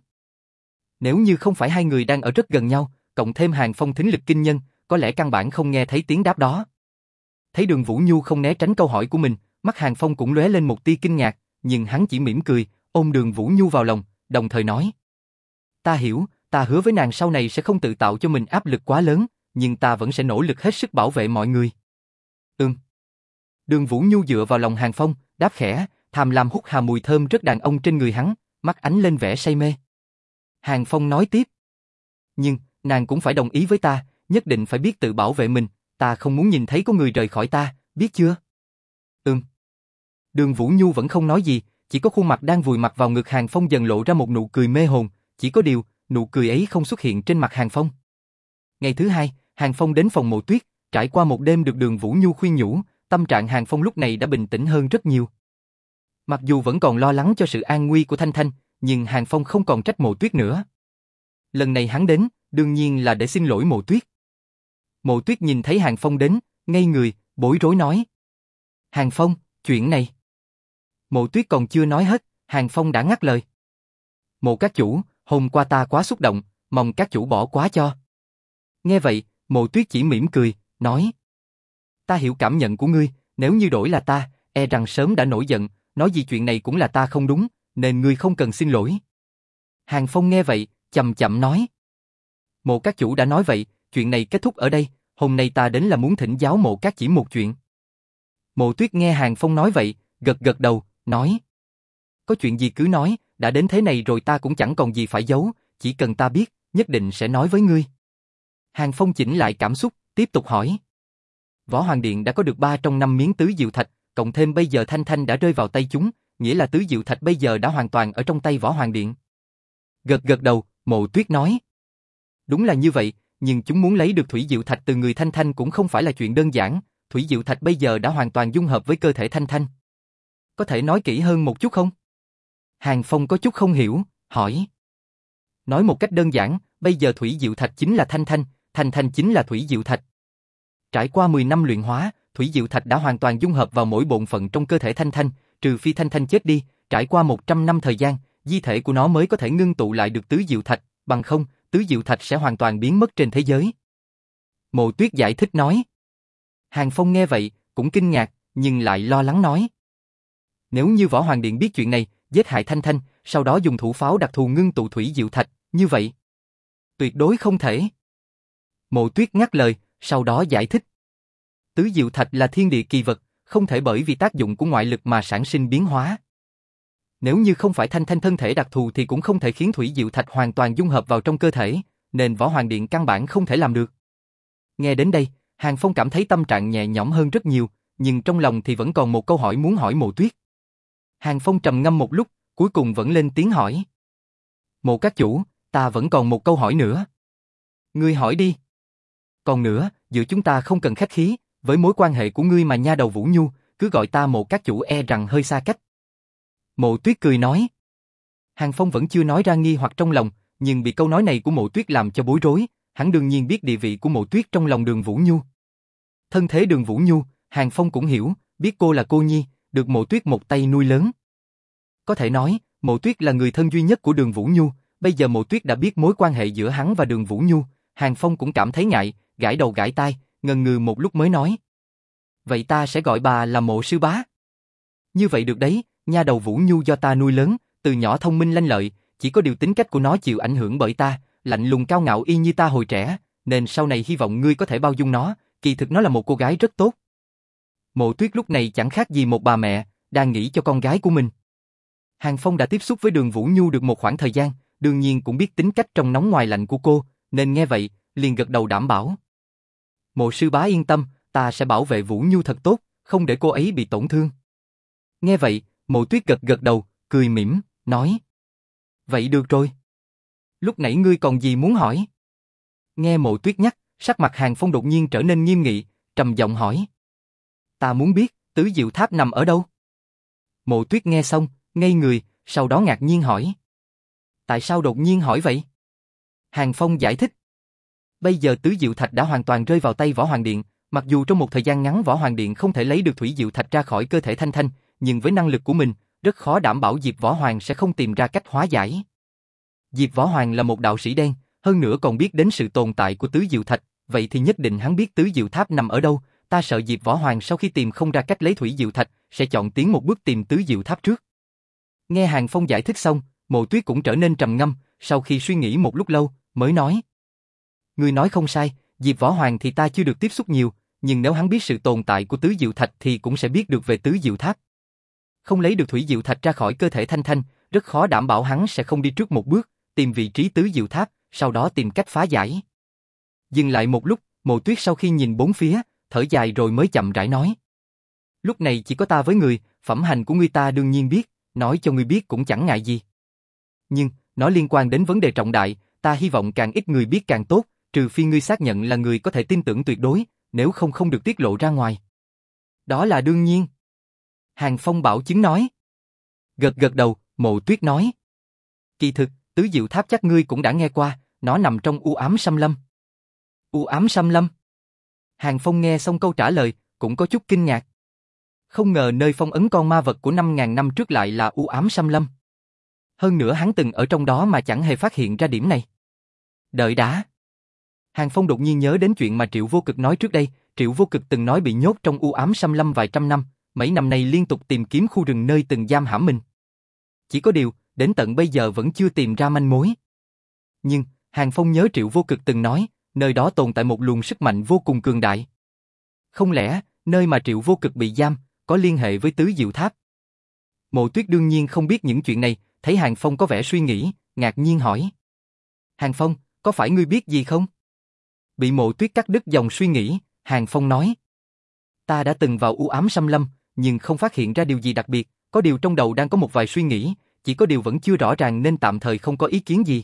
Nếu như không phải hai người đang ở rất gần nhau, cộng thêm Hàng Phong thính lực kinh nhân, có lẽ căn bản không nghe thấy tiếng đáp đó. Thấy đường Vũ Nhu không né tránh câu hỏi của mình, mắt Hàng Phong cũng lóe lên một tia kinh ngạc, nhưng hắn chỉ mỉm cười, ôm đường Vũ Nhu vào lòng, đồng thời nói. Ta hiểu, ta hứa với nàng sau này sẽ không tự tạo cho mình áp lực quá lớn, nhưng ta vẫn sẽ nỗ lực hết sức bảo vệ mọi người. Ừm. Đường Vũ Nhu dựa vào lòng Hàng Phong, đáp khẽ, tham lam hút hà mùi thơm rất đàn ông trên người hắn, mắt ánh lên vẻ say mê. Hàng Phong nói tiếp. Nhưng, nàng cũng phải đồng ý với ta, nhất định phải biết tự bảo vệ mình, ta không muốn nhìn thấy có người rời khỏi ta, biết chưa? Ừm. Đường Vũ Nhu vẫn không nói gì, chỉ có khuôn mặt đang vùi mặt vào ngực Hàng Phong dần lộ ra một nụ cười mê hồn, chỉ có điều, nụ cười ấy không xuất hiện trên mặt Hàng Phong. Ngày thứ hai, Hàng Phong đến phòng mộ tuyết, trải qua một đêm được đường Vũ Nhu khuyên nhủ, tâm trạng Hàng Phong lúc này đã bình tĩnh hơn rất nhiều. Mặc dù vẫn còn lo lắng cho sự an nguy của Thanh Thanh, nhưng Hàng Phong không còn trách mộ tuyết nữa. Lần này hắn đến, đương nhiên là để xin lỗi mộ tuyết. Mộ tuyết nhìn thấy Hàng Phong đến, ngây người, bối rối nói. Hàng Phong, chuyện này. Mộ tuyết còn chưa nói hết, Hàng Phong đã ngắt lời. Mộ các chủ, hôm qua ta quá xúc động, mong các chủ bỏ quá cho. Nghe vậy, mộ tuyết chỉ mỉm cười, nói. Ta hiểu cảm nhận của ngươi, nếu như đổi là ta, e rằng sớm đã nổi giận, nói gì chuyện này cũng là ta không đúng, nên ngươi không cần xin lỗi. Hàng Phong nghe vậy, chậm chậm nói. Mộ các chủ đã nói vậy, chuyện này kết thúc ở đây, hôm nay ta đến là muốn thỉnh giáo mộ các chỉ một chuyện. Mộ tuyết nghe Hàng Phong nói vậy, gật gật đầu, nói. Có chuyện gì cứ nói, đã đến thế này rồi ta cũng chẳng còn gì phải giấu, chỉ cần ta biết, nhất định sẽ nói với ngươi. Hàng Phong chỉnh lại cảm xúc, tiếp tục hỏi. Võ Hoàng Điện đã có được ba trong năm miếng tứ diệu thạch, cộng thêm bây giờ Thanh Thanh đã rơi vào tay chúng, nghĩa là tứ diệu thạch bây giờ đã hoàn toàn ở trong tay Võ Hoàng Điện. Gật gật đầu, mộ tuyết nói. Đúng là như vậy, nhưng chúng muốn lấy được thủy diệu thạch từ người Thanh Thanh cũng không phải là chuyện đơn giản, thủy diệu thạch bây giờ đã hoàn toàn dung hợp với cơ thể Thanh Thanh. Có thể nói kỹ hơn một chút không? Hàng Phong có chút không hiểu, hỏi. Nói một cách đơn giản, bây giờ thủy diệu thạch chính là Thanh Thanh, Thanh Thanh chính là thủy diệu thạch. Trải qua 10 năm luyện hóa, thủy diệu thạch đã hoàn toàn dung hợp vào mỗi bộn phận trong cơ thể Thanh Thanh, trừ phi Thanh Thanh chết đi, trải qua 100 năm thời gian, di thể của nó mới có thể ngưng tụ lại được tứ diệu thạch, bằng không, tứ diệu thạch sẽ hoàn toàn biến mất trên thế giới. Mộ Tuyết giải thích nói. Hàng Phong nghe vậy, cũng kinh ngạc, nhưng lại lo lắng nói. Nếu như Võ Hoàng Điện biết chuyện này, giết hại Thanh Thanh, sau đó dùng thủ pháo đặc thù ngưng tụ thủy diệu thạch, như vậy. Tuyệt đối không thể. Mộ Tuyết ngắt lời, sau đó giải thích. Tứ diệu thạch là thiên địa kỳ vật, không thể bởi vì tác dụng của ngoại lực mà sản sinh biến hóa. Nếu như không phải thanh thanh thân thể đặc thù thì cũng không thể khiến thủy diệu thạch hoàn toàn dung hợp vào trong cơ thể, nên võ hoàng điện căn bản không thể làm được. Nghe đến đây, Hàng Phong cảm thấy tâm trạng nhẹ nhõm hơn rất nhiều, nhưng trong lòng thì vẫn còn một câu hỏi muốn hỏi mộ tuyết. Hàng Phong trầm ngâm một lúc, cuối cùng vẫn lên tiếng hỏi. Mộ các chủ, ta vẫn còn một câu hỏi nữa. Ngươi hỏi đi. Còn nữa, giữa chúng ta không cần khách khí, với mối quan hệ của ngươi mà nha đầu Vũ Nhu, cứ gọi ta Mộ các chủ e rằng hơi xa cách. Mộ tuyết cười nói. Hàng Phong vẫn chưa nói ra nghi hoặc trong lòng, nhưng bị câu nói này của mộ tuyết làm cho bối rối, hắn đương nhiên biết địa vị của mộ tuyết trong lòng đường Vũ Nhu. Thân thế đường Vũ Nhu, Hàng Phong cũng hiểu, biết cô là cô nhi, được mộ tuyết một tay nuôi lớn. Có thể nói, mộ tuyết là người thân duy nhất của đường Vũ Nhu, bây giờ mộ tuyết đã biết mối quan hệ giữa hắn và đường Vũ Nhu, Hàng Phong cũng cảm thấy ngại, gãi đầu gãi tai, ngần ngừ một lúc mới nói. Vậy ta sẽ gọi bà là mộ sư bá. Như vậy được đấy, nha đầu Vũ Nhu do ta nuôi lớn, từ nhỏ thông minh lanh lợi, chỉ có điều tính cách của nó chịu ảnh hưởng bởi ta, lạnh lùng cao ngạo y như ta hồi trẻ, nên sau này hy vọng ngươi có thể bao dung nó, kỳ thực nó là một cô gái rất tốt. Mộ tuyết lúc này chẳng khác gì một bà mẹ, đang nghĩ cho con gái của mình. Hàng Phong đã tiếp xúc với đường Vũ Nhu được một khoảng thời gian, đương nhiên cũng biết tính cách trong nóng ngoài lạnh của cô, nên nghe vậy, liền gật đầu đảm bảo. Mộ sư bá yên tâm, ta sẽ bảo vệ Vũ Nhu thật tốt, không để cô ấy bị tổn thương. Nghe vậy, mộ tuyết gật gật đầu, cười mỉm, nói. Vậy được rồi. Lúc nãy ngươi còn gì muốn hỏi? Nghe mộ tuyết nhắc, sắc mặt hàng phong đột nhiên trở nên nghiêm nghị, trầm giọng hỏi. Ta muốn biết, tứ diệu tháp nằm ở đâu? Mộ tuyết nghe xong, ngây người, sau đó ngạc nhiên hỏi. Tại sao đột nhiên hỏi vậy? Hàng Phong giải thích. Bây giờ tứ diệu thạch đã hoàn toàn rơi vào tay Võ Hoàng Điện, mặc dù trong một thời gian ngắn Võ Hoàng Điện không thể lấy được thủy diệu thạch ra khỏi cơ thể Thanh Thanh, nhưng với năng lực của mình, rất khó đảm bảo Diệp Võ Hoàng sẽ không tìm ra cách hóa giải. Diệp Võ Hoàng là một đạo sĩ đen, hơn nữa còn biết đến sự tồn tại của tứ diệu thạch, vậy thì nhất định hắn biết tứ diệu tháp nằm ở đâu, ta sợ Diệp Võ Hoàng sau khi tìm không ra cách lấy thủy diệu thạch, sẽ chọn tiến một bước tìm tứ diệu tháp trước. Nghe Hàng Phong giải thích xong, Mộ Tuyết cũng trở nên trầm ngâm, sau khi suy nghĩ một lúc lâu, mới nói. Người nói không sai, Diệp Võ Hoàng thì ta chưa được tiếp xúc nhiều, nhưng nếu hắn biết sự tồn tại của tứ diệu thạch thì cũng sẽ biết được về tứ diệu tháp. Không lấy được thủy diệu thạch ra khỏi cơ thể Thanh Thanh, rất khó đảm bảo hắn sẽ không đi trước một bước, tìm vị trí tứ diệu tháp, sau đó tìm cách phá giải. Dừng lại một lúc, Mộ Tuyết sau khi nhìn bốn phía, thở dài rồi mới chậm rãi nói. Lúc này chỉ có ta với người, phẩm hành của ngươi ta đương nhiên biết, nói cho ngươi biết cũng chẳng ngại gì. Nhưng, nó liên quan đến vấn đề trọng đại, ta hy vọng càng ít người biết càng tốt, trừ phi ngươi xác nhận là người có thể tin tưởng tuyệt đối, nếu không không được tiết lộ ra ngoài. Đó là đương nhiên. Hàng Phong bảo chứng nói. Gật gật đầu, mộ tuyết nói. Kỳ thực, tứ diệu tháp chắc ngươi cũng đã nghe qua, nó nằm trong u ám xâm lâm. U ám xâm lâm? Hàng Phong nghe xong câu trả lời, cũng có chút kinh ngạc. Không ngờ nơi phong ấn con ma vật của 5.000 năm trước lại là u ám xâm lâm. Hơn nữa hắn từng ở trong đó mà chẳng hề phát hiện ra điểm này. Đợi đã. Hàng Phong đột nhiên nhớ đến chuyện mà Triệu Vô Cực nói trước đây, Triệu Vô Cực từng nói bị nhốt trong u ám xâm lâm vài trăm năm, mấy năm nay liên tục tìm kiếm khu rừng nơi từng giam hãm mình. Chỉ có điều, đến tận bây giờ vẫn chưa tìm ra manh mối. Nhưng, Hàng Phong nhớ Triệu Vô Cực từng nói, nơi đó tồn tại một luồng sức mạnh vô cùng cường đại. Không lẽ, nơi mà Triệu Vô Cực bị giam, có liên hệ với Tứ Diệu Tháp? Mộ Tuyết đương nhiên không biết những chuyện này, thấy Hàng Phong có vẻ suy nghĩ, ngạc nhiên hỏi. Hàng Phong, có phải ngươi biết gì không? Bị mộ tuyết cắt đứt dòng suy nghĩ, Hàng Phong nói. Ta đã từng vào u ám xâm lâm, nhưng không phát hiện ra điều gì đặc biệt, có điều trong đầu đang có một vài suy nghĩ, chỉ có điều vẫn chưa rõ ràng nên tạm thời không có ý kiến gì.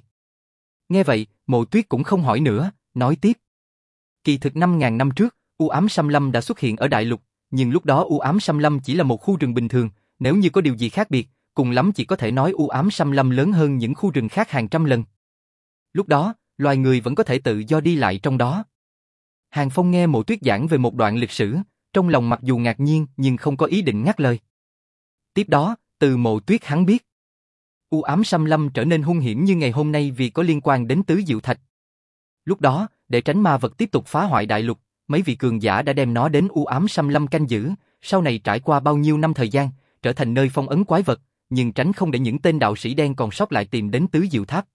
Nghe vậy, mộ tuyết cũng không hỏi nữa, nói tiếp. Kỳ thực 5.000 năm trước, u ám xâm lâm đã xuất hiện ở đại lục, nhưng lúc đó u ám xâm lâm chỉ là một khu rừng bình thường, nếu như có điều gì khác biệt, cùng lắm chỉ có thể nói u ám xâm lâm lớn hơn những khu rừng khác hàng trăm lần. Lúc đó, loài người vẫn có thể tự do đi lại trong đó. Hàng Phong nghe mộ tuyết giảng về một đoạn lịch sử, trong lòng mặc dù ngạc nhiên nhưng không có ý định ngắt lời. Tiếp đó, từ mộ tuyết hắn biết. U ám xâm lâm trở nên hung hiểm như ngày hôm nay vì có liên quan đến tứ diệu thạch. Lúc đó, để tránh ma vật tiếp tục phá hoại đại lục, mấy vị cường giả đã đem nó đến u ám xăm lâm canh giữ, sau này trải qua bao nhiêu năm thời gian, trở thành nơi phong ấn quái vật, nhưng tránh không để những tên đạo sĩ đen còn sót lại tìm đến tứ diệu tháp.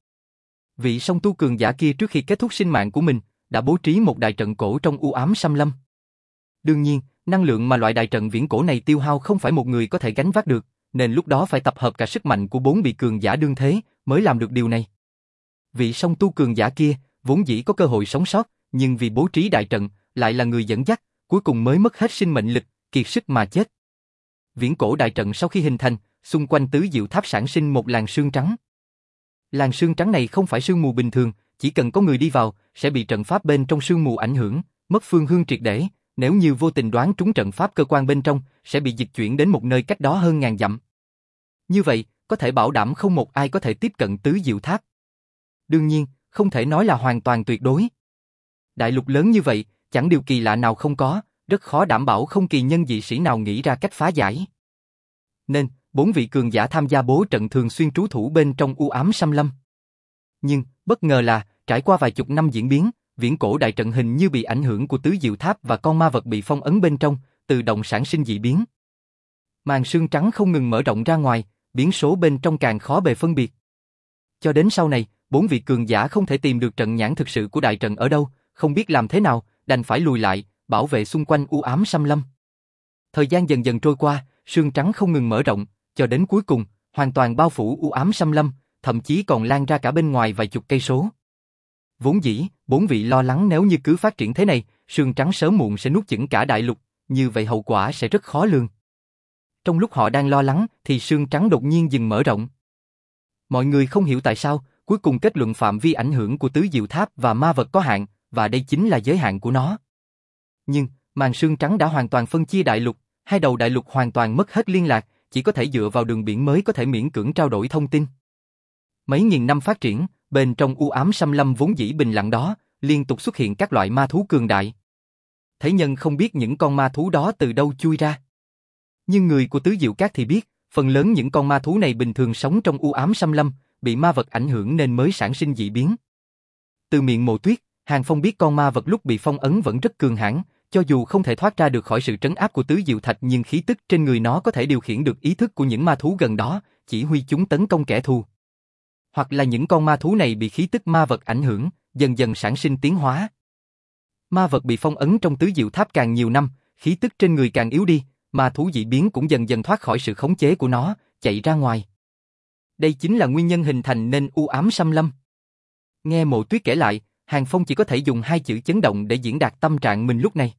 Vị song tu cường giả kia trước khi kết thúc sinh mạng của mình, đã bố trí một đại trận cổ trong u ám xăm lâm. Đương nhiên, năng lượng mà loại đại trận viễn cổ này tiêu hao không phải một người có thể gánh vác được, nên lúc đó phải tập hợp cả sức mạnh của bốn vị cường giả đương thế mới làm được điều này. Vị song tu cường giả kia vốn dĩ có cơ hội sống sót, nhưng vì bố trí đại trận lại là người dẫn dắt, cuối cùng mới mất hết sinh mệnh lực, kiệt sức mà chết. Viễn cổ đại trận sau khi hình thành, xung quanh tứ diệu tháp sản sinh một làn sương trắng. Làn sương trắng này không phải sương mù bình thường, chỉ cần có người đi vào, sẽ bị trận pháp bên trong sương mù ảnh hưởng, mất phương hương triệt để, nếu như vô tình đoán trúng trận pháp cơ quan bên trong, sẽ bị dịch chuyển đến một nơi cách đó hơn ngàn dặm. Như vậy, có thể bảo đảm không một ai có thể tiếp cận tứ diệu tháp. Đương nhiên, không thể nói là hoàn toàn tuyệt đối. Đại lục lớn như vậy, chẳng điều kỳ lạ nào không có, rất khó đảm bảo không kỳ nhân dị sĩ nào nghĩ ra cách phá giải. Nên, bốn vị cường giả tham gia bố trận thường xuyên trú thủ bên trong u ám xâm lâm. Nhưng, bất ngờ là, trải qua vài chục năm diễn biến, viễn cổ đại trận hình như bị ảnh hưởng của tứ diệu tháp và con ma vật bị phong ấn bên trong, tự động sản sinh dị biến. Màn sương trắng không ngừng mở rộng ra ngoài, biến số bên trong càng khó bề phân biệt. Cho đến sau này, bốn vị cường giả không thể tìm được trận nhãn thực sự của đại trận ở đâu, không biết làm thế nào, đành phải lùi lại, bảo vệ xung quanh u ám xâm lâm. Thời gian dần dần trôi qua, sương trắng không ngừng mở rộng, cho đến cuối cùng, hoàn toàn bao phủ u ám xâm lâm, thậm chí còn lan ra cả bên ngoài vài chục cây số. Vốn dĩ, bốn vị lo lắng nếu như cứ phát triển thế này, sương trắng sớm muộn sẽ nuốt chửng cả đại lục, như vậy hậu quả sẽ rất khó lường. Trong lúc họ đang lo lắng, thì sương trắng đột nhiên dừng mở rộng. Mọi người không hiểu tại sao, cuối cùng kết luận phạm vi ảnh hưởng của tứ diệu tháp và ma vật có hạn, và đây chính là giới hạn của nó. Nhưng, màn sương trắng đã hoàn toàn phân chia đại lục, hai đầu đại lục hoàn toàn mất hết liên lạc, chỉ có thể dựa vào đường biển mới có thể miễn cưỡng trao đổi thông tin. Mấy nghìn năm phát triển, bên trong u ám xâm lâm vốn dĩ bình lặng đó, liên tục xuất hiện các loại ma thú cường đại. Thế nhân không biết những con ma thú đó từ đâu chui ra. Nhưng người của Tứ Diệu Cát thì biết, phần lớn những con ma thú này bình thường sống trong u ám xâm lâm, bị ma vật ảnh hưởng nên mới sản sinh dị biến. Từ miệng mộ tuyết, Hàng Phong biết con ma vật lúc bị phong ấn vẫn rất cường hãn, cho dù không thể thoát ra được khỏi sự trấn áp của tứ diệu thạch nhưng khí tức trên người nó có thể điều khiển được ý thức của những ma thú gần đó, chỉ huy chúng tấn công kẻ thù. Hoặc là những con ma thú này bị khí tức ma vật ảnh hưởng, dần dần sản sinh tiến hóa. Ma vật bị phong ấn trong tứ diệu tháp càng nhiều năm, khí tức trên người càng yếu đi, ma thú dị biến cũng dần dần thoát khỏi sự khống chế của nó, chạy ra ngoài. Đây chính là nguyên nhân hình thành nên u ám xâm lâm. Nghe mộ tuyết kể lại, Hàng Phong chỉ có thể dùng hai chữ chấn động để diễn đạt tâm trạng mình lúc này.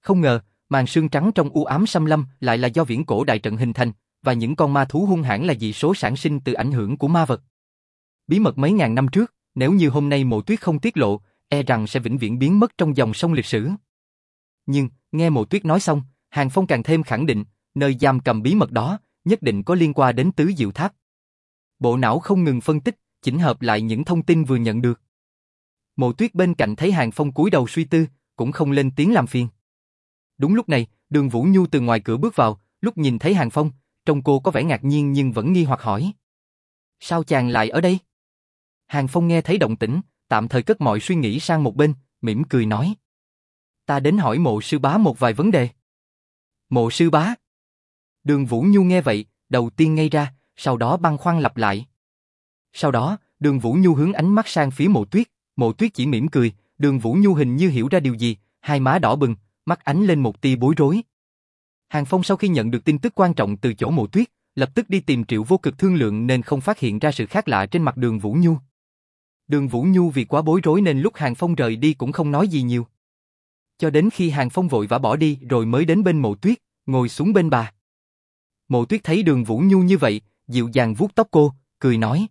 Không ngờ, màn sương trắng trong u ám xâm lâm lại là do viễn cổ đại trận hình thành, và những con ma thú hung hãn là dị số sản sinh từ ảnh hưởng của ma vật. Bí mật mấy ngàn năm trước, nếu như hôm nay mộ tuyết không tiết lộ, e rằng sẽ vĩnh viễn biến mất trong dòng sông lịch sử. Nhưng, nghe mộ tuyết nói xong, Hàng Phong càng thêm khẳng định, nơi giam cầm bí mật đó, nhất định có liên quan đến tứ diệu tháp. Bộ não không ngừng phân tích, chỉnh hợp lại những thông tin vừa nhận được. Mộ tuyết bên cạnh thấy Hàng Phong cúi đầu suy tư, cũng không lên tiếng làm phiền. Đúng lúc này, đường Vũ Nhu từ ngoài cửa bước vào, lúc nhìn thấy Hàng Phong, trông cô có vẻ ngạc nhiên nhưng vẫn nghi hoặc hỏi. Sao chàng lại ở đây? Hàng Phong nghe thấy động tĩnh, tạm thời cất mọi suy nghĩ sang một bên, mỉm cười nói. Ta đến hỏi mộ sư bá một vài vấn đề. Mộ sư bá. Đường Vũ Nhu nghe vậy, đầu tiên ngay ra, sau đó băng khoăn lặp lại. Sau đó, đường Vũ Nhu hướng ánh mắt sang phía mộ tuyết, mộ tuyết chỉ mỉm cười, đường Vũ Nhu hình như hiểu ra điều gì, hai má đỏ bừng, mắt ánh lên một tia bối rối. Hàng Phong sau khi nhận được tin tức quan trọng từ chỗ mộ tuyết, lập tức đi tìm triệu vô cực thương lượng nên không phát hiện ra sự khác lạ trên mặt đường Vũ Nhu. Đường Vũ Nhu vì quá bối rối nên lúc Hàng Phong rời đi cũng không nói gì nhiều. Cho đến khi Hàng Phong vội vã bỏ đi rồi mới đến bên mộ tuyết, ngồi xuống bên bà. Mộ tuyết thấy đường Vũ Nhu như vậy, dịu dàng vuốt tóc cô, cười nói.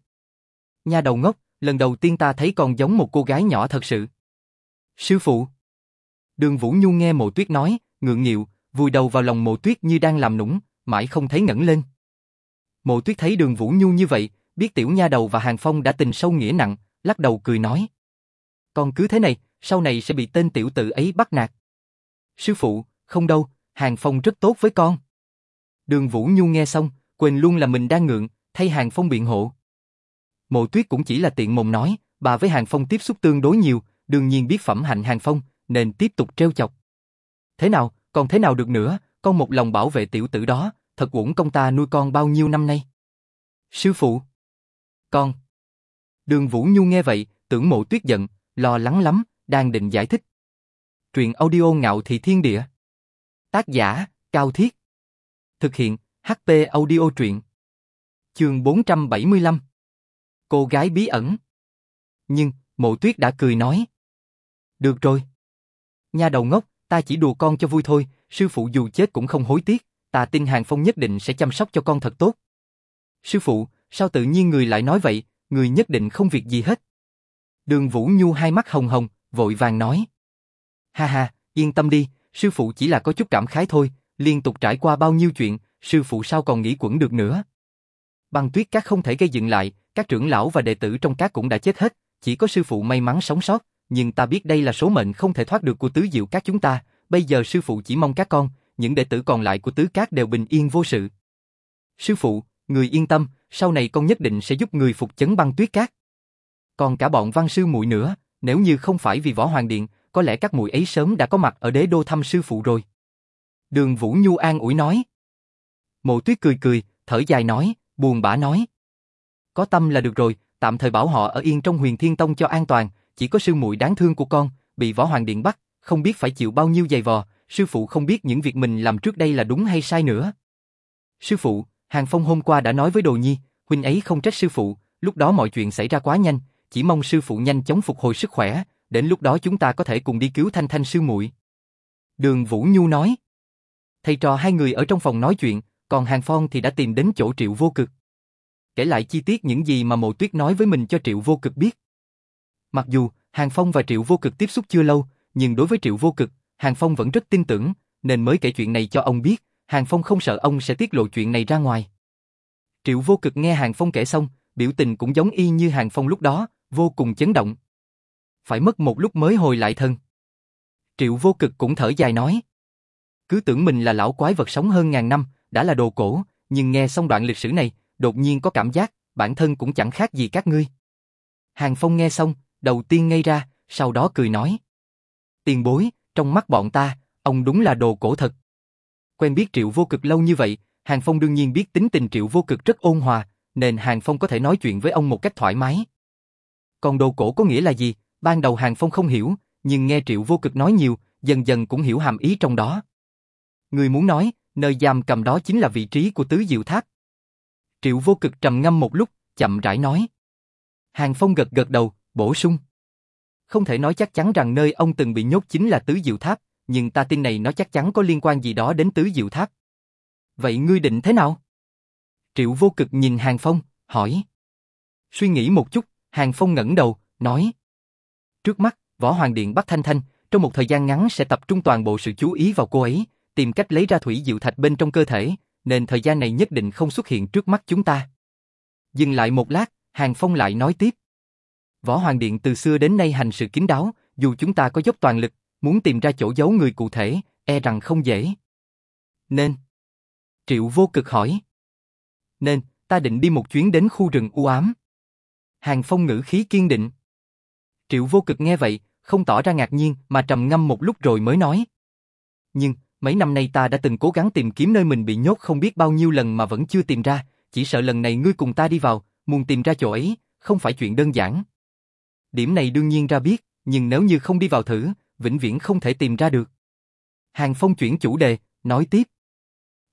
Nha đầu ngốc, lần đầu tiên ta thấy con giống một cô gái nhỏ thật sự. Sư phụ. Đường Vũ Nhu nghe mộ tuyết nói, ngượng nghịu, vùi đầu vào lòng mộ tuyết như đang làm nũng, mãi không thấy ngẩng lên. Mộ tuyết thấy đường Vũ Nhu như vậy, biết tiểu nha đầu và Hàng Phong đã tình sâu nghĩa nặng, lắc đầu cười nói. Con cứ thế này, sau này sẽ bị tên tiểu tử ấy bắt nạt. Sư phụ, không đâu, Hàng Phong rất tốt với con. Đường Vũ Nhu nghe xong, quên luôn là mình đang ngượng, thay Hàng Phong biện hộ. Mộ tuyết cũng chỉ là tiện mồm nói, bà với Hàng Phong tiếp xúc tương đối nhiều, đương nhiên biết phẩm hạnh Hàng Phong, nên tiếp tục treo chọc. Thế nào, còn thế nào được nữa, con một lòng bảo vệ tiểu tử đó, thật uổng công ta nuôi con bao nhiêu năm nay. Sư phụ. Con. Đường Vũ Nhu nghe vậy, tưởng mộ tuyết giận, lo lắng lắm, đang định giải thích. Truyện audio ngạo thị thiên địa. Tác giả, Cao Thiết. Thực hiện, HP audio truyện. Chương 475. Cô gái bí ẩn. Nhưng, mộ tuyết đã cười nói. Được rồi. Nha đầu ngốc, ta chỉ đùa con cho vui thôi, sư phụ dù chết cũng không hối tiếc, ta tin Hàng Phong nhất định sẽ chăm sóc cho con thật tốt. Sư phụ, sao tự nhiên người lại nói vậy, người nhất định không việc gì hết. Đường Vũ Nhu hai mắt hồng hồng, vội vàng nói. Ha ha, yên tâm đi, sư phụ chỉ là có chút cảm khái thôi, liên tục trải qua bao nhiêu chuyện, sư phụ sao còn nghĩ quẩn được nữa. Băng tuyết các không thể gây dựng lại, các trưởng lão và đệ tử trong các cũng đã chết hết, chỉ có sư phụ may mắn sống sót, nhưng ta biết đây là số mệnh không thể thoát được của tứ diệu các chúng ta, bây giờ sư phụ chỉ mong các con, những đệ tử còn lại của tứ các đều bình yên vô sự. Sư phụ, người yên tâm, sau này con nhất định sẽ giúp người phục chấn băng tuyết cát. Còn cả bọn văn sư muội nữa, nếu như không phải vì võ hoàng điện, có lẽ các muội ấy sớm đã có mặt ở đế đô thăm sư phụ rồi. Đường Vũ Nhu an ủi nói. Mộ tuyết cười cười, thở dài nói, buồn bã nói. Có tâm là được rồi, tạm thời bảo họ ở yên trong huyền thiên tông cho an toàn, chỉ có sư muội đáng thương của con, bị võ hoàng điện bắt, không biết phải chịu bao nhiêu giày vò, sư phụ không biết những việc mình làm trước đây là đúng hay sai nữa. Sư phụ, Hàng Phong hôm qua đã nói với Đồ Nhi, huynh ấy không trách sư phụ, lúc đó mọi chuyện xảy ra quá nhanh, chỉ mong sư phụ nhanh chóng phục hồi sức khỏe, đến lúc đó chúng ta có thể cùng đi cứu Thanh Thanh sư muội. Đường Vũ Nhu nói. Thầy trò hai người ở trong phòng nói chuyện, còn Hàng Phong thì đã tìm đến chỗ Triệu Vô Cực. Kể lại chi tiết những gì mà Mộ Tuyết nói với mình cho Triệu Vô Cực biết. Mặc dù Hàng Phong và Triệu Vô Cực tiếp xúc chưa lâu, nhưng đối với Triệu Vô Cực, Hàng Phong vẫn rất tin tưởng, nên mới kể chuyện này cho ông biết, Hàng Phong không sợ ông sẽ tiết lộ chuyện này ra ngoài. Triệu Vô Cực nghe Hàng Phong kể xong, biểu tình cũng giống y như Hàng Phong lúc đó, vô cùng chấn động. Phải mất một lúc mới hồi lại thân. Triệu Vô Cực cũng thở dài nói. Cứ tưởng mình là lão quái vật sống hơn ngàn năm, đã là đồ cổ, nhưng nghe xong đoạn lịch sử này, đột nhiên có cảm giác, bản thân cũng chẳng khác gì các ngươi. Hàng Phong nghe xong, đầu tiên ngây ra, sau đó cười nói. Tiền bối, trong mắt bọn ta, ông đúng là đồ cổ thật. Quen biết Triệu Vô Cực lâu như vậy, Hàng Phong đương nhiên biết tính tình Triệu Vô Cực rất ôn hòa, nên Hàng Phong có thể nói chuyện với ông một cách thoải mái. Còn đồ cổ có nghĩa là gì? Ban đầu Hàng Phong không hiểu, nhưng nghe Triệu Vô Cực nói nhiều, dần dần cũng hiểu hàm ý trong đó. Người muốn nói, nơi giam cầm đó chính là vị trí của Tứ Diệu Tháp. Triệu Vô Cực trầm ngâm một lúc, chậm rãi nói. Hàng Phong gật gật đầu, bổ sung. Không thể nói chắc chắn rằng nơi ông từng bị nhốt chính là Tứ Diệu Tháp, nhưng ta tin này nó chắc chắn có liên quan gì đó đến Tứ Diệu Tháp. Vậy ngươi định thế nào? Triệu vô cực nhìn Hàng Phong, hỏi. Suy nghĩ một chút, Hàng Phong ngẩng đầu, nói. Trước mắt, Võ Hoàng Điện bắt Thanh Thanh, trong một thời gian ngắn sẽ tập trung toàn bộ sự chú ý vào cô ấy, tìm cách lấy ra thủy diệu thạch bên trong cơ thể, nên thời gian này nhất định không xuất hiện trước mắt chúng ta. Dừng lại một lát, Hàng Phong lại nói tiếp. Võ Hoàng Điện từ xưa đến nay hành sự kín đáo, dù chúng ta có dốc toàn lực, muốn tìm ra chỗ giấu người cụ thể, e rằng không dễ. Nên. Triệu vô cực hỏi. Nên, ta định đi một chuyến đến khu rừng u ám. Hàng Phong ngữ khí kiên định. Triệu vô cực nghe vậy, không tỏ ra ngạc nhiên mà trầm ngâm một lúc rồi mới nói. Nhưng, mấy năm nay ta đã từng cố gắng tìm kiếm nơi mình bị nhốt không biết bao nhiêu lần mà vẫn chưa tìm ra, chỉ sợ lần này ngươi cùng ta đi vào, muốn tìm ra chỗ ấy, không phải chuyện đơn giản. Điểm này đương nhiên ra biết, nhưng nếu như không đi vào thử, vĩnh viễn không thể tìm ra được. Hàng Phong chuyển chủ đề, nói tiếp.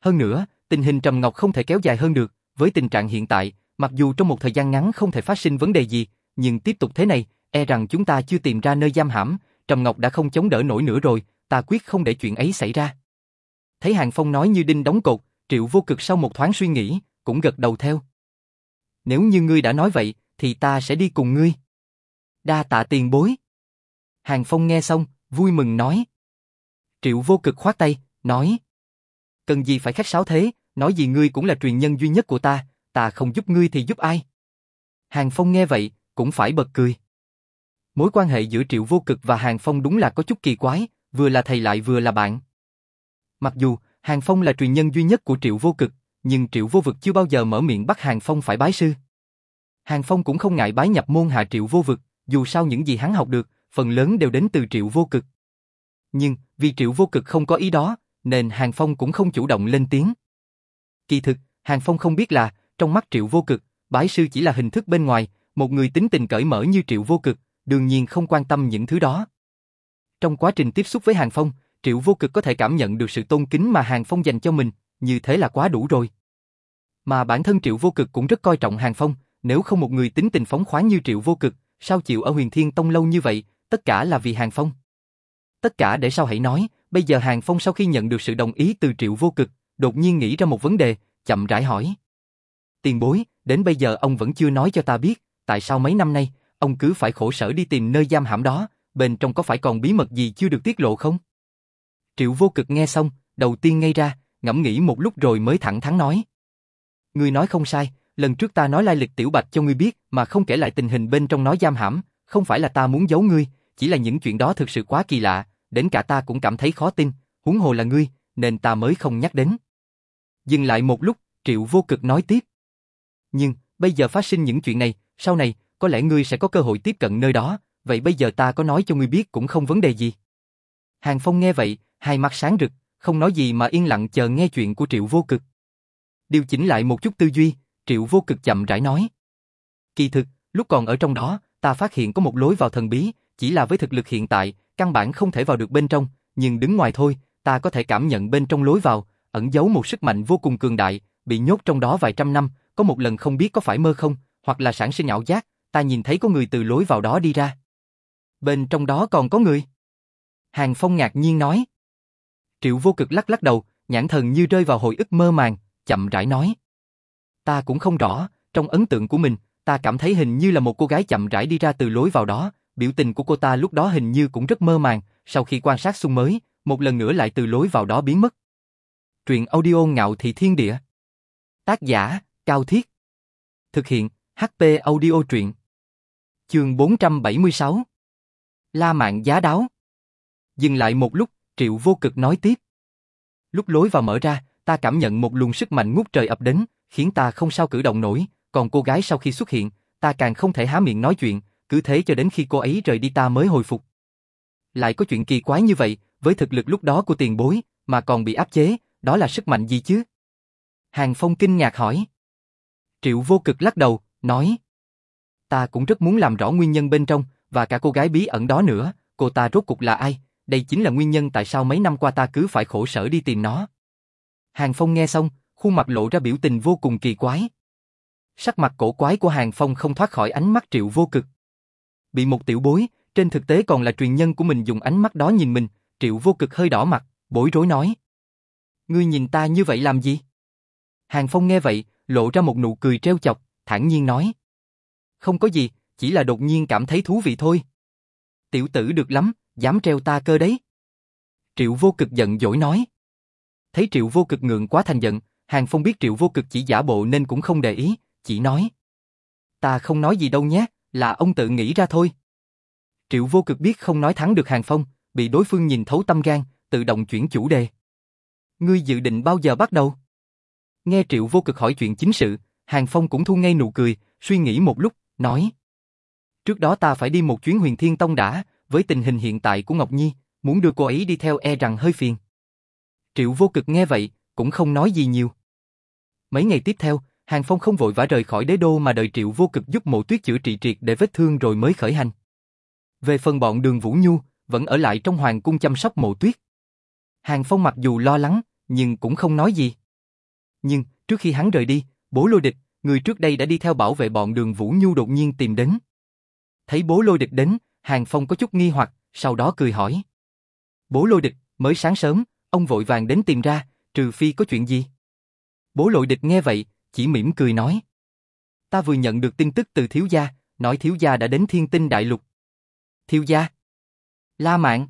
Hơn nữa, tình hình Trầm Ngọc không thể kéo dài hơn được, với tình trạng hiện tại, mặc dù trong một thời gian ngắn không thể phát sinh vấn đề gì, nhưng tiếp tục thế này, e rằng chúng ta chưa tìm ra nơi giam hãm, Trầm Ngọc đã không chống đỡ nổi nữa rồi, ta quyết không để chuyện ấy xảy ra. Thấy Hàng Phong nói như đinh đóng cột, Triệu Vô Cực sau một thoáng suy nghĩ, cũng gật đầu theo. Nếu như ngươi đã nói vậy, thì ta sẽ đi cùng ngươi. Đa tạ tiền bối. Hàng Phong nghe xong, vui mừng nói. Triệu Vô Cực khoát tay, nói. Cần gì phải khách sáo thế, nói gì ngươi cũng là truyền nhân duy nhất của ta, ta không giúp ngươi thì giúp ai. Hàng Phong nghe vậy, cũng phải bật cười. Mối quan hệ giữa Triệu Vô Cực và Hàng Phong đúng là có chút kỳ quái, vừa là thầy lại vừa là bạn. Mặc dù, Hàng Phong là truyền nhân duy nhất của Triệu Vô Cực, nhưng Triệu Vô Vực chưa bao giờ mở miệng bắt Hàng Phong phải bái sư. Hàng Phong cũng không ngại bái nhập môn hạ Triệu Vô Vực, dù sao những gì hắn học được, phần lớn đều đến từ Triệu Vô Cực. Nhưng, vì Triệu Vô Cực không có ý đó, nên Hàng Phong cũng không chủ động lên tiếng. Kỳ thực, Hàng Phong không biết là, trong mắt Triệu Vô Cực, bái sư chỉ là hình thức bên ngoài, một người tính tình cởi mở như Triệu Vô Cực, đương nhiên không quan tâm những thứ đó. Trong quá trình tiếp xúc với Hàng Phong, Triệu Vô Cực có thể cảm nhận được sự tôn kính mà Hàng Phong dành cho mình, như thế là quá đủ rồi. Mà bản thân Triệu Vô Cực cũng rất coi trọng Hàng Phong, nếu không một người tính tình phóng khoáng như Triệu Vô Cực, sao chịu ở Huyền Thiên Tông lâu như vậy, tất cả là vì Hàng Phong. Tất cả để sau hãy nói, bây giờ Hàng Phong sau khi nhận được sự đồng ý từ Triệu Vô Cực, đột nhiên nghĩ ra một vấn đề, chậm rãi hỏi. Tiền bối, đến bây giờ ông vẫn chưa nói cho ta biết, tại sao mấy năm nay, ông cứ phải khổ sở đi tìm nơi giam hãm đó, bên trong có phải còn bí mật gì chưa được tiết lộ không? Triệu Vô Cực nghe xong, đầu tiên ngay ra, ngẫm nghĩ một lúc rồi mới thẳng thắn nói. Ngươi nói không sai, lần trước ta nói lai lịch tiểu bạch cho ngươi biết mà không kể lại tình hình bên trong nó giam hãm, không phải là ta muốn giấu ngươi, chỉ là những chuyện đó thực sự quá kỳ lạ, đến cả ta cũng cảm thấy khó tin, huống hồ là ngươi, nên ta mới không nhắc đến. Dừng lại một lúc, Triệu Vô Cực nói tiếp. Nhưng, bây giờ phát sinh những chuyện này, sau này, có lẽ ngươi sẽ có cơ hội tiếp cận nơi đó, vậy bây giờ ta có nói cho ngươi biết cũng không vấn đề gì. Hàng Phong nghe vậy, hai mắt sáng rực, không nói gì mà yên lặng chờ nghe chuyện của Triệu Vô Cực. Điều chỉnh lại một chút tư duy, Triệu Vô Cực chậm rãi nói. Kỳ thực, lúc còn ở trong đó, ta phát hiện có một lối vào thần bí, chỉ là với thực lực hiện tại, căn bản không thể vào được bên trong, nhưng đứng ngoài thôi, ta có thể cảm nhận bên trong lối vào, ẩn giấu một sức mạnh vô cùng cường đại, bị nhốt trong đó vài trăm năm, có một lần không biết có phải mơ không, hoặc là sản sinh ảo giác, ta nhìn thấy có người từ lối vào đó đi ra. Bên trong đó còn có người. Hàng Phong ngạc nhiên nói. Triệu vô cực lắc lắc đầu, nhãn thần như rơi vào hồi ức mơ màng, chậm rãi nói. Ta cũng không rõ, trong ấn tượng của mình, ta cảm thấy hình như là một cô gái chậm rãi đi ra từ lối vào đó, biểu tình của cô ta lúc đó hình như cũng rất mơ màng, sau khi quan sát xung mới, một lần nữa lại từ lối vào đó biến mất. Truyện audio ngạo thị thiên địa. Tác giả, Cao Thiết. Thực hiện, HP audio truyện. Chương 476. La mạng giá đáo. Dừng lại một lúc, Triệu vô cực nói tiếp. Lúc lối vào mở ra, ta cảm nhận một luồng sức mạnh ngút trời ập đến, khiến ta không sao cử động nổi, còn cô gái sau khi xuất hiện, ta càng không thể há miệng nói chuyện, cứ thế cho đến khi cô ấy rời đi ta mới hồi phục. Lại có chuyện kỳ quái như vậy, với thực lực lúc đó của tiền bối, mà còn bị áp chế, đó là sức mạnh gì chứ? Hàng Phong kinh ngạc hỏi. Triệu vô cực lắc đầu, nói. Ta cũng rất muốn làm rõ nguyên nhân bên trong, và cả cô gái bí ẩn đó nữa, cô ta rốt cuộc là ai? Đây chính là nguyên nhân tại sao mấy năm qua ta cứ phải khổ sở đi tìm nó. Hàng Phong nghe xong, khuôn mặt lộ ra biểu tình vô cùng kỳ quái. Sắc mặt cổ quái của Hàng Phong không thoát khỏi ánh mắt triệu vô cực. Bị một tiểu bối, trên thực tế còn là truyền nhân của mình dùng ánh mắt đó nhìn mình, triệu vô cực hơi đỏ mặt, bối rối nói. Ngươi nhìn ta như vậy làm gì? Hàng Phong nghe vậy, lộ ra một nụ cười treo chọc, thản nhiên nói. Không có gì, chỉ là đột nhiên cảm thấy thú vị thôi. Tiểu tử được lắm, dám treo ta cơ đấy. Triệu vô cực giận dỗi nói. Thấy triệu vô cực ngượng quá thành giận, Hàng Phong biết triệu vô cực chỉ giả bộ nên cũng không để ý, chỉ nói. Ta không nói gì đâu nhé, là ông tự nghĩ ra thôi. Triệu vô cực biết không nói thắng được Hàng Phong, bị đối phương nhìn thấu tâm gan, tự động chuyển chủ đề. Ngươi dự định bao giờ bắt đầu? Nghe Triệu vô cực hỏi chuyện chính sự, Hàng Phong cũng thu ngay nụ cười, suy nghĩ một lúc, nói. Trước đó ta phải đi một chuyến huyền thiên tông đã, với tình hình hiện tại của Ngọc Nhi, muốn đưa cô ấy đi theo e rằng hơi phiền. Triệu vô cực nghe vậy, cũng không nói gì nhiều. Mấy ngày tiếp theo, Hàng Phong không vội vã rời khỏi đế đô mà đợi Triệu vô cực giúp mộ tuyết chữa trị triệt để vết thương rồi mới khởi hành. Về phần bọn đường Vũ Nhu, vẫn ở lại trong hoàng cung chăm sóc mộ tuyết. Hàng Phong mặc dù lo lắng, nhưng cũng không nói gì. Nhưng, trước khi hắn rời đi, bố lôi địch, người trước đây đã đi theo bảo vệ bọn đường Vũ Nhu đột nhiên tìm đến. Thấy bố lôi địch đến, Hàng Phong có chút nghi hoặc, sau đó cười hỏi. Bố lôi địch, mới sáng sớm, ông vội vàng đến tìm ra, trừ phi có chuyện gì. Bố Lôi địch nghe vậy, chỉ mỉm cười nói. Ta vừa nhận được tin tức từ thiếu gia, nói thiếu gia đã đến thiên tinh đại lục. Thiếu gia? La Mạn.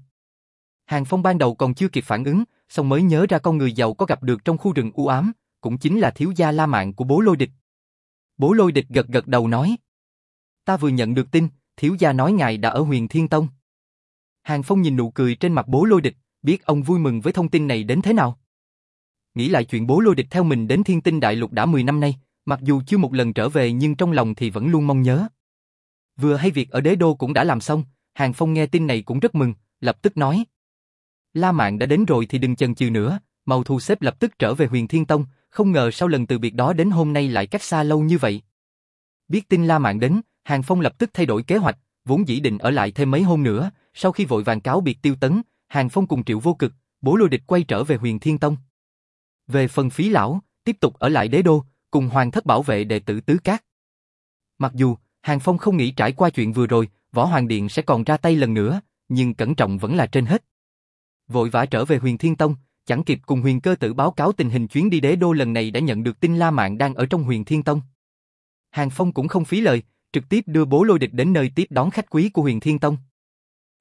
Hàng Phong ban đầu còn chưa kịp phản ứng, xong mới nhớ ra con người giàu có gặp được trong khu rừng u ám, cũng chính là thiếu gia La Mạn của bố lôi địch. Bố lôi địch gật gật đầu nói. Ta vừa nhận được tin, thiếu gia nói ngài đã ở huyền Thiên Tông. Hàng Phong nhìn nụ cười trên mặt bố lôi địch, biết ông vui mừng với thông tin này đến thế nào. Nghĩ lại chuyện bố lôi địch theo mình đến thiên tinh đại lục đã 10 năm nay, mặc dù chưa một lần trở về nhưng trong lòng thì vẫn luôn mong nhớ. Vừa hay việc ở đế đô cũng đã làm xong, Hàng Phong nghe tin này cũng rất mừng, lập tức nói. La Mạn đã đến rồi thì đừng chần chừ nữa, màu thu xếp lập tức trở về huyền Thiên Tông, không ngờ sau lần từ biệt đó đến hôm nay lại cách xa lâu như vậy. Biết tin La Mạn đến, Hàng Phong lập tức thay đổi kế hoạch, vốn dĩ định ở lại thêm mấy hôm nữa, sau khi vội vàng cáo biệt tiêu tấn, Hàng Phong cùng Triệu Vô Cực, bố lôi địch quay trở về huyền Thiên Tông. Về phần phí lão, tiếp tục ở lại đế đô, cùng hoàng thất bảo vệ đệ tử tứ cát. Mặc dù, Hàng Phong không nghĩ trải qua chuyện vừa rồi, Võ Hoàng Điện sẽ còn ra tay lần nữa, nhưng cẩn trọng vẫn là trên hết. Vội vã trở về huyền Thiên Tông, chẳng kịp cùng huyền cơ tử báo cáo tình hình chuyến đi đế đô lần này đã nhận được tin La Mạn đang ở trong huyền Thiên Tông. Hàng Phong cũng không phí lời, trực tiếp đưa bố lôi địch đến nơi tiếp đón khách quý của huyền Thiên Tông.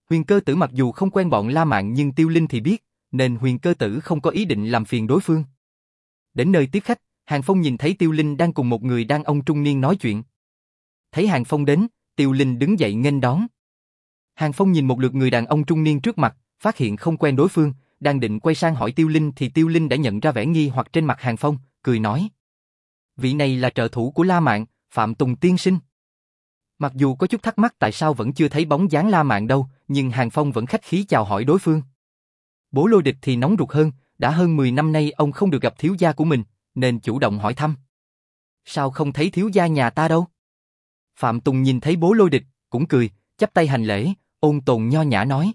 Huyền cơ tử mặc dù không quen bọn La Mạn nhưng Tiêu Linh thì biết, nên huyền cơ tử không có ý định làm phiền đối phương. Đến nơi tiếp khách, Hàng Phong nhìn thấy Tiêu Linh đang cùng một người đàn ông trung niên nói chuyện. Thấy Hàng Phong đến, Tiêu Linh đứng dậy nghênh đón. Hàng Phong nhìn một lượt người đàn ông trung niên trước mặt, phát hiện không quen đối phương, đang định quay sang hỏi Tiêu Linh thì Tiêu Linh đã nhận ra vẻ nghi hoặc trên mặt Hàng Phong, cười nói. Vị này là trợ thủ của La Mạn, Phạm Tùng Tiên Sinh. Mặc dù có chút thắc mắc tại sao vẫn chưa thấy bóng dáng La Mạn đâu, nhưng Hàng Phong vẫn khách khí chào hỏi đối phương. Bố lôi địch thì nóng ruột hơn, đã hơn 10 năm nay ông không được gặp thiếu gia của mình, nên chủ động hỏi thăm. Sao không thấy thiếu gia nhà ta đâu? Phạm Tùng nhìn thấy bố lôi địch, cũng cười, chắp tay hành lễ, ôn tồn nho nhã nói.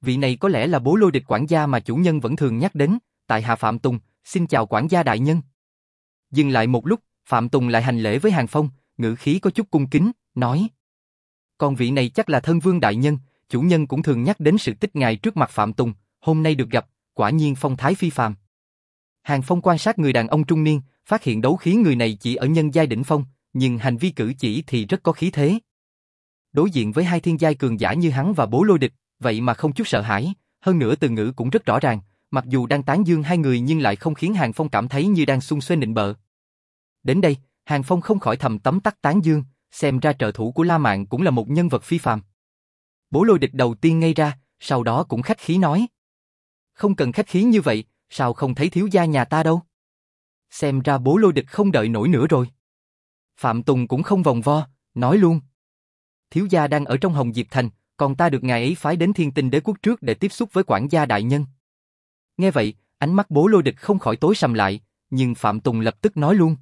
Vị này có lẽ là bố lôi địch quản gia mà chủ nhân vẫn thường nhắc đến, tại hạ Phạm Tùng, xin chào quản gia đại nhân. Dừng lại một lúc, Phạm Tùng lại hành lễ với Hàng Phong, ngữ khí có chút cung kính, nói. Còn vị này chắc là thân vương đại nhân, chủ nhân cũng thường nhắc đến sự tích ngài trước mặt Phạm Tùng, hôm nay được gặp, quả nhiên phong thái phi phàm. Hàng Phong quan sát người đàn ông trung niên, phát hiện đấu khí người này chỉ ở nhân giai đỉnh phong, nhưng hành vi cử chỉ thì rất có khí thế. Đối diện với hai thiên giai cường giả như hắn và bố lôi địch, vậy mà không chút sợ hãi, hơn nữa từ ngữ cũng rất rõ ràng, mặc dù đang tán dương hai người nhưng lại không khiến Hàng Phong cảm thấy như đang xung xuê nịnh bợ. Đến đây, Hàng Phong không khỏi thầm tấm tắc tán dương, xem ra trợ thủ của La Mạn cũng là một nhân vật phi phàm. Bố lôi địch đầu tiên ngay ra, sau đó cũng khách khí nói. Không cần khách khí như vậy, sao không thấy thiếu gia nhà ta đâu? Xem ra bố lôi địch không đợi nổi nữa rồi. Phạm Tùng cũng không vòng vo, nói luôn. Thiếu gia đang ở trong Hồng Diệp Thành, còn ta được ngài ấy phái đến thiên tinh đế quốc trước để tiếp xúc với quản gia đại nhân. Nghe vậy, ánh mắt bố lôi địch không khỏi tối sầm lại, nhưng Phạm Tùng lập tức nói luôn.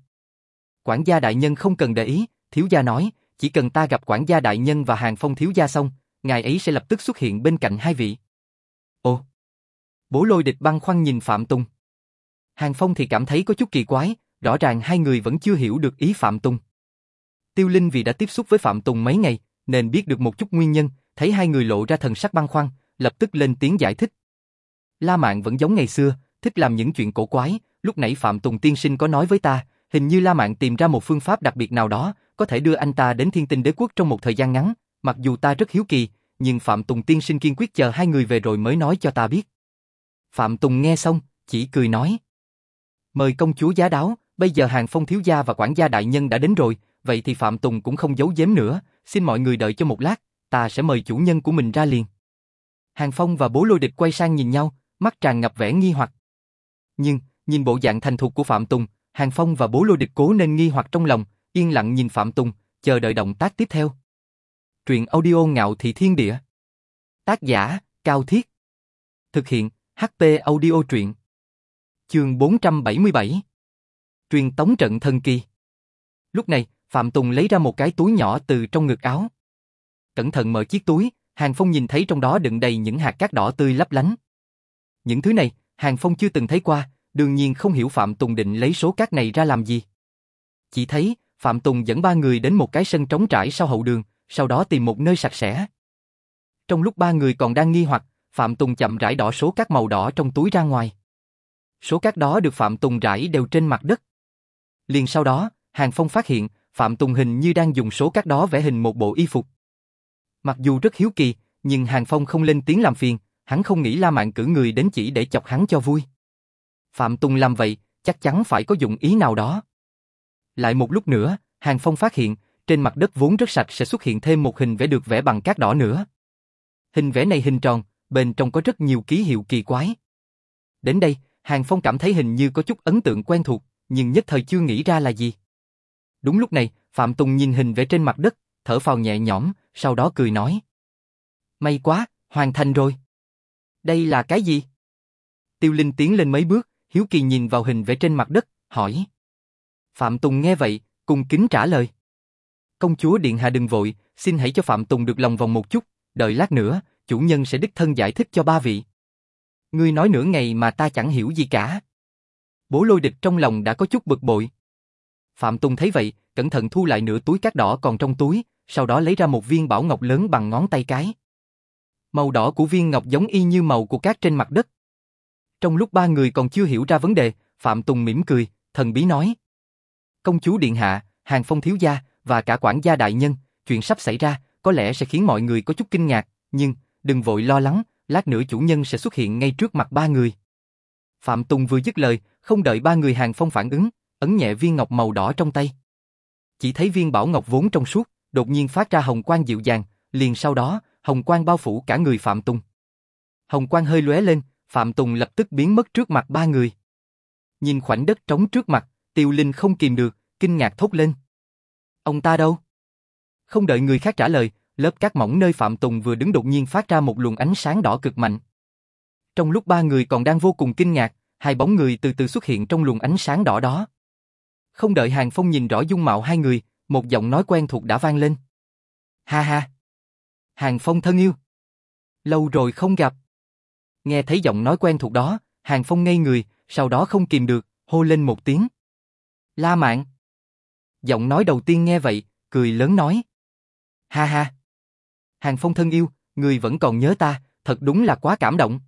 Quản gia đại nhân không cần để ý, thiếu gia nói, chỉ cần ta gặp quản gia đại nhân và hàng phong thiếu gia xong, ngài ấy sẽ lập tức xuất hiện bên cạnh hai vị. Ồ! Bố lôi địch băng khoăn nhìn Phạm Tùng. Hàng phong thì cảm thấy có chút kỳ quái, rõ ràng hai người vẫn chưa hiểu được ý Phạm Tùng. Tiêu Linh vì đã tiếp xúc với Phạm Tùng mấy ngày, nên biết được một chút nguyên nhân, thấy hai người lộ ra thần sắc băng khoăn, lập tức lên tiếng giải thích. La Mạn vẫn giống ngày xưa, thích làm những chuyện cổ quái, lúc nãy Phạm Tùng tiên sinh có nói với ta, hình như La Mạn tìm ra một phương pháp đặc biệt nào đó, có thể đưa anh ta đến thiên tinh đế quốc trong một thời gian ngắn, mặc dù ta rất hiếu kỳ, nhưng Phạm Tùng tiên sinh kiên quyết chờ hai người về rồi mới nói cho ta biết. Phạm Tùng nghe xong, chỉ cười nói. Mời công chúa giá đáo, bây giờ hàng phong thiếu gia và quản gia đại nhân đã đến rồi, vậy thì Phạm Tùng cũng không giấu giếm nữa, xin mọi người đợi cho một lát, ta sẽ mời chủ nhân của mình ra liền. Hàng Phong và bố lôi địch quay sang nhìn nhau, mắt tràn ngập vẻ nghi hoặc. Nhưng, nhìn bộ dạng thành thục của Phạm Tùng, Hàng Phong và bố lôi địch cố nên nghi hoặc trong lòng, yên lặng nhìn Phạm Tùng, chờ đợi động tác tiếp theo. Truyện audio ngạo thị thiên địa. Tác giả, Cao Thiết. Thực hiện, HP audio truyện. Chương 477. Truyền tống trận thần kỳ. Lúc này, Phạm Tùng lấy ra một cái túi nhỏ từ trong ngực áo. Cẩn thận mở chiếc túi, Hàng Phong nhìn thấy trong đó đựng đầy những hạt cát đỏ tươi lấp lánh. Những thứ này, Hàng Phong chưa từng thấy qua, đương nhiên không hiểu Phạm Tùng định lấy số cát này ra làm gì. Chỉ thấy, Phạm Tùng dẫn ba người đến một cái sân trống trải sau hậu đường, sau đó tìm một nơi sạch sẽ. Trong lúc ba người còn đang nghi hoặc, Phạm Tùng chậm rãi đỏ số cát màu đỏ trong túi ra ngoài. Số cát đó được Phạm Tùng rải đều trên mặt đất. Liền sau đó, Hàng Phong phát hiện, Phạm Tùng hình như đang dùng số cát đó vẽ hình một bộ y phục. Mặc dù rất hiếu kỳ, nhưng Hàng Phong không lên tiếng làm phiền, hắn không nghĩ La Mạn cử người đến chỉ để chọc hắn cho vui. Phạm Tùng làm vậy, chắc chắn phải có dụng ý nào đó. Lại một lúc nữa, Hàng Phong phát hiện, trên mặt đất vốn rất sạch sẽ xuất hiện thêm một hình vẽ được vẽ bằng cát đỏ nữa. Hình vẽ này hình tròn, bên trong có rất nhiều ký hiệu kỳ quái. Đến đây, Hàng Phong cảm thấy hình như có chút ấn tượng quen thuộc, nhưng nhất thời chưa nghĩ ra là gì. Đúng lúc này, Phạm Tùng nhìn hình vẽ trên mặt đất, thở phào nhẹ nhõm, sau đó cười nói. May quá, hoàn thành rồi. Đây là cái gì? Tiêu Linh tiến lên mấy bước, hiếu kỳ nhìn vào hình vẽ trên mặt đất, hỏi. Phạm Tùng nghe vậy, cùng kính trả lời. Công chúa Điện Hạ đừng vội, xin hãy cho Phạm Tùng được lòng vòng một chút, đợi lát nữa, chủ nhân sẽ đích thân giải thích cho ba vị. Ngươi nói nửa ngày mà ta chẳng hiểu gì cả. Bố lôi địch trong lòng đã có chút bực bội. Phạm Tùng thấy vậy, cẩn thận thu lại nửa túi cát đỏ còn trong túi, sau đó lấy ra một viên bảo ngọc lớn bằng ngón tay cái. Màu đỏ của viên ngọc giống y như màu của cát trên mặt đất. Trong lúc ba người còn chưa hiểu ra vấn đề, Phạm Tùng mỉm cười, thần bí nói. Công chúa Điện Hạ, Hàng Phong Thiếu Gia và cả quản gia đại nhân, chuyện sắp xảy ra có lẽ sẽ khiến mọi người có chút kinh ngạc, nhưng đừng vội lo lắng, lát nữa chủ nhân sẽ xuất hiện ngay trước mặt ba người. Phạm Tùng vừa dứt lời, không đợi ba người Hàng Phong phản ứng, ấn nhẹ viên ngọc màu đỏ trong tay. Chỉ thấy viên bảo ngọc vốn trong suốt, đột nhiên phát ra hồng quang dịu dàng, liền sau đó, hồng quang bao phủ cả người Phạm Tùng. Hồng quang hơi lóe lên, Phạm Tùng lập tức biến mất trước mặt ba người. Nhìn khoảnh đất trống trước mặt, Tiêu Linh không kìm được, kinh ngạc thốt lên. Ông ta đâu? Không đợi người khác trả lời, lớp cát mỏng nơi Phạm Tùng vừa đứng đột nhiên phát ra một luồng ánh sáng đỏ cực mạnh. Trong lúc ba người còn đang vô cùng kinh ngạc, hai bóng người từ từ xuất hiện trong luồng ánh sáng đỏ đó. Không đợi Hàng Phong nhìn rõ dung mạo hai người, một giọng nói quen thuộc đã vang lên. Ha ha! Hàng Phong thân yêu! Lâu rồi không gặp. Nghe thấy giọng nói quen thuộc đó, Hàng Phong ngây người, sau đó không kìm được, hô lên một tiếng. La Mạn! Giọng nói đầu tiên nghe vậy, cười lớn nói. Ha ha! Hàng Phong thân yêu, người vẫn còn nhớ ta, thật đúng là quá cảm động.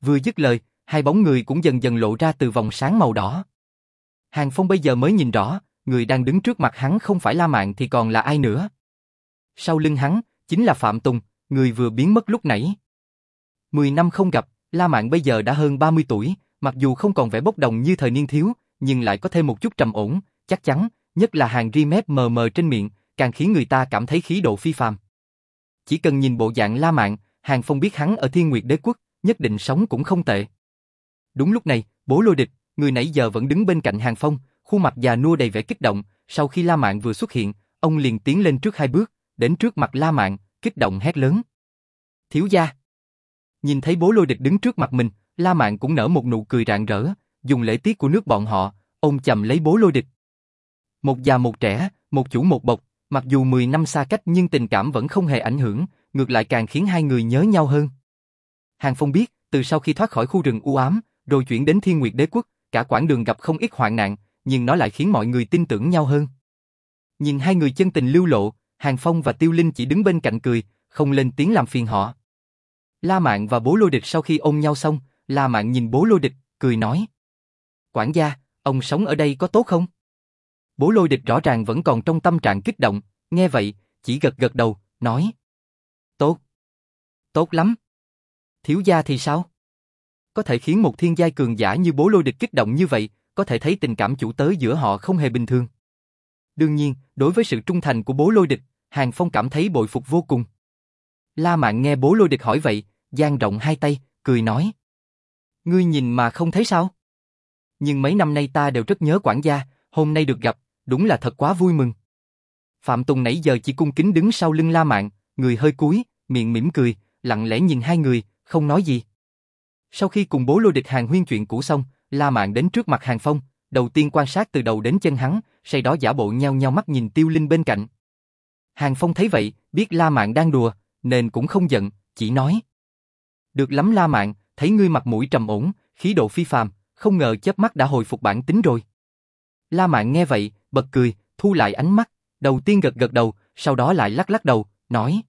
Vừa dứt lời, hai bóng người cũng dần dần lộ ra từ vòng sáng màu đỏ. Hàng Phong bây giờ mới nhìn rõ, người đang đứng trước mặt hắn không phải La Mạn thì còn là ai nữa. Sau lưng hắn, chính là Phạm Tùng, người vừa biến mất lúc nãy. Mười năm không gặp, La Mạn bây giờ đã hơn 30 tuổi, mặc dù không còn vẻ bốc đồng như thời niên thiếu, nhưng lại có thêm một chút trầm ổn, chắc chắn, nhất là hàng ri mép mờ mờ trên miệng, càng khiến người ta cảm thấy khí độ phi phàm. Chỉ cần nhìn bộ dạng La Mạn, Hàng Phong biết hắn ở Thiên Nguyệt Đế Quốc, nhất định sống cũng không tệ. Đúng lúc này, bố lôi địch, người nãy giờ vẫn đứng bên cạnh Hàng Phong, khuôn mặt già nua đầy vẻ kích động, sau khi La Mạn vừa xuất hiện, ông liền tiến lên trước hai bước, đến trước mặt La Mạn, kích động hét lớn. Thiếu gia! Nhìn thấy bố lôi địch đứng trước mặt mình, La Mạn cũng nở một nụ cười rạng rỡ, dùng lễ tiết của nước bọn họ, ông chầm lấy bố lôi địch. Một già một trẻ, một chủ một bộc, mặc dù 10 năm xa cách nhưng tình cảm vẫn không hề ảnh hưởng, ngược lại càng khiến hai người nhớ nhau hơn. Hàng Phong biết, từ sau khi thoát khỏi khu rừng u ám, rồi chuyển đến Thiên Nguyệt Đế Quốc, cả quãng đường gặp không ít hoạn nạn, nhưng nó lại khiến mọi người tin tưởng nhau hơn. Nhìn hai người chân tình lưu lộ, Hàng Phong và Tiêu Linh chỉ đứng bên cạnh cười, không lên tiếng làm phiền họ. La Mạn và bố lôi địch sau khi ôm nhau xong, La Mạn nhìn bố lôi địch, cười nói. Quản gia, ông sống ở đây có tốt không? Bố lôi địch rõ ràng vẫn còn trong tâm trạng kích động, nghe vậy, chỉ gật gật đầu, nói. Tốt. Tốt lắm. Thiếu gia thì sao? Có thể khiến một thiên giai cường giả như bố lôi địch kích động như vậy, có thể thấy tình cảm chủ tớ giữa họ không hề bình thường. Đương nhiên, đối với sự trung thành của bố lôi địch, Hàng Phong cảm thấy bội phục vô cùng. La Mạn nghe bố lôi địch hỏi vậy, giang rộng hai tay, cười nói. Ngươi nhìn mà không thấy sao? Nhưng mấy năm nay ta đều rất nhớ quản gia, hôm nay được gặp, đúng là thật quá vui mừng. Phạm Tùng nãy giờ chỉ cung kính đứng sau lưng La Mạn, người hơi cúi, miệng mỉm cười, lặng lẽ nhìn hai người, không nói gì. Sau khi cùng bố lôi địch hàng huyên chuyện cũ xong, La Mạn đến trước mặt Hàng Phong, đầu tiên quan sát từ đầu đến chân hắn, sau đó giả bộ nheo nheo mắt nhìn Tiêu Linh bên cạnh. Hàng Phong thấy vậy, biết La Mạn đang đùa, nên cũng không giận, chỉ nói. Được lắm La Mạn, thấy ngươi mặt mũi trầm ổn, khí độ phi phàm, không ngờ chớp mắt đã hồi phục bản tính rồi. La Mạn nghe vậy, bật cười, thu lại ánh mắt, đầu tiên gật gật đầu, sau đó lại lắc lắc đầu, nói.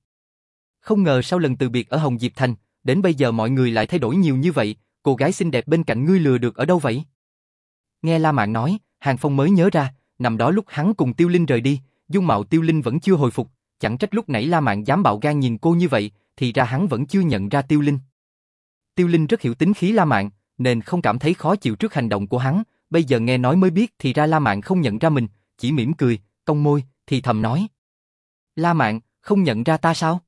Không ngờ sau lần từ biệt ở Hồng Diệp Thành, đến bây giờ mọi người lại thay đổi nhiều như vậy, cô gái xinh đẹp bên cạnh ngươi lừa được ở đâu vậy? Nghe La Mạn nói, Hàng Phong mới nhớ ra, nằm đó lúc hắn cùng Tiêu Linh rời đi, dung mạo Tiêu Linh vẫn chưa hồi phục, chẳng trách lúc nãy La Mạn dám bạo gan nhìn cô như vậy, thì ra hắn vẫn chưa nhận ra Tiêu Linh. Tiêu Linh rất hiểu tính khí La Mạn, nên không cảm thấy khó chịu trước hành động của hắn, bây giờ nghe nói mới biết thì ra La Mạn không nhận ra mình, chỉ mỉm cười, cong môi, thì thầm nói. La Mạn, không nhận ra ta sao?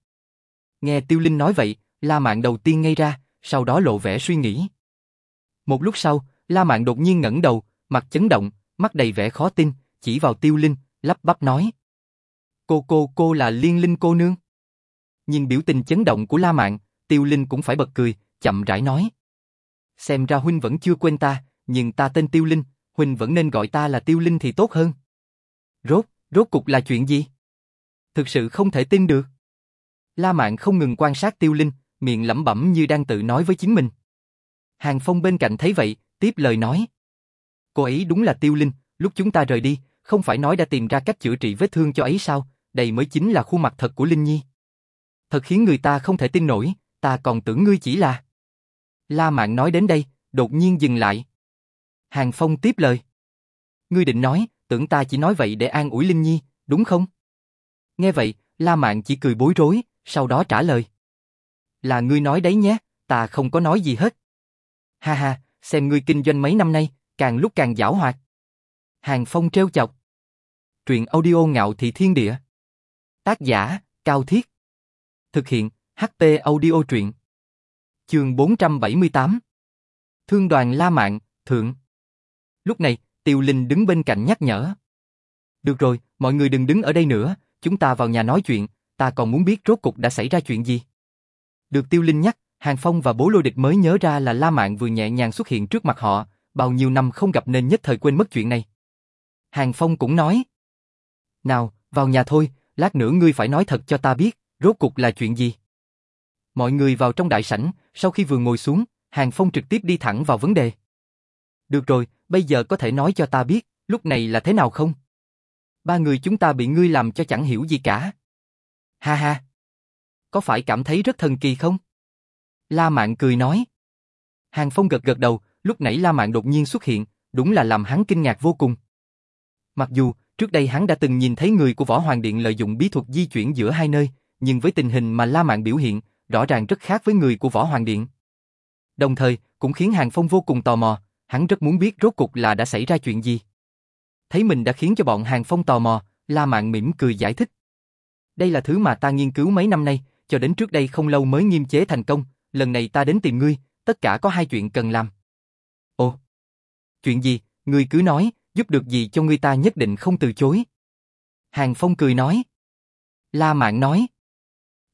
Nghe Tiêu Linh nói vậy, La Mạn đầu tiên ngây ra, sau đó lộ vẻ suy nghĩ. Một lúc sau, La Mạn đột nhiên ngẩng đầu, mặt chấn động, mắt đầy vẻ khó tin, chỉ vào Tiêu Linh, lắp bắp nói. Cô cô cô là Liên Linh cô nương. Nhìn biểu tình chấn động của La Mạn, Tiêu Linh cũng phải bật cười, chậm rãi nói. Xem ra huynh vẫn chưa quên ta, nhưng ta tên Tiêu Linh, huynh vẫn nên gọi ta là Tiêu Linh thì tốt hơn. Rốt, rốt cục là chuyện gì? Thực sự không thể tin được. La Mạn không ngừng quan sát Tiêu Linh, miệng lẩm bẩm như đang tự nói với chính mình. Hàng Phong bên cạnh thấy vậy, tiếp lời nói. Cô ấy đúng là Tiêu Linh, lúc chúng ta rời đi, không phải nói đã tìm ra cách chữa trị vết thương cho ấy sao, đây mới chính là khuôn mặt thật của Linh Nhi. Thật khiến người ta không thể tin nổi, ta còn tưởng ngươi chỉ là... La Mạn nói đến đây, đột nhiên dừng lại. Hàng Phong tiếp lời. Ngươi định nói, tưởng ta chỉ nói vậy để an ủi Linh Nhi, đúng không? Nghe vậy, La Mạn chỉ cười bối rối, sau đó trả lời. Là ngươi nói đấy nhé, ta không có nói gì hết. Ha ha, xem ngươi kinh doanh mấy năm nay, càng lúc càng giảo hoạt. Hàng Phong treo chọc. Truyện audio ngạo thị thiên địa. Tác giả, Cao Thiết. Thực hiện, HT audio truyện. Chương 478. Thương đoàn La Mạn, Thượng. Lúc này, Tiêu Linh đứng bên cạnh nhắc nhở. Được rồi, mọi người đừng đứng ở đây nữa, chúng ta vào nhà nói chuyện, ta còn muốn biết rốt cục đã xảy ra chuyện gì. Được Tiêu Linh nhắc, Hàng Phong và bố lôi địch mới nhớ ra là La Mạn vừa nhẹ nhàng xuất hiện trước mặt họ, bao nhiêu năm không gặp nên nhất thời quên mất chuyện này. Hàng Phong cũng nói. Nào, vào nhà thôi, lát nữa ngươi phải nói thật cho ta biết, rốt cục là chuyện gì. Mọi người vào trong đại sảnh, sau khi vừa ngồi xuống, Hàng Phong trực tiếp đi thẳng vào vấn đề. Được rồi, bây giờ có thể nói cho ta biết, lúc này là thế nào không? Ba người chúng ta bị ngươi làm cho chẳng hiểu gì cả. Ha ha. Có phải cảm thấy rất thần kỳ không? La Mạn cười nói. Hàng Phong gật gật đầu, lúc nãy La Mạn đột nhiên xuất hiện, đúng là làm hắn kinh ngạc vô cùng. Mặc dù, trước đây hắn đã từng nhìn thấy người của Võ Hoàng Điện lợi dụng bí thuật di chuyển giữa hai nơi, nhưng với tình hình mà La Mạn biểu hiện, rõ ràng rất khác với người của Võ Hoàng Điện. Đồng thời, cũng khiến Hàng Phong vô cùng tò mò, hắn rất muốn biết rốt cục là đã xảy ra chuyện gì. Thấy mình đã khiến cho bọn Hàng Phong tò mò, La Mạn mỉm cười giải thích. Đây là thứ mà ta nghiên cứu mấy năm nay, cho đến trước đây không lâu mới nghiêm chế thành công, lần này ta đến tìm ngươi, tất cả có hai chuyện cần làm. Ồ, chuyện gì, ngươi cứ nói, giúp được gì cho ngươi ta nhất định không từ chối. Hàng Phong cười nói. La Mạn nói.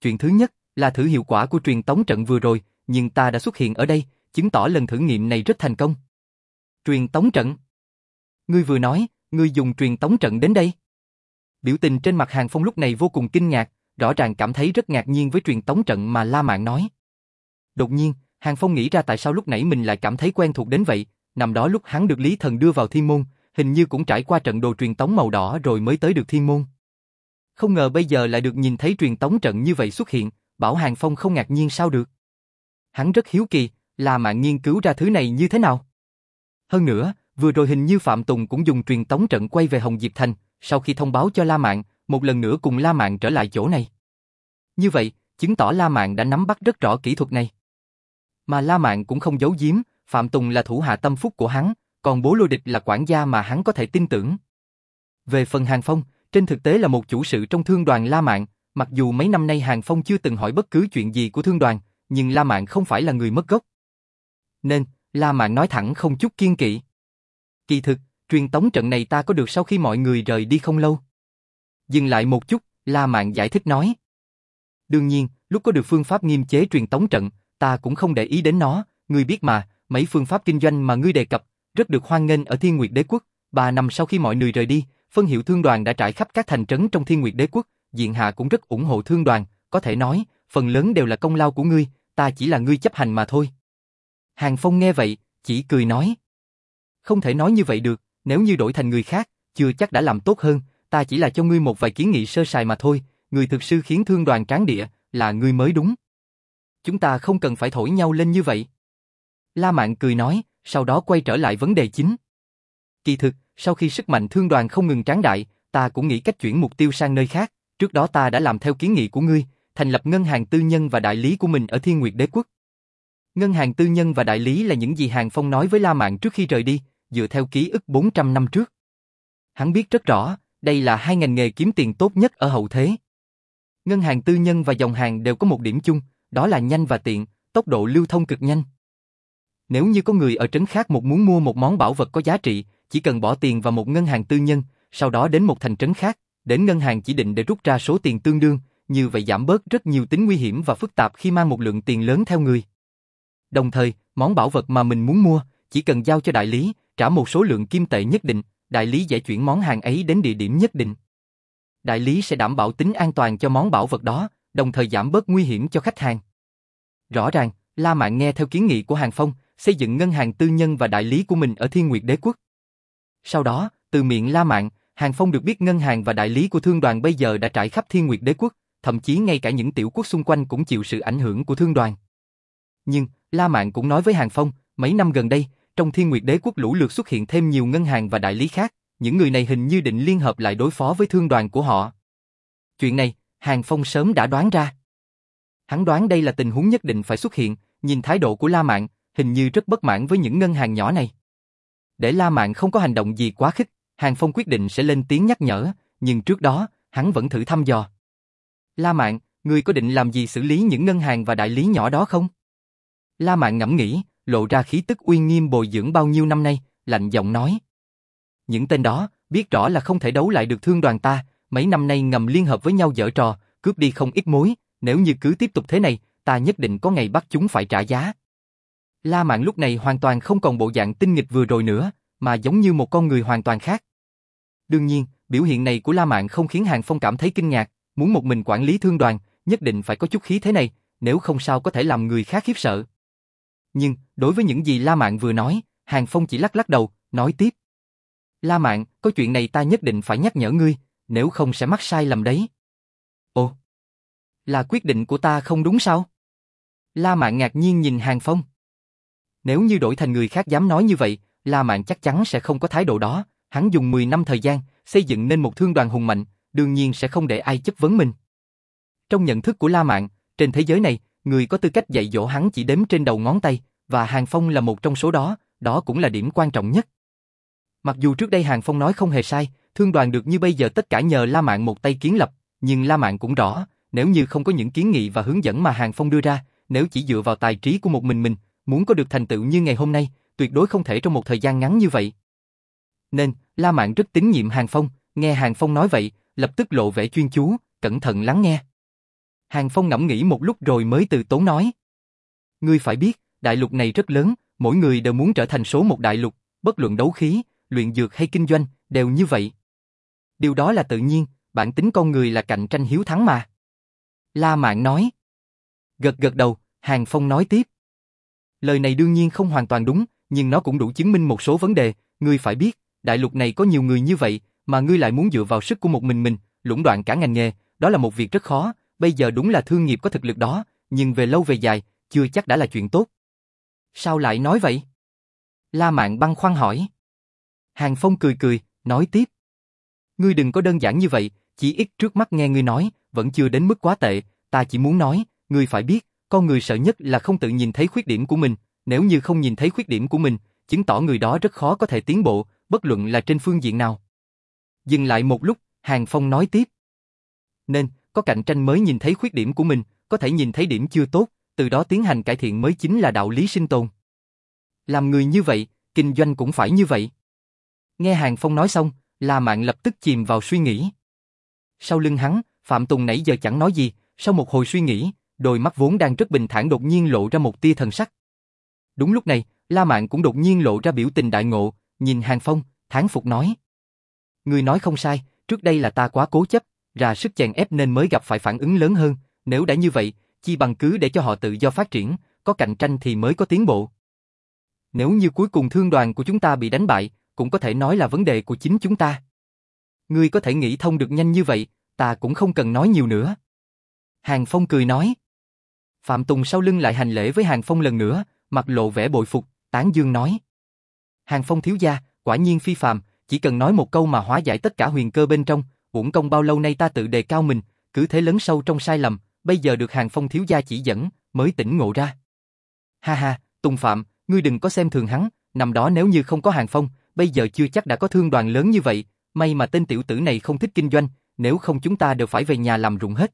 Chuyện thứ nhất là thử hiệu quả của truyền tống trận vừa rồi, nhưng ta đã xuất hiện ở đây, chứng tỏ lần thử nghiệm này rất thành công. Truyền tống trận. Ngươi vừa nói, ngươi dùng truyền tống trận đến đây. Biểu tình trên mặt Hàng Phong lúc này vô cùng kinh ngạc, rõ ràng cảm thấy rất ngạc nhiên với truyền tống trận mà La Mạn nói. Đột nhiên, Hàng Phong nghĩ ra tại sao lúc nãy mình lại cảm thấy quen thuộc đến vậy, nằm đó lúc hắn được Lý Thần đưa vào thiên môn, hình như cũng trải qua trận đồ truyền tống màu đỏ rồi mới tới được thiên môn. Không ngờ bây giờ lại được nhìn thấy truyền tống trận như vậy xuất hiện, bảo Hàng Phong không ngạc nhiên sao được. Hắn rất hiếu kỳ, là mạng nghiên cứu ra thứ này như thế nào. Hơn nữa, vừa rồi hình như Phạm Tùng cũng dùng truyền tống trận quay về Hồng Diệp Thành, sau khi thông báo cho La Mạn, một lần nữa cùng La Mạn trở lại chỗ này. Như vậy, chứng tỏ La Mạn đã nắm bắt rất rõ kỹ thuật này. Mà La Mạn cũng không giấu giếm, Phạm Tùng là thủ hạ tâm phúc của hắn, còn bố lôi địch là quản gia mà hắn có thể tin tưởng. Về phần Hàng Phong, trên thực tế là một chủ sự trong thương đoàn La Mạn, mặc dù mấy năm nay Hàng Phong chưa từng hỏi bất cứ chuyện gì của thương đoàn, nhưng La Mạn không phải là người mất gốc. Nên, La Mạn nói thẳng không chút kiên kỵ. Kỳ thực, truyền tống trận này ta có được sau khi mọi người rời đi không lâu. Dừng lại một chút, La Mạn giải thích nói. Đương nhiên, lúc có được phương pháp nghiêm chế truyền tống trận, ta cũng không để ý đến nó, ngươi biết mà, mấy phương pháp kinh doanh mà ngươi đề cập, rất được hoan nghênh ở Thiên Nguyệt Đế Quốc. Ba năm sau khi mọi người rời đi, phân hiệu thương đoàn đã trải khắp các thành trấn trong Thiên Nguyệt Đế Quốc, Diện Hạ cũng rất ủng hộ thương đoàn, có thể nói, phần lớn đều là công lao của ngươi, ta chỉ là ngươi chấp hành mà thôi. Hàng Phong nghe vậy, chỉ cười nói. Không thể nói như vậy được, nếu như đổi thành người khác, chưa chắc đã làm tốt hơn, ta chỉ là cho ngươi một vài kiến nghị sơ sài mà thôi, người thực sự khiến thương đoàn tráng địa, là ngươi mới đúng. Chúng ta không cần phải thổi nhau lên như vậy. La Mạn cười nói, sau đó quay trở lại vấn đề chính. Kỳ thực, sau khi sức mạnh thương đoàn không ngừng tráng đại, ta cũng nghĩ cách chuyển mục tiêu sang nơi khác. Trước đó ta đã làm theo kiến nghị của ngươi, thành lập ngân hàng tư nhân và đại lý của mình ở Thiên Nguyệt Đế Quốc. Ngân hàng tư nhân và đại lý là những gì Hàng Phong nói với La Mạn trước khi rời đi, dựa theo ký ức 400 năm trước. Hắn biết rất rõ, đây là hai ngành nghề kiếm tiền tốt nhất ở hậu thế. Ngân hàng tư nhân và dòng hàng đều có một điểm chung, đó là nhanh và tiện, tốc độ lưu thông cực nhanh. Nếu như có người ở trấn khác một muốn mua một món bảo vật có giá trị, chỉ cần bỏ tiền vào một ngân hàng tư nhân, sau đó đến một thành trấn khác, đến ngân hàng chỉ định để rút ra số tiền tương đương, như vậy giảm bớt rất nhiều tính nguy hiểm và phức tạp khi mang một lượng tiền lớn theo người. Đồng thời, món bảo vật mà mình muốn mua, chỉ cần giao cho đại lý, trả một số lượng kim tệ nhất định, đại lý sẽ chuyển món hàng ấy đến địa điểm nhất định. Đại lý sẽ đảm bảo tính an toàn cho món bảo vật đó, đồng thời giảm bớt nguy hiểm cho khách hàng. Rõ ràng, La Mạn nghe theo kiến nghị của Hàng Phong, xây dựng ngân hàng tư nhân và đại lý của mình ở Thiên Nguyệt Đế Quốc. Sau đó, từ miệng La Mạn, Hàng Phong được biết ngân hàng và đại lý của thương đoàn bây giờ đã trải khắp Thiên Nguyệt Đế Quốc, thậm chí ngay cả những tiểu quốc xung quanh cũng chịu sự ảnh hưởng của thương đoàn. Nhưng, La Mạn cũng nói với Hàng Phong, mấy năm gần đây, trong Thiên Nguyệt Đế Quốc lũ lượt xuất hiện thêm nhiều ngân hàng và đại lý khác, những người này hình như định liên hợp lại đối phó với thương đoàn của họ. Chuyện này, Hàng Phong sớm đã đoán ra. Hắn đoán đây là tình huống nhất định phải xuất hiện, nhìn thái độ của La Mạn, hình như rất bất mãn với những ngân hàng nhỏ này. Để La Mạn không có hành động gì quá khích, Hàng Phong quyết định sẽ lên tiếng nhắc nhở, nhưng trước đó, hắn vẫn thử thăm dò. La Mạn, ngươi có định làm gì xử lý những ngân hàng và đại lý nhỏ đó không? La Mạn ngẫm nghĩ, lộ ra khí tức uy nghiêm bồi dưỡng bao nhiêu năm nay, lạnh giọng nói. Những tên đó, biết rõ là không thể đấu lại được thương đoàn ta, mấy năm nay ngầm liên hợp với nhau dở trò, cướp đi không ít mối, nếu như cứ tiếp tục thế này, ta nhất định có ngày bắt chúng phải trả giá. La Mạn lúc này hoàn toàn không còn bộ dạng tinh nghịch vừa rồi nữa, mà giống như một con người hoàn toàn khác. Đương nhiên, biểu hiện này của La Mạn không khiến Hàng Phong cảm thấy kinh ngạc, muốn một mình quản lý thương đoàn, nhất định phải có chút khí thế này, nếu không sao có thể làm người khác khiếp sợ. Nhưng, đối với những gì La Mạn vừa nói, Hàng Phong chỉ lắc lắc đầu, nói tiếp. La Mạn, có chuyện này ta nhất định phải nhắc nhở ngươi, nếu không sẽ mắc sai lầm đấy. Ồ, là quyết định của ta không đúng sao? La Mạn ngạc nhiên nhìn Hàng Phong. Nếu như đổi thành người khác dám nói như vậy, La Mạn chắc chắn sẽ không có thái độ đó, hắn dùng 10 năm thời gian, xây dựng nên một thương đoàn hùng mạnh, đương nhiên sẽ không để ai chấp vấn mình. Trong nhận thức của La Mạn, trên thế giới này, người có tư cách dạy dỗ hắn chỉ đếm trên đầu ngón tay, và Hàng Phong là một trong số đó, đó cũng là điểm quan trọng nhất. Mặc dù trước đây Hàng Phong nói không hề sai, thương đoàn được như bây giờ tất cả nhờ La Mạn một tay kiến lập, nhưng La Mạn cũng rõ, nếu như không có những kiến nghị và hướng dẫn mà Hàng Phong đưa ra, nếu chỉ dựa vào tài trí của một mình mình, muốn có được thành tựu như ngày hôm nay, tuyệt đối không thể trong một thời gian ngắn như vậy. Nên, La Mạn rất tín nhiệm Hàng Phong, nghe Hàng Phong nói vậy, lập tức lộ vẻ chuyên chú, cẩn thận lắng nghe. Hàng Phong ngẫm nghĩ một lúc rồi mới từ tốn nói. Ngươi phải biết, đại lục này rất lớn, mỗi người đều muốn trở thành số một đại lục, bất luận đấu khí, luyện dược hay kinh doanh, đều như vậy. Điều đó là tự nhiên, bản tính con người là cạnh tranh hiếu thắng mà. La Mạn nói. Gật gật đầu, Hàng Phong nói tiếp. Lời này đương nhiên không hoàn toàn đúng, nhưng nó cũng đủ chứng minh một số vấn đề, ngươi phải biết, đại lục này có nhiều người như vậy, mà ngươi lại muốn dựa vào sức của một mình mình, lũng đoạn cả ngành nghề, đó là một việc rất khó, bây giờ đúng là thương nghiệp có thực lực đó, nhưng về lâu về dài, chưa chắc đã là chuyện tốt. Sao lại nói vậy? La Mạn băng khoăn hỏi. Hàng Phong cười cười, nói tiếp. Ngươi đừng có đơn giản như vậy, chỉ ít trước mắt nghe ngươi nói, vẫn chưa đến mức quá tệ, ta chỉ muốn nói, ngươi phải biết, con người sợ nhất là không tự nhìn thấy khuyết điểm của mình, nếu như không nhìn thấy khuyết điểm của mình, chứng tỏ người đó rất khó có thể tiến bộ, bất luận là trên phương diện nào. Dừng lại một lúc, Hàng Phong nói tiếp. Nên, có cạnh tranh mới nhìn thấy khuyết điểm của mình, có thể nhìn thấy điểm chưa tốt, từ đó tiến hành cải thiện mới chính là đạo lý sinh tồn. Làm người như vậy, kinh doanh cũng phải như vậy. Nghe Hàng Phong nói xong, La Mạn lập tức chìm vào suy nghĩ. Sau lưng hắn, Phạm Tùng nãy giờ chẳng nói gì, sau một hồi suy nghĩ, đôi mắt vốn đang rất bình thản đột nhiên lộ ra một tia thần sắc. Đúng lúc này, La Mạn cũng đột nhiên lộ ra biểu tình đại ngộ, nhìn Hàng Phong, thán phục nói. Người nói không sai, trước đây là ta quá cố chấp, ra sức chèn ép nên mới gặp phải phản ứng lớn hơn, nếu đã như vậy, chi bằng cứ để cho họ tự do phát triển, có cạnh tranh thì mới có tiến bộ. Nếu như cuối cùng thương đoàn của chúng ta bị đánh bại, cũng có thể nói là vấn đề của chính chúng ta. Ngươi có thể nghĩ thông được nhanh như vậy, ta cũng không cần nói nhiều nữa. Hàng Phong cười nói. Phạm Tùng sau lưng lại hành lễ với Hàng Phong lần nữa, mặt lộ vẻ bội phục, tán dương nói. Hàng Phong thiếu gia, quả nhiên phi phàm, chỉ cần nói một câu mà hóa giải tất cả huyền cơ bên trong, uổng công bao lâu nay ta tự đề cao mình, cứ thế lớn sâu trong sai lầm, bây giờ được Hàng Phong thiếu gia chỉ dẫn, mới tỉnh ngộ ra. Ha ha, Tùng Phạm, ngươi đừng có xem thường hắn, nằm đó nếu như không có Hàng Phong, bây giờ chưa chắc đã có thương đoàn lớn như vậy, may mà tên tiểu tử này không thích kinh doanh, nếu không chúng ta đều phải về nhà làm rụng hết.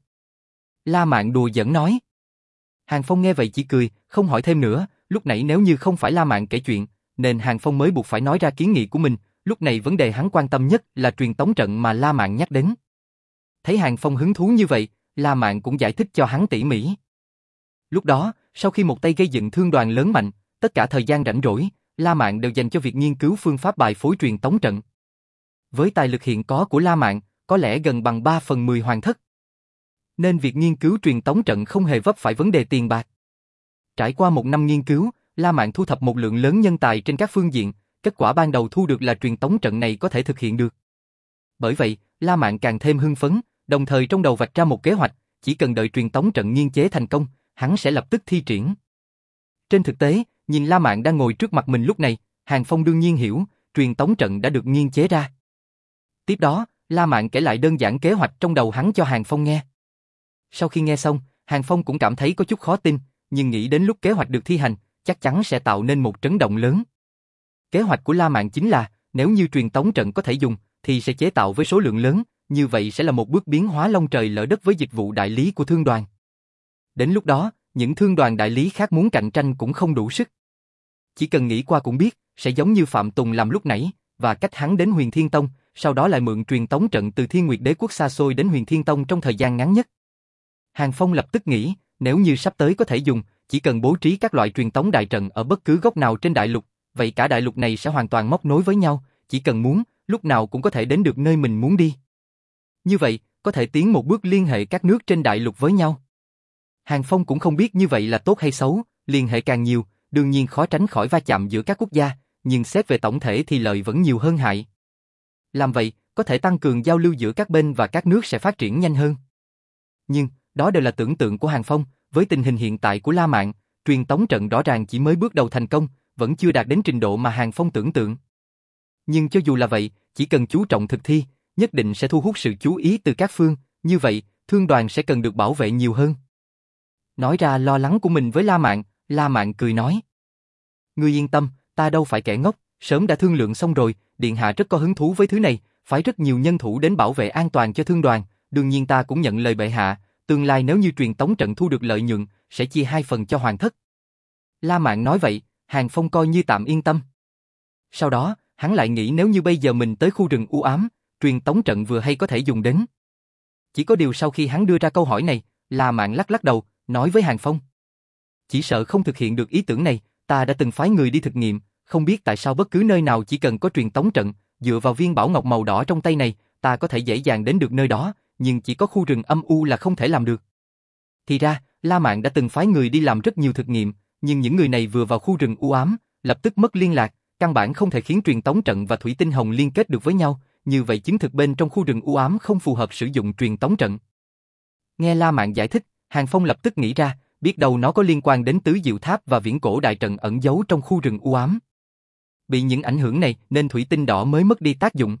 La Mạn đùa giỡn nói. Hàng Phong nghe vậy chỉ cười, không hỏi thêm nữa, lúc nãy nếu như không phải La Mạn kể chuyện, nên Hàng Phong mới buộc phải nói ra kiến nghị của mình, lúc này vấn đề hắn quan tâm nhất là truyền tống trận mà La Mạn nhắc đến. Thấy Hàng Phong hứng thú như vậy, La Mạn cũng giải thích cho hắn tỉ mỉ. Lúc đó, sau khi một tay gây dựng thương đoàn lớn mạnh, tất cả thời gian rảnh rỗi, La Mạn đều dành cho việc nghiên cứu phương pháp bài phối truyền tống trận. Với tài lực hiện có của La Mạn, có lẽ gần bằng 3 phần 10 hoàn thất. Nên việc nghiên cứu truyền tống trận không hề vấp phải vấn đề tiền bạc. Trải qua một năm nghiên cứu, La Mạn thu thập một lượng lớn nhân tài trên các phương diện, kết quả ban đầu thu được là truyền tống trận này có thể thực hiện được. Bởi vậy, La Mạn càng thêm hưng phấn, đồng thời trong đầu vạch ra một kế hoạch, chỉ cần đợi truyền tống trận nghiên chế thành công, hắn sẽ lập tức thi triển. Trên thực tế, nhìn La Mạn đang ngồi trước mặt mình lúc này, Hàng Phong đương nhiên hiểu, truyền tống trận đã được nghiên chế ra. Tiếp đó, La Mạn kể lại đơn giản kế hoạch trong đầu hắn cho Hàng Phong nghe. Sau khi nghe xong, Hàng Phong cũng cảm thấy có chút khó tin, nhưng nghĩ đến lúc kế hoạch được thi hành, chắc chắn sẽ tạo nên một chấn động lớn. Kế hoạch của La Mạn chính là, nếu như truyền tống trận có thể dùng, thì sẽ chế tạo với số lượng lớn, như vậy sẽ là một bước biến hóa long trời lở đất với dịch vụ đại lý của thương đoàn. Đến lúc đó, những thương đoàn đại lý khác muốn cạnh tranh cũng không đủ sức. Chỉ cần nghĩ qua cũng biết, sẽ giống như Phạm Tùng làm lúc nãy, và cách hắn đến Huyền Thiên Tông, sau đó lại mượn truyền tống trận từ Thiên Nguyệt Đế quốc xa xôi đến Huyền Thiên Tông trong thời gian ngắn nhất. Hàng Phong lập tức nghĩ, nếu như sắp tới có thể dùng, chỉ cần bố trí các loại truyền tống đại trận ở bất cứ góc nào trên đại lục, vậy cả đại lục này sẽ hoàn toàn móc nối với nhau, chỉ cần muốn, lúc nào cũng có thể đến được nơi mình muốn đi. Như vậy, có thể tiến một bước liên hệ các nước trên đại lục với nhau. Hàng Phong cũng không biết như vậy là tốt hay xấu, liên hệ càng nhiều, đương nhiên khó tránh khỏi va chạm giữa các quốc gia, nhưng xét về tổng thể thì lợi vẫn nhiều hơn hại. Làm vậy, có thể tăng cường giao lưu giữa các bên và các nước sẽ phát triển nhanh hơn. Nhưng, đó đều là tưởng tượng của Hàng Phong, với tình hình hiện tại của La Mạn, truyền tống trận rõ ràng chỉ mới bước đầu thành công, vẫn chưa đạt đến trình độ mà Hàng Phong tưởng tượng. Nhưng cho dù là vậy, chỉ cần chú trọng thực thi, nhất định sẽ thu hút sự chú ý từ các phương, như vậy, thương đoàn sẽ cần được bảo vệ nhiều hơn. Nói ra lo lắng của mình với La Mạn, La Mạn cười nói. Ngươi yên tâm, ta đâu phải kẻ ngốc, sớm đã thương lượng xong rồi, Điện Hạ rất có hứng thú với thứ này, phải rất nhiều nhân thủ đến bảo vệ an toàn cho thương đoàn, đương nhiên ta cũng nhận lời bệ hạ, tương lai nếu như truyền tống trận thu được lợi nhuận, sẽ chia hai phần cho hoàng thất. La Mạn nói vậy, Hàng Phong coi như tạm yên tâm. Sau đó, hắn lại nghĩ nếu như bây giờ mình tới khu rừng u ám, truyền tống trận vừa hay có thể dùng đến. Chỉ có điều sau khi hắn đưa ra câu hỏi này, La Mạn lắc lắc đầu, nói với Hàng Phong. Chỉ sợ không thực hiện được ý tưởng này, ta đã từng phái người đi thực nghiệm, không biết tại sao bất cứ nơi nào chỉ cần có truyền tống trận, dựa vào viên bảo ngọc màu đỏ trong tay này, ta có thể dễ dàng đến được nơi đó, nhưng chỉ có khu rừng âm u là không thể làm được. Thì ra, La Mạn đã từng phái người đi làm rất nhiều thực nghiệm, nhưng những người này vừa vào khu rừng u ám, lập tức mất liên lạc, căn bản không thể khiến truyền tống trận và thủy tinh hồng liên kết được với nhau, như vậy chứng thực bên trong khu rừng u ám không phù hợp sử dụng truyền tống trận. Nghe La Mạn giải thích, Hàng Phong lập tức nghĩ ra, biết đâu nó có liên quan đến tứ diệu tháp và viễn cổ đại trận ẩn giấu trong khu rừng u ám. Bị những ảnh hưởng này nên thủy tinh đỏ mới mất đi tác dụng.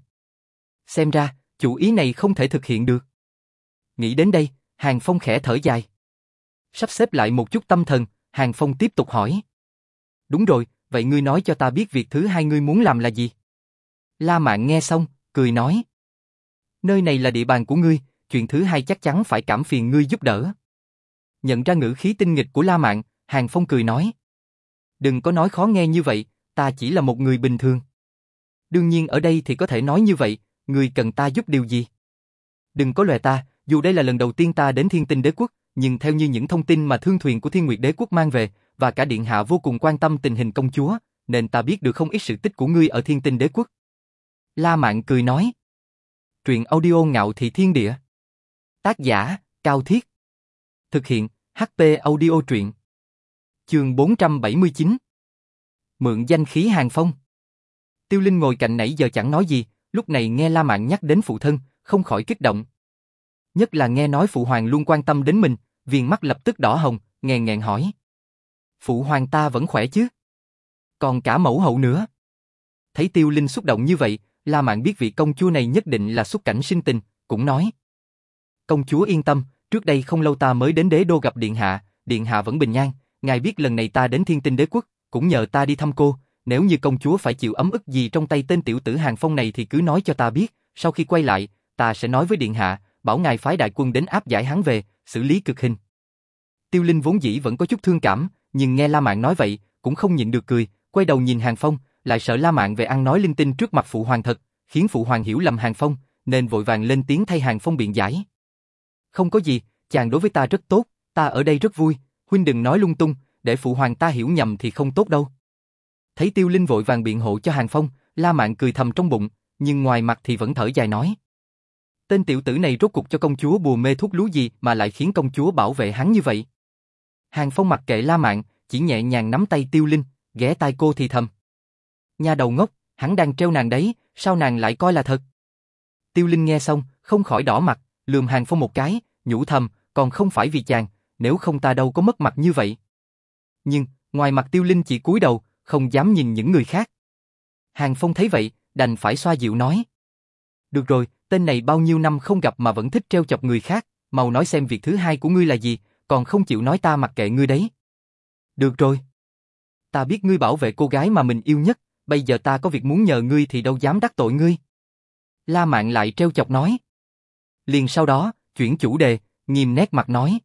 Xem ra, chủ ý này không thể thực hiện được. Nghĩ đến đây, Hàng Phong khẽ thở dài. Sắp xếp lại một chút tâm thần, Hàng Phong tiếp tục hỏi. Đúng rồi, vậy ngươi nói cho ta biết việc thứ hai ngươi muốn làm là gì? La Mạn nghe xong, cười nói. Nơi này là địa bàn của ngươi, chuyện thứ hai chắc chắn phải cảm phiền ngươi giúp đỡ. Nhận ra ngữ khí tinh nghịch của La Mạn, Hàng Phong cười nói. Đừng có nói khó nghe như vậy, ta chỉ là một người bình thường. Đương nhiên ở đây thì có thể nói như vậy, ngươi cần ta giúp điều gì? Đừng có lòe ta, dù đây là lần đầu tiên ta đến thiên tinh đế quốc, nhưng theo như những thông tin mà thương thuyền của thiên nguyệt đế quốc mang về, và cả điện hạ vô cùng quan tâm tình hình công chúa, nên ta biết được không ít sự tích của ngươi ở thiên tinh đế quốc. La Mạn cười nói. Truyện audio ngạo thị thiên địa. Tác giả, Cao Thiết. Thực hiện, HP audio truyện. Trường 479. Mượn danh khí hàng phong. Tiêu Linh ngồi cạnh nãy giờ chẳng nói gì, lúc này nghe La Mạn nhắc đến phụ thân, không khỏi kích động. Nhất là nghe nói phụ hoàng luôn quan tâm đến mình, viền mắt lập tức đỏ hồng, nghèn nghẹn hỏi. phụ hoàng ta vẫn khỏe chứ? Còn cả mẫu hậu nữa. Thấy tiêu linh xúc động như vậy, La Mạn biết vị công chúa này nhất định là xuất cảnh sinh tình, cũng nói. Công chúa yên tâm, trước đây không lâu ta mới đến đế đô gặp Điện Hạ, Điện Hạ vẫn bình an, ngài biết lần này ta đến thiên tinh đế quốc, cũng nhờ ta đi thăm cô, nếu như công chúa phải chịu ấm ức gì trong tay tên tiểu tử hàng phong này thì cứ nói cho ta biết, sau khi quay lại, ta sẽ nói với Điện Hạ, bảo ngài phái đại quân đến áp giải hắn về, xử lý cực hình. Tiêu Linh vốn dĩ vẫn có chút thương cảm, nhưng nghe La Mạn nói vậy, cũng không nhịn được cười, quay đầu nhìn Hàng Phong, lại sợ La Mạn về ăn nói linh tinh trước mặt phụ hoàng thật, khiến phụ hoàng hiểu lầm Hàng Phong, nên vội vàng lên tiếng thay Hàng Phong biện giải. Không có gì, chàng đối với ta rất tốt, ta ở đây rất vui, huynh đừng nói lung tung, để phụ hoàng ta hiểu nhầm thì không tốt đâu. Thấy Tiêu Linh vội vàng biện hộ cho Hàng Phong, La Mạn cười thầm trong bụng, nhưng ngoài mặt thì vẫn thở dài nói. Tên tiểu tử này rốt cuộc cho công chúa bùa mê thuốc lú gì mà lại khiến công chúa bảo vệ hắn như vậy. Hàng Phong mặc kệ La Mạn, chỉ nhẹ nhàng nắm tay Tiêu Linh, ghé tai cô thì thầm. Nhà đầu ngốc, hắn đang treo nàng đấy, sao nàng lại coi là thật? Tiêu Linh nghe xong, không khỏi đỏ mặt, lườm Hàng Phong một cái, nhủ thầm, còn không phải vì chàng, nếu không ta đâu có mất mặt như vậy. Nhưng, ngoài mặt Tiêu Linh chỉ cúi đầu, không dám nhìn những người khác. Hàng Phong thấy vậy, đành phải xoa dịu nói. Được rồi, tên này bao nhiêu năm không gặp mà vẫn thích treo chọc người khác, mau nói xem việc thứ hai của ngươi là gì, còn không chịu nói ta mặc kệ ngươi đấy. Được rồi. Ta biết ngươi bảo vệ cô gái mà mình yêu nhất, bây giờ ta có việc muốn nhờ ngươi thì đâu dám đắc tội ngươi. La Mạn lại treo chọc nói. Liền sau đó, chuyển chủ đề, nghiêm nét mặt nói.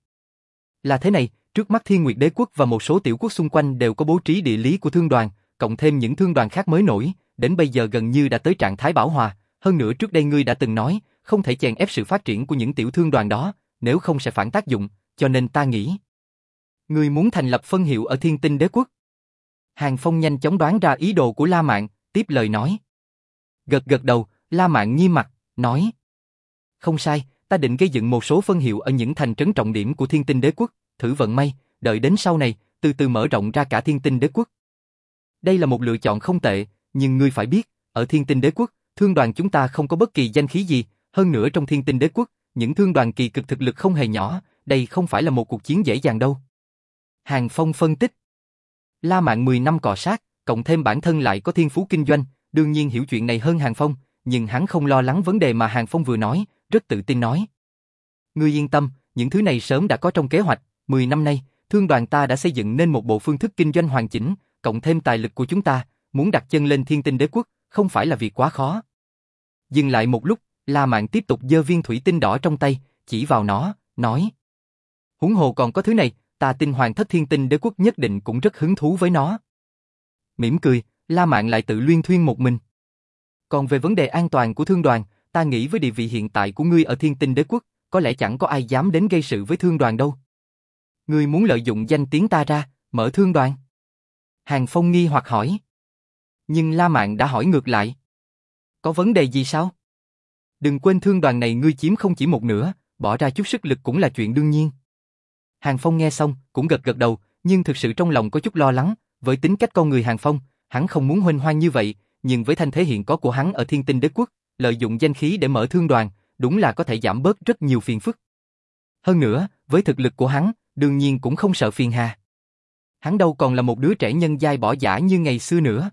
Là thế này, trước mắt Thiên Nguyệt Đế Quốc và một số tiểu quốc xung quanh đều có bố trí địa lý của thương đoàn, cộng thêm những thương đoàn khác mới nổi, đến bây giờ gần như đã tới trạng thái bảo hòa, hơn nữa trước đây ngươi đã từng nói, không thể chèn ép sự phát triển của những tiểu thương đoàn đó, nếu không sẽ phản tác dụng, cho nên ta nghĩ. Ngươi muốn thành lập phân hiệu ở thiên tinh đế quốc. Hàng Phong nhanh chóng đoán ra ý đồ của La Mạn, tiếp lời nói. Gật gật đầu, La Mạn nghiêm mặt, nói. Không sai, ta định gây dựng một số phân hiệu ở những thành trấn trọng điểm của thiên tinh đế quốc, thử vận may, đợi đến sau này, từ từ mở rộng ra cả thiên tinh đế quốc. Đây là một lựa chọn không tệ, nhưng ngươi phải biết, ở thiên tinh đế quốc, thương đoàn chúng ta không có bất kỳ danh khí gì, hơn nữa trong thiên tinh đế quốc, những thương đoàn kỳ cực thực lực không hề nhỏ, đây không phải là một cuộc chiến dễ dàng đâu. Hàng Phong phân tích. La Mạn 10 năm cọ sát, cộng thêm bản thân lại có thiên phú kinh doanh, đương nhiên hiểu chuyện này hơn Hàng Phong, nhưng hắn không lo lắng vấn đề mà Hàng Phong vừa nói, rất tự tin nói. Ngươi yên tâm, những thứ này sớm đã có trong kế hoạch, 10 năm nay, thương đoàn ta đã xây dựng nên một bộ phương thức kinh doanh hoàn chỉnh, cộng thêm tài lực của chúng ta, muốn đặt chân lên thiên tinh đế quốc, không phải là việc quá khó. Dừng lại một lúc, La Mạn tiếp tục giơ viên thủy tinh đỏ trong tay, chỉ vào nó, nói. Húng hồ còn có thứ này, ta tin hoàng thất thiên tinh đế quốc nhất định cũng rất hứng thú với nó. Mỉm cười, La Mạn lại tự luyên thuyên một mình. Còn về vấn đề an toàn của thương đoàn, ta nghĩ với địa vị hiện tại của ngươi ở thiên tinh đế quốc, có lẽ chẳng có ai dám đến gây sự với thương đoàn đâu. Ngươi muốn lợi dụng danh tiếng ta ra, mở thương đoàn. Hàng Phong nghi hoặc hỏi. Nhưng La Mạn đã hỏi ngược lại. Có vấn đề gì sao? Đừng quên thương đoàn này ngươi chiếm không chỉ một nửa, bỏ ra chút sức lực cũng là chuyện đương nhiên. Hàng Phong nghe xong, cũng gật gật đầu, nhưng thực sự trong lòng có chút lo lắng, với tính cách con người Hàng Phong, hắn không muốn huynh hoang như vậy, nhưng với thanh thế hiện có của hắn ở thiên tinh đế quốc, lợi dụng danh khí để mở thương đoàn, đúng là có thể giảm bớt rất nhiều phiền phức. Hơn nữa, với thực lực của hắn, đương nhiên cũng không sợ phiền hà. Hắn đâu còn là một đứa trẻ nhân giai bỏ giả như ngày xưa nữa.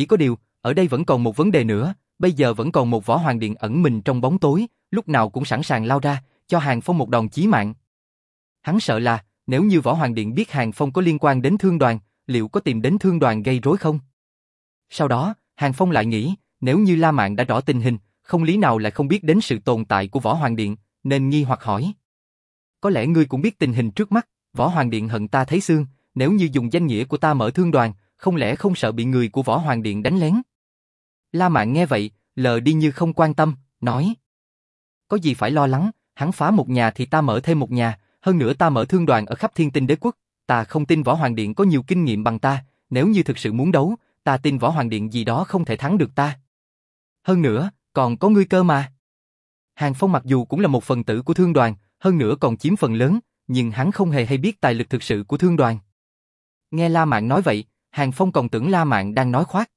Chỉ có điều, ở đây vẫn còn một vấn đề nữa, bây giờ vẫn còn một võ hoàng điện ẩn mình trong bóng tối, lúc nào cũng sẵn sàng lao ra, cho Hàng Phong một đòn chí mạng. Hắn sợ là, nếu như võ hoàng điện biết Hàng Phong có liên quan đến thương đoàn, liệu có tìm đến thương đoàn gây rối không? Sau đó, Hàng Phong lại nghĩ, nếu như La Mạn đã rõ tình hình, không lý nào lại không biết đến sự tồn tại của võ hoàng điện, nên nghi hoặc hỏi. Có lẽ ngươi cũng biết tình hình trước mắt, võ hoàng điện hận ta thấy xương, nếu như dùng danh nghĩa của ta mở thương đoàn, không lẽ không sợ bị người của Võ Hoàng Điện đánh lén? La Mạn nghe vậy, lờ đi như không quan tâm, nói. Có gì phải lo lắng, hắn phá một nhà thì ta mở thêm một nhà, hơn nữa ta mở thương đoàn ở khắp thiên tinh đế quốc, ta không tin Võ Hoàng Điện có nhiều kinh nghiệm bằng ta, nếu như thực sự muốn đấu, ta tin Võ Hoàng Điện gì đó không thể thắng được ta. Hơn nữa, còn có ngươi cơ mà. Hàng Phong mặc dù cũng là một phần tử của thương đoàn, hơn nữa còn chiếm phần lớn, nhưng hắn không hề hay biết tài lực thực sự của thương đoàn. Nghe La Mạn nói vậy, Hàng Phong còn tưởng La Mạn đang nói khoác.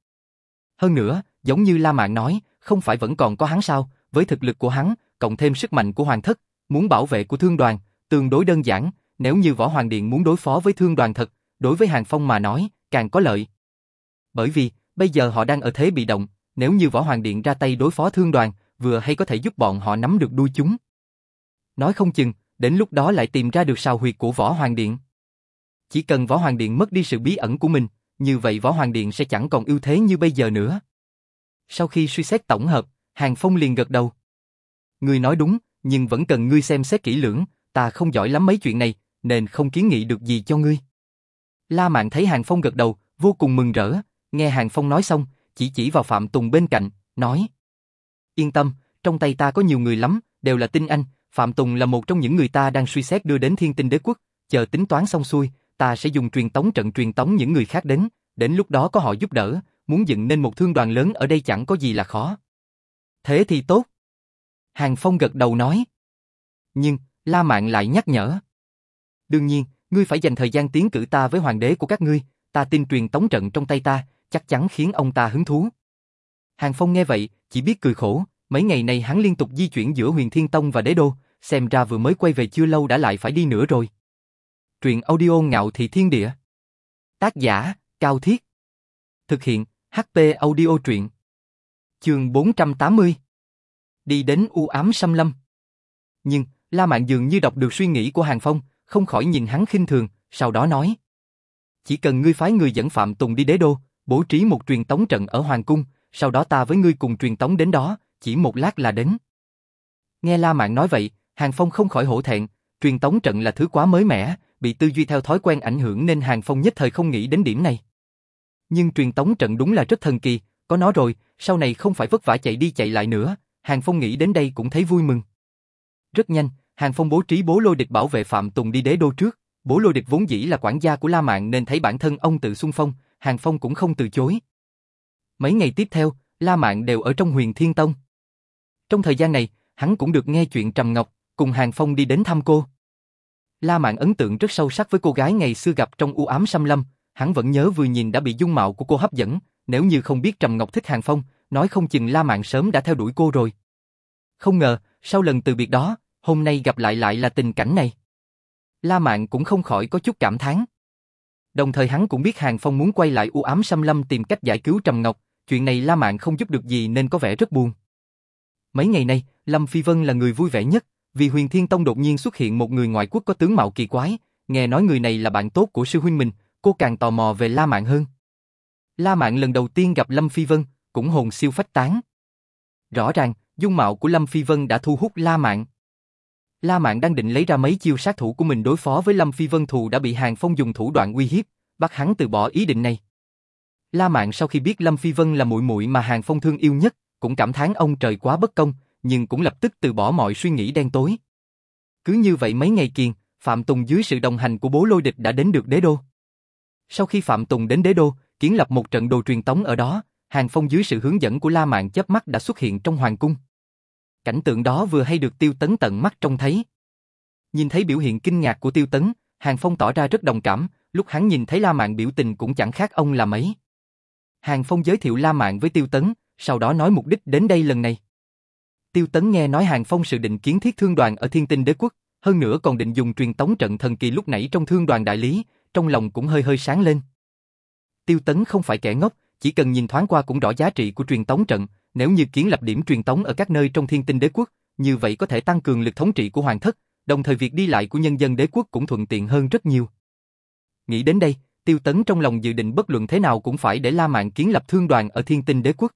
Hơn nữa, giống như La Mạn nói, không phải vẫn còn có hắn sao, với thực lực của hắn, cộng thêm sức mạnh của Hoàng Thất, muốn bảo vệ của thương đoàn, tương đối đơn giản, nếu như Võ Hoàng Điện muốn đối phó với thương đoàn thật, đối với Hàng Phong mà nói, càng có lợi. Bởi vì, bây giờ họ đang ở thế bị động, nếu như Võ Hoàng Điện ra tay đối phó thương đoàn, vừa hay có thể giúp bọn họ nắm được đuôi chúng. Nói không chừng, đến lúc đó lại tìm ra được sao huyệt của Võ Hoàng Điện. Chỉ cần Võ Hoàng Điện mất đi sự bí ẩn của mình, như vậy Võ Hoàng Điện sẽ chẳng còn ưu thế như bây giờ nữa. Sau khi suy xét tổng hợp, Hàng Phong liền gật đầu. Ngươi nói đúng, nhưng vẫn cần ngươi xem xét kỹ lưỡng, ta không giỏi lắm mấy chuyện này, nên không kiến nghị được gì cho ngươi. La Mạn thấy Hàng Phong gật đầu, vô cùng mừng rỡ, nghe Hàng Phong nói xong, chỉ chỉ vào Phạm Tùng bên cạnh, nói. Yên tâm, trong tay ta có nhiều người lắm, đều là tinh anh, Phạm Tùng là một trong những người ta đang suy xét đưa đến thiên tinh đế quốc, chờ tính toán xong xuôi, ta sẽ dùng truyền tống trận truyền tống những người khác đến, đến lúc đó có họ giúp đỡ, muốn dựng nên một thương đoàn lớn ở đây chẳng có gì là khó. Thế thì tốt. Hàng Phong gật đầu nói. Nhưng, La Mạn lại nhắc nhở. Đương nhiên, ngươi phải dành thời gian tiến cử ta với hoàng đế của các ngươi, ta tin truyền tống trận trong tay ta, chắc chắn khiến ông ta hứng thú. Hàng Phong nghe vậy, chỉ biết cười khổ, mấy ngày này hắn liên tục di chuyển giữa huyền Thiên Tông và đế đô, xem ra vừa mới quay về chưa lâu đã lại phải đi nữa rồi. Truyện audio ngạo thị thiên địa. Tác giả, Cao Thiết. Thực hiện, HP audio truyện. Trường 480. Đi đến u ám xâm lâm. Nhưng, La Mạn dường như đọc được suy nghĩ của Hàng Phong, không khỏi nhìn hắn khinh thường, sau đó nói. Chỉ cần ngươi phái người dẫn Phạm Tùng đi đế đô, bố trí một truyền tống trận ở Hoàng Cung, sau đó ta với ngươi cùng truyền tống đến đó, chỉ một lát là đến. Nghe La Mạn nói vậy, Hàng Phong không khỏi hổ thẹn, truyền tống trận là thứ quá mới mẻ, bị tư duy theo thói quen ảnh hưởng nên Hàng Phong nhất thời không nghĩ đến điểm này. Nhưng truyền tống trận đúng là rất thần kỳ, có nó rồi, sau này không phải vất vả chạy đi chạy lại nữa, Hàng Phong nghĩ đến đây cũng thấy vui mừng. Rất nhanh, Hàng Phong bố trí bố lôi địch bảo vệ Phạm Tùng đi đế đô trước, bố lôi địch vốn dĩ là quản gia của La Mạn nên thấy bản thân ông tự xung phong, Hàng Phong cũng không từ chối. Mấy ngày tiếp theo, La Mạn đều ở trong huyền Thiên Tông. Trong thời gian này, hắn cũng được nghe chuyện Trầm Ngọc, cùng Hàng Phong đi đến thăm cô. La Mạn ấn tượng rất sâu sắc với cô gái ngày xưa gặp trong u ám xâm lâm, hắn vẫn nhớ vừa nhìn đã bị dung mạo của cô hấp dẫn, nếu như không biết Trầm Ngọc thích Hàng Phong, nói không chừng La Mạn sớm đã theo đuổi cô rồi. Không ngờ, sau lần từ biệt đó, hôm nay gặp lại lại là tình cảnh này. La Mạn cũng không khỏi có chút cảm thán. Đồng thời hắn cũng biết Hàng Phong muốn quay lại u ám xâm lâm tìm cách giải cứu Trầm Ngọc, chuyện này La Mạn không giúp được gì nên có vẻ rất buồn. Mấy ngày nay, Lâm Phi Vân là người vui vẻ nhất, vì Huyền Thiên Tông đột nhiên xuất hiện một người ngoại quốc có tướng mạo kỳ quái, nghe nói người này là bạn tốt của sư huynh mình, cô càng tò mò về La Mạn hơn. La Mạn lần đầu tiên gặp Lâm Phi Vân, cũng hồn siêu phách tán. Rõ ràng, dung mạo của Lâm Phi Vân đã thu hút La Mạn. La Mạn đang định lấy ra mấy chiêu sát thủ của mình đối phó với Lâm Phi Vân thù đã bị Hàng Phong dùng thủ đoạn uy hiếp, bắt hắn từ bỏ ý định này. La Mạn sau khi biết Lâm Phi Vân là muội muội mà Hàng Phong thương yêu nhất, cũng cảm thán ông trời quá bất công, nhưng cũng lập tức từ bỏ mọi suy nghĩ đen tối. Cứ như vậy mấy ngày kiền, Phạm Tùng dưới sự đồng hành của bố lôi địch đã đến được đế đô. Sau khi Phạm Tùng đến đế đô, kiến lập một trận đồ truyền tống ở đó, Hàng Phong dưới sự hướng dẫn của La Mạn chớp mắt đã xuất hiện trong hoàng cung. Cảnh tượng đó vừa hay được Tiêu Tấn tận mắt trông thấy. Nhìn thấy biểu hiện kinh ngạc của Tiêu Tấn, Hàng Phong tỏ ra rất đồng cảm, lúc hắn nhìn thấy La Mạn biểu tình cũng chẳng khác ông là mấy. Hàng Phong giới thiệu La Mạn với Tiêu Tấn, sau đó nói mục đích đến đây lần này. Tiêu Tấn nghe nói Hàng Phong sự định kiến thiết thương đoàn ở Thiên Tinh Đế Quốc, hơn nữa còn định dùng truyền tống trận thần kỳ lúc nãy trong thương đoàn đại lý, trong lòng cũng hơi hơi sáng lên. Tiêu Tấn không phải kẻ ngốc, chỉ cần nhìn thoáng qua cũng rõ giá trị của truyền tống trận, nếu như kiến lập điểm truyền tống ở các nơi trong Thiên Tinh Đế Quốc, như vậy có thể tăng cường lực thống trị của hoàng thất, đồng thời việc đi lại của nhân dân đế quốc cũng thuận tiện hơn rất nhiều. Nghĩ đến đây, Tiêu Tấn trong lòng dự định bất luận thế nào cũng phải để La Mạn kiến lập thương đoàn ở Thiên Tinh Đế Quốc.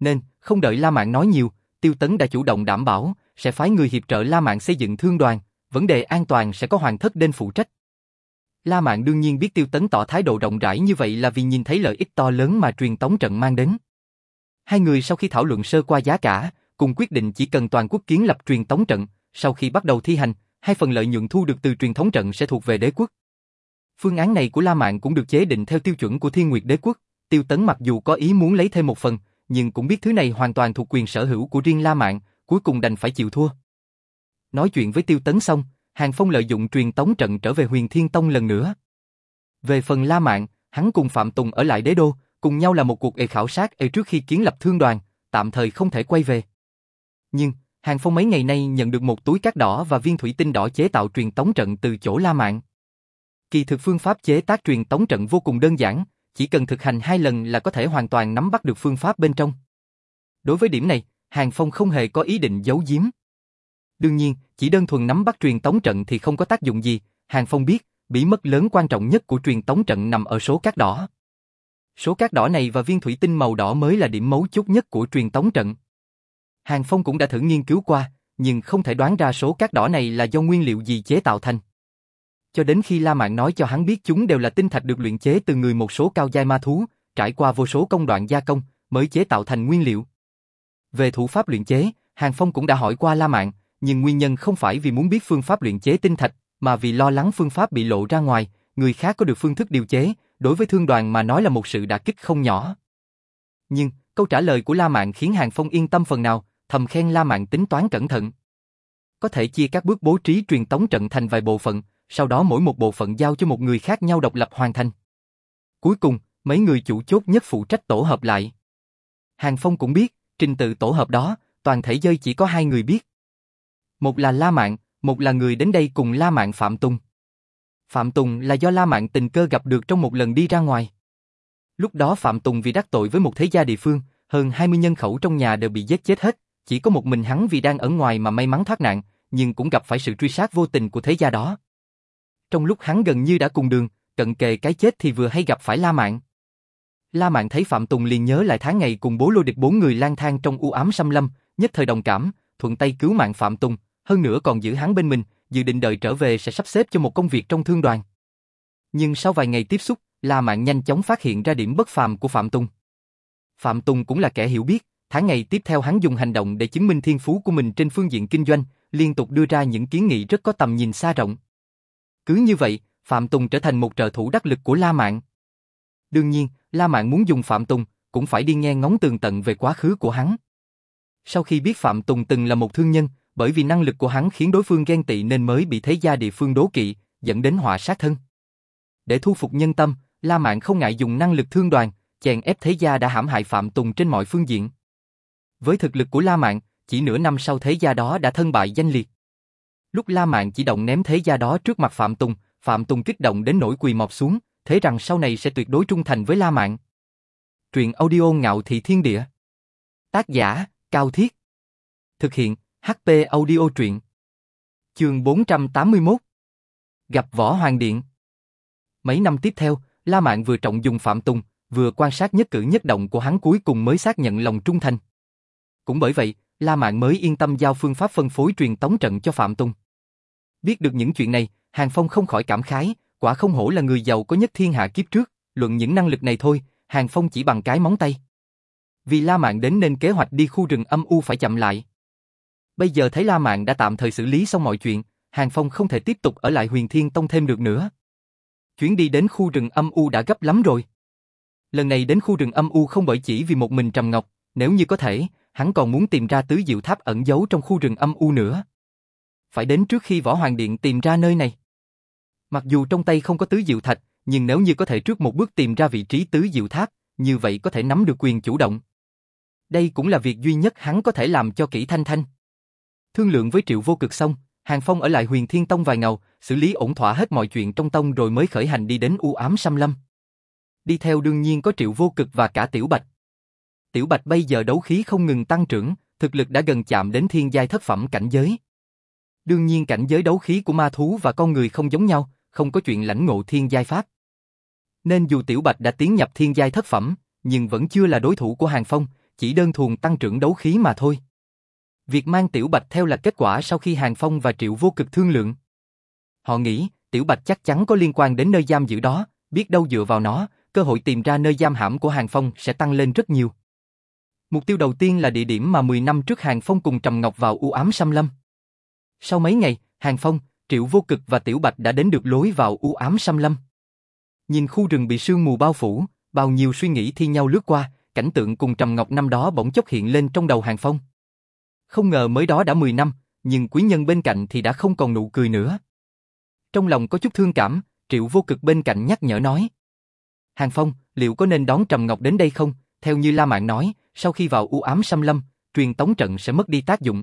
Nên, không đợi La Mạn nói nhiều, Tiêu Tấn đã chủ động đảm bảo sẽ phái người hiệp trợ La Mạn xây dựng thương đoàn, vấn đề an toàn sẽ có hoàng thất Đên phụ trách. La Mạn đương nhiên biết Tiêu Tấn tỏ thái độ rộng rãi như vậy là vì nhìn thấy lợi ích to lớn mà truyền tống trận mang đến. Hai người sau khi thảo luận sơ qua giá cả, cùng quyết định chỉ cần toàn quốc kiến lập truyền tống trận, sau khi bắt đầu thi hành, hai phần lợi nhuận thu được từ truyền thống trận sẽ thuộc về đế quốc. Phương án này của La Mạn cũng được chế định theo tiêu chuẩn của Thiên Nguyệt Đế quốc. Tiêu Tấn mặc dù có ý muốn lấy thêm một phần, nhưng cũng biết thứ này hoàn toàn thuộc quyền sở hữu của riêng La Mạn, cuối cùng đành phải chịu thua. Nói chuyện với Tiêu Tấn xong, Hàng Phong lợi dụng truyền tống trận trở về Huyền Thiên Tông lần nữa. Về phần La Mạn, hắn cùng Phạm Tùng ở lại đế đô, cùng nhau là một cuộc ê khảo sát ê trước khi kiến lập thương đoàn, tạm thời không thể quay về. Nhưng, Hàng Phong mấy ngày nay nhận được một túi cát đỏ và viên thủy tinh đỏ chế tạo truyền tống trận từ chỗ La Mạn. Kỳ thực phương pháp chế tác truyền tống trận vô cùng đơn giản, chỉ cần thực hành hai lần là có thể hoàn toàn nắm bắt được phương pháp bên trong. Đối với điểm này, Hàng Phong không hề có ý định giấu giếm. Đương nhiên, chỉ đơn thuần nắm bắt truyền tống trận thì không có tác dụng gì, Hàng Phong biết, bí mật lớn quan trọng nhất của truyền tống trận nằm ở số cát đỏ. Số cát đỏ này và viên thủy tinh màu đỏ mới là điểm mấu chốt nhất của truyền tống trận. Hàng Phong cũng đã thử nghiên cứu qua, nhưng không thể đoán ra số cát đỏ này là do nguyên liệu gì chế tạo thành. Cho đến khi La Mạn nói cho hắn biết chúng đều là tinh thạch được luyện chế từ người một số cao giai ma thú, trải qua vô số công đoạn gia công, mới chế tạo thành nguyên liệu. Về thủ pháp luyện chế, Hàng Phong cũng đã hỏi qua La Mạn, nhưng nguyên nhân không phải vì muốn biết phương pháp luyện chế tinh thạch, mà vì lo lắng phương pháp bị lộ ra ngoài, người khác có được phương thức điều chế, đối với thương đoàn mà nói là một sự đả kích không nhỏ. Nhưng, câu trả lời của La Mạn khiến Hàng Phong yên tâm phần nào, thầm khen La Mạn tính toán cẩn thận. Có thể chia các bước bố trí truyền tống trận thành vài bộ phận, sau đó mỗi một bộ phận giao cho một người khác nhau độc lập hoàn thành. Cuối cùng, mấy người chủ chốt nhất phụ trách tổ hợp lại. Hàng Phong cũng biết, trình tự tổ hợp đó, toàn thể dơi chỉ có hai người biết. Một là La Mạn, một là người đến đây cùng La Mạn Phạm Tùng. Phạm Tùng là do La Mạn tình cơ gặp được trong một lần đi ra ngoài. Lúc đó Phạm Tùng vì đắc tội với một thế gia địa phương, hơn 20 nhân khẩu trong nhà đều bị giết chết hết, chỉ có một mình hắn vì đang ở ngoài mà may mắn thoát nạn, nhưng cũng gặp phải sự truy sát vô tình của thế gia đó. Trong lúc hắn gần như đã cùng đường, cận kề cái chết thì vừa hay gặp phải La Mạn. La Mạn thấy Phạm Tùng liền nhớ lại tháng ngày cùng bố lô địch bốn người lang thang trong u ám xâm lâm, nhất thời đồng cảm, thuận tay cứu mạng Phạm Tùng, hơn nữa còn giữ hắn bên mình, dự định đợi trở về sẽ sắp xếp cho một công việc trong thương đoàn. Nhưng sau vài ngày tiếp xúc, La Mạn nhanh chóng phát hiện ra điểm bất phàm của Phạm Tùng. Phạm Tùng cũng là kẻ hiểu biết, tháng ngày tiếp theo hắn dùng hành động để chứng minh thiên phú của mình trên phương diện kinh doanh, liên tục đưa ra những kiến nghị rất có tầm nhìn xa rộng. Cứ như vậy, Phạm Tùng trở thành một trợ thủ đắc lực của La Mạn. Đương nhiên, La Mạn muốn dùng Phạm Tùng, cũng phải đi nghe ngóng tường tận về quá khứ của hắn. Sau khi biết Phạm Tùng từng là một thương nhân, bởi vì năng lực của hắn khiến đối phương ghen tị nên mới bị thế gia địa phương đố kỵ, dẫn đến họa sát thân. Để thu phục nhân tâm, La Mạn không ngại dùng năng lực thương đoàn, chèn ép thế gia đã hãm hại Phạm Tùng trên mọi phương diện. Với thực lực của La Mạn, chỉ nửa năm sau thế gia đó đã thân bại danh liệt. Lúc La Mạn chỉ động ném thế gia đó trước mặt Phạm Tùng, Phạm Tùng kích động đến nỗi quỳ mọp xuống, thế rằng sau này sẽ tuyệt đối trung thành với La Mạn. Truyện audio ngạo thị thiên địa. Tác giả, Cao Thiết. Thực hiện, HP audio truyện. Chương 481. Gặp Võ Hoàng Điện. Mấy năm tiếp theo, La Mạn vừa trọng dùng Phạm Tùng, vừa quan sát nhất cử nhất động của hắn cuối cùng mới xác nhận lòng trung thành. Cũng bởi vậy, La Mạn mới yên tâm giao phương pháp phân phối truyền tống trận cho Phạm Tùng. Biết được những chuyện này, Hàng Phong không khỏi cảm khái, quả không hổ là người giàu có nhất thiên hạ kiếp trước, luận những năng lực này thôi, Hàng Phong chỉ bằng cái móng tay. Vì La Mạn đến nên kế hoạch đi khu rừng âm u phải chậm lại. Bây giờ thấy La Mạn đã tạm thời xử lý xong mọi chuyện, Hàng Phong không thể tiếp tục ở lại huyền thiên tông thêm được nữa. Chuyến đi đến khu rừng âm u đã gấp lắm rồi. Lần này đến khu rừng âm u không bởi chỉ vì một mình Trầm Ngọc, nếu như có thể, hắn còn muốn tìm ra tứ diệu tháp ẩn giấu trong khu rừng âm u nữa. Phải đến trước khi Võ Hoàng Điện tìm ra nơi này. Mặc dù trong tay không có tứ diệu thạch, nhưng nếu như có thể trước một bước tìm ra vị trí tứ diệu tháp, như vậy có thể nắm được quyền chủ động. Đây cũng là việc duy nhất hắn có thể làm cho kỹ thanh thanh. Thương lượng với Triệu Vô Cực xong, Hàng Phong ở lại Huyền Thiên Tông vài ngày, xử lý ổn thỏa hết mọi chuyện trong tông rồi mới khởi hành đi đến u ám xăm lâm. Đi theo đương nhiên có Triệu Vô Cực và cả Tiểu Bạch. Tiểu Bạch bây giờ đấu khí không ngừng tăng trưởng, thực lực đã gần chạm đến thiên giai thất phẩm cảnh giới. Đương nhiên cảnh giới đấu khí của ma thú và con người không giống nhau, không có chuyện lãnh ngộ thiên giai pháp. Nên dù Tiểu Bạch đã tiến nhập thiên giai thất phẩm, nhưng vẫn chưa là đối thủ của Hàng Phong, chỉ đơn thuần tăng trưởng đấu khí mà thôi. Việc mang Tiểu Bạch theo là kết quả sau khi Hàng Phong và Triệu Vô Cực thương lượng. Họ nghĩ, Tiểu Bạch chắc chắn có liên quan đến nơi giam giữ đó, biết đâu dựa vào nó, cơ hội tìm ra nơi giam hãm của Hàng Phong sẽ tăng lên rất nhiều. Mục tiêu đầu tiên là địa điểm mà 10 năm trước Hàng Phong cùng Trầm Ngọc vào u ám xâm lâm. Sau mấy ngày, Hàng Phong, Triệu Vô Cực và Tiểu Bạch đã đến được lối vào u ám xăm lâm. Nhìn khu rừng bị sương mù bao phủ, bao nhiêu suy nghĩ thi nhau lướt qua, cảnh tượng cùng Trầm Ngọc năm đó bỗng chốc hiện lên trong đầu Hàng Phong. Không ngờ mới đó đã 10 năm, nhưng quý nhân bên cạnh thì đã không còn nụ cười nữa. Trong lòng có chút thương cảm, Triệu Vô Cực bên cạnh nhắc nhở nói. Hàng Phong, liệu có nên đón Trầm Ngọc đến đây không? Theo như La Mạn nói, sau khi vào u ám xâm lâm, truyền tống trận sẽ mất đi tác dụng.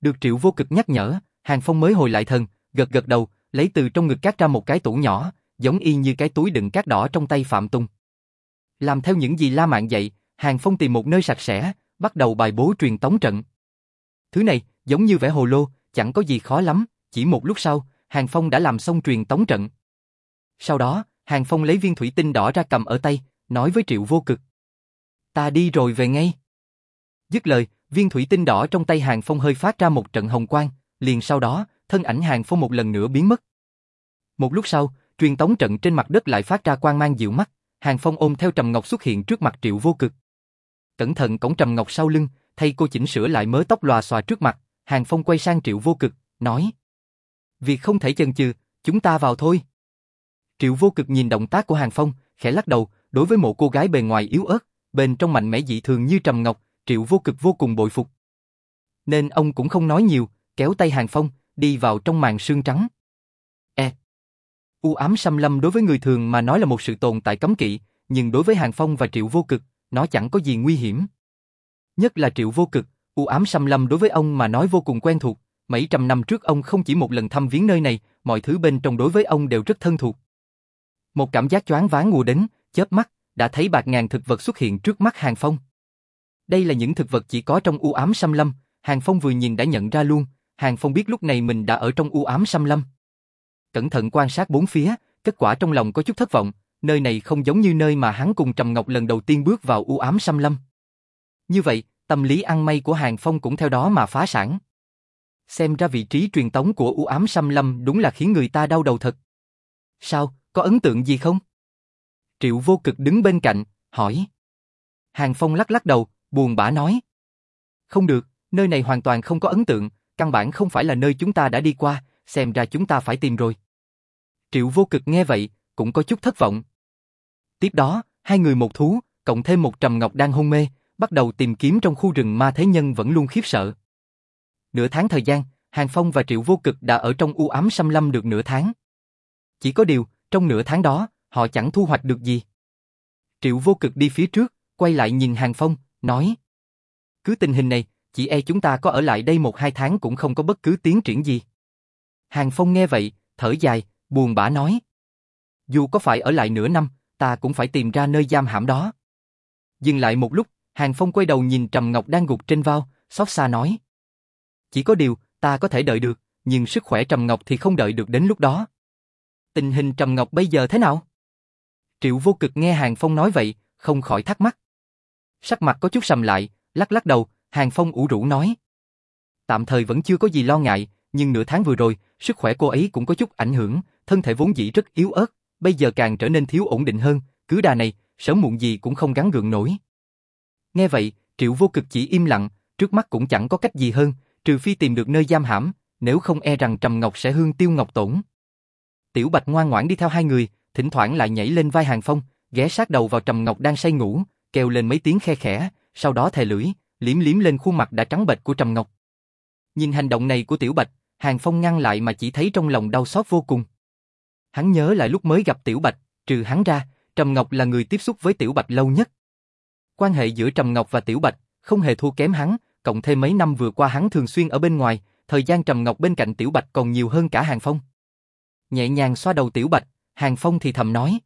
Được Triệu Vô Cực nhắc nhở, Hàng Phong mới hồi lại thần, gật gật đầu, lấy từ trong ngực cát ra một cái tủ nhỏ, giống y như cái túi đựng cát đỏ trong tay Phạm Tung. Làm theo những gì La Mạn dạy, Hàng Phong tìm một nơi sạch sẽ, bắt đầu bài bố truyền tống trận. Thứ này, giống như vẽ hồ lô, chẳng có gì khó lắm, chỉ một lúc sau, Hàng Phong đã làm xong truyền tống trận. Sau đó, Hàng Phong lấy viên thủy tinh đỏ ra cầm ở tay, nói với Triệu Vô Cực. Ta đi rồi về ngay. Dứt lời, viên thủy tinh đỏ trong tay Hàng Phong hơi phát ra một trận hồng quang, liền sau đó, thân ảnh Hàng Phong một lần nữa biến mất. Một lúc sau, truyền tống trận trên mặt đất lại phát ra quang mang dịu mắt, Hàng Phong ôm theo Trầm Ngọc xuất hiện trước mặt Triệu Vô Cực. Cẩn thận cổng Trầm Ngọc sau lưng, thay cô chỉnh sửa lại mớ tóc lòa xòa trước mặt, Hàng Phong quay sang Triệu Vô Cực, nói: "Việc không thể chần chừ, chúng ta vào thôi." Triệu Vô Cực nhìn động tác của Hàng Phong, khẽ lắc đầu, đối với một cô gái bề ngoài yếu ớt, bên trong mạnh mẽ dị thường như Trầm Ngọc, Triệu Vô Cực vô cùng bội phục. Nên ông cũng không nói nhiều, kéo tay Hàng Phong, đi vào trong màn sương trắng. E. U ám xâm lâm đối với người thường mà nói là một sự tồn tại cấm kỵ, nhưng đối với Hàng Phong và Triệu Vô Cực, nó chẳng có gì nguy hiểm. Nhất là Triệu Vô Cực, u ám xâm lâm đối với ông mà nói vô cùng quen thuộc, mấy trăm năm trước ông không chỉ một lần thăm viếng nơi này, mọi thứ bên trong đối với ông đều rất thân thuộc. Một cảm giác choáng váng ngùa đến, chớp mắt, đã thấy bạc ngàn thực vật xuất hiện trước mắt Hàng Phong. Đây là những thực vật chỉ có trong u ám xâm lâm, Hàng Phong vừa nhìn đã nhận ra luôn, Hàng Phong biết lúc này mình đã ở trong u ám xâm lâm. Cẩn thận quan sát bốn phía, kết quả trong lòng có chút thất vọng, nơi này không giống như nơi mà hắn cùng Trầm Ngọc lần đầu tiên bước vào u ám xâm lâm. Như vậy, tâm lý ăn may của Hàng Phong cũng theo đó mà phá sản. Xem ra vị trí truyền tống của u ám xâm lâm đúng là khiến người ta đau đầu thật. Sao, có ấn tượng gì không? Triệu vô cực đứng bên cạnh, hỏi. Hàng Phong lắc lắc đầu, buồn bã nói. Không được, nơi này hoàn toàn không có ấn tượng, căn bản không phải là nơi chúng ta đã đi qua, xem ra chúng ta phải tìm rồi. Triệu vô cực nghe vậy, cũng có chút thất vọng. Tiếp đó, hai người một thú, cộng thêm một trầm ngọc đang hôn mê, bắt đầu tìm kiếm trong khu rừng ma thế nhân vẫn luôn khiếp sợ. Nửa tháng thời gian, Hàng Phong và Triệu Vô Cực đã ở trong u ám xâm lâm được nửa tháng. Chỉ có điều, trong nửa tháng đó, họ chẳng thu hoạch được gì. Triệu Vô Cực đi phía trước, quay lại nhìn Hàng Phong, nói Cứ tình hình này, chỉ e chúng ta có ở lại đây một hai tháng cũng không có bất cứ tiến triển gì. Hàng Phong nghe vậy, thở dài, buồn bã nói Dù có phải ở lại nửa năm, ta cũng phải tìm ra nơi giam hãm đó. Dừng lại một lúc, Hàng Phong quay đầu nhìn Trầm Ngọc đang gục trên vao, xót xa nói. Chỉ có điều, ta có thể đợi được, nhưng sức khỏe Trầm Ngọc thì không đợi được đến lúc đó. Tình hình Trầm Ngọc bây giờ thế nào? Triệu vô cực nghe Hàng Phong nói vậy, không khỏi thắc mắc. Sắc mặt có chút sầm lại, lắc lắc đầu, Hàng Phong ủ rũ nói. Tạm thời vẫn chưa có gì lo ngại, nhưng nửa tháng vừa rồi, sức khỏe cô ấy cũng có chút ảnh hưởng, thân thể vốn dĩ rất yếu ớt, bây giờ càng trở nên thiếu ổn định hơn, cứ đà này, sớm muộn gì cũng không gắn gượng nổi. Nghe vậy, Triệu Vô Cực chỉ im lặng, trước mắt cũng chẳng có cách gì hơn, trừ phi tìm được nơi giam hãm, nếu không e rằng Trầm Ngọc sẽ hương tiêu ngọc tổn. Tiểu Bạch ngoan ngoãn đi theo hai người, thỉnh thoảng lại nhảy lên vai Hàng Phong, ghé sát đầu vào Trầm Ngọc đang say ngủ, kêu lên mấy tiếng khe khẽ, sau đó thè lưỡi, liếm liếm lên khuôn mặt đã trắng bệch của Trầm Ngọc. Nhìn hành động này của Tiểu Bạch, Hàng Phong ngăn lại mà chỉ thấy trong lòng đau xót vô cùng. Hắn nhớ lại lúc mới gặp Tiểu Bạch, trừ hắn ra, Trầm Ngọc là người tiếp xúc với Tiểu Bạch lâu nhất. Quan hệ giữa Trầm Ngọc và Tiểu Bạch không hề thua kém hắn, cộng thêm mấy năm vừa qua hắn thường xuyên ở bên ngoài, thời gian Trầm Ngọc bên cạnh Tiểu Bạch còn nhiều hơn cả Hàng Phong. Nhẹ nhàng xoa đầu Tiểu Bạch, Hàng Phong thì thầm nói.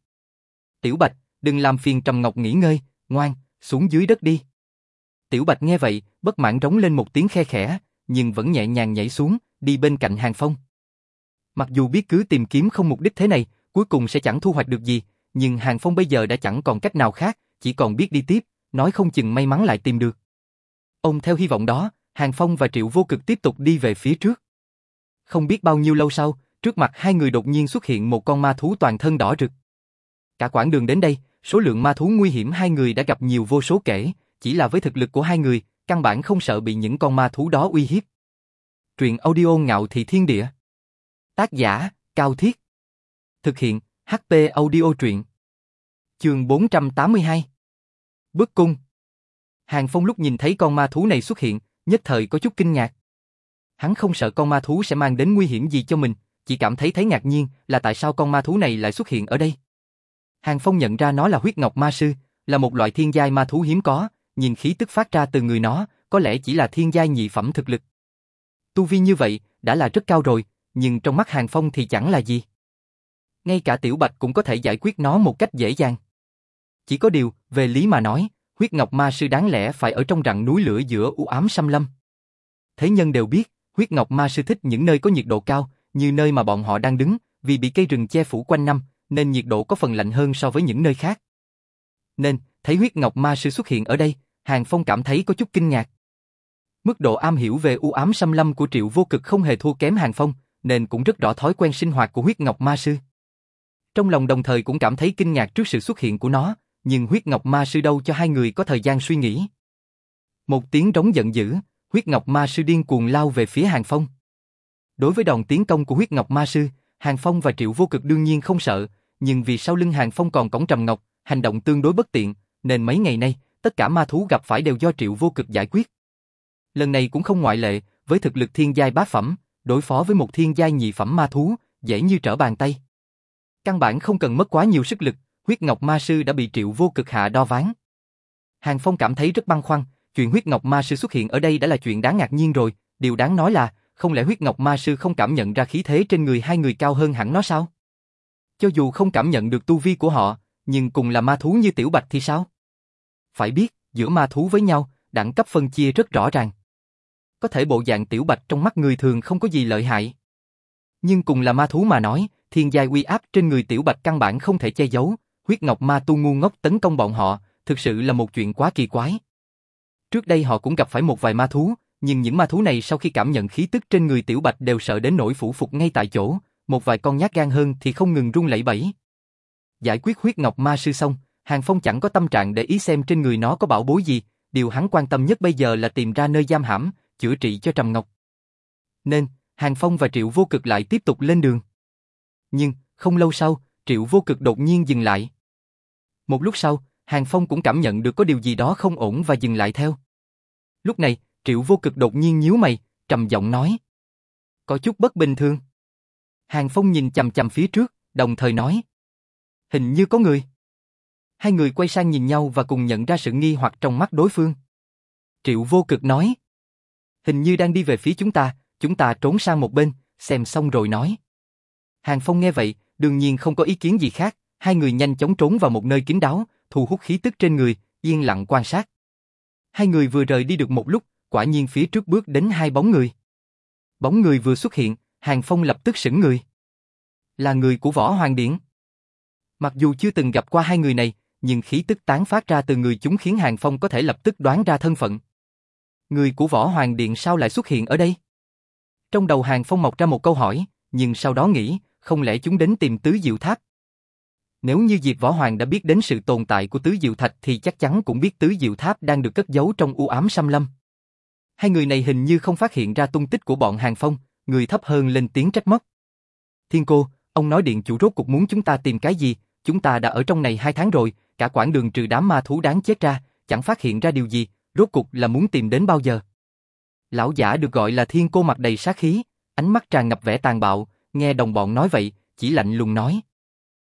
Tiểu Bạch, đừng làm phiền Trầm Ngọc nghỉ ngơi, ngoan, xuống dưới đất đi. Tiểu Bạch nghe vậy, bất mãn rống lên một tiếng khe khẽ, nhưng vẫn nhẹ nhàng nhảy xuống, đi bên cạnh Hàng Phong. Mặc dù biết cứ tìm kiếm không mục đích thế này, cuối cùng sẽ chẳng thu hoạch được gì, nhưng Hàng Phong bây giờ đã chẳng còn cách nào khác, chỉ còn biết đi tiếp, nói không chừng may mắn lại tìm được. Ông theo hy vọng đó, Hàng Phong và Triệu Vô Cực tiếp tục đi về phía trước. Không biết bao nhiêu lâu sau, trước mặt hai người đột nhiên xuất hiện một con ma thú toàn thân đỏ rực. Cả quãng đường đến đây, số lượng ma thú nguy hiểm hai người đã gặp nhiều vô số kể, chỉ là với thực lực của hai người, căn bản không sợ bị những con ma thú đó uy hiếp. Truyện audio ngạo thị thiên địa. Tác giả, Cao Thiết. Thực hiện, HP audio truyện. Trường 482. Bước cung. Hàng Phong lúc nhìn thấy con ma thú này xuất hiện, nhất thời có chút kinh ngạc. Hắn không sợ con ma thú sẽ mang đến nguy hiểm gì cho mình, chỉ cảm thấy thấy ngạc nhiên là tại sao con ma thú này lại xuất hiện ở đây. Hàng Phong nhận ra nó là huyết ngọc ma sư, là một loại thiên giai ma thú hiếm có, nhìn khí tức phát ra từ người nó, có lẽ chỉ là thiên giai nhị phẩm thực lực. Tu vi như vậy, đã là rất cao rồi, nhưng trong mắt Hàng Phong thì chẳng là gì. Ngay cả Tiểu Bạch cũng có thể giải quyết nó một cách dễ dàng. Chỉ có điều, về lý mà nói, huyết ngọc ma sư đáng lẽ phải ở trong rặng núi lửa giữa u ám xăm lâm. Thế nhân đều biết, huyết ngọc ma sư thích những nơi có nhiệt độ cao, như nơi mà bọn họ đang đứng, vì bị cây rừng che phủ quanh năm, nên nhiệt độ có phần lạnh hơn so với những nơi khác. Nên, thấy huyết ngọc ma sư xuất hiện ở đây, Hàng Phong cảm thấy có chút kinh ngạc. Mức độ am hiểu về u ám xâm lâm của Triệu Vô Cực không hề thua kém Hàng Phong, nên cũng rất rõ thói quen sinh hoạt của huyết ngọc ma sư. Trong lòng đồng thời cũng cảm thấy kinh ngạc trước sự xuất hiện của nó, nhưng huyết ngọc ma sư đâu cho hai người có thời gian suy nghĩ. Một tiếng rống giận dữ, huyết ngọc ma sư điên cuồng lao về phía Hàng Phong. Đối với đòn tiến công của huyết ngọc ma sư, Hàng Phong và Triệu Vô Cực đương nhiên không sợ, nhưng vì sau lưng Hàng Phong còn cổng trầm ngọc, hành động tương đối bất tiện, nên mấy ngày nay, tất cả ma thú gặp phải đều do Triệu Vô Cực giải quyết. Lần này cũng không ngoại lệ, với thực lực thiên giai bá phẩm, đối phó với một thiên giai nhị phẩm ma thú, dễ như trở bàn tay. Căn bản không cần mất quá nhiều sức lực, huyết ngọc ma sư đã bị Triệu Vô Cực hạ đo ván. Hàng Phong cảm thấy rất băn khoăn, chuyện huyết ngọc ma sư xuất hiện ở đây đã là chuyện đáng ngạc nhiên rồi, điều đáng nói là, không lẽ huyết ngọc ma sư không cảm nhận ra khí thế trên người hai người cao hơn hẳn nó sao? Cho dù không cảm nhận được tu vi của họ, nhưng cùng là ma thú như tiểu bạch thì sao? Phải biết, giữa ma thú với nhau, đẳng cấp phân chia rất rõ ràng. Có thể bộ dạng tiểu bạch trong mắt người thường không có gì lợi hại. Nhưng cùng là ma thú mà nói, thiên giai uy áp trên người tiểu bạch căn bản không thể che giấu, huyết ngọc ma tu ngu ngốc tấn công bọn họ, thực sự là một chuyện quá kỳ quái. Trước đây họ cũng gặp phải một vài ma thú, nhưng những ma thú này sau khi cảm nhận khí tức trên người Tiểu Bạch đều sợ đến nỗi phủ phục ngay tại chỗ, một vài con nhát gan hơn thì không ngừng run lẩy bẩy. Giải quyết huyết ngọc ma sư xong, Hàng Phong chẳng có tâm trạng để ý xem trên người nó có bảo bối gì, điều hắn quan tâm nhất bây giờ là tìm ra nơi giam hãm, chữa trị cho Trầm Ngọc. Nên, Hàng Phong và Triệu Vô Cực lại tiếp tục lên đường. Nhưng, không lâu sau, Triệu Vô Cực đột nhiên dừng lại. Một lúc sau, Hàng Phong cũng cảm nhận được có điều gì đó không ổn và dừng lại theo. Lúc này, Triệu vô cực đột nhiên nhíu mày, trầm giọng nói. Có chút bất bình thường. Hàng Phong nhìn chầm chầm phía trước, đồng thời nói. Hình như có người. Hai người quay sang nhìn nhau và cùng nhận ra sự nghi hoặc trong mắt đối phương. Triệu vô cực nói. Hình như đang đi về phía chúng ta, chúng ta trốn sang một bên, xem xong rồi nói. Hàng Phong nghe vậy, đương nhiên không có ý kiến gì khác, hai người nhanh chóng trốn vào một nơi kín đáo, thu hút khí tức trên người, yên lặng quan sát. Hai người vừa rời đi được một lúc, quả nhiên phía trước bước đến hai bóng người. Bóng người vừa xuất hiện, Hàng Phong lập tức sững người. Là người của Võ Hoàng Điện. Mặc dù chưa từng gặp qua hai người này, nhưng khí tức tán phát ra từ người chúng khiến Hàng Phong có thể lập tức đoán ra thân phận. Người của Võ Hoàng Điện sao lại xuất hiện ở đây? Trong đầu Hàng Phong mọc ra một câu hỏi, nhưng sau đó nghĩ, không lẽ chúng đến tìm Tứ Diệu Tháp? Nếu như Diệp Võ Hoàng đã biết đến sự tồn tại của Tứ Diệu Thạch thì chắc chắn cũng biết Tứ Diệu Tháp đang được cất giấu trong u ám xăm lâm. Hai người này hình như không phát hiện ra tung tích của bọn Hàng Phong, người thấp hơn lên tiếng trách móc. Thiên cô, ông nói điện chủ rốt cuộc muốn chúng ta tìm cái gì, chúng ta đã ở trong này hai tháng rồi, cả quãng đường trừ đám ma thú đáng chết ra, chẳng phát hiện ra điều gì, rốt cuộc là muốn tìm đến bao giờ. Lão giả được gọi là thiên cô mặt đầy sát khí, ánh mắt tràn ngập vẻ tàn bạo, nghe đồng bọn nói vậy, chỉ lạnh lùng nói.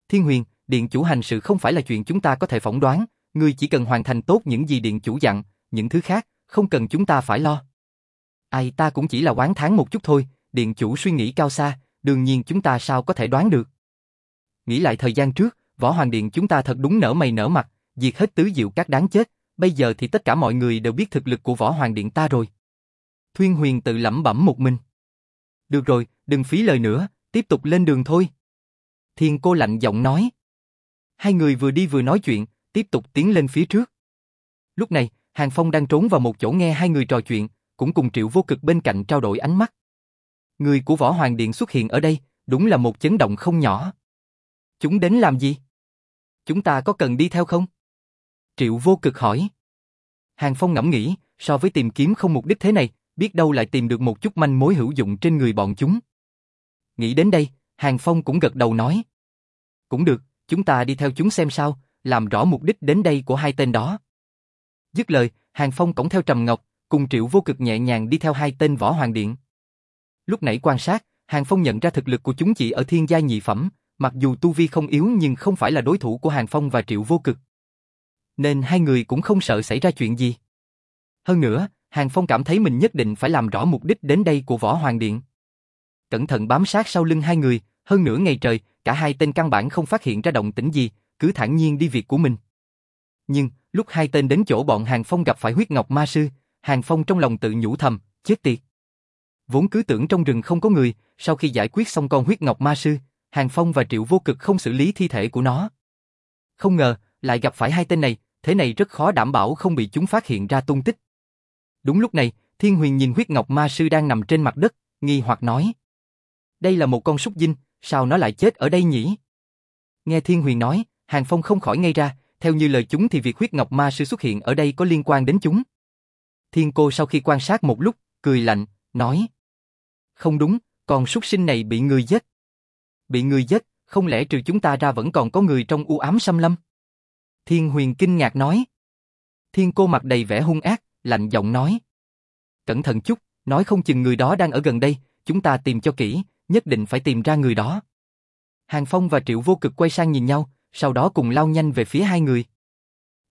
Thiên huyền, điện chủ hành sự không phải là chuyện chúng ta có thể phỏng đoán, ngươi chỉ cần hoàn thành tốt những gì điện chủ dặn, những thứ khác, không cần chúng ta phải lo. Ai ta cũng chỉ là oán tháng một chút thôi, điện chủ suy nghĩ cao xa, đương nhiên chúng ta sao có thể đoán được. Nghĩ lại thời gian trước, võ hoàng điện chúng ta thật đúng nở mày nở mặt, diệt hết tứ diệu các đáng chết, bây giờ thì tất cả mọi người đều biết thực lực của võ hoàng điện ta rồi. Thuyên huyền tự lẩm bẩm một mình. Được rồi, đừng phí lời nữa, tiếp tục lên đường thôi. Thiên cô lạnh giọng nói. Hai người vừa đi vừa nói chuyện, tiếp tục tiến lên phía trước. Lúc này, Hàng Phong đang trốn vào một chỗ nghe hai người trò chuyện, cũng cùng Triệu Vô Cực bên cạnh trao đổi ánh mắt. Người của Võ Hoàng Điện xuất hiện ở đây, đúng là một chấn động không nhỏ. Chúng đến làm gì? Chúng ta có cần đi theo không? Triệu Vô Cực hỏi. Hàng Phong ngẫm nghĩ, so với tìm kiếm không mục đích thế này, biết đâu lại tìm được một chút manh mối hữu dụng trên người bọn chúng. Nghĩ đến đây, Hàng Phong cũng gật đầu nói. Cũng được, chúng ta đi theo chúng xem sao, làm rõ mục đích đến đây của hai tên đó. Dứt lời, Hàng Phong cổng theo Trầm Ngọc, cùng Triệu Vô Cực nhẹ nhàng đi theo hai tên võ hoàng điện. Lúc nãy quan sát, Hàng Phong nhận ra thực lực của chúng chỉ ở thiên gia nhị phẩm, mặc dù tu vi không yếu nhưng không phải là đối thủ của Hàng Phong và Triệu Vô Cực. Nên hai người cũng không sợ xảy ra chuyện gì. Hơn nữa, Hàng Phong cảm thấy mình nhất định phải làm rõ mục đích đến đây của Võ Hoàng Điện. Cẩn thận bám sát sau lưng hai người, hơn nửa ngày trời, cả hai tên căn bản không phát hiện ra động tĩnh gì, cứ thản nhiên đi việc của mình. Nhưng, lúc hai tên đến chỗ bọn Hàng Phong gặp phải huyết ngọc ma sư, Hàng Phong trong lòng tự nhủ thầm, chết tiệt. Vốn cứ tưởng trong rừng không có người, sau khi giải quyết xong con huyết ngọc ma sư, Hàng Phong và Triệu Vô Cực không xử lý thi thể của nó. Không ngờ, lại gặp phải hai tên này, thế này rất khó đảm bảo không bị chúng phát hiện ra tung tích. Đúng lúc này, Thiên Huyền nhìn huyết ngọc ma sư đang nằm trên mặt đất, nghi hoặc nói. Đây là một con súc dinh, sao nó lại chết ở đây nhỉ? Nghe Thiên Huyền nói, Hàng Phong không khỏi ngây ra, theo như lời chúng thì việc huyết ngọc ma sư xuất hiện ở đây có liên quan đến chúng. Thiên cô sau khi quan sát một lúc, cười lạnh, nói. Không đúng, con súc sinh này bị người giết. Bị người giết, không lẽ trừ chúng ta ra vẫn còn có người trong u ám xâm lâm? Thiên huyền kinh ngạc nói. Thiên cô mặt đầy vẻ hung ác, lạnh giọng nói. Cẩn thận chút, nói không chừng người đó đang ở gần đây, chúng ta tìm cho kỹ, nhất định phải tìm ra người đó. Hàng Phong và Triệu Vô Cực quay sang nhìn nhau, sau đó cùng lao nhanh về phía hai người.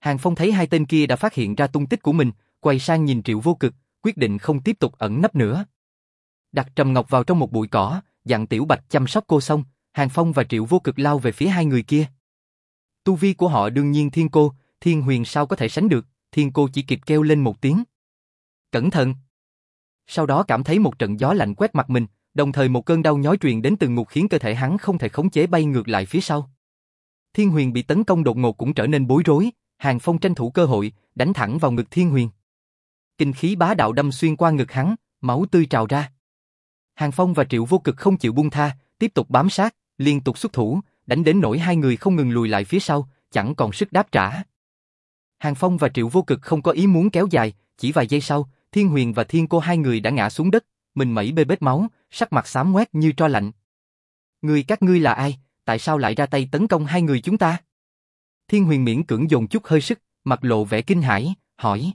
Hàng Phong thấy hai tên kia đã phát hiện ra tung tích của mình, quay sang nhìn Triệu Vô Cực, quyết định không tiếp tục ẩn nấp nữa. Đặt Trầm Ngọc vào trong một bụi cỏ, dặn Tiểu Bạch chăm sóc cô xong, Hàng Phong và Triệu Vô Cực lao về phía hai người kia. Tu vi của họ đương nhiên thiên cô, thiên huyền sao có thể sánh được, thiên cô chỉ kịp kêu lên một tiếng. Cẩn thận! Sau đó cảm thấy một trận gió lạnh quét mặt mình, đồng thời một cơn đau nhói truyền đến từng ngục khiến cơ thể hắn không thể khống chế bay ngược lại phía sau. Thiên huyền bị tấn công đột ngột cũng trở nên bối rối, Hàng Phong tranh thủ cơ hội, đánh thẳng vào ngực thiên huyền. Kinh khí bá đạo đâm xuyên qua ngực hắn, máu tươi trào ra. Hàng Phong và Triệu Vô Cực không chịu buông tha, tiếp tục bám sát, liên tục xuất thủ, đánh đến nỗi hai người không ngừng lùi lại phía sau, chẳng còn sức đáp trả. Hàng Phong và Triệu Vô Cực không có ý muốn kéo dài, chỉ vài giây sau, Thiên Huyền và Thiên Cô hai người đã ngã xuống đất, mình mẩy bê bết máu, sắc mặt xám ngoét như tro lạnh. Người các ngươi là ai, tại sao lại ra tay tấn công hai người chúng ta? Thiên Huyền miễn cưỡng dồn chút hơi sức, mặt lộ vẻ kinh hãi, hỏi.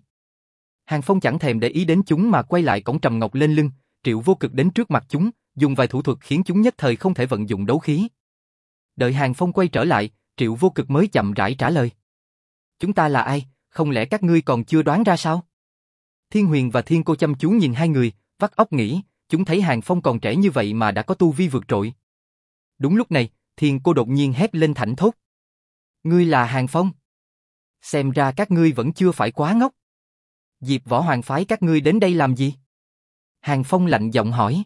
Hàng Phong chẳng thèm để ý đến chúng mà quay lại cổng trầm ngọc lên lưng, Triệu Vô Cực đến trước mặt chúng, dùng vài thủ thuật khiến chúng nhất thời không thể vận dụng đấu khí. Đợi Hàng Phong quay trở lại, Triệu Vô Cực mới chậm rãi trả lời. Chúng ta là ai, không lẽ các ngươi còn chưa đoán ra sao? Thiên Huyền và Thiên Cô chăm chú nhìn hai người, vắt óc nghĩ, chúng thấy Hàng Phong còn trẻ như vậy mà đã có tu vi vượt trội. Đúng lúc này, Thiên Cô đột nhiên hét lên thảnh thốt. Ngươi là Hàng Phong. Xem ra các ngươi vẫn chưa phải quá ngốc. Diệp Võ Hoàng phái các ngươi đến đây làm gì? Hàng Phong lạnh giọng hỏi.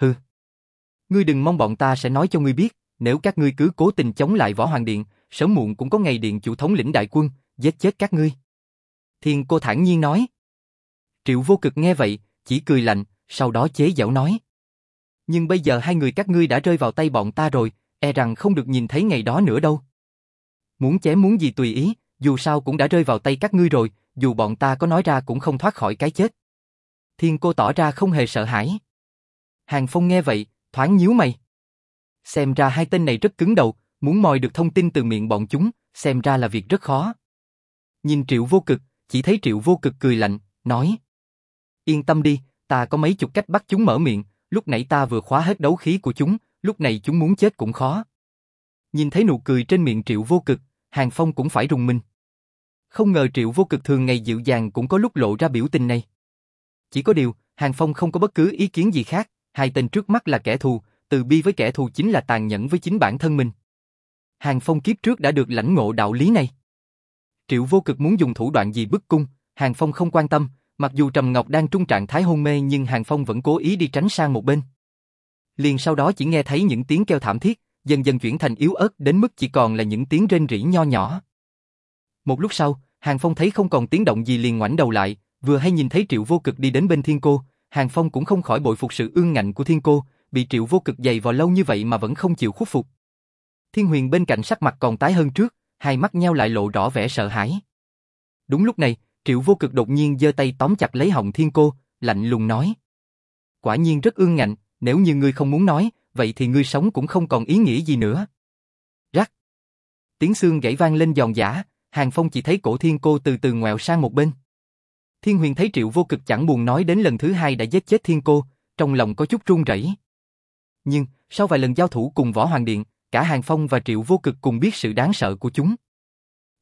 Hừ. Ngươi đừng mong bọn ta sẽ nói cho ngươi biết, nếu các ngươi cứ cố tình chống lại Võ Hoàng Điện, sớm muộn cũng có ngày Điện chủ thống lĩnh đại quân, giết chết các ngươi. Thiên cô thản nhiên nói. Triệu vô cực nghe vậy, chỉ cười lạnh, sau đó chế giảo nói. Nhưng bây giờ hai người các ngươi đã rơi vào tay bọn ta rồi, e rằng không được nhìn thấy ngày đó nữa đâu. Muốn chém muốn gì tùy ý, dù sao cũng đã rơi vào tay các ngươi rồi, dù bọn ta có nói ra cũng không thoát khỏi cái chết. Thiên cô tỏ ra không hề sợ hãi. Hàng Phong nghe vậy, thoáng nhíu mày. Xem ra hai tên này rất cứng đầu, muốn moi được thông tin từ miệng bọn chúng, xem ra là việc rất khó. Nhìn Triệu Vô Cực, chỉ thấy Triệu Vô Cực cười lạnh, nói. Yên tâm đi, ta có mấy chục cách bắt chúng mở miệng, lúc nãy ta vừa khóa hết đấu khí của chúng, lúc này chúng muốn chết cũng khó. Nhìn thấy nụ cười trên miệng Triệu Vô Cực, Hàng Phong cũng phải rùng mình. Không ngờ Triệu Vô Cực thường ngày dịu dàng cũng có lúc lộ ra biểu tình này. Chỉ có điều, Hàng Phong không có bất cứ ý kiến gì khác, hai tên trước mắt là kẻ thù, từ bi với kẻ thù chính là tàn nhẫn với chính bản thân mình. Hàng Phong kiếp trước đã được lãnh ngộ đạo lý này. Triệu vô cực muốn dùng thủ đoạn gì bức cung, Hàng Phong không quan tâm, mặc dù Trầm Ngọc đang trung trạng thái hôn mê nhưng Hàng Phong vẫn cố ý đi tránh sang một bên. Liền sau đó chỉ nghe thấy những tiếng kêu thảm thiết, dần dần chuyển thành yếu ớt đến mức chỉ còn là những tiếng rên rỉ nho nhỏ. Một lúc sau, Hàng Phong thấy không còn tiếng động gì liền ngoảnh đầu lại, vừa hay nhìn thấy Triệu Vô Cực đi đến bên Thiên Cô, Hàng Phong cũng không khỏi bội phục sự ương ngạnh của Thiên Cô, bị Triệu Vô Cực dày vào lâu như vậy mà vẫn không chịu khuất phục. Thiên Huyền bên cạnh sắc mặt còn tái hơn trước, hai mắt nhau lại lộ rõ vẻ sợ hãi. Đúng lúc này, Triệu Vô Cực đột nhiên giơ tay tóm chặt lấy họng Thiên Cô, lạnh lùng nói: "Quả nhiên rất ương ngạnh, nếu như ngươi không muốn nói, vậy thì ngươi sống cũng không còn ý nghĩa gì nữa." Rắc. Tiếng xương gãy vang lên giòn giả. Hàng Phong chỉ thấy cổ Thiên Cô từ từ ngoẹo sang một bên. Thiên Huyền thấy Triệu Vô Cực chẳng buồn nói đến lần thứ hai đã giết chết Thiên Cô, trong lòng có chút run rẩy. Nhưng, sau vài lần giao thủ cùng Võ Hoàng Điện, cả Hàng Phong và Triệu Vô Cực cùng biết sự đáng sợ của chúng.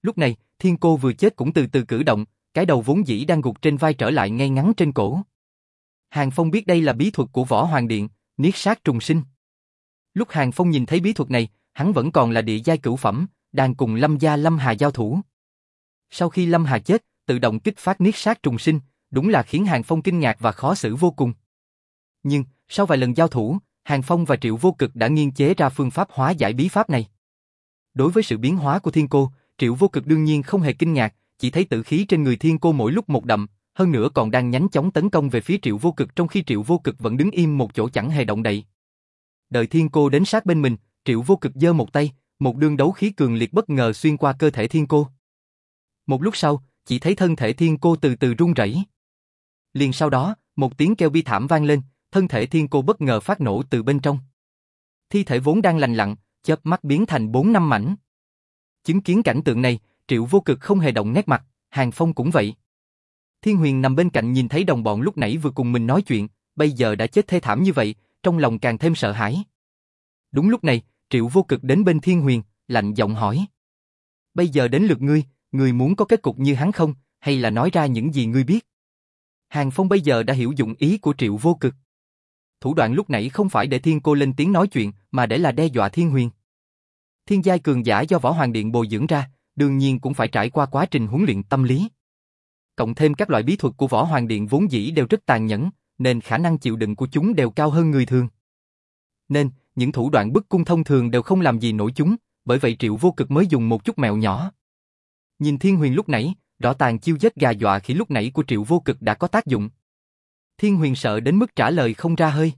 Lúc này, Thiên Cô vừa chết cũng từ từ cử động, cái đầu vốn dĩ đang gục trên vai trở lại ngay ngắn trên cổ. Hàng Phong biết đây là bí thuật của Võ Hoàng Điện, niết sát trùng sinh. Lúc Hàng Phong nhìn thấy bí thuật này, hắn vẫn còn là địa giai cửu phẩm, đang cùng Lâm gia Lâm Hà giao thủ. Sau khi Lâm Hà chết, tự động kích phát niết sát trùng sinh, đúng là khiến Hàng Phong kinh ngạc và khó xử vô cùng. Nhưng, sau vài lần giao thủ, Hàng Phong và Triệu Vô Cực đã nghiên chế ra phương pháp hóa giải bí pháp này. Đối với sự biến hóa của thiên cô, Triệu Vô Cực đương nhiên không hề kinh ngạc, chỉ thấy tử khí trên người thiên cô mỗi lúc một đậm, hơn nữa còn đang nhánh chóng tấn công về phía Triệu Vô Cực trong khi Triệu Vô Cực vẫn đứng im một chỗ chẳng hề động đậy. Đợi thiên cô đến sát bên mình, Triệu Vô Cực giơ một tay, một đường đấu khí cường liệt bất ngờ xuyên qua cơ thể thiên cô. Một lúc sau, chỉ thấy thân thể thiên cô từ từ rung rẩy. Liền sau đó, một tiếng kêu bi thảm vang lên, thân thể thiên cô bất ngờ phát nổ từ bên trong. Thi thể vốn đang lành lặng, chớp mắt biến thành bốn năm mảnh. Chứng kiến cảnh tượng này, Triệu Vô Cực không hề động nét mặt, Hàng Phong cũng vậy. Thiên Huyền nằm bên cạnh nhìn thấy đồng bọn lúc nãy vừa cùng mình nói chuyện, bây giờ đã chết thê thảm như vậy, trong lòng càng thêm sợ hãi. Đúng lúc này, Triệu Vô Cực đến bên Thiên Huyền, lạnh giọng hỏi. Bây giờ đến lượt ngươi, ngươi muốn có kết cục như hắn không, hay là nói ra những gì ngươi biết? Hàng Phong bây giờ đã hiểu dụng ý của Triệu Vô Cực. Thủ đoạn lúc nãy không phải để Thiên Cô lên tiếng nói chuyện, mà để là đe dọa Thiên Huyền. Thiên giai cường giả do Võ Hoàng Điện bồi dưỡng ra, đương nhiên cũng phải trải qua quá trình huấn luyện tâm lý. Cộng thêm các loại bí thuật của Võ Hoàng Điện vốn dĩ đều rất tàn nhẫn, nên khả năng chịu đựng của chúng đều cao hơn người thường. Nên, những thủ đoạn bức cung thông thường đều không làm gì nổi chúng, bởi vậy Triệu Vô Cực mới dùng một chút mèo nhỏ. Nhìn Thiên Huyền lúc nãy, rõ tàn chiêu giết gà dọa khi lúc nãy của Triệu Vô Cực đã có tác dụng. Thiên Huyền sợ đến mức trả lời không ra hơi.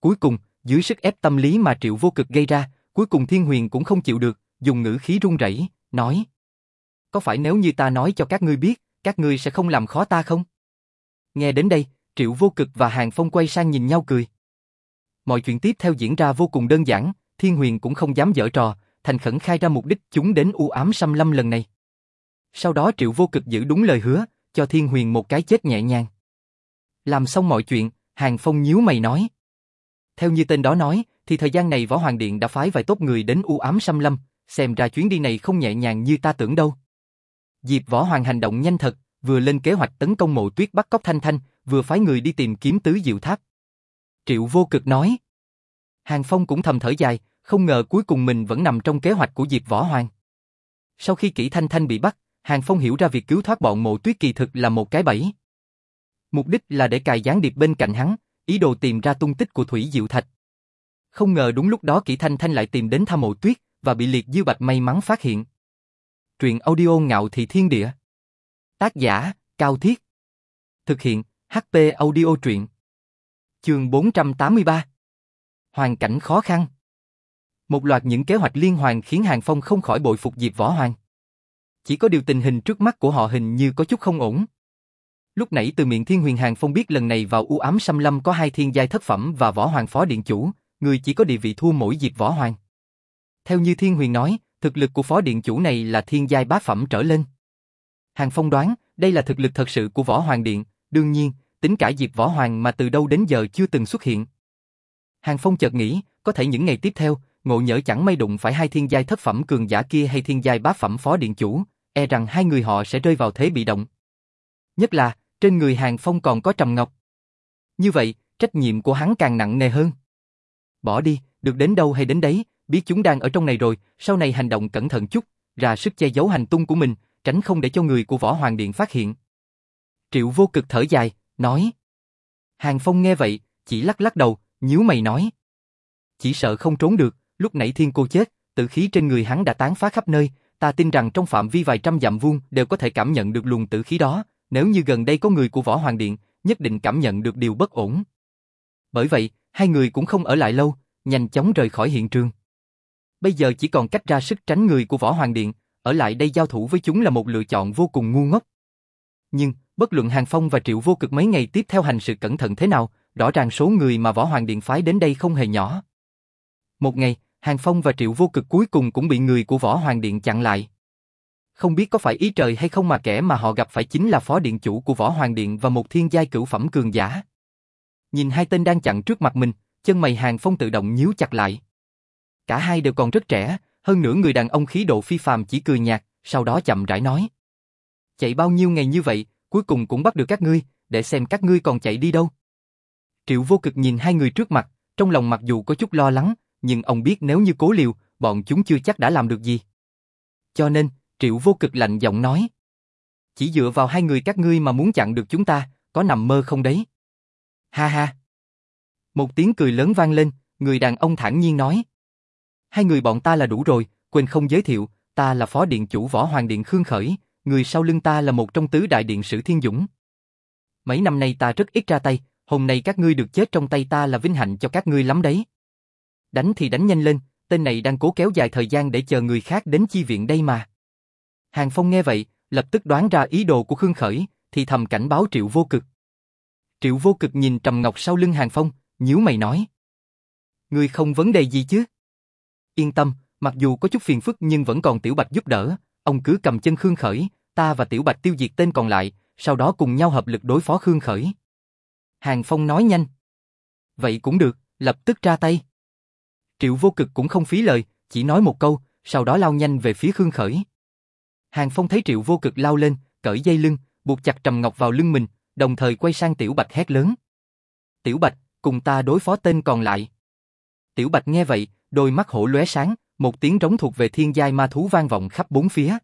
Cuối cùng, dưới sức ép tâm lý mà Triệu Vô Cực gây ra, cuối cùng Thiên Huyền cũng không chịu được, dùng ngữ khí run rẩy, nói: "Có phải nếu như ta nói cho các ngươi biết, các ngươi sẽ không làm khó ta không?" Nghe đến đây, Triệu Vô Cực và Hàng Phong quay sang nhìn nhau cười. Mọi chuyện tiếp theo diễn ra vô cùng đơn giản, Thiên Huyền cũng không dám dở trò, thành khẩn khai ra mục đích chúng đến u ám xăm lâm lần này. Sau đó Triệu Vô Cực giữ đúng lời hứa, cho Thiên Huyền một cái chết nhẹ nhàng. Làm xong mọi chuyện, Hàng Phong nhíu mày nói. Theo như tên đó nói, thì thời gian này Võ Hoàng Điện đã phái vài tốt người đến u ám xăm lâm, xem ra chuyến đi này không nhẹ nhàng như ta tưởng đâu. Diệp Võ Hoàng hành động nhanh thật, vừa lên kế hoạch tấn công mộ tuyết bắt cóc Thanh Thanh, vừa phái người đi tìm kiếm tứ diệu tháp. Triệu vô cực nói. Hàng Phong cũng thầm thở dài, không ngờ cuối cùng mình vẫn nằm trong kế hoạch của Diệp Võ Hoàng. Sau khi kỹ Thanh Thanh bị bắt, Hàng Phong hiểu ra việc cứu thoát bọn mộ tuyết kỳ thực là một cái bẫy. Mục đích là để cài gián điệp bên cạnh hắn, ý đồ tìm ra tung tích của Thủy Diệu Thạch. Không ngờ đúng lúc đó Kỷ Thanh Thanh lại tìm đến thăm mộ tuyết, và bị liệt dư bạch may mắn phát hiện. Truyện audio ngạo thị thiên địa. Tác giả, Cao Thiết. Thực hiện, HP audio truyện. Chương 483. Hoàn cảnh khó khăn. Một loạt những kế hoạch liên hoàn khiến Hàng Phong không khỏi bội phục Diệp Võ Hoàng. Chỉ có điều tình hình trước mắt của họ hình như có chút không ổn. Lúc nãy từ miệng Thiên Huyền Hàng Phong biết lần này vào u ám xâm lâm có hai thiên giai thất phẩm và Võ Hoàng Phó Điện Chủ, người chỉ có địa vị thua mỗi Diệp Võ Hoàng. Theo như Thiên Huyền nói, thực lực của Phó Điện Chủ này là thiên giai bá phẩm trở lên. Hàng Phong đoán, đây là thực lực thật sự của Võ Hoàng Điện, đương nhiên, tính cả Diệp Võ Hoàng mà từ đâu đến giờ chưa từng xuất hiện. Hàng Phong chợt nghĩ, có thể những ngày tiếp theo, ngộ nhỡ chẳng may đụng phải hai thiên giai thất phẩm cường giả kia hay thiên giai bá phẩm phó điện chủ, e rằng hai người họ sẽ rơi vào thế bị động. Nhất là, trên người Hàng Phong còn có trầm ngọc. Như vậy, trách nhiệm của hắn càng nặng nề hơn. Bỏ đi, được đến đâu hay đến đấy, biết chúng đang ở trong này rồi, sau này hành động cẩn thận chút, ra sức che giấu hành tung của mình, tránh không để cho người của Võ Hoàng Điện phát hiện. Triệu vô cực thở dài, nói. Hàng Phong nghe vậy, chỉ lắc lắc đầu, nhíu mày nói. Chỉ sợ không trốn được, lúc nãy thiên cô chết, tự khí trên người hắn đã tán phá khắp nơi, ta tin rằng trong phạm vi vài trăm dặm vuông đều có thể cảm nhận được luồng tử khí đó, nếu như gần đây có người của Võ Hoàng Điện, nhất định cảm nhận được điều bất ổn. Bởi vậy, hai người cũng không ở lại lâu, nhanh chóng rời khỏi hiện trường. Bây giờ chỉ còn cách ra sức tránh người của Võ Hoàng Điện, ở lại đây giao thủ với chúng là một lựa chọn vô cùng ngu ngốc. Nhưng, bất luận Hàng Phong và Triệu Vô Cực mấy ngày tiếp theo hành sự cẩn thận thế nào, rõ ràng số người mà Võ Hoàng Điện phái đến đây không hề nhỏ. Một ngày, Hàng Phong và Triệu Vô Cực cuối cùng cũng bị người của Võ Hoàng Điện chặn lại. Không biết có phải ý trời hay không mà kẻ mà họ gặp phải chính là phó điện chủ của Võ Hoàng Điện và một thiên giai cửu phẩm cường giả. Nhìn hai tên đang chặn trước mặt mình, chân mày Hàng Phong tự động nhíu chặt lại. Cả hai đều còn rất trẻ, hơn nữa người đàn ông khí độ phi phàm chỉ cười nhạt, sau đó chậm rãi nói. Chạy bao nhiêu ngày như vậy, cuối cùng cũng bắt được các ngươi, để xem các ngươi còn chạy đi đâu. Triệu vô cực nhìn hai người trước mặt, Trong lòng mặc dù có chút lo lắng, nhưng ông biết nếu như cố liều, bọn chúng chưa chắc đã làm được gì. Cho nên, Triệu vô cực lạnh giọng nói. Chỉ dựa vào hai người các ngươi mà muốn chặn được chúng ta, có nằm mơ không đấy? Ha ha! Một tiếng cười lớn vang lên, người đàn ông thản nhiên nói. Hai người bọn ta là đủ rồi, quên không giới thiệu, ta là phó điện chủ võ hoàng điện Khương Khởi, người sau lưng ta là một trong tứ đại điện sử Thiên Dũng. Mấy năm nay ta rất ít ra tay, hôm nay các ngươi được chết trong tay ta là vinh hạnh cho các ngươi lắm đấy. Đánh thì đánh nhanh lên, tên này đang cố kéo dài thời gian để chờ người khác đến chi viện đây mà. Hàng Phong nghe vậy, lập tức đoán ra ý đồ của Khương Khởi, thì thầm cảnh báo Triệu Vô Cực. Triệu Vô Cực nhìn Trầm Ngọc sau lưng Hàng Phong, nhíu mày nói. Ngươi không vấn đề gì chứ? Yên tâm, mặc dù có chút phiền phức nhưng vẫn còn Tiểu Bạch giúp đỡ, ông cứ cầm chân Khương Khởi, ta và Tiểu Bạch tiêu diệt tên còn lại, sau đó cùng nhau hợp lực đối phó Khương Khởi. Hàng Phong nói nhanh. Vậy cũng được, lập tức ra tay. Triệu vô cực cũng không phí lời, chỉ nói một câu, sau đó lao nhanh về phía Khương Khởi. Hàng Phong thấy Triệu vô cực lao lên, cởi dây lưng, buộc chặt Trầm Ngọc vào lưng mình, đồng thời quay sang Tiểu Bạch hét lớn. Tiểu Bạch, cùng ta đối phó tên còn lại. Tiểu Bạch nghe vậy, đôi mắt hổ lóe sáng, một tiếng rống thuộc về thiên giai ma thú vang vọng khắp bốn phía.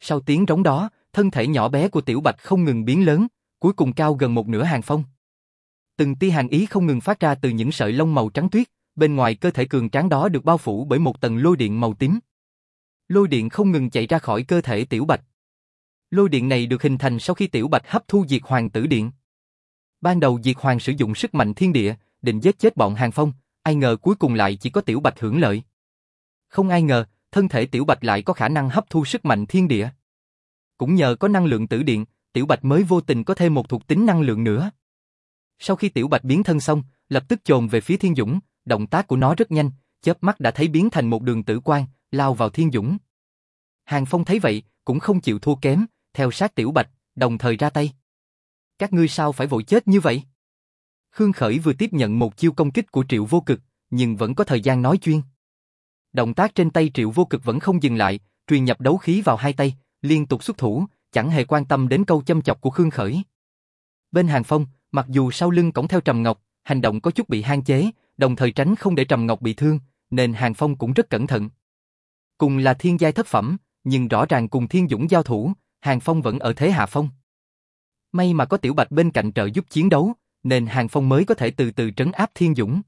Sau tiếng rống đó, thân thể nhỏ bé của Tiểu Bạch không ngừng biến lớn, cuối cùng cao gần một nửa hàng phong. Từng tia hàng ý không ngừng phát ra từ những sợi lông màu trắng tuyết, bên ngoài cơ thể cường tráng đó được bao phủ bởi một tầng lôi điện màu tím. Lôi điện không ngừng chạy ra khỏi cơ thể Tiểu Bạch. Lôi điện này được hình thành sau khi Tiểu Bạch hấp thu diệt hoàng tử điện. Ban đầu diệt hoàng sử dụng sức mạnh thiên địa, định giết chết bọn hàng phong, ai ngờ cuối cùng lại chỉ có Tiểu Bạch hưởng lợi. Không ai ngờ, thân thể Tiểu Bạch lại có khả năng hấp thu sức mạnh thiên địa. Cũng nhờ có năng lượng tử điện, Tiểu Bạch mới vô tình có thêm một thuộc tính năng lượng nữa. Sau khi Tiểu Bạch biến thân xong, lập tức chồm về phía Thiên Dũng, động tác của nó rất nhanh, chớp mắt đã thấy biến thành một đường tử quang, lao vào Thiên Dũng. Hàng Phong thấy vậy, cũng không chịu thua kém, theo sát Tiểu Bạch, đồng thời ra tay. Các ngươi sao phải vội chết như vậy? Khương Khởi vừa tiếp nhận một chiêu công kích của Triệu Vô Cực, nhưng vẫn có thời gian nói chuyên. Động tác trên tay Triệu Vô Cực vẫn không dừng lại, truyền nhập đấu khí vào hai tay, liên tục xuất thủ, chẳng hề quan tâm đến câu châm chọc của Khương Khởi. Bên Hàng Phong, mặc dù sau lưng cổng theo Trầm Ngọc, hành động có chút bị hạn chế, đồng thời tránh không để Trầm Ngọc bị thương, nên Hàng Phong cũng rất cẩn thận. Cùng là thiên giai thất phẩm, nhưng rõ ràng cùng Thiên Dũng giao thủ, Hàng Phong vẫn ở thế hạ phong. May mà có Tiểu Bạch bên cạnh trợ giúp chiến đấu, nên Hàng Phong mới có thể từ từ trấn áp Thiên Dũng.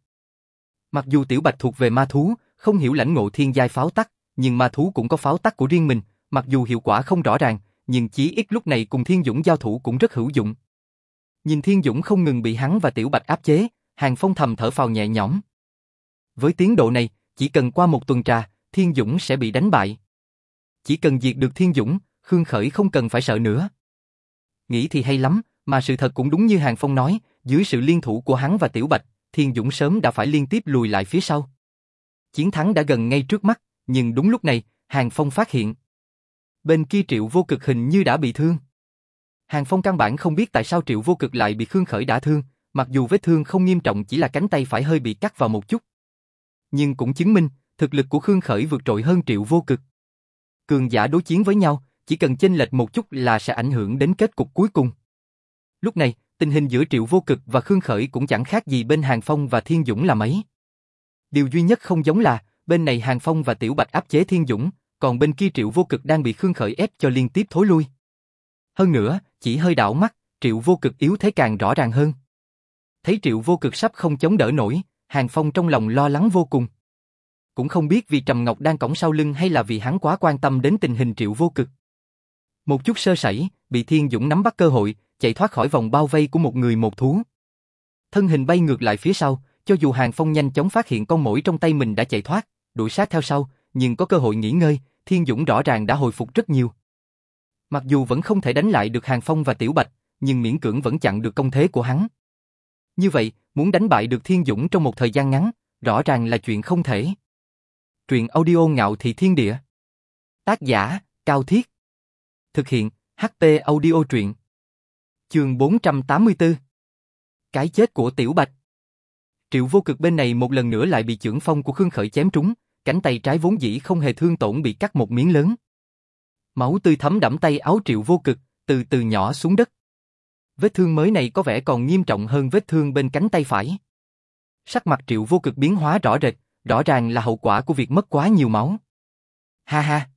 Mặc dù Tiểu Bạch thuộc về ma thú, không hiểu lãnh ngộ thiên giai pháo tắc, nhưng ma thú cũng có pháo tắc của riêng mình, mặc dù hiệu quả không rõ ràng, nhưng chí ít lúc này cùng Thiên Dũng giao thủ cũng rất hữu dụng. Nhìn Thiên Dũng không ngừng bị hắn và Tiểu Bạch áp chế, Hàng Phong thầm thở phào nhẹ nhõm. Với tiến độ này, chỉ cần qua một tuần trà, Thiên Dũng sẽ bị đánh bại. Chỉ cần diệt được Thiên Dũng, Khương Khởi không cần phải sợ nữa. Nghĩ thì hay lắm, mà sự thật cũng đúng như Hàng Phong nói, dưới sự liên thủ của hắn và Tiểu Bạch, Thiên Dũng sớm đã phải liên tiếp lùi lại phía sau. Chiến thắng đã gần ngay trước mắt, nhưng đúng lúc này, Hàng Phong phát hiện. Bên kia Triệu Vô Cực hình như đã bị thương. Hàng Phong căn bản không biết tại sao Triệu Vô Cực lại bị Khương Khởi đã thương, mặc dù vết thương không nghiêm trọng chỉ là cánh tay phải hơi bị cắt vào một chút. Nhưng cũng chứng minh, thực lực của Khương Khởi vượt trội hơn Triệu Vô Cực. Cường giả đối chiến với nhau, chỉ cần chênh lệch một chút là sẽ ảnh hưởng đến kết cục cuối cùng. Lúc này, tình hình giữa Triệu Vô Cực và Khương Khởi cũng chẳng khác gì bên Hàng Phong và Thiên Dũng là mấy. Điều duy nhất không giống là, bên này Hàng Phong và Tiểu Bạch áp chế Thiên Dũng, còn bên kia Triệu Vô Cực đang bị Khương Khởi ép cho liên tiếp thối lui. Hơn nữa, chỉ hơi đảo mắt, Triệu Vô Cực yếu thế càng rõ ràng hơn. Thấy Triệu Vô Cực sắp không chống đỡ nổi, Hàng Phong trong lòng lo lắng vô cùng. Cũng không biết vì Trầm Ngọc đang cõng sau lưng hay là vì hắn quá quan tâm đến tình hình Triệu Vô Cực. Một chút sơ sẩy, bị Thiên Dũng nắm bắt cơ hội, chạy thoát khỏi vòng bao vây của một người một thú. Thân hình bay ngược lại phía sau, cho dù Hàng Phong nhanh chóng phát hiện con mũi trong tay mình đã chạy thoát, đuổi sát theo sau, nhưng có cơ hội nghỉ ngơi, Thiên Dũng rõ ràng đã hồi phục rất nhiều. Mặc dù vẫn không thể đánh lại được Hàng Phong và Tiểu Bạch, nhưng miễn cưỡng vẫn chặn được công thế của hắn. Như vậy, muốn đánh bại được Thiên Dũng trong một thời gian ngắn, rõ ràng là chuyện không thể. Truyện audio ngạo thị thiên địa. Tác giả, Cao Thiết. Thực hiện, HP audio truyện. Trường 484. Cái chết của Tiểu Bạch. Triệu vô cực bên này một lần nữa lại bị trưởng phong của Khương Khởi chém trúng, cánh tay trái vốn dĩ không hề thương tổn bị cắt một miếng lớn. Máu tươi thấm đẫm tay áo triệu vô cực, từ từ nhỏ xuống đất. Vết thương mới này có vẻ còn nghiêm trọng hơn vết thương bên cánh tay phải. Sắc mặt triệu vô cực biến hóa rõ rệt, rõ ràng là hậu quả của việc mất quá nhiều máu. Ha ha!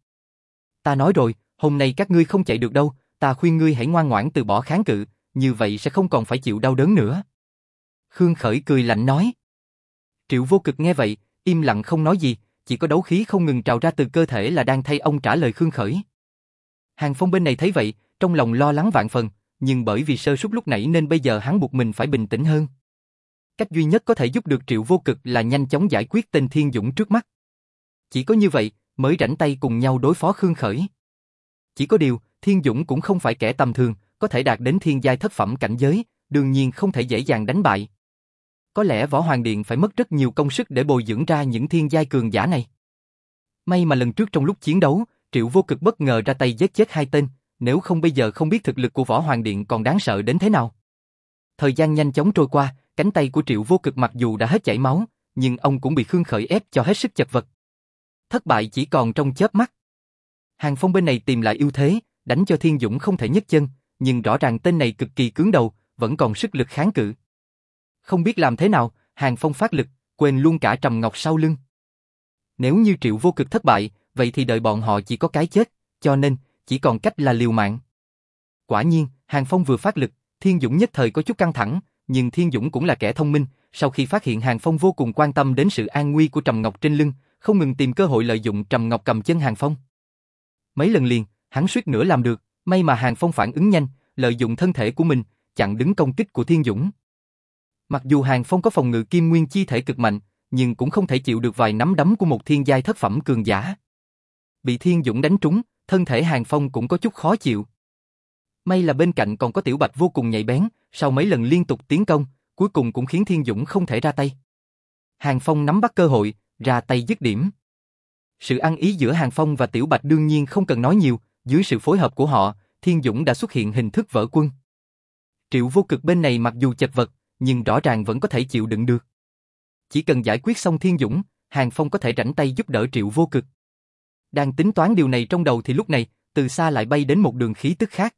Ta nói rồi, hôm nay các ngươi không chạy được đâu, ta khuyên ngươi hãy ngoan ngoãn từ bỏ kháng cự, như vậy sẽ không còn phải chịu đau đớn nữa. Khương Khởi cười lạnh nói. Triệu vô cực nghe vậy, im lặng không nói gì, chỉ có đấu khí không ngừng trào ra từ cơ thể là đang thay ông trả lời Khương Khởi. Hàng Phong bên này thấy vậy, trong lòng lo lắng vạn phần, nhưng bởi vì sơ suất lúc nãy nên bây giờ hắn buộc mình phải bình tĩnh hơn. Cách duy nhất có thể giúp được Triệu Vô Cực là nhanh chóng giải quyết tên Thiên Dũng trước mắt. Chỉ có như vậy mới rảnh tay cùng nhau đối phó Khương Khởi. Chỉ có điều, Thiên Dũng cũng không phải kẻ tầm thường, có thể đạt đến thiên giai thất phẩm cảnh giới, đương nhiên không thể dễ dàng đánh bại. Có lẽ Võ Hoàng Điện phải mất rất nhiều công sức để bồi dưỡng ra những thiên giai cường giả này. May mà lần trước trong lúc chiến đấu, Triệu Vô Cực bất ngờ ra tay giết chết hai tên, nếu không bây giờ không biết thực lực của Võ Hoàng Điện còn đáng sợ đến thế nào. Thời gian nhanh chóng trôi qua, cánh tay của Triệu Vô Cực mặc dù đã hết chảy máu, nhưng ông cũng bị Khương Khởi ép cho hết sức chật vật. Thất bại chỉ còn trong chớp mắt. Hàng Phong bên này tìm lại ưu thế, đánh cho Thiên Dũng không thể nhấc chân, nhưng rõ ràng tên này cực kỳ cứng đầu, vẫn còn sức lực kháng cự. Không biết làm thế nào, Hàng Phong phát lực, quên luôn cả Trầm Ngọc sau lưng. Nếu như Triệu Vô Cực thất bại, vậy thì đợi bọn họ chỉ có cái chết, cho nên chỉ còn cách là liều mạng. Quả nhiên, Hàng Phong vừa phát lực, Thiên Dũng nhất thời có chút căng thẳng, nhưng Thiên Dũng cũng là kẻ thông minh, sau khi phát hiện Hàng Phong vô cùng quan tâm đến sự an nguy của Trầm Ngọc trên lưng, không ngừng tìm cơ hội lợi dụng Trầm Ngọc cầm chân Hàng Phong. Mấy lần liền, hắn suýt nữa làm được, may mà Hàng Phong phản ứng nhanh, lợi dụng thân thể của mình, chặn đứng công kích của Thiên Dũng. Mặc dù Hàng Phong có phòng ngự kim nguyên chi thể cực mạnh, nhưng cũng không thể chịu được vài nắm đấm của một thiên giai thất phẩm cường giả. Bị Thiên Dũng đánh trúng, thân thể Hàng Phong cũng có chút khó chịu. May là bên cạnh còn có Tiểu Bạch vô cùng nhạy bén, sau mấy lần liên tục tiến công, cuối cùng cũng khiến Thiên Dũng không thể ra tay. Hàng Phong nắm bắt cơ hội, ra tay dứt điểm. Sự ăn ý giữa Hàng Phong và Tiểu Bạch đương nhiên không cần nói nhiều, dưới sự phối hợp của họ, Thiên Dũng đã xuất hiện hình thức vỡ quân. Triệu vô cực bên này mặc dù chật vật, nhưng rõ ràng vẫn có thể chịu đựng được. Chỉ cần giải quyết xong Thiên Dũng, Hàng Phong có thể rảnh tay giúp đỡ Triệu vô cực. Đang tính toán điều này trong đầu thì lúc này, từ xa lại bay đến một đường khí tức khác.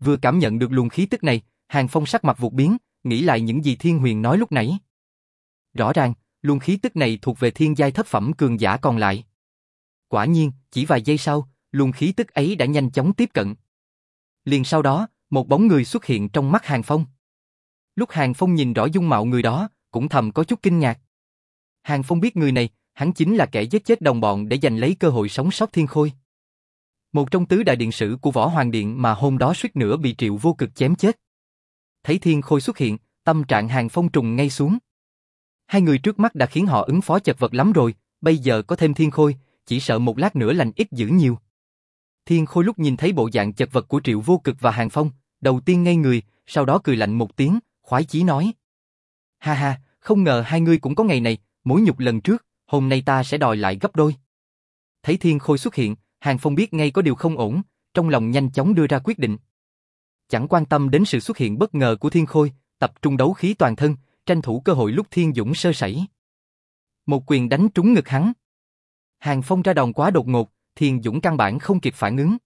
Vừa cảm nhận được luồng khí tức này, Hàng Phong sắc mặt vụt biến, nghĩ lại những gì Thiên Huyền nói lúc nãy. Rõ ràng, luồng khí tức này thuộc về thiên giai thất phẩm cường giả còn lại. Quả nhiên, chỉ vài giây sau, luồng khí tức ấy đã nhanh chóng tiếp cận. Liền sau đó, một bóng người xuất hiện trong mắt Hàng Phong. Lúc Hàng Phong nhìn rõ dung mạo người đó, cũng thầm có chút kinh ngạc. Hàng Phong biết người này, hắn chính là kẻ giết chết đồng bọn để giành lấy cơ hội sống sót thiên khôi. Một trong tứ đại điện sử của Võ Hoàng Điện mà hôm đó suýt nữa bị triệu vô cực chém chết. Thấy thiên khôi xuất hiện, tâm trạng Hàng Phong trùng ngay xuống. Hai người trước mắt đã khiến họ ứng phó chật vật lắm rồi, bây giờ có thêm thiên khôi, chỉ sợ một lát nữa lành ít dữ nhiều. Thiên khôi lúc nhìn thấy bộ dạng chật vật của Triệu Vô Cực và Hàng Phong, đầu tiên ngây người, sau đó cười lạnh một tiếng, khoái chí nói. Ha ha, không ngờ hai người cũng có ngày này, mối nhục lần trước, hôm nay ta sẽ đòi lại gấp đôi. Thấy thiên khôi xuất hiện, Hàng Phong biết ngay có điều không ổn, trong lòng nhanh chóng đưa ra quyết định. Chẳng quan tâm đến sự xuất hiện bất ngờ của thiên khôi, tập trung đấu khí toàn thân, tranh thủ cơ hội lúc thiên dũng sơ sẩy. Một quyền đánh trúng ngực hắn. Hàng Phong ra đòn quá đột ngột, thiên dũng căn bản không kịp phản ứng.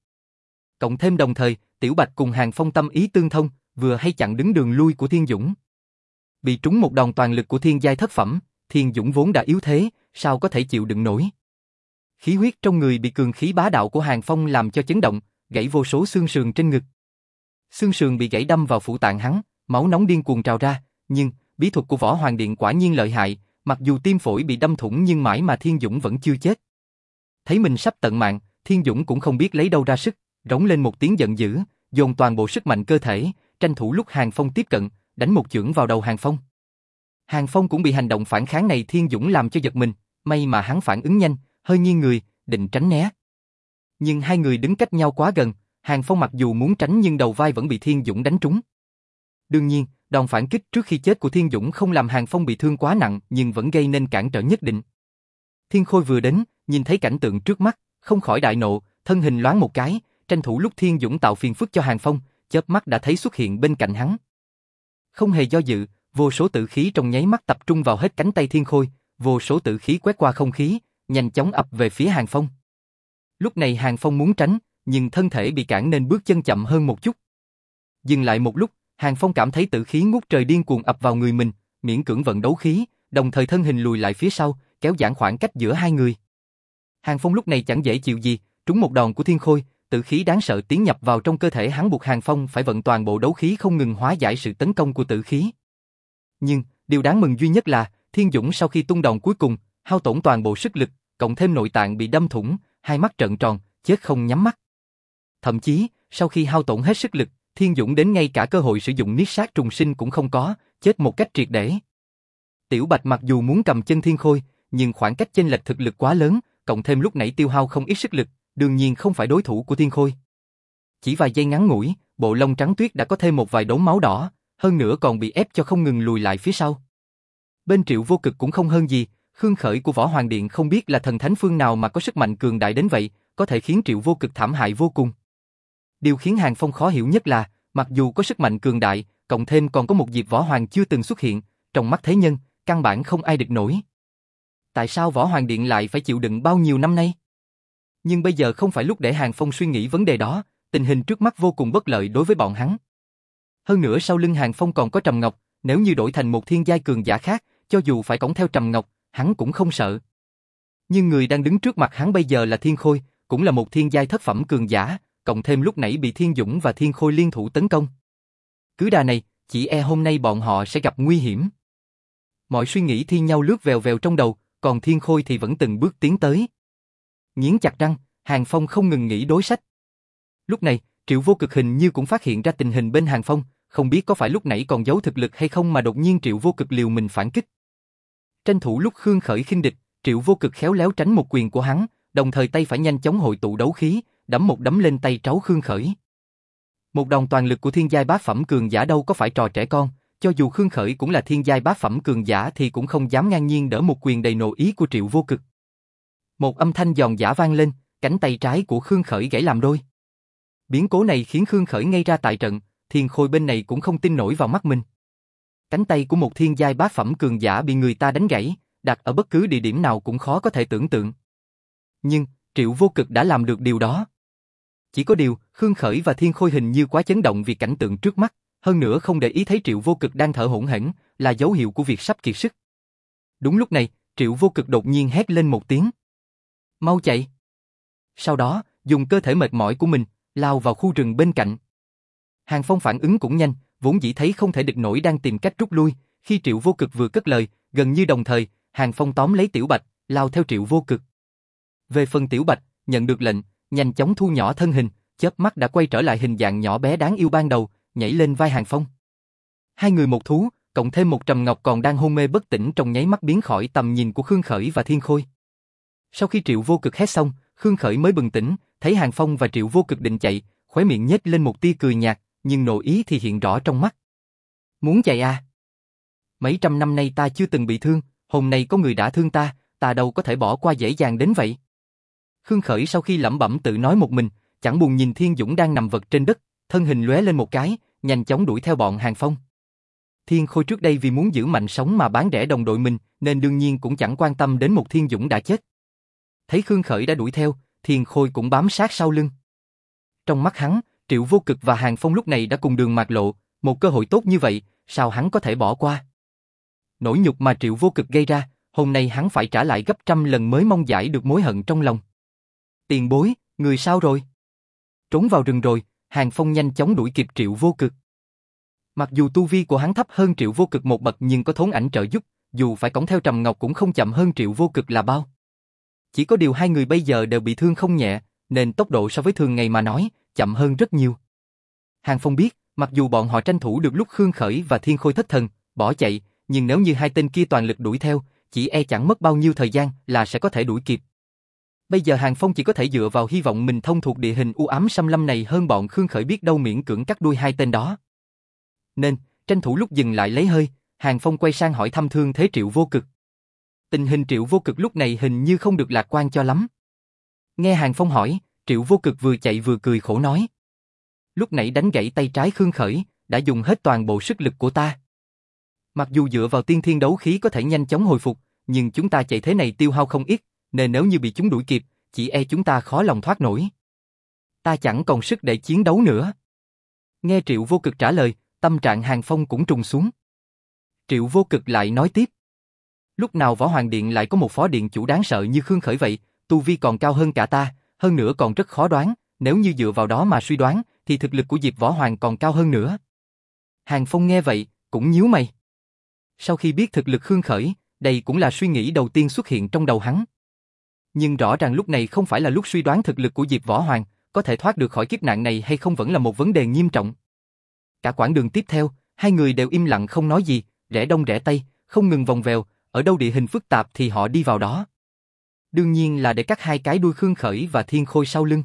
Cộng thêm đồng thời, Tiểu Bạch cùng Hàng Phong tâm ý tương thông, vừa hay chặn đứng đường lui của thiên dũng. Bị trúng một đòn toàn lực của thiên giai thất phẩm, thiên dũng vốn đã yếu thế, sao có thể chịu đựng nổi. Khí huyết trong người bị cường khí bá đạo của Hàng Phong làm cho chấn động, gãy vô số xương sườn trên ngực. Xương sườn bị gãy đâm vào phụ tạng hắn, máu nóng điên cuồng trào ra, nhưng bí thuật của Võ Hoàng Điện quả nhiên lợi hại, mặc dù tim phổi bị đâm thủng nhưng mãi mà Thiên Dũng vẫn chưa chết. Thấy mình sắp tận mạng, Thiên Dũng cũng không biết lấy đâu ra sức, rống lên một tiếng giận dữ, dồn toàn bộ sức mạnh cơ thể, tranh thủ lúc Hàng Phong tiếp cận, đánh một chưởng vào đầu Hàng Phong. Hàng Phong cũng bị hành động phản kháng này Thiên Dũng làm cho giật mình, may mà hắn phản ứng nhanh, hơi nghiêng người, định tránh né. Nhưng hai người đứng cách nhau quá gần, Hàng Phong mặc dù muốn tránh nhưng đầu vai vẫn bị Thiên Dũng đánh trúng. Đương nhiên, đòn phản kích trước khi chết của Thiên Dũng không làm Hàng Phong bị thương quá nặng nhưng vẫn gây nên cản trở nhất định. Thiên Khôi vừa đến, nhìn thấy cảnh tượng trước mắt, không khỏi đại nộ, thân hình loáng một cái, tranh thủ lúc Thiên Dũng tạo phiền phức cho Hàng Phong, chớp mắt đã thấy xuất hiện bên cạnh hắn. Không hề do dự, vô số tử khí trong nháy mắt tập trung vào hết cánh tay Thiên Khôi, vô số tử khí quét qua không khí, nhanh chóng ập về phía Hàng Phong. Lúc này Hàng Phong muốn tránh, nhưng thân thể bị cản nên bước chân chậm hơn một chút. Dừng lại một lúc, Hàng Phong cảm thấy tử khí ngút trời điên cuồng ập vào người mình, miễn cưỡng vận đấu khí, đồng thời thân hình lùi lại phía sau, kéo giãn khoảng cách giữa hai người. Hàng Phong lúc này chẳng dễ chịu gì, trúng một đòn của thiên khôi, tự khí đáng sợ tiến nhập vào trong cơ thể hắn buộc Hàng Phong phải vận toàn bộ đấu khí không ngừng hóa giải sự tấn công của tự khí. Nhưng, điều đáng mừng duy nhất là, Thiên Dũng sau khi tung đòn cuối cùng, hao tổn toàn bộ sức lực, cộng thêm nội tạng bị đâm thủng, hai mắt trợn tròn, chết không nhắm mắt. Thậm chí, sau khi hao tổn hết sức lực, Thiên Dũng đến ngay cả cơ hội sử dụng niết sát trùng sinh cũng không có, chết một cách triệt để. Tiểu Bạch mặc dù muốn cầm chân Thiên Khôi, nhưng khoảng cách chênh lệch thực lực quá lớn, cộng thêm lúc nãy tiêu hao không ít sức lực, đương nhiên không phải đối thủ của Thiên Khôi. Chỉ vài giây ngắn ngủi, bộ lông trắng tuyết đã có thêm một vài đốm máu đỏ, hơn nữa còn bị ép cho không ngừng lùi lại phía sau. Bên Triệu Vô Cực cũng không hơn gì, Khương Khởi của Võ Hoàng Điện không biết là thần thánh phương nào mà có sức mạnh cường đại đến vậy, có thể khiến Triệu Vô Cực thảm hại vô cùng. Điều khiến Hàng Phong khó hiểu nhất là, mặc dù có sức mạnh cường đại, cộng thêm còn có một diệp Võ Hoàng chưa từng xuất hiện, trong mắt thế nhân, căn bản không ai địch nổi. Tại sao Võ Hoàng Điện lại phải chịu đựng bao nhiêu năm nay? Nhưng bây giờ không phải lúc để Hàng Phong suy nghĩ vấn đề đó, tình hình trước mắt vô cùng bất lợi đối với bọn hắn. Hơn nữa sau lưng Hàng Phong còn có Trầm Ngọc, nếu như đổi thành một thiên giai cường giả khác, cho dù phải cõng theo Trầm Ngọc, hắn cũng không sợ. Nhưng người đang đứng trước mặt hắn bây giờ là Thiên Khôi, cũng là một thiên giai thất phẩm cường giả, cộng thêm lúc nãy bị Thiên Dũng và Thiên Khôi liên thủ tấn công. Cứ đà này, chỉ e hôm nay bọn họ sẽ gặp nguy hiểm. Mọi suy nghĩ thi nhau lướt vèo vèo trong đầu, còn Thiên Khôi thì vẫn từng bước tiến tới. Nghiến chặt răng, Hàng Phong không ngừng nghĩ đối sách. Lúc này, Triệu Vô Cực hình như cũng phát hiện ra tình hình bên Hàng Phong, không biết có phải lúc nãy còn giấu thực lực hay không mà đột nhiên Triệu Vô Cực liều mình phản kích. Tranh thủ lúc Khương khởi khinh địch, Triệu Vô Cực khéo léo tránh một quyền của hắn, đồng thời tay phải nhanh chóng hội tụ đấu khí, đấm một đấm lên tay cháu Khương khởi. Một đòn toàn lực của thiên giai bá phẩm cường giả đâu có phải trò trẻ con, cho dù Khương Khởi cũng là thiên giai bá phẩm cường giả thì cũng không dám ngang nhiên đỡ một quyền đầy nộ ý của Triệu Vô Cực. Một âm thanh giòn giả vang lên, cánh tay trái của Khương Khởi gãy làm đôi. Biến cố này khiến Khương Khởi ngay ra tại trận, thiên khôi bên này cũng không tin nổi vào mắt mình. Cánh tay của một thiên giai bá phẩm cường giả bị người ta đánh gãy, đặt ở bất cứ địa điểm nào cũng khó có thể tưởng tượng. Nhưng, Triệu Vô Cực đã làm được điều đó. Chỉ có điều, Khương Khởi và Thiên Khôi hình như quá chấn động vì cảnh tượng trước mắt, hơn nữa không để ý thấy Triệu Vô Cực đang thở hổn hển, là dấu hiệu của việc sắp kiệt sức. Đúng lúc này, Triệu Vô Cực đột nhiên hét lên một tiếng. Mau chạy! Sau đó, dùng cơ thể mệt mỏi của mình, lao vào khu rừng bên cạnh. Hàng Phong phản ứng cũng nhanh, vốn dĩ thấy không thể địch nổi đang tìm cách rút lui, khi Triệu Vô Cực vừa cất lời, gần như đồng thời, Hàng Phong tóm lấy Tiểu Bạch, lao theo Triệu Vô Cực. Về phần Tiểu Bạch, nhận được lệnh, nhanh chóng thu nhỏ thân hình, chớp mắt đã quay trở lại hình dạng nhỏ bé đáng yêu ban đầu, nhảy lên vai Hàng Phong. Hai người một thú, cộng thêm một trầm ngọc còn đang hôn mê bất tỉnh trong nháy mắt biến khỏi tầm nhìn của Khương Khởi và Thiên Khôi. Sau khi Triệu Vô Cực hét xong, Khương Khởi mới bừng tỉnh, thấy Hàng Phong và Triệu Vô Cực định chạy, khóe miệng nhếch lên một tia cười nhạt, nhưng nội ý thì hiện rõ trong mắt. Muốn chạy à? Mấy trăm năm nay ta chưa từng bị thương, hôm nay có người đã thương ta, ta đâu có thể bỏ qua dễ dàng đến vậy. Khương Khởi sau khi lẩm bẩm tự nói một mình, chẳng buồn nhìn Thiên Dũng đang nằm vật trên đất, thân hình lóe lên một cái, nhanh chóng đuổi theo bọn Hàng Phong. Thiên Khôi trước đây vì muốn giữ mạnh sống mà bán rẻ đồng đội mình, nên đương nhiên cũng chẳng quan tâm đến một Thiên Dũng đã chết. Thấy Khương Khởi đã đuổi theo, Thiên Khôi cũng bám sát sau lưng. Trong mắt hắn, Triệu Vô Cực và Hàng Phong lúc này đã cùng đường mạc lộ, một cơ hội tốt như vậy, sao hắn có thể bỏ qua? Nỗi nhục mà Triệu Vô Cực gây ra, hôm nay hắn phải trả lại gấp trăm lần mới mong giải được mối hận trong lòng. Tiền bối, người sao rồi? Trốn vào rừng rồi, Hàng Phong nhanh chóng đuổi kịp Triệu Vô Cực. Mặc dù tu vi của hắn thấp hơn Triệu Vô Cực một bậc nhưng có thốn ảnh trợ giúp, dù phải cõng theo Trầm Ngọc cũng không chậm hơn Triệu Vô Cực là bao. Chỉ có điều hai người bây giờ đều bị thương không nhẹ, nên tốc độ so với thường ngày mà nói, chậm hơn rất nhiều. Hàng Phong biết, mặc dù bọn họ tranh thủ được lúc Khương Khởi và Thiên Khôi thất thần, bỏ chạy, nhưng nếu như hai tên kia toàn lực đuổi theo, chỉ e chẳng mất bao nhiêu thời gian là sẽ có thể đuổi kịp. Bây giờ Hàng Phong chỉ có thể dựa vào hy vọng mình thông thuộc địa hình u ám xâm lâm này hơn bọn Khương Khởi biết đâu miễn cưỡng cắt đuôi hai tên đó. Nên, tranh thủ lúc dừng lại lấy hơi, Hàng Phong quay sang hỏi thăm thương thế Triệu Vô Cực. Tình hình Triệu Vô Cực lúc này hình như không được lạc quan cho lắm. Nghe Hàng Phong hỏi, Triệu Vô Cực vừa chạy vừa cười khổ nói. Lúc nãy đánh gãy tay trái Khương Khởi, đã dùng hết toàn bộ sức lực của ta. Mặc dù dựa vào tiên thiên đấu khí có thể nhanh chóng hồi phục, nhưng chúng ta chạy thế này tiêu hao không ít, nên nếu như bị chúng đuổi kịp, chỉ e chúng ta khó lòng thoát nổi. Ta chẳng còn sức để chiến đấu nữa. Nghe Triệu Vô Cực trả lời, tâm trạng Hàng Phong cũng trùng xuống. Triệu vô cực lại nói tiếp. Lúc nào Võ Hoàng Điện lại có một phó điện chủ đáng sợ như Khương Khởi vậy, tu vi còn cao hơn cả ta, hơn nữa còn rất khó đoán, nếu như dựa vào đó mà suy đoán, thì thực lực của Diệp Võ Hoàng còn cao hơn nữa. Hàng Phong nghe vậy, cũng nhíu mày. Sau khi biết thực lực Khương Khởi, đây cũng là suy nghĩ đầu tiên xuất hiện trong đầu hắn. Nhưng rõ ràng lúc này không phải là lúc suy đoán thực lực của Diệp Võ Hoàng, có thể thoát được khỏi kiếp nạn này hay không vẫn là một vấn đề nghiêm trọng. Cả quãng đường tiếp theo, hai người đều im lặng không nói gì, rẽ đông rẽ tây, không ngừng vòng vèo, ở đâu địa hình phức tạp thì họ đi vào đó. Đương nhiên là để cắt hai cái đuôi Khương Khởi và Thiên Khôi sau lưng.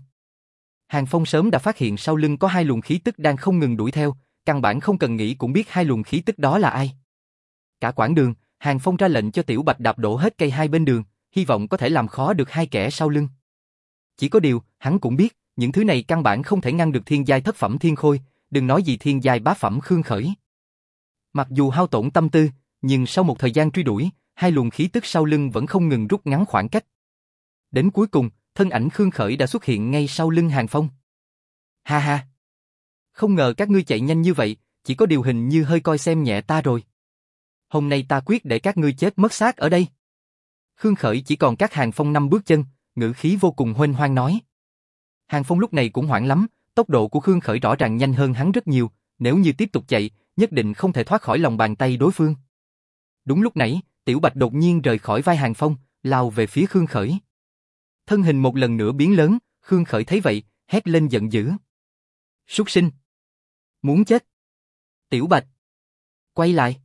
Hàng Phong sớm đã phát hiện sau lưng có hai luồng khí tức đang không ngừng đuổi theo, căn bản không cần nghĩ cũng biết hai luồng khí tức đó là ai. Cả quãng đường, Hàng Phong ra lệnh cho Tiểu Bạch đạp đổ hết cây hai bên đường, hy vọng có thể làm khó được hai kẻ sau lưng. Chỉ có điều, hắn cũng biết, những thứ này căn bản không thể ngăn được thiên giai thất phẩm thiên khôi, đừng nói gì thiên giai bá phẩm khương khởi. Mặc dù hao tổn tâm tư, nhưng sau một thời gian truy đuổi, hai luồng khí tức sau lưng vẫn không ngừng rút ngắn khoảng cách. Đến cuối cùng, thân ảnh Khương Khởi đã xuất hiện ngay sau lưng Hàng Phong. Ha ha! Không ngờ các ngươi chạy nhanh như vậy, chỉ có điều hình như hơi coi xem nhẹ ta rồi. Hôm nay ta quyết để các ngươi chết mất xác ở đây. Khương Khởi chỉ còn các Hàng Phong năm bước chân, ngữ khí vô cùng huênh hoang nói. Hàng Phong lúc này cũng hoảng lắm, tốc độ của Khương Khởi rõ ràng nhanh hơn hắn rất nhiều, nếu như tiếp tục chạy, nhất định không thể thoát khỏi lòng bàn tay đối phương. Đúng lúc nãy, Tiểu Bạch đột nhiên rời khỏi vai Hàng Phong, lao về phía Khương Khởi. Thân hình một lần nữa biến lớn, Khương Khởi thấy vậy, hét lên giận dữ. Súc sinh! Muốn chết! Tiểu Bạch! Quay lại!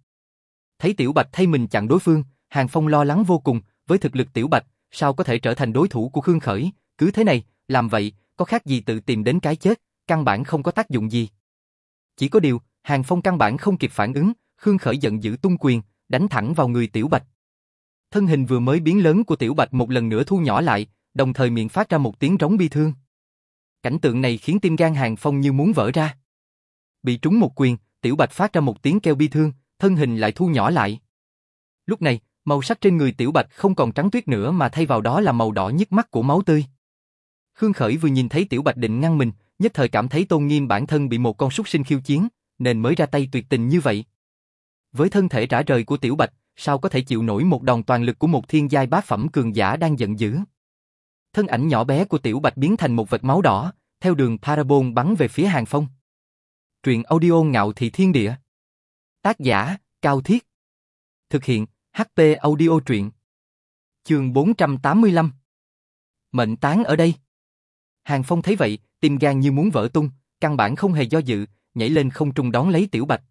Thấy Tiểu Bạch thay mình chặn đối phương, Hàng Phong lo lắng vô cùng, với thực lực Tiểu Bạch, sao có thể trở thành đối thủ của Khương Khởi, cứ thế này, làm vậy, có khác gì tự tìm đến cái chết, căn bản không có tác dụng gì. Chỉ có điều, Hàng Phong căn bản không kịp phản ứng, Khương Khởi giận dữ tung quyền, đánh thẳng vào người Tiểu Bạch. Thân hình vừa mới biến lớn của Tiểu Bạch một lần nữa thu nhỏ lại, đồng thời miệng phát ra một tiếng rống bi thương. Cảnh tượng này khiến tim gan Hàng Phong như muốn vỡ ra. Bị trúng một quyền, Tiểu Bạch phát ra một tiếng kêu bi thương, thân hình lại thu nhỏ lại. Lúc này, màu sắc trên người Tiểu Bạch không còn trắng tuyết nữa mà thay vào đó là màu đỏ nhức mắt của máu tươi. Khương Khởi vừa nhìn thấy Tiểu Bạch định ngăn mình, nhất thời cảm thấy tôn nghiêm bản thân bị một con súc sinh khiêu chiến, nên mới ra tay tuyệt tình như vậy. Với thân thể rã rời của Tiểu Bạch, sao có thể chịu nổi một đòn toàn lực của một thiên giai bá phẩm cường giả đang giận dữ. Thân ảnh nhỏ bé của Tiểu Bạch biến thành một vệt máu đỏ, theo đường parabol bắn về phía Hàng Phong. Truyện audio ngạo thị thiên địa. Tác giả, Cao Thiết. Thực hiện, HP audio truyện. Trường 485. Mệnh tán ở đây. Hàng Phong thấy vậy, tim gan như muốn vỡ tung, căn bản không hề do dự, nhảy lên không trung đón lấy Tiểu Bạch.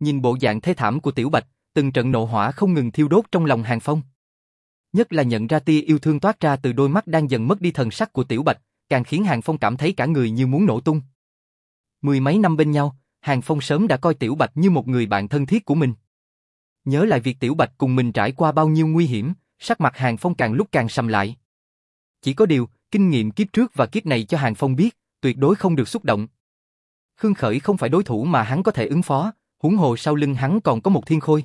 Nhìn bộ dạng thế thảm của Tiểu Bạch, từng trận nộ hỏa không ngừng thiêu đốt trong lòng Hàng Phong. Nhất là nhận ra tia yêu thương toát ra từ đôi mắt đang dần mất đi thần sắc của Tiểu Bạch, càng khiến Hàng Phong cảm thấy cả người như muốn nổ tung. Mười mấy năm bên nhau, Hàng Phong sớm đã coi Tiểu Bạch như một người bạn thân thiết của mình. Nhớ lại việc Tiểu Bạch cùng mình trải qua bao nhiêu nguy hiểm, sắc mặt Hàng Phong càng lúc càng sầm lại. Chỉ có điều, kinh nghiệm kiếp trước và kiếp này cho Hàng Phong biết, tuyệt đối không được xúc động. Khương Khởi không phải đối thủ mà hắn có thể ứng phó, huống hồ sau lưng hắn còn có một thiên khôi.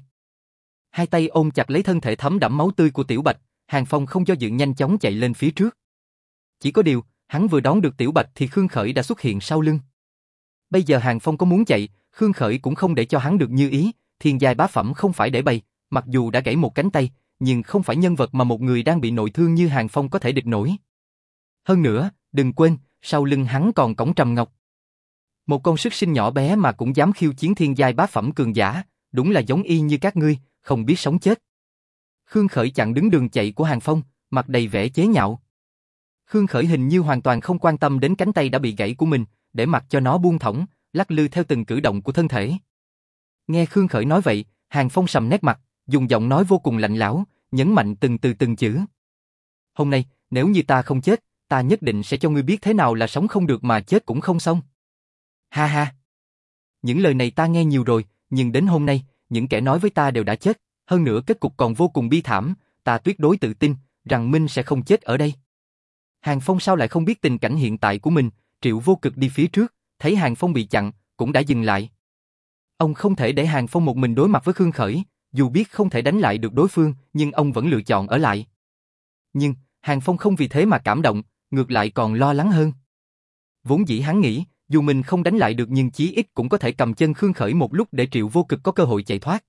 Hai tay ôm chặt lấy thân thể thấm đẫm máu tươi của Tiểu Bạch, Hàng Phong không do dự nhanh chóng chạy lên phía trước. Chỉ có điều, hắn vừa đón được Tiểu Bạch thì Khương Khởi đã xuất hiện sau lưng. Bây giờ Hàng Phong có muốn chạy, Khương Khởi cũng không để cho hắn được như ý, thiên giai bá phẩm không phải để bày, mặc dù đã gãy một cánh tay, nhưng không phải nhân vật mà một người đang bị nội thương như Hàng Phong có thể địch nổi. Hơn nữa, đừng quên, sau lưng hắn còn cổng trầm ngọc. Một con sức sinh nhỏ bé mà cũng dám khiêu chiến thiên giai bá phẩm cường giả, đúng là giống y như các ngươi, không biết sống chết. Khương Khởi chặn đứng đường chạy của Hàng Phong, mặt đầy vẻ chế nhạo. Khương Khởi hình như hoàn toàn không quan tâm đến cánh tay đã bị gãy của mình, để mặc cho nó buông thõng, lắc lư theo từng cử động của thân thể. Nghe Khương Khởi nói vậy, Hàng Phong sầm nét mặt, dùng giọng nói vô cùng lạnh lão, nhấn mạnh từng từ từng chữ. Hôm nay, nếu như ta không chết, ta nhất định sẽ cho ngươi biết thế nào là sống không được mà chết cũng không xong. Ha ha. Những lời này ta nghe nhiều rồi, nhưng đến hôm nay, những kẻ nói với ta đều đã chết, hơn nữa kết cục còn vô cùng bi thảm, ta tuyệt đối tự tin rằng Minh sẽ không chết ở đây. Hàng Phong sao lại không biết tình cảnh hiện tại của mình, Triệu Vô Cực đi phía trước, thấy Hàng Phong bị chặn, cũng đã dừng lại. Ông không thể để Hàng Phong một mình đối mặt với Khương Khởi, dù biết không thể đánh lại được đối phương, nhưng ông vẫn lựa chọn ở lại. Nhưng, Hàng Phong không vì thế mà cảm động, ngược lại còn lo lắng hơn. Vốn dĩ hắn nghĩ, dù mình không đánh lại được nhưng chí ít cũng có thể cầm chân Khương Khởi một lúc để Triệu Vô Cực có cơ hội chạy thoát.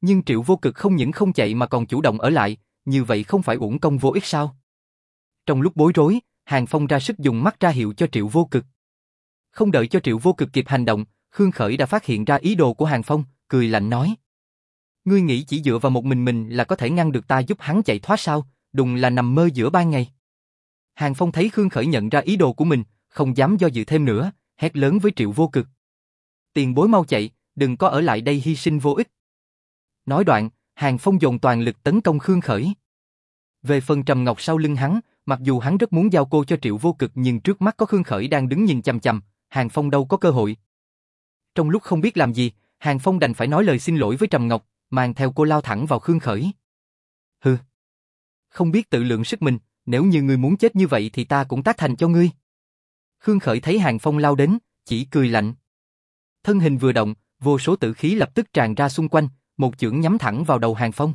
Nhưng Triệu Vô Cực không những không chạy mà còn chủ động ở lại, như vậy không phải uổng công vô ích sao? Trong lúc bối rối, Hàng Phong ra sức dùng mắt ra hiệu cho Triệu Vô Cực. Không đợi cho Triệu Vô Cực kịp hành động, Khương Khởi đã phát hiện ra ý đồ của Hàng Phong, cười lạnh nói. Ngươi nghĩ chỉ dựa vào một mình mình là có thể ngăn được ta giúp hắn chạy thoát sao, đùng là nằm mơ giữa ban ngày. Hàng Phong thấy Khương Khởi nhận ra ý đồ của mình, không dám do dự thêm nữa, hét lớn với Triệu Vô Cực. Tiền bối mau chạy, đừng có ở lại đây hy sinh vô ích. Nói đoạn, Hàng Phong dồn toàn lực tấn công Khương Khởi. Về phần Trầm Ngọc sau lưng hắn, mặc dù hắn rất muốn giao cô cho Triệu Vô Cực nhưng trước mắt có Khương Khởi đang đứng nhìn chằm chằm, Hàng Phong đâu có cơ hội. Trong lúc không biết làm gì, Hàng Phong đành phải nói lời xin lỗi với Trầm Ngọc, mang theo cô lao thẳng vào Khương Khởi. Hừ, không biết tự lượng sức mình, nếu như ngươi muốn chết như vậy thì ta cũng tác thành cho ngươi. Khương Khởi thấy Hàng Phong lao đến, chỉ cười lạnh. Thân hình vừa động, vô số tử khí lập tức tràn ra xung quanh, một chưởng nhắm thẳng vào đầu Hàng Phong.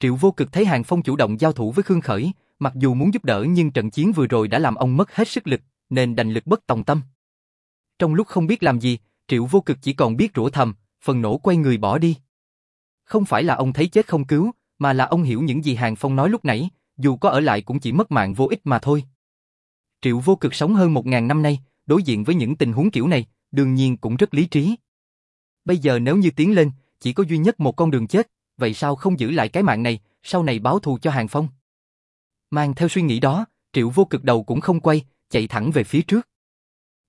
Triệu vô cực thấy Hàng Phong chủ động giao thủ với Khương Khởi, mặc dù muốn giúp đỡ nhưng trận chiến vừa rồi đã làm ông mất hết sức lực, nên đành lực bất tòng tâm. Trong lúc không biết làm gì, Triệu vô cực chỉ còn biết rủa thầm, phần nổ quay người bỏ đi. Không phải là ông thấy chết không cứu, mà là ông hiểu những gì Hàng Phong nói lúc nãy, dù có ở lại cũng chỉ mất mạng vô ích mà thôi. Triệu vô cực sống hơn một ngàn năm nay, đối diện với những tình huống kiểu này, đương nhiên cũng rất lý trí. Bây giờ nếu như tiến lên, chỉ có duy nhất một con đường chết, vậy sao không giữ lại cái mạng này, sau này báo thù cho Hàng Phong? Mang theo suy nghĩ đó, Triệu vô cực đầu cũng không quay, chạy thẳng về phía trước.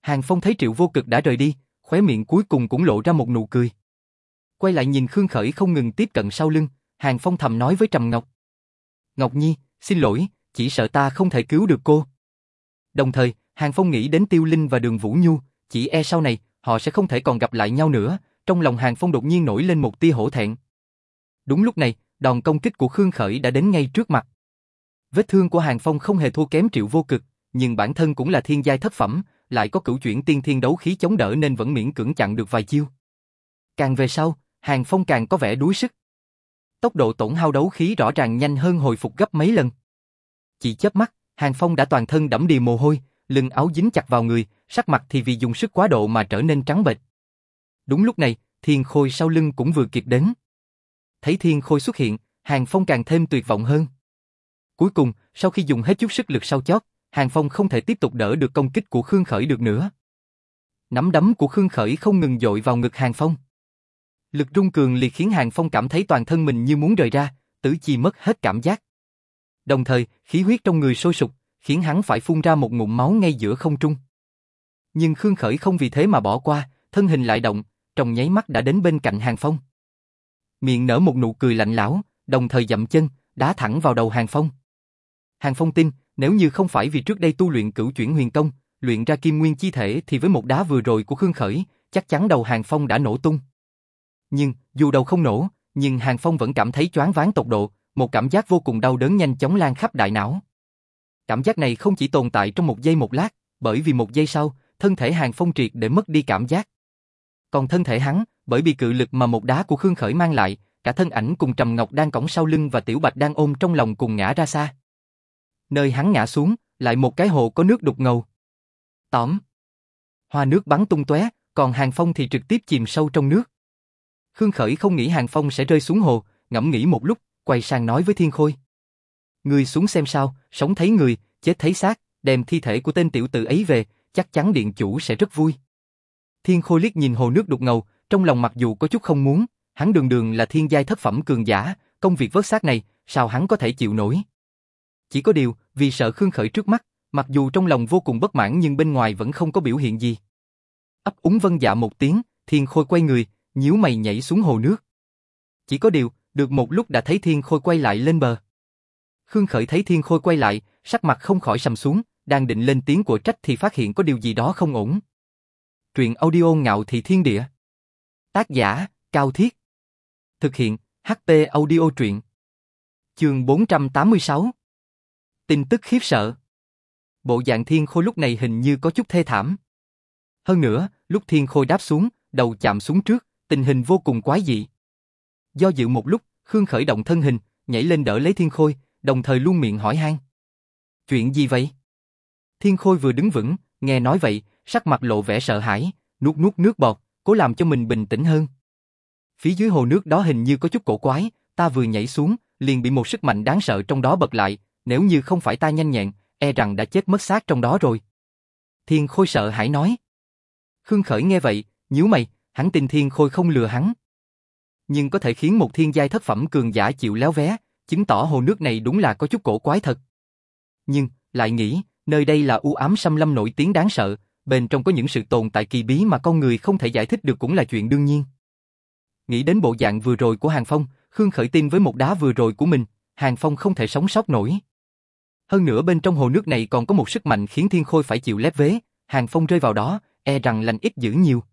Hàng Phong thấy Triệu vô cực đã rời đi, khóe miệng cuối cùng cũng lộ ra một nụ cười. Quay lại nhìn Khương Khởi không ngừng tiếp cận sau lưng, Hàng Phong thầm nói với Trầm Ngọc. Ngọc Nhi, xin lỗi, chỉ sợ ta không thể cứu được cô. Đồng thời, Hàng Phong nghĩ đến Tiêu Linh và Đường Vũ Nhu, chỉ e sau này, họ sẽ không thể còn gặp lại nhau nữa, trong lòng Hàng Phong đột nhiên nổi lên một tia hổ thẹn. Đúng lúc này, đòn công kích của Khương Khởi đã đến ngay trước mặt. Vết thương của Hàng Phong không hề thua kém triệu vô cực, nhưng bản thân cũng là thiên giai thất phẩm, lại có cửu chuyển tiên thiên đấu khí chống đỡ nên vẫn miễn cưỡng chặn được vài chiêu. Càng về sau, Hàng Phong càng có vẻ đuối sức. Tốc độ tổn hao đấu khí rõ ràng nhanh hơn hồi phục gấp mấy lần. Chỉ chớp mắt, Hàng Phong đã toàn thân đẫm đìa mồ hôi, lưng áo dính chặt vào người, sắc mặt thì vì dùng sức quá độ mà trở nên trắng bệch. Đúng lúc này, Thiên Khôi sau lưng cũng vừa kịp đến. Thấy Thiên Khôi xuất hiện, Hàng Phong càng thêm tuyệt vọng hơn. Cuối cùng, sau khi dùng hết chút sức lực sau chót, Hàng Phong không thể tiếp tục đỡ được công kích của Khương Khởi được nữa. Nắm đấm của Khương Khởi không ngừng dội vào ngực Hàng Phong. Lực rung cường liệt khiến Hàng Phong cảm thấy toàn thân mình như muốn rời ra, tử chi mất hết cảm giác. Đồng thời, khí huyết trong người sôi sục, khiến hắn phải phun ra một ngụm máu ngay giữa không trung. Nhưng Khương Khởi không vì thế mà bỏ qua, thân hình lại động, trong nháy mắt đã đến bên cạnh Hàng Phong. Miệng nở một nụ cười lạnh lão, đồng thời dậm chân, đá thẳng vào đầu Hàng Phong. Hàng Phong tin, nếu như không phải vì trước đây tu luyện cửu chuyển huyền công, luyện ra kim nguyên chi thể thì với một đá vừa rồi của Khương Khởi, chắc chắn đầu Hàng Phong đã nổ tung. Nhưng, dù đầu không nổ, nhưng Hàng Phong vẫn cảm thấy choáng váng tột độ, một cảm giác vô cùng đau đớn nhanh chóng lan khắp đại não. Cảm giác này không chỉ tồn tại trong một giây một lát, bởi vì một giây sau, thân thể Hàng Phong triệt để mất đi cảm giác. Còn thân thể hắn, bởi vì cự lực mà một đá của Khương Khởi mang lại, cả thân ảnh cùng Trầm Ngọc đang cõng sau lưng và Tiểu Bạch đang ôm trong lòng cùng ngã ra xa. Nơi hắn ngã xuống, lại một cái hồ có nước đục ngầu. Tóm. Hoa nước bắn tung tóe, còn Hàng Phong thì trực tiếp chìm sâu trong nước. Khương Khởi không nghĩ Hàng Phong sẽ rơi xuống hồ, ngẫm nghĩ một lúc, quay sang nói với Thiên Khôi. người xuống xem sao, sống thấy người, chết thấy xác, đem thi thể của tên tiểu tử ấy về, chắc chắn điện chủ sẽ rất vui. Thiên Khôi liếc nhìn hồ nước đục ngầu, trong lòng mặc dù có chút không muốn, hắn đường đường là thiên giai thất phẩm cường giả, công việc vớt xác này, sao hắn có thể chịu nổi. Chỉ có điều, vì sợ Khương Khởi trước mắt, mặc dù trong lòng vô cùng bất mãn nhưng bên ngoài vẫn không có biểu hiện gì. Ấp úng vân dạ một tiếng, Thiên Khôi quay người, nhíu mày nhảy xuống hồ nước. Chỉ có điều, được một lúc đã thấy Thiên Khôi quay lại lên bờ. Khương Khởi thấy Thiên Khôi quay lại, sắc mặt không khỏi sầm xuống, đang định lên tiếng của trách thì phát hiện có điều gì đó không ổn. Truyện audio ngạo thị thiên địa. Tác giả, Cao Thiết. Thực hiện, HP audio truyện. Trường 486. Tin tức khiếp sợ. Bộ dạng thiên khôi lúc này hình như có chút thê thảm. Hơn nữa, lúc thiên khôi đáp xuống, đầu chạm xuống trước, tình hình vô cùng quái dị. Do dự một lúc, Khương khởi động thân hình, nhảy lên đỡ lấy thiên khôi, đồng thời luôn miệng hỏi han. Chuyện gì vậy? Thiên khôi vừa đứng vững, nghe nói vậy, sắc mặt lộ vẻ sợ hãi, nuốt nuốt nước bọt, cố làm cho mình bình tĩnh hơn. phía dưới hồ nước đó hình như có chút cổ quái, ta vừa nhảy xuống, liền bị một sức mạnh đáng sợ trong đó bật lại, nếu như không phải ta nhanh nhẹn, e rằng đã chết mất xác trong đó rồi. Thiên Khôi sợ hãi nói. Khương Khởi nghe vậy, nhíu mày, hắn tin Thiên Khôi không lừa hắn. Nhưng có thể khiến một thiên giai thất phẩm cường giả chịu léo vé, chứng tỏ hồ nước này đúng là có chút cổ quái thật. Nhưng, lại nghĩ, nơi đây là u ám xâm lâm nổi tiếng đáng sợ, bên trong có những sự tồn tại kỳ bí mà con người không thể giải thích được cũng là chuyện đương nhiên. Nghĩ đến bộ dạng vừa rồi của Hàng Phong, Khương khởi tin với một đá vừa rồi của mình, Hàng Phong không thể sống sót nổi. Hơn nữa bên trong hồ nước này còn có một sức mạnh khiến Thiên Khôi phải chịu lép vế, Hàng Phong rơi vào đó, e rằng lành ít dữ nhiều.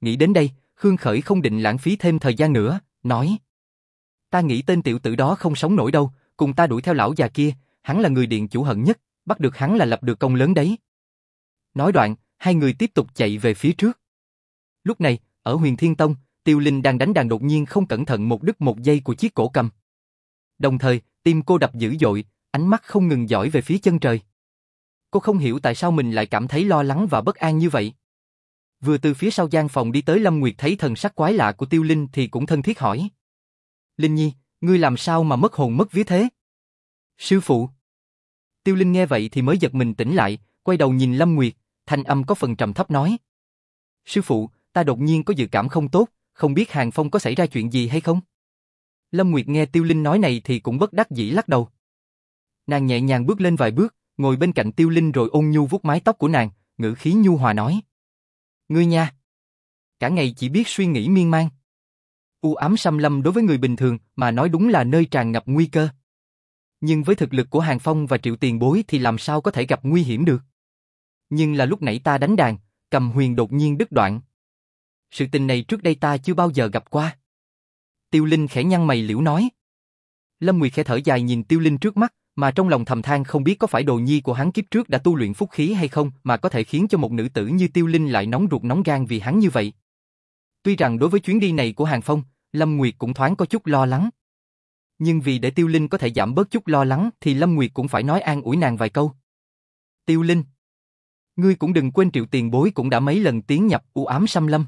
Nghĩ đến đây, Khương Khởi không định lãng phí thêm thời gian nữa, nói. Ta nghĩ tên tiểu tử đó không sống nổi đâu, cùng ta đuổi theo lão già kia, hắn là người điện chủ hận nhất, bắt được hắn là lập được công lớn đấy. Nói đoạn, hai người tiếp tục chạy về phía trước. Lúc này, ở huyền Thiên Tông, Tiêu Linh đang đánh đàn đột nhiên không cẩn thận một đứt một dây của chiếc cổ cầm. Đồng thời, tim cô đập dữ dội, ánh mắt không ngừng dõi về phía chân trời. Cô không hiểu tại sao mình lại cảm thấy lo lắng và bất an như vậy. Vừa từ phía sau gian phòng đi tới Lâm Nguyệt thấy thần sắc quái lạ của Tiêu Linh thì cũng thân thiết hỏi. Linh Nhi, ngươi làm sao mà mất hồn mất vía thế? Sư phụ. Tiêu Linh nghe vậy thì mới giật mình tỉnh lại, quay đầu nhìn Lâm Nguyệt, thanh âm có phần trầm thấp nói. Sư phụ, ta đột nhiên có dự cảm không tốt, không biết Hàng Phong có xảy ra chuyện gì hay không? Lâm Nguyệt nghe Tiêu Linh nói này thì cũng bất đắc dĩ lắc đầu. Nàng nhẹ nhàng bước lên vài bước, ngồi bên cạnh Tiêu Linh rồi ôn nhu vuốt mái tóc của nàng, ngữ khí nhu hòa nói. Ngươi nha! Cả ngày chỉ biết suy nghĩ miên man. U ám xâm lâm đối với người bình thường mà nói đúng là nơi tràn ngập nguy cơ. Nhưng với thực lực của Hàng Phong và Triệu Tiền Bối thì làm sao có thể gặp nguy hiểm được. Nhưng là lúc nãy ta đánh đàn, cầm huyền đột nhiên đứt đoạn. Sự tình này trước đây ta chưa bao giờ gặp qua. Tiêu Linh khẽ nhăn mày liễu nói. Lâm Nguyệt khẽ thở dài nhìn Tiêu Linh trước mắt, mà trong lòng thầm than không biết có phải đồ nhi của hắn kiếp trước đã tu luyện phúc khí hay không mà có thể khiến cho một nữ tử như Tiêu Linh lại nóng ruột nóng gan vì hắn như vậy. Tuy rằng đối với chuyến đi này của Hàng Phong, Lâm Nguyệt cũng thoáng có chút lo lắng. Nhưng vì để Tiêu Linh có thể giảm bớt chút lo lắng thì Lâm Nguyệt cũng phải nói an ủi nàng vài câu. Tiêu Linh, ngươi cũng đừng quên triệu tiền bối cũng đã mấy lần tiến nhập u ám xăm lâm.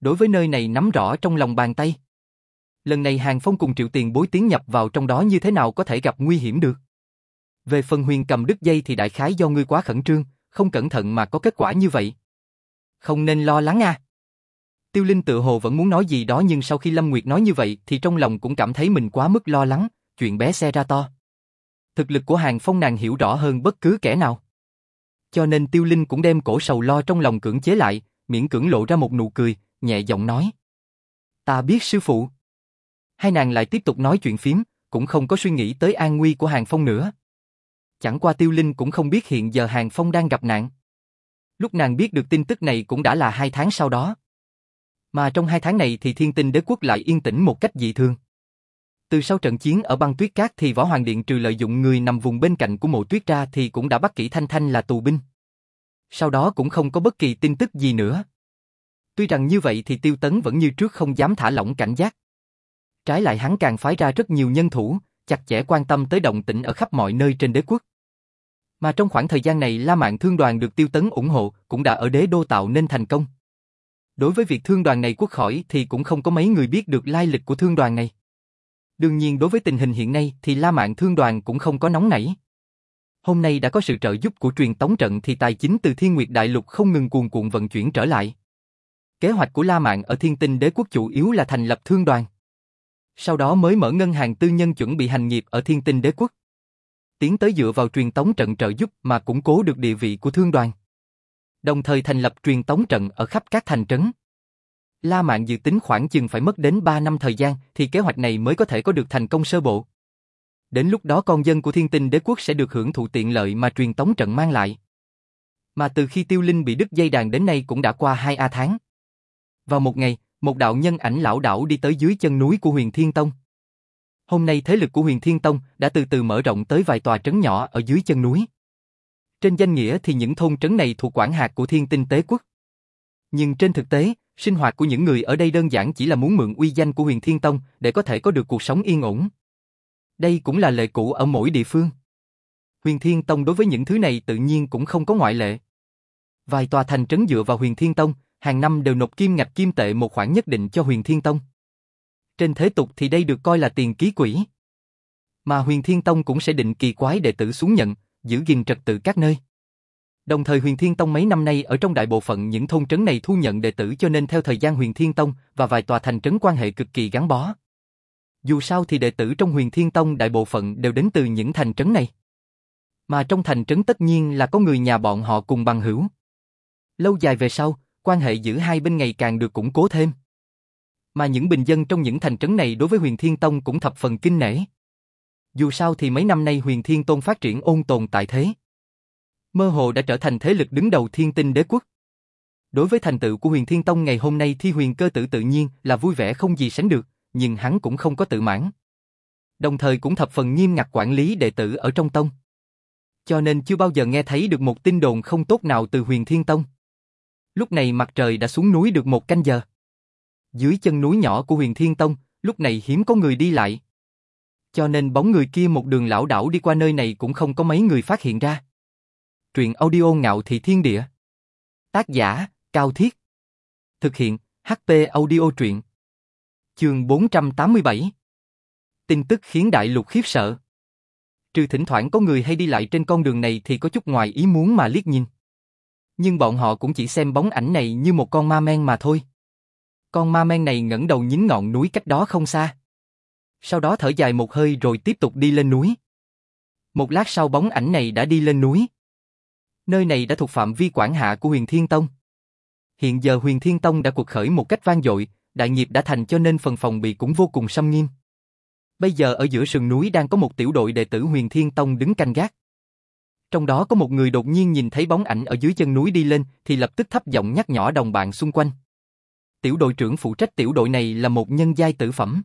Đối với nơi này nắm rõ trong lòng bàn tay. Lần này Hàng Phong cùng triệu tiền bối tiến nhập vào trong đó như thế nào có thể gặp nguy hiểm được. Về phần huyền cầm đứt dây thì đại khái do ngươi quá khẩn trương, không cẩn thận mà có kết quả như vậy. Không nên lo lắng à. Tiêu Linh tự hồ vẫn muốn nói gì đó nhưng sau khi Lâm Nguyệt nói như vậy thì trong lòng cũng cảm thấy mình quá mức lo lắng, chuyện bé xe ra to. Thực lực của Hàng Phong nàng hiểu rõ hơn bất cứ kẻ nào. Cho nên Tiêu Linh cũng đem cổ sầu lo trong lòng cưỡng chế lại, miễn cưỡng lộ ra một nụ cười, nhẹ giọng nói. Ta biết sư phụ. Hai nàng lại tiếp tục nói chuyện phím, cũng không có suy nghĩ tới an nguy của Hàng Phong nữa. Chẳng qua Tiêu Linh cũng không biết hiện giờ Hàng Phong đang gặp nạn. Lúc nàng biết được tin tức này cũng đã là hai tháng sau đó. Mà trong hai tháng này thì thiên tinh đế quốc lại yên tĩnh một cách dị thường. Từ sau trận chiến ở băng tuyết cát thì Võ Hoàng Điện trừ lợi dụng người nằm vùng bên cạnh của mộ tuyết ra thì cũng đã bắt kỹ Thanh Thanh là tù binh. Sau đó cũng không có bất kỳ tin tức gì nữa. Tuy rằng như vậy thì Tiêu Tấn vẫn như trước không dám thả lỏng cảnh giác. Trái lại hắn càng phái ra rất nhiều nhân thủ, chặt chẽ quan tâm tới động tĩnh ở khắp mọi nơi trên đế quốc. Mà trong khoảng thời gian này La Mạn Thương đoàn được Tiêu Tấn ủng hộ cũng đã ở đế đô tạo nên thành công. Đối với việc thương đoàn này quốc khỏi thì cũng không có mấy người biết được lai lịch của thương đoàn này. Đương nhiên đối với tình hình hiện nay thì La Mạn Thương đoàn cũng không có nóng nảy. Hôm nay đã có sự trợ giúp của truyền tống trận thì tài chính từ Thiên Nguyệt Đại Lục không ngừng cuồn cuộn vận chuyển trở lại. Kế hoạch của La Mạn ở Thiên Tinh Đế quốc chủ yếu là thành lập thương đoàn. Sau đó mới mở ngân hàng tư nhân chuẩn bị hành nghiệp ở Thiên Tinh Đế quốc. Tiến tới dựa vào truyền tống trận trợ giúp mà củng cố được địa vị của thương đoàn đồng thời thành lập truyền tống trận ở khắp các thành trấn. La Mạn dự tính khoảng chừng phải mất đến 3 năm thời gian thì kế hoạch này mới có thể có được thành công sơ bộ. Đến lúc đó con dân của thiên tinh đế quốc sẽ được hưởng thụ tiện lợi mà truyền tống trận mang lại. Mà từ khi tiêu linh bị đứt dây đàn đến nay cũng đã qua 2 A tháng. Vào một ngày, một đạo nhân ảnh lão đảo đi tới dưới chân núi của huyền Thiên Tông. Hôm nay thế lực của huyền Thiên Tông đã từ từ mở rộng tới vài tòa trấn nhỏ ở dưới chân núi. Trên danh nghĩa thì những thôn trấn này thuộc quản hạt của thiên tinh tế quốc. Nhưng trên thực tế, sinh hoạt của những người ở đây đơn giản chỉ là muốn mượn uy danh của huyền thiên tông để có thể có được cuộc sống yên ổn. Đây cũng là lệ cũ ở mỗi địa phương. Huyền Thiên Tông đối với những thứ này tự nhiên cũng không có ngoại lệ. Vài tòa thành trấn dựa vào Huyền Thiên Tông, hàng năm đều nộp kim ngạch kim tệ một khoản nhất định cho huyền thiên tông. Trên thế tục thì đây được coi là tiền ký quỹ. Mà huyền thiên tông cũng sẽ định kỳ quái đệ tử xuống nhận, giữ gìn trật tự các nơi. Đồng thời huyền thiên tông mấy năm nay ở trong đại bộ phận những thôn trấn này thu nhận đệ tử cho nên theo thời gian huyền thiên tông và vài tòa thành trấn quan hệ cực kỳ gắn bó. Dù sao thì đệ tử trong huyền thiên tông đại bộ phận đều đến từ những thành trấn này. Mà trong thành trấn tất nhiên là có người nhà bọn họ cùng bằng hữu. Lâu dài về sau, quan hệ giữa hai bên ngày càng được củng cố thêm. Mà những bình dân trong những thành trấn này đối với huyền thiên tông cũng thập phần kinh nể. Dù sao thì mấy năm nay huyền thiên tôn phát triển ôn tồn tại thế. Mơ hồ đã trở thành thế lực đứng đầu thiên tinh đế quốc. Đối với thành tựu của huyền thiên tông ngày hôm nay thì huyền cơ tử tự nhiên là vui vẻ không gì sánh được, nhưng hắn cũng không có tự mãn. Đồng thời cũng thập phần nghiêm ngặt quản lý đệ tử ở trong tông. Cho nên chưa bao giờ nghe thấy được một tin đồn không tốt nào từ huyền thiên tông. Lúc này mặt trời đã xuống núi được một canh giờ. Dưới chân núi nhỏ của huyền thiên tông, lúc này hiếm có người đi lại. Cho nên bóng người kia một đường lão đảo đi qua nơi này cũng không có mấy người phát hiện ra. Truyện audio ngạo thị thiên địa. Tác giả, Cao Thiết. Thực hiện, HP audio truyện. Chương 487 Tin tức khiến đại lục khiếp sợ. Trừ thỉnh thoảng có người hay đi lại trên con đường này thì có chút ngoài ý muốn mà liếc nhìn. Nhưng bọn họ cũng chỉ xem bóng ảnh này như một con ma men mà thôi. Con ma men này ngẩng đầu nhín ngọn núi cách đó không xa. Sau đó thở dài một hơi rồi tiếp tục đi lên núi. Một lát sau bóng ảnh này đã đi lên núi. Nơi này đã thuộc phạm vi quản hạ của huyền Thiên Tông. Hiện giờ huyền Thiên Tông đã cuộc khởi một cách vang dội, đại nghiệp đã thành cho nên phần phòng bị cũng vô cùng xâm nghiêm. Bây giờ ở giữa sườn núi đang có một tiểu đội đệ tử huyền Thiên Tông đứng canh gác. Trong đó có một người đột nhiên nhìn thấy bóng ảnh ở dưới chân núi đi lên thì lập tức thấp giọng nhắc nhỏ đồng bạn xung quanh. Tiểu đội trưởng phụ trách tiểu đội này là một nhân giai tử phẩm.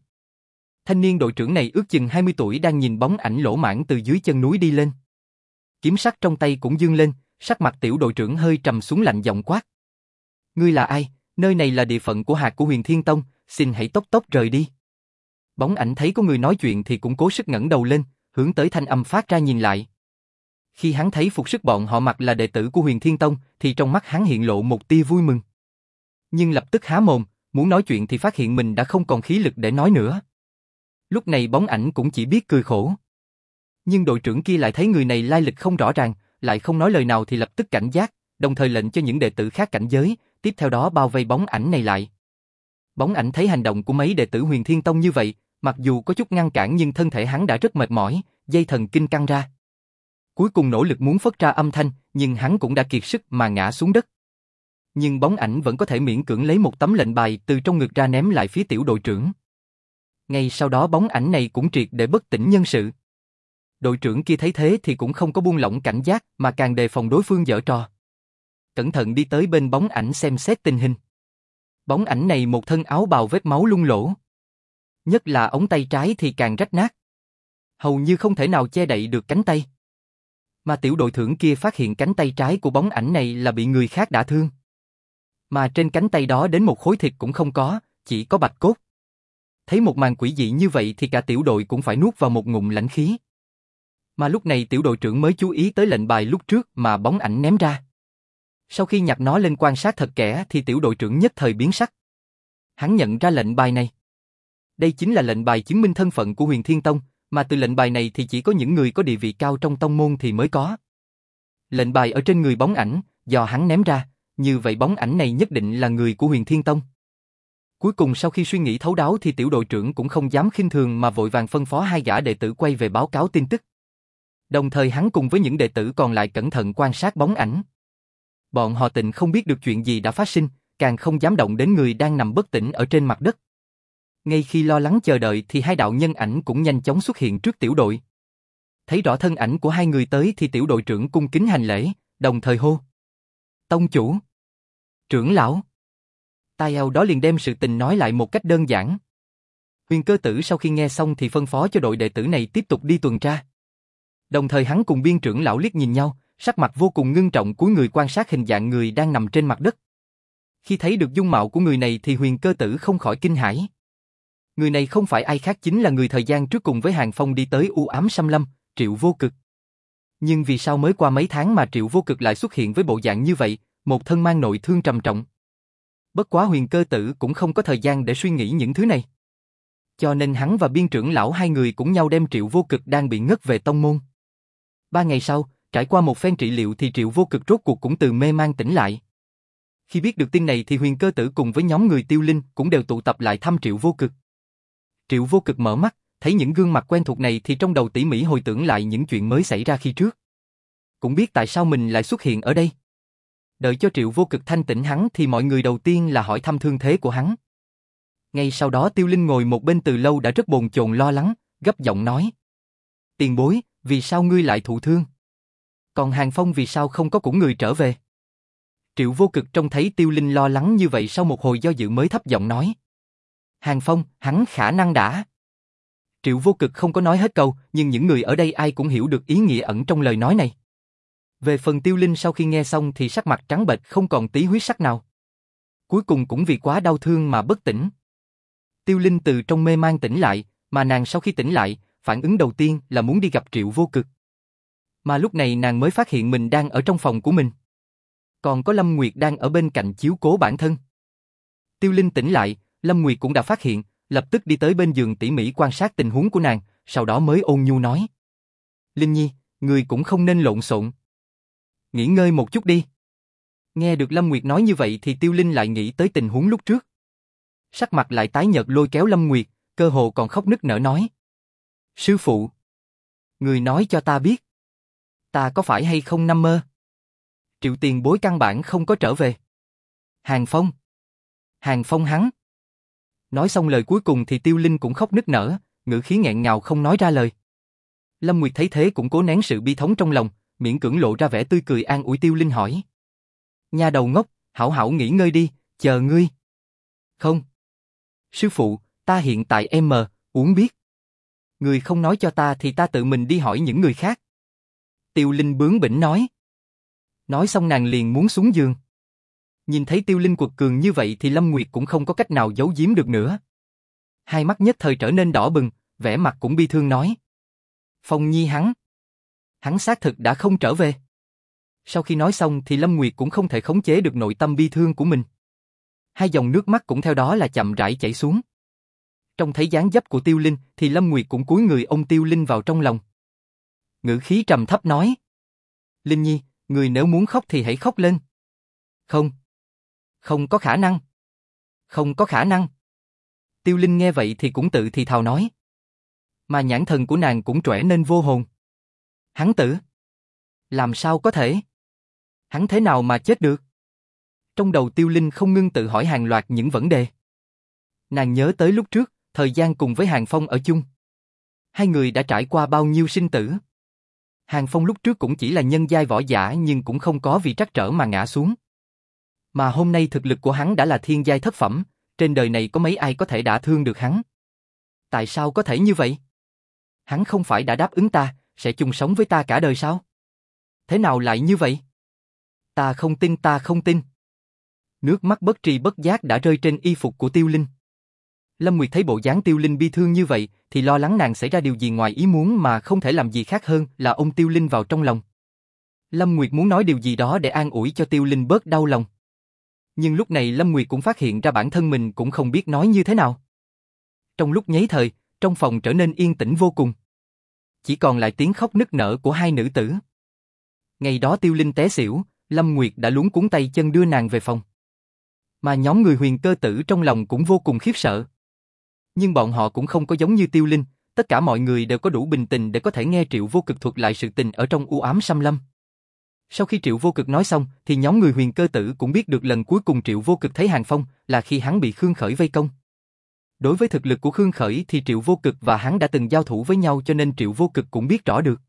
Thanh niên đội trưởng này ước chừng 20 tuổi đang nhìn bóng ảnh lỗ mãn từ dưới chân núi đi lên. Kiếm sắt trong tay cũng dương lên, sắc mặt tiểu đội trưởng hơi trầm xuống lạnh giọng quát. Ngươi là ai? Nơi này là địa phận của hạt của huyền Thiên Tông, xin hãy tốc tốc rời đi. Bóng ảnh thấy có người nói chuyện thì cũng cố sức ngẩng đầu lên, hướng tới thanh âm phát ra nhìn lại. Khi hắn thấy phục sức bọn họ mặc là đệ tử của huyền Thiên Tông, thì trong mắt hắn hiện lộ một tia vui mừng. Nhưng lập tức há mồm, muốn nói chuyện thì phát hiện mình đã không còn khí lực để nói nữa. Lúc này bóng ảnh cũng chỉ biết cười khổ. Nhưng đội trưởng kia lại thấy người này lai lịch không rõ ràng, lại không nói lời nào thì lập tức cảnh giác, đồng thời lệnh cho những đệ tử khác cảnh giới, tiếp theo đó bao vây bóng ảnh này lại. Bóng ảnh thấy hành động của mấy đệ tử huyền thiên tông như vậy, mặc dù có chút ngăn cản nhưng thân thể hắn đã rất mệt mỏi, dây thần kinh căng ra. Cuối cùng nỗ lực muốn phất ra âm thanh, nhưng hắn cũng đã kiệt sức mà ngã xuống đất. Nhưng bóng ảnh vẫn có thể miễn cưỡng lấy một tấm lệnh bài từ trong ngực ra ném lại phía tiểu đội trưởng. Ngay sau đó bóng ảnh này cũng triệt để bất tỉnh nhân sự. Đội trưởng kia thấy thế thì cũng không có buông lỏng cảnh giác mà càng đề phòng đối phương dở trò. Cẩn thận đi tới bên bóng ảnh xem xét tình hình. Bóng ảnh này một thân áo bào vết máu lung lỗ. Nhất là ống tay trái thì càng rách nát. Hầu như không thể nào che đậy được cánh tay. Mà tiểu đội trưởng kia phát hiện cánh tay trái của bóng ảnh này là bị người khác đã thương. Mà trên cánh tay đó đến một khối thịt cũng không có, chỉ có bạch cốt. Thấy một màn quỷ dị như vậy thì cả tiểu đội cũng phải nuốt vào một ngụm lãnh khí. Mà lúc này tiểu đội trưởng mới chú ý tới lệnh bài lúc trước mà bóng ảnh ném ra. Sau khi nhặt nó lên quan sát thật kỹ thì tiểu đội trưởng nhất thời biến sắc. Hắn nhận ra lệnh bài này. Đây chính là lệnh bài chứng minh thân phận của huyền thiên tông, mà từ lệnh bài này thì chỉ có những người có địa vị cao trong tông môn thì mới có. Lệnh bài ở trên người bóng ảnh, do hắn ném ra, như vậy bóng ảnh này nhất định là người của huyền thiên tông. Cuối cùng sau khi suy nghĩ thấu đáo thì tiểu đội trưởng cũng không dám khinh thường mà vội vàng phân phó hai gã đệ tử quay về báo cáo tin tức. Đồng thời hắn cùng với những đệ tử còn lại cẩn thận quan sát bóng ảnh. Bọn họ tịnh không biết được chuyện gì đã phát sinh, càng không dám động đến người đang nằm bất tỉnh ở trên mặt đất. Ngay khi lo lắng chờ đợi thì hai đạo nhân ảnh cũng nhanh chóng xuất hiện trước tiểu đội. Thấy rõ thân ảnh của hai người tới thì tiểu đội trưởng cung kính hành lễ, đồng thời hô. Tông chủ. Trưởng lão. Tai eo đó liền đem sự tình nói lại một cách đơn giản. Huyền cơ tử sau khi nghe xong thì phân phó cho đội đệ tử này tiếp tục đi tuần tra. Đồng thời hắn cùng biên trưởng lão liếc nhìn nhau, sắc mặt vô cùng ngưng trọng cúi người quan sát hình dạng người đang nằm trên mặt đất. Khi thấy được dung mạo của người này thì huyền cơ tử không khỏi kinh hãi. Người này không phải ai khác chính là người thời gian trước cùng với Hàng Phong đi tới u ám xăm lâm, Triệu Vô Cực. Nhưng vì sao mới qua mấy tháng mà Triệu Vô Cực lại xuất hiện với bộ dạng như vậy, một thân mang nội thương trầm trọng. Bất quá huyền cơ tử cũng không có thời gian để suy nghĩ những thứ này. Cho nên hắn và biên trưởng lão hai người cũng nhau đem triệu vô cực đang bị ngất về tông môn. Ba ngày sau, trải qua một phen trị liệu thì triệu vô cực rốt cuộc cũng từ mê mang tỉnh lại. Khi biết được tin này thì huyền cơ tử cùng với nhóm người tiêu linh cũng đều tụ tập lại thăm triệu vô cực. Triệu vô cực mở mắt, thấy những gương mặt quen thuộc này thì trong đầu tỉ mỉ hồi tưởng lại những chuyện mới xảy ra khi trước. Cũng biết tại sao mình lại xuất hiện ở đây. Đợi cho triệu vô cực thanh tĩnh hắn thì mọi người đầu tiên là hỏi thăm thương thế của hắn. Ngay sau đó tiêu linh ngồi một bên từ lâu đã rất bồn chồn lo lắng, gấp giọng nói. Tiền bối, vì sao ngươi lại thụ thương? Còn Hàng Phong vì sao không có cũng người trở về? Triệu vô cực trông thấy tiêu linh lo lắng như vậy sau một hồi do dự mới thấp giọng nói. Hàng Phong, hắn khả năng đã. Triệu vô cực không có nói hết câu, nhưng những người ở đây ai cũng hiểu được ý nghĩa ẩn trong lời nói này. Về phần tiêu linh sau khi nghe xong thì sắc mặt trắng bệch không còn tí huyết sắc nào. Cuối cùng cũng vì quá đau thương mà bất tỉnh. Tiêu linh từ trong mê mang tỉnh lại, mà nàng sau khi tỉnh lại, phản ứng đầu tiên là muốn đi gặp triệu vô cực. Mà lúc này nàng mới phát hiện mình đang ở trong phòng của mình. Còn có Lâm Nguyệt đang ở bên cạnh chiếu cố bản thân. Tiêu Linh tỉnh lại, Lâm Nguyệt cũng đã phát hiện, lập tức đi tới bên giường tỉ mỉ quan sát tình huống của nàng, sau đó mới ôn nhu nói. Linh Nhi, người cũng không nên lộn xộn. Nghỉ ngơi một chút đi. Nghe được Lâm Nguyệt nói như vậy thì Tiêu Linh lại nghĩ tới tình huống lúc trước. Sắc mặt lại tái nhợt lôi kéo Lâm Nguyệt, cơ hồ còn khóc nức nở nói. Sư phụ, người nói cho ta biết, ta có phải hay không nằm mơ? Triệu tiền bối căn bản không có trở về. Hàng Phong. Hàng Phong hắn. Nói xong lời cuối cùng thì Tiêu Linh cũng khóc nức nở, ngữ khí nghẹn ngào không nói ra lời. Lâm Nguyệt thấy thế cũng cố nén sự bi thống trong lòng, miễn cưỡng lộ ra vẻ tươi cười an ủi Tiêu Linh hỏi. Nhà đầu ngốc, hảo hảo nghỉ ngơi đi, chờ ngươi. Không. Sư phụ, ta hiện tại em mờ, uống biết. Người không nói cho ta thì ta tự mình đi hỏi những người khác. Tiêu Linh bướng bỉnh nói. Nói xong nàng liền muốn xuống giường. Nhìn thấy Tiêu Linh quật cường như vậy thì Lâm Nguyệt cũng không có cách nào giấu giếm được nữa. Hai mắt nhất thời trở nên đỏ bừng, vẻ mặt cũng bi thương nói. Phong Nhi hắn. Hắn xác thực đã không trở về. Sau khi nói xong thì Lâm Nguyệt cũng không thể khống chế được nội tâm bi thương của mình. Hai dòng nước mắt cũng theo đó là chậm rãi chảy xuống. Trong thấy dáng dấp của Tiêu Linh thì Lâm Nguyệt cũng cúi người ôm Tiêu Linh vào trong lòng. Ngữ khí trầm thấp nói. Linh Nhi, người nếu muốn khóc thì hãy khóc lên. Không. Không có khả năng. Không có khả năng. Tiêu Linh nghe vậy thì cũng tự thì thào nói. Mà nhãn thần của nàng cũng trẻ nên vô hồn. Hắn tử. Làm sao có thể? Hắn thế nào mà chết được? Trong đầu Tiêu Linh không ngưng tự hỏi hàng loạt những vấn đề. Nàng nhớ tới lúc trước, thời gian cùng với Hàng Phong ở chung. Hai người đã trải qua bao nhiêu sinh tử. Hàng Phong lúc trước cũng chỉ là nhân giai võ giả nhưng cũng không có vì trắc trở mà ngã xuống. Mà hôm nay thực lực của hắn đã là thiên giai thất phẩm, trên đời này có mấy ai có thể đả thương được hắn. Tại sao có thể như vậy? Hắn không phải đã đáp ứng ta, sẽ chung sống với ta cả đời sao? Thế nào lại như vậy? Ta không tin ta không tin. Nước mắt bất tri bất giác đã rơi trên y phục của Tiêu Linh. Lâm Nguyệt thấy bộ dáng Tiêu Linh bi thương như vậy, thì lo lắng nàng xảy ra điều gì ngoài ý muốn mà không thể làm gì khác hơn là ôm Tiêu Linh vào trong lòng. Lâm Nguyệt muốn nói điều gì đó để an ủi cho Tiêu Linh bớt đau lòng. Nhưng lúc này Lâm Nguyệt cũng phát hiện ra bản thân mình cũng không biết nói như thế nào. Trong lúc nháy thời, trong phòng trở nên yên tĩnh vô cùng. Chỉ còn lại tiếng khóc nức nở của hai nữ tử. Ngày đó Tiêu Linh té xỉu, Lâm Nguyệt đã luống cuốn tay chân đưa nàng về phòng. Mà nhóm người huyền cơ tử trong lòng cũng vô cùng khiếp sợ. Nhưng bọn họ cũng không có giống như tiêu linh, tất cả mọi người đều có đủ bình tĩnh để có thể nghe triệu vô cực thuật lại sự tình ở trong u ám xăm lâm. Sau khi triệu vô cực nói xong, thì nhóm người huyền cơ tử cũng biết được lần cuối cùng triệu vô cực thấy hàng phong là khi hắn bị Khương Khởi vây công. Đối với thực lực của Khương Khởi thì triệu vô cực và hắn đã từng giao thủ với nhau cho nên triệu vô cực cũng biết rõ được.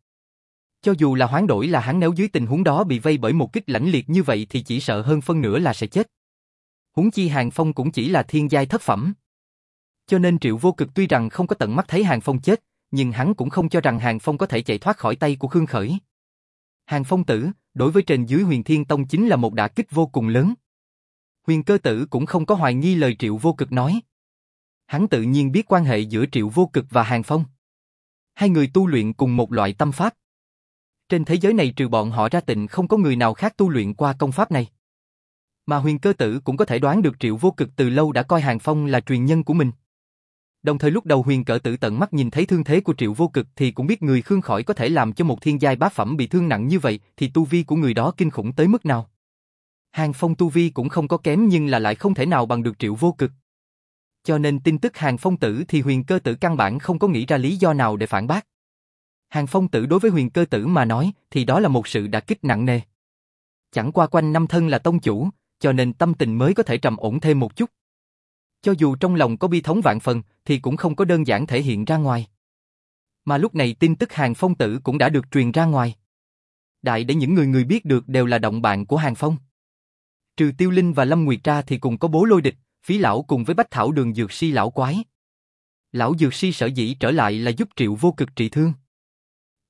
Cho dù là hoán đổi là hắn nếu dưới tình huống đó bị vây bởi một kích lãnh liệt như vậy thì chỉ sợ hơn phân nửa là sẽ chết. Huống chi Hàng Phong cũng chỉ là thiên giai thất phẩm. Cho nên Triệu Vô Cực tuy rằng không có tận mắt thấy Hàng Phong chết, nhưng hắn cũng không cho rằng Hàng Phong có thể chạy thoát khỏi tay của Khương Khởi. Hàng Phong tử, đối với trên dưới huyền thiên tông chính là một đả kích vô cùng lớn. Huyền cơ tử cũng không có hoài nghi lời Triệu Vô Cực nói. Hắn tự nhiên biết quan hệ giữa Triệu Vô Cực và Hàng Phong. Hai người tu luyện cùng một loại tâm pháp. Trên thế giới này trừ bọn họ ra tịnh không có người nào khác tu luyện qua công pháp này. Mà huyền cơ tử cũng có thể đoán được triệu vô cực từ lâu đã coi Hàng Phong là truyền nhân của mình. Đồng thời lúc đầu huyền cỡ tử tận mắt nhìn thấy thương thế của triệu vô cực thì cũng biết người khương khỏi có thể làm cho một thiên giai bá phẩm bị thương nặng như vậy thì tu vi của người đó kinh khủng tới mức nào. Hàng Phong tu vi cũng không có kém nhưng là lại không thể nào bằng được triệu vô cực. Cho nên tin tức Hàng Phong tử thì huyền cơ tử căn bản không có nghĩ ra lý do nào để phản bác. Hàng Phong tử đối với huyền cơ tử mà nói thì đó là một sự đả kích nặng nề. Chẳng qua quanh năm thân là tông chủ, cho nên tâm tình mới có thể trầm ổn thêm một chút. Cho dù trong lòng có bi thống vạn phần, thì cũng không có đơn giản thể hiện ra ngoài. Mà lúc này tin tức Hàng Phong tử cũng đã được truyền ra ngoài. Đại để những người người biết được đều là động bạn của Hàng Phong. Trừ Tiêu Linh và Lâm Nguyệt ra thì cùng có bố lôi địch, phí lão cùng với bách thảo đường dược si lão quái. Lão dược si sở dĩ trở lại là giúp triệu vô cực trị thương.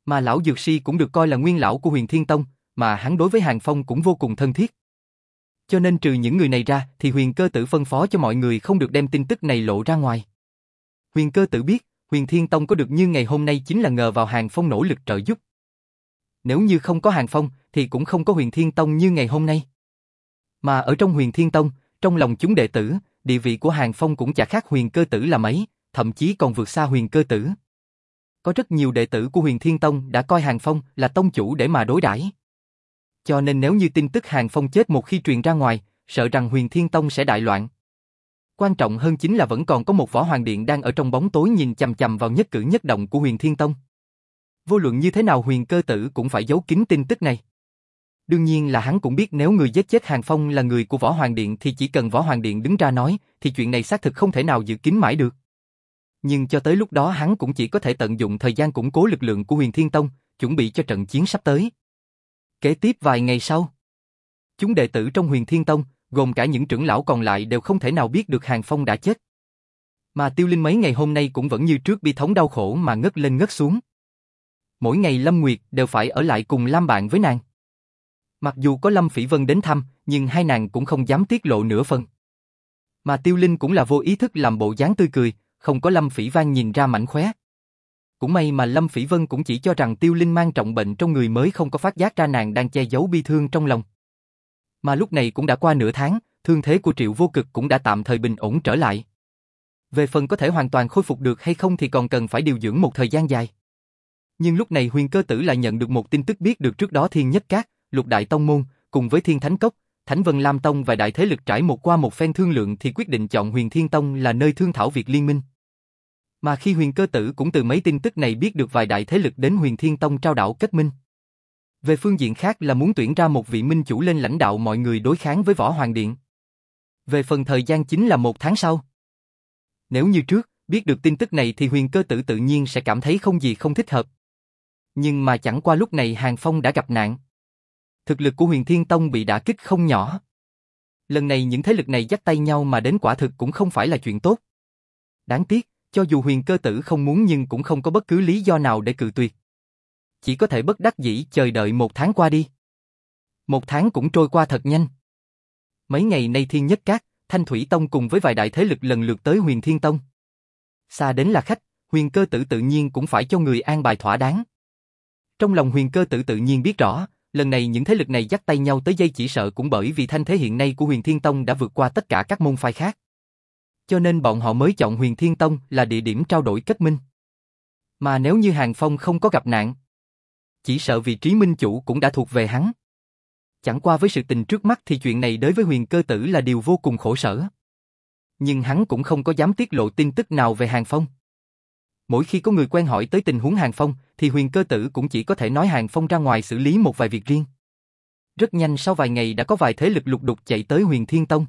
Mà lão dược si cũng được coi là nguyên lão của huyền thiên tông, mà hắn đối với Hàng Phong cũng vô cùng thân thiết. Cho nên trừ những người này ra thì huyền cơ tử phân phó cho mọi người không được đem tin tức này lộ ra ngoài. Huyền cơ tử biết, huyền thiên tông có được như ngày hôm nay chính là ngờ vào hàng phong nỗ lực trợ giúp. Nếu như không có hàng phong thì cũng không có huyền thiên tông như ngày hôm nay. Mà ở trong huyền thiên tông, trong lòng chúng đệ tử, địa vị của hàng phong cũng chả khác huyền cơ tử là mấy, thậm chí còn vượt xa huyền cơ tử. Có rất nhiều đệ tử của huyền thiên tông đã coi hàng phong là tông chủ để mà đối đãi. Cho nên nếu như tin tức Hàng Phong chết một khi truyền ra ngoài, sợ rằng huyền thiên tông sẽ đại loạn. Quan trọng hơn chính là vẫn còn có một võ hoàng điện đang ở trong bóng tối nhìn chầm chầm vào nhất cử nhất động của huyền thiên tông. Vô luận như thế nào huyền cơ tử cũng phải giấu kín tin tức này. Đương nhiên là hắn cũng biết nếu người giết chết Hàng Phong là người của Võ Hoàng Điện thì chỉ cần Võ Hoàng Điện đứng ra nói thì chuyện này xác thực không thể nào giữ kín mãi được. Nhưng cho tới lúc đó hắn cũng chỉ có thể tận dụng thời gian củng cố lực lượng của huyền Thiên Tông, chuẩn bị cho trận chiến sắp tới. Kế tiếp vài ngày sau, chúng đệ tử trong huyền Thiên Tông, gồm cả những trưởng lão còn lại đều không thể nào biết được Hàng Phong đã chết. Mà Tiêu Linh mấy ngày hôm nay cũng vẫn như trước bi thống đau khổ mà ngất lên ngất xuống. Mỗi ngày Lâm Nguyệt đều phải ở lại cùng Lam bạn với nàng. Mặc dù có Lâm Phỉ Vân đến thăm, nhưng hai nàng cũng không dám tiết lộ nửa phần. Mà Tiêu Linh cũng là vô ý thức làm bộ dáng tươi cười, không có Lâm Phỉ Vang nhìn ra mảnh khóe. Cũng may mà Lâm Phỉ Vân cũng chỉ cho rằng Tiêu Linh mang trọng bệnh trong người mới không có phát giác ra nàng đang che giấu bi thương trong lòng. Mà lúc này cũng đã qua nửa tháng, thương thế của Triệu Vô Cực cũng đã tạm thời bình ổn trở lại. Về phần có thể hoàn toàn khôi phục được hay không thì còn cần phải điều dưỡng một thời gian dài. Nhưng lúc này huyền cơ tử lại nhận được một tin tức biết được trước đó Thiên Nhất Cát, Lục Đại Tông Môn, cùng với Thiên Thánh Cốc, Thánh Vân Lam Tông và Đại Thế Lực trải một qua một phen thương lượng thì quyết định chọn huyền Thiên Tông là nơi thương thảo việc liên minh. Mà khi huyền cơ tử cũng từ mấy tin tức này biết được vài đại thế lực đến huyền thiên tông trao đảo kết minh. Về phương diện khác là muốn tuyển ra một vị minh chủ lên lãnh đạo mọi người đối kháng với võ hoàng điện. Về phần thời gian chính là một tháng sau. Nếu như trước, biết được tin tức này thì huyền cơ tử tự nhiên sẽ cảm thấy không gì không thích hợp. Nhưng mà chẳng qua lúc này Hàng Phong đã gặp nạn. Thực lực của huyền thiên tông bị đả kích không nhỏ. Lần này những thế lực này dắt tay nhau mà đến quả thực cũng không phải là chuyện tốt. Đáng tiếc, cho dù huyền cơ tử không muốn nhưng cũng không có bất cứ lý do nào để cự tuyệt. Chỉ có thể bất đắc dĩ chờ đợi một tháng qua đi. Một tháng cũng trôi qua thật nhanh. Mấy ngày nay Thiên Nhất Cát, Thanh Thủy Tông cùng với vài đại thế lực lần lượt tới huyền Thiên Tông. Xa đến là khách, huyền cơ tử tự nhiên cũng phải cho người an bài thỏa đáng. Trong lòng huyền cơ tử tự nhiên biết rõ, lần này những thế lực này dắt tay nhau tới dây chỉ sợ cũng bởi vì thanh thế hiện nay của huyền Thiên Tông đã vượt qua tất cả các môn phái khác cho nên bọn họ mới chọn Huyền Thiên Tông là địa điểm trao đổi kết minh. Mà nếu như Hàng Phong không có gặp nạn, chỉ sợ vị trí minh chủ cũng đã thuộc về hắn. Chẳng qua với sự tình trước mắt thì chuyện này đối với huyền cơ tử là điều vô cùng khổ sở. Nhưng hắn cũng không có dám tiết lộ tin tức nào về Hàng Phong. Mỗi khi có người quen hỏi tới tình huống Hàng Phong, thì huyền cơ tử cũng chỉ có thể nói Hàng Phong ra ngoài xử lý một vài việc riêng. Rất nhanh sau vài ngày đã có vài thế lực lục đục chạy tới huyền Thiên Tông.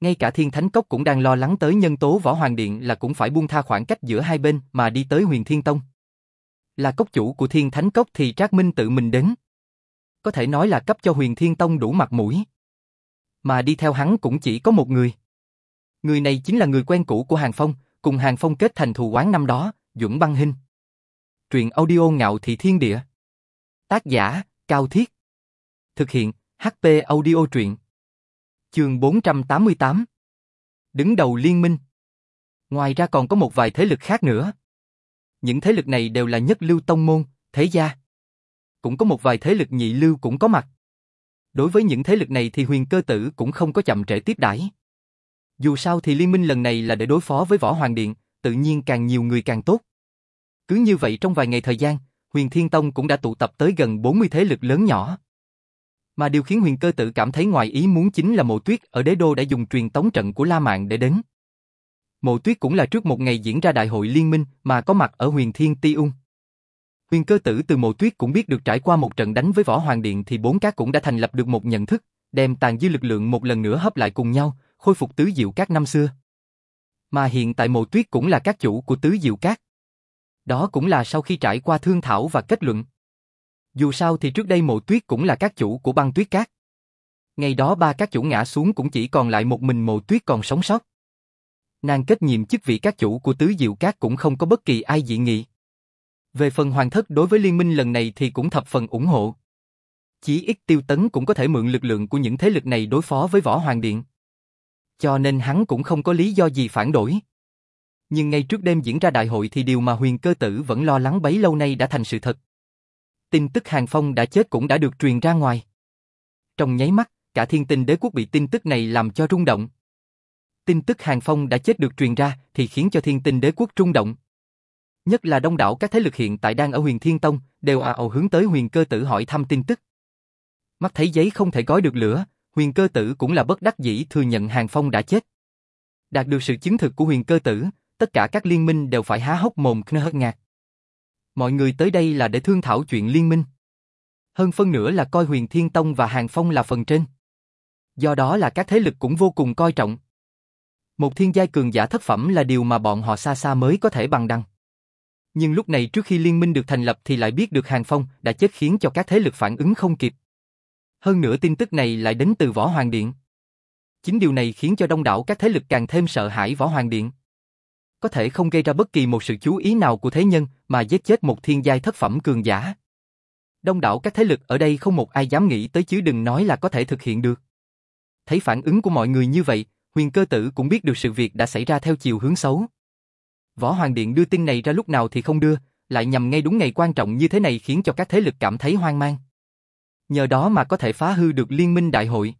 Ngay cả Thiên Thánh Cốc cũng đang lo lắng tới nhân tố Võ Hoàng Điện là cũng phải buông tha khoảng cách giữa hai bên mà đi tới huyền Thiên Tông. Là cốc chủ của Thiên Thánh Cốc thì Trác Minh tự mình đến. Có thể nói là cấp cho huyền Thiên Tông đủ mặt mũi. Mà đi theo hắn cũng chỉ có một người. Người này chính là người quen cũ của Hàng Phong, cùng Hàng Phong kết thành thù oán năm đó, Duẩn Băng Hinh. Truyện audio ngạo thị thiên địa. Tác giả, Cao Thiết. Thực hiện, HP audio truyện. Chương 488 Đứng đầu liên minh Ngoài ra còn có một vài thế lực khác nữa. Những thế lực này đều là nhất lưu tông môn, thế gia. Cũng có một vài thế lực nhị lưu cũng có mặt. Đối với những thế lực này thì huyền cơ tử cũng không có chậm trễ tiếp đãi. Dù sao thì liên minh lần này là để đối phó với Võ Hoàng Điện, tự nhiên càng nhiều người càng tốt. Cứ như vậy trong vài ngày thời gian, huyền Thiên Tông cũng đã tụ tập tới gần 40 thế lực lớn nhỏ. Mà điều khiến huyền cơ tử cảm thấy ngoài ý muốn chính là mộ tuyết ở đế đô đã dùng truyền tống trận của La Mạn để đến. Mộ tuyết cũng là trước một ngày diễn ra đại hội liên minh mà có mặt ở huyền Thiên Ti Ung. Huyền cơ tử từ mộ tuyết cũng biết được trải qua một trận đánh với Võ Hoàng Điện thì bốn các cũng đã thành lập được một nhận thức, đem tàn dư lực lượng một lần nữa hấp lại cùng nhau, khôi phục tứ diệu các năm xưa. Mà hiện tại mộ tuyết cũng là các chủ của tứ diệu các. Đó cũng là sau khi trải qua thương thảo và kết luận. Dù sao thì trước đây mộ tuyết cũng là các chủ của băng tuyết cát. Ngày đó ba các chủ ngã xuống cũng chỉ còn lại một mình mộ tuyết còn sống sót. Nàng kết nhiệm chức vị các chủ của tứ diệu cát cũng không có bất kỳ ai dị nghị. Về phần hoàng thất đối với liên minh lần này thì cũng thập phần ủng hộ. Chỉ ít tiêu tấn cũng có thể mượn lực lượng của những thế lực này đối phó với võ hoàng điện. Cho nên hắn cũng không có lý do gì phản đổi. Nhưng ngay trước đêm diễn ra đại hội thì điều mà huyền cơ tử vẫn lo lắng bấy lâu nay đã thành sự thật. Tin tức Hàng Phong đã chết cũng đã được truyền ra ngoài. Trong nháy mắt, cả thiên tinh đế quốc bị tin tức này làm cho rung động. Tin tức Hàng Phong đã chết được truyền ra thì khiến cho thiên tinh đế quốc rung động. Nhất là đông đảo các thế lực hiện tại đang ở huyền Thiên Tông, đều ào ào hướng tới huyền cơ tử hỏi thăm tin tức. Mắt thấy giấy không thể gói được lửa, huyền cơ tử cũng là bất đắc dĩ thừa nhận Hàng Phong đã chết. Đạt được sự chứng thực của huyền cơ tử, tất cả các liên minh đều phải há hốc mồm hất ngạc. Mọi người tới đây là để thương thảo chuyện liên minh. Hơn phân nửa là coi huyền Thiên Tông và Hàng Phong là phần trên. Do đó là các thế lực cũng vô cùng coi trọng. Một thiên giai cường giả thất phẩm là điều mà bọn họ xa xa mới có thể bằng đăng. Nhưng lúc này trước khi liên minh được thành lập thì lại biết được Hàng Phong đã chết khiến cho các thế lực phản ứng không kịp. Hơn nữa tin tức này lại đến từ Võ Hoàng Điện. Chính điều này khiến cho đông đảo các thế lực càng thêm sợ hãi Võ Hoàng Điện. Có thể không gây ra bất kỳ một sự chú ý nào của thế nhân mà giết chết một thiên giai thất phẩm cường giả. Đông đảo các thế lực ở đây không một ai dám nghĩ tới chứ đừng nói là có thể thực hiện được. Thấy phản ứng của mọi người như vậy, huyền cơ tử cũng biết được sự việc đã xảy ra theo chiều hướng xấu. Võ Hoàng Điện đưa tin này ra lúc nào thì không đưa, lại nhằm ngay đúng ngày quan trọng như thế này khiến cho các thế lực cảm thấy hoang mang. Nhờ đó mà có thể phá hư được liên minh đại hội.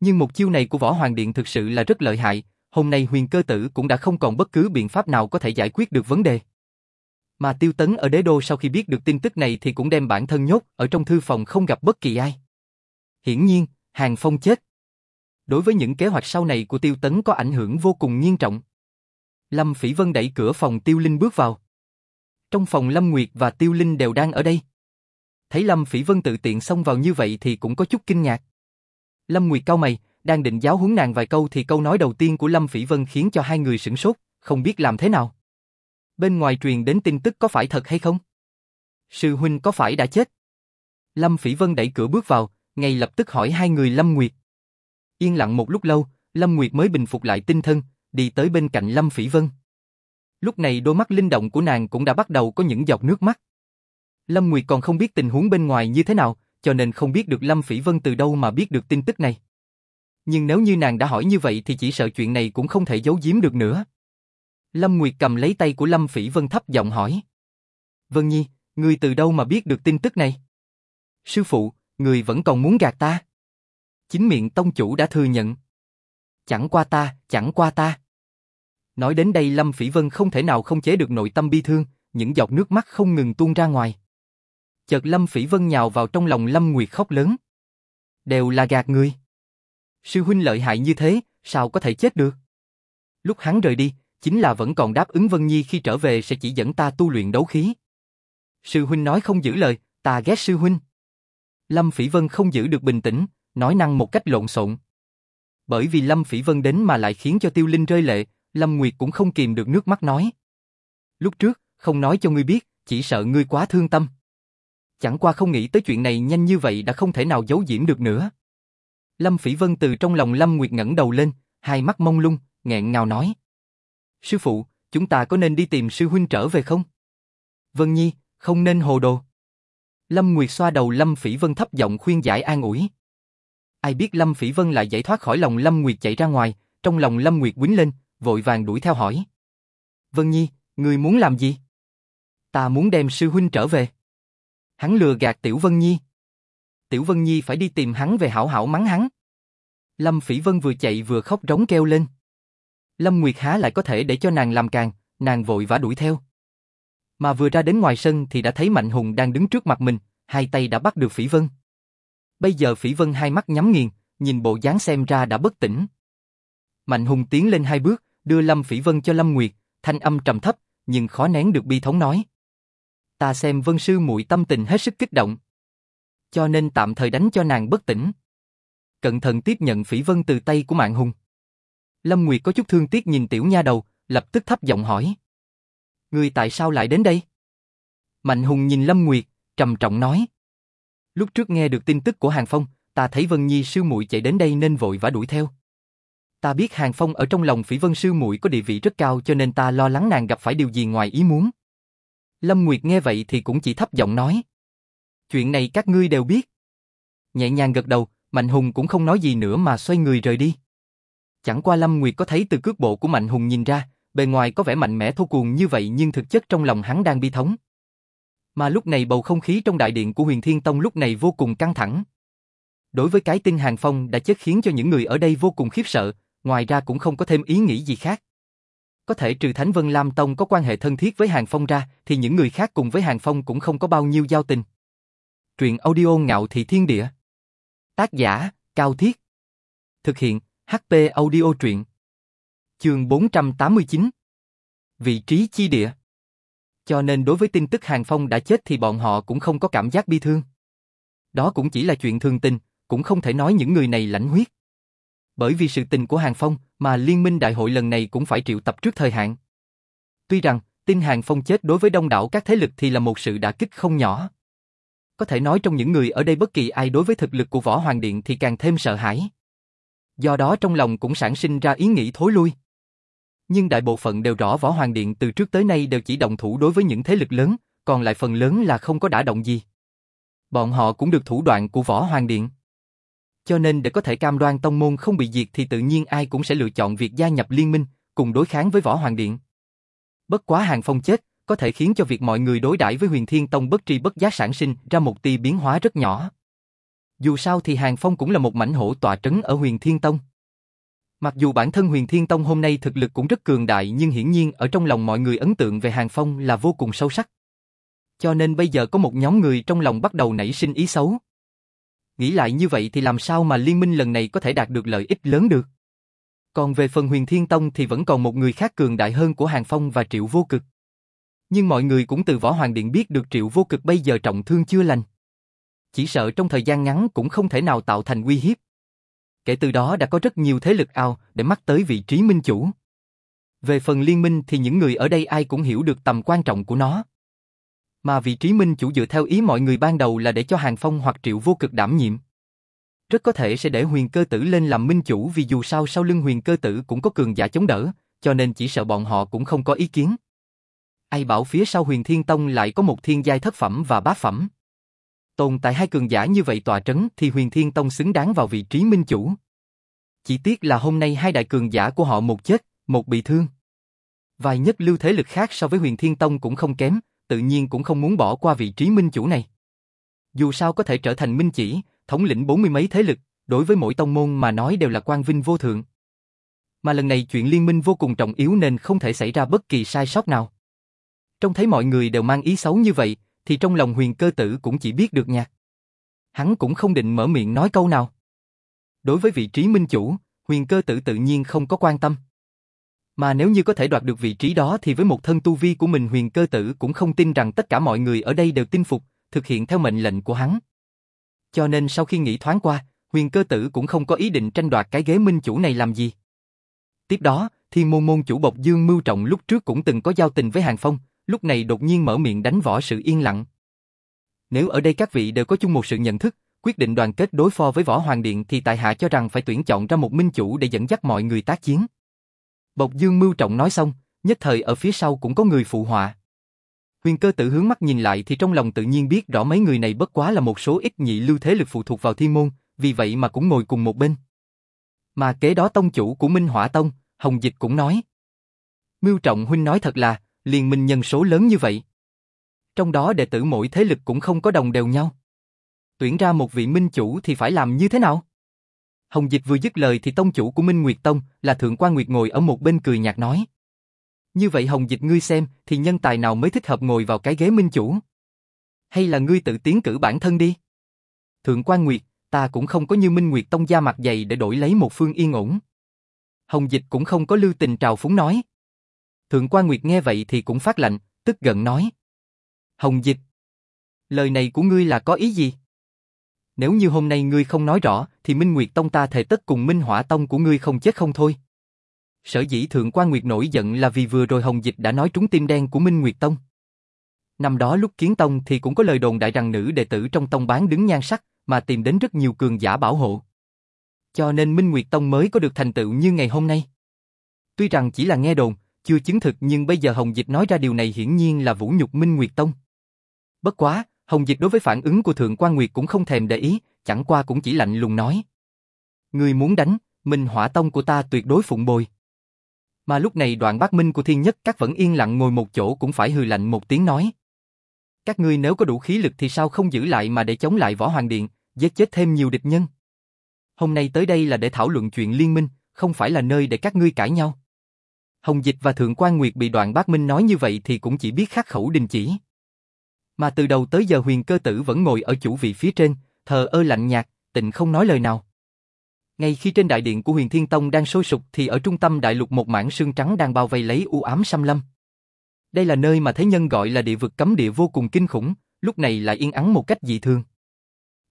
Nhưng một chiêu này của Võ Hoàng Điện thực sự là rất lợi hại, hôm nay huyền cơ tử cũng đã không còn bất cứ biện pháp nào có thể giải quyết được vấn đề. Mà tiêu tấn ở đế đô sau khi biết được tin tức này thì cũng đem bản thân nhốt ở trong thư phòng không gặp bất kỳ ai. Hiển nhiên, Hàng Phong chết. Đối với những kế hoạch sau này của tiêu tấn có ảnh hưởng vô cùng nghiêm trọng. Lâm Phỉ Vân đẩy cửa phòng Tiêu Linh bước vào. Trong phòng Lâm Nguyệt và Tiêu Linh đều đang ở đây. Thấy Lâm Phỉ Vân tự tiện xông vào như vậy thì cũng có chút kinh ngạc. Lâm Nguyệt cau mày, đang định giáo huấn nàng vài câu thì câu nói đầu tiên của Lâm Phỉ Vân khiến cho hai người sửng sốt, không biết làm thế nào. Bên ngoài truyền đến tin tức có phải thật hay không? Sư huynh có phải đã chết? Lâm Phỉ Vân đẩy cửa bước vào, ngay lập tức hỏi hai người Lâm Nguyệt. Yên lặng một lúc lâu, Lâm Nguyệt mới bình phục lại tinh thần, đi tới bên cạnh Lâm Phỉ Vân. Lúc này đôi mắt linh động của nàng cũng đã bắt đầu có những giọt nước mắt. Lâm Nguyệt còn không biết tình huống bên ngoài như thế nào, cho nên không biết được Lâm Phỉ Vân từ đâu mà biết được tin tức này. Nhưng nếu như nàng đã hỏi như vậy thì chỉ sợ chuyện này cũng không thể giấu giếm được nữa. Lâm Nguyệt cầm lấy tay của Lâm Phỉ Vân thấp giọng hỏi. Vân Nhi, người từ đâu mà biết được tin tức này? Sư phụ, người vẫn còn muốn gạt ta. Chính miệng tông chủ đã thừa nhận. Chẳng qua ta, chẳng qua ta. Nói đến đây Lâm Phỉ Vân không thể nào không chế được nội tâm bi thương, những giọt nước mắt không ngừng tuôn ra ngoài. Chợt Lâm Phỉ Vân nhào vào trong lòng Lâm Nguyệt khóc lớn. Đều là gạt người. Sư huynh lợi hại như thế, sao có thể chết được? Lúc hắn rời đi, chính là vẫn còn đáp ứng Vân Nhi khi trở về sẽ chỉ dẫn ta tu luyện đấu khí. Sư huynh nói không giữ lời, ta ghét sư huynh. Lâm Phỉ Vân không giữ được bình tĩnh, nói năng một cách lộn xộn. Bởi vì Lâm Phỉ Vân đến mà lại khiến cho Tiêu Linh rơi lệ, Lâm Nguyệt cũng không kìm được nước mắt nói. Lúc trước, không nói cho ngươi biết, chỉ sợ ngươi quá thương tâm. Chẳng qua không nghĩ tới chuyện này nhanh như vậy đã không thể nào giấu diễm được nữa. Lâm Phỉ Vân từ trong lòng Lâm Nguyệt ngẩng đầu lên, hai mắt mông lung, nghẹn ngào nói. Sư phụ, chúng ta có nên đi tìm sư huynh trở về không? Vân Nhi, không nên hồ đồ. Lâm Nguyệt xoa đầu Lâm Phỉ Vân thấp giọng khuyên giải an ủi. Ai biết Lâm Phỉ Vân lại giải thoát khỏi lòng Lâm Nguyệt chạy ra ngoài, trong lòng Lâm Nguyệt quýnh lên, vội vàng đuổi theo hỏi. Vân Nhi, người muốn làm gì? Ta muốn đem sư huynh trở về. Hắn lừa gạt Tiểu Vân Nhi. Tiểu Vân Nhi phải đi tìm hắn về hảo hảo mắng hắn. Lâm Phỉ Vân vừa chạy vừa khóc rống kêu lên. Lâm Nguyệt há lại có thể để cho nàng làm càng, nàng vội vã đuổi theo. Mà vừa ra đến ngoài sân thì đã thấy Mạnh Hùng đang đứng trước mặt mình, hai tay đã bắt được Phỉ Vân. Bây giờ Phỉ Vân hai mắt nhắm nghiền, nhìn bộ dáng xem ra đã bất tỉnh. Mạnh Hùng tiến lên hai bước, đưa Lâm Phỉ Vân cho Lâm Nguyệt, thanh âm trầm thấp, nhưng khó nén được bi thống nói. Ta xem Vân sư muội tâm tình hết sức kích động, cho nên tạm thời đánh cho nàng bất tỉnh. Cẩn thận tiếp nhận Phỉ Vân từ tay của Mạng Hùng. Lâm Nguyệt có chút thương tiếc nhìn tiểu nha đầu, lập tức thấp giọng hỏi. Người tại sao lại đến đây? Mạnh Hùng nhìn Lâm Nguyệt, trầm trọng nói. Lúc trước nghe được tin tức của Hàng Phong, ta thấy Vân Nhi sư muội chạy đến đây nên vội vã đuổi theo. Ta biết Hàng Phong ở trong lòng Phỉ Vân sư muội có địa vị rất cao cho nên ta lo lắng nàng gặp phải điều gì ngoài ý muốn. Lâm Nguyệt nghe vậy thì cũng chỉ thấp giọng nói. Chuyện này các ngươi đều biết. Nhẹ nhàng gật đầu, Mạnh Hùng cũng không nói gì nữa mà xoay người rời đi. Chẳng qua Lâm Nguyệt có thấy từ cước bộ của Mạnh Hùng nhìn ra, bề ngoài có vẻ mạnh mẽ thô cuồng như vậy nhưng thực chất trong lòng hắn đang bi thống. Mà lúc này bầu không khí trong đại điện của huyền Thiên Tông lúc này vô cùng căng thẳng. Đối với cái tin Hàng Phong đã chết khiến cho những người ở đây vô cùng khiếp sợ, ngoài ra cũng không có thêm ý nghĩ gì khác. Có thể trừ Thánh Vân Lam Tông có quan hệ thân thiết với Hàng Phong ra, thì những người khác cùng với Hàng Phong cũng không có bao nhiêu giao tình. Truyện audio ngạo thị thiên địa. Tác giả, Cao Thiết. Thực hiện, HP audio truyện. Trường 489. Vị trí chi địa. Cho nên đối với tin tức Hàng Phong đã chết thì bọn họ cũng không có cảm giác bi thương. Đó cũng chỉ là chuyện thường tình, cũng không thể nói những người này lãnh huyết. Bởi vì sự tình của Hàng Phong mà liên minh đại hội lần này cũng phải triệu tập trước thời hạn. Tuy rằng, tin Hàng Phong chết đối với đông đảo các thế lực thì là một sự đả kích không nhỏ. Có thể nói trong những người ở đây bất kỳ ai đối với thực lực của Võ Hoàng Điện thì càng thêm sợ hãi. Do đó trong lòng cũng sản sinh ra ý nghĩ thối lui. Nhưng đại bộ phận đều rõ Võ Hoàng Điện từ trước tới nay đều chỉ động thủ đối với những thế lực lớn, còn lại phần lớn là không có đả động gì. Bọn họ cũng được thủ đoạn của Võ Hoàng Điện. Cho nên để có thể cam đoan tông môn không bị diệt thì tự nhiên ai cũng sẽ lựa chọn việc gia nhập liên minh, cùng đối kháng với Võ Hoàng Điện. Bất quá Hàng Phong chết, có thể khiến cho việc mọi người đối đãi với Huyền Thiên Tông bất tri bất giác sản sinh ra một tia biến hóa rất nhỏ. Dù sao thì Hàng Phong cũng là một mảnh hổ tọa trấn ở Huyền Thiên Tông. Mặc dù bản thân Huyền Thiên Tông hôm nay thực lực cũng rất cường đại nhưng hiển nhiên ở trong lòng mọi người ấn tượng về Hàng Phong là vô cùng sâu sắc. Cho nên bây giờ có một nhóm người trong lòng bắt đầu nảy sinh ý xấu. Nghĩ lại như vậy thì làm sao mà liên minh lần này có thể đạt được lợi ích lớn được? Còn về phần Huyền Thiên Tông thì vẫn còn một người khác cường đại hơn của Hàng Phong và Triệu Vô Cực. Nhưng mọi người cũng từ Võ Hoàng Điện biết được Triệu Vô Cực bây giờ trọng thương chưa lành. Chỉ sợ trong thời gian ngắn cũng không thể nào tạo thành uy hiếp. Kể từ đó đã có rất nhiều thế lực ao để mắt tới vị trí minh chủ. Về phần liên minh thì những người ở đây ai cũng hiểu được tầm quan trọng của nó. Mà vị trí minh chủ dựa theo ý mọi người ban đầu là để cho Hàng Phong hoặc Triệu Vô Cực đảm nhiệm. Rất có thể sẽ để huyền cơ tử lên làm minh chủ vì dù sao sau lưng huyền cơ tử cũng có cường giả chống đỡ, cho nên chỉ sợ bọn họ cũng không có ý kiến. Ai bảo phía sau huyền thiên tông lại có một thiên giai thất phẩm và bát phẩm. Tồn tại hai cường giả như vậy tòa trấn thì huyền thiên tông xứng đáng vào vị trí minh chủ. Chỉ tiếc là hôm nay hai đại cường giả của họ một chết, một bị thương. Vài nhất lưu thế lực khác so với huyền thiên tông cũng không kém, tự nhiên cũng không muốn bỏ qua vị trí minh chủ này. Dù sao có thể trở thành minh chỉ, thống lĩnh bốn mươi mấy thế lực, đối với mỗi tông môn mà nói đều là quan vinh vô thượng. Mà lần này chuyện liên minh vô cùng trọng yếu nên không thể xảy ra bất kỳ sai sót nào. Trông thấy mọi người đều mang ý xấu như vậy, thì trong lòng huyền cơ tử cũng chỉ biết được nhạt. Hắn cũng không định mở miệng nói câu nào. Đối với vị trí minh chủ, huyền cơ tử tự nhiên không có quan tâm. Mà nếu như có thể đoạt được vị trí đó thì với một thân tu vi của mình huyền cơ tử cũng không tin rằng tất cả mọi người ở đây đều tin phục, thực hiện theo mệnh lệnh của hắn. Cho nên sau khi nghĩ thoáng qua, huyền cơ tử cũng không có ý định tranh đoạt cái ghế minh chủ này làm gì. Tiếp đó, thiên môn môn chủ Bộc Dương Mưu Trọng lúc trước cũng từng có giao tình với Hàng Phong, lúc này đột nhiên mở miệng đánh võ sự yên lặng. Nếu ở đây các vị đều có chung một sự nhận thức, quyết định đoàn kết đối phó với Võ Hoàng Điện thì tại hạ cho rằng phải tuyển chọn ra một minh chủ để dẫn dắt mọi người tác chiến. Bộc Dương Mưu Trọng nói xong, nhất thời ở phía sau cũng có người phụ họa. Huyền cơ tự hướng mắt nhìn lại thì trong lòng tự nhiên biết rõ mấy người này bất quá là một số ít nhị lưu thế lực phụ thuộc vào thiên môn, vì vậy mà cũng ngồi cùng một bên. Mà kế đó tông chủ của Minh Hỏa Tông, Hồng Dịch cũng nói. Mưu Trọng Huynh nói thật là, liên minh nhân số lớn như vậy. Trong đó đệ tử mỗi thế lực cũng không có đồng đều nhau. Tuyển ra một vị minh chủ thì phải làm như thế nào? Hồng Dịch vừa dứt lời thì tông chủ của Minh Nguyệt Tông là Thượng quan Nguyệt ngồi ở một bên cười nhạt nói. Như vậy Hồng Dịch ngươi xem thì nhân tài nào mới thích hợp ngồi vào cái ghế minh chủ? Hay là ngươi tự tiến cử bản thân đi? Thượng quan Nguyệt, ta cũng không có như Minh Nguyệt Tông da mặt dày để đổi lấy một phương yên ổn. Hồng Dịch cũng không có lưu tình trào phúng nói. Thượng quan Nguyệt nghe vậy thì cũng phát lạnh, tức giận nói. Hồng Dịch, lời này của ngươi là có ý gì? Nếu như hôm nay ngươi không nói rõ, thì Minh Nguyệt Tông ta thề tất cùng Minh Hỏa Tông của ngươi không chết không thôi. Sở dĩ Thượng quan Nguyệt nổi giận là vì vừa rồi Hồng Dịch đã nói trúng tim đen của Minh Nguyệt Tông. Năm đó lúc kiến tông thì cũng có lời đồn đại rằng nữ đệ tử trong tông bán đứng nhan sắc, mà tìm đến rất nhiều cường giả bảo hộ. Cho nên Minh Nguyệt Tông mới có được thành tựu như ngày hôm nay. Tuy rằng chỉ là nghe đồn, chưa chứng thực nhưng bây giờ Hồng Dịch nói ra điều này hiển nhiên là vũ nhục Minh Nguyệt Tông. Bất quá, Hồng Dịch đối với phản ứng của Thượng quan Nguyệt cũng không thèm để ý, chẳng qua cũng chỉ lạnh lùng nói. Người muốn đánh, Minh Hỏa Tông của ta tuyệt đối phụng bồi. Mà lúc này đoạn bác minh của thiên nhất các vẫn yên lặng ngồi một chỗ cũng phải hừ lạnh một tiếng nói. Các ngươi nếu có đủ khí lực thì sao không giữ lại mà để chống lại võ hoàng điện, giết chết thêm nhiều địch nhân. Hôm nay tới đây là để thảo luận chuyện liên minh, không phải là nơi để các ngươi cãi nhau. Hồng Dịch và Thượng quan Nguyệt bị đoạn bác minh nói như vậy thì cũng chỉ biết khắc khẩu đình chỉ. Mà từ đầu tới giờ huyền cơ tử vẫn ngồi ở chủ vị phía trên, thờ ơ lạnh nhạt, tịnh không nói lời nào. Ngay khi trên đại điện của huyền thiên tông đang sôi sục thì ở trung tâm đại lục một mảng sương trắng đang bao vây lấy u ám xâm lâm. Đây là nơi mà thế nhân gọi là địa vực cấm địa vô cùng kinh khủng, lúc này lại yên ắng một cách dị thường.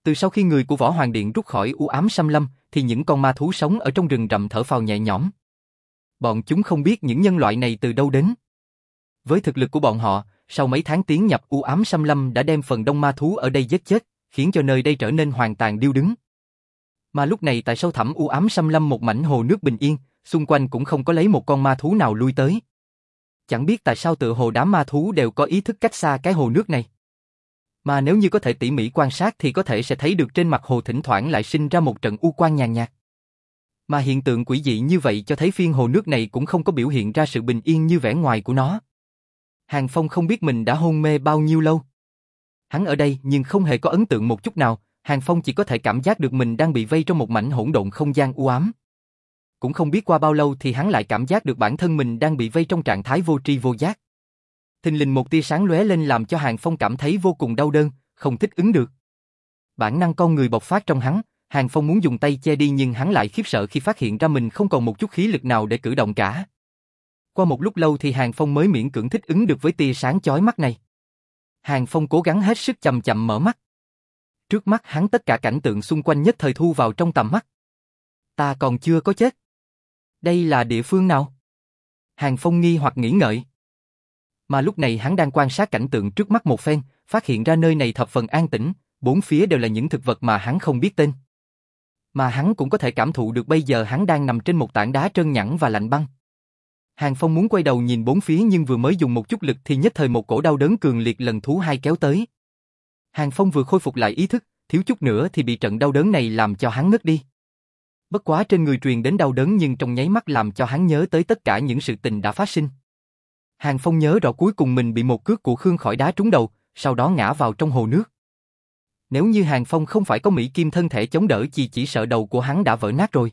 Từ sau khi người của Võ Hoàng Điện rút khỏi u ám xâm lâm, thì những con ma thú sống ở trong rừng rậm thở phào nhẹ nhõm. Bọn chúng không biết những nhân loại này từ đâu đến. Với thực lực của bọn họ, sau mấy tháng tiến nhập u ám xâm lâm đã đem phần đông ma thú ở đây giết chết, khiến cho nơi đây trở nên hoàn toàn điêu đứng. Mà lúc này tại sâu thẳm u ám xâm lâm một mảnh hồ nước bình yên, xung quanh cũng không có lấy một con ma thú nào lui tới. Chẳng biết tại sao tự hồ đám ma thú đều có ý thức cách xa cái hồ nước này. Mà nếu như có thể tỉ mỉ quan sát thì có thể sẽ thấy được trên mặt hồ thỉnh thoảng lại sinh ra một trận u quang nhàn nhạt. Mà hiện tượng quỷ dị như vậy cho thấy phiên hồ nước này cũng không có biểu hiện ra sự bình yên như vẻ ngoài của nó. Hàng Phong không biết mình đã hôn mê bao nhiêu lâu. Hắn ở đây nhưng không hề có ấn tượng một chút nào, Hàng Phong chỉ có thể cảm giác được mình đang bị vây trong một mảnh hỗn độn không gian u ám. Cũng không biết qua bao lâu thì hắn lại cảm giác được bản thân mình đang bị vây trong trạng thái vô tri vô giác. Thình lình một tia sáng lóe lên làm cho Hàng Phong cảm thấy vô cùng đau đớn, không thích ứng được. Bản năng con người bộc phát trong hắn, Hàng Phong muốn dùng tay che đi nhưng hắn lại khiếp sợ khi phát hiện ra mình không còn một chút khí lực nào để cử động cả. Qua một lúc lâu thì Hàng Phong mới miễn cưỡng thích ứng được với tia sáng chói mắt này. Hàng Phong cố gắng hết sức chậm chậm mở mắt. Trước mắt hắn tất cả cảnh tượng xung quanh nhất thời thu vào trong tầm mắt. Ta còn chưa có chết. Đây là địa phương nào? Hàng Phong nghi hoặc nghĩ ngợi. Mà lúc này hắn đang quan sát cảnh tượng trước mắt một phen, phát hiện ra nơi này thập phần an tĩnh, bốn phía đều là những thực vật mà hắn không biết tên. Mà hắn cũng có thể cảm thụ được bây giờ hắn đang nằm trên một tảng đá trơn nhẵn và lạnh băng. Hàng Phong muốn quay đầu nhìn bốn phía nhưng vừa mới dùng một chút lực thì nhất thời một cổ đau đớn cường liệt lần thú hai kéo tới. Hàng Phong vừa khôi phục lại ý thức, thiếu chút nữa thì bị trận đau đớn này làm cho hắn ngất đi. Bất quá trên người truyền đến đau đớn nhưng trong nháy mắt làm cho hắn nhớ tới tất cả những sự tình đã phát sinh. Hàng Phong nhớ rõ cuối cùng mình bị một cước của Khương khỏi đá trúng đầu, sau đó ngã vào trong hồ nước. Nếu như Hàng Phong không phải có Mỹ Kim thân thể chống đỡ chỉ chỉ sợ đầu của hắn đã vỡ nát rồi.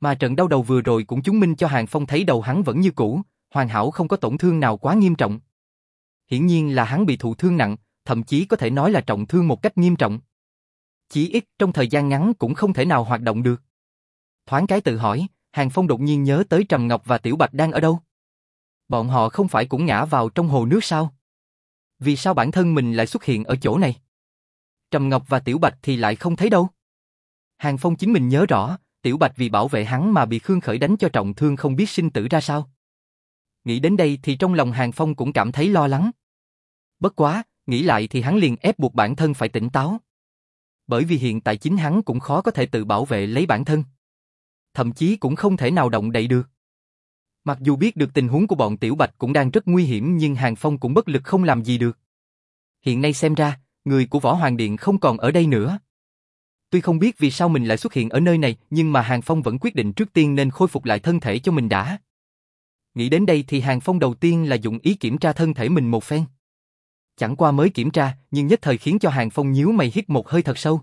Mà trận đau đầu vừa rồi cũng chứng minh cho Hàng Phong thấy đầu hắn vẫn như cũ, hoàn hảo không có tổn thương nào quá nghiêm trọng. Hiển nhiên là hắn bị thụ thương nặng, thậm chí có thể nói là trọng thương một cách nghiêm trọng. Chỉ ít trong thời gian ngắn cũng không thể nào hoạt động được. Thoáng cái tự hỏi, Hàng Phong đột nhiên nhớ tới Trầm Ngọc và Tiểu Bạch đang ở đâu. Bọn họ không phải cũng ngã vào trong hồ nước sao? Vì sao bản thân mình lại xuất hiện ở chỗ này? Trầm Ngọc và Tiểu Bạch thì lại không thấy đâu. Hàng Phong chính mình nhớ rõ, Tiểu Bạch vì bảo vệ hắn mà bị Khương Khởi đánh cho trọng thương không biết sinh tử ra sao. Nghĩ đến đây thì trong lòng Hàng Phong cũng cảm thấy lo lắng. Bất quá, nghĩ lại thì hắn liền ép buộc bản thân phải tỉnh táo. Bởi vì hiện tại chính hắn cũng khó có thể tự bảo vệ lấy bản thân. Thậm chí cũng không thể nào động đậy được. Mặc dù biết được tình huống của bọn Tiểu Bạch cũng đang rất nguy hiểm nhưng Hàng Phong cũng bất lực không làm gì được. Hiện nay xem ra, người của Võ Hoàng Điện không còn ở đây nữa. Tuy không biết vì sao mình lại xuất hiện ở nơi này, nhưng mà Hàng Phong vẫn quyết định trước tiên nên khôi phục lại thân thể cho mình đã. Nghĩ đến đây thì Hàng Phong đầu tiên là dụng ý kiểm tra thân thể mình một phen. Chẳng qua mới kiểm tra, nhưng nhất thời khiến cho Hàng Phong nhíu mày hít một hơi thật sâu.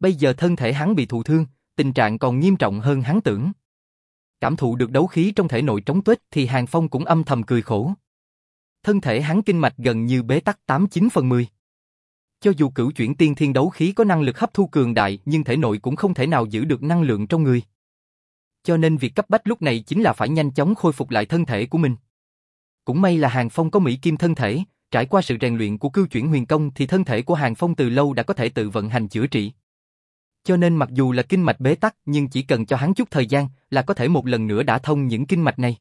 Bây giờ thân thể hắn bị thụ thương, tình trạng còn nghiêm trọng hơn hắn tưởng. Cảm thụ được đấu khí trong thể nội trống tuếch thì Hàng Phong cũng âm thầm cười khổ. Thân thể hắn kinh mạch gần như bế tắc 89 phần 10. Cho dù cửu chuyển tiên thiên đấu khí có năng lực hấp thu cường đại nhưng thể nội cũng không thể nào giữ được năng lượng trong người. Cho nên việc cấp bách lúc này chính là phải nhanh chóng khôi phục lại thân thể của mình. Cũng may là Hàng Phong có Mỹ Kim thân thể, trải qua sự rèn luyện của cưu chuyển huyền công thì thân thể của Hàng Phong từ lâu đã có thể tự vận hành chữa trị. Cho nên mặc dù là kinh mạch bế tắc nhưng chỉ cần cho hắn chút thời gian là có thể một lần nữa đã thông những kinh mạch này.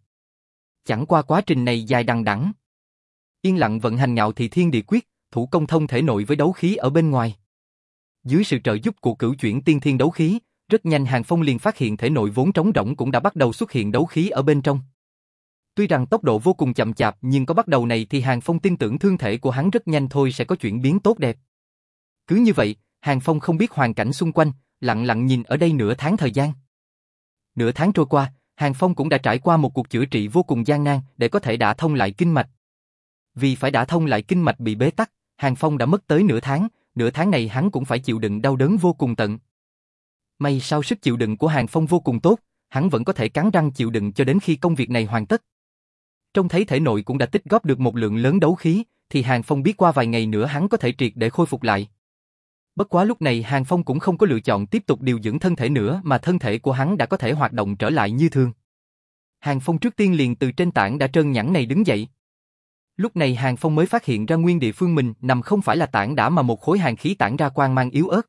Chẳng qua quá trình này dài đằng đẵng. Yên lặng vận hành ngạo thì thiên địa quyết, thủ công thông thể nội với đấu khí ở bên ngoài. Dưới sự trợ giúp của cửu chuyển tiên thiên đấu khí, rất nhanh Hàng Phong liền phát hiện thể nội vốn trống rỗng cũng đã bắt đầu xuất hiện đấu khí ở bên trong. Tuy rằng tốc độ vô cùng chậm chạp nhưng có bắt đầu này thì Hàng Phong tin tưởng thương thể của hắn rất nhanh thôi sẽ có chuyển biến tốt đẹp. Cứ như vậy, Hàng Phong không biết hoàn cảnh xung quanh, lặng lặng nhìn ở đây nửa tháng thời gian. Nửa tháng trôi qua, Hàng Phong cũng đã trải qua một cuộc chữa trị vô cùng gian nan để có thể đả thông lại kinh mạch. Vì phải đả thông lại kinh mạch bị bế tắc, Hàng Phong đã mất tới nửa tháng, nửa tháng này hắn cũng phải chịu đựng đau đớn vô cùng tận. May sao sức chịu đựng của Hàng Phong vô cùng tốt, hắn vẫn có thể cắn răng chịu đựng cho đến khi công việc này hoàn tất. Trong thấy thể nội cũng đã tích góp được một lượng lớn đấu khí, thì Hàng Phong biết qua vài ngày nữa hắn có thể triệt để khôi phục lại. Bất quá lúc này Hàng Phong cũng không có lựa chọn tiếp tục điều dưỡng thân thể nữa mà thân thể của hắn đã có thể hoạt động trở lại như thường. Hàng Phong trước tiên liền từ trên tảng đã trơn nhẵn này đứng dậy. Lúc này Hàng Phong mới phát hiện ra nguyên địa phương mình nằm không phải là tảng đá mà một khối hàng khí tản ra quang mang yếu ớt.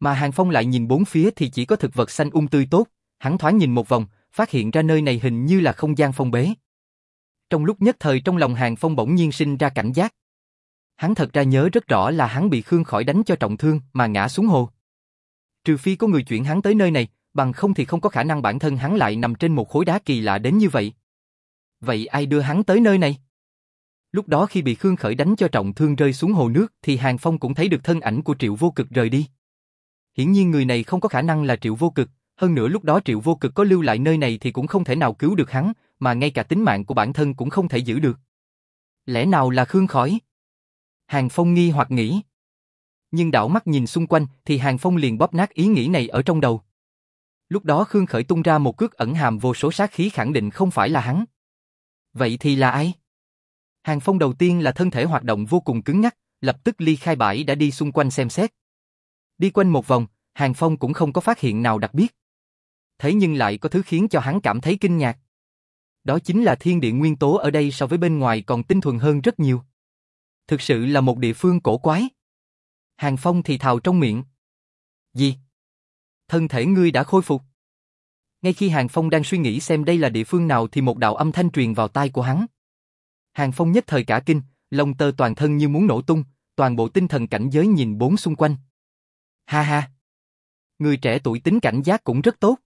Mà Hàng Phong lại nhìn bốn phía thì chỉ có thực vật xanh um tươi tốt, hắn thoáng nhìn một vòng, phát hiện ra nơi này hình như là không gian phong bế. Trong lúc nhất thời trong lòng Hàng Phong bỗng nhiên sinh ra cảnh giác. Hắn thật ra nhớ rất rõ là hắn bị Khương khỏi đánh cho trọng thương mà ngã xuống hồ. Trừ phi có người chuyển hắn tới nơi này, bằng không thì không có khả năng bản thân hắn lại nằm trên một khối đá kỳ lạ đến như vậy. Vậy ai đưa hắn tới nơi này? Lúc đó khi bị Khương Khởi đánh cho trọng thương rơi xuống hồ nước thì Hàng Phong cũng thấy được thân ảnh của Triệu Vô Cực rời đi. Hiển nhiên người này không có khả năng là Triệu Vô Cực, hơn nữa lúc đó Triệu Vô Cực có lưu lại nơi này thì cũng không thể nào cứu được hắn, mà ngay cả tính mạng của bản thân cũng không thể giữ được. Lẽ nào là Khương Khởi? Hàng Phong nghi hoặc nghĩ. Nhưng đảo mắt nhìn xung quanh thì Hàng Phong liền bóp nát ý nghĩ này ở trong đầu. Lúc đó Khương Khởi tung ra một cước ẩn hàm vô số sát khí khẳng định không phải là hắn. Vậy thì là ai? Hàng Phong đầu tiên là thân thể hoạt động vô cùng cứng nhắc, lập tức ly khai bãi đã đi xung quanh xem xét. Đi quanh một vòng, Hàng Phong cũng không có phát hiện nào đặc biệt. Thế nhưng lại có thứ khiến cho hắn cảm thấy kinh ngạc. Đó chính là thiên địa nguyên tố ở đây so với bên ngoài còn tinh thuần hơn rất nhiều. Thực sự là một địa phương cổ quái. Hàng Phong thì thào trong miệng. Gì? Thân thể ngươi đã khôi phục. Ngay khi Hàng Phong đang suy nghĩ xem đây là địa phương nào thì một đạo âm thanh truyền vào tai của hắn. Hàng Phong nhất thời cả kinh, lông tơ toàn thân như muốn nổ tung, toàn bộ tinh thần cảnh giới nhìn bốn xung quanh. Ha ha! Người trẻ tuổi tính cảnh giác cũng rất tốt.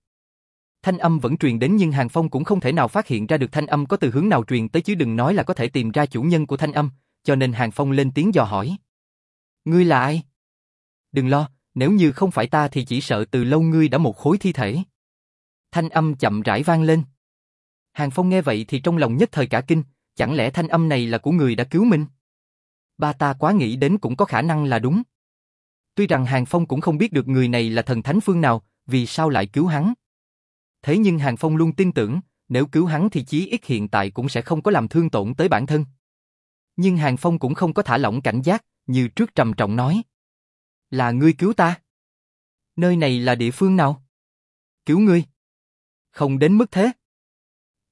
Thanh âm vẫn truyền đến nhưng Hàng Phong cũng không thể nào phát hiện ra được thanh âm có từ hướng nào truyền tới chứ đừng nói là có thể tìm ra chủ nhân của thanh âm, cho nên Hàng Phong lên tiếng dò hỏi. Ngươi là ai? Đừng lo, nếu như không phải ta thì chỉ sợ từ lâu ngươi đã một khối thi thể. Thanh âm chậm rãi vang lên. Hàng Phong nghe vậy thì trong lòng nhất thời cả kinh, chẳng lẽ thanh âm này là của người đã cứu mình? Ba ta quá nghĩ đến cũng có khả năng là đúng. Tuy rằng Hàng Phong cũng không biết được người này là thần thánh phương nào, vì sao lại cứu hắn. Thế nhưng Hàng Phong luôn tin tưởng, nếu cứu hắn thì chí ít hiện tại cũng sẽ không có làm thương tổn tới bản thân. Nhưng Hàng Phong cũng không có thả lỏng cảnh giác, như trước trầm trọng nói. Là ngươi cứu ta? Nơi này là địa phương nào? Cứu ngươi? Không đến mức thế.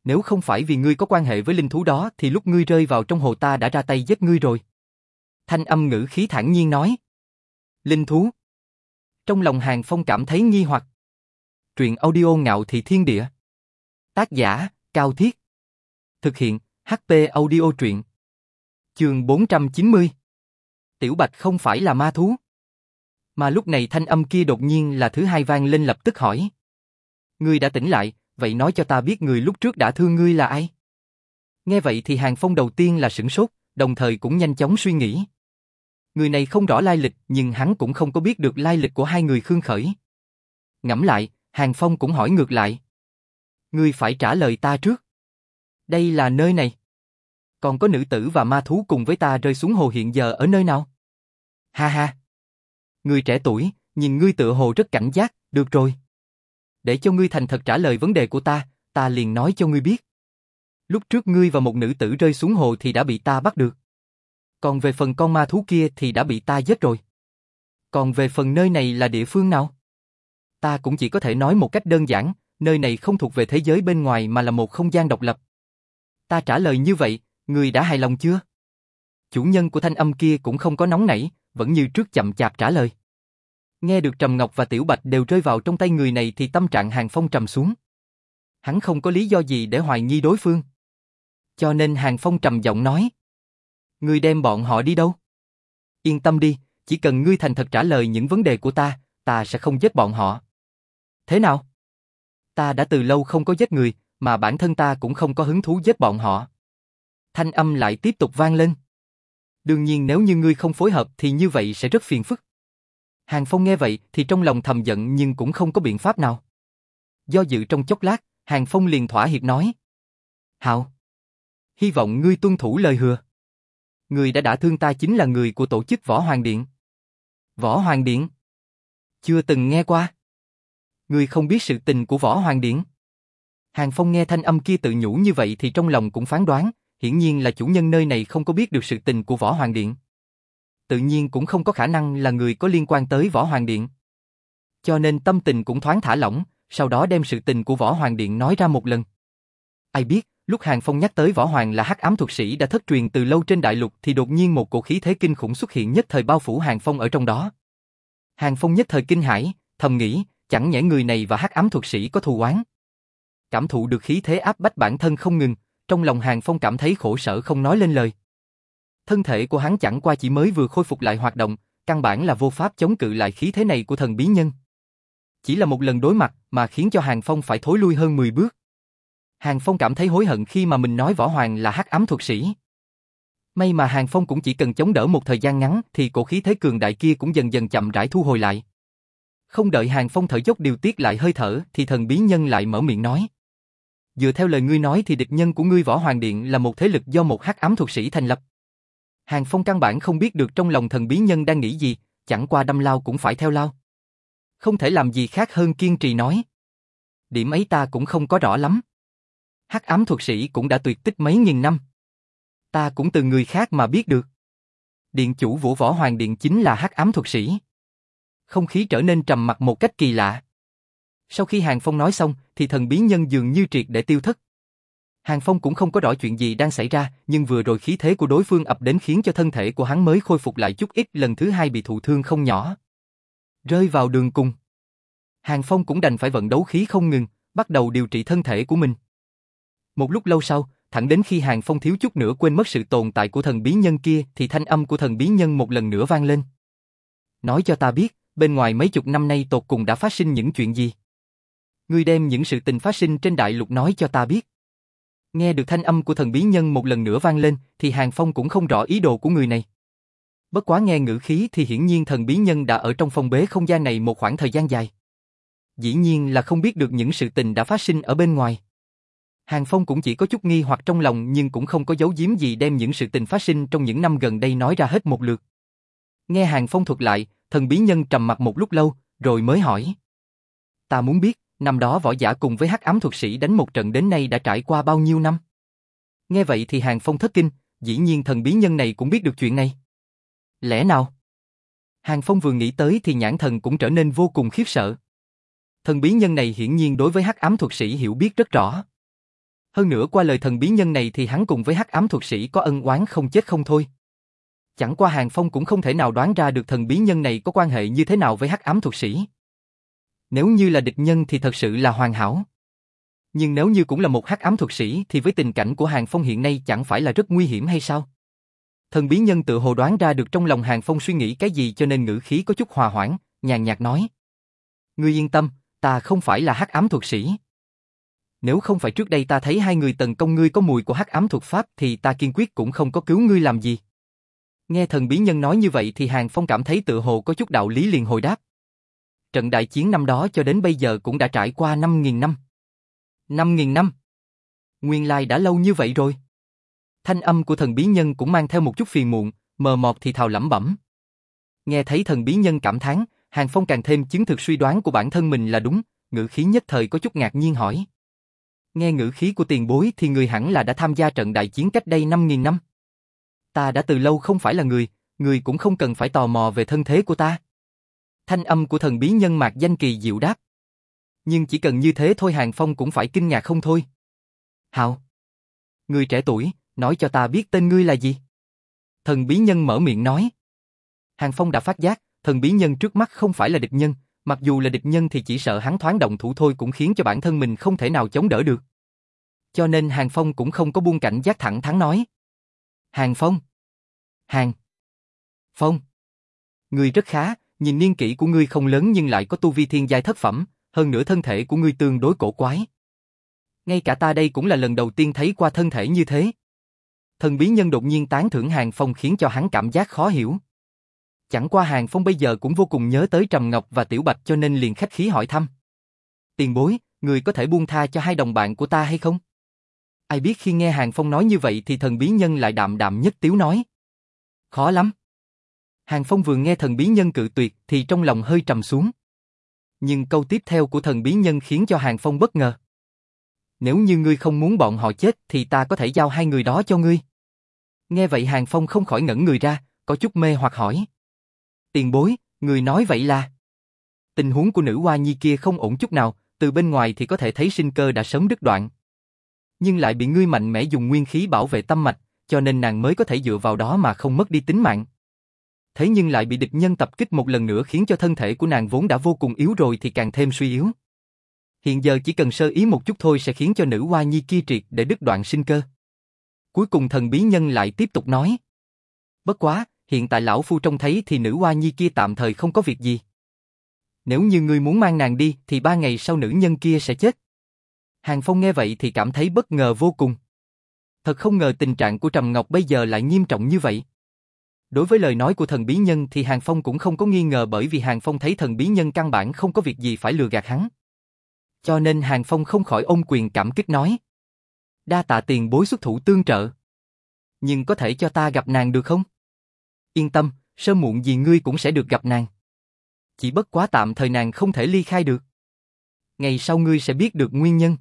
Nếu không phải vì ngươi có quan hệ với linh thú đó thì lúc ngươi rơi vào trong hồ ta đã ra tay giết ngươi rồi. Thanh âm ngữ khí thản nhiên nói. Linh thú. Trong lòng Hàng Phong cảm thấy nghi hoặc. Truyện audio ngạo thị thiên địa. Tác giả, Cao Thiết. Thực hiện, HP audio truyện. Trường 490. Tiểu Bạch không phải là ma thú. Mà lúc này thanh âm kia đột nhiên là thứ hai vang lên lập tức hỏi. Ngươi đã tỉnh lại, vậy nói cho ta biết người lúc trước đã thương ngươi là ai? Nghe vậy thì Hàng Phong đầu tiên là sửng sốt, đồng thời cũng nhanh chóng suy nghĩ. Người này không rõ lai lịch, nhưng hắn cũng không có biết được lai lịch của hai người Khương Khởi. Ngẫm lại, Hàng Phong cũng hỏi ngược lại. Ngươi phải trả lời ta trước. Đây là nơi này. Còn có nữ tử và ma thú cùng với ta rơi xuống hồ hiện giờ ở nơi nào? Ha ha! Người trẻ tuổi, nhìn ngươi tựa hồ rất cảnh giác, được rồi. Để cho ngươi thành thật trả lời vấn đề của ta, ta liền nói cho ngươi biết. Lúc trước ngươi và một nữ tử rơi xuống hồ thì đã bị ta bắt được. Còn về phần con ma thú kia thì đã bị ta giết rồi. Còn về phần nơi này là địa phương nào? Ta cũng chỉ có thể nói một cách đơn giản, nơi này không thuộc về thế giới bên ngoài mà là một không gian độc lập. Ta trả lời như vậy, người đã hài lòng chưa? Chủ nhân của thanh âm kia cũng không có nóng nảy, vẫn như trước chậm chạp trả lời. Nghe được Trầm Ngọc và Tiểu Bạch đều rơi vào trong tay người này thì tâm trạng Hàng Phong trầm xuống. Hắn không có lý do gì để hoài nghi đối phương. Cho nên Hàng Phong trầm giọng nói. Ngươi đem bọn họ đi đâu? Yên tâm đi, chỉ cần ngươi thành thật trả lời những vấn đề của ta, ta sẽ không giết bọn họ. Thế nào? Ta đã từ lâu không có giết người, mà bản thân ta cũng không có hứng thú giết bọn họ. Thanh âm lại tiếp tục vang lên. Đương nhiên nếu như ngươi không phối hợp thì như vậy sẽ rất phiền phức. Hàng Phong nghe vậy thì trong lòng thầm giận nhưng cũng không có biện pháp nào. Do dự trong chốc lát, Hàng Phong liền thỏa hiệp nói. Hạo, hy vọng ngươi tuân thủ lời hứa. Người đã đã thương ta chính là người của tổ chức Võ Hoàng Điện. Võ Hoàng Điện? Chưa từng nghe qua. Ngươi không biết sự tình của Võ Hoàng Điện. Hàng Phong nghe thanh âm kia tự nhủ như vậy thì trong lòng cũng phán đoán, hiển nhiên là chủ nhân nơi này không có biết được sự tình của Võ Hoàng Điện. Tự nhiên cũng không có khả năng là người có liên quan tới Võ Hoàng Điện. Cho nên tâm tình cũng thoáng thả lỏng, sau đó đem sự tình của Võ Hoàng Điện nói ra một lần. Ai biết, lúc Hàng Phong nhắc tới Võ Hoàng là hắc ám thuật sĩ đã thất truyền từ lâu trên đại lục thì đột nhiên một cổ khí thế kinh khủng xuất hiện nhất thời bao phủ Hàng Phong ở trong đó. Hàng Phong nhất thời kinh hãi, thầm nghĩ, chẳng nhẽ người này và hắc ám thuật sĩ có thù oán. Cảm thụ được khí thế áp bách bản thân không ngừng, trong lòng Hàng Phong cảm thấy khổ sở không nói lên lời. Thân thể của hắn chẳng qua chỉ mới vừa khôi phục lại hoạt động, căn bản là vô pháp chống cự lại khí thế này của thần bí nhân. Chỉ là một lần đối mặt mà khiến cho Hàng Phong phải thối lui hơn 10 bước. Hàng Phong cảm thấy hối hận khi mà mình nói Võ Hoàng là hắc ám thuật sĩ. May mà Hàng Phong cũng chỉ cần chống đỡ một thời gian ngắn thì cổ khí thế cường đại kia cũng dần dần chậm rãi thu hồi lại. Không đợi Hàng Phong thở dốc điều tiết lại hơi thở thì thần bí nhân lại mở miệng nói. Dựa theo lời ngươi nói thì địch nhân của ngươi Võ Hoàng Điện là một thế lực do một hắc ám thuật sĩ thành lập. Hàng Phong căn bản không biết được trong lòng thần bí nhân đang nghĩ gì, chẳng qua đâm lao cũng phải theo lao. Không thể làm gì khác hơn kiên trì nói. Điểm ấy ta cũng không có rõ lắm. Hắc ám thuật sĩ cũng đã tuyệt tích mấy nghìn năm. Ta cũng từ người khác mà biết được. Điện chủ Vũ Võ Hoàng Điện chính là hắc ám thuật sĩ. Không khí trở nên trầm mặc một cách kỳ lạ. Sau khi Hàng Phong nói xong, thì thần bí nhân dường như triệt để tiêu thất. Hàng Phong cũng không có rõ chuyện gì đang xảy ra, nhưng vừa rồi khí thế của đối phương ập đến khiến cho thân thể của hắn mới khôi phục lại chút ít lần thứ hai bị thụ thương không nhỏ. Rơi vào đường cùng. Hàng Phong cũng đành phải vận đấu khí không ngừng, bắt đầu điều trị thân thể của mình. Một lúc lâu sau, thẳng đến khi Hàng Phong thiếu chút nữa quên mất sự tồn tại của thần bí nhân kia thì thanh âm của thần bí nhân một lần nữa vang lên. Nói cho ta biết, bên ngoài mấy chục năm nay tột cùng đã phát sinh những chuyện gì? Ngươi đem những sự tình phát sinh trên đại lục nói cho ta biết. Nghe được thanh âm của thần bí nhân một lần nữa vang lên, thì Hàng Phong cũng không rõ ý đồ của người này. Bất quá nghe ngữ khí thì hiển nhiên thần bí nhân đã ở trong phòng bế không gian này một khoảng thời gian dài. Dĩ nhiên là không biết được những sự tình đã phát sinh ở bên ngoài. Hàng Phong cũng chỉ có chút nghi hoặc trong lòng nhưng cũng không có giấu giếm gì đem những sự tình phát sinh trong những năm gần đây nói ra hết một lượt. Nghe Hàng Phong thuật lại, thần bí nhân trầm mặt một lúc lâu, rồi mới hỏi. Ta muốn biết, Năm đó võ giả cùng với hắc ám thuật sĩ đánh một trận đến nay đã trải qua bao nhiêu năm? Nghe vậy thì Hàng Phong thất kinh, dĩ nhiên thần bí nhân này cũng biết được chuyện này. Lẽ nào? Hàng Phong vừa nghĩ tới thì nhãn thần cũng trở nên vô cùng khiếp sợ. Thần bí nhân này hiển nhiên đối với hắc ám thuật sĩ hiểu biết rất rõ. Hơn nữa qua lời thần bí nhân này thì hắn cùng với hắc ám thuật sĩ có ân oán không chết không thôi. Chẳng qua Hàng Phong cũng không thể nào đoán ra được thần bí nhân này có quan hệ như thế nào với hắc ám thuật sĩ. Nếu như là địch nhân thì thật sự là hoàn hảo. Nhưng nếu như cũng là một hắc ám thuật sĩ thì với tình cảnh của Hàng Phong hiện nay chẳng phải là rất nguy hiểm hay sao? Thần bí nhân tự hồ đoán ra được trong lòng Hàng Phong suy nghĩ cái gì cho nên ngữ khí có chút hòa hoãn, nhàn nhạt nói. Ngươi yên tâm, ta không phải là hắc ám thuật sĩ. Nếu không phải trước đây ta thấy hai người tấn công ngươi có mùi của hắc ám thuật pháp thì ta kiên quyết cũng không có cứu ngươi làm gì. Nghe thần bí nhân nói như vậy thì Hàng Phong cảm thấy tự hồ có chút đạo lý liền hồi đáp. Trận đại chiến năm đó cho đến bây giờ cũng đã trải qua 5.000 năm. 5.000 năm? Nguyên lai đã lâu như vậy rồi. Thanh âm của thần bí nhân cũng mang theo một chút phiền muộn, mờ mọt thì thào lẩm bẩm. Nghe thấy thần bí nhân cảm thán, Hàng Phong càng thêm chứng thực suy đoán của bản thân mình là đúng, ngữ khí nhất thời có chút ngạc nhiên hỏi. Nghe ngữ khí của tiền bối thì người hẳn là đã tham gia trận đại chiến cách đây 5.000 năm. Ta đã từ lâu không phải là người, người cũng không cần phải tò mò về thân thế của ta. Thanh âm của thần bí nhân mạc danh kỳ diệu đáp. Nhưng chỉ cần như thế thôi Hàng Phong cũng phải kinh ngạc không thôi. Hạo, Người trẻ tuổi, nói cho ta biết tên ngươi là gì? Thần bí nhân mở miệng nói. Hàng Phong đã phát giác, thần bí nhân trước mắt không phải là địch nhân, mặc dù là địch nhân thì chỉ sợ hắn thoáng động thủ thôi cũng khiến cho bản thân mình không thể nào chống đỡ được. Cho nên Hàng Phong cũng không có buông cảnh giác thẳng thắn nói. Hàng Phong. Hàng. Phong. người rất khá, nhìn niên kỷ của ngươi không lớn nhưng lại có tu vi thiên giai thất phẩm, hơn nữa thân thể của ngươi tương đối cổ quái. Ngay cả ta đây cũng là lần đầu tiên thấy qua thân thể như thế. Thần bí nhân đột nhiên tán thưởng Hàng Phong khiến cho hắn cảm giác khó hiểu. Chẳng qua Hàng Phong bây giờ cũng vô cùng nhớ tới Trầm Ngọc và Tiểu Bạch cho nên liền khách khí hỏi thăm. Tiền bối, người có thể buông tha cho hai đồng bạn của ta hay không? Ai biết khi nghe Hàng Phong nói như vậy thì thần bí nhân lại đạm đạm nhất tiếu nói. Khó lắm. Hàng Phong vừa nghe thần bí nhân cự tuyệt thì trong lòng hơi trầm xuống. Nhưng câu tiếp theo của thần bí nhân khiến cho Hàng Phong bất ngờ. Nếu như ngươi không muốn bọn họ chết thì ta có thể giao hai người đó cho ngươi. Nghe vậy Hàng Phong không khỏi ngẩn người ra, có chút mê hoặc hỏi. Tiền bối, người nói vậy là... Tình huống của nữ hoa nhi kia không ổn chút nào, từ bên ngoài thì có thể thấy sinh cơ đã sớm đứt đoạn. Nhưng lại bị ngươi mạnh mẽ dùng nguyên khí bảo vệ tâm mạch, cho nên nàng mới có thể dựa vào đó mà không mất đi tính mạng. Thế nhưng lại bị địch nhân tập kích một lần nữa khiến cho thân thể của nàng vốn đã vô cùng yếu rồi thì càng thêm suy yếu. Hiện giờ chỉ cần sơ ý một chút thôi sẽ khiến cho nữ hoa nhi kia triệt để đứt đoạn sinh cơ. Cuối cùng thần bí nhân lại tiếp tục nói. Bất quá, hiện tại lão phu trông thấy thì nữ hoa nhi kia tạm thời không có việc gì. Nếu như ngươi muốn mang nàng đi thì ba ngày sau nữ nhân kia sẽ chết. Hàng Phong nghe vậy thì cảm thấy bất ngờ vô cùng. Thật không ngờ tình trạng của Trầm Ngọc bây giờ lại nghiêm trọng như vậy. Đối với lời nói của thần bí nhân thì Hàng Phong cũng không có nghi ngờ bởi vì Hàng Phong thấy thần bí nhân căn bản không có việc gì phải lừa gạt hắn. Cho nên Hàng Phong không khỏi ôm quyền cảm kích nói. Đa tạ tiền bối xuất thủ tương trợ. Nhưng có thể cho ta gặp nàng được không? Yên tâm, sớm muộn gì ngươi cũng sẽ được gặp nàng. Chỉ bất quá tạm thời nàng không thể ly khai được. Ngày sau ngươi sẽ biết được nguyên nhân.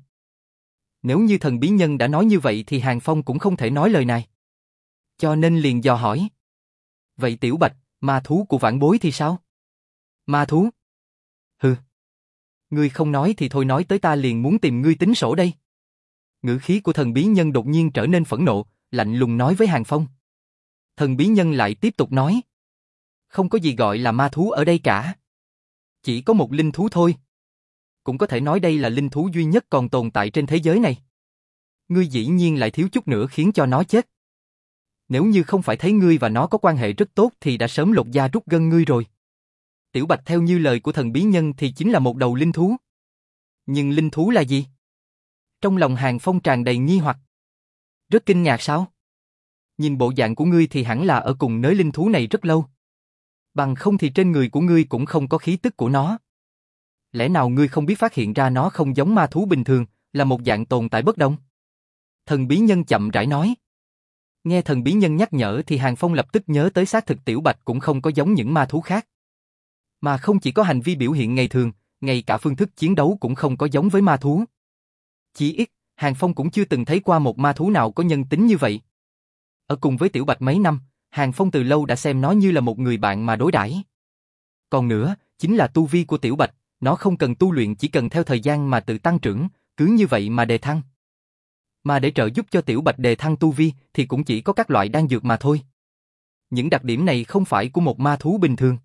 Nếu như thần bí nhân đã nói như vậy thì Hàng Phong cũng không thể nói lời này. Cho nên liền dò hỏi. Vậy Tiểu Bạch, ma thú của vãn bối thì sao? Ma thú? Hừ. Ngươi không nói thì thôi nói tới ta liền muốn tìm ngươi tính sổ đây. Ngữ khí của thần bí nhân đột nhiên trở nên phẫn nộ, lạnh lùng nói với Hàng Phong. Thần bí nhân lại tiếp tục nói. Không có gì gọi là ma thú ở đây cả. Chỉ có một linh thú thôi. Cũng có thể nói đây là linh thú duy nhất còn tồn tại trên thế giới này. Ngươi dĩ nhiên lại thiếu chút nữa khiến cho nó chết. Nếu như không phải thấy ngươi và nó có quan hệ rất tốt thì đã sớm lột da rút gân ngươi rồi. Tiểu Bạch theo như lời của thần bí nhân thì chính là một đầu linh thú. Nhưng linh thú là gì? Trong lòng Hàng Phong tràn đầy nghi hoặc. Rất kinh ngạc sao? Nhìn bộ dạng của ngươi thì hẳn là ở cùng nới linh thú này rất lâu. Bằng không thì trên người của ngươi cũng không có khí tức của nó. Lẽ nào ngươi không biết phát hiện ra nó không giống ma thú bình thường, là một dạng tồn tại bất đồng? Thần bí nhân chậm rãi nói. Nghe thần bí nhân nhắc nhở thì Hàng Phong lập tức nhớ tới xác thực tiểu bạch cũng không có giống những ma thú khác. Mà không chỉ có hành vi biểu hiện ngày thường, ngay cả phương thức chiến đấu cũng không có giống với ma thú. Chỉ ít, Hàng Phong cũng chưa từng thấy qua một ma thú nào có nhân tính như vậy. Ở cùng với Tiểu Bạch mấy năm, Hàng Phong từ lâu đã xem nó như là một người bạn mà đối đãi. Còn nữa, chính là tu vi của Tiểu Bạch, nó không cần tu luyện chỉ cần theo thời gian mà tự tăng trưởng, cứ như vậy mà đề thăng. Mà để trợ giúp cho Tiểu Bạch đề thăng tu vi thì cũng chỉ có các loại đan dược mà thôi. Những đặc điểm này không phải của một ma thú bình thường.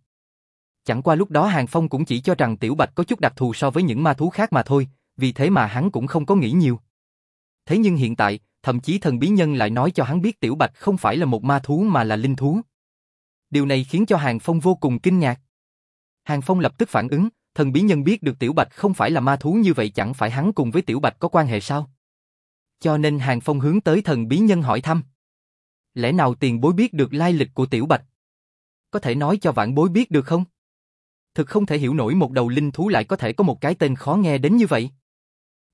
Chẳng qua lúc đó Hàng Phong cũng chỉ cho rằng Tiểu Bạch có chút đặc thù so với những ma thú khác mà thôi, vì thế mà hắn cũng không có nghĩ nhiều. Thế nhưng hiện tại, thậm chí thần bí nhân lại nói cho hắn biết Tiểu Bạch không phải là một ma thú mà là linh thú. Điều này khiến cho Hàng Phong vô cùng kinh ngạc. Hàng Phong lập tức phản ứng, thần bí nhân biết được Tiểu Bạch không phải là ma thú như vậy chẳng phải hắn cùng với Tiểu Bạch có quan hệ sao? Cho nên Hàng Phong hướng tới thần bí nhân hỏi thăm. Lẽ nào tiền bối biết được lai lịch của Tiểu Bạch? Có thể nói cho vạn bối biết được không? Thực không thể hiểu nổi một đầu linh thú lại có thể có một cái tên khó nghe đến như vậy.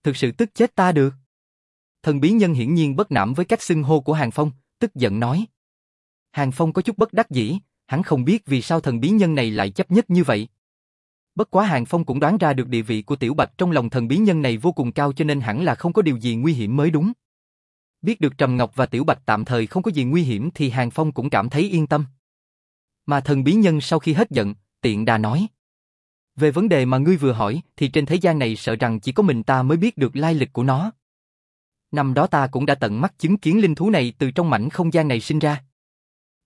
Thực sự tức chết ta được. Thần bí nhân hiển nhiên bất nảm với cách xưng hô của Hàng Phong, tức giận nói. Hàng Phong có chút bất đắc dĩ, hắn không biết vì sao thần bí nhân này lại chấp nhất như vậy. Bất quá Hàng Phong cũng đoán ra được địa vị của Tiểu Bạch trong lòng thần bí nhân này vô cùng cao cho nên hẳn là không có điều gì nguy hiểm mới đúng. Biết được Trầm Ngọc và Tiểu Bạch tạm thời không có gì nguy hiểm thì Hàng Phong cũng cảm thấy yên tâm. Mà thần bí nhân sau khi hết giận, tiện đà nói. Về vấn đề mà ngươi vừa hỏi thì trên thế gian này sợ rằng chỉ có mình ta mới biết được lai lịch của nó. Năm đó ta cũng đã tận mắt chứng kiến linh thú này từ trong mảnh không gian này sinh ra.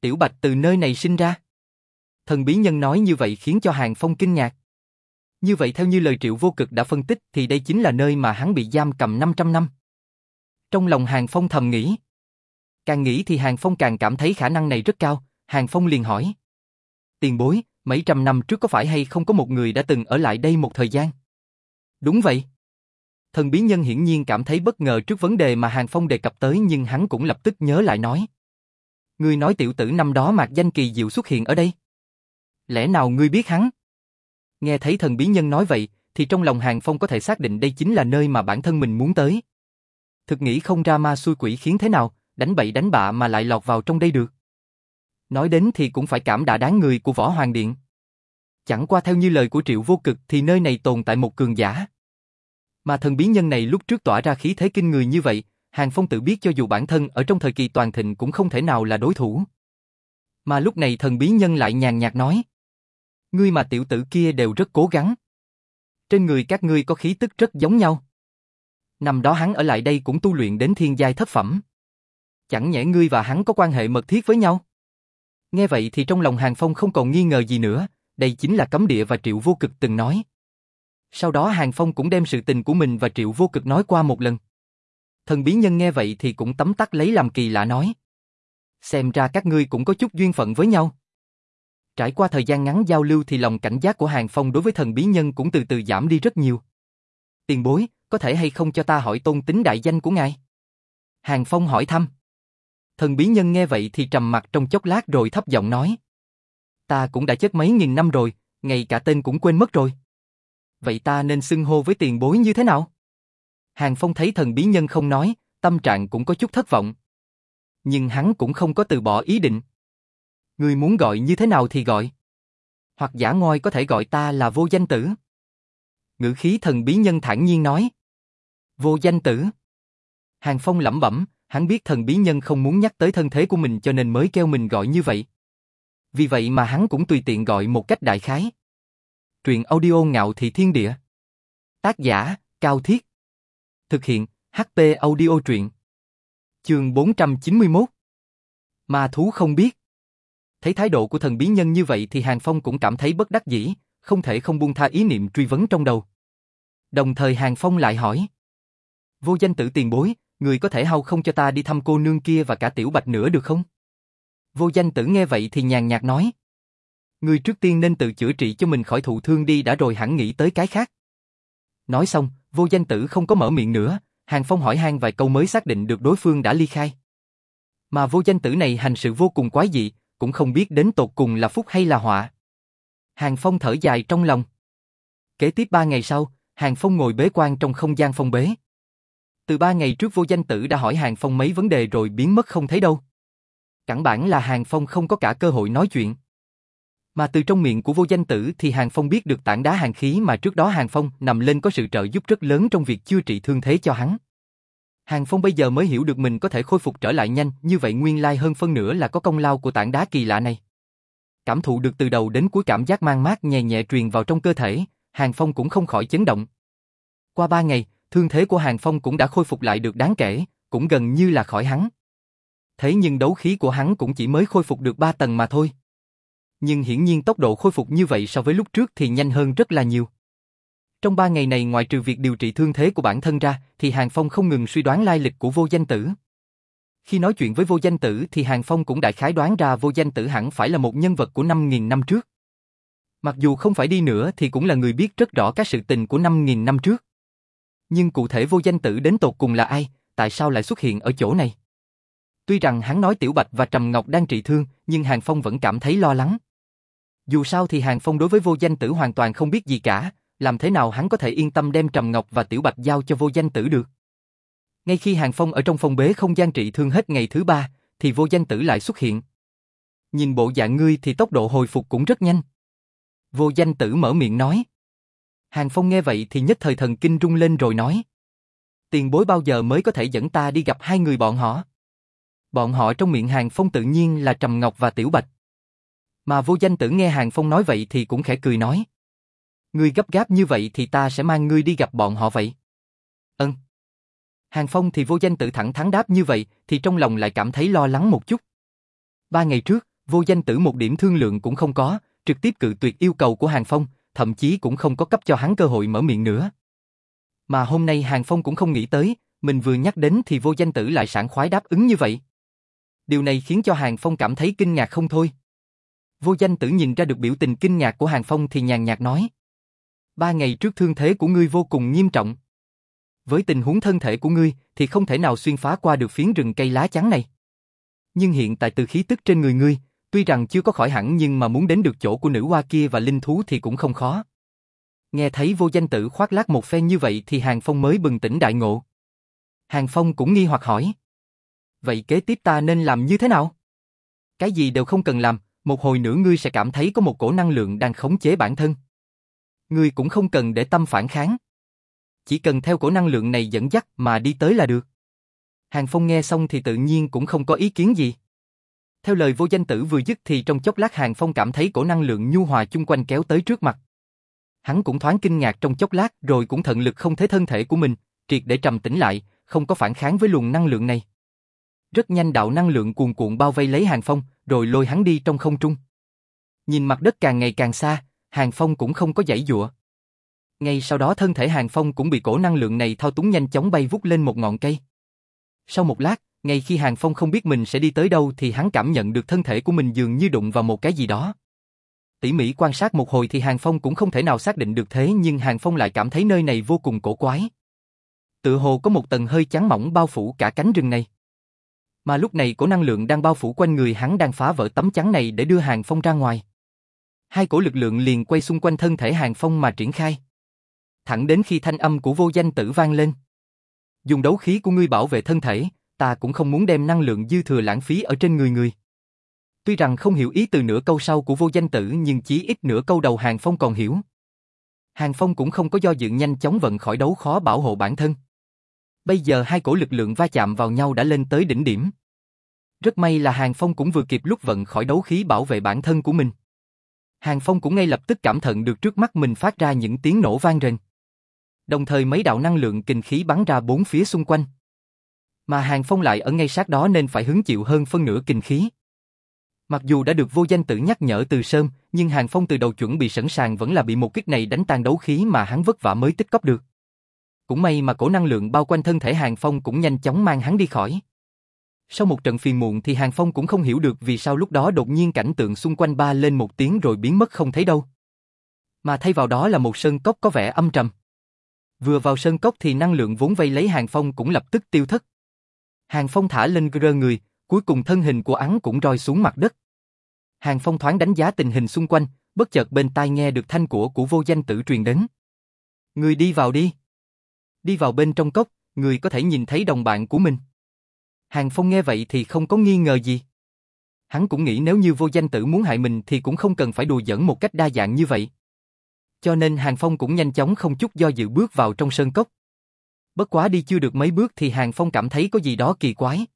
Tiểu Bạch từ nơi này sinh ra. Thần bí nhân nói như vậy khiến cho Hàng Phong kinh ngạc. Như vậy theo như lời Triệu Vô Cực đã phân tích thì đây chính là nơi mà hắn bị giam cầm 500 năm. Trong lòng Hàng Phong thầm nghĩ. Càng nghĩ thì Hàng Phong càng cảm thấy khả năng này rất cao, Hàng Phong liền hỏi. Tiền bối, mấy trăm năm trước có phải hay không có một người đã từng ở lại đây một thời gian? Đúng vậy. Thần bí nhân hiển nhiên cảm thấy bất ngờ trước vấn đề mà Hàng Phong đề cập tới nhưng hắn cũng lập tức nhớ lại nói. Ngươi nói tiểu tử năm đó mạc danh kỳ diệu xuất hiện ở đây. Lẽ nào ngươi biết hắn? Nghe thấy thần bí nhân nói vậy, thì trong lòng Hàng Phong có thể xác định đây chính là nơi mà bản thân mình muốn tới. Thực nghĩ không ra ma xui quỷ khiến thế nào, đánh bậy đánh bạ mà lại lọt vào trong đây được. Nói đến thì cũng phải cảm đã đáng người của Võ Hoàng Điện. Chẳng qua theo như lời của Triệu Vô Cực thì nơi này tồn tại một cường giả. Mà thần bí nhân này lúc trước tỏa ra khí thế kinh người như vậy, Hàng Phong tự biết cho dù bản thân ở trong thời kỳ toàn thịnh cũng không thể nào là đối thủ. Mà lúc này thần bí nhân lại nhàn nhạt nói. Ngươi mà tiểu tử kia đều rất cố gắng. Trên người các ngươi có khí tức rất giống nhau. Năm đó hắn ở lại đây cũng tu luyện đến thiên giai thất phẩm. Chẳng nhẽ ngươi và hắn có quan hệ mật thiết với nhau? Nghe vậy thì trong lòng Hàng Phong không còn nghi ngờ gì nữa, đây chính là cấm địa và Triệu Vô Cực từng nói. Sau đó Hàng Phong cũng đem sự tình của mình và Triệu Vô Cực nói qua một lần. Thần bí nhân nghe vậy thì cũng tấm tắc lấy làm kỳ lạ nói. Xem ra các ngươi cũng có chút duyên phận với nhau. Trải qua thời gian ngắn giao lưu thì lòng cảnh giác của Hàng Phong đối với thần bí nhân cũng từ từ giảm đi rất nhiều. Tiền bối, có thể hay không cho ta hỏi tôn tính đại danh của ngài? Hàng Phong hỏi thăm. Thần bí nhân nghe vậy thì trầm mặt trong chốc lát rồi thấp giọng nói. Ta cũng đã chết mấy nghìn năm rồi, ngay cả tên cũng quên mất rồi. Vậy ta nên xưng hô với tiền bối như thế nào? Hàng Phong thấy thần bí nhân không nói, tâm trạng cũng có chút thất vọng. Nhưng hắn cũng không có từ bỏ ý định. Người muốn gọi như thế nào thì gọi. Hoặc giả ngôi có thể gọi ta là vô danh tử. Ngữ khí thần bí nhân thản nhiên nói. Vô danh tử. Hàng Phong lẩm bẩm, hắn biết thần bí nhân không muốn nhắc tới thân thế của mình cho nên mới kêu mình gọi như vậy. Vì vậy mà hắn cũng tùy tiện gọi một cách đại khái. Truyện audio ngạo thị thiên địa. Tác giả, Cao Thiết. Thực hiện, HP audio truyện. Trường 491. Ma thú không biết. Thấy thái độ của thần bí nhân như vậy thì Hàng Phong cũng cảm thấy bất đắc dĩ, không thể không buông tha ý niệm truy vấn trong đầu. Đồng thời Hàng Phong lại hỏi. Vô danh tử tiền bối, người có thể hao không cho ta đi thăm cô nương kia và cả tiểu bạch nữa được không? Vô danh tử nghe vậy thì nhàn nhạt nói. Người trước tiên nên tự chữa trị cho mình khỏi thụ thương đi đã rồi hẳn nghĩ tới cái khác. Nói xong, vô danh tử không có mở miệng nữa, Hàng Phong hỏi han vài câu mới xác định được đối phương đã ly khai. Mà vô danh tử này hành sự vô cùng quái dị, cũng không biết đến tột cùng là phúc hay là họa. Hàng Phong thở dài trong lòng. Kế tiếp ba ngày sau, Hàng Phong ngồi bế quan trong không gian phong bế. Từ ba ngày trước vô danh tử đã hỏi Hàng Phong mấy vấn đề rồi biến mất không thấy đâu. Cẳng bản là Hàng Phong không có cả cơ hội nói chuyện. Mà từ trong miệng của vô danh tử thì Hàng Phong biết được tảng đá hàng khí mà trước đó Hàng Phong nằm lên có sự trợ giúp rất lớn trong việc chữa trị thương thế cho hắn. Hàng Phong bây giờ mới hiểu được mình có thể khôi phục trở lại nhanh, như vậy nguyên lai hơn phân nửa là có công lao của tảng đá kỳ lạ này. Cảm thụ được từ đầu đến cuối cảm giác mang mát nhẹ nhẹ truyền vào trong cơ thể, Hàng Phong cũng không khỏi chấn động. Qua ba ngày, thương thế của Hàng Phong cũng đã khôi phục lại được đáng kể, cũng gần như là khỏi hắn. Thế nhưng đấu khí của hắn cũng chỉ mới khôi phục được ba tầng mà thôi. Nhưng hiển nhiên tốc độ khôi phục như vậy so với lúc trước thì nhanh hơn rất là nhiều. Trong ba ngày này ngoài trừ việc điều trị thương thế của bản thân ra, thì Hàng Phong không ngừng suy đoán lai lịch của vô danh tử. Khi nói chuyện với vô danh tử thì Hàng Phong cũng đại khái đoán ra vô danh tử hẳn phải là một nhân vật của 5.000 năm trước. Mặc dù không phải đi nữa thì cũng là người biết rất rõ các sự tình của 5.000 năm trước. Nhưng cụ thể vô danh tử đến tột cùng là ai, tại sao lại xuất hiện ở chỗ này? Tuy rằng hắn nói Tiểu Bạch và Trầm Ngọc đang trị thương, nhưng Hàng Phong vẫn cảm thấy lo lắng. Dù sao thì Hàng Phong đối với vô danh tử hoàn toàn không biết gì cả, làm thế nào hắn có thể yên tâm đem Trầm Ngọc và Tiểu Bạch giao cho vô danh tử được. Ngay khi Hàng Phong ở trong phòng bế không gian trị thương hết ngày thứ ba, thì vô danh tử lại xuất hiện. Nhìn bộ dạng ngươi thì tốc độ hồi phục cũng rất nhanh. Vô danh tử mở miệng nói. Hàng Phong nghe vậy thì nhất thời thần kinh rung lên rồi nói. Tiền bối bao giờ mới có thể dẫn ta đi gặp hai người bọn họ? Bọn họ trong miệng Hàng Phong tự nhiên là Trầm Ngọc và Tiểu Bạch. Mà vô danh tử nghe Hàng Phong nói vậy thì cũng khẽ cười nói. Ngươi gấp gáp như vậy thì ta sẽ mang ngươi đi gặp bọn họ vậy. Ân. Hàng Phong thì vô danh tử thẳng thắn đáp như vậy thì trong lòng lại cảm thấy lo lắng một chút. Ba ngày trước, vô danh tử một điểm thương lượng cũng không có, trực tiếp cự tuyệt yêu cầu của Hàng Phong, thậm chí cũng không có cấp cho hắn cơ hội mở miệng nữa. Mà hôm nay Hàng Phong cũng không nghĩ tới, mình vừa nhắc đến thì vô danh tử lại sảng khoái đáp ứng như vậy. Điều này khiến cho Hàng Phong cảm thấy kinh ngạc không thôi. Vô danh tử nhìn ra được biểu tình kinh ngạc của Hàng Phong thì nhàn nhạt nói. Ba ngày trước thương thế của ngươi vô cùng nghiêm trọng. Với tình huống thân thể của ngươi thì không thể nào xuyên phá qua được phiến rừng cây lá chắn này. Nhưng hiện tại từ khí tức trên người ngươi, tuy rằng chưa có khỏi hẳn nhưng mà muốn đến được chỗ của nữ hoa kia và linh thú thì cũng không khó. Nghe thấy vô danh tử khoác lác một phen như vậy thì Hàng Phong mới bừng tỉnh đại ngộ. Hàng Phong cũng nghi hoặc hỏi. Vậy kế tiếp ta nên làm như thế nào? Cái gì đều không cần làm, một hồi nữa ngươi sẽ cảm thấy có một cổ năng lượng đang khống chế bản thân. Ngươi cũng không cần để tâm phản kháng. Chỉ cần theo cổ năng lượng này dẫn dắt mà đi tới là được. Hàng Phong nghe xong thì tự nhiên cũng không có ý kiến gì. Theo lời vô danh tử vừa dứt thì trong chốc lát Hàng Phong cảm thấy cổ năng lượng nhu hòa chung quanh kéo tới trước mặt. Hắn cũng thoáng kinh ngạc trong chốc lát rồi cũng thận lực không thấy thân thể của mình, triệt để trầm tĩnh lại, không có phản kháng với luồng năng lượng này. Rất nhanh đạo năng lượng cuồn cuộn bao vây lấy Hàng Phong, rồi lôi hắn đi trong không trung. Nhìn mặt đất càng ngày càng xa, Hàng Phong cũng không có giãy dụa. Ngay sau đó thân thể Hàng Phong cũng bị cổ năng lượng này thao túng nhanh chóng bay vút lên một ngọn cây. Sau một lát, ngay khi Hàng Phong không biết mình sẽ đi tới đâu thì hắn cảm nhận được thân thể của mình dường như đụng vào một cái gì đó. Tỉ mỉ quan sát một hồi thì Hàng Phong cũng không thể nào xác định được thế nhưng Hàng Phong lại cảm thấy nơi này vô cùng cổ quái. Tự hồ có một tầng hơi trắng mỏng bao phủ cả cánh rừng này. Mà lúc này cổ năng lượng đang bao phủ quanh người hắn đang phá vỡ tấm chắn này để đưa Hàng Phong ra ngoài. Hai cổ lực lượng liền quay xung quanh thân thể Hàng Phong mà triển khai. Thẳng đến khi thanh âm của vô danh tử vang lên. Dùng đấu khí của ngươi bảo vệ thân thể, ta cũng không muốn đem năng lượng dư thừa lãng phí ở trên người người. Tuy rằng không hiểu ý từ nửa câu sau của vô danh tử nhưng chí ít nửa câu đầu Hàng Phong còn hiểu. Hàng Phong cũng không có do dự nhanh chóng vận khỏi đấu khó bảo hộ bản thân. Bây giờ hai cổ lực lượng va chạm vào nhau đã lên tới đỉnh điểm. Rất may là Hàng Phong cũng vừa kịp lúc vận khỏi đấu khí bảo vệ bản thân của mình. Hàng Phong cũng ngay lập tức cảm thận được trước mắt mình phát ra những tiếng nổ vang rền. Đồng thời mấy đạo năng lượng kinh khí bắn ra bốn phía xung quanh. Mà Hàng Phong lại ở ngay sát đó nên phải hứng chịu hơn phân nửa kinh khí. Mặc dù đã được vô danh tử nhắc nhở từ sớm, nhưng Hàng Phong từ đầu chuẩn bị sẵn sàng vẫn là bị một kích này đánh tan đấu khí mà hắn vất vả mới tích cóp được. Cũng may mà cổ năng lượng bao quanh thân thể Hàng Phong cũng nhanh chóng mang hắn đi khỏi. Sau một trận phiền muộn thì Hàng Phong cũng không hiểu được vì sao lúc đó đột nhiên cảnh tượng xung quanh ba lên một tiếng rồi biến mất không thấy đâu. Mà thay vào đó là một sơn cốc có vẻ âm trầm. Vừa vào sơn cốc thì năng lượng vốn vây lấy Hàng Phong cũng lập tức tiêu thất. Hàng Phong thả lên rơ người, cuối cùng thân hình của hắn cũng rơi xuống mặt đất. Hàng Phong thoáng đánh giá tình hình xung quanh, bất chợt bên tai nghe được thanh của của vô danh tử truyền đến. Người đi vào đi. Đi vào bên trong cốc, người có thể nhìn thấy đồng bạn của mình. Hàng Phong nghe vậy thì không có nghi ngờ gì. Hắn cũng nghĩ nếu như vô danh tử muốn hại mình thì cũng không cần phải đùa giỡn một cách đa dạng như vậy. Cho nên Hàng Phong cũng nhanh chóng không chút do dự bước vào trong sơn cốc. Bất quá đi chưa được mấy bước thì Hàng Phong cảm thấy có gì đó kỳ quái.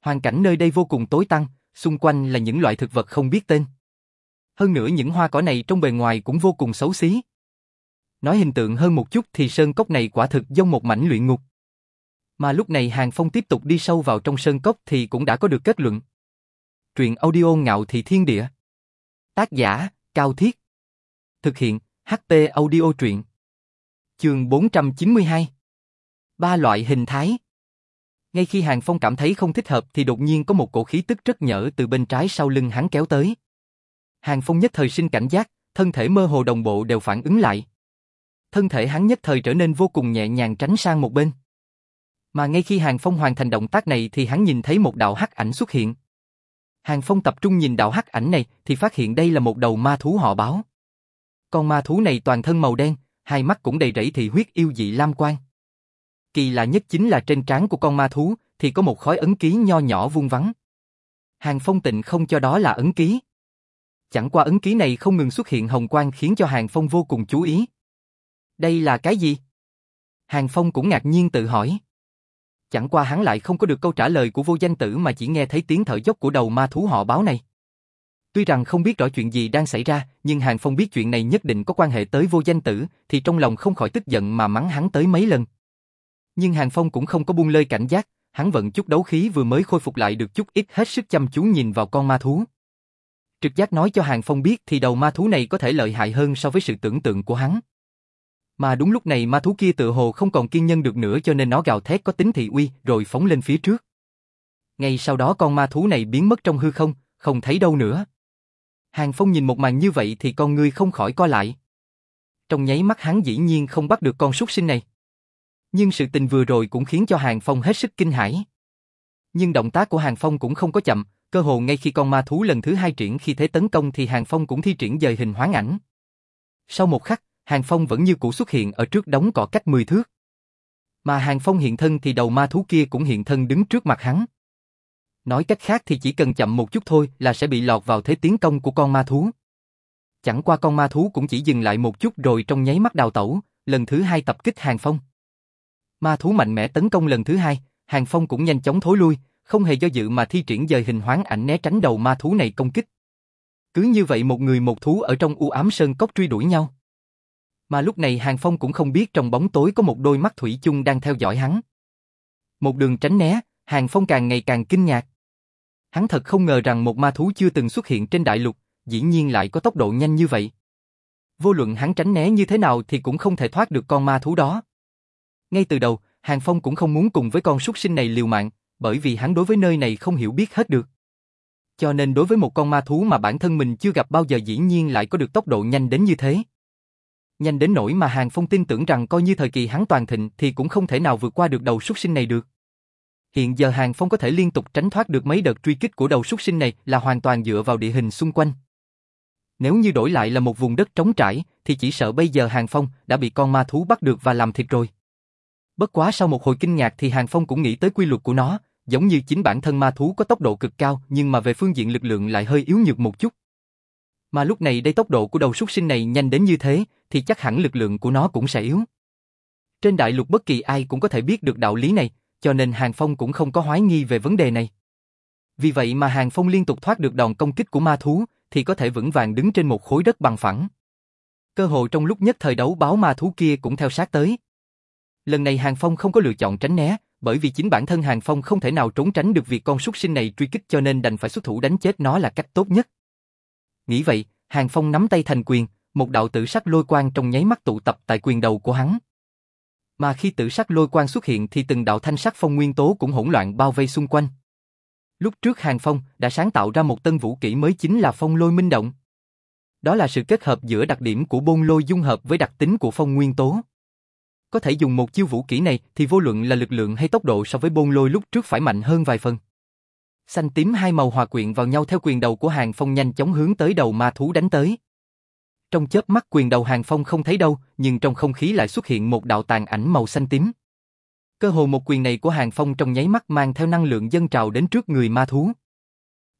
Hoàn cảnh nơi đây vô cùng tối tăm, xung quanh là những loại thực vật không biết tên. Hơn nữa những hoa cỏ này trong bề ngoài cũng vô cùng xấu xí. Nói hình tượng hơn một chút thì sơn cốc này quả thực giống một mảnh luyện ngục. Mà lúc này Hàng Phong tiếp tục đi sâu vào trong sơn cốc thì cũng đã có được kết luận. Truyện audio ngạo thị thiên địa. Tác giả, Cao Thiết. Thực hiện, HP audio truyện. Trường 492. Ba loại hình thái. Ngay khi Hàng Phong cảm thấy không thích hợp thì đột nhiên có một cổ khí tức rất nhở từ bên trái sau lưng hắn kéo tới. Hàng Phong nhất thời sinh cảnh giác, thân thể mơ hồ đồng bộ đều phản ứng lại. Thân thể hắn nhất thời trở nên vô cùng nhẹ nhàng tránh sang một bên. Mà ngay khi Hàng Phong hoàn thành động tác này thì hắn nhìn thấy một đạo hắc ảnh xuất hiện. Hàng Phong tập trung nhìn đạo hắc ảnh này thì phát hiện đây là một đầu ma thú họ báo. Con ma thú này toàn thân màu đen, hai mắt cũng đầy rẫy thị huyết yêu dị lam quang. Kỳ lạ nhất chính là trên trán của con ma thú, thì có một khói ấn ký nho nhỏ vuông vắn. Hàng Phong tịnh không cho đó là ấn ký. Chẳng qua ấn ký này không ngừng xuất hiện hồng quang khiến cho Hàng Phong vô cùng chú ý. Đây là cái gì? Hàng Phong cũng ngạc nhiên tự hỏi. Chẳng qua hắn lại không có được câu trả lời của vô danh tử mà chỉ nghe thấy tiếng thở dốc của đầu ma thú họ báo này. Tuy rằng không biết rõ chuyện gì đang xảy ra, nhưng Hàng Phong biết chuyện này nhất định có quan hệ tới vô danh tử, thì trong lòng không khỏi tức giận mà mắng hắn tới mấy lần. Nhưng Hàng Phong cũng không có buông lơi cảnh giác, hắn vận chút đấu khí vừa mới khôi phục lại được chút ít hết sức chăm chú nhìn vào con ma thú. Trực giác nói cho Hàng Phong biết thì đầu ma thú này có thể lợi hại hơn so với sự tưởng tượng của hắn. Mà đúng lúc này ma thú kia tự hồ không còn kiên nhân được nữa cho nên nó gào thét có tính thị uy rồi phóng lên phía trước. Ngay sau đó con ma thú này biến mất trong hư không, không thấy đâu nữa. Hàng Phong nhìn một màn như vậy thì con ngươi không khỏi co lại. Trong nháy mắt hắn dĩ nhiên không bắt được con súc sinh này. Nhưng sự tình vừa rồi cũng khiến cho Hàng Phong hết sức kinh hãi. Nhưng động tác của Hàng Phong cũng không có chậm, cơ hồ ngay khi con ma thú lần thứ hai triển khi thế tấn công thì Hàng Phong cũng thi triển dời hình hoán ảnh. Sau một khắc, Hàng Phong vẫn như cũ xuất hiện ở trước đống cỏ cách 10 thước. Mà Hàng Phong hiện thân thì đầu ma thú kia cũng hiện thân đứng trước mặt hắn. Nói cách khác thì chỉ cần chậm một chút thôi là sẽ bị lọt vào thế tiến công của con ma thú. Chẳng qua con ma thú cũng chỉ dừng lại một chút rồi trong nháy mắt đào tẩu, lần thứ hai tập kích Hàng Phong. Ma thú mạnh mẽ tấn công lần thứ hai, Hàng Phong cũng nhanh chóng thối lui, không hề do dự mà thi triển dời hình hoán ảnh né tránh đầu ma thú này công kích. Cứ như vậy một người một thú ở trong u ám sơn cốc truy đuổi nhau. Mà lúc này Hàng Phong cũng không biết trong bóng tối có một đôi mắt thủy chung đang theo dõi hắn. Một đường tránh né, Hàng Phong càng ngày càng kinh ngạc. Hắn thật không ngờ rằng một ma thú chưa từng xuất hiện trên đại lục, dĩ nhiên lại có tốc độ nhanh như vậy. Vô luận hắn tránh né như thế nào thì cũng không thể thoát được con ma thú đó. Ngay từ đầu, Hàng Phong cũng không muốn cùng với con súc sinh này liều mạng, bởi vì hắn đối với nơi này không hiểu biết hết được. Cho nên đối với một con ma thú mà bản thân mình chưa gặp bao giờ dĩ nhiên lại có được tốc độ nhanh đến như thế. Nhanh đến nỗi mà Hàng Phong tin tưởng rằng coi như thời kỳ hắn toàn thịnh thì cũng không thể nào vượt qua được đầu súc sinh này được. Hiện giờ Hàng Phong có thể liên tục tránh thoát được mấy đợt truy kích của đầu súc sinh này là hoàn toàn dựa vào địa hình xung quanh. Nếu như đổi lại là một vùng đất trống trải, thì chỉ sợ bây giờ Hàng Phong đã bị con ma thú bắt được và làm thịt rồi. Bất quá sau một hồi kinh ngạc thì Hàng Phong cũng nghĩ tới quy luật của nó, giống như chính bản thân ma thú có tốc độ cực cao nhưng mà về phương diện lực lượng lại hơi yếu nhược một chút. Mà lúc này đây tốc độ của đầu súc sinh này nhanh đến như thế, thì chắc hẳn lực lượng của nó cũng sẽ yếu. Trên đại lục bất kỳ ai cũng có thể biết được đạo lý này, cho nên Hàng Phong cũng không có hoái nghi về vấn đề này. Vì vậy mà Hàng Phong liên tục thoát được đòn công kích của ma thú, thì có thể vững vàng đứng trên một khối đất bằng phẳng. Cơ hội trong lúc nhất thời đấu báo ma thú kia cũng theo sát tới. Lần này Hàng Phong không có lựa chọn tránh né, bởi vì chính bản thân Hàng Phong không thể nào trốn tránh được việc con súc sinh này truy kích cho nên đành phải xuất thủ đánh chết nó là cách tốt nhất. Nghĩ vậy, Hàng Phong nắm tay thành quyền, một đạo tử sắc lôi quang trong nháy mắt tụ tập tại quyền đầu của hắn. Mà khi tử sắc lôi quang xuất hiện thì từng đạo thanh sắc phong nguyên tố cũng hỗn loạn bao vây xung quanh. Lúc trước Hàng Phong đã sáng tạo ra một tân vũ kỹ mới chính là phong lôi minh động. Đó là sự kết hợp giữa đặc điểm của bôn lôi dung hợp với đặc tính của phong nguyên tố. Có thể dùng một chiêu vũ kỹ này thì vô luận là lực lượng hay tốc độ so với bôn lôi lúc trước phải mạnh hơn vài phần. Xanh tím hai màu hòa quyện vào nhau theo quyền đầu của Hàng Phong nhanh chóng hướng tới đầu ma thú đánh tới. Trong chớp mắt quyền đầu Hàng Phong không thấy đâu, nhưng trong không khí lại xuất hiện một đạo tàn ảnh màu xanh tím. Cơ hồ một quyền này của Hàng Phong trong nháy mắt mang theo năng lượng dân trào đến trước người ma thú.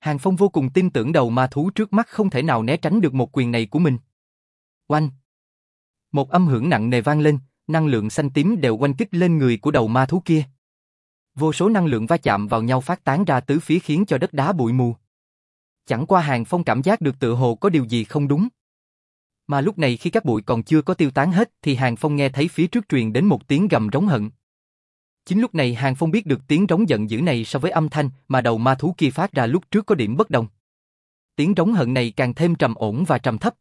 Hàng Phong vô cùng tin tưởng đầu ma thú trước mắt không thể nào né tránh được một quyền này của mình. Oanh! Một âm hưởng nặng nề vang lên, năng lượng xanh tím đều quanh kích lên người của đầu ma thú kia. Vô số năng lượng va chạm vào nhau phát tán ra tứ phía khiến cho đất đá bụi mù. Chẳng qua Hàng Phong cảm giác được tự hồ có điều gì không đúng. Mà lúc này khi các bụi còn chưa có tiêu tán hết, thì Hàng Phong nghe thấy phía trước truyền đến một tiếng gầm rống hận. Chính lúc này Hàng Phong biết được tiếng rống giận dữ này so với âm thanh mà đầu ma thú kia phát ra lúc trước có điểm bất đồng. Tiếng rống hận này càng thêm trầm ổn và trầm thấp.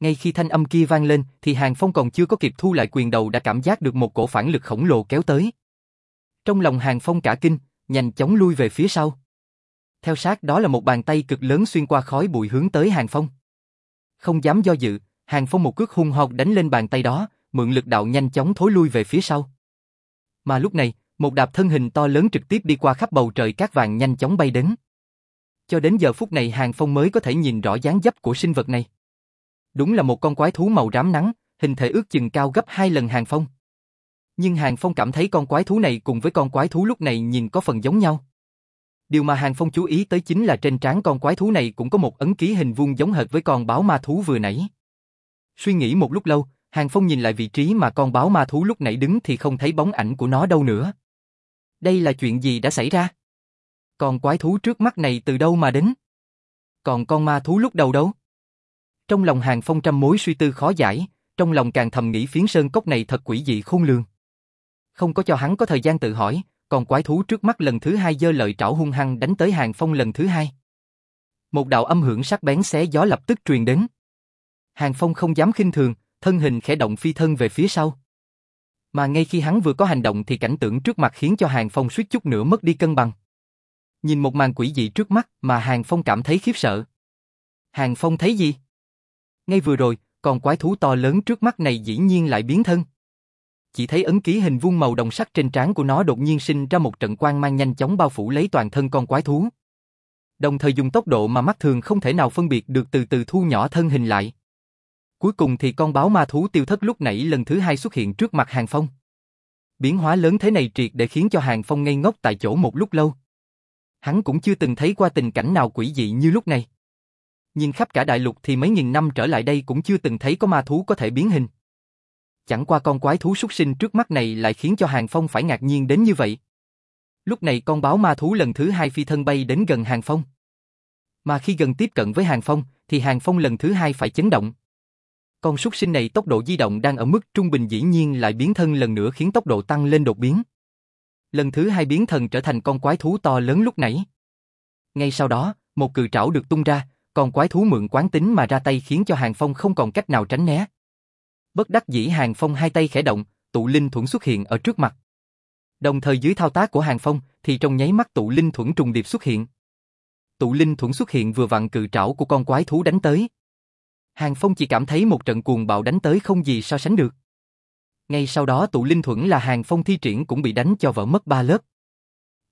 Ngay khi thanh âm kia vang lên, thì Hàng Phong còn chưa có kịp thu lại quyền đầu đã cảm giác được một cổ phản lực khổng lồ kéo tới. Trong lòng Hàng Phong cả kinh, nhanh chóng lui về phía sau. Theo sát đó là một bàn tay cực lớn xuyên qua khói bụi hướng tới Hàng Phong. Không dám do dự, Hàng Phong một cước hung hăng đánh lên bàn tay đó, mượn lực đạo nhanh chóng thối lui về phía sau. Mà lúc này, một đạp thân hình to lớn trực tiếp đi qua khắp bầu trời cát vàng nhanh chóng bay đến. Cho đến giờ phút này Hàng Phong mới có thể nhìn rõ dáng dấp của sinh vật này. Đúng là một con quái thú màu rám nắng, hình thể ước chừng cao gấp hai lần Hàng Phong. Nhưng Hàng Phong cảm thấy con quái thú này cùng với con quái thú lúc này nhìn có phần giống nhau. Điều mà Hàng Phong chú ý tới chính là trên trán con quái thú này cũng có một ấn ký hình vuông giống hệt với con báo ma thú vừa nãy. Suy nghĩ một lúc lâu, Hàng Phong nhìn lại vị trí mà con báo ma thú lúc nãy đứng thì không thấy bóng ảnh của nó đâu nữa. Đây là chuyện gì đã xảy ra? Con quái thú trước mắt này từ đâu mà đến? Còn con ma thú lúc đầu đâu? Trong lòng Hàng Phong trăm mối suy tư khó giải, trong lòng càng thầm nghĩ phiến sơn cốc này thật quỷ dị khôn lường. Không có cho hắn có thời gian tự hỏi, còn quái thú trước mắt lần thứ hai giơ lợi trảo hung hăng đánh tới Hàng Phong lần thứ hai. Một đạo âm hưởng sắc bén xé gió lập tức truyền đến. Hàng Phong không dám khinh thường, thân hình khẽ động phi thân về phía sau. Mà ngay khi hắn vừa có hành động thì cảnh tượng trước mặt khiến cho Hàng Phong suýt chút nữa mất đi cân bằng. Nhìn một màn quỷ dị trước mắt mà Hàng Phong cảm thấy khiếp sợ. Hàng Phong thấy gì? Ngay vừa rồi, còn quái thú to lớn trước mắt này dĩ nhiên lại biến thân. Chỉ thấy ấn ký hình vuông màu đồng sắc trên trán của nó đột nhiên sinh ra một trận quang mang nhanh chóng bao phủ lấy toàn thân con quái thú. Đồng thời dùng tốc độ mà mắt thường không thể nào phân biệt được từ từ thu nhỏ thân hình lại. Cuối cùng thì con báo ma thú tiêu thất lúc nãy lần thứ hai xuất hiện trước mặt Hàng Phong. Biến hóa lớn thế này triệt để khiến cho Hàng Phong ngây ngốc tại chỗ một lúc lâu. Hắn cũng chưa từng thấy qua tình cảnh nào quỷ dị như lúc này. Nhưng khắp cả đại lục thì mấy nghìn năm trở lại đây cũng chưa từng thấy có ma thú có thể biến hình. Chẳng qua con quái thú xuất sinh trước mắt này lại khiến cho Hàng Phong phải ngạc nhiên đến như vậy. Lúc này con báo ma thú lần thứ hai phi thân bay đến gần Hàng Phong. Mà khi gần tiếp cận với Hàng Phong, thì Hàng Phong lần thứ hai phải chấn động. Con súc sinh này tốc độ di động đang ở mức trung bình dĩ nhiên lại biến thân lần nữa khiến tốc độ tăng lên đột biến. Lần thứ hai biến thần trở thành con quái thú to lớn lúc nãy. Ngay sau đó, một cự trảo được tung ra, con quái thú mượn quán tính mà ra tay khiến cho Hàng Phong không còn cách nào tránh né. Bất đắc dĩ Hàng Phong hai tay khẽ động, tụ linh thuẫn xuất hiện ở trước mặt. Đồng thời dưới thao tác của Hàng Phong thì trong nháy mắt tụ linh thuẫn trùng điệp xuất hiện. Tụ linh thuẫn xuất hiện vừa vặn cự trảo của con quái thú đánh tới. Hàng Phong chỉ cảm thấy một trận cuồng bạo đánh tới không gì so sánh được. Ngay sau đó tụ linh thuẫn là Hàng Phong thi triển cũng bị đánh cho vỡ mất ba lớp.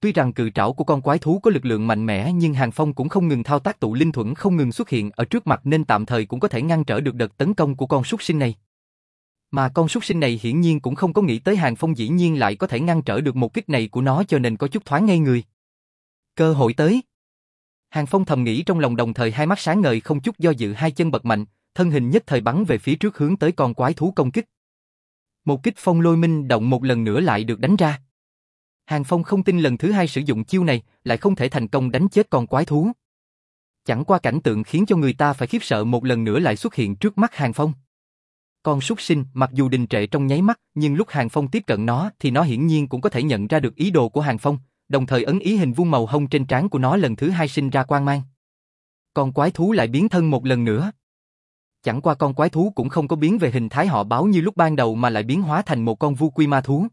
Tuy rằng cự trảo của con quái thú có lực lượng mạnh mẽ nhưng Hàng Phong cũng không ngừng thao tác tụ linh thuẫn không ngừng xuất hiện ở trước mặt nên tạm thời cũng có thể ngăn trở được đợt tấn công của con súc sinh này. Mà con súc sinh này hiển nhiên cũng không có nghĩ tới Hàng Phong dĩ nhiên lại có thể ngăn trở được một kích này của nó cho nên có chút thoáng ngay người. Cơ hội tới. Hàng Phong thầm nghĩ trong lòng đồng thời hai mắt sáng ngời không chút do dự hai chân bật mạnh, thân hình nhất thời bắn về phía trước hướng tới con quái thú công kích. Một kích phong lôi minh động một lần nữa lại được đánh ra. Hàng Phong không tin lần thứ hai sử dụng chiêu này lại không thể thành công đánh chết con quái thú. Chẳng qua cảnh tượng khiến cho người ta phải khiếp sợ một lần nữa lại xuất hiện trước mắt Hàng Phong. Con súc sinh mặc dù đình trệ trong nháy mắt nhưng lúc Hàng Phong tiếp cận nó thì nó hiển nhiên cũng có thể nhận ra được ý đồ của Hàng Phong, đồng thời ấn ý hình vuông màu hông trên trán của nó lần thứ hai sinh ra quang mang. Con quái thú lại biến thân một lần nữa. Chẳng qua con quái thú cũng không có biến về hình thái họ báo như lúc ban đầu mà lại biến hóa thành một con vu quy ma thú.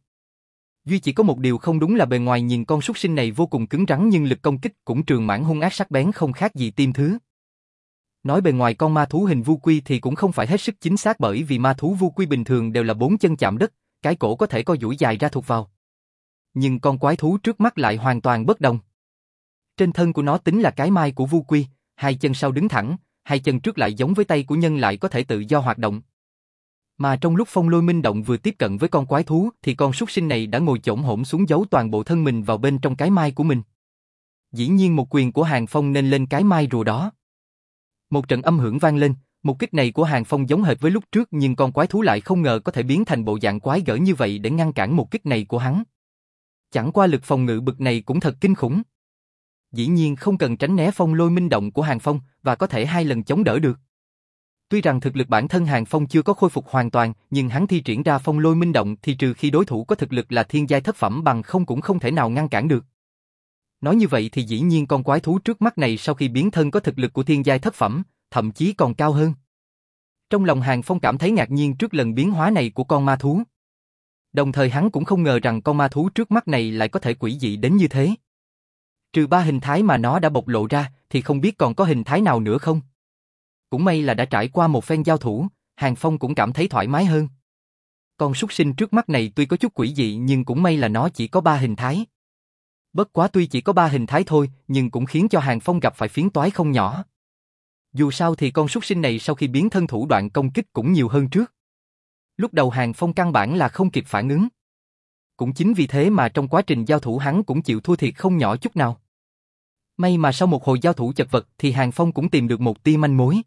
Duy chỉ có một điều không đúng là bề ngoài nhìn con súc sinh này vô cùng cứng rắn nhưng lực công kích cũng trường mãn hung ác sắc bén không khác gì tim thứ. Nói bề ngoài con ma thú hình vu quy thì cũng không phải hết sức chính xác bởi vì ma thú vu quy bình thường đều là bốn chân chạm đất, cái cổ có thể co duỗi dài ra thuộc vào. Nhưng con quái thú trước mắt lại hoàn toàn bất đồng. Trên thân của nó tính là cái mai của vu quy, hai chân sau đứng thẳng, hai chân trước lại giống với tay của nhân lại có thể tự do hoạt động. Mà trong lúc phong lôi minh động vừa tiếp cận với con quái thú thì con súc sinh này đã ngồi chổng hổm xuống giấu toàn bộ thân mình vào bên trong cái mai của mình. Dĩ nhiên một quyền của Hàng Phong nên lên cái mai rùa đó. Một trận âm hưởng vang lên, một kích này của Hàng Phong giống hệt với lúc trước nhưng con quái thú lại không ngờ có thể biến thành bộ dạng quái gở như vậy để ngăn cản một kích này của hắn. Chẳng qua lực phòng ngự bực này cũng thật kinh khủng. Dĩ nhiên không cần tránh né phong lôi minh động của Hàng Phong và có thể hai lần chống đỡ được. Tuy rằng thực lực bản thân Hàng Phong chưa có khôi phục hoàn toàn, nhưng hắn thi triển ra phong lôi minh động thì trừ khi đối thủ có thực lực là thiên giai thất phẩm bằng không cũng không thể nào ngăn cản được. Nói như vậy thì dĩ nhiên con quái thú trước mắt này sau khi biến thân có thực lực của thiên giai thất phẩm, thậm chí còn cao hơn. Trong lòng Hàng Phong cảm thấy ngạc nhiên trước lần biến hóa này của con ma thú. Đồng thời hắn cũng không ngờ rằng con ma thú trước mắt này lại có thể quỷ dị đến như thế. Trừ ba hình thái mà nó đã bộc lộ ra, thì không biết còn có hình thái nào nữa không? Cũng may là đã trải qua một phen giao thủ, Hàng Phong cũng cảm thấy thoải mái hơn. Con súc sinh trước mắt này tuy có chút quỷ dị nhưng cũng may là nó chỉ có ba hình thái. Bất quá tuy chỉ có ba hình thái thôi, nhưng cũng khiến cho Hàng Phong gặp phải phiến toái không nhỏ. Dù sao thì con súc sinh này sau khi biến thân thủ đoạn công kích cũng nhiều hơn trước. Lúc đầu Hàng Phong căn bản là không kịp phản ứng. Cũng chính vì thế mà trong quá trình giao thủ hắn cũng chịu thua thiệt không nhỏ chút nào. May mà sau một hồi giao thủ chật vật thì Hàng Phong cũng tìm được một tia manh mối.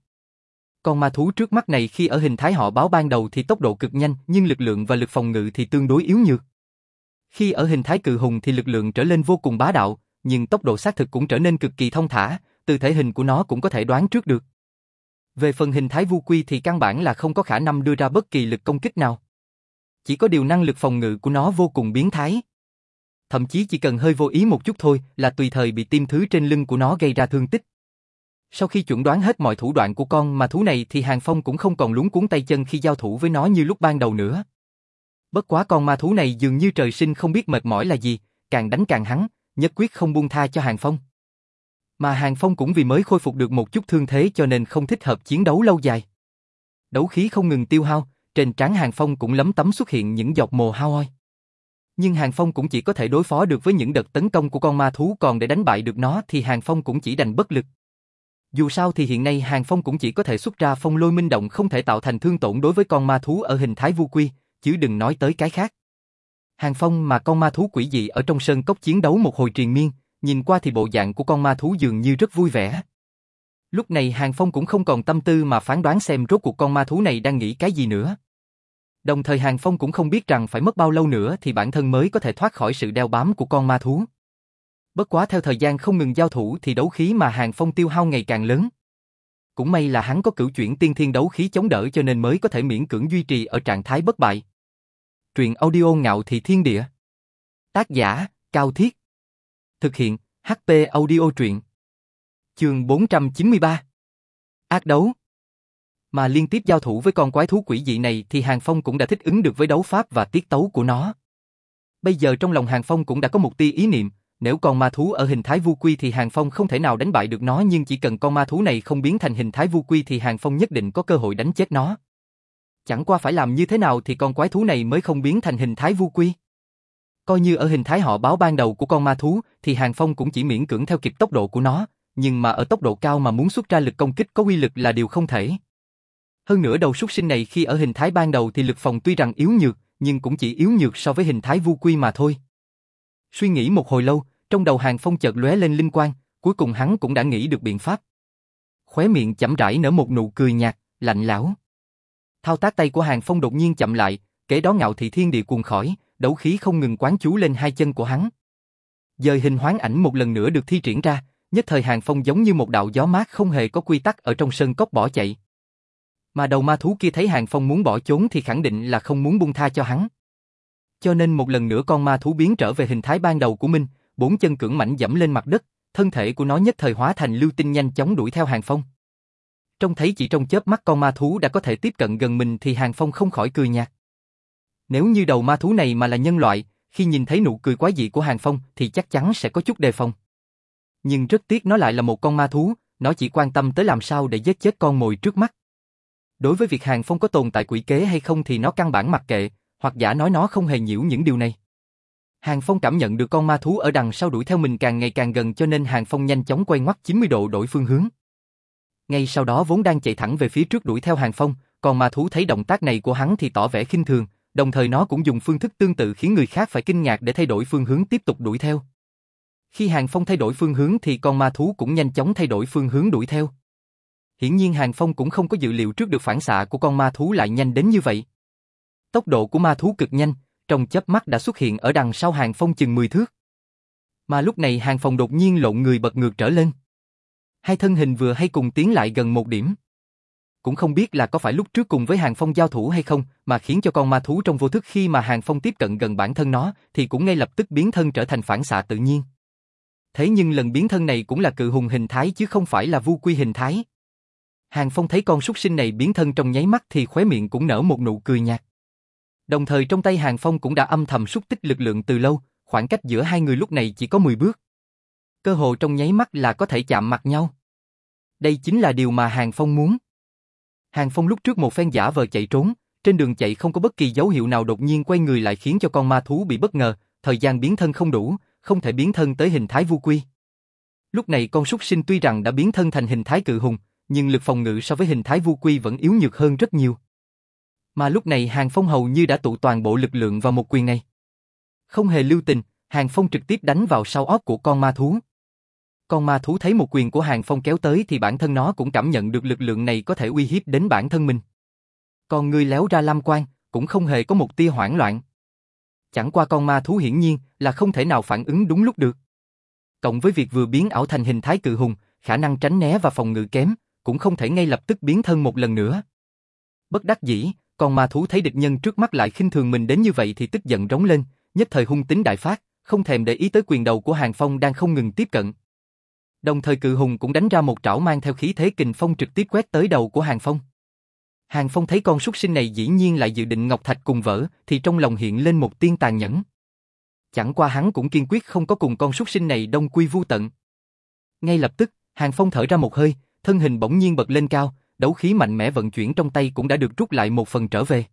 Con ma thú trước mắt này khi ở hình thái họ báo ban đầu thì tốc độ cực nhanh nhưng lực lượng và lực phòng ngự thì tương đối yếu nhược. Khi ở hình thái cự hùng thì lực lượng trở lên vô cùng bá đạo, nhưng tốc độ xác thực cũng trở nên cực kỳ thông thả, từ thể hình của nó cũng có thể đoán trước được. Về phần hình thái vu quy thì căn bản là không có khả năng đưa ra bất kỳ lực công kích nào. Chỉ có điều năng lực phòng ngự của nó vô cùng biến thái. Thậm chí chỉ cần hơi vô ý một chút thôi là tùy thời bị tim thứ trên lưng của nó gây ra thương tích. Sau khi chuẩn đoán hết mọi thủ đoạn của con mà thú này thì Hàng Phong cũng không còn lúng cuốn tay chân khi giao thủ với nó như lúc ban đầu nữa. Bất quá con ma thú này dường như trời sinh không biết mệt mỏi là gì, càng đánh càng hắn, nhất quyết không buông tha cho Hàng Phong. Mà Hàng Phong cũng vì mới khôi phục được một chút thương thế cho nên không thích hợp chiến đấu lâu dài. Đấu khí không ngừng tiêu hao, trên trán Hàng Phong cũng lấm tấm xuất hiện những giọt mồ hao Nhưng Hàng Phong cũng chỉ có thể đối phó được với những đợt tấn công của con ma thú còn để đánh bại được nó thì Hàng Phong cũng chỉ đành bất lực. Dù sao thì hiện nay Hàng Phong cũng chỉ có thể xuất ra phong lôi minh động không thể tạo thành thương tổn đối với con ma thú ở hình thái vu quy, chứ đừng nói tới cái khác. Hàng Phong mà con ma thú quỷ dị ở trong sơn cốc chiến đấu một hồi triền miên, nhìn qua thì bộ dạng của con ma thú dường như rất vui vẻ. Lúc này Hàng Phong cũng không còn tâm tư mà phán đoán xem rốt cuộc con ma thú này đang nghĩ cái gì nữa. Đồng thời Hàng Phong cũng không biết rằng phải mất bao lâu nữa thì bản thân mới có thể thoát khỏi sự đeo bám của con ma thú. Bất quá theo thời gian không ngừng giao thủ thì đấu khí mà Hàng Phong tiêu hao ngày càng lớn. Cũng may là hắn có cửu chuyển tiên thiên đấu khí chống đỡ cho nên mới có thể miễn cưỡng duy trì ở trạng thái bất bại. Truyện audio ngạo thị thiên địa. Tác giả, Cao Thiết. Thực hiện, HP audio truyện. Trường 493. Ác đấu. Mà liên tiếp giao thủ với con quái thú quỷ dị này thì Hàng Phong cũng đã thích ứng được với đấu pháp và tiết tấu của nó. Bây giờ trong lòng Hàng Phong cũng đã có một tia ý niệm, nếu con ma thú ở hình thái vu quy thì Hàng Phong không thể nào đánh bại được nó nhưng chỉ cần con ma thú này không biến thành hình thái vu quy thì Hàng Phong nhất định có cơ hội đánh chết nó. Chẳng qua phải làm như thế nào thì con quái thú này mới không biến thành hình thái vu quy. Coi như ở hình thái họ báo ban đầu của con ma thú thì Hàng Phong cũng chỉ miễn cưỡng theo kịp tốc độ của nó, nhưng mà ở tốc độ cao mà muốn xuất ra lực công kích có uy lực là điều không thể. Hơn nữa đầu súc sinh này khi ở hình thái ban đầu thì lực phòng tuy rằng yếu nhược, nhưng cũng chỉ yếu nhược so với hình thái vu quy mà thôi. Suy nghĩ một hồi lâu, trong đầu Hàng Phong chợt lóe lên linh quang, cuối cùng hắn cũng đã nghĩ được biện pháp. Khóe miệng chậm rãi nở một nụ cười nhạt, lạnh lão. Thao tác tay của Hàng Phong đột nhiên chậm lại, kế đó ngạo thị thiên địa cuồng khỏi, đấu khí không ngừng quán chú lên hai chân của hắn. Dời hình hoán ảnh một lần nữa được thi triển ra, nhất thời Hàng Phong giống như một đạo gió mát không hề có quy tắc ở trong sơn cốc bỏ chạy. Mà đầu ma thú kia thấy Hàng Phong muốn bỏ trốn thì khẳng định là không muốn buông tha cho hắn. Cho nên một lần nữa con ma thú biến trở về hình thái ban đầu của mình, bốn chân cưỡng mảnh dẫm lên mặt đất, thân thể của nó nhất thời hóa thành lưu tinh nhanh chóng đuổi theo Hàng Phong. Trông thấy chỉ trong chớp mắt con ma thú đã có thể tiếp cận gần mình thì Hàng Phong không khỏi cười nhạt. Nếu như đầu ma thú này mà là nhân loại, khi nhìn thấy nụ cười quái dị của Hàng Phong thì chắc chắn sẽ có chút đề phòng. Nhưng rất tiếc nó lại là một con ma thú, nó chỉ quan tâm tới làm sao để giết chết con mồi trước mắt. Đối với việc Hàng Phong có tồn tại quỷ kế hay không thì nó căn bản mặc kệ, hoặc giả nói nó không hề nhiễu những điều này. Hàng Phong cảm nhận được con ma thú ở đằng sau đuổi theo mình càng ngày càng gần cho nên Hàng Phong nhanh chóng quay ngoắt 90 độ đổi phương hướng. Ngay sau đó vốn đang chạy thẳng về phía trước đuổi theo Hàng Phong, còn ma thú thấy động tác này của hắn thì tỏ vẻ khinh thường, đồng thời nó cũng dùng phương thức tương tự khiến người khác phải kinh ngạc để thay đổi phương hướng tiếp tục đuổi theo. Khi Hàng Phong thay đổi phương hướng thì con ma thú cũng nhanh chóng thay đổi phương hướng đuổi theo. Hiển nhiên Hàng Phong cũng không có dự liệu trước được phản xạ của con ma thú lại nhanh đến như vậy. Tốc độ của ma thú cực nhanh, trong chớp mắt đã xuất hiện ở đằng sau Hàng Phong chừng 10 thước. Mà lúc này Hàng Phong đột nhiên lộn người bật ngược trở lên. Hai thân hình vừa hay cùng tiến lại gần một điểm. Cũng không biết là có phải lúc trước cùng với Hàng Phong giao thủ hay không, mà khiến cho con ma thú trong vô thức khi mà Hàng Phong tiếp cận gần bản thân nó, thì cũng ngay lập tức biến thân trở thành phản xạ tự nhiên. Thế nhưng lần biến thân này cũng là cự hùng hình thái chứ không phải là vu quy hình thái. Hàng Phong thấy con súc sinh này biến thân trong nháy mắt thì khóe miệng cũng nở một nụ cười nhạt. Đồng thời trong tay Hàng Phong cũng đã âm thầm xúc tích lực lượng từ lâu, khoảng cách giữa hai người lúc này chỉ có 10 bước. Cơ hồ trong nháy mắt là có thể chạm mặt nhau. Đây chính là điều mà Hàng Phong muốn. Hàng Phong lúc trước một phen giả vờ chạy trốn, trên đường chạy không có bất kỳ dấu hiệu nào đột nhiên quay người lại khiến cho con ma thú bị bất ngờ, thời gian biến thân không đủ, không thể biến thân tới hình thái vu quy. Lúc này con súc sinh tuy rằng đã biến thân thành hình thái cự hùng, nhưng lực phòng ngự so với hình thái vu quy vẫn yếu nhược hơn rất nhiều. Mà lúc này Hàng Phong hầu như đã tụ toàn bộ lực lượng vào một quyền này. Không hề lưu tình, Hàng Phong trực tiếp đánh vào sau óc của con ma thú. Con ma thú thấy một quyền của Hàng Phong kéo tới thì bản thân nó cũng cảm nhận được lực lượng này có thể uy hiếp đến bản thân mình. Còn người léo ra lam quan, cũng không hề có một tia hoảng loạn. Chẳng qua con ma thú hiển nhiên là không thể nào phản ứng đúng lúc được. Cộng với việc vừa biến ảo thành hình thái cự hùng, khả năng tránh né và phòng ngự kém, cũng không thể ngay lập tức biến thân một lần nữa. Bất đắc dĩ, con ma thú thấy địch nhân trước mắt lại khinh thường mình đến như vậy thì tức giận rống lên, nhất thời hung tính đại phát, không thèm để ý tới quyền đầu của Hàng Phong đang không ngừng tiếp cận. Đồng thời cự hùng cũng đánh ra một trảo mang theo khí thế kình phong trực tiếp quét tới đầu của Hàng Phong. Hàng Phong thấy con súc sinh này dĩ nhiên lại dự định ngọc thạch cùng vỡ, thì trong lòng hiện lên một tiên tàn nhẫn. Chẳng qua hắn cũng kiên quyết không có cùng con súc sinh này đông quy vu tận. Ngay lập tức, Hàng Phong thở ra một hơi, thân hình bỗng nhiên bật lên cao, đấu khí mạnh mẽ vận chuyển trong tay cũng đã được rút lại một phần trở về.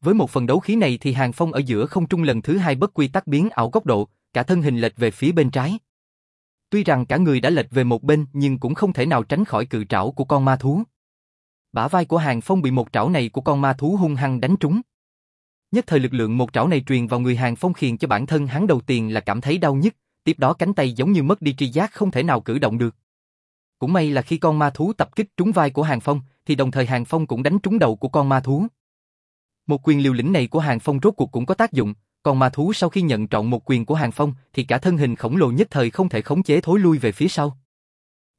Với một phần đấu khí này thì Hàng Phong ở giữa không trung lần thứ hai bất quy tắc biến ảo góc độ, cả thân hình lệch về phía bên trái. Tuy rằng cả người đã lệch về một bên nhưng cũng không thể nào tránh khỏi cự trảo của con ma thú. Bả vai của Hàng Phong bị một trảo này của con ma thú hung hăng đánh trúng. Nhất thời lực lượng một trảo này truyền vào người Hàng Phong khiến cho bản thân hắn đầu tiên là cảm thấy đau nhức, tiếp đó cánh tay giống như mất đi tri giác không thể nào cử động được. Cũng may là khi con ma thú tập kích trúng vai của Hàng Phong, thì đồng thời Hàng Phong cũng đánh trúng đầu của con ma thú. Một quyền liều lĩnh này của Hàng Phong rốt cuộc cũng có tác dụng, còn ma thú sau khi nhận trọn một quyền của Hàng Phong thì cả thân hình khổng lồ nhất thời không thể khống chế thối lui về phía sau.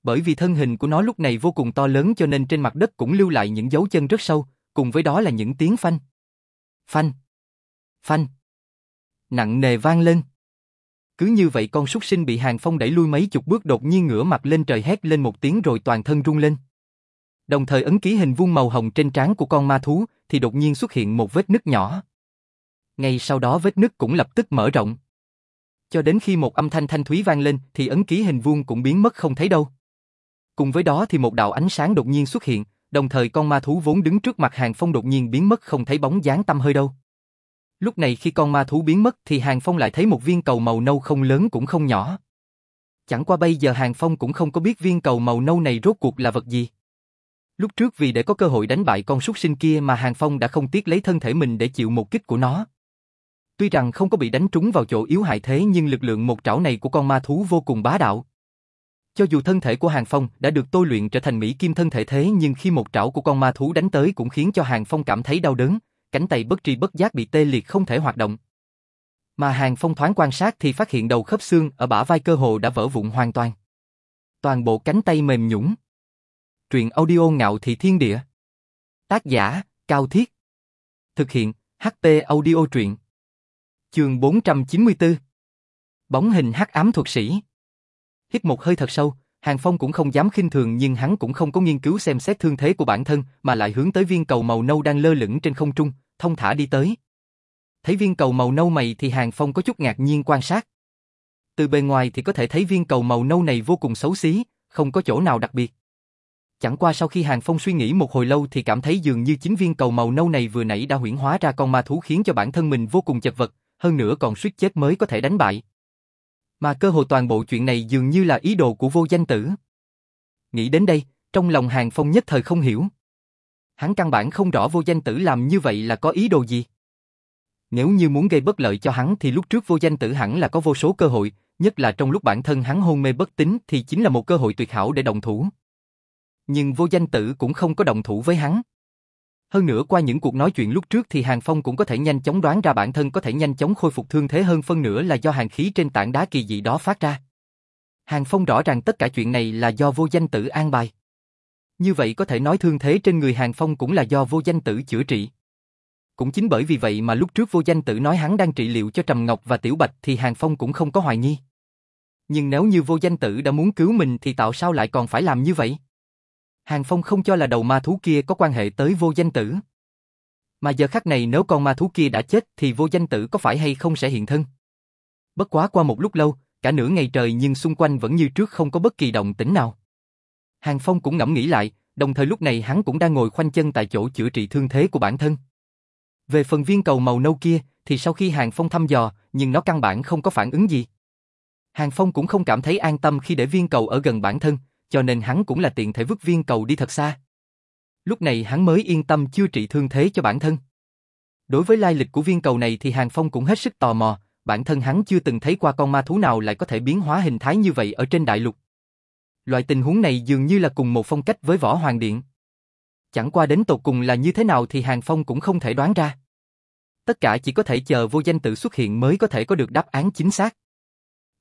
Bởi vì thân hình của nó lúc này vô cùng to lớn cho nên trên mặt đất cũng lưu lại những dấu chân rất sâu, cùng với đó là những tiếng phanh. Phanh. Phanh. Nặng nề vang lên. Cứ như vậy con súc sinh bị Hàng Phong đẩy lui mấy chục bước đột nhiên ngửa mặt lên trời hét lên một tiếng rồi toàn thân rung lên. Đồng thời ấn ký hình vuông màu hồng trên trán của con ma thú thì đột nhiên xuất hiện một vết nứt nhỏ. Ngay sau đó vết nứt cũng lập tức mở rộng. Cho đến khi một âm thanh thanh thúy vang lên thì ấn ký hình vuông cũng biến mất không thấy đâu. Cùng với đó thì một đạo ánh sáng đột nhiên xuất hiện, đồng thời con ma thú vốn đứng trước mặt Hàng Phong đột nhiên biến mất không thấy bóng dáng tâm hơi đâu. Lúc này khi con ma thú biến mất thì Hàng Phong lại thấy một viên cầu màu nâu không lớn cũng không nhỏ. Chẳng qua bây giờ Hàng Phong cũng không có biết viên cầu màu nâu này rốt cuộc là vật gì. Lúc trước vì để có cơ hội đánh bại con súc sinh kia mà Hàng Phong đã không tiếc lấy thân thể mình để chịu một kích của nó. Tuy rằng không có bị đánh trúng vào chỗ yếu hại thế nhưng lực lượng một trảo này của con ma thú vô cùng bá đạo. Cho dù thân thể của Hàng Phong đã được tôi luyện trở thành mỹ kim thân thể thế nhưng khi một trảo của con ma thú đánh tới cũng khiến cho Hàng Phong cảm thấy đau đớn, cánh tay bất tri bất giác bị tê liệt không thể hoạt động. Mà Hàng Phong thoáng quan sát thì phát hiện đầu khớp xương ở bả vai cơ hồ đã vỡ vụn hoàn toàn. Toàn bộ cánh tay mềm nhũn. Truyện audio ngạo thị thiên địa. Tác giả, Cao Thiết. Thực hiện, HT audio truyện. Chương 494. Bóng hình hắc ám thuật sĩ. Hít một hơi thật sâu, Hàng Phong cũng không dám khinh thường nhưng hắn cũng không có nghiên cứu xem xét thương thế của bản thân mà lại hướng tới viên cầu màu nâu đang lơ lửng trên không trung, thông thả đi tới. Thấy viên cầu màu nâu mày thì Hàng Phong có chút ngạc nhiên quan sát. Từ bề ngoài thì có thể thấy viên cầu màu nâu này vô cùng xấu xí, không có chỗ nào đặc biệt. Chẳng qua sau khi Hàng Phong suy nghĩ một hồi lâu thì cảm thấy dường như chính viên cầu màu nâu này vừa nãy đã huyển hóa ra con ma thú khiến cho bản thân mình vô cùng chật vật, hơn nữa còn suýt chết mới có thể đánh bại. Mà cơ hội toàn bộ chuyện này dường như là ý đồ của vô danh tử. Nghĩ đến đây, trong lòng Hàng Phong nhất thời không hiểu. Hắn căn bản không rõ vô danh tử làm như vậy là có ý đồ gì. Nếu như muốn gây bất lợi cho hắn thì lúc trước vô danh tử hẳn là có vô số cơ hội, nhất là trong lúc bản thân hắn hôn mê bất tính thì chính là một cơ hội tuyệt hảo để đồng thủ. Nhưng vô danh tử cũng không có đồng thủ với hắn. Hơn nữa, qua những cuộc nói chuyện lúc trước thì Hàng Phong cũng có thể nhanh chóng đoán ra bản thân có thể nhanh chóng khôi phục thương thế hơn, phân nửa là do hàng khí trên tảng đá kỳ dị đó phát ra. Hàng Phong rõ ràng tất cả chuyện này là do vô danh tử an bài. Như vậy có thể nói thương thế trên người Hàng Phong cũng là do vô danh tử chữa trị. Cũng chính bởi vì vậy mà lúc trước vô danh tử nói hắn đang trị liệu cho Trầm Ngọc và Tiểu Bạch thì Hàng Phong cũng không có hoài nghi. Nhưng nếu như vô danh tử đã muốn cứu mình thì tạo sao lại còn phải làm như vậy? Hàng Phong không cho là đầu ma thú kia có quan hệ tới vô danh tử. Mà giờ khắc này nếu con ma thú kia đã chết thì vô danh tử có phải hay không sẽ hiện thân. Bất quá qua một lúc lâu, cả nửa ngày trời nhưng xung quanh vẫn như trước không có bất kỳ động tĩnh nào. Hàng Phong cũng ngẫm nghĩ lại, đồng thời lúc này hắn cũng đang ngồi khoanh chân tại chỗ chữa trị thương thế của bản thân. Về phần viên cầu màu nâu kia, thì sau khi Hàng Phong thăm dò, nhưng nó căn bản không có phản ứng gì. Hàng Phong cũng không cảm thấy an tâm khi để viên cầu ở gần bản thân, cho nên hắn cũng là tiện thể vứt viên cầu đi thật xa. Lúc này hắn mới yên tâm chưa trị thương thế cho bản thân. Đối với lai lịch của viên cầu này thì Hàng Phong cũng hết sức tò mò, bản thân hắn chưa từng thấy qua con ma thú nào lại có thể biến hóa hình thái như vậy ở trên đại lục. Loại tình huống này dường như là cùng một phong cách với võ hoàng điện. Chẳng qua đến tột cùng là như thế nào thì Hàng Phong cũng không thể đoán ra. Tất cả chỉ có thể chờ vô danh tự xuất hiện mới có thể có được đáp án chính xác.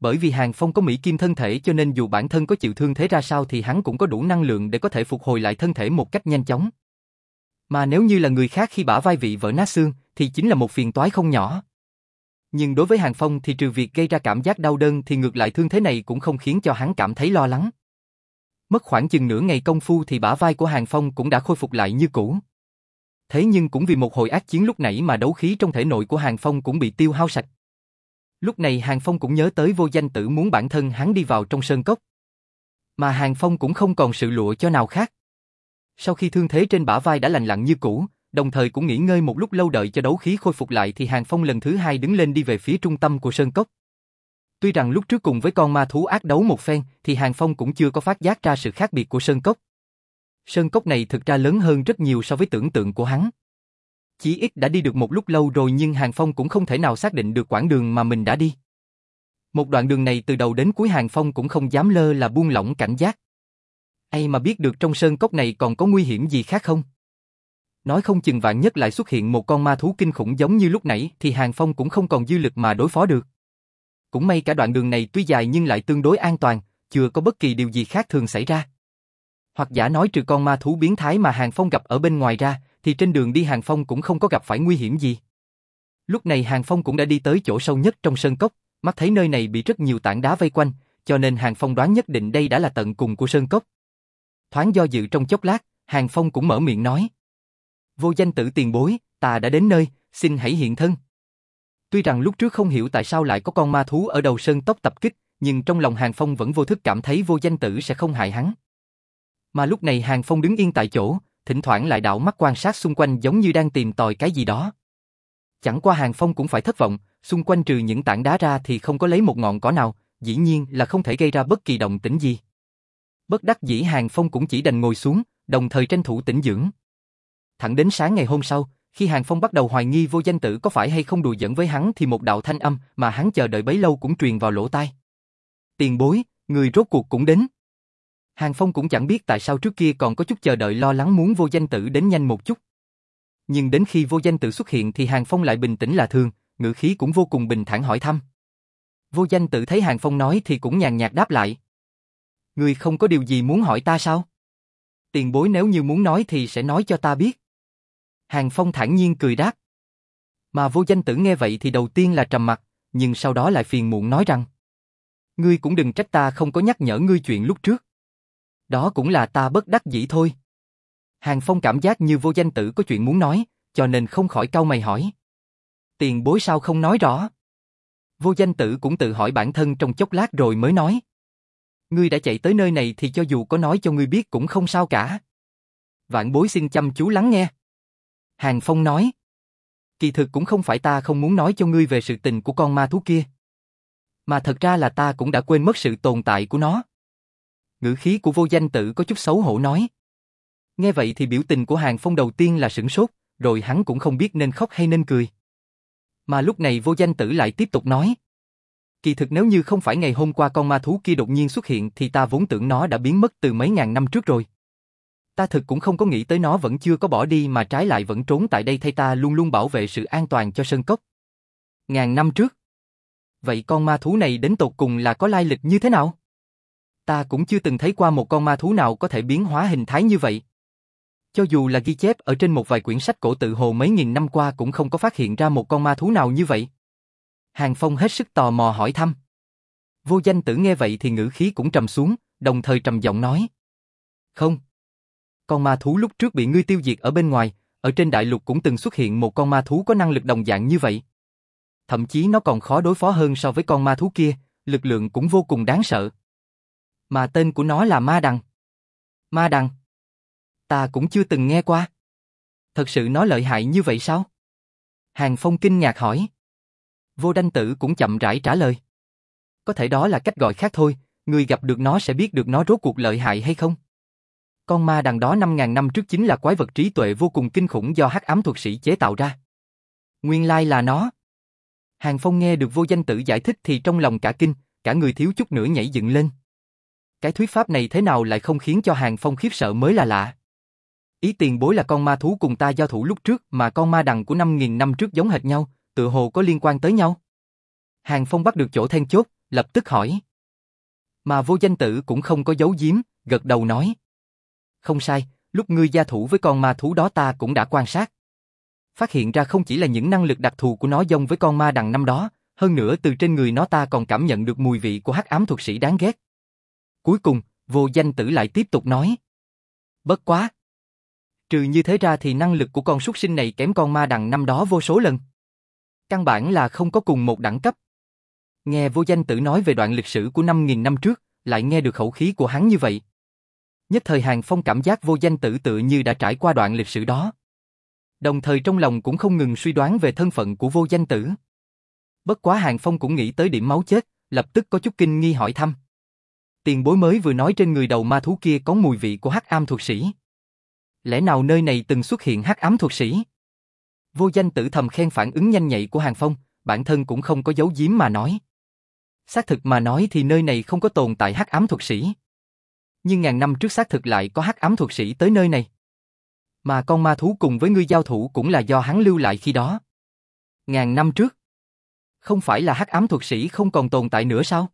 Bởi vì Hàng Phong có Mỹ Kim thân thể cho nên dù bản thân có chịu thương thế ra sao thì hắn cũng có đủ năng lượng để có thể phục hồi lại thân thể một cách nhanh chóng. Mà nếu như là người khác khi bả vai vị vỡ nát xương, thì chính là một phiền toái không nhỏ. Nhưng đối với Hàng Phong thì trừ việc gây ra cảm giác đau đớn thì ngược lại thương thế này cũng không khiến cho hắn cảm thấy lo lắng. Mất khoảng chừng nửa ngày công phu thì bả vai của Hàng Phong cũng đã khôi phục lại như cũ. Thế nhưng cũng vì một hồi ác chiến lúc nãy mà đấu khí trong thể nội của Hàng Phong cũng bị tiêu hao sạch. Lúc này Hàng Phong cũng nhớ tới vô danh tử muốn bản thân hắn đi vào trong sơn cốc. Mà Hàng Phong cũng không còn sự lụa cho nào khác. Sau khi thương thế trên bả vai đã lành lặn như cũ, đồng thời cũng nghỉ ngơi một lúc lâu đợi cho đấu khí khôi phục lại thì Hàng Phong lần thứ hai đứng lên đi về phía trung tâm của sơn cốc. Tuy rằng lúc trước cùng với con ma thú ác đấu một phen thì Hàng Phong cũng chưa có phát giác ra sự khác biệt của sơn cốc. Sơn cốc này thực ra lớn hơn rất nhiều so với tưởng tượng của hắn. Chỉ ít đã đi được một lúc lâu rồi nhưng Hàng Phong cũng không thể nào xác định được quãng đường mà mình đã đi. Một đoạn đường này từ đầu đến cuối Hàng Phong cũng không dám lơ là buông lỏng cảnh giác. Ai mà biết được trong sơn cốc này còn có nguy hiểm gì khác không? Nói không chừng vạn nhất lại xuất hiện một con ma thú kinh khủng giống như lúc nãy thì Hàng Phong cũng không còn dư lực mà đối phó được. Cũng may cả đoạn đường này tuy dài nhưng lại tương đối an toàn, chưa có bất kỳ điều gì khác thường xảy ra. Hoặc giả nói trừ con ma thú biến thái mà Hàng Phong gặp ở bên ngoài ra, thì trên đường đi Hàng Phong cũng không có gặp phải nguy hiểm gì. Lúc này Hàng Phong cũng đã đi tới chỗ sâu nhất trong sơn cốc, mắt thấy nơi này bị rất nhiều tảng đá vây quanh, cho nên Hàng Phong đoán nhất định đây đã là tận cùng của sơn cốc. Thoáng do dự trong chốc lát, Hàng Phong cũng mở miệng nói. Vô danh tử tiền bối, ta đã đến nơi, xin hãy hiện thân. Tuy rằng lúc trước không hiểu tại sao lại có con ma thú ở đầu sơn tốc tập kích, nhưng trong lòng Hàng Phong vẫn vô thức cảm thấy vô danh tử sẽ không hại hắn. Mà lúc này Hàng Phong đứng yên tại chỗ, thỉnh thoảng lại đảo mắt quan sát xung quanh giống như đang tìm tòi cái gì đó. Chẳng qua Hàng Phong cũng phải thất vọng, xung quanh trừ những tảng đá ra thì không có lấy một ngọn cỏ nào, dĩ nhiên là không thể gây ra bất kỳ động tĩnh gì. Bất đắc dĩ Hàng Phong cũng chỉ đành ngồi xuống, đồng thời tranh thủ tĩnh dưỡng. Thẳng đến sáng ngày hôm sau, khi Hàng Phong bắt đầu hoài nghi vô danh tử có phải hay không đùa giỡn với hắn thì một đạo thanh âm mà hắn chờ đợi bấy lâu cũng truyền vào lỗ tai. Tiền bối, người rốt cuộc cũng đến. Hàng Phong cũng chẳng biết tại sao trước kia còn có chút chờ đợi lo lắng muốn vô danh tử đến nhanh một chút. Nhưng đến khi vô danh tử xuất hiện thì Hàng Phong lại bình tĩnh là thường, ngữ khí cũng vô cùng bình thản hỏi thăm. Vô danh tử thấy Hàng Phong nói thì cũng nhàn nhạt đáp lại. Người không có điều gì muốn hỏi ta sao? Tiền bối nếu như muốn nói thì sẽ nói cho ta biết. Hàng Phong thản nhiên cười đáp. Mà vô danh tử nghe vậy thì đầu tiên là trầm mặt, nhưng sau đó lại phiền muộn nói rằng. Ngươi cũng đừng trách ta không có nhắc nhở ngươi chuyện lúc trước. Đó cũng là ta bất đắc dĩ thôi. Hàng Phong cảm giác như vô danh tử có chuyện muốn nói, cho nên không khỏi cau mày hỏi. Tiền bối sao không nói rõ? Vô danh tử cũng tự hỏi bản thân trong chốc lát rồi mới nói. Ngươi đã chạy tới nơi này thì cho dù có nói cho ngươi biết cũng không sao cả. Vạn bối xin chăm chú lắng nghe. Hàng Phong nói. Kỳ thực cũng không phải ta không muốn nói cho ngươi về sự tình của con ma thú kia. Mà thật ra là ta cũng đã quên mất sự tồn tại của nó. Ngữ khí của vô danh tử có chút xấu hổ nói. Nghe vậy thì biểu tình của Hàng Phong đầu tiên là sửng sốt, rồi hắn cũng không biết nên khóc hay nên cười. Mà lúc này vô danh tử lại tiếp tục nói. Kỳ thực nếu như không phải ngày hôm qua con ma thú kia đột nhiên xuất hiện thì ta vốn tưởng nó đã biến mất từ mấy ngàn năm trước rồi. Ta thực cũng không có nghĩ tới nó vẫn chưa có bỏ đi mà trái lại vẫn trốn tại đây thay ta luôn luôn bảo vệ sự an toàn cho Sơn Cốc. Ngàn năm trước. Vậy con ma thú này đến tột cùng là có lai lịch như thế nào? Ta cũng chưa từng thấy qua một con ma thú nào có thể biến hóa hình thái như vậy. Cho dù là ghi chép ở trên một vài quyển sách cổ tự hồ mấy nghìn năm qua cũng không có phát hiện ra một con ma thú nào như vậy. Hàng Phong hết sức tò mò hỏi thăm. Vô danh tử nghe vậy thì ngữ khí cũng trầm xuống, đồng thời trầm giọng nói. Không. Con ma thú lúc trước bị ngươi tiêu diệt ở bên ngoài, ở trên đại lục cũng từng xuất hiện một con ma thú có năng lực đồng dạng như vậy. Thậm chí nó còn khó đối phó hơn so với con ma thú kia, lực lượng cũng vô cùng đáng sợ. Mà tên của nó là Ma Đằng. Ma Đằng. Ta cũng chưa từng nghe qua. Thật sự nó lợi hại như vậy sao? Hàng Phong kinh ngạc hỏi. Vô đanh tử cũng chậm rãi trả lời. Có thể đó là cách gọi khác thôi, người gặp được nó sẽ biết được nó rốt cuộc lợi hại hay không. Con ma đằng đó 5.000 năm trước chính là quái vật trí tuệ vô cùng kinh khủng do hắc ám thuật sĩ chế tạo ra. Nguyên lai là nó. Hàng Phong nghe được vô danh tử giải thích thì trong lòng cả kinh, cả người thiếu chút nữa nhảy dựng lên. Cái thuyết pháp này thế nào lại không khiến cho Hàng Phong khiếp sợ mới là lạ. Ý tiền bối là con ma thú cùng ta giao thủ lúc trước mà con ma đằng của 5.000 năm trước giống hệt nhau, tự hồ có liên quan tới nhau. Hàng Phong bắt được chỗ then chốt, lập tức hỏi. Mà vô danh tử cũng không có giấu giếm, gật đầu nói. Không sai, lúc ngươi gia thủ với con ma thú đó ta cũng đã quan sát. Phát hiện ra không chỉ là những năng lực đặc thù của nó giống với con ma đằng năm đó, hơn nữa từ trên người nó ta còn cảm nhận được mùi vị của hắc ám thuật sĩ đáng ghét. Cuối cùng, vô danh tử lại tiếp tục nói. Bất quá. Trừ như thế ra thì năng lực của con súc sinh này kém con ma đằng năm đó vô số lần. Căn bản là không có cùng một đẳng cấp. Nghe vô danh tử nói về đoạn lịch sử của 5.000 năm trước, lại nghe được khẩu khí của hắn như vậy. Nhất thời Hàng Phong cảm giác vô danh tử tự như đã trải qua đoạn lịch sử đó. Đồng thời trong lòng cũng không ngừng suy đoán về thân phận của vô danh tử. Bất quá Hàng Phong cũng nghĩ tới điểm máu chết, lập tức có chút kinh nghi hỏi thăm. Tiền bối mới vừa nói trên người đầu ma thú kia có mùi vị của hắc ám thuật sĩ. Lẽ nào nơi này từng xuất hiện hắc ám thuật sĩ? Vô danh tử thầm khen phản ứng nhanh nhạy của Hàng Phong, bản thân cũng không có giấu giếm mà nói. Xác thực mà nói thì nơi này không có tồn tại hắc ám thuật sĩ. Nhưng ngàn năm trước xác thực lại có hắc ám thuật sĩ tới nơi này. Mà con ma thú cùng với ngươi giao thủ cũng là do hắn lưu lại khi đó. Ngàn năm trước. Không phải là hắc ám thuật sĩ không còn tồn tại nữa sao?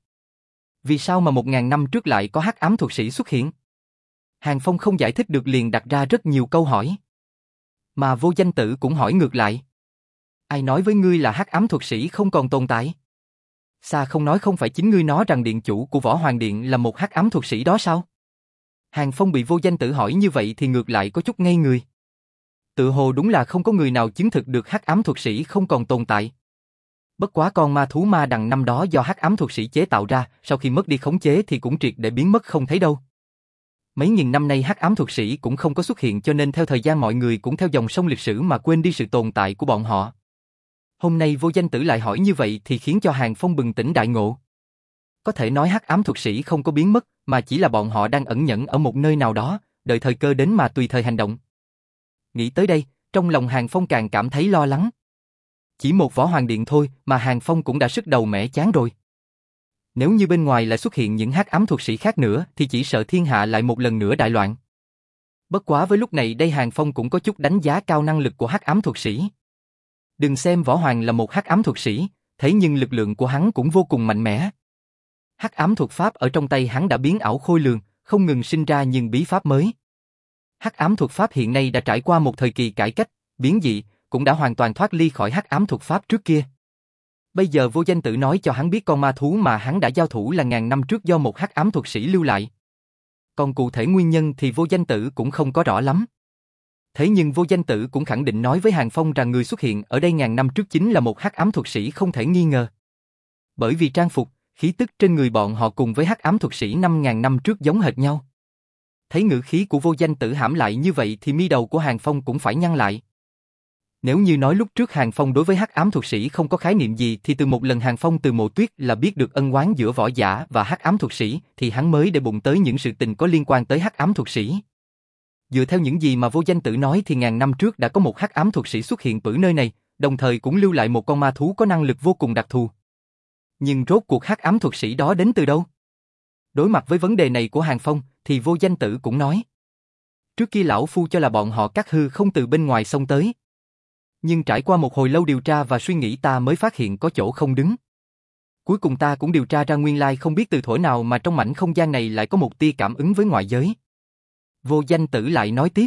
Vì sao mà một ngàn năm trước lại có hắc ám thuật sĩ xuất hiện? Hàng Phong không giải thích được liền đặt ra rất nhiều câu hỏi. Mà vô danh tử cũng hỏi ngược lại. Ai nói với ngươi là hắc ám thuật sĩ không còn tồn tại? Sa không nói không phải chính ngươi nói rằng điện chủ của Võ Hoàng Điện là một hắc ám thuật sĩ đó sao? Hàng Phong bị vô danh tử hỏi như vậy thì ngược lại có chút ngây người. Tự hồ đúng là không có người nào chứng thực được hắc ám thuật sĩ không còn tồn tại. Bất quá con ma thú ma đằng năm đó do hắc ám thuật sĩ chế tạo ra, sau khi mất đi khống chế thì cũng triệt để biến mất không thấy đâu. Mấy nghìn năm nay hắc ám thuật sĩ cũng không có xuất hiện cho nên theo thời gian mọi người cũng theo dòng sông lịch sử mà quên đi sự tồn tại của bọn họ. Hôm nay vô danh tử lại hỏi như vậy thì khiến cho Hàng Phong bừng tỉnh đại ngộ. Có thể nói hắc ám thuật sĩ không có biến mất, mà chỉ là bọn họ đang ẩn nhẫn ở một nơi nào đó, đợi thời cơ đến mà tùy thời hành động. Nghĩ tới đây, trong lòng Hàng Phong càng cảm thấy lo lắng. Chỉ một võ hoàng điện thôi mà Hàng Phong cũng đã sức đầu mẻ chán rồi. Nếu như bên ngoài lại xuất hiện những hắc ám thuật sĩ khác nữa thì chỉ sợ thiên hạ lại một lần nữa đại loạn. Bất quá với lúc này đây Hàng Phong cũng có chút đánh giá cao năng lực của hắc ám thuật sĩ. Đừng xem võ hoàng là một hắc ám thuật sĩ, thế nhưng lực lượng của hắn cũng vô cùng mạnh mẽ. Hắc ám thuật pháp ở trong tay hắn đã biến ảo khôi lường, không ngừng sinh ra những bí pháp mới. Hắc ám thuật pháp hiện nay đã trải qua một thời kỳ cải cách, biến dị, cũng đã hoàn toàn thoát ly khỏi hắc ám thuật pháp trước kia. Bây giờ vô danh tử nói cho hắn biết con ma thú mà hắn đã giao thủ là ngàn năm trước do một hắc ám thuật sĩ lưu lại. Còn cụ thể nguyên nhân thì vô danh tử cũng không có rõ lắm. Thế nhưng vô danh tử cũng khẳng định nói với Hàng Phong rằng người xuất hiện ở đây ngàn năm trước chính là một hắc ám thuật sĩ không thể nghi ngờ. Bởi vì trang phục, khí tức trên người bọn họ cùng với hắc ám thuật sĩ năm ngàn năm trước giống hệt nhau. Thấy ngữ khí của vô danh tử hãm lại như vậy thì mi đầu của Hàng Phong cũng phải nhăn lại. Nếu như nói lúc trước Hàng Phong đối với hắc ám thuật sĩ không có khái niệm gì thì từ một lần Hàng Phong từ mộ tuyết là biết được ân oán giữa võ giả và hắc ám thuật sĩ thì hắn mới để bụng tới những sự tình có liên quan tới hắc ám thuật sĩ. Dựa theo những gì mà vô danh tử nói thì ngàn năm trước đã có một hắc ám thuật sĩ xuất hiện ở nơi này, đồng thời cũng lưu lại một con ma thú có năng lực vô cùng đặc thù. Nhưng rốt cuộc hắc ám thuật sĩ đó đến từ đâu? Đối mặt với vấn đề này của Hàng Phong, thì vô danh tử cũng nói. Trước kia lão phu cho là bọn họ cắt hư không từ bên ngoài sông tới. Nhưng trải qua một hồi lâu điều tra và suy nghĩ ta mới phát hiện có chỗ không đứng. Cuối cùng ta cũng điều tra ra nguyên lai không biết từ thổi nào mà trong mảnh không gian này lại có một tia cảm ứng với ngoại giới. Vô danh tử lại nói tiếp.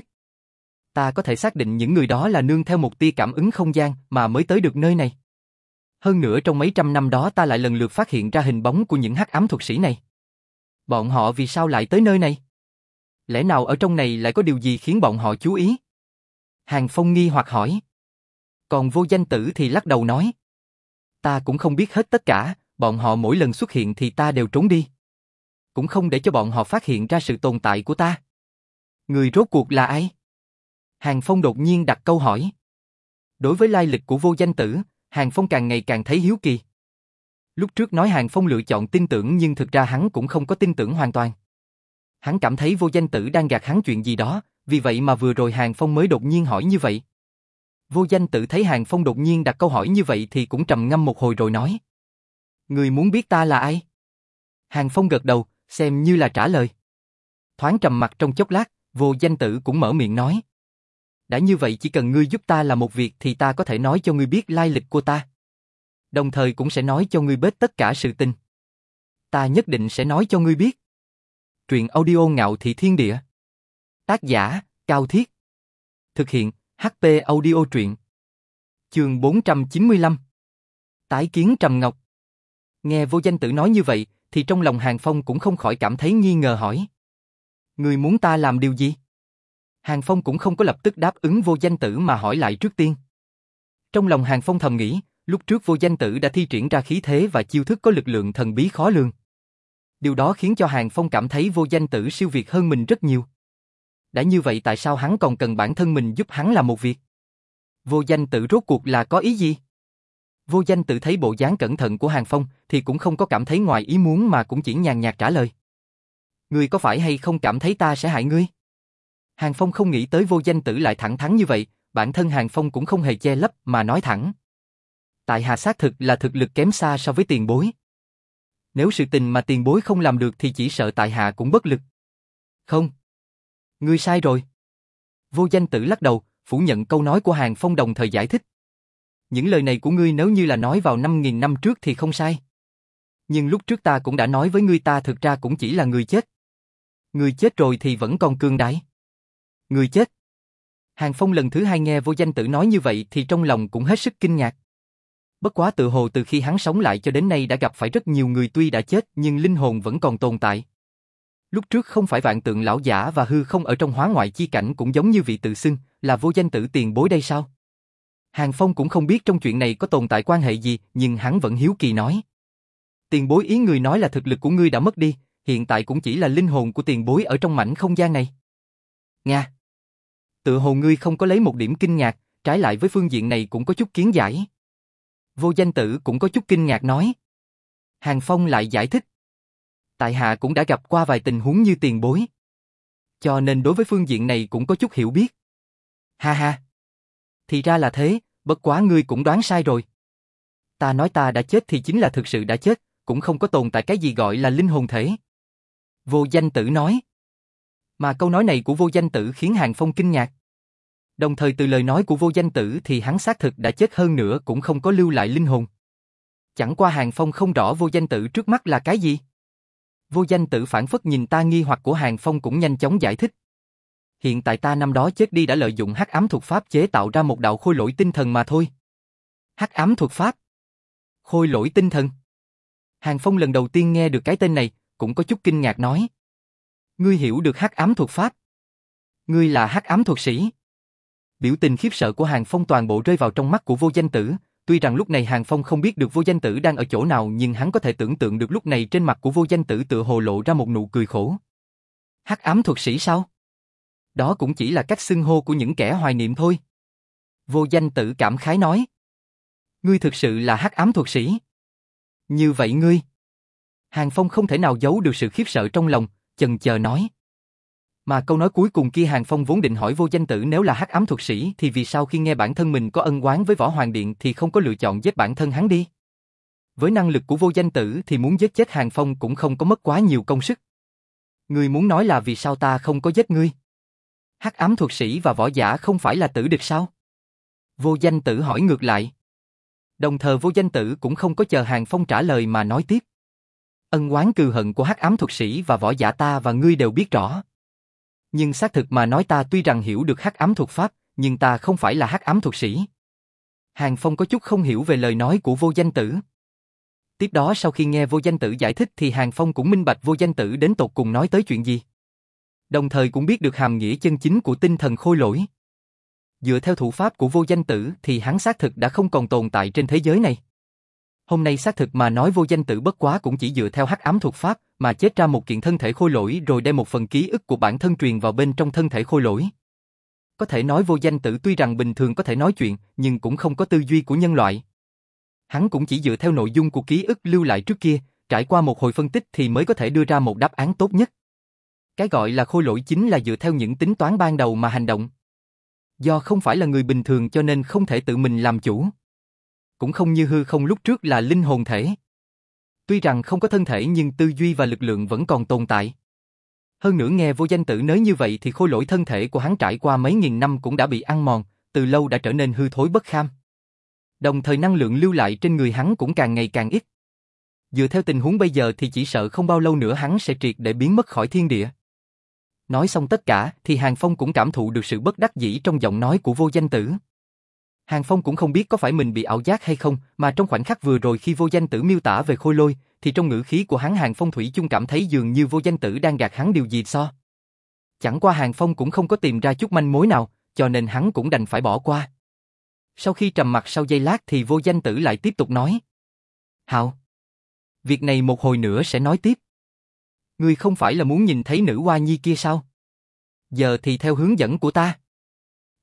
Ta có thể xác định những người đó là nương theo một tia cảm ứng không gian mà mới tới được nơi này. Hơn nữa trong mấy trăm năm đó ta lại lần lượt phát hiện ra hình bóng của những hắc ám thuật sĩ này. Bọn họ vì sao lại tới nơi này? Lẽ nào ở trong này lại có điều gì khiến bọn họ chú ý? Hàng Phong nghi hoặc hỏi. Còn vô danh tử thì lắc đầu nói. Ta cũng không biết hết tất cả, bọn họ mỗi lần xuất hiện thì ta đều trốn đi. Cũng không để cho bọn họ phát hiện ra sự tồn tại của ta. Người rốt cuộc là ai? Hàng Phong đột nhiên đặt câu hỏi. Đối với lai lịch của vô danh tử, Hàng Phong càng ngày càng thấy hiếu kỳ. Lúc trước nói Hàng Phong lựa chọn tin tưởng nhưng thực ra hắn cũng không có tin tưởng hoàn toàn. Hắn cảm thấy vô danh tử đang gạt hắn chuyện gì đó, vì vậy mà vừa rồi Hàng Phong mới đột nhiên hỏi như vậy. Vô danh tự thấy Hàng Phong đột nhiên đặt câu hỏi như vậy thì cũng trầm ngâm một hồi rồi nói. Người muốn biết ta là ai? Hàng Phong gật đầu, xem như là trả lời. Thoáng trầm mặt trong chốc lát, vô danh tử cũng mở miệng nói. Đã như vậy chỉ cần ngươi giúp ta làm một việc thì ta có thể nói cho ngươi biết lai lịch của ta. Đồng thời cũng sẽ nói cho ngươi biết tất cả sự tình. Ta nhất định sẽ nói cho ngươi biết. Truyện audio ngạo thị thiên địa. Tác giả, Cao Thiết. Thực hiện, HP audio truyện. Trường 495. Tái kiến Trầm Ngọc. Nghe vô danh tử nói như vậy, thì trong lòng Hàng Phong cũng không khỏi cảm thấy nghi ngờ hỏi. Người muốn ta làm điều gì? Hàng Phong cũng không có lập tức đáp ứng vô danh tử mà hỏi lại trước tiên. Trong lòng Hàng Phong thầm nghĩ, lúc trước vô danh tử đã thi triển ra khí thế và chiêu thức có lực lượng thần bí khó lường. Điều đó khiến cho Hàng Phong cảm thấy vô danh tử siêu việt hơn mình rất nhiều. Đã như vậy tại sao hắn còn cần bản thân mình giúp hắn làm một việc? Vô danh tử rốt cuộc là có ý gì? Vô danh tự thấy bộ dáng cẩn thận của Hàng Phong thì cũng không có cảm thấy ngoài ý muốn mà cũng chỉ nhàn nhạt trả lời. Ngươi có phải hay không cảm thấy ta sẽ hại ngươi? Hàng Phong không nghĩ tới vô danh tử lại thẳng thắn như vậy, bản thân Hàng Phong cũng không hề che lấp mà nói thẳng. Tại hạ xác thực là thực lực kém xa so với tiền bối. Nếu sự tình mà tiền bối không làm được thì chỉ sợ tại hạ cũng bất lực. Không. Ngươi sai rồi. Vô danh tử lắc đầu, phủ nhận câu nói của Hàng Phong đồng thời giải thích. Những lời này của ngươi nếu như là nói vào 5.000 năm trước thì không sai. Nhưng lúc trước ta cũng đã nói với ngươi ta thực ra cũng chỉ là người chết. Người chết rồi thì vẫn còn cương đại. Người chết. Hàng Phong lần thứ hai nghe vô danh tử nói như vậy thì trong lòng cũng hết sức kinh ngạc. Bất quá tự hồ từ khi hắn sống lại cho đến nay đã gặp phải rất nhiều người tuy đã chết nhưng linh hồn vẫn còn tồn tại. Lúc trước không phải vạn tượng lão giả và hư không ở trong hóa ngoại chi cảnh cũng giống như vị tự xưng, là vô danh tử tiền bối đây sao? Hàng Phong cũng không biết trong chuyện này có tồn tại quan hệ gì, nhưng hắn vẫn hiếu kỳ nói. Tiền bối ý người nói là thực lực của ngươi đã mất đi, hiện tại cũng chỉ là linh hồn của tiền bối ở trong mảnh không gian này. Nga. Tự hồ ngươi không có lấy một điểm kinh ngạc, trái lại với phương diện này cũng có chút kiến giải. Vô danh tử cũng có chút kinh ngạc nói. Hàng Phong lại giải thích. Tại hạ cũng đã gặp qua vài tình huống như tiền bối. Cho nên đối với phương diện này cũng có chút hiểu biết. Ha ha. Thì ra là thế, bất quá ngươi cũng đoán sai rồi. Ta nói ta đã chết thì chính là thực sự đã chết, cũng không có tồn tại cái gì gọi là linh hồn thể. Vô danh tử nói. Mà câu nói này của vô danh tử khiến Hàng Phong kinh ngạc. Đồng thời từ lời nói của vô danh tử thì hắn xác thực đã chết hơn nữa cũng không có lưu lại linh hồn. Chẳng qua Hàng Phong không rõ vô danh tử trước mắt là cái gì. Vô danh tử phản phất nhìn ta nghi hoặc của Hàng Phong cũng nhanh chóng giải thích hiện tại ta năm đó chết đi đã lợi dụng hắc ám thuật pháp chế tạo ra một đạo khôi lỗi tinh thần mà thôi. Hắc ám thuật pháp? Khôi lỗi tinh thần? Hàng Phong lần đầu tiên nghe được cái tên này, cũng có chút kinh ngạc nói. Ngươi hiểu được hắc ám thuật pháp? Ngươi là hắc ám thuật sĩ? Biểu tình khiếp sợ của Hàng Phong toàn bộ rơi vào trong mắt của vô danh tử, tuy rằng lúc này Hàng Phong không biết được vô danh tử đang ở chỗ nào nhưng hắn có thể tưởng tượng được lúc này trên mặt của vô danh tử tựa hồ lộ ra một nụ cười khổ. Hắc ám thuật sĩ sao? Đó cũng chỉ là cách xưng hô của những kẻ hoài niệm thôi. Vô danh tử cảm khái nói. Ngươi thực sự là hắc ám thuật sĩ. Như vậy ngươi. Hàng Phong không thể nào giấu được sự khiếp sợ trong lòng, chần chờ nói. Mà câu nói cuối cùng kia Hàng Phong vốn định hỏi vô danh tử nếu là hắc ám thuật sĩ thì vì sao khi nghe bản thân mình có ân oán với Võ Hoàng Điện thì không có lựa chọn giết bản thân hắn đi. Với năng lực của vô danh tử thì muốn giết chết Hàng Phong cũng không có mất quá nhiều công sức. Ngươi muốn nói là vì sao ta không có giết ngươi? hắc ám thuật sĩ và võ giả không phải là tử địch sao? Vô danh tử hỏi ngược lại. Đồng thời vô danh tử cũng không có chờ Hàng Phong trả lời mà nói tiếp. Ân oán cừu hận của hắc ám thuật sĩ và võ giả ta và ngươi đều biết rõ. Nhưng xác thực mà nói ta tuy rằng hiểu được hắc ám thuật pháp, nhưng ta không phải là hắc ám thuật sĩ. Hàng Phong có chút không hiểu về lời nói của vô danh tử. Tiếp đó sau khi nghe vô danh tử giải thích thì Hàng Phong cũng minh bạch vô danh tử đến tột cùng nói tới chuyện gì đồng thời cũng biết được hàm nghĩa chân chính của tinh thần khôi lỗi. Dựa theo thủ pháp của vô danh tử thì hắn xác thực đã không còn tồn tại trên thế giới này. Hôm nay xác thực mà nói vô danh tử bất quá cũng chỉ dựa theo hắc ám thuật pháp mà chết ra một kiện thân thể khôi lỗi rồi đem một phần ký ức của bản thân truyền vào bên trong thân thể khôi lỗi. Có thể nói vô danh tử tuy rằng bình thường có thể nói chuyện nhưng cũng không có tư duy của nhân loại. Hắn cũng chỉ dựa theo nội dung của ký ức lưu lại trước kia, trải qua một hồi phân tích thì mới có thể đưa ra một đáp án tốt nhất. Cái gọi là khôi lỗi chính là dựa theo những tính toán ban đầu mà hành động. Do không phải là người bình thường cho nên không thể tự mình làm chủ. Cũng không như hư không lúc trước là linh hồn thể. Tuy rằng không có thân thể nhưng tư duy và lực lượng vẫn còn tồn tại. Hơn nữa nghe vô danh tử nói như vậy thì khôi lỗi thân thể của hắn trải qua mấy nghìn năm cũng đã bị ăn mòn, từ lâu đã trở nên hư thối bất kham. Đồng thời năng lượng lưu lại trên người hắn cũng càng ngày càng ít. Dựa theo tình huống bây giờ thì chỉ sợ không bao lâu nữa hắn sẽ triệt để biến mất khỏi thiên địa. Nói xong tất cả thì Hàng Phong cũng cảm thụ được sự bất đắc dĩ trong giọng nói của vô danh tử. Hàng Phong cũng không biết có phải mình bị ảo giác hay không, mà trong khoảnh khắc vừa rồi khi vô danh tử miêu tả về khôi lôi, thì trong ngữ khí của hắn Hàng Phong Thủy chung cảm thấy dường như vô danh tử đang gạt hắn điều gì so. Chẳng qua Hàng Phong cũng không có tìm ra chút manh mối nào, cho nên hắn cũng đành phải bỏ qua. Sau khi trầm mặt sau giây lát thì vô danh tử lại tiếp tục nói. Hạo, việc này một hồi nữa sẽ nói tiếp. Ngươi không phải là muốn nhìn thấy nữ hoa nhi kia sao? Giờ thì theo hướng dẫn của ta.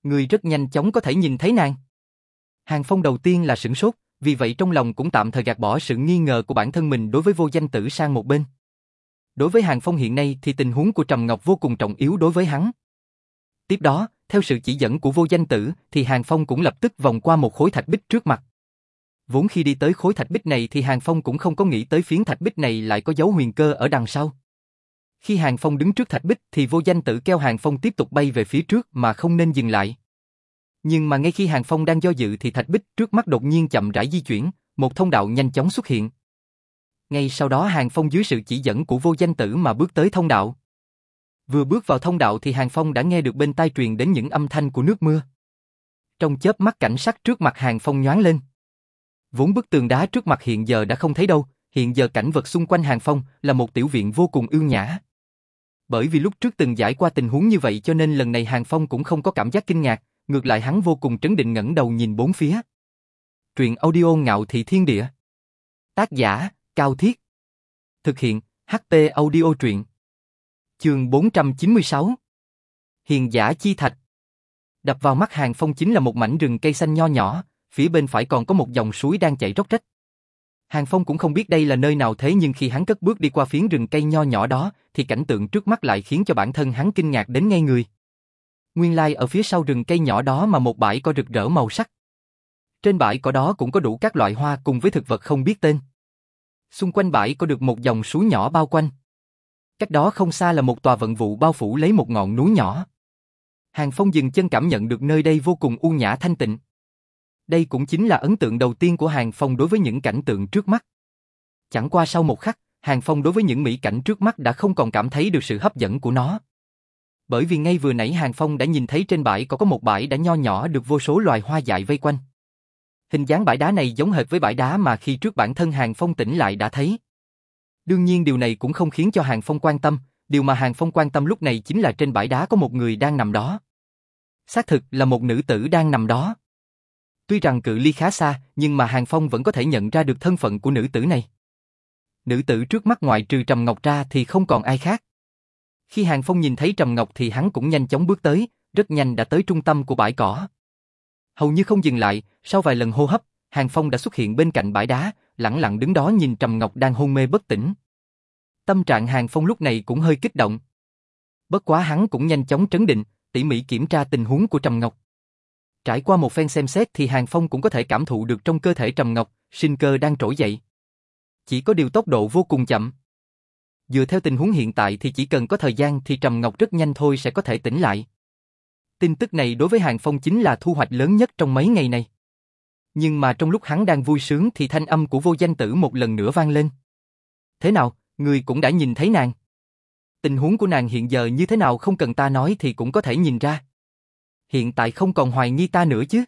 Ngươi rất nhanh chóng có thể nhìn thấy nàng. Hàng Phong đầu tiên là sửng sốt, vì vậy trong lòng cũng tạm thời gạt bỏ sự nghi ngờ của bản thân mình đối với vô danh tử sang một bên. Đối với Hàng Phong hiện nay thì tình huống của Trầm Ngọc vô cùng trọng yếu đối với hắn. Tiếp đó, theo sự chỉ dẫn của vô danh tử thì Hàng Phong cũng lập tức vòng qua một khối thạch bích trước mặt. Vốn khi đi tới khối thạch bích này thì Hàng Phong cũng không có nghĩ tới phiến thạch bích này lại có dấu huyền cơ ở đằng sau. Khi Hàng Phong đứng trước thạch bích thì vô danh tử kêu Hàng Phong tiếp tục bay về phía trước mà không nên dừng lại. Nhưng mà ngay khi Hàng Phong đang do dự thì thạch bích trước mắt đột nhiên chậm rãi di chuyển, một thông đạo nhanh chóng xuất hiện. Ngay sau đó Hàng Phong dưới sự chỉ dẫn của vô danh tử mà bước tới thông đạo. Vừa bước vào thông đạo thì Hàng Phong đã nghe được bên tai truyền đến những âm thanh của nước mưa. Trong chớp mắt cảnh sắc trước mặt Hàng Phong nhoáng lên. Vốn bức tường đá trước mặt hiện giờ đã không thấy đâu, hiện giờ cảnh vật xung quanh Hàng Phong là một tiểu viện vô cùng ưu nhã. Bởi vì lúc trước từng giải qua tình huống như vậy cho nên lần này Hàng Phong cũng không có cảm giác kinh ngạc, ngược lại hắn vô cùng trấn định ngẩng đầu nhìn bốn phía. Truyện audio ngạo thị thiên địa. Tác giả, Cao Thiết. Thực hiện, ht audio truyện. Trường 496. Hiền giả chi thạch. Đập vào mắt Hàng Phong chính là một mảnh rừng cây xanh nho nhỏ, phía bên phải còn có một dòng suối đang chảy róc rách. Hàng Phong cũng không biết đây là nơi nào thế nhưng khi hắn cất bước đi qua phiến rừng cây nho nhỏ đó, thì cảnh tượng trước mắt lại khiến cho bản thân hắn kinh ngạc đến ngay người. Nguyên lai ở phía sau rừng cây nhỏ đó mà một bãi cỏ rực rỡ màu sắc. Trên bãi cỏ đó cũng có đủ các loại hoa cùng với thực vật không biết tên. Xung quanh bãi có được một dòng suối nhỏ bao quanh. Cách đó không xa là một tòa vận vụ bao phủ lấy một ngọn núi nhỏ. Hàng Phong dừng chân cảm nhận được nơi đây vô cùng u nhã thanh tịnh. Đây cũng chính là ấn tượng đầu tiên của Hàng Phong đối với những cảnh tượng trước mắt. Chẳng qua sau một khắc, Hàng Phong đối với những mỹ cảnh trước mắt đã không còn cảm thấy được sự hấp dẫn của nó. Bởi vì ngay vừa nãy Hàng Phong đã nhìn thấy trên bãi có có một bãi đã nho nhỏ được vô số loài hoa dại vây quanh. Hình dáng bãi đá này giống hệt với bãi đá mà khi trước bản thân Hàng Phong tỉnh lại đã thấy. Đương nhiên điều này cũng không khiến cho Hàng Phong quan tâm, điều mà Hàng Phong quan tâm lúc này chính là trên bãi đá có một người đang nằm đó. Xác thực là một nữ tử đang nằm đó. Tuy rằng cự ly khá xa, nhưng mà Hàng Phong vẫn có thể nhận ra được thân phận của nữ tử này. Nữ tử trước mắt ngoại trừ Trầm Ngọc ra thì không còn ai khác. Khi Hàng Phong nhìn thấy Trầm Ngọc thì hắn cũng nhanh chóng bước tới, rất nhanh đã tới trung tâm của bãi cỏ. Hầu như không dừng lại, sau vài lần hô hấp, Hàng Phong đã xuất hiện bên cạnh bãi đá, lặng lặng đứng đó nhìn Trầm Ngọc đang hôn mê bất tỉnh. Tâm trạng Hàng Phong lúc này cũng hơi kích động. Bất quá hắn cũng nhanh chóng trấn định, tỉ mỉ kiểm tra tình huống của Trầm Ngọc. Trải qua một phen xem xét thì Hàng Phong cũng có thể cảm thụ được trong cơ thể Trầm Ngọc, sinh cơ đang trỗi dậy. Chỉ có điều tốc độ vô cùng chậm. Dựa theo tình huống hiện tại thì chỉ cần có thời gian thì Trầm Ngọc rất nhanh thôi sẽ có thể tỉnh lại. Tin tức này đối với Hàng Phong chính là thu hoạch lớn nhất trong mấy ngày này. Nhưng mà trong lúc hắn đang vui sướng thì thanh âm của vô danh tử một lần nữa vang lên. Thế nào, người cũng đã nhìn thấy nàng. Tình huống của nàng hiện giờ như thế nào không cần ta nói thì cũng có thể nhìn ra. Hiện tại không còn hoài nghi ta nữa chứ.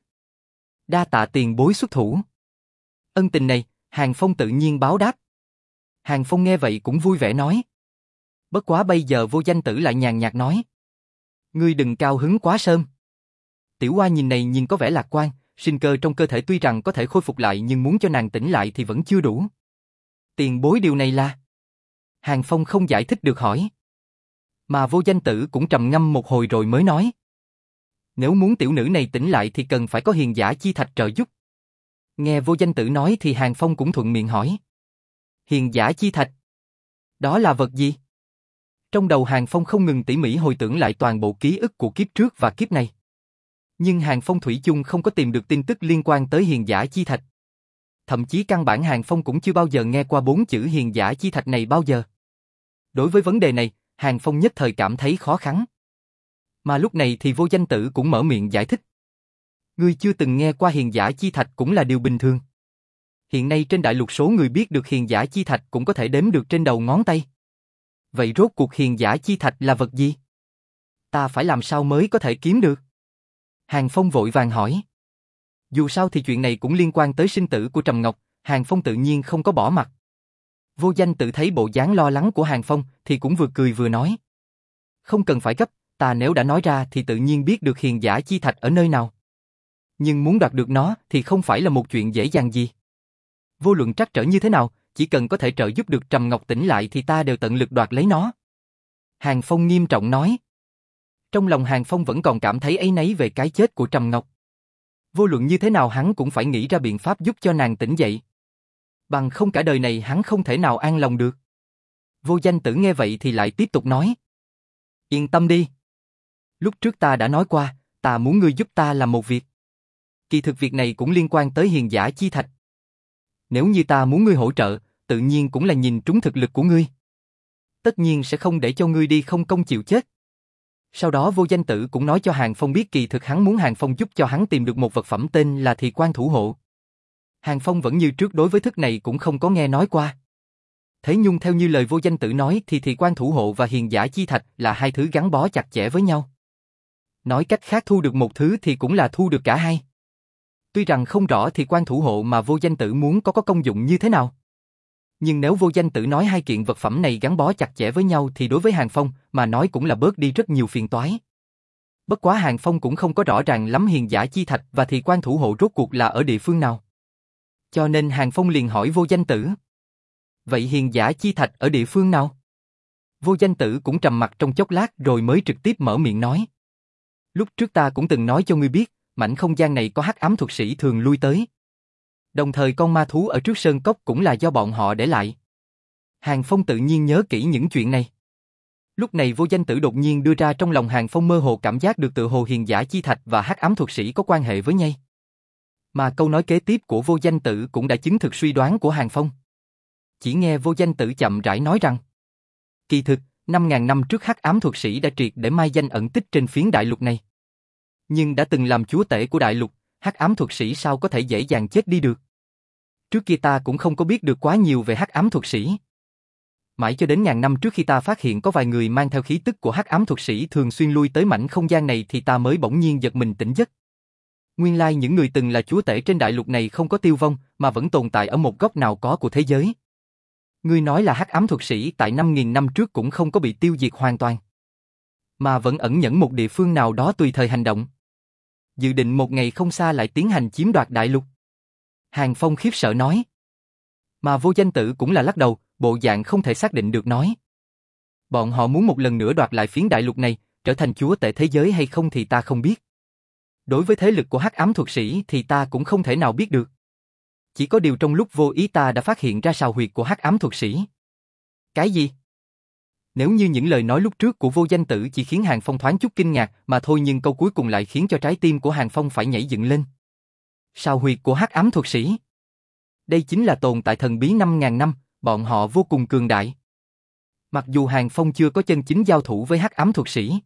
Đa tạ tiền bối xuất thủ. Ân tình này, Hàng Phong tự nhiên báo đáp. Hàng Phong nghe vậy cũng vui vẻ nói. Bất quá bây giờ vô danh tử lại nhàn nhạt nói. Ngươi đừng cao hứng quá sớm. Tiểu Hoa nhìn này nhìn có vẻ lạc quan, sinh cơ trong cơ thể tuy rằng có thể khôi phục lại nhưng muốn cho nàng tỉnh lại thì vẫn chưa đủ. Tiền bối điều này là... Hàng Phong không giải thích được hỏi. Mà vô danh tử cũng trầm ngâm một hồi rồi mới nói. Nếu muốn tiểu nữ này tỉnh lại thì cần phải có hiền giả chi thạch trợ giúp. Nghe vô danh tử nói thì Hàng Phong cũng thuận miệng hỏi. Hiền giả chi thạch. Đó là vật gì? Trong đầu Hàng Phong không ngừng tỉ mỉ hồi tưởng lại toàn bộ ký ức của kiếp trước và kiếp này. Nhưng Hàng Phong Thủy chung không có tìm được tin tức liên quan tới hiền giả chi thạch. Thậm chí căn bản Hàng Phong cũng chưa bao giờ nghe qua bốn chữ hiền giả chi thạch này bao giờ. Đối với vấn đề này, Hàng Phong nhất thời cảm thấy khó khăn. Mà lúc này thì vô danh tử cũng mở miệng giải thích. Ngươi chưa từng nghe qua hiền giả chi thạch cũng là điều bình thường. Hiện nay trên đại lục số người biết được hiền giả chi thạch cũng có thể đếm được trên đầu ngón tay. Vậy rốt cuộc hiền giả chi thạch là vật gì? Ta phải làm sao mới có thể kiếm được? Hàng Phong vội vàng hỏi. Dù sao thì chuyện này cũng liên quan tới sinh tử của Trầm Ngọc, Hàng Phong tự nhiên không có bỏ mặt. Vô danh tự thấy bộ dáng lo lắng của Hàng Phong thì cũng vừa cười vừa nói. Không cần phải gấp, ta nếu đã nói ra thì tự nhiên biết được hiền giả chi thạch ở nơi nào. Nhưng muốn đoạt được nó thì không phải là một chuyện dễ dàng gì. Vô luận trắc trở như thế nào, chỉ cần có thể trợ giúp được Trầm Ngọc tỉnh lại thì ta đều tận lực đoạt lấy nó. Hàng Phong nghiêm trọng nói. Trong lòng Hàng Phong vẫn còn cảm thấy ấy nấy về cái chết của Trầm Ngọc. Vô luận như thế nào hắn cũng phải nghĩ ra biện pháp giúp cho nàng tỉnh dậy. Bằng không cả đời này hắn không thể nào an lòng được. Vô danh tử nghe vậy thì lại tiếp tục nói. Yên tâm đi. Lúc trước ta đã nói qua, ta muốn ngươi giúp ta làm một việc. Kỳ thực việc này cũng liên quan tới hiền giả chi thạch. Nếu như ta muốn ngươi hỗ trợ, tự nhiên cũng là nhìn trúng thực lực của ngươi. Tất nhiên sẽ không để cho ngươi đi không công chịu chết. Sau đó vô danh tử cũng nói cho Hàng Phong biết kỳ thực hắn muốn Hàng Phong giúp cho hắn tìm được một vật phẩm tên là thị quan thủ hộ. Hàng Phong vẫn như trước đối với thức này cũng không có nghe nói qua. Thế nhưng theo như lời vô danh tử nói thì thị quan thủ hộ và hiền giả chi thạch là hai thứ gắn bó chặt chẽ với nhau. Nói cách khác thu được một thứ thì cũng là thu được cả hai. Tuy rằng không rõ thì quan thủ hộ mà vô danh tử muốn có có công dụng như thế nào. Nhưng nếu vô danh tử nói hai kiện vật phẩm này gắn bó chặt chẽ với nhau thì đối với Hàng Phong mà nói cũng là bớt đi rất nhiều phiền toái. Bất quá Hàng Phong cũng không có rõ ràng lắm hiền giả chi thạch và thì quan thủ hộ rốt cuộc là ở địa phương nào. Cho nên Hàng Phong liền hỏi vô danh tử. Vậy hiền giả chi thạch ở địa phương nào? Vô danh tử cũng trầm mặt trong chốc lát rồi mới trực tiếp mở miệng nói. Lúc trước ta cũng từng nói cho ngươi biết, mảnh không gian này có hắc ám thuật sĩ thường lui tới. Đồng thời con ma thú ở trước sơn cốc cũng là do bọn họ để lại. Hàng Phong tự nhiên nhớ kỹ những chuyện này. Lúc này vô danh tử đột nhiên đưa ra trong lòng Hàng Phong mơ hồ cảm giác được tự hồ hiền giả chi thạch và hắc ám thuật sĩ có quan hệ với nhau. Mà câu nói kế tiếp của vô danh tử cũng đã chứng thực suy đoán của Hàng Phong. Chỉ nghe vô danh tử chậm rãi nói rằng Kỳ thực, 5.000 năm trước hắc ám thuật sĩ đã triệt để mai danh ẩn tích trên phiến đại lục này. Nhưng đã từng làm chúa tể của đại lục, hắc ám thuật sĩ sao có thể dễ dàng chết đi được. Trước kia ta cũng không có biết được quá nhiều về hắc ám thuật sĩ. Mãi cho đến ngàn năm trước khi ta phát hiện có vài người mang theo khí tức của hắc ám thuật sĩ thường xuyên lui tới mảnh không gian này thì ta mới bỗng nhiên giật mình tỉnh giấc. Nguyên lai những người từng là chúa tể trên đại lục này không có tiêu vong, mà vẫn tồn tại ở một góc nào có của thế giới. Ngươi nói là hắc ám thuật sĩ tại 5.000 năm trước cũng không có bị tiêu diệt hoàn toàn. Mà vẫn ẩn nhẫn một địa phương nào đó tùy thời hành động. Dự định một ngày không xa lại tiến hành chiếm đoạt đại lục. Hàng Phong khiếp sợ nói. Mà vô danh tử cũng là lắc đầu, bộ dạng không thể xác định được nói. Bọn họ muốn một lần nữa đoạt lại phiến đại lục này, trở thành chúa tể thế giới hay không thì ta không biết. Đối với thế lực của hắc ám thuật sĩ thì ta cũng không thể nào biết được. Chỉ có điều trong lúc vô ý ta đã phát hiện ra sào huyệt của hắc ám thuật sĩ. Cái gì? Nếu như những lời nói lúc trước của vô danh tử chỉ khiến Hàng Phong thoáng chút kinh ngạc mà thôi nhưng câu cuối cùng lại khiến cho trái tim của Hàng Phong phải nhảy dựng lên. Sao huyệt của hắc ám thuật sĩ? Đây chính là tồn tại thần bí 5.000 năm, bọn họ vô cùng cường đại. Mặc dù Hàng Phong chưa có chân chính giao thủ với hắc ám thuật sĩ.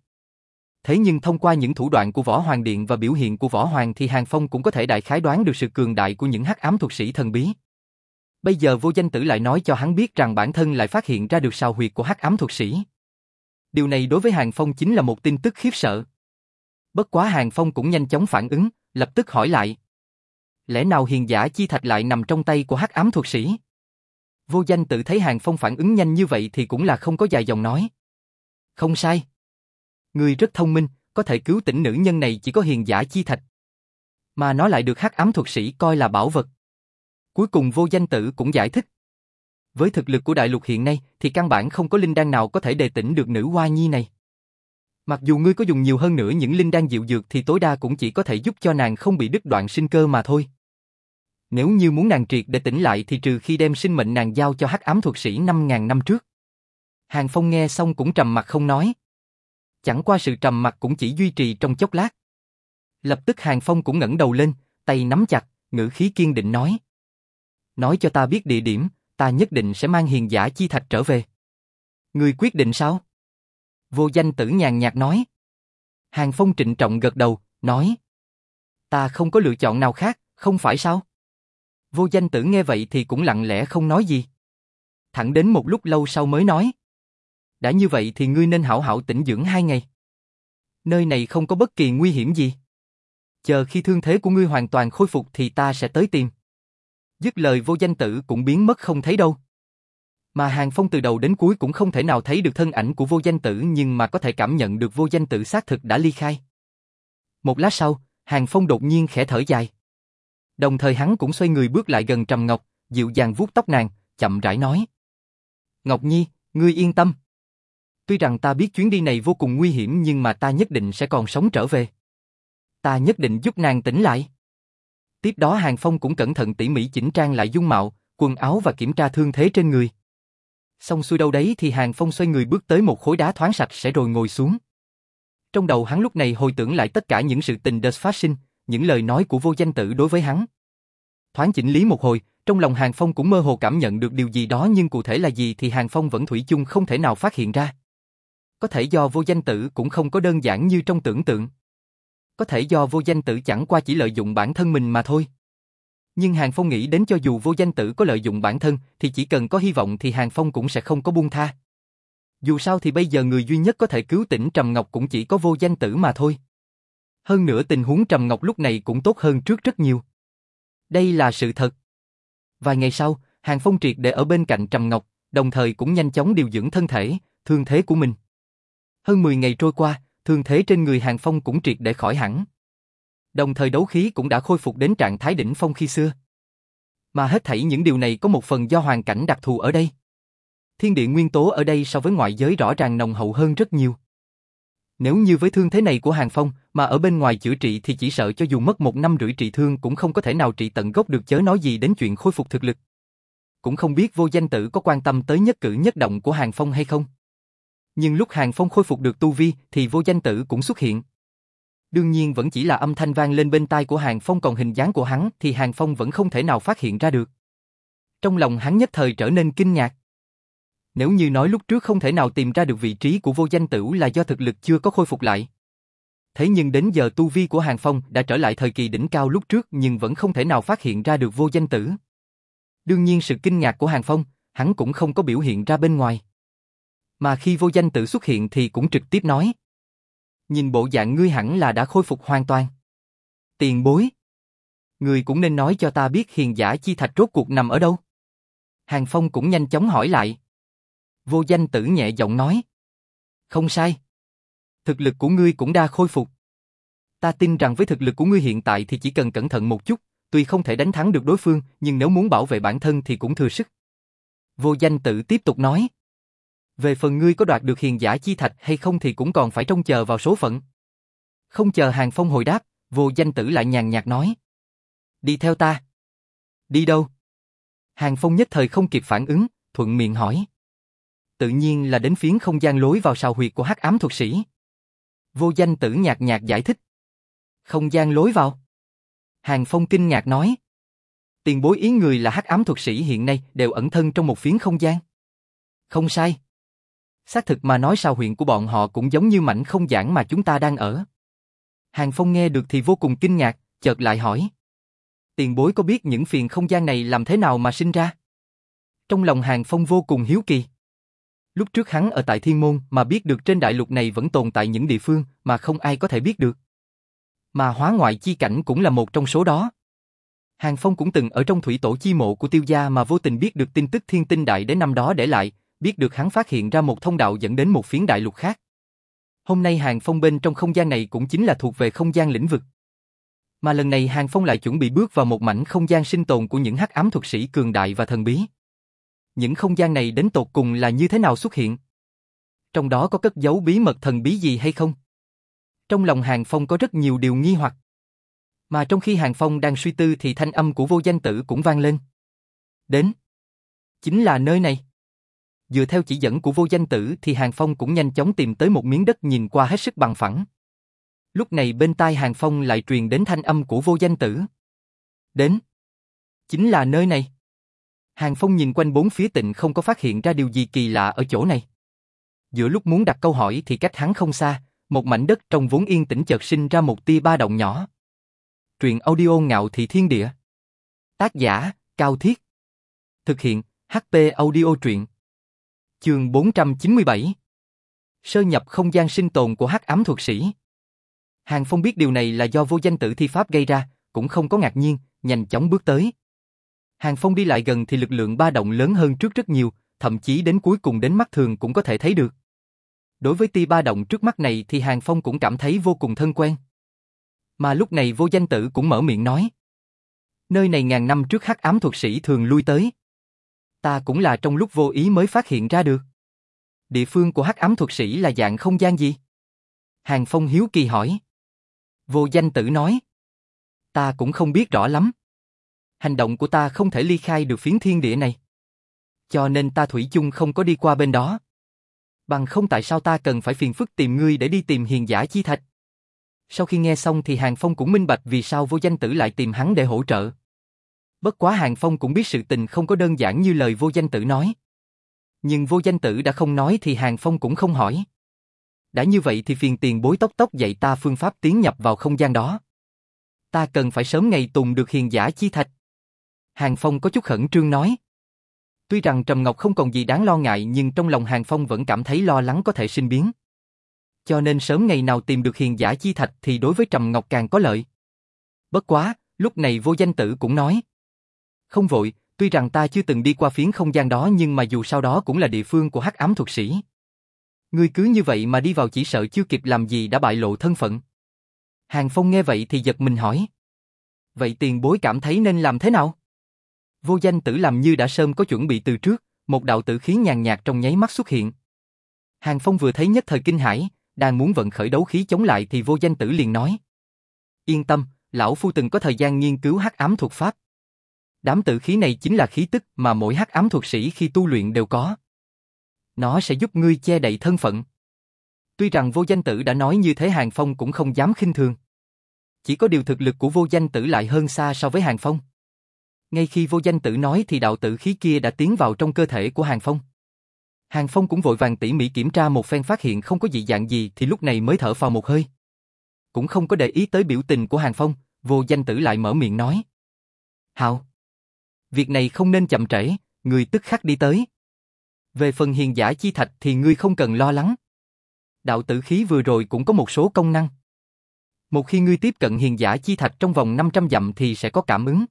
Thế nhưng thông qua những thủ đoạn của Võ Hoàng Điện và biểu hiện của Võ Hoàng thì Hàng Phong cũng có thể đại khái đoán được sự cường đại của những hắc ám thuật sĩ thần bí. Bây giờ vô danh tử lại nói cho hắn biết rằng bản thân lại phát hiện ra được sao huyệt của hắc ám thuật sĩ. Điều này đối với Hàng Phong chính là một tin tức khiếp sợ. Bất quá Hàng Phong cũng nhanh chóng phản ứng, lập tức hỏi lại. Lẽ nào hiền giả chi thạch lại nằm trong tay của hắc ám thuật sĩ? Vô danh tự thấy Hàng Phong phản ứng nhanh như vậy thì cũng là không có dài dòng nói. Không sai. Người rất thông minh, có thể cứu tỉnh nữ nhân này chỉ có hiền giả chi thạch. Mà nó lại được hắc ám thuật sĩ coi là bảo vật. Cuối cùng vô danh tử cũng giải thích. Với thực lực của đại lục hiện nay thì căn bản không có linh đan nào có thể đề tỉnh được nữ hoa nhi này. Mặc dù ngươi có dùng nhiều hơn nữa những linh đan dịu dược thì tối đa cũng chỉ có thể giúp cho nàng không bị đứt đoạn sinh cơ mà thôi. Nếu như muốn nàng triệt để tỉnh lại thì trừ khi đem sinh mệnh nàng giao cho hắc ám thuật sĩ 5.000 năm trước. Hàng Phong nghe xong cũng trầm mặt không nói. Chẳng qua sự trầm mặt cũng chỉ duy trì trong chốc lát. Lập tức Hàng Phong cũng ngẩng đầu lên, tay nắm chặt, ngữ khí kiên định nói. Nói cho ta biết địa điểm, ta nhất định sẽ mang hiền giả chi thạch trở về. Ngươi quyết định sao? Vô danh tử nhàn nhạt nói. Hàng Phong trịnh trọng gật đầu, nói. Ta không có lựa chọn nào khác, không phải sao? Vô danh tử nghe vậy thì cũng lặng lẽ không nói gì. Thẳng đến một lúc lâu sau mới nói. Đã như vậy thì ngươi nên hảo hảo tĩnh dưỡng hai ngày. Nơi này không có bất kỳ nguy hiểm gì. Chờ khi thương thế của ngươi hoàn toàn khôi phục thì ta sẽ tới tìm. Dứt lời vô danh tử cũng biến mất không thấy đâu. Mà Hàng Phong từ đầu đến cuối cũng không thể nào thấy được thân ảnh của vô danh tử nhưng mà có thể cảm nhận được vô danh tử xác thực đã ly khai. Một lát sau, Hàng Phong đột nhiên khẽ thở dài. Đồng thời hắn cũng xoay người bước lại gần Trầm Ngọc, dịu dàng vuốt tóc nàng, chậm rãi nói. Ngọc Nhi, ngươi yên tâm. Tuy rằng ta biết chuyến đi này vô cùng nguy hiểm nhưng mà ta nhất định sẽ còn sống trở về. Ta nhất định giúp nàng tỉnh lại. Tiếp đó Hàng Phong cũng cẩn thận tỉ mỉ chỉnh trang lại dung mạo, quần áo và kiểm tra thương thế trên người. Xong xuôi đâu đấy thì Hàng Phong xoay người bước tới một khối đá thoáng sạch sẽ rồi ngồi xuống. Trong đầu hắn lúc này hồi tưởng lại tất cả những sự tình đợt phát sinh, những lời nói của vô danh tử đối với hắn. Thoáng chỉnh lý một hồi, trong lòng Hàng Phong cũng mơ hồ cảm nhận được điều gì đó nhưng cụ thể là gì thì Hàng Phong vẫn thủy chung không thể nào phát hiện ra. Có thể do vô danh tử cũng không có đơn giản như trong tưởng tượng. Có thể do vô danh tử chẳng qua chỉ lợi dụng bản thân mình mà thôi. Nhưng Hàng Phong nghĩ đến cho dù vô danh tử có lợi dụng bản thân thì chỉ cần có hy vọng thì Hàng Phong cũng sẽ không có buông tha. Dù sao thì bây giờ người duy nhất có thể cứu tỉnh Trầm Ngọc cũng chỉ có vô danh tử mà thôi. Hơn nữa tình huống Trầm Ngọc lúc này cũng tốt hơn trước rất nhiều. Đây là sự thật. Vài ngày sau, Hàng Phong triệt để ở bên cạnh Trầm Ngọc, đồng thời cũng nhanh chóng điều dưỡng thân thể, thương thế của mình. Hơn 10 ngày trôi qua, thương thế trên người Hàng Phong cũng triệt để khỏi hẳn. Đồng thời đấu khí cũng đã khôi phục đến trạng thái đỉnh phong khi xưa. Mà hết thảy những điều này có một phần do hoàn cảnh đặc thù ở đây. Thiên địa nguyên tố ở đây so với ngoại giới rõ ràng nồng hậu hơn rất nhiều. Nếu như với thương thế này của Hàng Phong, mà ở bên ngoài chữa trị thì chỉ sợ cho dù mất một năm rưỡi trị thương cũng không có thể nào trị tận gốc được chớ nói gì đến chuyện khôi phục thực lực. Cũng không biết vô danh tử có quan tâm tới nhất cử nhất động của Hàng Phong hay không. Nhưng lúc Hàng Phong khôi phục được tu vi thì vô danh tử cũng xuất hiện. Đương nhiên vẫn chỉ là âm thanh vang lên bên tai của Hàng Phong còn hình dáng của hắn thì Hàng Phong vẫn không thể nào phát hiện ra được. Trong lòng hắn nhất thời trở nên kinh ngạc. Nếu như nói lúc trước không thể nào tìm ra được vị trí của vô danh tử là do thực lực chưa có khôi phục lại. Thế nhưng đến giờ tu vi của Hàng Phong đã trở lại thời kỳ đỉnh cao lúc trước nhưng vẫn không thể nào phát hiện ra được vô danh tử. Đương nhiên sự kinh ngạc của Hàng Phong, hắn cũng không có biểu hiện ra bên ngoài. Mà khi vô danh tử xuất hiện thì cũng trực tiếp nói. Nhìn bộ dạng ngươi hẳn là đã khôi phục hoàn toàn. Tiền bối. Ngươi cũng nên nói cho ta biết hiền giả chi thạch rốt cuộc nằm ở đâu. Hàng Phong cũng nhanh chóng hỏi lại. Vô danh tử nhẹ giọng nói. Không sai. Thực lực của ngươi cũng đã khôi phục. Ta tin rằng với thực lực của ngươi hiện tại thì chỉ cần cẩn thận một chút, tuy không thể đánh thắng được đối phương, nhưng nếu muốn bảo vệ bản thân thì cũng thừa sức. Vô danh tử tiếp tục nói. Về phần ngươi có đoạt được hiền giả chi thạch hay không thì cũng còn phải trông chờ vào số phận. Không chờ Hàng Phong hồi đáp, vô danh tử lại nhàn nhạt nói. Đi theo ta. Đi đâu? Hàng Phong nhất thời không kịp phản ứng, thuận miệng hỏi. Tự nhiên là đến phiến không gian lối vào sào huyệt của hắc ám thuật sĩ. Vô danh tử nhạt nhạt giải thích. Không gian lối vào. Hàng Phong kinh ngạc nói. Tiền bối ý người là hắc ám thuật sĩ hiện nay đều ẩn thân trong một phiến không gian. Không sai. Xác thực mà nói sao huyện của bọn họ cũng giống như mảnh không gian mà chúng ta đang ở. Hàng Phong nghe được thì vô cùng kinh ngạc, chợt lại hỏi. Tiền bối có biết những phiền không gian này làm thế nào mà sinh ra? Trong lòng Hàng Phong vô cùng hiếu kỳ. Lúc trước hắn ở tại Thiên Môn mà biết được trên đại lục này vẫn tồn tại những địa phương mà không ai có thể biết được. Mà hóa ngoại chi cảnh cũng là một trong số đó. Hàng Phong cũng từng ở trong thủy tổ chi mộ của tiêu gia mà vô tình biết được tin tức thiên tinh đại đến năm đó để lại, biết được hắn phát hiện ra một thông đạo dẫn đến một phiến đại lục khác. Hôm nay Hàng Phong bên trong không gian này cũng chính là thuộc về không gian lĩnh vực. Mà lần này Hàng Phong lại chuẩn bị bước vào một mảnh không gian sinh tồn của những hắc ám thuật sĩ cường đại và thần bí. Những không gian này đến tột cùng là như thế nào xuất hiện? Trong đó có cất giấu bí mật thần bí gì hay không? Trong lòng Hàng Phong có rất nhiều điều nghi hoặc. Mà trong khi Hàng Phong đang suy tư thì thanh âm của vô danh tử cũng vang lên. Đến. Chính là nơi này. Dựa theo chỉ dẫn của vô danh tử thì Hàng Phong cũng nhanh chóng tìm tới một miếng đất nhìn qua hết sức bằng phẳng. Lúc này bên tai Hàng Phong lại truyền đến thanh âm của vô danh tử. Đến. Chính là nơi này. Hàng Phong nhìn quanh bốn phía tịnh không có phát hiện ra điều gì kỳ lạ ở chỗ này. Giữa lúc muốn đặt câu hỏi thì cách hắn không xa, một mảnh đất trong vốn yên tĩnh chợt sinh ra một tia ba động nhỏ. Truyện audio ngạo thị thiên địa. Tác giả, Cao Thiết. Thực hiện, HP audio truyện. Trường 497. Sơ nhập không gian sinh tồn của hắc ám thuật sĩ. Hàng Phong biết điều này là do vô danh tử thi pháp gây ra, cũng không có ngạc nhiên, nhanh chóng bước tới. Hàng Phong đi lại gần thì lực lượng ba động lớn hơn trước rất nhiều, thậm chí đến cuối cùng đến mắt thường cũng có thể thấy được. Đối với ti ba động trước mắt này thì Hàng Phong cũng cảm thấy vô cùng thân quen. Mà lúc này vô danh tử cũng mở miệng nói. Nơi này ngàn năm trước hắc ám thuật sĩ thường lui tới. Ta cũng là trong lúc vô ý mới phát hiện ra được. Địa phương của hắc ám thuật sĩ là dạng không gian gì? Hàng Phong hiếu kỳ hỏi. Vô danh tử nói. Ta cũng không biết rõ lắm. Hành động của ta không thể ly khai được phiến thiên địa này. Cho nên ta thủy chung không có đi qua bên đó. Bằng không tại sao ta cần phải phiền phức tìm ngươi để đi tìm hiền giả chi thạch. Sau khi nghe xong thì Hàng Phong cũng minh bạch vì sao vô danh tử lại tìm hắn để hỗ trợ. Bất quá Hàng Phong cũng biết sự tình không có đơn giản như lời vô danh tử nói. Nhưng vô danh tử đã không nói thì Hàng Phong cũng không hỏi. Đã như vậy thì phiền tiền bối tóc tóc dạy ta phương pháp tiến nhập vào không gian đó. Ta cần phải sớm ngày tùng được hiền giả chi thạch. Hàng Phong có chút khẩn trương nói. Tuy rằng Trầm Ngọc không còn gì đáng lo ngại nhưng trong lòng Hàng Phong vẫn cảm thấy lo lắng có thể sinh biến. Cho nên sớm ngày nào tìm được hiền giả chi thạch thì đối với Trầm Ngọc càng có lợi. Bất quá, lúc này vô danh tử cũng nói. Không vội, tuy rằng ta chưa từng đi qua phiến không gian đó nhưng mà dù sao đó cũng là địa phương của hắc ám thuật sĩ. Ngươi cứ như vậy mà đi vào chỉ sợ chưa kịp làm gì đã bại lộ thân phận. Hàng Phong nghe vậy thì giật mình hỏi. Vậy tiền bối cảm thấy nên làm thế nào? Vô danh tử làm như đã sớm có chuẩn bị từ trước, một đạo tử khí nhàn nhạt trong nháy mắt xuất hiện. Hàng Phong vừa thấy nhất thời kinh hãi, đang muốn vận khởi đấu khí chống lại thì vô danh tử liền nói. Yên tâm, lão phu từng có thời gian nghiên cứu hắc ám thuật pháp. Đám tử khí này chính là khí tức mà mỗi hắc ám thuật sĩ khi tu luyện đều có. Nó sẽ giúp ngươi che đậy thân phận. Tuy rằng vô danh tử đã nói như thế Hàng Phong cũng không dám khinh thường. Chỉ có điều thực lực của vô danh tử lại hơn xa so với Hàng Phong. Ngay khi vô danh tử nói thì đạo tử khí kia đã tiến vào trong cơ thể của Hàng Phong. Hàng Phong cũng vội vàng tỉ mỉ kiểm tra một phen phát hiện không có dị dạng gì thì lúc này mới thở phào một hơi. Cũng không có để ý tới biểu tình của Hàng Phong, vô danh tử lại mở miệng nói. Hào! Việc này không nên chậm trễ, người tức khắc đi tới. Về phần hiền giả chi thạch thì ngươi không cần lo lắng. Đạo tử khí vừa rồi cũng có một số công năng. Một khi ngươi tiếp cận hiền giả chi thạch trong vòng 500 dặm thì sẽ có cảm ứng.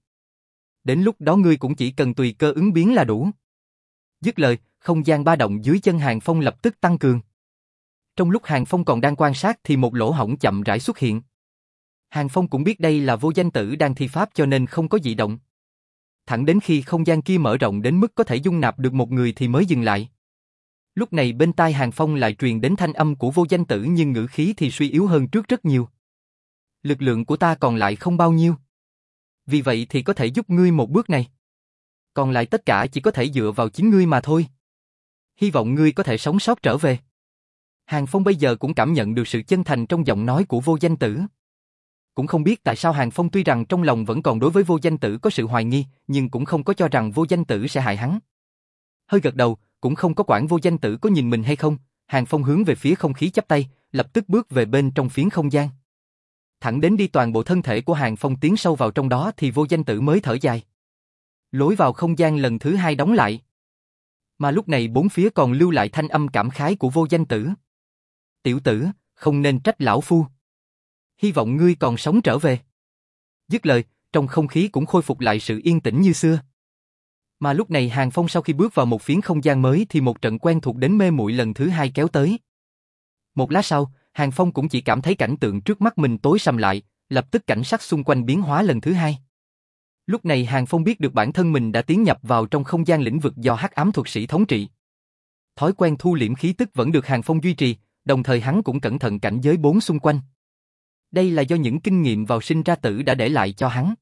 Đến lúc đó ngươi cũng chỉ cần tùy cơ ứng biến là đủ. Dứt lời, không gian ba động dưới chân Hàng Phong lập tức tăng cường. Trong lúc Hàng Phong còn đang quan sát thì một lỗ hổng chậm rãi xuất hiện. Hàng Phong cũng biết đây là vô danh tử đang thi pháp cho nên không có dị động. Thẳng đến khi không gian kia mở rộng đến mức có thể dung nạp được một người thì mới dừng lại. Lúc này bên tai Hàng Phong lại truyền đến thanh âm của vô danh tử nhưng ngữ khí thì suy yếu hơn trước rất nhiều. Lực lượng của ta còn lại không bao nhiêu. Vì vậy thì có thể giúp ngươi một bước này. Còn lại tất cả chỉ có thể dựa vào chính ngươi mà thôi. Hy vọng ngươi có thể sống sót trở về. Hàng Phong bây giờ cũng cảm nhận được sự chân thành trong giọng nói của vô danh tử. Cũng không biết tại sao Hàng Phong tuy rằng trong lòng vẫn còn đối với vô danh tử có sự hoài nghi, nhưng cũng không có cho rằng vô danh tử sẽ hại hắn. Hơi gật đầu, cũng không có quản vô danh tử có nhìn mình hay không, Hàng Phong hướng về phía không khí chắp tay, lập tức bước về bên trong phiến không gian. Thẳng đến đi toàn bộ thân thể của Hàng Phong tiến sâu vào trong đó thì vô danh tử mới thở dài. Lối vào không gian lần thứ hai đóng lại. Mà lúc này bốn phía còn lưu lại thanh âm cảm khái của vô danh tử. Tiểu tử, không nên trách lão phu. Hy vọng ngươi còn sống trở về. Dứt lời, trong không khí cũng khôi phục lại sự yên tĩnh như xưa. Mà lúc này Hàng Phong sau khi bước vào một phiến không gian mới thì một trận quen thuộc đến mê muội lần thứ hai kéo tới. Một lát sau, Hàng Phong cũng chỉ cảm thấy cảnh tượng trước mắt mình tối sầm lại, lập tức cảnh sắc xung quanh biến hóa lần thứ hai. Lúc này Hàng Phong biết được bản thân mình đã tiến nhập vào trong không gian lĩnh vực do hắc ám thuật sĩ thống trị. Thói quen thu liễm khí tức vẫn được Hàng Phong duy trì, đồng thời hắn cũng cẩn thận cảnh giới bốn xung quanh. Đây là do những kinh nghiệm vào sinh ra tử đã để lại cho hắn.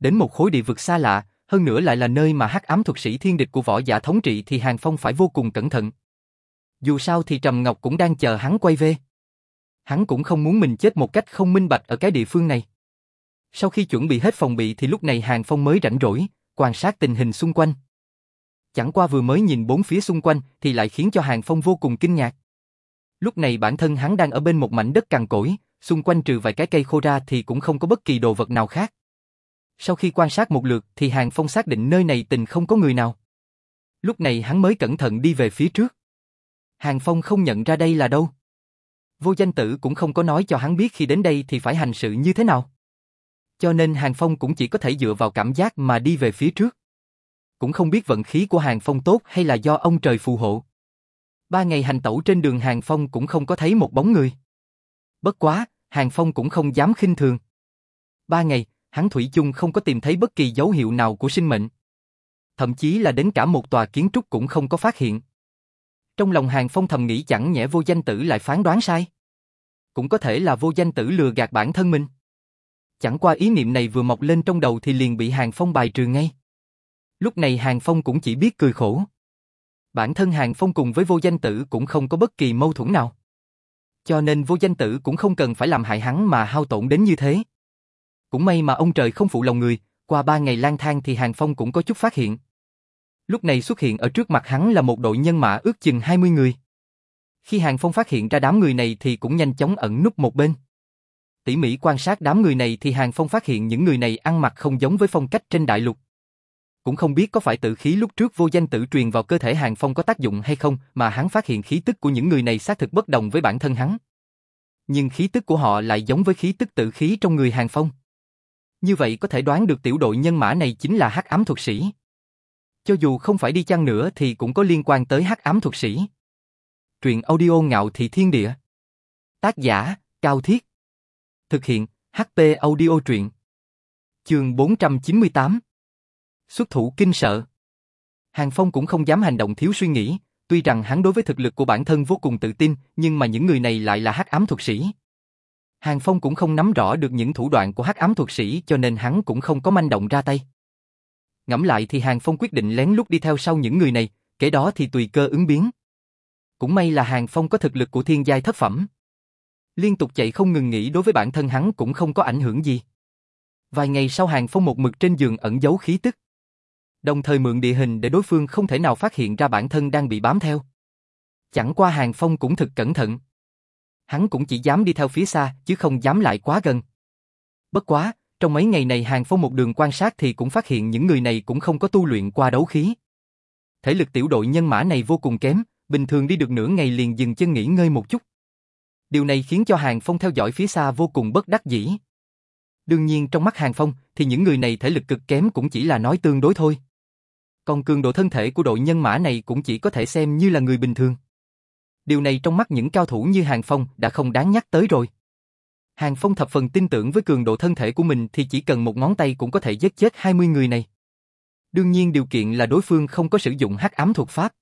Đến một khối địa vực xa lạ, hơn nữa lại là nơi mà hắc ám thuật sĩ thiên địch của võ giả thống trị thì Hàng Phong phải vô cùng cẩn thận. Dù sao thì Trầm Ngọc cũng đang chờ hắn quay về. Hắn cũng không muốn mình chết một cách không minh bạch ở cái địa phương này. Sau khi chuẩn bị hết phòng bị thì lúc này Hàng Phong mới rảnh rỗi, quan sát tình hình xung quanh. Chẳng qua vừa mới nhìn bốn phía xung quanh thì lại khiến cho Hàng Phong vô cùng kinh ngạc. Lúc này bản thân hắn đang ở bên một mảnh đất cằn cỗi, xung quanh trừ vài cái cây khô ra thì cũng không có bất kỳ đồ vật nào khác. Sau khi quan sát một lượt thì Hàng Phong xác định nơi này tình không có người nào. Lúc này hắn mới cẩn thận đi về phía trước. Hàng Phong không nhận ra đây là đâu. Vô danh tử cũng không có nói cho hắn biết khi đến đây thì phải hành sự như thế nào. Cho nên Hàng Phong cũng chỉ có thể dựa vào cảm giác mà đi về phía trước. Cũng không biết vận khí của Hàng Phong tốt hay là do ông trời phù hộ. Ba ngày hành tẩu trên đường Hàng Phong cũng không có thấy một bóng người. Bất quá, Hàng Phong cũng không dám khinh thường. Ba ngày, hắn Thủy chung không có tìm thấy bất kỳ dấu hiệu nào của sinh mệnh. Thậm chí là đến cả một tòa kiến trúc cũng không có phát hiện. Trong lòng Hàng Phong thầm nghĩ chẳng nhẽ vô danh tử lại phán đoán sai. Cũng có thể là vô danh tử lừa gạt bản thân mình. Chẳng qua ý niệm này vừa mọc lên trong đầu thì liền bị Hàng Phong bài trừ ngay. Lúc này Hàng Phong cũng chỉ biết cười khổ. Bản thân Hàng Phong cùng với vô danh tử cũng không có bất kỳ mâu thuẫn nào. Cho nên vô danh tử cũng không cần phải làm hại hắn mà hao tổn đến như thế. Cũng may mà ông trời không phụ lòng người, qua ba ngày lang thang thì Hàng Phong cũng có chút phát hiện. Lúc này xuất hiện ở trước mặt hắn là một đội nhân mã ước chừng 20 người. Khi Hàng Phong phát hiện ra đám người này thì cũng nhanh chóng ẩn núp một bên. Tỉ mỉ quan sát đám người này thì Hàng Phong phát hiện những người này ăn mặc không giống với phong cách trên đại lục. Cũng không biết có phải tự khí lúc trước vô danh tự truyền vào cơ thể Hàng Phong có tác dụng hay không mà hắn phát hiện khí tức của những người này xác thực bất đồng với bản thân hắn. Nhưng khí tức của họ lại giống với khí tức tự khí trong người Hàng Phong. Như vậy có thể đoán được tiểu đội nhân mã này chính là hắc ám thuật sĩ. Cho dù không phải đi chăng nữa thì cũng có liên quan tới hắc ám thuật sĩ. Truyện audio ngạo thị thiên địa. Tác giả, Cao Thiết. Thực hiện, HP audio truyện. Trường 498. Xuất thủ kinh sợ. Hàng Phong cũng không dám hành động thiếu suy nghĩ, tuy rằng hắn đối với thực lực của bản thân vô cùng tự tin, nhưng mà những người này lại là hắc ám thuật sĩ. Hàng Phong cũng không nắm rõ được những thủ đoạn của hắc ám thuật sĩ cho nên hắn cũng không có manh động ra tay. Ngẫm lại thì Hàng Phong quyết định lén lút đi theo sau những người này, kể đó thì tùy cơ ứng biến. Cũng may là Hàng Phong có thực lực của thiên giai thất phẩm. Liên tục chạy không ngừng nghỉ đối với bản thân hắn cũng không có ảnh hưởng gì. Vài ngày sau Hàng Phong một mực trên giường ẩn giấu khí tức. Đồng thời mượn địa hình để đối phương không thể nào phát hiện ra bản thân đang bị bám theo. Chẳng qua Hàng Phong cũng thực cẩn thận. Hắn cũng chỉ dám đi theo phía xa chứ không dám lại quá gần. Bất quá, trong mấy ngày này Hàng Phong một đường quan sát thì cũng phát hiện những người này cũng không có tu luyện qua đấu khí. Thể lực tiểu đội nhân mã này vô cùng kém, bình thường đi được nửa ngày liền dừng chân nghỉ ngơi một chút. Điều này khiến cho Hàng Phong theo dõi phía xa vô cùng bất đắc dĩ. Đương nhiên trong mắt Hàng Phong thì những người này thể lực cực kém cũng chỉ là nói tương đối thôi. Còn cường độ thân thể của đội nhân mã này cũng chỉ có thể xem như là người bình thường. Điều này trong mắt những cao thủ như Hàng Phong đã không đáng nhắc tới rồi. Hàng Phong thập phần tin tưởng với cường độ thân thể của mình thì chỉ cần một ngón tay cũng có thể giết chết 20 người này. Đương nhiên điều kiện là đối phương không có sử dụng hắc ám thuật pháp.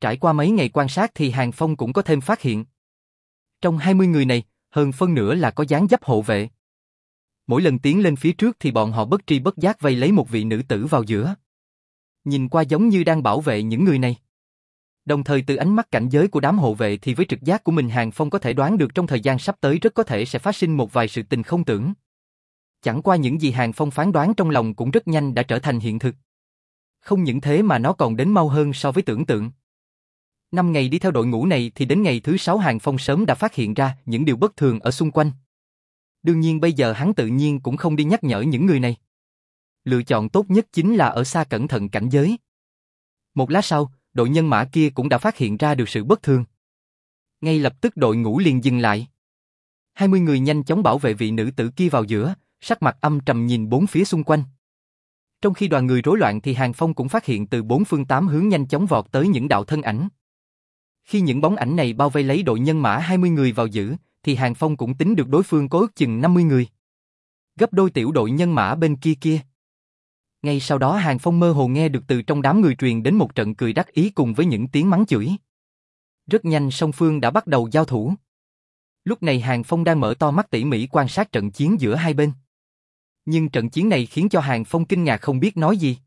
Trải qua mấy ngày quan sát thì Hàng Phong cũng có thêm phát hiện. Trong 20 người này, hơn phân nửa là có dáng dấp hộ vệ. Mỗi lần tiến lên phía trước thì bọn họ bất tri bất giác vây lấy một vị nữ tử vào giữa. Nhìn qua giống như đang bảo vệ những người này. Đồng thời từ ánh mắt cảnh giới của đám hộ vệ thì với trực giác của mình Hàng Phong có thể đoán được trong thời gian sắp tới rất có thể sẽ phát sinh một vài sự tình không tưởng. Chẳng qua những gì Hàng Phong phán đoán trong lòng cũng rất nhanh đã trở thành hiện thực. Không những thế mà nó còn đến mau hơn so với tưởng tượng. Năm ngày đi theo đội ngũ này thì đến ngày thứ sáu Hàng Phong sớm đã phát hiện ra những điều bất thường ở xung quanh. Đương nhiên bây giờ hắn tự nhiên cũng không đi nhắc nhở những người này. Lựa chọn tốt nhất chính là ở xa cẩn thận cảnh giới. Một lát sau, đội nhân mã kia cũng đã phát hiện ra được sự bất thường. Ngay lập tức đội ngũ liền dừng lại. 20 người nhanh chóng bảo vệ vị nữ tử kia vào giữa, sắc mặt âm trầm nhìn bốn phía xung quanh. Trong khi đoàn người rối loạn thì Hàng Phong cũng phát hiện từ bốn phương tám hướng nhanh chóng vọt tới những đạo thân ảnh. Khi những bóng ảnh này bao vây lấy đội nhân mã 20 người vào giữ, thì Hàng Phong cũng tính được đối phương có ước chừng 50 người. Gấp đôi tiểu đội nhân mã bên kia kia. Ngay sau đó Hàng Phong mơ hồ nghe được từ trong đám người truyền đến một trận cười đắc ý cùng với những tiếng mắng chửi. Rất nhanh song phương đã bắt đầu giao thủ. Lúc này Hàng Phong đang mở to mắt tỉ mỉ quan sát trận chiến giữa hai bên. Nhưng trận chiến này khiến cho Hàng Phong kinh ngạc không biết nói gì.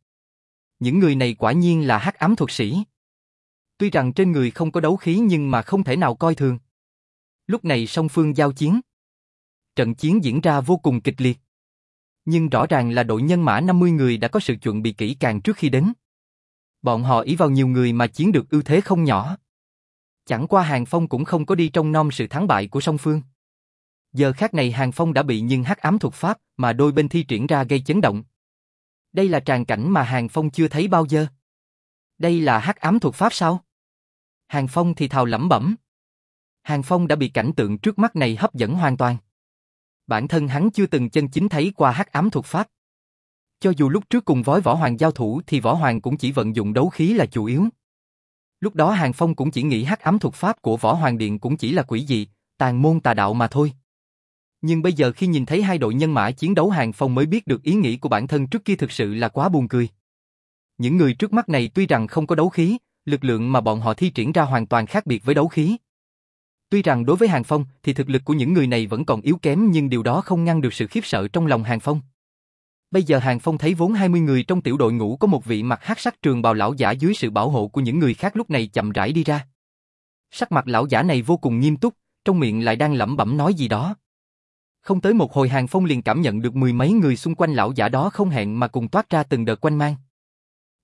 Những người này quả nhiên là hắc ám thuật sĩ. Tuy rằng trên người không có đấu khí nhưng mà không thể nào coi thường. Lúc này song phương giao chiến. Trận chiến diễn ra vô cùng kịch liệt. Nhưng rõ ràng là đội nhân mã 50 người đã có sự chuẩn bị kỹ càng trước khi đến. Bọn họ ý vào nhiều người mà chiến được ưu thế không nhỏ. Chẳng qua Hàng Phong cũng không có đi trong nom sự thắng bại của song phương. Giờ khác này Hàng Phong đã bị nhưng hắc ám thuật pháp mà đôi bên thi triển ra gây chấn động. Đây là tràng cảnh mà Hàng Phong chưa thấy bao giờ. Đây là hắc ám thuật pháp sao? Hàng Phong thì thào lẩm bẩm. Hàng Phong đã bị cảnh tượng trước mắt này hấp dẫn hoàn toàn. Bản thân hắn chưa từng chân chính thấy qua hắc ám thuật pháp. Cho dù lúc trước cùng với võ hoàng giao thủ thì võ hoàng cũng chỉ vận dụng đấu khí là chủ yếu. Lúc đó Hàng Phong cũng chỉ nghĩ hắc ám thuật pháp của võ hoàng điện cũng chỉ là quỷ dị, tàn môn tà đạo mà thôi. Nhưng bây giờ khi nhìn thấy hai đội nhân mã chiến đấu Hàng Phong mới biết được ý nghĩ của bản thân trước kia thực sự là quá buồn cười. Những người trước mắt này tuy rằng không có đấu khí, lực lượng mà bọn họ thi triển ra hoàn toàn khác biệt với đấu khí. Tuy rằng đối với Hàng Phong thì thực lực của những người này vẫn còn yếu kém nhưng điều đó không ngăn được sự khiếp sợ trong lòng Hàng Phong. Bây giờ Hàng Phong thấy vốn 20 người trong tiểu đội ngũ có một vị mặt hắc sắc trường bào lão giả dưới sự bảo hộ của những người khác lúc này chậm rãi đi ra. Sắc mặt lão giả này vô cùng nghiêm túc, trong miệng lại đang lẩm bẩm nói gì đó. Không tới một hồi Hàng Phong liền cảm nhận được mười mấy người xung quanh lão giả đó không hẹn mà cùng toát ra từng đợt quanh mang.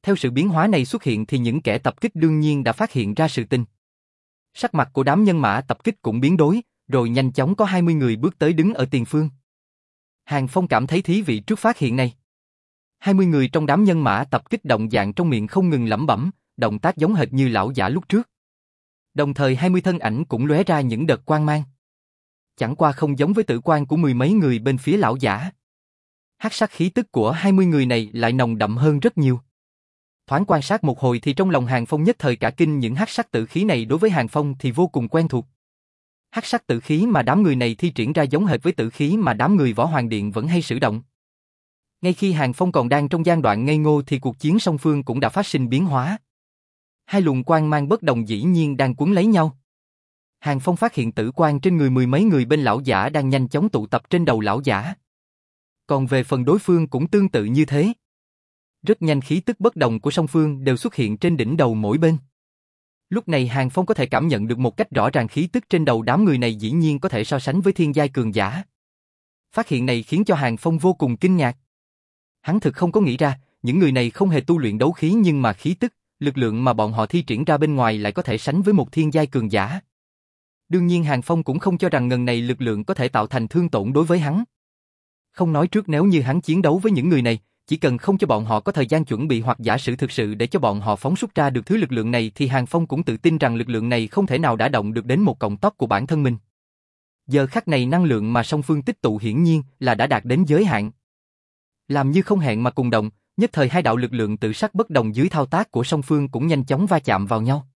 Theo sự biến hóa này xuất hiện thì những kẻ tập kích đương nhiên đã phát hiện ra sự tình. Sắc mặt của đám nhân mã tập kích cũng biến đổi, rồi nhanh chóng có 20 người bước tới đứng ở tiền phương. Hàng Phong cảm thấy thí vị trước phát hiện này. 20 người trong đám nhân mã tập kích động dạng trong miệng không ngừng lẩm bẩm, động tác giống hệt như lão giả lúc trước. Đồng thời 20 thân ảnh cũng lóe ra những đợt quang mang. Chẳng qua không giống với tử quan của mười mấy người bên phía lão giả. Hắc sắc khí tức của 20 người này lại nồng đậm hơn rất nhiều. Thoáng quan sát một hồi thì trong lòng Hàng Phong nhất thời cả kinh, những hắc sắc tử khí này đối với Hàng Phong thì vô cùng quen thuộc. Hắc sắc tử khí mà đám người này thi triển ra giống hệt với tử khí mà đám người võ hoàng điện vẫn hay sử dụng. Ngay khi Hàng Phong còn đang trong giai đoạn ngây ngô thì cuộc chiến song phương cũng đã phát sinh biến hóa. Hai luồng quang mang bất đồng dĩ nhiên đang cuốn lấy nhau. Hàng Phong phát hiện tử quang trên người mười mấy người bên lão giả đang nhanh chóng tụ tập trên đầu lão giả. Còn về phần đối phương cũng tương tự như thế. Rất nhanh khí tức bất đồng của song phương đều xuất hiện trên đỉnh đầu mỗi bên. Lúc này Hàng Phong có thể cảm nhận được một cách rõ ràng khí tức trên đầu đám người này dĩ nhiên có thể so sánh với thiên giai cường giả. Phát hiện này khiến cho Hàng Phong vô cùng kinh ngạc. Hắn thực không có nghĩ ra, những người này không hề tu luyện đấu khí nhưng mà khí tức, lực lượng mà bọn họ thi triển ra bên ngoài lại có thể sánh với một thiên giai cường giả. Đương nhiên Hàng Phong cũng không cho rằng ngần này lực lượng có thể tạo thành thương tổn đối với hắn. Không nói trước nếu như hắn chiến đấu với những người này, chỉ cần không cho bọn họ có thời gian chuẩn bị hoặc giả sử thực sự để cho bọn họ phóng xuất ra được thứ lực lượng này thì Hàng Phong cũng tự tin rằng lực lượng này không thể nào đã động được đến một cọng tóc của bản thân mình. Giờ khắc này năng lượng mà song phương tích tụ hiển nhiên là đã đạt đến giới hạn. Làm như không hẹn mà cùng động, nhất thời hai đạo lực lượng tự sắc bất đồng dưới thao tác của song phương cũng nhanh chóng va chạm vào nhau.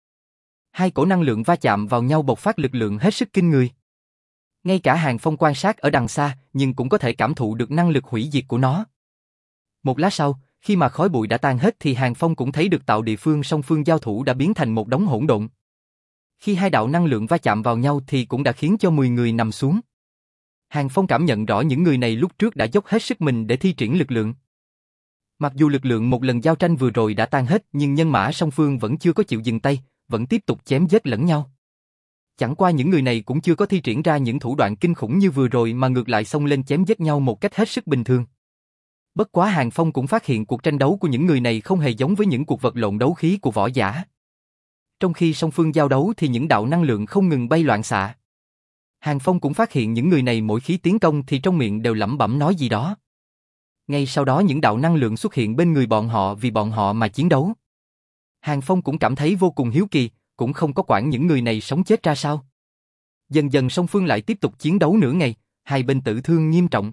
Hai cổ năng lượng va chạm vào nhau bộc phát lực lượng hết sức kinh người. Ngay cả Hàng Phong quan sát ở đằng xa, nhưng cũng có thể cảm thụ được năng lực hủy diệt của nó. Một lát sau, khi mà khói bụi đã tan hết thì Hàng Phong cũng thấy được tạo địa phương song phương giao thủ đã biến thành một đống hỗn độn. Khi hai đạo năng lượng va chạm vào nhau thì cũng đã khiến cho 10 người nằm xuống. Hàng Phong cảm nhận rõ những người này lúc trước đã dốc hết sức mình để thi triển lực lượng. Mặc dù lực lượng một lần giao tranh vừa rồi đã tan hết nhưng nhân mã song phương vẫn chưa có chịu dừng tay, vẫn tiếp tục chém giết lẫn nhau. Chẳng qua những người này cũng chưa có thi triển ra những thủ đoạn kinh khủng như vừa rồi mà ngược lại xông lên chém giết nhau một cách hết sức bình thường. Bất quá Hàng Phong cũng phát hiện cuộc tranh đấu của những người này không hề giống với những cuộc vật lộn đấu khí của võ giả. Trong khi song phương giao đấu thì những đạo năng lượng không ngừng bay loạn xạ. Hàng Phong cũng phát hiện những người này mỗi khi tiến công thì trong miệng đều lẩm bẩm nói gì đó. Ngay sau đó những đạo năng lượng xuất hiện bên người bọn họ vì bọn họ mà chiến đấu. Hàng Phong cũng cảm thấy vô cùng hiếu kỳ, cũng không có quản những người này sống chết ra sao. Dần dần song phương lại tiếp tục chiến đấu nửa ngày, hai bên tử thương nghiêm trọng.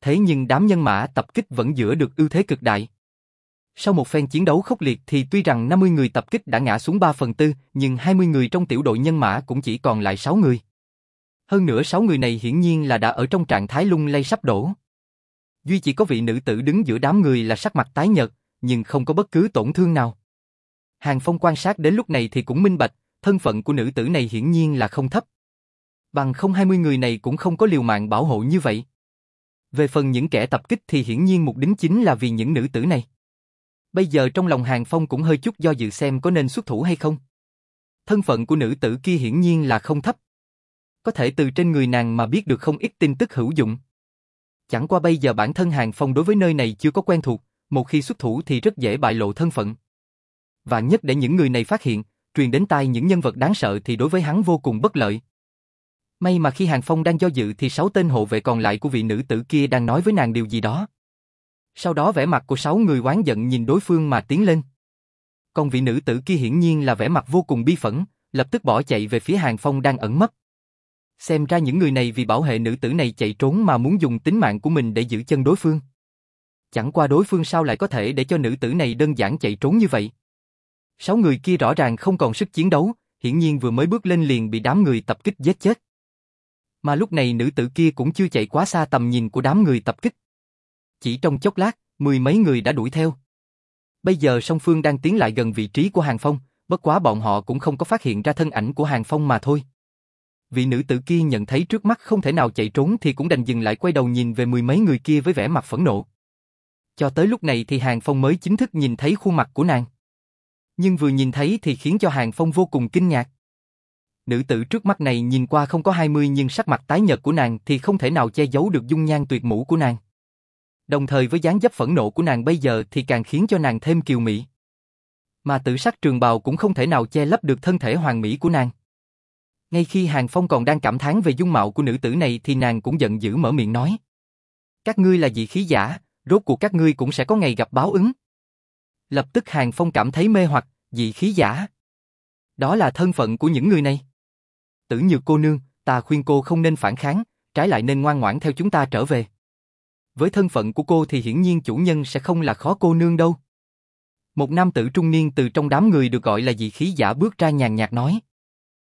Thế nhưng đám nhân mã tập kích vẫn giữ được ưu thế cực đại. Sau một phen chiến đấu khốc liệt thì tuy rằng 50 người tập kích đã ngã xuống 3 phần tư, nhưng 20 người trong tiểu đội nhân mã cũng chỉ còn lại 6 người. Hơn nữa 6 người này hiển nhiên là đã ở trong trạng thái lung lay sắp đổ. Duy chỉ có vị nữ tử đứng giữa đám người là sắc mặt tái nhợt, nhưng không có bất cứ tổn thương nào. Hàng Phong quan sát đến lúc này thì cũng minh bạch, thân phận của nữ tử này hiển nhiên là không thấp. Bằng không 20 người này cũng không có liều mạng bảo hộ như vậy. Về phần những kẻ tập kích thì hiển nhiên mục đích chính là vì những nữ tử này. Bây giờ trong lòng Hàng Phong cũng hơi chút do dự xem có nên xuất thủ hay không. Thân phận của nữ tử kia hiển nhiên là không thấp. Có thể từ trên người nàng mà biết được không ít tin tức hữu dụng. Chẳng qua bây giờ bản thân Hàng Phong đối với nơi này chưa có quen thuộc, một khi xuất thủ thì rất dễ bại lộ thân phận. Và nhất để những người này phát hiện, truyền đến tai những nhân vật đáng sợ thì đối với hắn vô cùng bất lợi. May mà khi Hàng Phong đang do dự thì sáu tên hộ vệ còn lại của vị nữ tử kia đang nói với nàng điều gì đó. Sau đó vẻ mặt của sáu người oán giận nhìn đối phương mà tiến lên. Còn vị nữ tử kia hiển nhiên là vẻ mặt vô cùng bi phẫn, lập tức bỏ chạy về phía Hàng Phong đang ẩn mất. Xem ra những người này vì bảo hệ nữ tử này chạy trốn mà muốn dùng tính mạng của mình để giữ chân đối phương. Chẳng qua đối phương sao lại có thể để cho nữ tử này đơn giản chạy trốn như vậy. Sáu người kia rõ ràng không còn sức chiến đấu, hiển nhiên vừa mới bước lên liền bị đám người tập kích giết chết. Mà lúc này nữ tử kia cũng chưa chạy quá xa tầm nhìn của đám người tập kích. Chỉ trong chốc lát, mười mấy người đã đuổi theo. Bây giờ song phương đang tiến lại gần vị trí của Hàng Phong, bất quá bọn họ cũng không có phát hiện ra thân ảnh của Hàng Phong mà thôi. Vị nữ tử kia nhận thấy trước mắt không thể nào chạy trốn thì cũng đành dừng lại quay đầu nhìn về mười mấy người kia với vẻ mặt phẫn nộ. Cho tới lúc này thì Hàng Phong mới chính thức nhìn thấy khuôn mặt của nàng. Nhưng vừa nhìn thấy thì khiến cho Hàng Phong vô cùng kinh ngạc. Nữ tử trước mắt này nhìn qua không có 20 nhưng sắc mặt tái nhợt của nàng thì không thể nào che giấu được dung nhan tuyệt mỹ của nàng. Đồng thời với dáng dấp phẫn nộ của nàng bây giờ thì càng khiến cho nàng thêm kiều mỹ. Mà tử sắc trường bào cũng không thể nào che lấp được thân thể hoàng mỹ của nàng. Ngay khi Hàng Phong còn đang cảm thán về dung mạo của nữ tử này thì nàng cũng giận dữ mở miệng nói. Các ngươi là dị khí giả, rốt cuộc các ngươi cũng sẽ có ngày gặp báo ứng. Lập tức Hàng Phong cảm thấy mê hoặc, dị khí giả. Đó là thân phận của những người này. Tử nhược cô nương, ta khuyên cô không nên phản kháng, trái lại nên ngoan ngoãn theo chúng ta trở về. Với thân phận của cô thì hiển nhiên chủ nhân sẽ không là khó cô nương đâu. Một nam tử trung niên từ trong đám người được gọi là dị khí giả bước ra nhàn nhạt nói.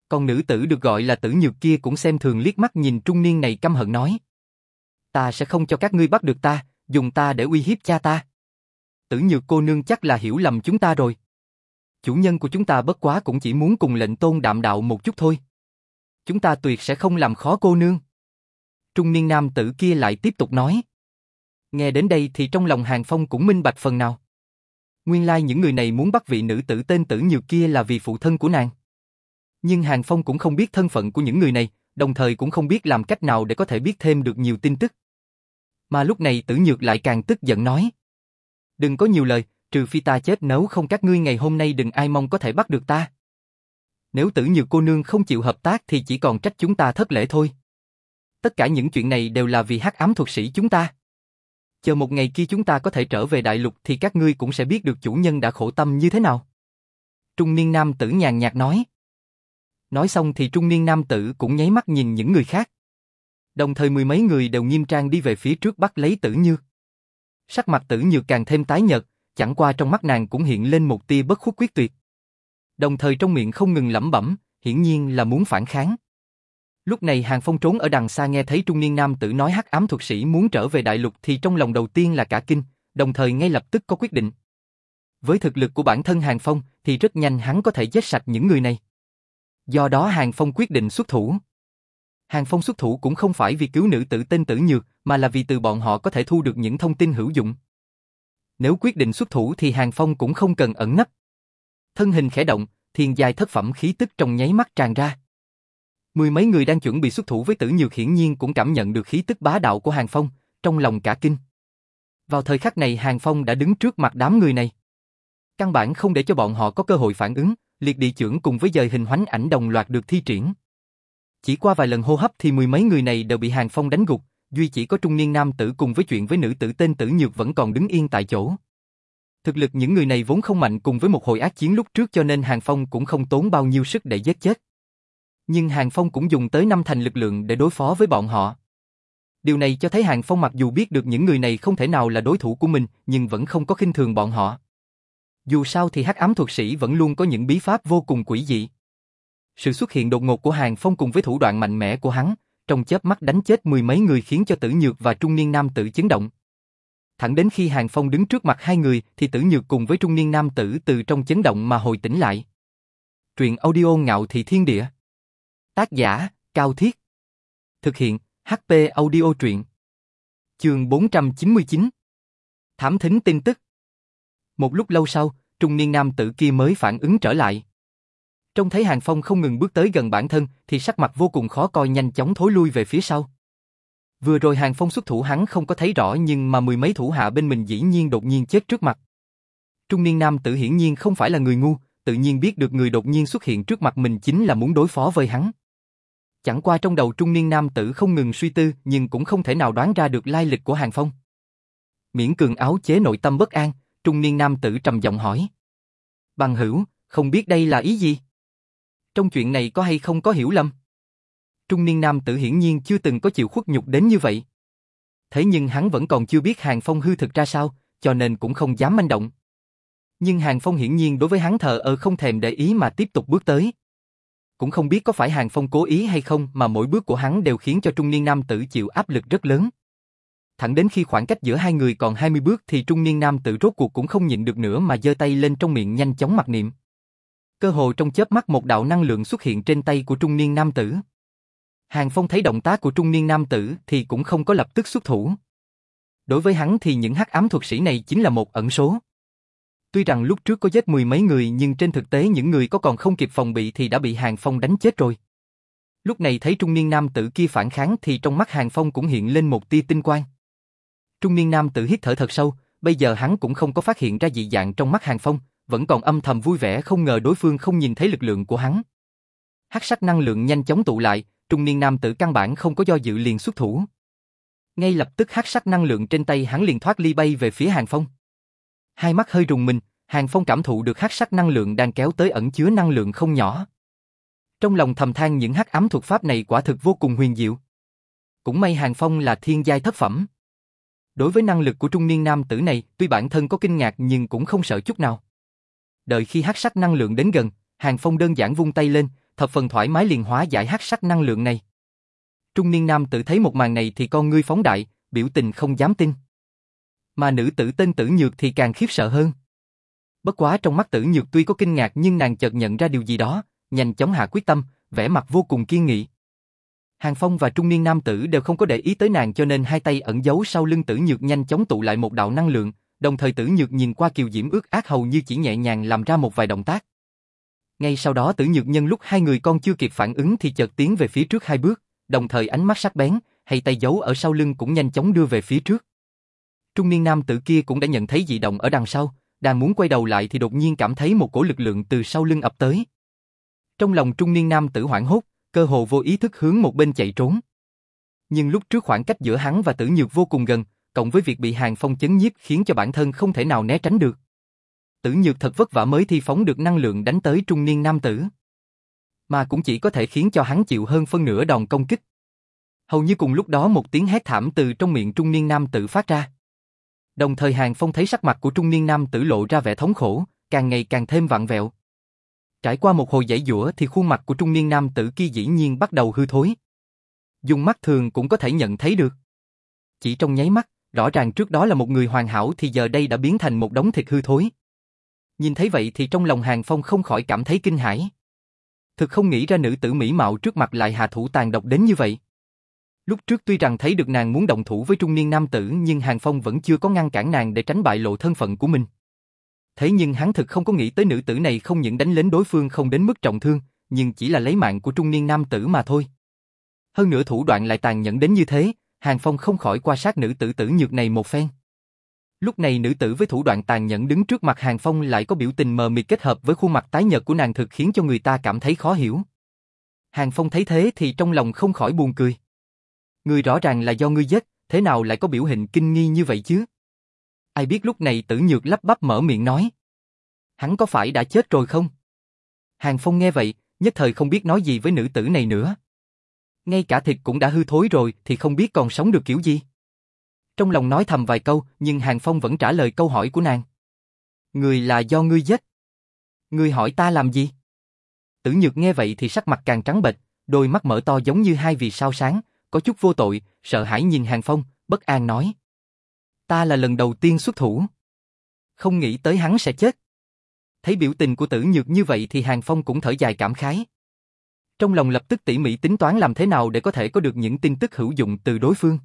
Còn nữ tử được gọi là tử nhược kia cũng xem thường liếc mắt nhìn trung niên này căm hận nói. Ta sẽ không cho các ngươi bắt được ta, dùng ta để uy hiếp cha ta. Tử nhược cô nương chắc là hiểu lầm chúng ta rồi. Chủ nhân của chúng ta bất quá cũng chỉ muốn cùng lệnh tôn đạm đạo một chút thôi. Chúng ta tuyệt sẽ không làm khó cô nương. Trung niên nam tử kia lại tiếp tục nói. Nghe đến đây thì trong lòng Hàng Phong cũng minh bạch phần nào. Nguyên lai like những người này muốn bắt vị nữ tử tên tử nhược kia là vì phụ thân của nàng. Nhưng Hàng Phong cũng không biết thân phận của những người này, đồng thời cũng không biết làm cách nào để có thể biết thêm được nhiều tin tức. Mà lúc này tử nhược lại càng tức giận nói. Đừng có nhiều lời, trừ phi ta chết nếu không các ngươi ngày hôm nay đừng ai mong có thể bắt được ta. Nếu tử nhược cô nương không chịu hợp tác thì chỉ còn trách chúng ta thất lễ thôi. Tất cả những chuyện này đều là vì hắc ám thuật sĩ chúng ta. Chờ một ngày kia chúng ta có thể trở về đại lục thì các ngươi cũng sẽ biết được chủ nhân đã khổ tâm như thế nào. Trung niên nam tử nhàn nhạt nói. Nói xong thì trung niên nam tử cũng nháy mắt nhìn những người khác. Đồng thời mười mấy người đều nghiêm trang đi về phía trước bắt lấy tử nhược. Sắc mặt tử nhược càng thêm tái nhợt, chẳng qua trong mắt nàng cũng hiện lên một tia bất khuất quyết tuyệt. Đồng thời trong miệng không ngừng lẩm bẩm, hiển nhiên là muốn phản kháng. Lúc này Hàng Phong trốn ở đằng xa nghe thấy trung niên nam tử nói hắc ám thuật sĩ muốn trở về đại lục thì trong lòng đầu tiên là cả kinh, đồng thời ngay lập tức có quyết định. Với thực lực của bản thân Hàng Phong thì rất nhanh hắn có thể giết sạch những người này. Do đó Hàng Phong quyết định xuất thủ. Hàng Phong xuất thủ cũng không phải vì cứu nữ tử tên Tử Nhược, mà là vì từ bọn họ có thể thu được những thông tin hữu dụng. Nếu quyết định xuất thủ thì Hàng Phong cũng không cần ẩn nấp. Thân hình khẽ động, thiên giai thất phẩm khí tức trong nháy mắt tràn ra. Mười mấy người đang chuẩn bị xuất thủ với Tử Nhược hiển nhiên cũng cảm nhận được khí tức bá đạo của Hàng Phong, trong lòng cả kinh. Vào thời khắc này Hàng Phong đã đứng trước mặt đám người này. Căn bản không để cho bọn họ có cơ hội phản ứng, liệt địa trưởng cùng với dời hình hoánh ảnh đồng loạt được thi triển. Chỉ qua vài lần hô hấp thì mười mấy người này đều bị Hàng Phong đánh gục, duy chỉ có trung niên nam tử cùng với chuyện với nữ tử tên Tử Nhược vẫn còn đứng yên tại chỗ. Thực lực những người này vốn không mạnh cùng với một hồi ác chiến lúc trước cho nên Hàng Phong cũng không tốn bao nhiêu sức để giết chết. Nhưng Hàng Phong cũng dùng tới năm thành lực lượng để đối phó với bọn họ. Điều này cho thấy Hàng Phong mặc dù biết được những người này không thể nào là đối thủ của mình, nhưng vẫn không có khinh thường bọn họ. Dù sao thì hắc ám thuật sĩ vẫn luôn có những bí pháp vô cùng quỷ dị. Sự xuất hiện đột ngột của Hàng Phong cùng với thủ đoạn mạnh mẽ của hắn, trong chớp mắt đánh chết mười mấy người khiến cho Tử Nhược và trung niên nam tử chấn động. Thẳng đến khi Hàng Phong đứng trước mặt hai người thì Tử Nhược cùng với trung niên nam tử từ trong chấn động mà hồi tỉnh lại. Truyện audio ngạo thị thiên địa. Tác giả, Cao Thiết. Thực hiện, HP audio truyện. Trường 499. Thám thính tin tức. Một lúc lâu sau, trung niên nam tử kia mới phản ứng trở lại. Trông thấy Hàng Phong không ngừng bước tới gần bản thân thì sắc mặt vô cùng khó coi nhanh chóng thối lui về phía sau. Vừa rồi Hàng Phong xuất thủ hắn không có thấy rõ nhưng mà mười mấy thủ hạ bên mình dĩ nhiên đột nhiên chết trước mặt. Trung niên nam tử hiển nhiên không phải là người ngu, tự nhiên biết được người đột nhiên xuất hiện trước mặt mình chính là muốn đối phó với hắn. Chẳng qua trong đầu trung niên nam tử không ngừng suy tư nhưng cũng không thể nào đoán ra được lai lịch của Hàng Phong. Miễn cường áo chế nội tâm bất an, trung niên nam tử trầm giọng hỏi. Bằng hữu, không biết đây là ý gì? Trong chuyện này có hay không có hiểu lầm? Trung niên nam tử hiển nhiên chưa từng có chịu khuất nhục đến như vậy. Thế nhưng hắn vẫn còn chưa biết Hàng Phong hư thực ra sao, cho nên cũng không dám manh động. Nhưng Hàng Phong hiển nhiên đối với hắn thờ ơ không thèm để ý mà tiếp tục bước tới. Cũng không biết có phải Hàng Phong cố ý hay không mà mỗi bước của hắn đều khiến cho trung niên nam tử chịu áp lực rất lớn. Thẳng đến khi khoảng cách giữa hai người còn 20 bước thì trung niên nam tử rốt cuộc cũng không nhịn được nữa mà giơ tay lên trong miệng nhanh chóng mặc niệm. Cơ hồ trong chớp mắt một đạo năng lượng xuất hiện trên tay của trung niên nam tử. Hàng Phong thấy động tác của trung niên nam tử thì cũng không có lập tức xuất thủ. Đối với hắn thì những hắc ám thuật sĩ này chính là một ẩn số. Tuy rằng lúc trước có giết mười mấy người nhưng trên thực tế những người có còn không kịp phòng bị thì đã bị Hàng Phong đánh chết rồi. Lúc này thấy trung niên nam tử kia phản kháng thì trong mắt Hàng Phong cũng hiện lên một tia tinh quang. Trung niên nam tử hít thở thật sâu, bây giờ hắn cũng không có phát hiện ra dị dạng trong mắt Hàng Phong, vẫn còn âm thầm vui vẻ không ngờ đối phương không nhìn thấy lực lượng của hắn. Hắc sắc năng lượng nhanh chóng tụ lại, trung niên nam tử căn bản không có do dự liền xuất thủ. Ngay lập tức hắc sắc năng lượng trên tay hắn liền thoát ly bay về phía Hàng Phong. Hai mắt hơi rùng mình, Hàng Phong cảm thụ được hắc sắc năng lượng đang kéo tới ẩn chứa năng lượng không nhỏ. Trong lòng thầm than những hắc ám thuật pháp này quả thực vô cùng huyền diệu. Cũng may Hàng Phong là thiên giai thất phẩm. Đối với năng lực của trung niên nam tử này, tuy bản thân có kinh ngạc nhưng cũng không sợ chút nào. Đợi khi hắc sắc năng lượng đến gần, Hàng Phong đơn giản vung tay lên, thập phần thoải mái liền hóa giải hắc sắc năng lượng này. Trung niên nam tử thấy một màn này thì con ngươi phóng đại, biểu tình không dám tin. Mà nữ tử tên Tử Nhược thì càng khiếp sợ hơn. Bất quá trong mắt Tử Nhược tuy có kinh ngạc nhưng nàng chợt nhận ra điều gì đó, nhanh chóng hạ quyết tâm, vẻ mặt vô cùng kiên nghị. Hàng Phong và trung niên nam tử đều không có để ý tới nàng cho nên hai tay ẩn giấu sau lưng Tử Nhược nhanh chóng tụ lại một đạo năng lượng, đồng thời Tử Nhược nhìn qua Kiều Diễm ước ác hầu như chỉ nhẹ nhàng làm ra một vài động tác. Ngay sau đó Tử Nhược nhân lúc hai người con chưa kịp phản ứng thì chợt tiến về phía trước hai bước, đồng thời ánh mắt sắc bén, hay tay giấu ở sau lưng cũng nhanh chóng đưa về phía trước. Trung niên nam tử kia cũng đã nhận thấy dị động ở đằng sau, đang muốn quay đầu lại thì đột nhiên cảm thấy một cổ lực lượng từ sau lưng ập tới. Trong lòng trung niên nam tử hoảng hốt, cơ hồ vô ý thức hướng một bên chạy trốn. Nhưng lúc trước khoảng cách giữa hắn và tử nhược vô cùng gần, cộng với việc bị hàng phong chấn nhiếp khiến cho bản thân không thể nào né tránh được. Tử nhược thật vất vả mới thi phóng được năng lượng đánh tới trung niên nam tử. Mà cũng chỉ có thể khiến cho hắn chịu hơn phân nửa đòn công kích. Hầu như cùng lúc đó một tiếng hét thảm từ trong miệng trung niên nam tử phát ra. Đồng thời Hàng Phong thấy sắc mặt của trung niên nam tử lộ ra vẻ thống khổ, càng ngày càng thêm vặn vẹo. Trải qua một hồi giải dũa thì khuôn mặt của trung niên nam tử kia dĩ nhiên bắt đầu hư thối. Dùng mắt thường cũng có thể nhận thấy được. Chỉ trong nháy mắt, rõ ràng trước đó là một người hoàn hảo thì giờ đây đã biến thành một đống thịt hư thối. Nhìn thấy vậy thì trong lòng Hàng Phong không khỏi cảm thấy kinh hãi. Thực không nghĩ ra nữ tử mỹ mạo trước mặt lại hạ thủ tàn độc đến như vậy. Lúc trước tuy rằng thấy được nàng muốn động thủ với trung niên nam tử nhưng Hàng Phong vẫn chưa có ngăn cản nàng để tránh bại lộ thân phận của mình. Thế nhưng hắn thực không có nghĩ tới nữ tử này không những đánh lén đối phương không đến mức trọng thương, nhưng chỉ là lấy mạng của trung niên nam tử mà thôi. Hơn nữa thủ đoạn lại tàn nhẫn đến như thế, Hàng Phong không khỏi qua sát nữ tử tử nhược này một phen. Lúc này nữ tử với thủ đoạn tàn nhẫn đứng trước mặt Hàng Phong lại có biểu tình mờ mịt kết hợp với khuôn mặt tái nhợt của nàng thực khiến cho người ta cảm thấy khó hiểu. Hàng Phong thấy thế thì trong lòng không khỏi buồn cười. Người rõ ràng là do ngươi giết, thế nào lại có biểu hình kinh nghi như vậy chứ? Ai biết lúc này tử nhược lắp bắp mở miệng nói. Hắn có phải đã chết rồi không? Hàng Phong nghe vậy, nhất thời không biết nói gì với nữ tử này nữa. Ngay cả thịt cũng đã hư thối rồi thì không biết còn sống được kiểu gì. Trong lòng nói thầm vài câu nhưng Hàng Phong vẫn trả lời câu hỏi của nàng. Người là do ngươi giết. Ngươi hỏi ta làm gì? Tử nhược nghe vậy thì sắc mặt càng trắng bệch, đôi mắt mở to giống như hai vì sao sáng, có chút vô tội, sợ hãi nhìn Hàng Phong, bất an nói. Ta là lần đầu tiên xuất thủ. Không nghĩ tới hắn sẽ chết. Thấy biểu tình của tử nhược như vậy thì Hàng Phong cũng thở dài cảm khái. Trong lòng lập tức tỉ mỉ tính toán làm thế nào để có thể có được những tin tức hữu dụng từ đối phương.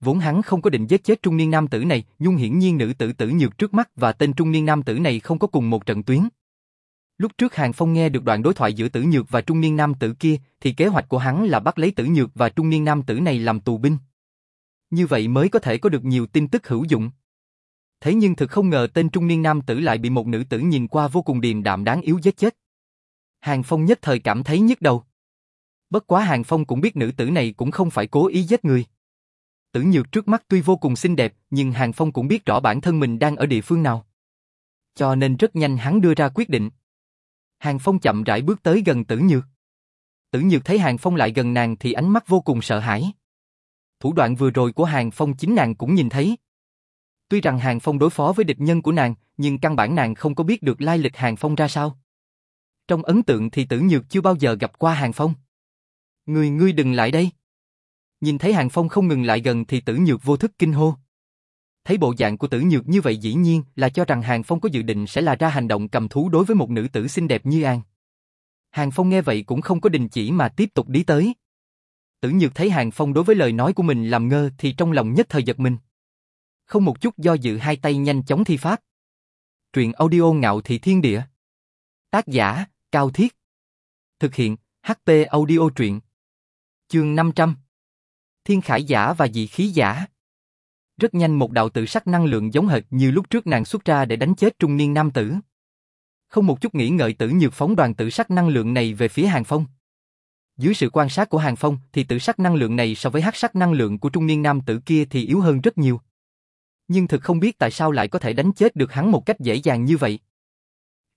Vốn hắn không có định giết chết trung niên nam tử này, nhưng hiển nhiên nữ tử tử nhược trước mắt và tên trung niên nam tử này không có cùng một trận tuyến. Lúc trước Hàng Phong nghe được đoạn đối thoại giữa tử nhược và trung niên nam tử kia, thì kế hoạch của hắn là bắt lấy tử nhược và trung niên nam tử này làm tù binh. Như vậy mới có thể có được nhiều tin tức hữu dụng. Thế nhưng thực không ngờ tên trung niên nam tử lại bị một nữ tử nhìn qua vô cùng điềm đạm đáng yếu giết chết. Hàng Phong nhất thời cảm thấy nhức đầu. Bất quá Hàng Phong cũng biết nữ tử này cũng không phải cố ý giết người. Tử Nhược trước mắt tuy vô cùng xinh đẹp, nhưng Hàng Phong cũng biết rõ bản thân mình đang ở địa phương nào. Cho nên rất nhanh hắn đưa ra quyết định. Hàng Phong chậm rãi bước tới gần Tử Nhược. Tử Nhược thấy Hàng Phong lại gần nàng thì ánh mắt vô cùng sợ hãi. Thủ đoạn vừa rồi của Hàng Phong chính nàng cũng nhìn thấy. Tuy rằng Hàng Phong đối phó với địch nhân của nàng, nhưng căn bản nàng không có biết được lai lịch Hàng Phong ra sao. Trong ấn tượng thì Tử Nhược chưa bao giờ gặp qua Hàng Phong. Người ngươi đừng lại đây. Nhìn thấy Hàng Phong không ngừng lại gần thì Tử Nhược vô thức kinh hô. Thấy bộ dạng của Tử Nhược như vậy dĩ nhiên là cho rằng Hàng Phong có dự định sẽ là ra hành động cầm thú đối với một nữ tử xinh đẹp như An. Hàng Phong nghe vậy cũng không có đình chỉ mà tiếp tục đi tới. Tử Nhược thấy Hàng Phong đối với lời nói của mình làm ngơ thì trong lòng nhất thời giật mình. Không một chút do dự hai tay nhanh chóng thi pháp. Truyện audio ngạo thị thiên địa. Tác giả, Cao Thiết. Thực hiện, HP audio truyện. Chương 500 Thiên khải giả và dị khí giả Rất nhanh một đạo tự sắc năng lượng giống hệt như lúc trước nàng xuất ra để đánh chết trung niên nam tử. Không một chút nghĩ ngợi tử nhược phóng đoàn tự sắc năng lượng này về phía Hàng Phong. Dưới sự quan sát của Hàng Phong thì tự sắc năng lượng này so với hắc sắc năng lượng của trung niên nam tử kia thì yếu hơn rất nhiều. Nhưng thực không biết tại sao lại có thể đánh chết được hắn một cách dễ dàng như vậy.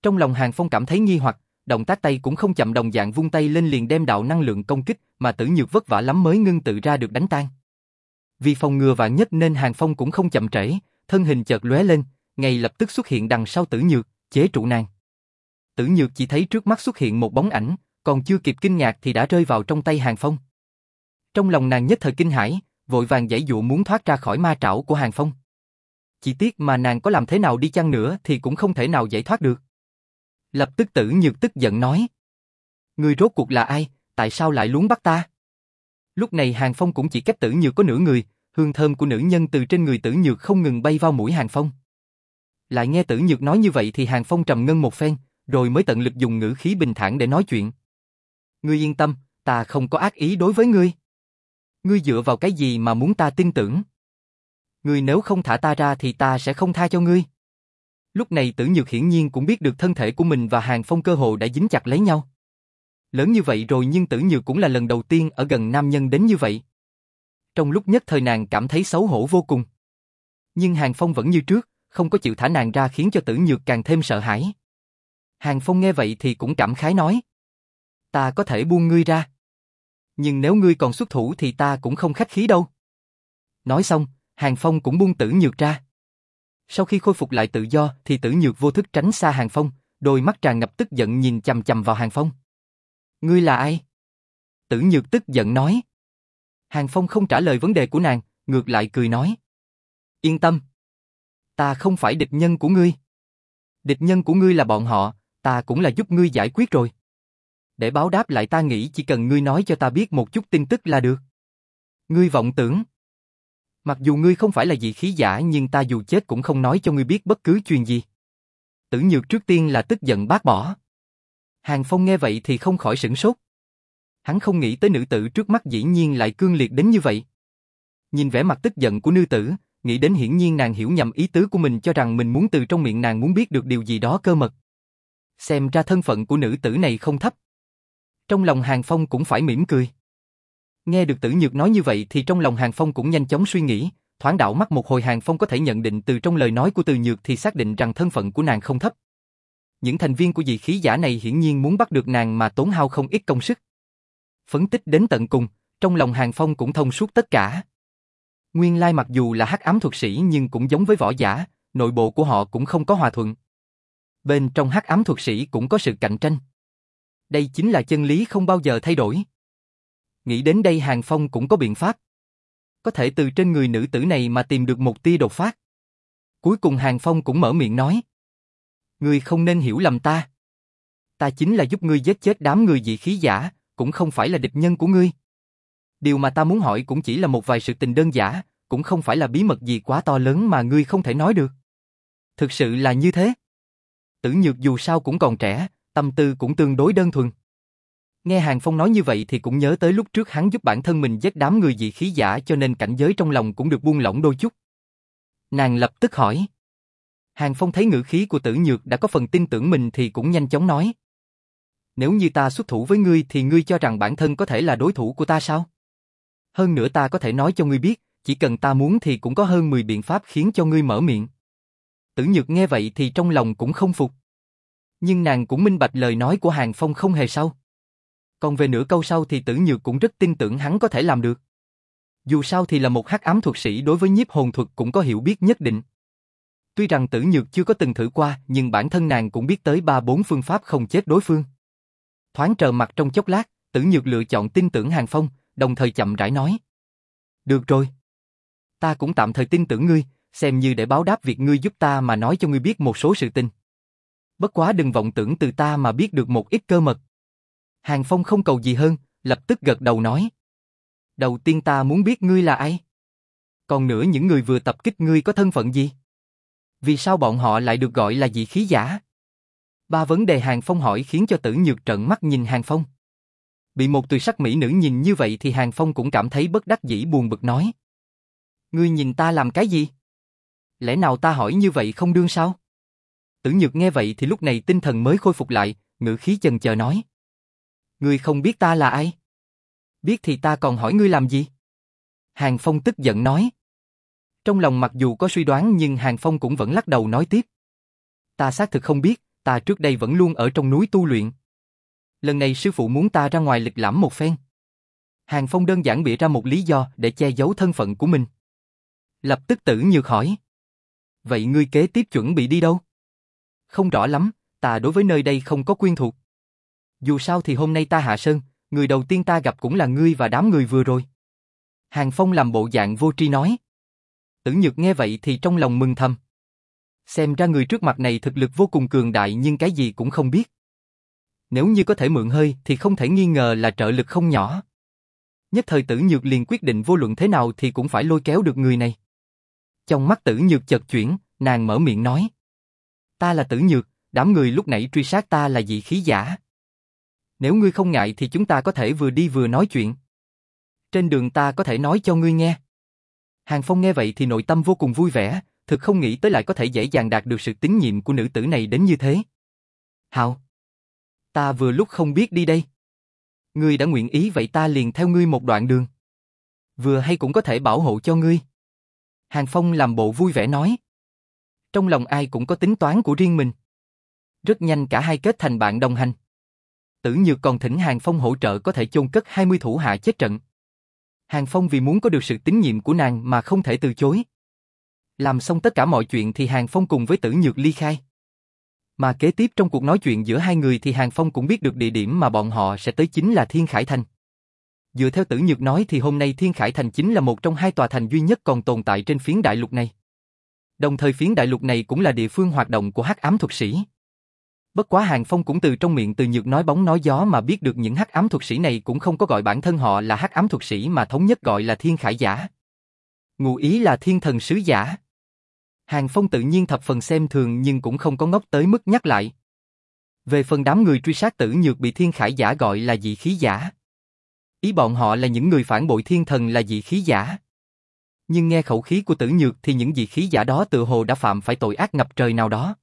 Trong lòng Hàng Phong cảm thấy nghi hoặc, động tác tay cũng không chậm đồng dạng vung tay lên liền đem đạo năng lượng công kích mà tử nhược vất vả lắm mới ngưng tự ra được đánh tan. Vì phòng ngừa vạn nhất nên Hàng Phong cũng không chậm trễ, thân hình chợt lóe lên, ngay lập tức xuất hiện đằng sau tử nhược, chế trụ nàng. Tử nhược chỉ thấy trước mắt xuất hiện một bóng ảnh, còn chưa kịp kinh ngạc thì đã rơi vào trong tay Hàng Phong. Trong lòng nàng nhất thời kinh hãi, vội vàng giải dụ muốn thoát ra khỏi ma trảo của Hàng Phong. Chỉ tiếc mà nàng có làm thế nào đi chăng nữa thì cũng không thể nào giải thoát được. Lập tức tử nhược tức giận nói. Người rốt cuộc là ai, tại sao lại lún bắt ta? Lúc này Hàng Phong cũng chỉ cách tử nhược có nửa người, hương thơm của nữ nhân từ trên người tử nhược không ngừng bay vào mũi Hàng Phong. Lại nghe tử nhược nói như vậy thì Hàng Phong trầm ngân một phen, rồi mới tận lực dùng ngữ khí bình thản để nói chuyện. Ngươi yên tâm, ta không có ác ý đối với ngươi. Ngươi dựa vào cái gì mà muốn ta tin tưởng? Ngươi nếu không thả ta ra thì ta sẽ không tha cho ngươi. Lúc này tử nhược hiển nhiên cũng biết được thân thể của mình và Hàng Phong cơ hồ đã dính chặt lấy nhau. Lớn như vậy rồi nhưng tử nhược cũng là lần đầu tiên ở gần nam nhân đến như vậy. Trong lúc nhất thời nàng cảm thấy xấu hổ vô cùng. Nhưng Hàng Phong vẫn như trước, không có chịu thả nàng ra khiến cho tử nhược càng thêm sợ hãi. Hàng Phong nghe vậy thì cũng cảm khái nói. Ta có thể buông ngươi ra. Nhưng nếu ngươi còn xuất thủ thì ta cũng không khách khí đâu. Nói xong, Hàng Phong cũng buông tử nhược ra. Sau khi khôi phục lại tự do thì tử nhược vô thức tránh xa Hàng Phong, đôi mắt tràn ngập tức giận nhìn chầm chầm vào Hàng Phong. Ngươi là ai? Tử nhược tức giận nói. Hàng Phong không trả lời vấn đề của nàng, ngược lại cười nói. Yên tâm. Ta không phải địch nhân của ngươi. Địch nhân của ngươi là bọn họ, ta cũng là giúp ngươi giải quyết rồi. Để báo đáp lại ta nghĩ chỉ cần ngươi nói cho ta biết một chút tin tức là được. Ngươi vọng tưởng. Mặc dù ngươi không phải là dị khí giả nhưng ta dù chết cũng không nói cho ngươi biết bất cứ chuyện gì. Tử nhược trước tiên là tức giận bác bỏ. Hàng Phong nghe vậy thì không khỏi sửng sốt. Hắn không nghĩ tới nữ tử trước mắt dĩ nhiên lại cương liệt đến như vậy. Nhìn vẻ mặt tức giận của nữ tử, nghĩ đến hiển nhiên nàng hiểu nhầm ý tứ của mình cho rằng mình muốn từ trong miệng nàng muốn biết được điều gì đó cơ mật. Xem ra thân phận của nữ tử này không thấp. Trong lòng Hàng Phong cũng phải mỉm cười. Nghe được Tử Nhược nói như vậy thì trong lòng Hàng Phong cũng nhanh chóng suy nghĩ, thoáng đảo mắt một hồi Hàng Phong có thể nhận định từ trong lời nói của Từ Nhược thì xác định rằng thân phận của nàng không thấp. Những thành viên của dị khí giả này hiển nhiên muốn bắt được nàng mà tốn hao không ít công sức. Phấn tích đến tận cùng, trong lòng Hàng Phong cũng thông suốt tất cả. Nguyên lai mặc dù là hắc ám thuật sĩ nhưng cũng giống với võ giả, nội bộ của họ cũng không có hòa thuận. Bên trong hắc ám thuật sĩ cũng có sự cạnh tranh. Đây chính là chân lý không bao giờ thay đổi. Nghĩ đến đây Hàng Phong cũng có biện pháp. Có thể từ trên người nữ tử này mà tìm được một tia đột phát. Cuối cùng Hàng Phong cũng mở miệng nói. Ngươi không nên hiểu lầm ta. Ta chính là giúp ngươi giết chết đám người dị khí giả, cũng không phải là địch nhân của ngươi. Điều mà ta muốn hỏi cũng chỉ là một vài sự tình đơn giản, cũng không phải là bí mật gì quá to lớn mà ngươi không thể nói được. Thực sự là như thế. Tử Nhược dù sao cũng còn trẻ, tâm tư cũng tương đối đơn thuần. Nghe Hàng Phong nói như vậy thì cũng nhớ tới lúc trước hắn giúp bản thân mình giết đám người dị khí giả cho nên cảnh giới trong lòng cũng được buông lỏng đôi chút. Nàng lập tức hỏi. Hàng Phong thấy ngữ khí của tử nhược đã có phần tin tưởng mình thì cũng nhanh chóng nói. Nếu như ta xuất thủ với ngươi thì ngươi cho rằng bản thân có thể là đối thủ của ta sao? Hơn nữa ta có thể nói cho ngươi biết, chỉ cần ta muốn thì cũng có hơn 10 biện pháp khiến cho ngươi mở miệng. Tử Nhược nghe vậy thì trong lòng cũng không phục. Nhưng nàng cũng minh bạch lời nói của Hàng Phong không hề sao. Còn về nửa câu sau thì Tử Nhược cũng rất tin tưởng hắn có thể làm được. Dù sao thì là một hắc ám thuật sĩ đối với nhiếp hồn thuật cũng có hiểu biết nhất định. Tuy rằng Tử Nhược chưa có từng thử qua, nhưng bản thân nàng cũng biết tới ba bốn phương pháp không chết đối phương. Thoáng trờ mặt trong chốc lát, Tử Nhược lựa chọn tin tưởng Hàng Phong, đồng thời chậm rãi nói. Được rồi. Ta cũng tạm thời tin tưởng ngươi, xem như để báo đáp việc ngươi giúp ta mà nói cho ngươi biết một số sự tình. Bất quá đừng vọng tưởng từ ta mà biết được một ít cơ mật. Hàng Phong không cầu gì hơn, lập tức gật đầu nói. Đầu tiên ta muốn biết ngươi là ai? Còn nữa những người vừa tập kích ngươi có thân phận gì? Vì sao bọn họ lại được gọi là dị khí giả? Ba vấn đề Hàng Phong hỏi khiến cho tử nhược trợn mắt nhìn Hàng Phong. Bị một tùy sắc mỹ nữ nhìn như vậy thì Hàng Phong cũng cảm thấy bất đắc dĩ buồn bực nói. Ngươi nhìn ta làm cái gì? Lẽ nào ta hỏi như vậy không đương sao? Tử nhược nghe vậy thì lúc này tinh thần mới khôi phục lại, ngữ khí chần chờ nói. Ngươi không biết ta là ai? Biết thì ta còn hỏi ngươi làm gì? Hàng Phong tức giận nói. Trong lòng mặc dù có suy đoán nhưng Hàng Phong cũng vẫn lắc đầu nói tiếp. Ta xác thực không biết, ta trước đây vẫn luôn ở trong núi tu luyện. Lần này sư phụ muốn ta ra ngoài lịch lãm một phen. Hàng Phong đơn giản bịa ra một lý do để che giấu thân phận của mình. Lập tức tử nhược hỏi. Vậy ngươi kế tiếp chuẩn bị đi đâu? Không rõ lắm, ta đối với nơi đây không có quyên thuộc. Dù sao thì hôm nay ta hạ sơn, người đầu tiên ta gặp cũng là ngươi và đám người vừa rồi. Hàng Phong làm bộ dạng vô tri nói. Tử Nhược nghe vậy thì trong lòng mừng thầm. Xem ra người trước mặt này thực lực vô cùng cường đại nhưng cái gì cũng không biết. Nếu như có thể mượn hơi thì không thể nghi ngờ là trợ lực không nhỏ. Nhất thời Tử Nhược liền quyết định vô luận thế nào thì cũng phải lôi kéo được người này. Trong mắt Tử Nhược chợt chuyển, nàng mở miệng nói. Ta là Tử Nhược, đám người lúc nãy truy sát ta là dị khí giả. Nếu ngươi không ngại thì chúng ta có thể vừa đi vừa nói chuyện. Trên đường ta có thể nói cho ngươi nghe. Hàng Phong nghe vậy thì nội tâm vô cùng vui vẻ, thực không nghĩ tới lại có thể dễ dàng đạt được sự tín nhiệm của nữ tử này đến như thế. Hào, ta vừa lúc không biết đi đây. Ngươi đã nguyện ý vậy ta liền theo ngươi một đoạn đường. Vừa hay cũng có thể bảo hộ cho ngươi. Hàng Phong làm bộ vui vẻ nói. Trong lòng ai cũng có tính toán của riêng mình. Rất nhanh cả hai kết thành bạn đồng hành. Tử Nhược còn thỉnh Hàng Phong hỗ trợ có thể chôn cất 20 thủ hạ chết trận. Hàng Phong vì muốn có được sự tín nhiệm của nàng mà không thể từ chối. Làm xong tất cả mọi chuyện thì Hàng Phong cùng với Tử Nhược ly khai. Mà kế tiếp trong cuộc nói chuyện giữa hai người thì Hàng Phong cũng biết được địa điểm mà bọn họ sẽ tới chính là Thiên Khải Thành. Dựa theo Tử Nhược nói thì hôm nay Thiên Khải Thành chính là một trong hai tòa thành duy nhất còn tồn tại trên phiến đại lục này. Đồng thời phiến đại lục này cũng là địa phương hoạt động của hắc ám thuật sĩ. Bất quá Hàng Phong cũng từ trong miệng từ nhược nói bóng nói gió mà biết được những hắc ám thuật sĩ này cũng không có gọi bản thân họ là hắc ám thuật sĩ mà thống nhất gọi là thiên khải giả. Ngụ ý là thiên thần sứ giả. Hàng Phong tự nhiên thập phần xem thường nhưng cũng không có ngốc tới mức nhắc lại. Về phần đám người truy sát tử nhược bị thiên khải giả gọi là dị khí giả. Ý bọn họ là những người phản bội thiên thần là dị khí giả. Nhưng nghe khẩu khí của tử nhược thì những dị khí giả đó tự hồ đã phạm phải tội ác ngập trời nào đó.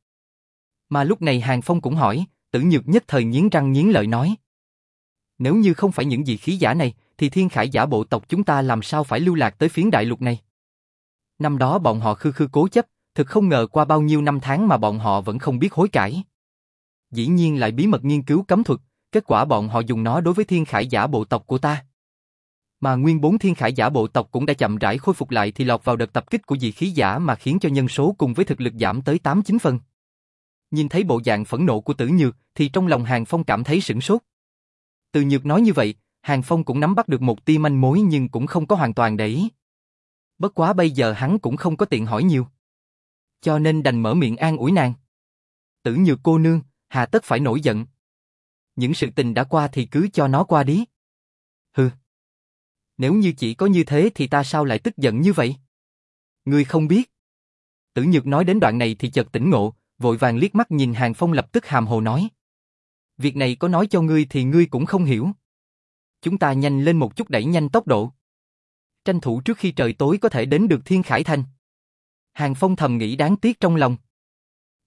Mà lúc này Hàng Phong cũng hỏi, tử nhược nhất thời nghiến răng nghiến lợi nói. Nếu như không phải những dị khí giả này, thì thiên khải giả bộ tộc chúng ta làm sao phải lưu lạc tới phiến đại lục này? Năm đó bọn họ khư khư cố chấp, thực không ngờ qua bao nhiêu năm tháng mà bọn họ vẫn không biết hối cải. Dĩ nhiên lại bí mật nghiên cứu cấm thuật, kết quả bọn họ dùng nó đối với thiên khải giả bộ tộc của ta. Mà nguyên bốn thiên khải giả bộ tộc cũng đã chậm rãi khôi phục lại thì lọt vào đợt tập kích của dị khí giả mà khiến cho nhân số cùng với thực lực giảm tới 8-9 phần. Nhìn thấy bộ dạng phẫn nộ của tử nhược thì trong lòng Hàng Phong cảm thấy sửng sốt. Từ nhược nói như vậy, Hàng Phong cũng nắm bắt được một tia manh mối nhưng cũng không có hoàn toàn để ý. Bất quá bây giờ hắn cũng không có tiện hỏi nhiều. Cho nên đành mở miệng an ủi nàng. Tử nhược cô nương, hà tất phải nổi giận. Những sự tình đã qua thì cứ cho nó qua đi. Hừ. Nếu như chỉ có như thế thì ta sao lại tức giận như vậy? Ngươi không biết. Tử nhược nói đến đoạn này thì chợt tỉnh ngộ, vội vàng liếc mắt nhìn Hàng Phong lập tức hàm hồ nói. việc này có nói cho ngươi thì ngươi cũng không hiểu. Chúng ta nhanh lên một chút đẩy nhanh tốc độ. Tranh thủ trước khi trời tối có thể đến được Thiên Khải Thành. Hàng Phong thầm nghĩ đáng tiếc trong lòng.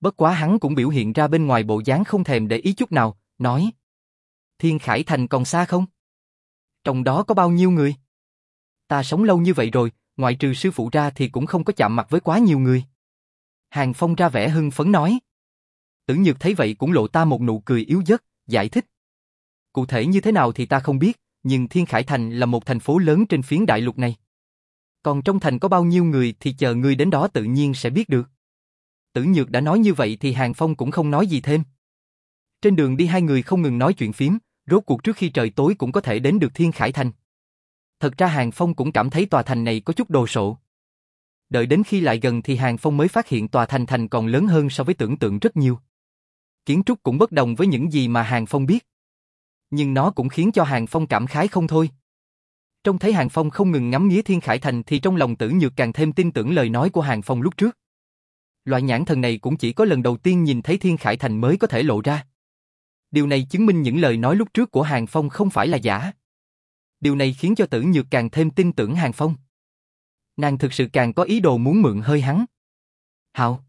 Bất quá hắn cũng biểu hiện ra bên ngoài bộ dáng không thèm để ý chút nào, nói. Thiên Khải Thành còn xa không? Trong đó có bao nhiêu người? Ta sống lâu như vậy rồi, ngoại trừ sư phụ ra thì cũng không có chạm mặt với quá nhiều người. Hàng Phong ra vẻ hưng phấn nói. Tử Nhược thấy vậy cũng lộ ta một nụ cười yếu dứt, giải thích. Cụ thể như thế nào thì ta không biết, nhưng Thiên Khải Thành là một thành phố lớn trên phiến đại lục này. Còn trong thành có bao nhiêu người thì chờ ngươi đến đó tự nhiên sẽ biết được. Tử Nhược đã nói như vậy thì Hàng Phong cũng không nói gì thêm. Trên đường đi hai người không ngừng nói chuyện phím, rốt cuộc trước khi trời tối cũng có thể đến được Thiên Khải Thành. Thật ra Hàng Phong cũng cảm thấy tòa thành này có chút đồ sộ. Đợi đến khi lại gần thì Hàng Phong mới phát hiện tòa thành thành còn lớn hơn so với tưởng tượng rất nhiều. Kiến trúc cũng bất đồng với những gì mà Hàng Phong biết. Nhưng nó cũng khiến cho Hàng Phong cảm khái không thôi. trong thấy Hàng Phong không ngừng ngắm nghía Thiên Khải Thành thì trong lòng tử nhược càng thêm tin tưởng lời nói của Hàng Phong lúc trước. Loại nhãn thần này cũng chỉ có lần đầu tiên nhìn thấy Thiên Khải Thành mới có thể lộ ra. Điều này chứng minh những lời nói lúc trước của Hàng Phong không phải là giả. Điều này khiến cho tử nhược càng thêm tin tưởng Hàng Phong. Nàng thực sự càng có ý đồ muốn mượn hơi hắn. Hạo,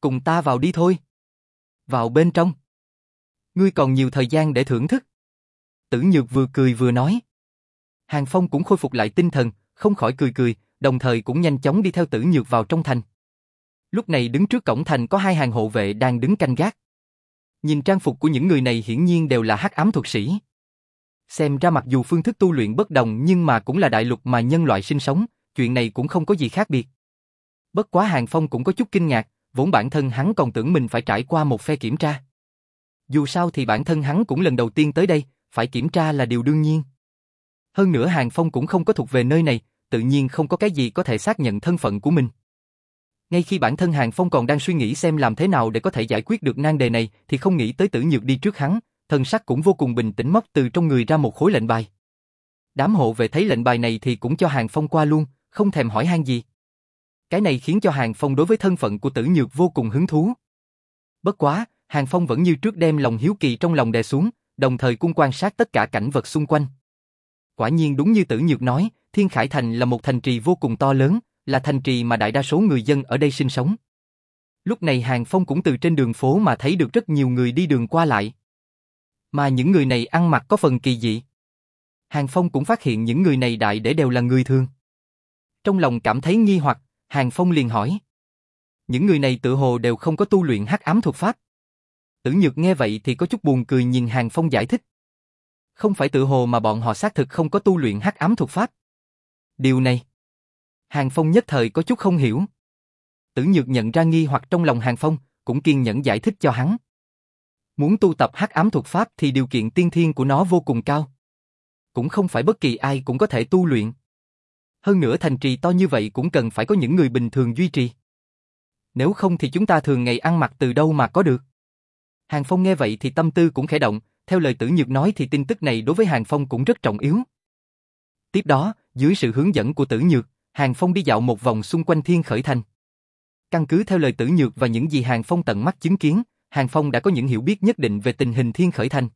cùng ta vào đi thôi. Vào bên trong. Ngươi còn nhiều thời gian để thưởng thức. Tử nhược vừa cười vừa nói. Hàng Phong cũng khôi phục lại tinh thần, không khỏi cười cười, đồng thời cũng nhanh chóng đi theo tử nhược vào trong thành. Lúc này đứng trước cổng thành có hai hàng hộ vệ đang đứng canh gác. Nhìn trang phục của những người này hiển nhiên đều là hắc ám thuật sĩ. Xem ra mặc dù phương thức tu luyện bất đồng nhưng mà cũng là đại lục mà nhân loại sinh sống, chuyện này cũng không có gì khác biệt. Bất quá Hàng Phong cũng có chút kinh ngạc, vốn bản thân hắn còn tưởng mình phải trải qua một phe kiểm tra. Dù sao thì bản thân hắn cũng lần đầu tiên tới đây, phải kiểm tra là điều đương nhiên. Hơn nữa Hàng Phong cũng không có thuộc về nơi này, tự nhiên không có cái gì có thể xác nhận thân phận của mình. Ngay khi bản thân Hàng Phong còn đang suy nghĩ xem làm thế nào để có thể giải quyết được nan đề này thì không nghĩ tới tử nhược đi trước hắn, thần sắc cũng vô cùng bình tĩnh móc từ trong người ra một khối lệnh bài. Đám hộ về thấy lệnh bài này thì cũng cho Hàng Phong qua luôn, không thèm hỏi han gì. Cái này khiến cho Hàng Phong đối với thân phận của tử nhược vô cùng hứng thú. Bất quá, Hàng Phong vẫn như trước đem lòng hiếu kỳ trong lòng đè xuống, đồng thời cung quan sát tất cả cảnh vật xung quanh. Quả nhiên đúng như tử nhược nói, Thiên Khải Thành là một thành trì vô cùng to lớn, là thành trì mà đại đa số người dân ở đây sinh sống. Lúc này Hàng Phong cũng từ trên đường phố mà thấy được rất nhiều người đi đường qua lại. Mà những người này ăn mặc có phần kỳ dị. Hàng Phong cũng phát hiện những người này đại để đều là người thường. Trong lòng cảm thấy nghi hoặc, Hàng Phong liền hỏi. Những người này tự hồ đều không có tu luyện hắc ám thuật pháp. Tử Nhược nghe vậy thì có chút buồn cười nhìn Hàng Phong giải thích. Không phải tự hồ mà bọn họ xác thực không có tu luyện hắc ám thuật pháp. Điều này, Hàng Phong nhất thời có chút không hiểu. Tử Nhược nhận ra nghi hoặc trong lòng Hàng Phong, cũng kiên nhẫn giải thích cho hắn. Muốn tu tập hắc ám thuật pháp thì điều kiện tiên thiên của nó vô cùng cao. Cũng không phải bất kỳ ai cũng có thể tu luyện. Hơn nữa thành trì to như vậy cũng cần phải có những người bình thường duy trì. Nếu không thì chúng ta thường ngày ăn mặc từ đâu mà có được. Hàng Phong nghe vậy thì tâm tư cũng khẽ động, theo lời tử nhược nói thì tin tức này đối với Hàng Phong cũng rất trọng yếu. Tiếp đó, dưới sự hướng dẫn của tử nhược, Hàng Phong đi dạo một vòng xung quanh thiên khởi thành. Căn cứ theo lời tử nhược và những gì Hàng Phong tận mắt chứng kiến, Hàng Phong đã có những hiểu biết nhất định về tình hình thiên khởi thành.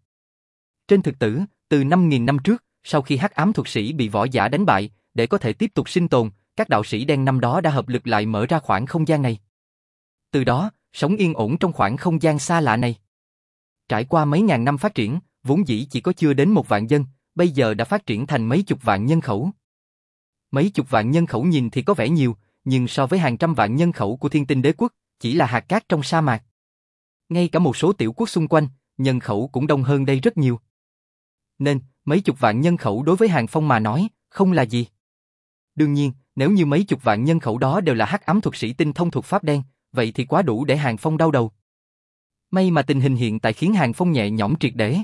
Trên thực tử, từ 5.000 năm trước, sau khi hắc ám thuật sĩ bị võ giả đánh bại, để có thể tiếp tục sinh tồn, các đạo sĩ đen năm đó đã hợp lực lại mở ra khoảng không gian này. Từ đó, sống yên ổn trong khoảng không gian xa lạ này. Trải qua mấy ngàn năm phát triển, vốn dĩ chỉ có chưa đến một vạn dân, bây giờ đã phát triển thành mấy chục vạn nhân khẩu. Mấy chục vạn nhân khẩu nhìn thì có vẻ nhiều, nhưng so với hàng trăm vạn nhân khẩu của thiên tinh đế quốc, chỉ là hạt cát trong sa mạc. Ngay cả một số tiểu quốc xung quanh, nhân khẩu cũng đông hơn đây rất nhiều. Nên, mấy chục vạn nhân khẩu đối với Hàng Phong mà nói, không là gì. Đương nhiên, nếu như mấy chục vạn nhân khẩu đó đều là hắc ám thuật sĩ tinh thông thuật pháp đen, vậy thì quá đủ để Hàng Phong đau đầu. May mà tình hình hiện tại khiến Hàng Phong nhẹ nhõm triệt để.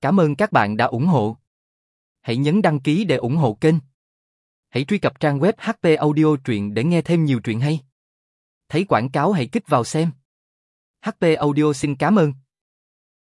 Cảm ơn các bạn đã ủng hộ. Hãy nhấn đăng ký để ủng hộ kênh. Hãy truy cập trang web HP Audio truyện để nghe thêm nhiều truyện hay. Thấy quảng cáo hãy kích vào xem. HP Audio xin cảm ơn.